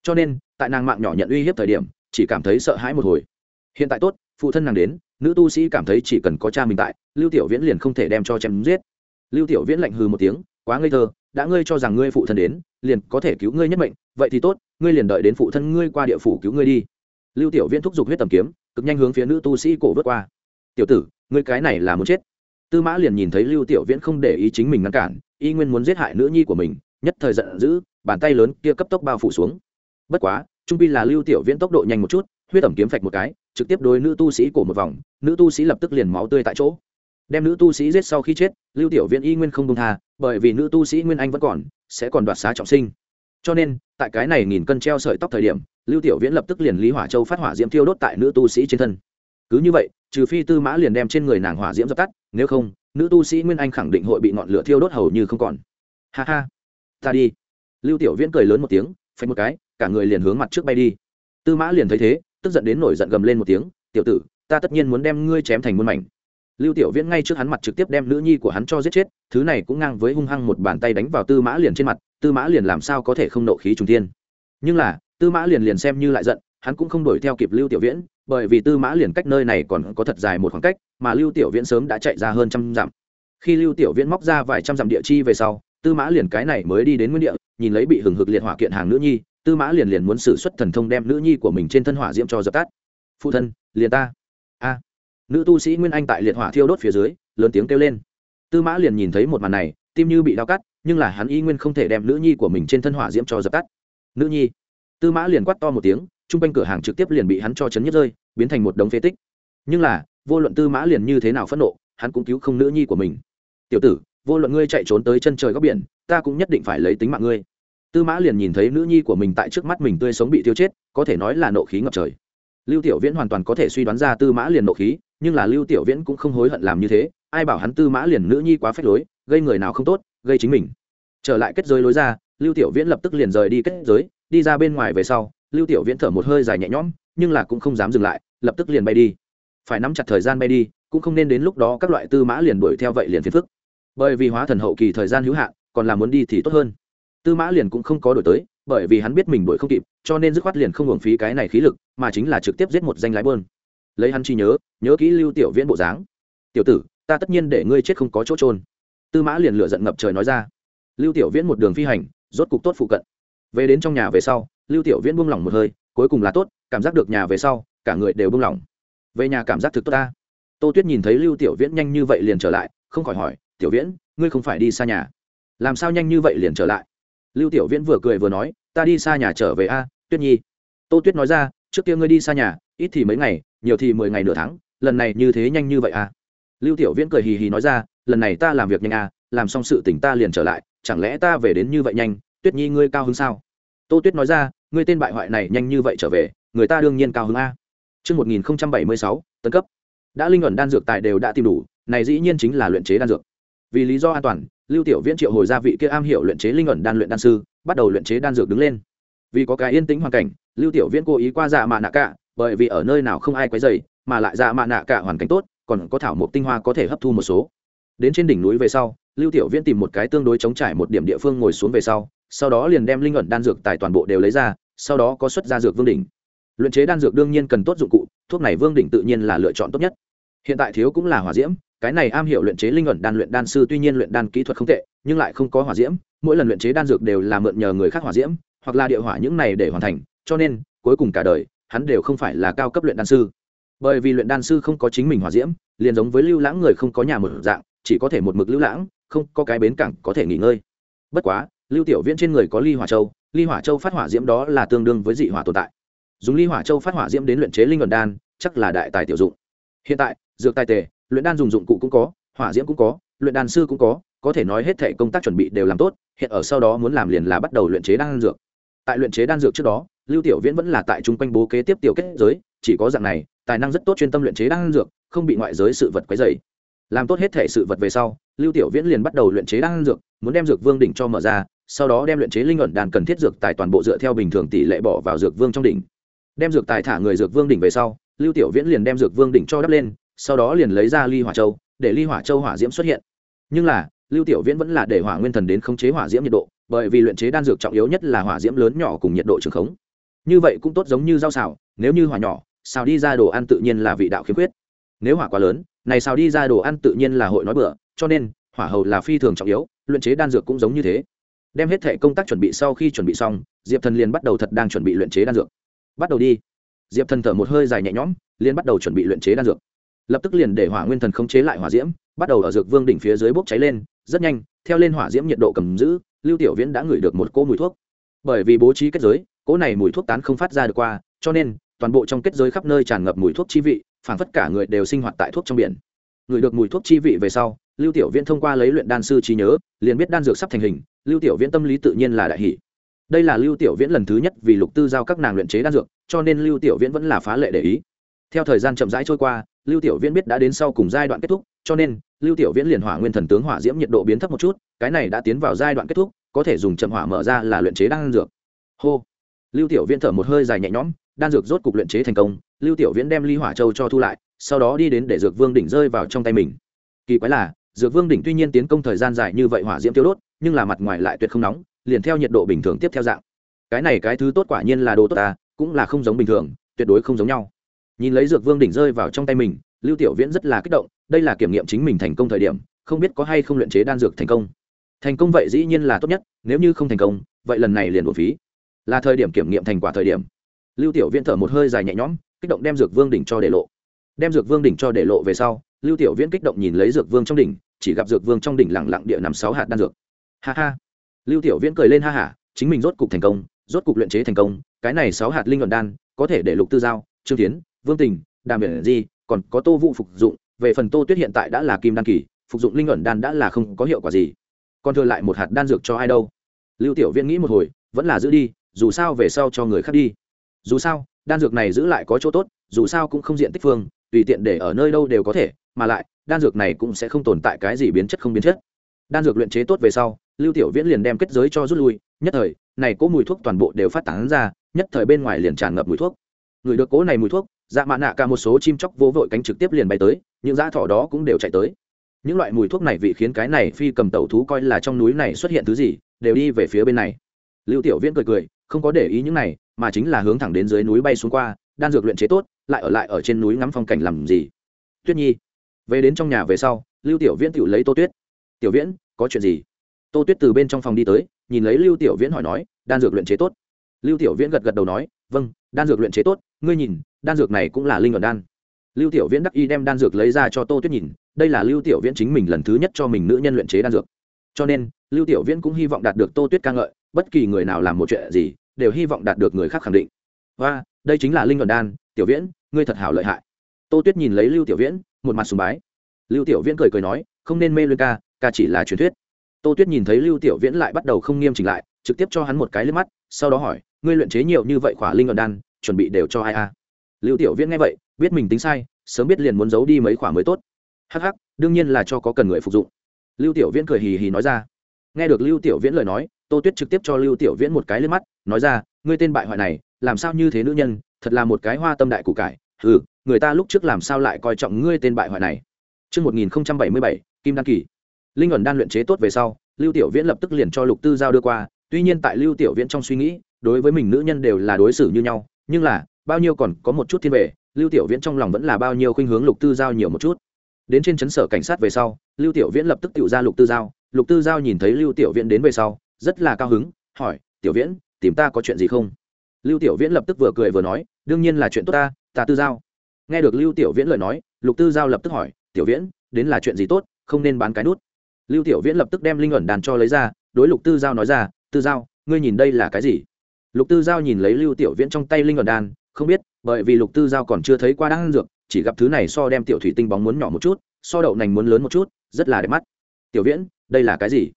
Cho nên, tại nàng mạng nhỏ nhận uy hiếp thời điểm, chỉ cảm thấy sợ hãi một hồi. Hiện tại tốt phụ thân nàng đến, nữ tu sĩ cảm thấy chỉ cần có cha mình tại, lưu tiểu viễn liền không thể đem cho chém giết. Lưu tiểu viễn lạnh hừ một tiếng, quá ngây thơ, đã ngươi cho rằng ngươi phụ thân đến, liền có thể cứu ngươi nhất mệnh, vậy thì tốt, ngươi liền đợi đến phụ thân ngươi qua địa phủ cứu ngươi đi. Lưu tiểu viễn thúc giục huyết tầm kiếm, cực nhanh hướng phía nữ tu sĩ cổ vớt qua. Tiểu tử, ngươi cái này là muốn chết. Tư mã liền nhìn thấy lưu tiểu viễn không để ý chính mình ngăn cản, y nguyên muốn giết hại nữ nhi của mình, nhất thời giận dữ, bàn tay lớn kia cấp tốc bao phủ xuống. Bất quá, trung pi là lưu tiểu viễn tốc độ nhanh một chút huyết ẩm kiếm phạch một cái, trực tiếp đối nữ tu sĩ cổ một vòng, nữ tu sĩ lập tức liền máu tươi tại chỗ. Đem nữ tu sĩ giết sau khi chết, lưu tiểu viễn y nguyên không công tha, bởi vì nữ tu sĩ nguyên anh vẫn còn, sẽ còn đoạt xá trọng sinh. Cho nên, tại cái này nghìn cân treo sợi tóc thời điểm, lưu tiểu viễn lập tức liền lý hỏa châu phát hỏa diễm thiêu đốt tại nữ tu sĩ trên thân. Cứ như vậy, trừ phi tư mã liền đem trên người nàng hỏa diễm dập tắt, nếu không, nữ tu sĩ nguyên anh khẳng định hội bị ngọn lửa thiêu đốt hầu như không còn. Ha ha, ta đi. Lưu tiểu viễn cười lớn một tiếng, phanh một cái, cả người liền hướng mặt trước bay đi. Tư mã liền thấy thế tức giận đến nổi giận gầm lên một tiếng, tiểu tử, ta tất nhiên muốn đem ngươi chém thành muôn mảnh. Lưu tiểu viễn ngay trước hắn mặt trực tiếp đem nữ nhi của hắn cho giết chết, thứ này cũng ngang với hung hăng một bàn tay đánh vào tư mã liền trên mặt, tư mã liền làm sao có thể không nộ khí trùng thiên. Nhưng là, tư mã liền liền xem như lại giận, hắn cũng không đuổi theo kịp lưu tiểu viễn, bởi vì tư mã liền cách nơi này còn có thật dài một khoảng cách, mà lưu tiểu viễn sớm đã chạy ra hơn trăm dặm. Khi lưu tiểu viễn móc ra vài trăm dặm địa chi về sau, tư mã liền cái này mới đi đến nguyên địa, nhìn lấy bị hừng hực liệt hỏa kiện hàng nữ nhi tư mã liền liền muốn sử xuất thần thông đem nữ nhi của mình trên thân hỏa diễm cho dập tắt. Phụ thân, liền ta. A. Nữ tu sĩ nguyên anh tại liệt hỏa thiêu đốt phía dưới, lớn tiếng kêu lên. Tư mã liền nhìn thấy một màn này, tim như bị đau cắt, nhưng là hắn y nguyên không thể đem nữ nhi của mình trên thân hỏa diễm cho dập tắt. Nữ nhi. Tư mã liền quát to một tiếng, chung quanh cửa hàng trực tiếp liền bị hắn cho chấn nhất rơi, biến thành một đống phế tích. Nhưng là, vô luận tư mã liền như thế nào phẫn nộ, hắn cũng cứu không nữ nhi của mình. Tiểu tử, vô luận ngươi chạy trốn tới chân trời góc biển, ta cũng nhất định phải lấy tính mạng ngươi tư mã liền nhìn thấy nữ nhi của mình tại trước mắt mình tươi sống bị tiêu chết, có thể nói là nộ khí ngập trời. Lưu tiểu viễn hoàn toàn có thể suy đoán ra tư mã liền nộ khí, nhưng là lưu tiểu viễn cũng không hối hận làm như thế, ai bảo hắn tư mã liền nữ nhi quá phép lối, gây người nào không tốt, gây chính mình. Trở lại kết giới lối ra, lưu tiểu viễn lập tức liền rời đi kết giới, đi ra bên ngoài về sau, lưu tiểu viễn thở một hơi dài nhẹ nhõm, nhưng là cũng không dám dừng lại, lập tức liền bay đi. Phải nắm chặt thời gian bay đi, cũng không nên đến lúc đó các loại tư mã liền đuổi theo vậy liền phiền phức. Bởi vì hóa thần hậu kỳ thời gian hữu hạn, còn là muốn đi thì tốt hơn tư mã liền cũng không có đổi tới, bởi vì hắn biết mình đổi không kịp, cho nên dứt khoát liền không hưởng phí cái này khí lực, mà chính là trực tiếp giết một danh lái bơn. Lấy hắn chi nhớ nhớ kỹ lưu tiểu viễn bộ dáng. Tiểu tử, ta tất nhiên để ngươi chết không có chỗ trôn tư mã liền lựa giận ngập trời nói ra. Lưu tiểu viễn một đường phi hành, rốt cục tốt phụ cận. Về đến trong nhà về sau, lưu tiểu viễn buông lỏng một hơi, cuối cùng là tốt, cảm giác được nhà về sau, cả người đều buông lỏng. Về nhà cảm giác thực tốt ta. Tô tuyết nhìn thấy lưu tiểu viễn nhanh như vậy liền trở lại, không khỏi hỏi, tiểu viễn, ngươi không phải đi xa nhà? Làm sao nhanh như vậy liền trở lại? Lưu tiểu viễn vừa cười vừa nói ta đi xa nhà trở về a tuyết nhi. Tô tuyết nói ra trước kia ngươi đi xa nhà ít thì mấy ngày nhiều thì mười ngày nửa tháng lần này như thế nhanh như vậy a lưu tiểu viễn cười hì hì nói ra lần này ta làm việc nhanh a làm xong sự tỉnh ta liền trở lại chẳng lẽ ta về đến như vậy nhanh? Tuyết nhi ngươi cao hứng sao? Tô tuyết nói ra ngươi tên bại hoại này nhanh như vậy trở về người ta đương nhiên cao hứng a. Trước 1076, tấn cấp. Đã linh ẩn đan dược tài đều đã tìm đủ, này dĩ nhiên chính là luyện chế đan dược. Vì lý do an toàn, Lưu Tiểu Viễn triệu hồi ra vị kia am hiểu luyện chế linh ẩn đan luyện đan sư, bắt đầu luyện chế đan dược đứng lên. Vì có cái yên tĩnh hoàn cảnh, Lưu Tiểu Viễn cố ý qua dạ mạ nạ cả, bởi vì ở nơi nào không ai quấy rầy, mà lại dạ mạ nạ cả hoàn cảnh tốt, còn có thảo mộc tinh hoa có thể hấp thu một số. Đến trên đỉnh núi về sau, Lưu Tiểu Viễn tìm một cái tương đối chống trải một điểm địa phương ngồi xuống về sau, sau đó liền đem linh ẩn đan dược tài toàn bộ đều lấy ra, sau đó có xuất ra dược vương đỉnh luyện chế đan dược đương nhiên cần tốt dụng cụ thuốc này vương đỉnh tự nhiên là lựa chọn tốt nhất hiện tại thiếu cũng là hỏa diễm cái này am hiểu luyện chế linh ẩn đan luyện đan sư tuy nhiên luyện đan kỹ thuật không tệ, nhưng lại không có hỏa diễm, mỗi lần luyện chế đan dược đều là mượn nhờ người khác hỏa diễm, hoặc là địa hỏa những này để hoàn thành, cho nên, cuối cùng cả đời, hắn đều không phải là cao cấp luyện đan sư. Bởi vì luyện đan sư không có chính mình hỏa diễm, liền giống với lưu lãng người không có nhà một dạng, chỉ có thể một mực lưu lãng, không có cái bến cảng có thể nghỉ ngơi. Bất quá, lưu tiểu viễn trên người có ly hỏa châu, ly hỏa châu phát hỏa diễm đó là tương đương với dị hỏa tồn tại. Dùng ly hỏa châu phát hỏa diễm đến luyện chế linh luận đan, chắc là đại tài tiểu dụng. Hiện tại, dược tài tề luyện đan dùng dụng cụ cũng có, hỏa diễm cũng có, luyện đan sư cũng có có thể nói hết thể công tác chuẩn bị đều làm tốt, hiện ở sau đó muốn làm liền là bắt đầu luyện chế đan dược. Tại luyện chế đan dược trước đó, lưu tiểu viễn vẫn là tại chung quanh bố kế tiếp tiểu kết giới, chỉ có dạng này, tài năng rất tốt chuyên tâm luyện chế đan dược, không bị ngoại giới sự vật quấy dày làm tốt hết thể sự vật về sau, lưu tiểu viễn liền bắt đầu luyện chế đan dược, muốn đem dược vương đỉnh cho mở ra, sau đó đem luyện chế linh ẩn đàn cần thiết dược tài toàn bộ dựa theo bình thường tỷ lệ bỏ vào dược vương trong đỉnh. Đem dược tài thả người dược vương đỉnh về sau, lưu tiểu viễn liền đem dược vương đỉnh cho đắp lên sau đó liền lấy ra ly hỏa châu, để ly hỏa châu hỏa diễm xuất hiện. Nhưng là, lưu tiểu viễn vẫn là để hỏa nguyên thần đến khống chế hỏa diễm nhiệt độ, bởi vì luyện chế đan dược trọng yếu nhất là hỏa diễm lớn nhỏ cùng nhiệt độ trường khống. Như vậy cũng tốt giống như rau xào, nếu như hỏa nhỏ, xào đi ra đồ ăn tự nhiên là vị đạo khiếm khuyết. Nếu hỏa quá lớn, này xào đi ra đồ ăn tự nhiên là hội nói bữa. cho nên, hỏa hầu là phi thường trọng yếu, luyện chế đan dược cũng giống như thế. Đem hết thệ công tác chuẩn bị sau khi chuẩn bị xong, diệp thần liền bắt đầu thật đang chuẩn bị luyện chế đan dược. Bắt đầu đi. Diệp thần thở một hơi dài nhẹ nhõm, liền bắt đầu chuẩn bị luyện chế đan dược lập tức liền để hỏa nguyên thần khống chế lại hỏa diễm, bắt đầu ở dược vương đỉnh phía dưới bốc cháy lên, rất nhanh, theo lên hỏa diễm nhiệt độ cầm giữ, lưu tiểu viễn đã ngửi được một cỗ mùi thuốc. Bởi vì bố trí kết giới, cỗ này mùi thuốc tán không phát ra được qua, cho nên, toàn bộ trong kết giới khắp nơi tràn ngập mùi thuốc chi vị phản phất cả người đều sinh hoạt tại thuốc trong biển. Ngửi được mùi thuốc chi vị về sau, lưu tiểu viễn thông qua lấy luyện đan sư trí nhớ, liền biết đan dược sắp thành hình, lưu tiểu viễn tâm lý tự nhiên là đại hỷ đây là lưu tiểu viễn lần thứ nhất vì lục tư giao các nàng luyện chế đan dược, cho nên lưu tiểu viễn vẫn là phá lệ để ý. Theo thời gian chậm rãi trôi qua lưu tiểu viễn biết đã đến sau cùng giai đoạn kết thúc, cho nên, lưu tiểu viễn liền hỏa nguyên thần tướng hỏa diễm nhiệt độ biến thấp một chút, cái này đã tiến vào giai đoạn kết thúc, có thể dùng chậm hỏa mở ra là luyện chế đan dược. Hô. Lưu tiểu viễn thở một hơi dài nhẹ nhõm, đan dược rốt cục luyện chế thành công, lưu tiểu viễn đem ly hỏa châu cho thu lại, sau đó đi đến để dược vương đỉnh rơi vào trong tay mình. Kỳ quái là, dược vương đỉnh tuy nhiên tiến công thời gian dài như vậy hỏa diễm tiêu đốt, nhưng là mặt ngoài lại tuyệt không nóng, liền theo nhiệt độ bình thường tiếp theo dạng. Cái này cái thứ tốt quả nhiên là đồ tốt ta, cũng là không giống bình thường, tuyệt đối không giống nhau nhìn lấy dược vương đỉnh rơi vào trong tay mình, lưu tiểu viễn rất là kích động, đây là kiểm nghiệm chính mình thành công thời điểm, không biết có hay không luyện chế đan dược thành công. Thành công vậy dĩ nhiên là tốt nhất, nếu như không thành công, vậy lần này liền một phí. Là thời điểm kiểm nghiệm thành quả thời điểm. Lưu tiểu viễn thở một hơi dài nhẹ nhõm, kích động đem dược vương đỉnh cho để lộ. Đem dược vương đỉnh cho để lộ về sau, lưu tiểu viễn kích động nhìn lấy dược vương trong đỉnh, chỉ gặp dược vương trong đỉnh lẳng lặng địa nằm sáu hạt đan dược. Ha ha. Lưu tiểu viễn cười lên ha hả, chính mình rốt cục thành công, rốt cục luyện chế thành công, cái này sáu hạt linh luận đan, có thể để lục tư giao, trương tiến vương tình, đàm biển di, còn có tô vụ phục dụng, về phần tô tuyết hiện tại đã là kim đan kỳ, phục dụng linh ẩn đan đã là không có hiệu quả gì. Còn thừa lại một hạt đan dược cho ai đâu. Lưu tiểu viễn nghĩ một hồi, vẫn là giữ đi, dù sao về sau cho người khác đi. Dù sao, đan dược này giữ lại có chỗ tốt, dù sao cũng không diện tích phương, tùy tiện để ở nơi đâu đều có thể, mà lại, đan dược này cũng sẽ không tồn tại cái gì biến chất không biến chất. Đan dược luyện chế tốt về sau, lưu tiểu viễn liền đem kết giới cho rút lui, nhất thời, này cỗ mùi thuốc toàn bộ đều phát tán ra, nhất thời bên ngoài liền tràn ngập mùi thuốc. Người được cỗ này mùi thuốc dạ mạ nạ cả một số chim chóc vô vội cánh trực tiếp liền bay tới, những dã thỏ đó cũng đều chạy tới. Những loại mùi thuốc này vị khiến cái này phi cầm tẩu thú coi là trong núi này xuất hiện thứ gì, đều đi về phía bên này. Lưu tiểu viễn cười cười, không có để ý những này, mà chính là hướng thẳng đến dưới núi bay xuống qua, đan dược luyện chế tốt, lại ở lại ở trên núi ngắm phong cảnh làm gì. Tuyết nhi, về đến trong nhà về sau, lưu tiểu viễn tự lấy tô tuyết. Tiểu viễn, có chuyện gì? Tô tuyết từ bên trong phòng đi tới, nhìn lấy lưu tiểu viễn hỏi nói, đan dược luyện chế tốt? Lưu tiểu viễn gật gật đầu nói vâng đan dược luyện chế tốt, ngươi nhìn đan dược này cũng là linh luận đan. Lưu tiểu viễn đắc y đem đan dược lấy ra cho tô tuyết nhìn, đây là lưu tiểu viễn chính mình lần thứ nhất cho mình nữ nhân luyện chế đan dược. Cho nên, lưu tiểu viễn cũng hy vọng đạt được tô tuyết ca ngợi, bất kỳ người nào làm một chuyện gì, đều hy vọng đạt được người khác khẳng định. Và, đây chính là linh luận đan, tiểu viễn, ngươi thật hảo lợi hại. Tô tuyết nhìn lấy lưu tiểu viễn, một mặt sùng bái. Lưu tiểu viễn cười cười nói, không nên mê luyên ca ca chỉ là truyền thuyết. Tô tuyết nhìn thấy lưu tiểu viễn lại bắt đầu không nghiêm chỉnh lại, trực tiếp cho hắn một cái lên mắt, sau đó hỏi, ngươi luyện chế nhiều như vậy khỏa linh luận đan, chuẩn bị đều cho ai a? à? Lưu tiểu viễn nghe vậy biết mình tính sai sớm biết liền muốn giấu đi mấy khoả mới tốt. Hh đương nhiên là cho có cần người phục dụng. Lưu tiểu viễn cười hì hì nói ra. Nghe được lưu tiểu viễn lời nói tô tuyết trực tiếp cho lưu tiểu viễn một cái lên mắt nói ra ngươi tên bại hoại này làm sao như thế nữ nhân thật là một cái hoa tâm đại củ cải. Ừ người ta lúc trước làm sao lại coi trọng ngươi tên bại hoại này? Trước 1077, Kim Đan Kỳ. Linh ẩn đan luyện chế tốt về sau, Lưu Tiểu Viễn lập tức liền cho Lục Tư Giao đưa qua, tuy nhiên tại Lưu Tiểu Viễn trong suy nghĩ, đối với mình nữ nhân đều là đối xử như nhau, nhưng là, bao nhiêu còn có một chút thiên về, Lưu Tiểu Viễn trong lòng vẫn là bao nhiêu khuynh hướng Lục Tư Giao nhiều một chút. Đến trên chấn sở cảnh sát về sau, Lưu Tiểu Viễn lập tức tự ra Lục Tư Giao, Lục Tư Giao nhìn thấy Lưu Tiểu Viễn đến về sau, rất là cao hứng, hỏi: "Tiểu Viễn, tìm ta có chuyện gì không?" Lưu Tiểu Viễn lập tức vừa cười vừa nói: "Đương nhiên là chuyện tốt ta, ta Tư Giao." nghe được lưu tiểu viễn lời nói lục tư giao lập tức hỏi tiểu viễn đến là chuyện gì tốt không nên bán cái nút lưu tiểu viễn lập tức đem linh ẩn đàn cho lấy ra đối lục tư giao nói ra tư giao ngươi nhìn đây là cái gì lục tư giao nhìn lấy lưu tiểu viễn trong tay linh ẩn đàn không biết, bởi vì lục tư giao còn chưa thấy qua đan dược, chỉ gặp thứ này so đem tiểu thủy tinh bóng muốn nhỏ một chút, so đậu nành muốn lớn một chút, rất là đẹp mắt. Tiểu viễn, đây là cái gì?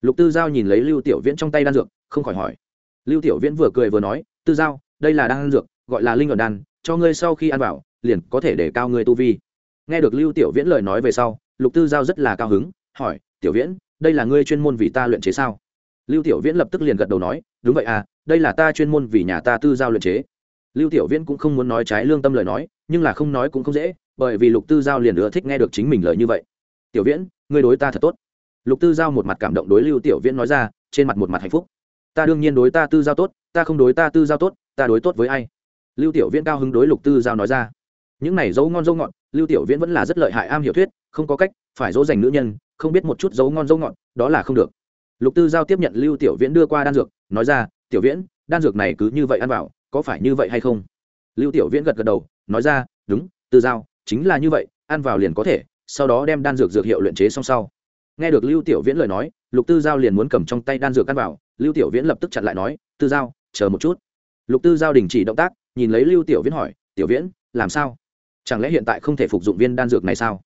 Lục tư giao nhìn lấy lưu tiểu viễn trong tay đan dược, không khỏi hỏi. Lưu tiểu viễn vừa cười vừa nói, tư giao, đây là đan dược, gọi là linh ẩn đan, cho ngươi sau khi ăn vào, liền có thể để cao ngươi tu vi. Nghe được lưu tiểu viễn lời nói về sau, lục tư giao rất là cao hứng, hỏi, tiểu viễn, đây là ngươi chuyên môn vì ta luyện chế sao? Lưu tiểu viễn lập tức liền gật đầu nói, đúng vậy à đây là ta chuyên môn vì nhà ta tư giao luyện chế lưu tiểu viễn cũng không muốn nói trái lương tâm lời nói, nhưng là không nói cũng không dễ, bởi vì lục tư giao liền ưa thích nghe được chính mình lời như vậy. Tiểu viễn, ngươi đối ta thật tốt. Lục tư giao một mặt cảm động đối lưu tiểu viễn nói ra, trên mặt một mặt hạnh phúc. Ta đương nhiên đối ta tư giao tốt, ta không đối ta tư giao tốt, ta đối tốt với ai? Lưu tiểu viễn cao hứng đối lục tư giao nói ra. Những này dấu ngon dấu ngọt, lưu tiểu viễn vẫn là rất lợi hại am hiểu thuyết, không có cách phải dỗ dành nữ nhân, không biết một chút dấu ngon dấu ngọt, đó là không được. Lục tư giao tiếp nhận lưu tiểu viễn đưa qua đan dược, nói ra, tiểu viễn, đan dược này cứ như vậy ăn vào có phải như vậy hay không? Lưu tiểu viễn gật gật đầu, nói ra, đúng tư giao chính là như vậy, ăn vào liền có thể, sau đó đem đan dược dược hiệu luyện chế xong sau. Nghe được lưu tiểu viễn lời nói, lục tư giao liền muốn cầm trong tay đan dược ăn vào, lưu tiểu viễn lập tức chặn lại nói, tư giao, chờ một chút. Lục tư giao đình chỉ động tác, nhìn lấy lưu tiểu viễn hỏi, tiểu viễn, làm sao? Chẳng lẽ hiện tại không thể phục dụng viên đan dược này sao?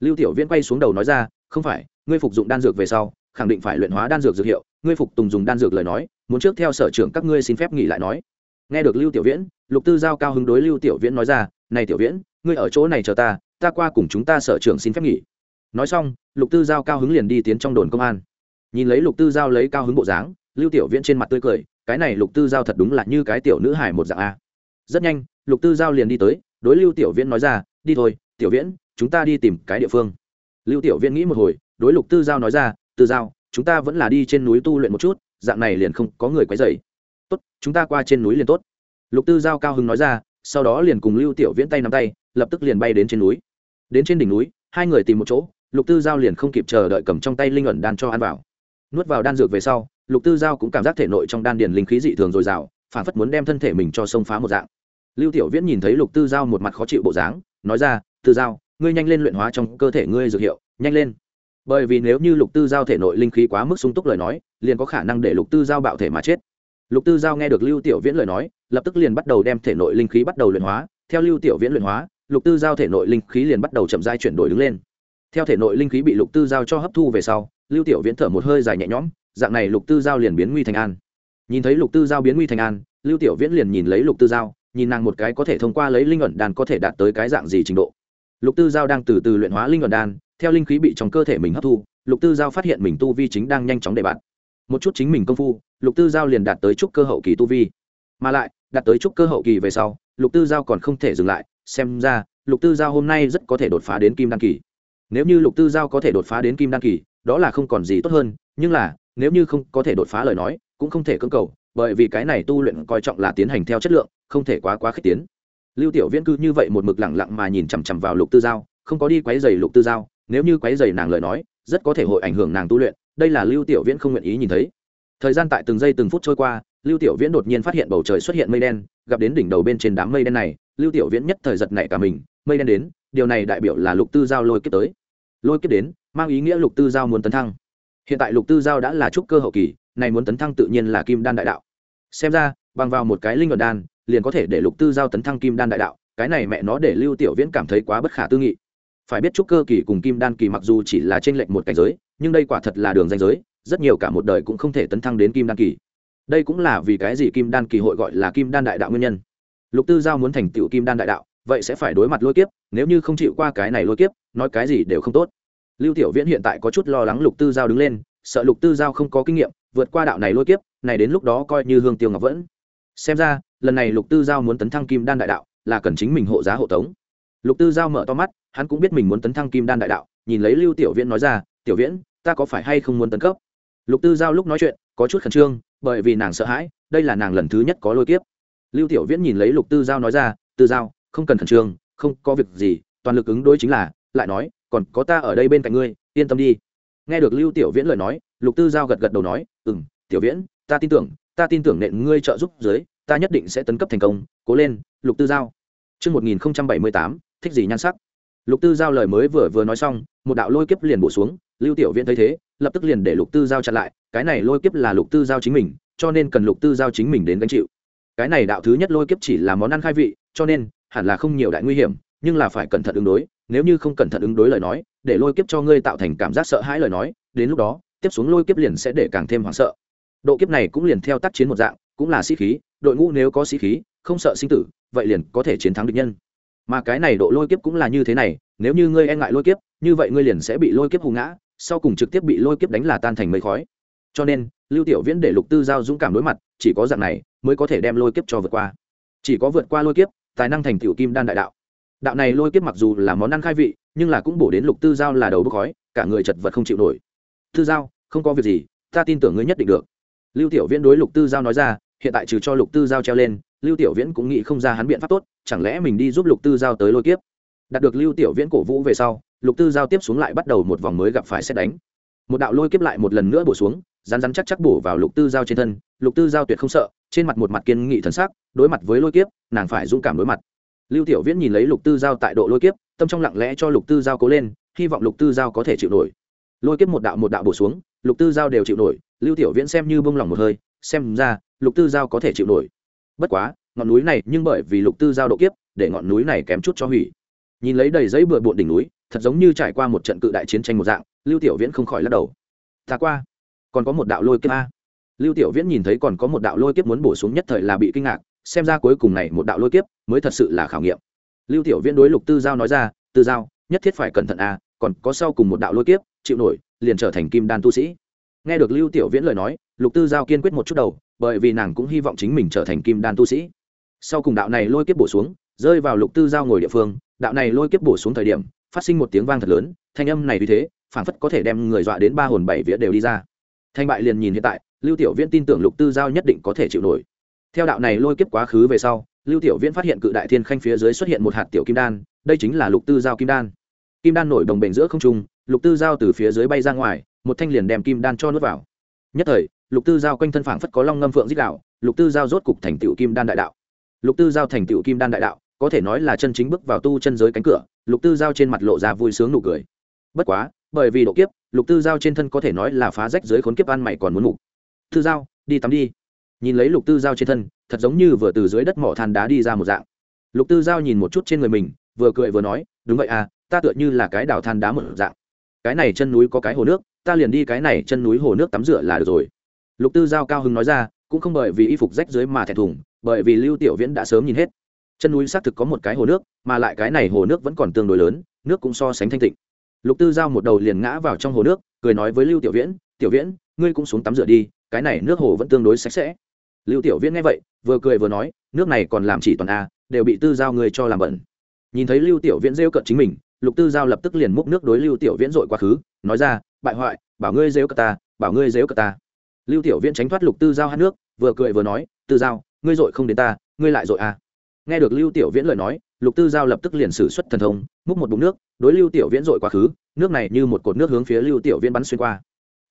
Lưu tiểu viễn quay xuống đầu nói ra, không phải, ngươi phục dụng đan dược về sau, khẳng định phải luyện hóa đan dược dược hiệu, ngươi phục tùng dùng đan dược lời nói, muốn trước theo sở trưởng các ngươi xin phép nghỉ lại nói nghe được lưu tiểu viễn, lục tư giao cao hứng đối lưu tiểu viễn nói ra, này tiểu viễn, ngươi ở chỗ này chờ ta ta qua cùng chúng ta sở trưởng xin phép nghỉ. Nói xong, lục tư giao cao hứng liền đi tiến trong đồn công an. Nhìn lấy lục tư giao lấy cao hứng bộ dáng, lưu tiểu viễn trên mặt tươi cười, cái này lục tư giao thật đúng là như cái tiểu nữ hải một dạng a. Rất nhanh, lục tư giao liền đi tới, đối lưu tiểu viễn nói ra, đi thôi, tiểu viễn, chúng ta đi tìm cái địa phương. Lưu tiểu viễn nghĩ một hồi, đối lục tư giao nói ra, tư giao, chúng ta vẫn là đi trên núi tu luyện một chút, dạng này liền không có người quấy dày tốt, chúng ta qua trên núi liền tốt. Lục tư giao cao hứng nói ra, sau đó liền cùng lưu tiểu viễn tay nắm tay, lập tức liền bay đến trên núi. Đến trên đỉnh núi, hai người tìm một chỗ, lục tư giao liền không kịp chờ đợi cầm trong tay linh ẩn đan cho ăn vào. Nuốt vào đan dược về sau, lục tư giao cũng cảm giác thể nội trong đan điền linh khí dị thường dồi dào, phản phất muốn đem thân thể mình cho sông phá một dạng. Lưu tiểu viễn nhìn thấy lục tư giao một mặt khó chịu bộ dáng, nói ra, tư giao, ngươi nhanh lên luyện hóa trong cơ thể ngươi dược hiệu, nhanh lên. Bởi vì nếu như lục tư giao thể nội linh khí quá mức sung túc lời nói, liền có khả năng để lục tư giao bạo thể mà chết lục tư giao nghe được lưu tiểu viễn lời nói, lập tức liền bắt đầu đem thể nội linh khí bắt đầu luyện hóa. Theo lưu tiểu viễn luyện hóa, lục tư giao thể nội linh khí liền bắt đầu chậm dai chuyển đổi đứng lên. Theo thể nội linh khí bị lục tư giao cho hấp thu về sau, lưu tiểu viễn thở một hơi dài nhẹ nhõm, dạng này lục tư giao liền biến nguy thành an. Nhìn thấy lục tư giao biến nguy thành an, lưu tiểu viễn liền nhìn lấy lục tư giao, nhìn nàng một cái có thể thông qua lấy linh ẩn đan có thể đạt tới cái dạng gì trình độ. Lục tư giao đang từ từ luyện hóa linh ẩn đan, theo linh khí bị trong cơ thể mình hấp thu, lục tư giao phát hiện mình tu vi chính đang nhanh chóng đề bạt một chút chính mình công phu, lục tư giao liền đạt tới trúc cơ hậu kỳ tu vi. Mà lại, đạt tới trúc cơ hậu kỳ về sau, lục tư giao còn không thể dừng lại, xem ra, lục tư giao hôm nay rất có thể đột phá đến kim đan kỳ. Nếu như lục tư giao có thể đột phá đến kim đan kỳ, đó là không còn gì tốt hơn, nhưng là, nếu như không có thể đột phá lời nói, cũng không thể cưỡng cầu, bởi vì cái này tu luyện coi trọng là tiến hành theo chất lượng, không thể quá quá khích tiến. Lưu tiểu viễn cư như vậy một mực lẳng lặng mà nhìn chằm chằm vào lục tư giao, không có đi quấy dày lục tư giao, nếu như quấy dày nàng lời nói, rất có thể hội ảnh hưởng nàng tu luyện đây là lưu tiểu viễn không nguyện ý nhìn thấy. Thời gian tại từng giây từng phút trôi qua, lưu tiểu viễn đột nhiên phát hiện bầu trời xuất hiện mây đen, gặp đến đỉnh đầu bên trên đám mây đen này, lưu tiểu viễn nhất thời giật nảy cả mình, mây đen đến, điều này đại biểu là lục tư giao lôi kiếp tới. Lôi kiếp đến, mang ý nghĩa lục tư giao muốn tấn thăng. Hiện tại lục tư giao đã là trúc cơ hậu kỳ, này muốn tấn thăng tự nhiên là kim đan đại đạo. Xem ra, bằng vào một cái linh luận đan, liền có thể để lục tư giao tấn thăng kim đan đại đạo, cái này mẹ nó để lưu tiểu viễn cảm thấy quá bất khả tư nghị. Phải biết trúc cơ kỳ cùng kim đan kỳ mặc dù chỉ là t r ê n lệch một cảnh giới nhưng đây quả thật là đường danh giới, rất nhiều cả một đời cũng không thể tấn thăng đến kim đan kỳ. Đây cũng là vì cái gì kim đan kỳ hội gọi là kim đan đại đạo nguyên nhân. Lục tư giao muốn thành tựu kim đan đại đạo, vậy sẽ phải đối mặt lôi kiếp, nếu như không chịu qua cái này lôi kiếp, nói cái gì đều không tốt. Lưu tiểu viễn hiện tại có chút lo lắng lục tư giao đứng lên, sợ lục tư giao không có kinh nghiệm, vượt qua đạo này lôi kiếp, này đến lúc đó coi như hương tiêu ngọc vẫn. Xem ra, lần này lục tư giao muốn tấn thăng kim đan đại đạo, là cần chính mình hộ giá hộ tống. Lục tư giao mở to mắt, hắn cũng biết mình muốn tấn thăng kim đan đại đạo, nhìn lấy lưu tiểu viễn nói ra, tiểu viễn ta có phải hay không muốn tấn cấp? Lục tư giao lúc nói chuyện có chút khẩn trương bởi vì nàng sợ hãi đây là nàng lần thứ nhất có lôi kiếp. Lưu tiểu viễn nhìn lấy lục tư giao nói ra tư giao không cần khẩn trương không có việc gì toàn lực ứng đối chính là lại nói còn có ta ở đây bên cạnh ngươi yên tâm đi. Nghe được lưu tiểu viễn lời nói lục tư giao gật gật đầu nói ừ m tiểu viễn ta tin tưởng ta tin tưởng nện ngươi trợ giúp dưới ta nhất định sẽ tấn cấp thành công. Cố lên lục tư giao. Trước 1078, thích gì nhan sắc? Lục Tư Giao lời mới vừa vừa nói xong, một đạo lôi kiếp liền bổ xuống, Lưu Tiểu Viễn thấy thế, lập tức liền để Lục Tư Giao chặn lại, cái này lôi kiếp là Lục Tư Giao chính mình, cho nên cần Lục Tư Giao chính mình đến gánh chịu. Cái này đạo thứ nhất lôi kiếp chỉ là món ăn khai vị, cho nên hẳn là không nhiều đại nguy hiểm, nhưng là phải cẩn thận ứng đối, nếu như không cẩn thận ứng đối lời nói, để lôi kiếp cho ngươi tạo thành cảm giác sợ hãi lời nói, đến lúc đó, tiếp xuống lôi kiếp liền sẽ để càng thêm hoảng sợ. Độ kiếp này cũng liền theo tác chiến một dạng, cũng là sĩ khí, đội ngũ nếu có sĩ khí, không sợ sinh tử, vậy liền có thể chiến thắng địch nhân mà cái này độ lôi kiếp cũng là như thế này nếu như ngươi e ngại lôi kiếp như vậy ngươi liền sẽ bị lôi kiếp hù ngã sau cùng trực tiếp bị lôi kiếp đánh là tan thành mây khói. Cho nên, lưu tiểu viễn để lục tư giao dũng cảm đối mặt, chỉ có dạng này mới có thể đem lôi kiếp cho vượt qua. Chỉ có vượt qua lôi kiếp, tài năng thành tiểu kim đan đại đạo. Đạo này lôi kiếp mặc dù là món ăn khai vị, nhưng là cũng bổ đến lục tư giao là đầu bốc khói, cả người chật vật không chịu nổi. Tư giao, không có việc gì, ta tin tưởng ngươi nhất định được. Lưu tiểu viễn đối lục tư giao nói ra, hiện tại trừ cho lục tư giao treo lên, lưu tiểu viễn cũng nghĩ không ra hắn biện pháp tốt, chẳng lẽ mình đi giúp lục tư giao tới lôi kiếp. Đạt được lưu tiểu viễn cổ vũ về sau lục tư giao tiếp xuống lại bắt đầu một vòng mới gặp phải xét đánh. Một đạo lôi kiếp lại một lần nữa bổ xuống rán rán chắc chắc bổ vào lục tư giao trên thân. Lục tư giao tuyệt không sợ, trên mặt một mặt kiên nghị thần sắc, đối mặt với lôi kiếp, nàng phải dũng cảm đối mặt. Lưu tiểu viễn nhìn lấy lục tư giao tại độ lôi kiếp, tâm trong lặng lẽ cho lục tư giao cố lên, hy vọng lục tư giao có thể chịu nổi. Lôi kiếp một đạo một đạo bổ xuống, lục tư giao đều chịu nổi, lưu tiểu viễn xem như bông lòng một hơi, xem ra, lục tư giao có thể chịu nổi. Bất quá, ngọn núi này nhưng bởi vì lục tư giao độ kiếp, để ngọn núi này kém chút cho hủy. Nhìn lấy đầy giấy bừa bộn đỉnh núi thật giống như trải qua một trận cự đại chiến tranh một dạng, lưu tiểu viễn không khỏi lắc đầu. Ta qua, còn có một đạo lôi kiếp a. Lưu tiểu viễn nhìn thấy còn có một đạo lôi kiếp muốn bổ xuống nhất thời là bị kinh ngạc, xem ra cuối cùng này một đạo lôi kiếp mới thật sự là khảo nghiệm. Lưu tiểu viễn đối lục tư giao nói ra, tư giao, nhất thiết phải cẩn thận a, còn có sau cùng một đạo lôi kiếp, chịu nổi, liền trở thành kim đan tu sĩ. Nghe được lưu tiểu viễn lời nói, lục tư giao kiên quyết một chút đầu, bởi vì nàng cũng hy vọng chính mình trở thành kim đan tu sĩ. Sau cùng đạo này lôi kiếp bổ xuống, rơi vào lục tư giao ngồi địa phương, đạo này lôi kiếp bổ xuống thời điểm phát sinh một tiếng vang thật lớn, thanh âm này vì thế, phảng phất có thể đem người dọa đến ba hồn bảy vía đều đi ra. Thanh bại liền nhìn hiện tại, lưu tiểu viễn tin tưởng lục tư giao nhất định có thể chịu nổi. Theo đạo này lôi kiếp quá khứ về sau, lưu tiểu viễn phát hiện cự đại thiên khanh phía dưới xuất hiện một hạt tiểu kim đan, đây chính là lục tư giao kim đan. Kim đan nổi đồng bền giữa không trung, lục tư giao từ phía dưới bay ra ngoài, một thanh liền đem kim đan cho nuốt vào. Nhất thời, lục tư giao quanh thân phảng phất có long ngâm phượng dích đạo, lục tư giao rốt cục thành tựu kim đan đại đạo. Lục tư giao thành tựu kim đan đại đạo có thể nói là chân chính bước vào tu chân giới cánh cửa, lục tư giao trên mặt lộ ra vui sướng nụ cười. Bất quá, bởi vì độ kiếp, lục tư giao trên thân có thể nói là phá rách giới khốn kiếp ăn mày còn muốn mục tư giao, đi tắm đi. Nhìn lấy lục tư giao trên thân, thật giống như vừa từ dưới đất mỏ than đá đi ra một dạng. Lục tư giao nhìn một chút trên người mình, vừa cười vừa nói, đúng vậy à ta tựa như là cái đảo than đá một dạng. Cái này chân núi có cái hồ nước, ta liền đi cái này chân núi hồ nước tắm rửa là được rồi. Lục tư giao cao hưng nói ra, cũng không bởi vì y phục rách dưới mà thẹn thùng, bởi vì lưu tiểu viễn đã sớm nhìn hết chân núi xác thực có một cái hồ nước, mà lại cái này hồ nước vẫn còn tương đối lớn, nước cũng so sánh thanh tịnh. Lục tư giao một đầu liền ngã vào trong hồ nước, cười nói với lưu tiểu viễn tiểu viễn, ngươi cũng xuống tắm rửa đi, cái này nước hồ vẫn tương đối sạch sẽ. Lưu tiểu viễn nghe vậy, vừa cười vừa nói, nước này còn làm chỉ toàn a, đều bị tư giao người cho làm bẩn. Nhìn thấy lưu tiểu viễn rêu cận chính mình, lục tư giao lập tức liền múc nước đối lưu tiểu viễn dội quá khứ, nói ra, bại hoại, bảo ngươi rêu cờ ta, bảo ngươi rêu cờ ta. Lưu tiểu viễn tránh thoát lục tư giao hát nước, vừa cười vừa nói, tư giao, ngươi dội không đến ta, ngươi lại dội à? Nghe được lưu tiểu viễn lời nói, lục tư giao lập tức liền sử xuất thần thông, múc một bụng nước, đối lưu tiểu viễn dội quá khứ, nước này như một cột nước hướng phía lưu tiểu viễn bắn xuyên qua.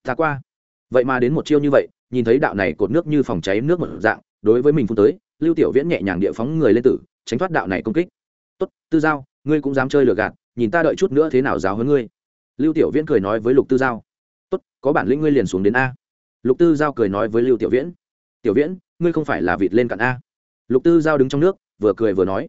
Ta qua. Vậy mà đến một chiêu như vậy, nhìn thấy đạo này cột nước như phòng cháy nước một dạng, đối với mình phun tới, lưu tiểu viễn nhẹ nhàng địa phóng người lên tử, tránh thoát đạo này công kích. Tốt, tư giao, ngươi cũng dám chơi lừa gạt, nhìn ta đợi chút nữa thế nào giáo hơn ngươi. Lưu tiểu viễn cười nói với lục tư giao. Tốt, có bản lĩnh ngươi liền xuống đến a. Lục tư giao cười nói với lưu tiểu viễn. Tiểu viễn, ngươi không phải là vịt lên cạn a. Lục tư giao đứng trong nước vừa cười vừa nói.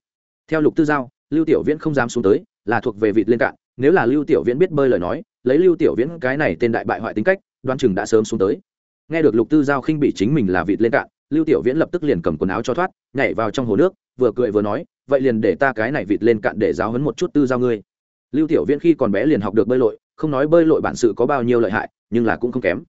Theo lục tư giao, lưu tiểu viễn không dám xuống tới, là thuộc về vịt lên cạn, nếu là lưu tiểu viễn biết bơi lời nói, lấy lưu tiểu viễn cái này tên đại bại hoại tính cách đoan chừng đã sớm xuống tới. Nghe được lục tư giao khinh bị chính mình là vịt lên cạn, lưu tiểu viễn lập tức liền cầm quần áo cho thoát, nhảy vào trong hồ nước, vừa cười vừa nói, vậy liền để ta cái này vịt lên cạn để giáo hấn một chút tư giao ngươi. Lưu tiểu viễn khi còn bé liền học được bơi lội, không nói bơi lội bản sự có bao nhiêu lợi hại, nhưng là cũng không kém.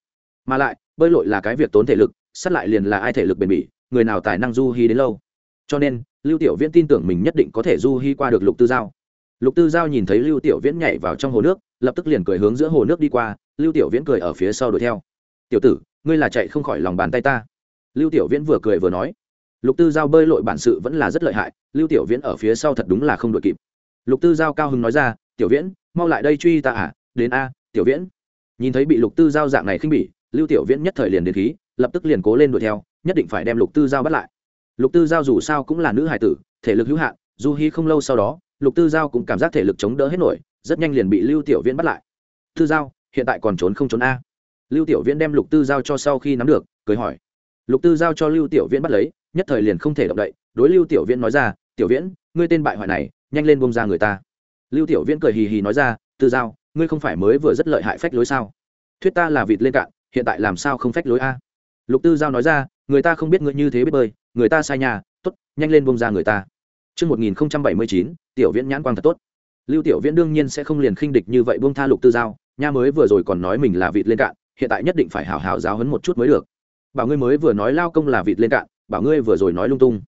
Mà lại, bơi lội là cái việc tốn thể lực sát lại liền là ai thể lực bền bỉ, người nào tài năng du hi đến lâu cho nên, lưu tiểu viễn tin tưởng mình nhất định có thể du hy qua được lục tư giao. Lục tư giao nhìn thấy lưu tiểu viễn nhảy vào trong hồ nước, lập tức liền cười hướng giữa hồ nước đi qua, lưu tiểu viễn cười ở phía sau đuổi theo. Tiểu tử, ngươi là chạy không khỏi lòng bàn tay ta. Lưu tiểu viễn vừa cười vừa nói. Lục tư giao bơi lội bản sự vẫn là rất lợi hại, lưu tiểu viễn ở phía sau thật đúng là không đội kịp. Lục tư giao cao hứng nói ra, tiểu viễn, mau lại đây truy ta à? Đến a, tiểu viễn. Nhìn thấy bị lục tư giao dạng này khinh bỉ, lưu tiểu viễn nhất thời liền đến khí, lập tức liền cố lên đuổi theo, nhất định phải đem lục tư giao bắt lại lục tư giao dù sao cũng là nữ hải tử, thể lực hữu hạn dù hy không lâu sau đó, lục tư giao cũng cảm giác thể lực chống đỡ hết nổi, rất nhanh liền bị lưu tiểu viễn bắt lại. Tư giao, hiện tại còn trốn không trốn a? Lưu tiểu viễn đem lục tư giao cho sau khi nắm được, cười hỏi. Lục tư giao cho lưu tiểu viễn bắt lấy, nhất thời liền không thể động đậy, đối lưu tiểu viễn nói ra, tiểu viễn, ngươi tên bại hoại này, nhanh lên bông ra người ta. Lưu tiểu viễn cười hì hì nói ra, tư giao, ngươi không phải mới vừa rất lợi hại phách lối sao? Thuyết ta là vịt lên cạn, hiện tại làm sao không phách lối a? Lục tư giao nói ra người ta không biết ngươi như thế biết bơi người ta sai nhà t ố t nhanh lên bông ra người ta Trước 1079, tiểu viễn nhãn quang thật tốt. Lưu tiểu viễn đương nhiên sẽ không liền khinh địch như vậy buông tha lục tư giao, nha mới vừa rồi còn nói mình là vịt lên cạn, hiện tại nhất định phải hảo hảo giáo huấn một chút mới được. Bảo ngươi mới vừa nói lao công là vịt lên cạn, bảo ngươi vừa rồi nói lung tung.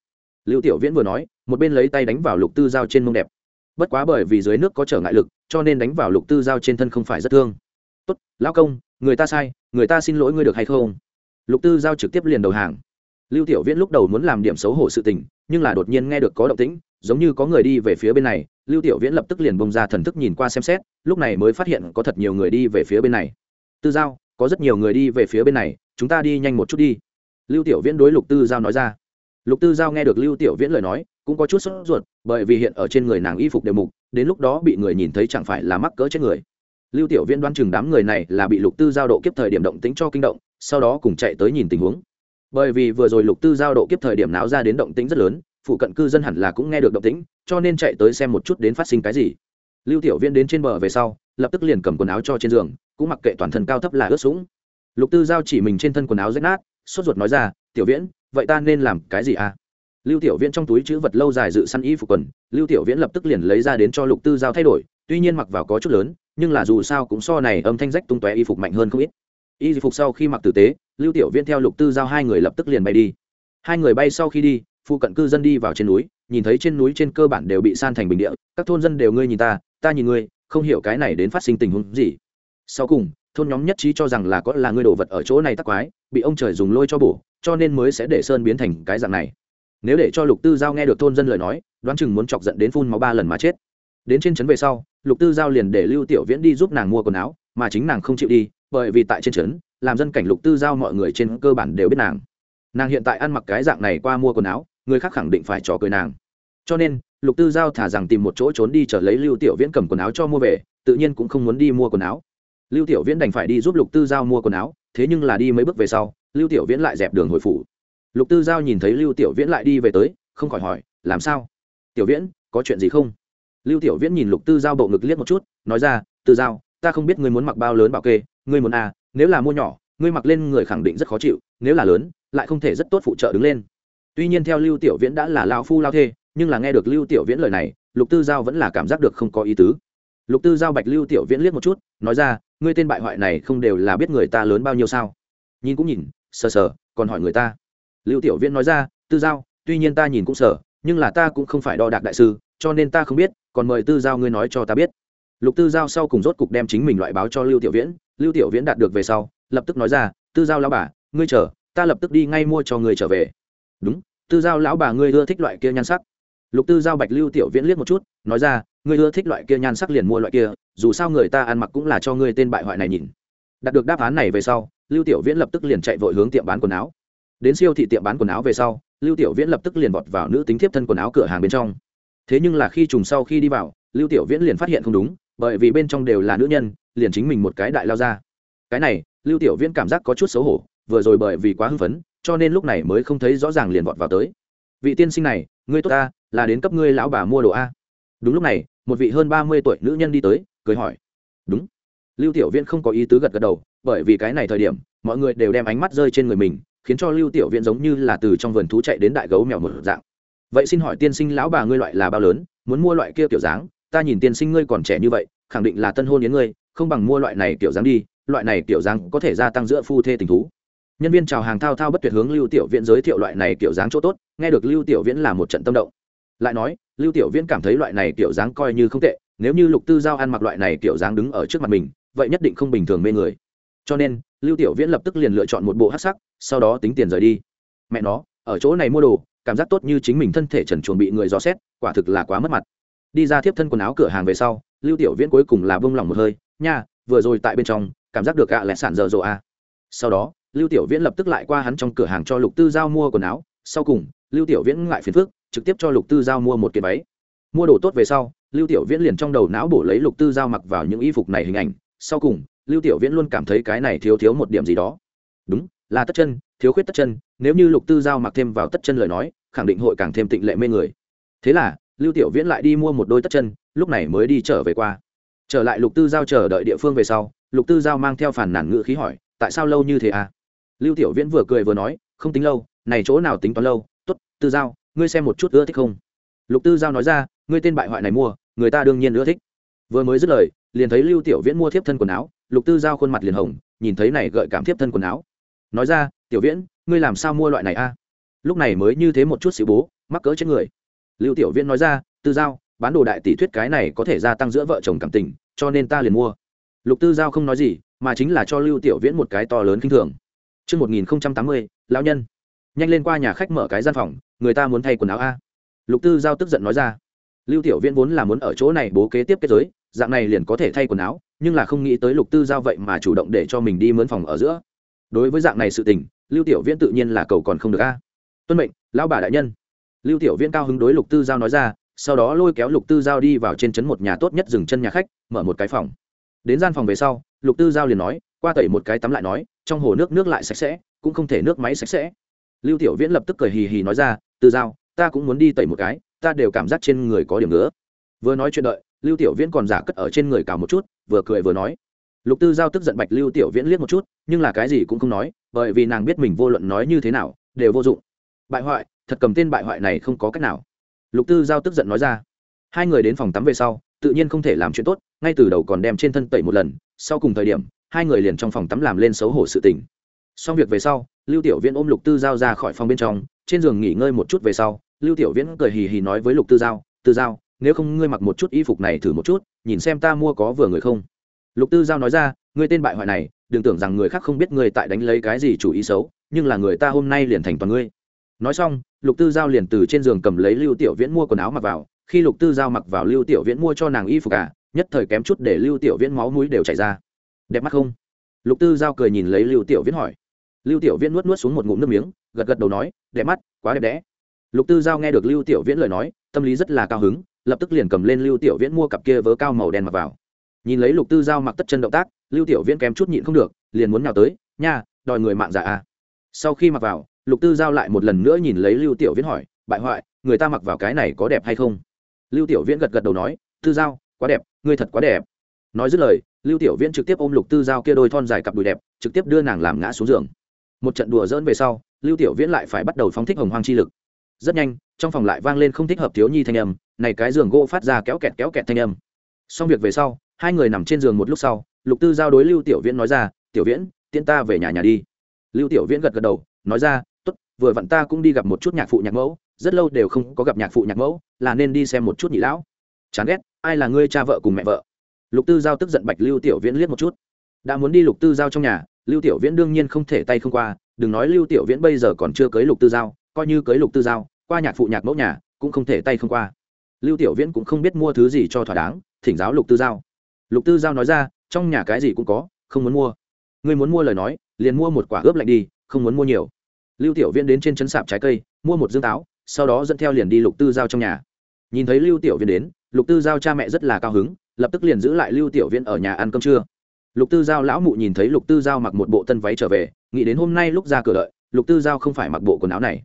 Lưu tiểu viễn vừa nói, một bên lấy tay đánh vào lục tư giao trên mông đẹp. Bất quá bởi vì dưới nước có trở ngại lực, cho nên đánh vào lục tư giao trên thân không phải rất thương. Tốt, lao công, người ta sai, người ta xin lỗi ngươi được hay không? Lục tư giao trực tiếp liền đầu hàng. Lưu tiểu viễn lúc đầu muốn làm điểm xấu hổ sự tình, nhưng là đột nhiên nghe được có động tĩnh, giống như có người đi về phía bên này, lưu tiểu viễn lập tức liền bông ra thần thức nhìn qua xem xét, lúc này mới phát hiện có thật nhiều người đi về phía bên này. Tư giao, có rất nhiều người đi về phía bên này, chúng ta đi nhanh một chút đi. Lưu tiểu viễn đối lục tư giao nói ra. Lục tư giao nghe được lưu tiểu viễn lời nói, cũng có chút sốt ruột, bởi vì hiện ở trên người nàng y phục đều mục, đến lúc đó bị người nhìn thấy chẳng phải là mắc cỡ chết người. Lưu tiểu viễn đoán chừng đám người này là bị lục tư giao độ kiếp thời điểm động tính cho kinh động sau đó cùng chạy tới nhìn tình huống. Bởi vì vừa rồi lục tư giao độ kiếp thời điểm náo ra đến động tĩnh rất lớn, phụ cận cư dân hẳn là cũng nghe được động tĩnh, cho nên chạy tới xem một chút đến phát sinh cái gì. Lưu tiểu viễn đến trên bờ về sau, lập tức liền cầm quần áo cho trên giường, cũng mặc kệ toàn thân cao thấp là ướt sũng. Lục tư giao chỉ mình trên thân quần áo rách nát, sốt ruột nói ra, tiểu viễn, vậy ta nên làm cái gì à? Lưu tiểu viễn trong túi chữ vật lâu dài dự săn y phục quần, lưu tiểu viễn lập tức liền lấy ra đến cho lục tư giao thay đổi, tuy nhiên mặc vào có chút lớn, nhưng là dù sao cũng so này âm thanh rách tung tóe y phục mạnh hơn không ít y phục sau khi mặc tử tế, lưu tiểu viễn theo lục tư giao hai người lập tức liền bay đi. Hai người bay sau khi đi, phụ cận cư dân đi vào trên núi, nhìn thấy trên núi trên cơ bản đều bị san thành bình địa, các thôn dân đều ngươi nhìn ta ta nhìn ngươi, không hiểu cái này đến phát sinh tình huống gì. Sau cùng, thôn nhóm nhất trí cho rằng là có là ngươi đồ vật ở chỗ này tắc quái, bị ông trời dùng lôi cho bổ, cho nên mới sẽ để sơn biến thành cái dạng này. Nếu để cho lục tư giao nghe được thôn dân lời nói, đoán chừng muốn chọc giận đến phun máu ba lần mà chết. Đến trên trấn về sau, lục tư giao liền để lưu tiểu viễn đi giúp nàng mua quần áo, mà chính nàng không chịu đi bởi vì tại trên trấn, làm dân cảnh lục tư giao mọi người trên cơ bản đều biết nàng. Nàng hiện tại ăn mặc cái dạng này qua mua quần áo, người khác khẳng định phải trò cười nàng. Cho nên, lục tư giao thả rằng tìm một chỗ trốn đi trở lấy lưu tiểu viễn cầm quần áo cho mua về, tự nhiên cũng không muốn đi mua quần áo. Lưu tiểu viễn đành phải đi giúp lục tư giao mua quần áo, thế nhưng là đi mấy bước về sau, lưu tiểu viễn lại dẹp đường hồi phủ. Lục tư giao nhìn thấy lưu tiểu viễn lại đi về tới, không khỏi hỏi, làm sao? Tiểu viễn, có chuyện gì không? Lưu tiểu viễn nhìn lục tư giao bộ ngực liếc một chút, nói ra, tư giao ta không biết ngươi muốn mặc bao lớn bảo kê, ngươi muốn à nếu là mua nhỏ, ngươi mặc lên người khẳng định rất khó chịu, nếu là lớn, lại không thể rất tốt phụ trợ đứng lên. Tuy nhiên theo lưu tiểu viễn đã là lao phu lao thê, nhưng là nghe được lưu tiểu viễn lời này, lục tư giao vẫn là cảm giác được không có ý tứ. Lục tư giao bạch lưu tiểu viễn liếc một chút, nói ra, ngươi tên bại hoại này không đều là biết người ta lớn bao nhiêu sao? Nhìn cũng nhìn, sờ sờ, còn hỏi người ta. Lưu tiểu viễn nói ra, tư giao, tuy nhiên ta nhìn cũng sờ nhưng là ta cũng không phải đo đạc đại sư, cho nên ta không biết, còn mời tư giao ngươi nói cho ta biết lục tư giao sau cùng rốt cục đem chính mình loại báo cho lưu tiểu viễn. Lưu tiểu viễn đạt được về sau, lập tức nói ra, tư giao lão bà, ngươi chờ, ta lập tức đi ngay mua cho ngươi trở về. Đúng, tư giao lão bà ngươi ưa thích loại kia nhan sắc. Lục tư giao bạch lưu tiểu viễn liếc một chút, nói ra, ngươi ưa thích loại kia nhan sắc liền mua loại kia, dù sao người ta ăn mặc cũng là cho ngươi tên bại hoại này nhìn. Đạt được đáp án này về sau, lưu tiểu viễn lập tức liền chạy vội hướng tiệm bán quần áo. Đến siêu thị tiệm bán quần áo về sau, lưu tiểu viễn lập tức liền vọt vào nữ tính thiếp thân quần áo cửa hàng bên trong. Thế nhưng là khi trùng sau khi đi vào, lưu tiểu viễn liền phát hiện không đúng bởi vì bên trong đều là nữ nhân, liền chính mình một cái đại lao ra. Cái này, lưu tiểu viễn cảm giác có chút xấu hổ, vừa rồi bởi vì quá hưng phấn, cho nên lúc này mới không thấy rõ ràng liền vọt vào tới. Vị tiên sinh này, ngươi tốt ta, là đến cấp ngươi lão bà mua đồ a. Đúng lúc này, một vị hơn ba mươi tuổi nữ nhân đi tới, cười hỏi. Đúng. Lưu tiểu viễn không có ý tứ gật gật đầu, bởi vì cái này thời điểm, mọi người đều đem ánh mắt rơi trên người mình, khiến cho lưu tiểu viễn giống như là từ trong vườn thú chạy đến đại gấu mèo một dạng. Vậy xin hỏi tiên sinh lão bà ngươi loại là bao lớn, muốn mua loại kia kiểu dáng ta nhìn tiên sinh ngươi còn trẻ như vậy, khẳng định là tân hôn đến ngươi, không bằng mua loại này kiểu dáng đi, loại này kiểu dáng có thể gia tăng giữa phu thê tình thú. Nhân viên chào hàng thao thao bất tuyệt hướng lưu tiểu viễn giới thiệu loại này kiểu dáng chỗ tốt, nghe được lưu tiểu viễn là một trận tâm động. Lại nói, lưu tiểu viễn cảm thấy loại này kiểu dáng coi như không tệ, nếu như lục tư giao ăn mặc loại này kiểu dáng đứng ở trước mặt mình, vậy nhất định không bình thường mê người. Cho nên, lưu tiểu viễn lập tức liền lựa chọn một bộ hát sắc, sau đó tính tiền rời đi. Mẹ nó, ở chỗ này mua đồ, cảm giác tốt như chính mình thân thể trần chuồng bị người dò xét, quả thực là quá mất mặt đi ra tiếp thân quần áo cửa hàng về sau, lưu tiểu viễn cuối cùng là bông lòng một hơi, nha, vừa rồi tại bên trong, cảm giác được ạ à lẹ sản dở dộ a à? sau đó, lưu tiểu viễn lập tức lại qua hắn trong cửa hàng cho lục tư giao mua quần áo. Sau cùng, lưu tiểu viễn ngại phiền phước trực tiếp cho lục tư giao mua một kiện váy. Mua đồ tốt về sau, lưu tiểu viễn liền trong đầu não bổ lấy lục tư giao mặc vào những y phục này hình ảnh. Sau cùng, lưu tiểu viễn luôn cảm thấy cái này thiếu thiếu một điểm gì đó. Đúng, là tất chân, thiếu khuyết tất chân, nếu như lục tư giao mặc thêm vào tất chân lời nói, khẳng định hội càng thêm tịnh lệ mê người. Thế là lưu tiểu viễn lại đi mua một đôi tất chân, lúc này mới đi trở về qua. Trở lại lục tư giao chờ đợi địa phương về sau, lục tư giao mang theo phản nản ngữ khí hỏi, tại sao lâu như thế à? Lưu tiểu viễn vừa cười vừa nói, không tính lâu, này chỗ nào tính toán lâu? T ố t tư giao, ngươi xem một chút ưa thích không? Lục tư giao nói ra, ngươi tên bại hoại này mua, người ta đương nhiên ưa thích. Vừa mới dứt lời, liền thấy lưu tiểu viễn mua thiếp thân quần áo, lục tư giao khuôn mặt liền hồng, nhìn thấy này gợi cảm thiếp thân quần áo. Nói ra, tiểu viễn, ngươi làm sao mua loại này a? Lúc này mới như thế một chút xịu bố, mắc cỡ trên người lưu tiểu viễn nói ra tư giao bán đồ đại tỷ thuyết cái này có thể gia tăng giữa vợ chồng cảm tình cho nên ta liền mua lục tư giao không nói gì mà chính là cho lưu tiểu viễn một cái to lớn kinh thường Trước 1080, lão nhân. Nhanh lên qua nhà khách mở cái gian phòng, người ta muốn thay quần áo a. Lục Tư Giao tức giận nói ra. Lưu Tiểu Viễn vốn là muốn ở chỗ này bố kế tiếp kết giới, dạng này liền có thể thay quần áo, nhưng là không nghĩ tới lục tư giao vậy mà chủ động để cho mình đi mướn phòng ở giữa đối với dạng này sự tình lưu tiểu viễn tự nhiên là cầu còn không được a tuân mệnh lão bà đại nhân lưu tiểu viễn cao hứng đối lục tư giao nói ra, sau đó lôi kéo lục tư giao đi vào trên trấn một nhà tốt nhất dừng chân nhà khách, mở một cái phòng. Đến gian phòng về sau, lục tư giao liền nói, qua tẩy một cái tắm lại nói, trong hồ nước nước lại sạch sẽ, cũng không thể nước máy sạch sẽ. Lưu tiểu viễn lập tức cười hì hì nói ra, tư giao, ta cũng muốn đi tẩy một cái, ta đều cảm giác trên người có điểm nữa vừa nói chuyện đợi, lưu tiểu viễn còn giả cất ở trên người cào một chút, vừa cười vừa nói. Lục tư giao tức giận bạch lưu tiểu viễn liếc một chút, nhưng là cái gì cũng không nói, bởi vì nàng biết mình vô luận nói như thế nào, đều vô dụng. Bại hoại thật cầm tên bại hoại này không có cách nào. Lục tư giao tức giận nói ra, hai người đến phòng tắm về sau, tự nhiên không thể làm chuyện tốt, ngay từ đầu còn đem trên thân tẩy một lần, sau cùng thời điểm, hai người liền trong phòng tắm làm lên xấu hổ sự tình. Xong việc về sau, lưu tiểu viễn ôm lục tư giao ra khỏi phòng bên trong, trên giường nghỉ ngơi một chút về sau, lưu tiểu viễn cười hì hì nói với lục tư giao tư giao, nếu không ngươi mặc một chút y phục này thử một chút, nhìn xem ta mua có vừa người không? Lục tư giao nói ra, ngươi tên bại hoại này, đừng tưởng rằng người khác không biết ngươi tại đánh lấy cái gì chủ ý xấu, nhưng là người ta hôm nay liền thành toàn ngươi nói xong, lục tư giao liền từ trên giường cầm lấy lưu tiểu viễn mua quần áo mặc vào. Khi lục tư giao mặc vào lưu tiểu viễn mua cho nàng y phục cả nhất thời kém chút để lưu tiểu viễn máu mũi đều chảy ra. Đẹp mắt không? Lục tư giao cười nhìn lấy lưu tiểu viễn hỏi. Lưu tiểu viễn nuốt nuốt xuống một ngụm nước miếng, gật gật đầu nói, đẹp mắt, quá đẹp đẽ. Lục tư giao nghe được lưu tiểu viễn lời nói, tâm lý rất là cao hứng, lập tức liền cầm lên lưu tiểu viễn mua cặp kia vớ cao màu đen mặc vào. Nhìn lấy lục tư giao mặc tất chân động tác, lưu tiểu viễn kém chút nhịn không được, liền muốn nhào tới, nha, đòi người mạng giả à. Sau khi mặc vào lục tư giao lại một lần nữa nhìn lấy lưu tiểu viễn hỏi, bại hoại, người ta mặc vào cái này có đẹp hay không? Lưu tiểu viễn gật gật đầu nói, tư giao, quá đẹp, ngươi thật quá đẹp. Nói dứt lời, lưu tiểu viễn trực tiếp ôm lục tư giao kia đôi thon dài cặp đùi đẹp, trực tiếp đưa nàng làm ngã xuống giường. Một trận đùa dỡn về sau, lưu tiểu viễn lại phải bắt đầu phóng thích hồng hoang chi lực. Rất nhanh, trong phòng lại vang lên không thích hợp thiếu nhi thanh âm, này cái giường gỗ phát ra kéo kẹt kéo kẹt thanh âm. Xong việc về sau, hai người nằm trên giường một lúc sau, lục tư giao đối lưu tiểu viễn nói ra, tiểu viễn, tiễn ta về nhà nhà đi. Lưu tiểu viễn gật gật đầu, nói ra vừa vặn ta cũng đi gặp một chút nhạc phụ nhạc mẫu, rất lâu đều không có gặp nhạc phụ nhạc mẫu, là nên đi xem một chút nhị lão. Chán ghét, ai là ngươi cha vợ cùng mẹ vợ? Lục tư giao tức giận bạch lưu tiểu viễn liếc một chút. Đã muốn đi lục tư giao trong nhà, lưu tiểu viễn đương nhiên không thể tay không qua, đừng nói lưu tiểu viễn bây giờ còn chưa cưới lục tư giao, coi như cưới lục tư giao, qua nhạc phụ nhạc mẫu nhà, cũng không thể tay không qua. Lưu tiểu viễn cũng không biết mua thứ gì cho thỏa đáng, thỉnh giáo lục tư giao. Lục tư giao nói ra, trong nhà cái gì cũng có, không muốn mua. Ngươi muốn mua lời nói, liền mua một quả ướp lạnh đi, không muốn mua nhiều lưu tiểu viễn đến trên chấn sạp trái cây, mua một dương táo, sau đó dẫn theo liền đi lục tư giao trong nhà. Nhìn thấy lưu tiểu viễn đến, lục tư giao cha mẹ rất là cao hứng, lập tức liền giữ lại lưu tiểu viễn ở nhà ăn cơm trưa. Lục tư giao lão mụ nhìn thấy lục tư giao mặc một bộ tân váy trở về, nghĩ đến hôm nay lúc ra cửa đợi, lục tư giao không phải mặc bộ quần áo này.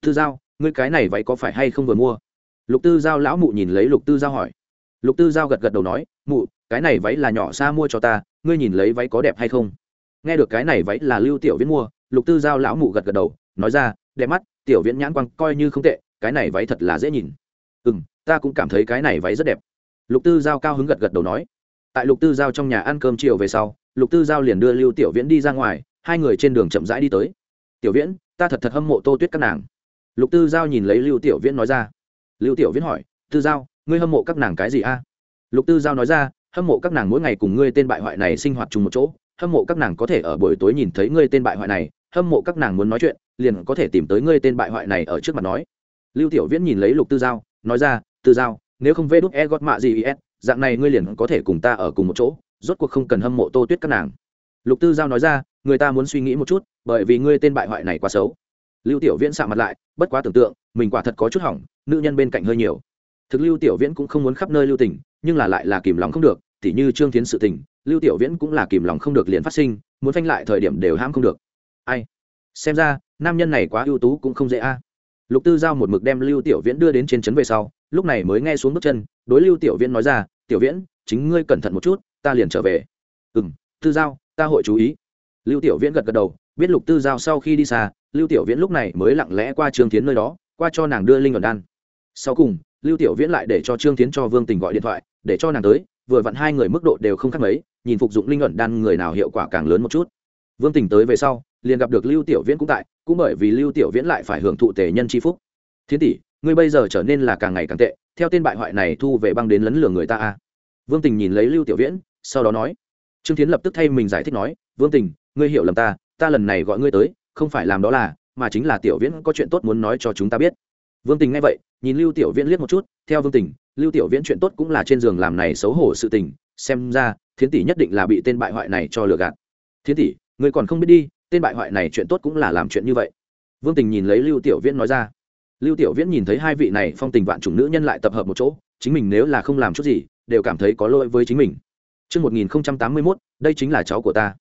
Tư giao, ngươi cái này váy có phải hay không vừa mua? Lục tư giao lão mụ nhìn lấy lục tư giao hỏi. Lục tư giao gật gật đầu nói, mụ, cái này váy là nhỏ xa mua cho ta, ngươi nhìn lấy váy có đẹp hay không? Nghe được cái này váy là lưu tiểu viễn mua lục tư giao lão mụ gật gật đầu, nói ra, đẹp mắt, tiểu viễn nhãn quang coi như không tệ, cái này váy thật là dễ nhìn. Ừ m ta cũng cảm thấy cái này váy rất đẹp. Lục tư giao cao hứng gật gật đầu nói. Tại lục tư giao trong nhà ăn cơm chiều về sau, lục tư giao liền đưa lưu tiểu viễn đi ra ngoài, hai người trên đường chậm rãi đi tới. Tiểu viễn, ta thật thật hâm mộ tô tuyết các nàng. Lục tư giao nhìn lấy lưu tiểu viễn nói ra. Lưu tiểu viễn hỏi, tư giao, ngươi hâm mộ các nàng cái gì a? Lục tư giao nói ra, hâm mộ các nàng mỗi ngày cùng ngươi tên bại hoại này sinh hoạt chung một chỗ, hâm mộ các nàng có thể ở buổi tối nhìn thấy ngươi tên bại hoại này hâm mộ các nàng muốn nói chuyện, liền có thể tìm tới ngươi tên bại hoại này ở trước mặt nói. Lưu tiểu viễn nhìn lấy lục tư giao, nói ra, tư giao, nếu không vê đúc e gót mạ gì is dạng này ngươi liền có thể cùng ta ở cùng một chỗ, rốt cuộc không cần hâm mộ tô tuyết các nàng. Lục tư giao nói ra, người ta muốn suy nghĩ một chút, bởi vì ngươi tên bại hoại này quá xấu. Lưu tiểu viễn sạ mặt lại, bất quá tưởng tượng, mình quả thật có chút hỏng, nữ nhân bên cạnh hơi nhiều. Thực lưu tiểu viễn cũng không muốn khắp nơi lưu tình, nhưng là lại là kìm lòng không được, tỉ như trương tiến sự tình, lưu tiểu viễn cũng là kìm lòng không được liền phát sinh, muốn phanh lại thời điểm đều ham không được ai? Xem ra, nam nhân này quá ưu tú cũng không dễ a. Lục tư giao một mực đem lưu tiểu viễn đưa đến trên trấn về sau, lúc này mới nghe xuống bước chân, đối lưu tiểu viễn nói ra, tiểu viễn, chính ngươi cẩn thận một chút, ta liền trở về. Ừ m tư giao, ta hội chú ý. Lưu tiểu viễn gật gật đầu, biết lục tư giao sau khi đi xa, lưu tiểu viễn lúc này mới lặng lẽ qua trương tiến nơi đó, qua cho nàng đưa linh ẩn đan. Sau cùng, lưu tiểu viễn lại để cho trương tiến cho vương tình gọi điện thoại, để cho nàng tới, vừa vặn hai người mức độ đều không khác mấy, nhìn phục dụng linh ẩn đan người nào hiệu quả càng lớn một chút vương tình tới về sau, liền gặp được lưu tiểu viễn cũng tại, cũng bởi vì lưu tiểu viễn lại phải hưởng thụ tề nhân c h i phúc. Thiên tỷ, ngươi bây giờ trở nên là càng ngày càng tệ, theo tên bại hoại này thu về băng đến lấn lường người ta a. Vương tình nhìn lấy lưu tiểu viễn, sau đó nói, trương tiến lập tức thay mình giải thích nói, vương tình, ngươi hiểu lầm ta ta lần này gọi ngươi tới, không phải làm đó là, mà chính là tiểu viễn có chuyện tốt muốn nói cho chúng ta biết. Vương tình nghe vậy, nhìn lưu tiểu viễn liếc một chút, theo vương tình, lưu tiểu viễn chuyện tốt cũng là trên giường làm này xấu hổ sự tình, xem ra, thiến tỷ nhất định là bị tên bại hoại này cho lừa gạt. Thiến tỷ Ngươi còn không biết đi tên bại hoại này chuyện tốt cũng là làm chuyện như vậy vương tình nhìn lấy lưu tiểu viễn nói ra lưu tiểu viễn nhìn thấy hai vị này phong tình vạn chủng nữ nhân lại tập hợp một chỗ chính mình nếu là không làm chút gì đều cảm thấy có lỗi với chính mình Trước 1081, đây chính là cháu của ta.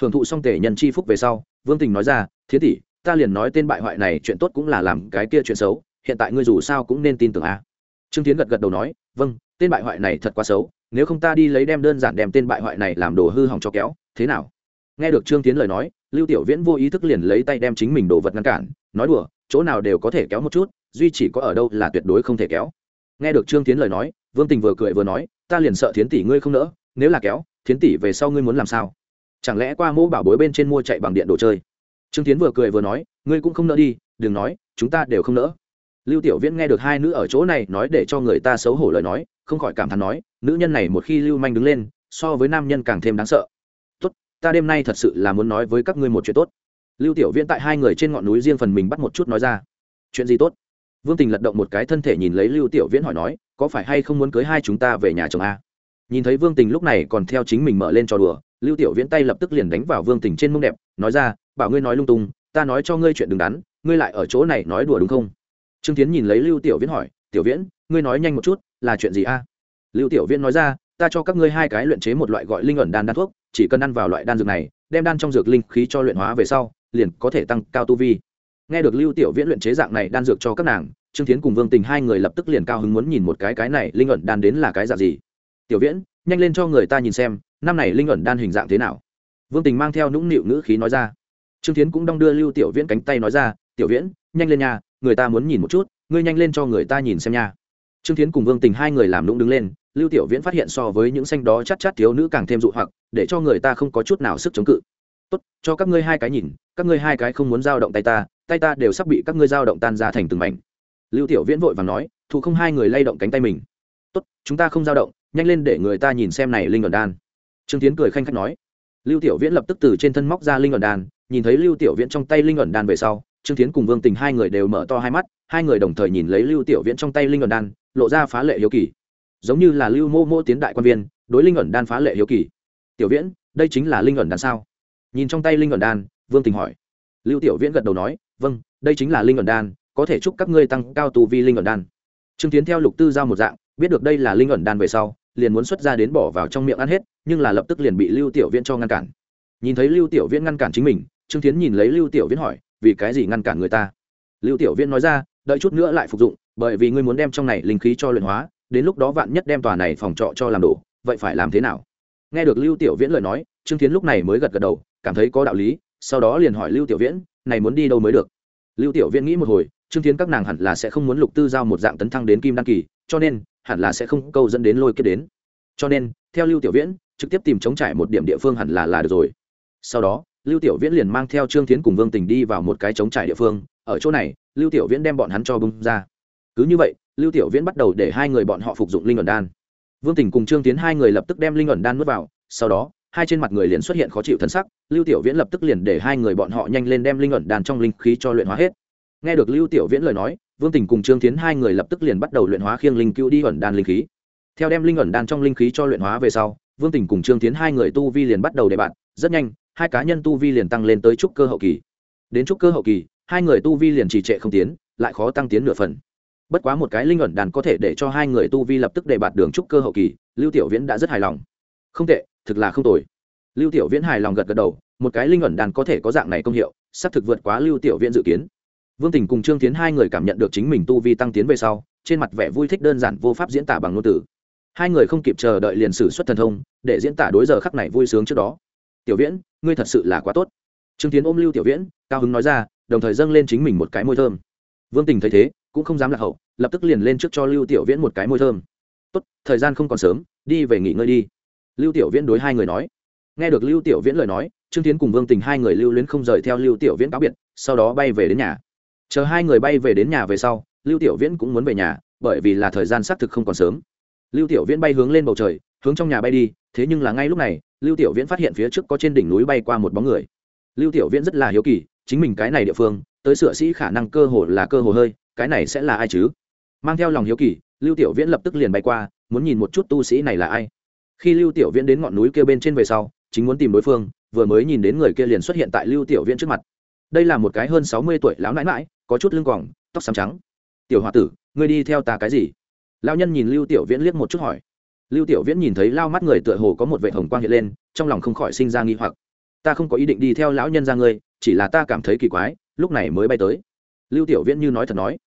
Hưởng thụ xong tể nhân chi phúc về sau, Vương Tình nói ra, thiến tỷ, ta liền nói tên bại hoại này chuyện tốt cũng là làm cái kia chuyện xấu, hiện tại ngươi dù sao cũng nên tin tưởng a. Trương Tiến gật gật đầu nói, vâng, tên bại hoại này thật quá xấu, nếu không ta đi lấy đem đơn giản đem tên bại hoại này làm đồ hư hỏng cho kéo, thế nào? Nghe được Trương Tiến lời nói, Lưu Tiểu Viễn vô ý thức liền lấy tay đem chính mình đồ vật ngăn cản, nói đùa, chỗ nào đều có thể kéo một chút, duy chỉ có ở đâu là tuyệt đối không thể kéo. Nghe được Trương Tiến lời nói, Vương Tình vừa cười vừa nói, ta liền sợ Thiến tỷ ngươi không nỡ, nếu là kéo, Thiến tỷ về sau ngươi muốn làm sao? Chẳng lẽ qua mô bảo bối bên trên mua chạy bằng điện đồ chơi? Trương Tiến vừa cười vừa nói, ngươi cũng không nỡ đi, đừng nói, chúng ta đều không nỡ lưu tiểu viễn nghe được hai nữ ở chỗ này nói để cho người ta xấu hổ lời nói không khỏi cảm thán nói nữ nhân này một khi lưu manh đứng lên so với nam nhân càng thêm đáng sợ ta đêm nay thật sự là muốn nói với các ngươi một chuyện tốt. Lưu tiểu viễn tại hai người trên ngọn núi riêng phần mình bắt một chút nói ra. Chuyện gì tốt? Vương tình lật động một cái thân thể nhìn lấy lưu tiểu viễn hỏi nói, có phải hay không muốn cưới hai chúng ta về nhà chồng a? Nhìn thấy vương tình lúc này còn theo chính mình mở lên trò đùa, lưu tiểu viễn tay lập tức liền đánh vào vương tình trên mông đẹp, nói ra, bảo ngươi nói lung tung, ta nói cho ngươi chuyện đứng đắn, ngươi lại ở chỗ này nói đùa đúng không? Trương tiến nhìn lấy lưu tiểu viễn hỏi, tiểu viễn, ngươi nói nhanh một chút, là chuyện gì a? Lưu tiểu viễn nói ra, ta cho các ngươi hai cái luyện chế một loại gọi linh ẩn đan đan thuốc chỉ cần ăn vào loại đan dược này, đem đan trong dược linh khí cho luyện hóa về sau, liền có thể tăng cao tu vi. Nghe được lưu tiểu viễn luyện chế dạng này đan dược cho các nàng, trương tiến cùng vương tình hai người lập tức liền cao hứng muốn nhìn một cái cái này linh ẩn đan đến là cái dạng gì. Tiểu viễn, nhanh lên cho người ta nhìn xem, năm này linh ẩn đan hình dạng thế nào? Vương tình mang theo nũng nịu ngữ khí nói ra. Trương tiến cũng đong đưa lưu tiểu viễn cánh tay nói ra, tiểu viễn, nhanh lên nhà người ta muốn nhìn một chút, ngươi nhanh lên cho người ta nhìn xem nha trương tiến cùng vương tình hai người làm lũng đứng lên, lưu tiểu viễn phát hiện so với những xanh đó chắc chắc thiếu nữ càng thêm dụ hoặc, để cho người ta không có chút nào sức chống cự. Tốt, cho các ngươi hai cái nhìn, các ngươi hai cái không muốn giao động tay ta tay ta đều sắp bị các ngươi giao động tan ra thành từng mảnh. Lưu tiểu viễn vội và nói thủ không hai người lay động cánh tay mình. Tốt, chúng ta không giao động, nhanh lên để người ta nhìn xem này linh ẩn đan. Trương tiến cười khanh khách nói. Lưu tiểu viễn lập tức từ trên thân móc ra linh ẩn đan, nhìn thấy lưu tiểu viễn trong tay linh ẩn đan về sau, trương tiến cùng vương tình hai người đều mở to hai mắt hai người đồng thời nhìn lấy lưu tiểu viễn trong tay linh ẩn đan, lộ ra phá lệ hiếu kỳ. Giống như là lưu mô mô tiến đại quan viên, đối linh ẩn đan phá lệ hiếu kỳ. Tiểu viễn, đây chính là linh ẩn đan sao? Nhìn trong tay linh ẩn đan, vương tình hỏi. Lưu tiểu viễn gật đầu nói vâng đây chính là linh ẩn đan, có thể chúc các ngươi tăng cao tu vi linh ẩn đan. Trương tiến theo lục tư giao một dạng, biết được đây là linh ẩn đan về sau, liền muốn xuất ra đến bỏ vào trong miệng ăn hết, nhưng là lập tức liền bị lưu tiểu viễn cho ngăn cản. Nhìn thấy lưu tiểu viễn ngăn cản chính mình, trương tiến nhìn lấy lưu tiểu viễn hỏi, vì cái gì ngăn cản người ta? Lưu tiểu viễn nói ra đợi chút nữa lại phục dụng, bởi vì ngươi muốn đem trong này linh khí cho luyện hóa, đến lúc đó vạn nhất đem tòa này phòng trọ cho làm đổ, vậy phải làm thế nào? Nghe được lưu tiểu viễn lời nói, trương tiến lúc này mới gật gật đầu, cảm thấy có đạo lý, sau đó liền hỏi lưu tiểu viễn, này muốn đi đâu mới được? Lưu tiểu viễn nghĩ một hồi, trương tiến các nàng hẳn là sẽ không muốn lục tư giao một dạng tấn thăng đến kim đăng kỳ, cho nên, hẳn là sẽ không câu dẫn đến lôi kết đến. Cho nên, theo lưu tiểu viễn, trực tiếp tìm chống trải một điểm địa phương hẳn là là được rồi. Sau đó, lưu tiểu viễn liền mang theo trương tiến cùng vương tình đi vào một cái chống trải địa phương ở chỗ này, lưu tiểu viễn đem bọn hắn cho bung ra. Cứ như vậy, lưu tiểu viễn bắt đầu để hai người bọn họ phục dụng linh ẩn đan. Vương tình cùng trương tiến hai người lập tức đem linh ẩn đan nuốt vào, sau đó, hai trên mặt người liền xuất hiện khó chịu thân sắc, lưu tiểu viễn lập tức liền để hai người bọn họ nhanh lên đem linh ẩn đan trong linh khí cho luyện hóa hết. Nghe được lưu tiểu viễn lời nói, vương tình cùng trương tiến hai người lập tức liền bắt đầu luyện hóa khiêng linh cựu đi ẩn đan linh khí. Theo đem linh ẩn đan trong linh khí cho luyện hóa về sau, vương tình cùng trương tiến hai người tu vi liền bắt đầu đề bạn rất nhanh, hai cá nhân tu vi liền tăng lên tới trúc cơ hậu kỳ. Đến trúc cơ hậu kỳ hai người tu vi liền trì trệ không tiến, lại khó tăng tiến nửa phần. Bất quá một cái linh ẩn đàn có thể để cho hai người tu vi lập tức để bạt đường trúc cơ hậu kỳ, lưu tiểu viễn đã rất hài lòng. Không tệ, thực là không tồi. Lưu tiểu viễn hài lòng gật gật đầu, một cái linh ẩn đàn có thể có dạng này công hiệu sắp thực vượt quá lưu tiểu viễn dự kiến. Vương tình cùng trương tiến hai người cảm nhận được chính mình tu vi tăng tiến về sau, trên mặt vẻ vui thích đơn giản vô pháp diễn tả bằng ngôn từ. Hai người không kịp chờ đợi liền sử xuất thần thông, để diễn tả đối giờ khắc này vui sướng trước đó. Tiểu viễn, ngươi thật sự là quá tốt. Trương tiến ôm lưu tiểu viễn, cao hứng nói ra đồng thời dâng lên chính mình một cái môi thơm. Vương tình thấy thế, cũng không dám lạc hậu, lập tức liền lên trước cho lưu tiểu viễn một cái môi thơm. Tốt, thời gian không còn sớm, đi về nghỉ ngơi đi. Lưu tiểu viễn đối hai người nói. Nghe được lưu tiểu viễn lời nói, trương tiến cùng vương tình hai người lưu luyến không rời theo lưu tiểu viễn cáo biệt, sau đó bay về đến nhà. Chờ hai người bay về đến nhà về sau, lưu tiểu viễn cũng muốn về nhà, bởi vì là thời gian xác thực không còn sớm. Lưu tiểu viễn bay hướng lên bầu trời, hướng trong nhà bay đi, thế nhưng là ngay lúc này, lưu tiểu viễn phát hiện phía trước có trên đỉnh núi bay qua một bóng người. Lưu tiểu viễn rất là hiếu kỳ chính mình cái này địa phương, tới sửa sĩ khả năng cơ hồ là cơ hồ hơi, cái này sẽ là ai chứ? Mang theo lòng hiếu kỳ, lưu tiểu viễn lập tức liền bay qua, muốn nhìn một chút tu sĩ này là ai. Khi lưu tiểu viễn đến ngọn núi kia bên trên về sau, chính muốn tìm đối phương, vừa mới nhìn đến người kia liền xuất hiện tại lưu tiểu viễn trước mặt. Đây là một cái hơn sáu mươi tuổi lão nãi mãi có chút lưng còng tóc xám trắng. Tiểu h o a tử, ngươi đi theo ta cái gì? Lao nhân nhìn lưu tiểu viễn liếc một chút hỏi. Lưu tiểu viễn nhìn thấy lao mắt người tựa hồ có một vệ hồng quang hiện lên, trong lòng không khỏi sinh ra nghi hoặc. Ta không có ý định đi theo lão nhân ra ngươi chỉ là ta cảm thấy kỳ quái, lúc này mới bay tới. Lưu tiểu viễn như nói thật nói.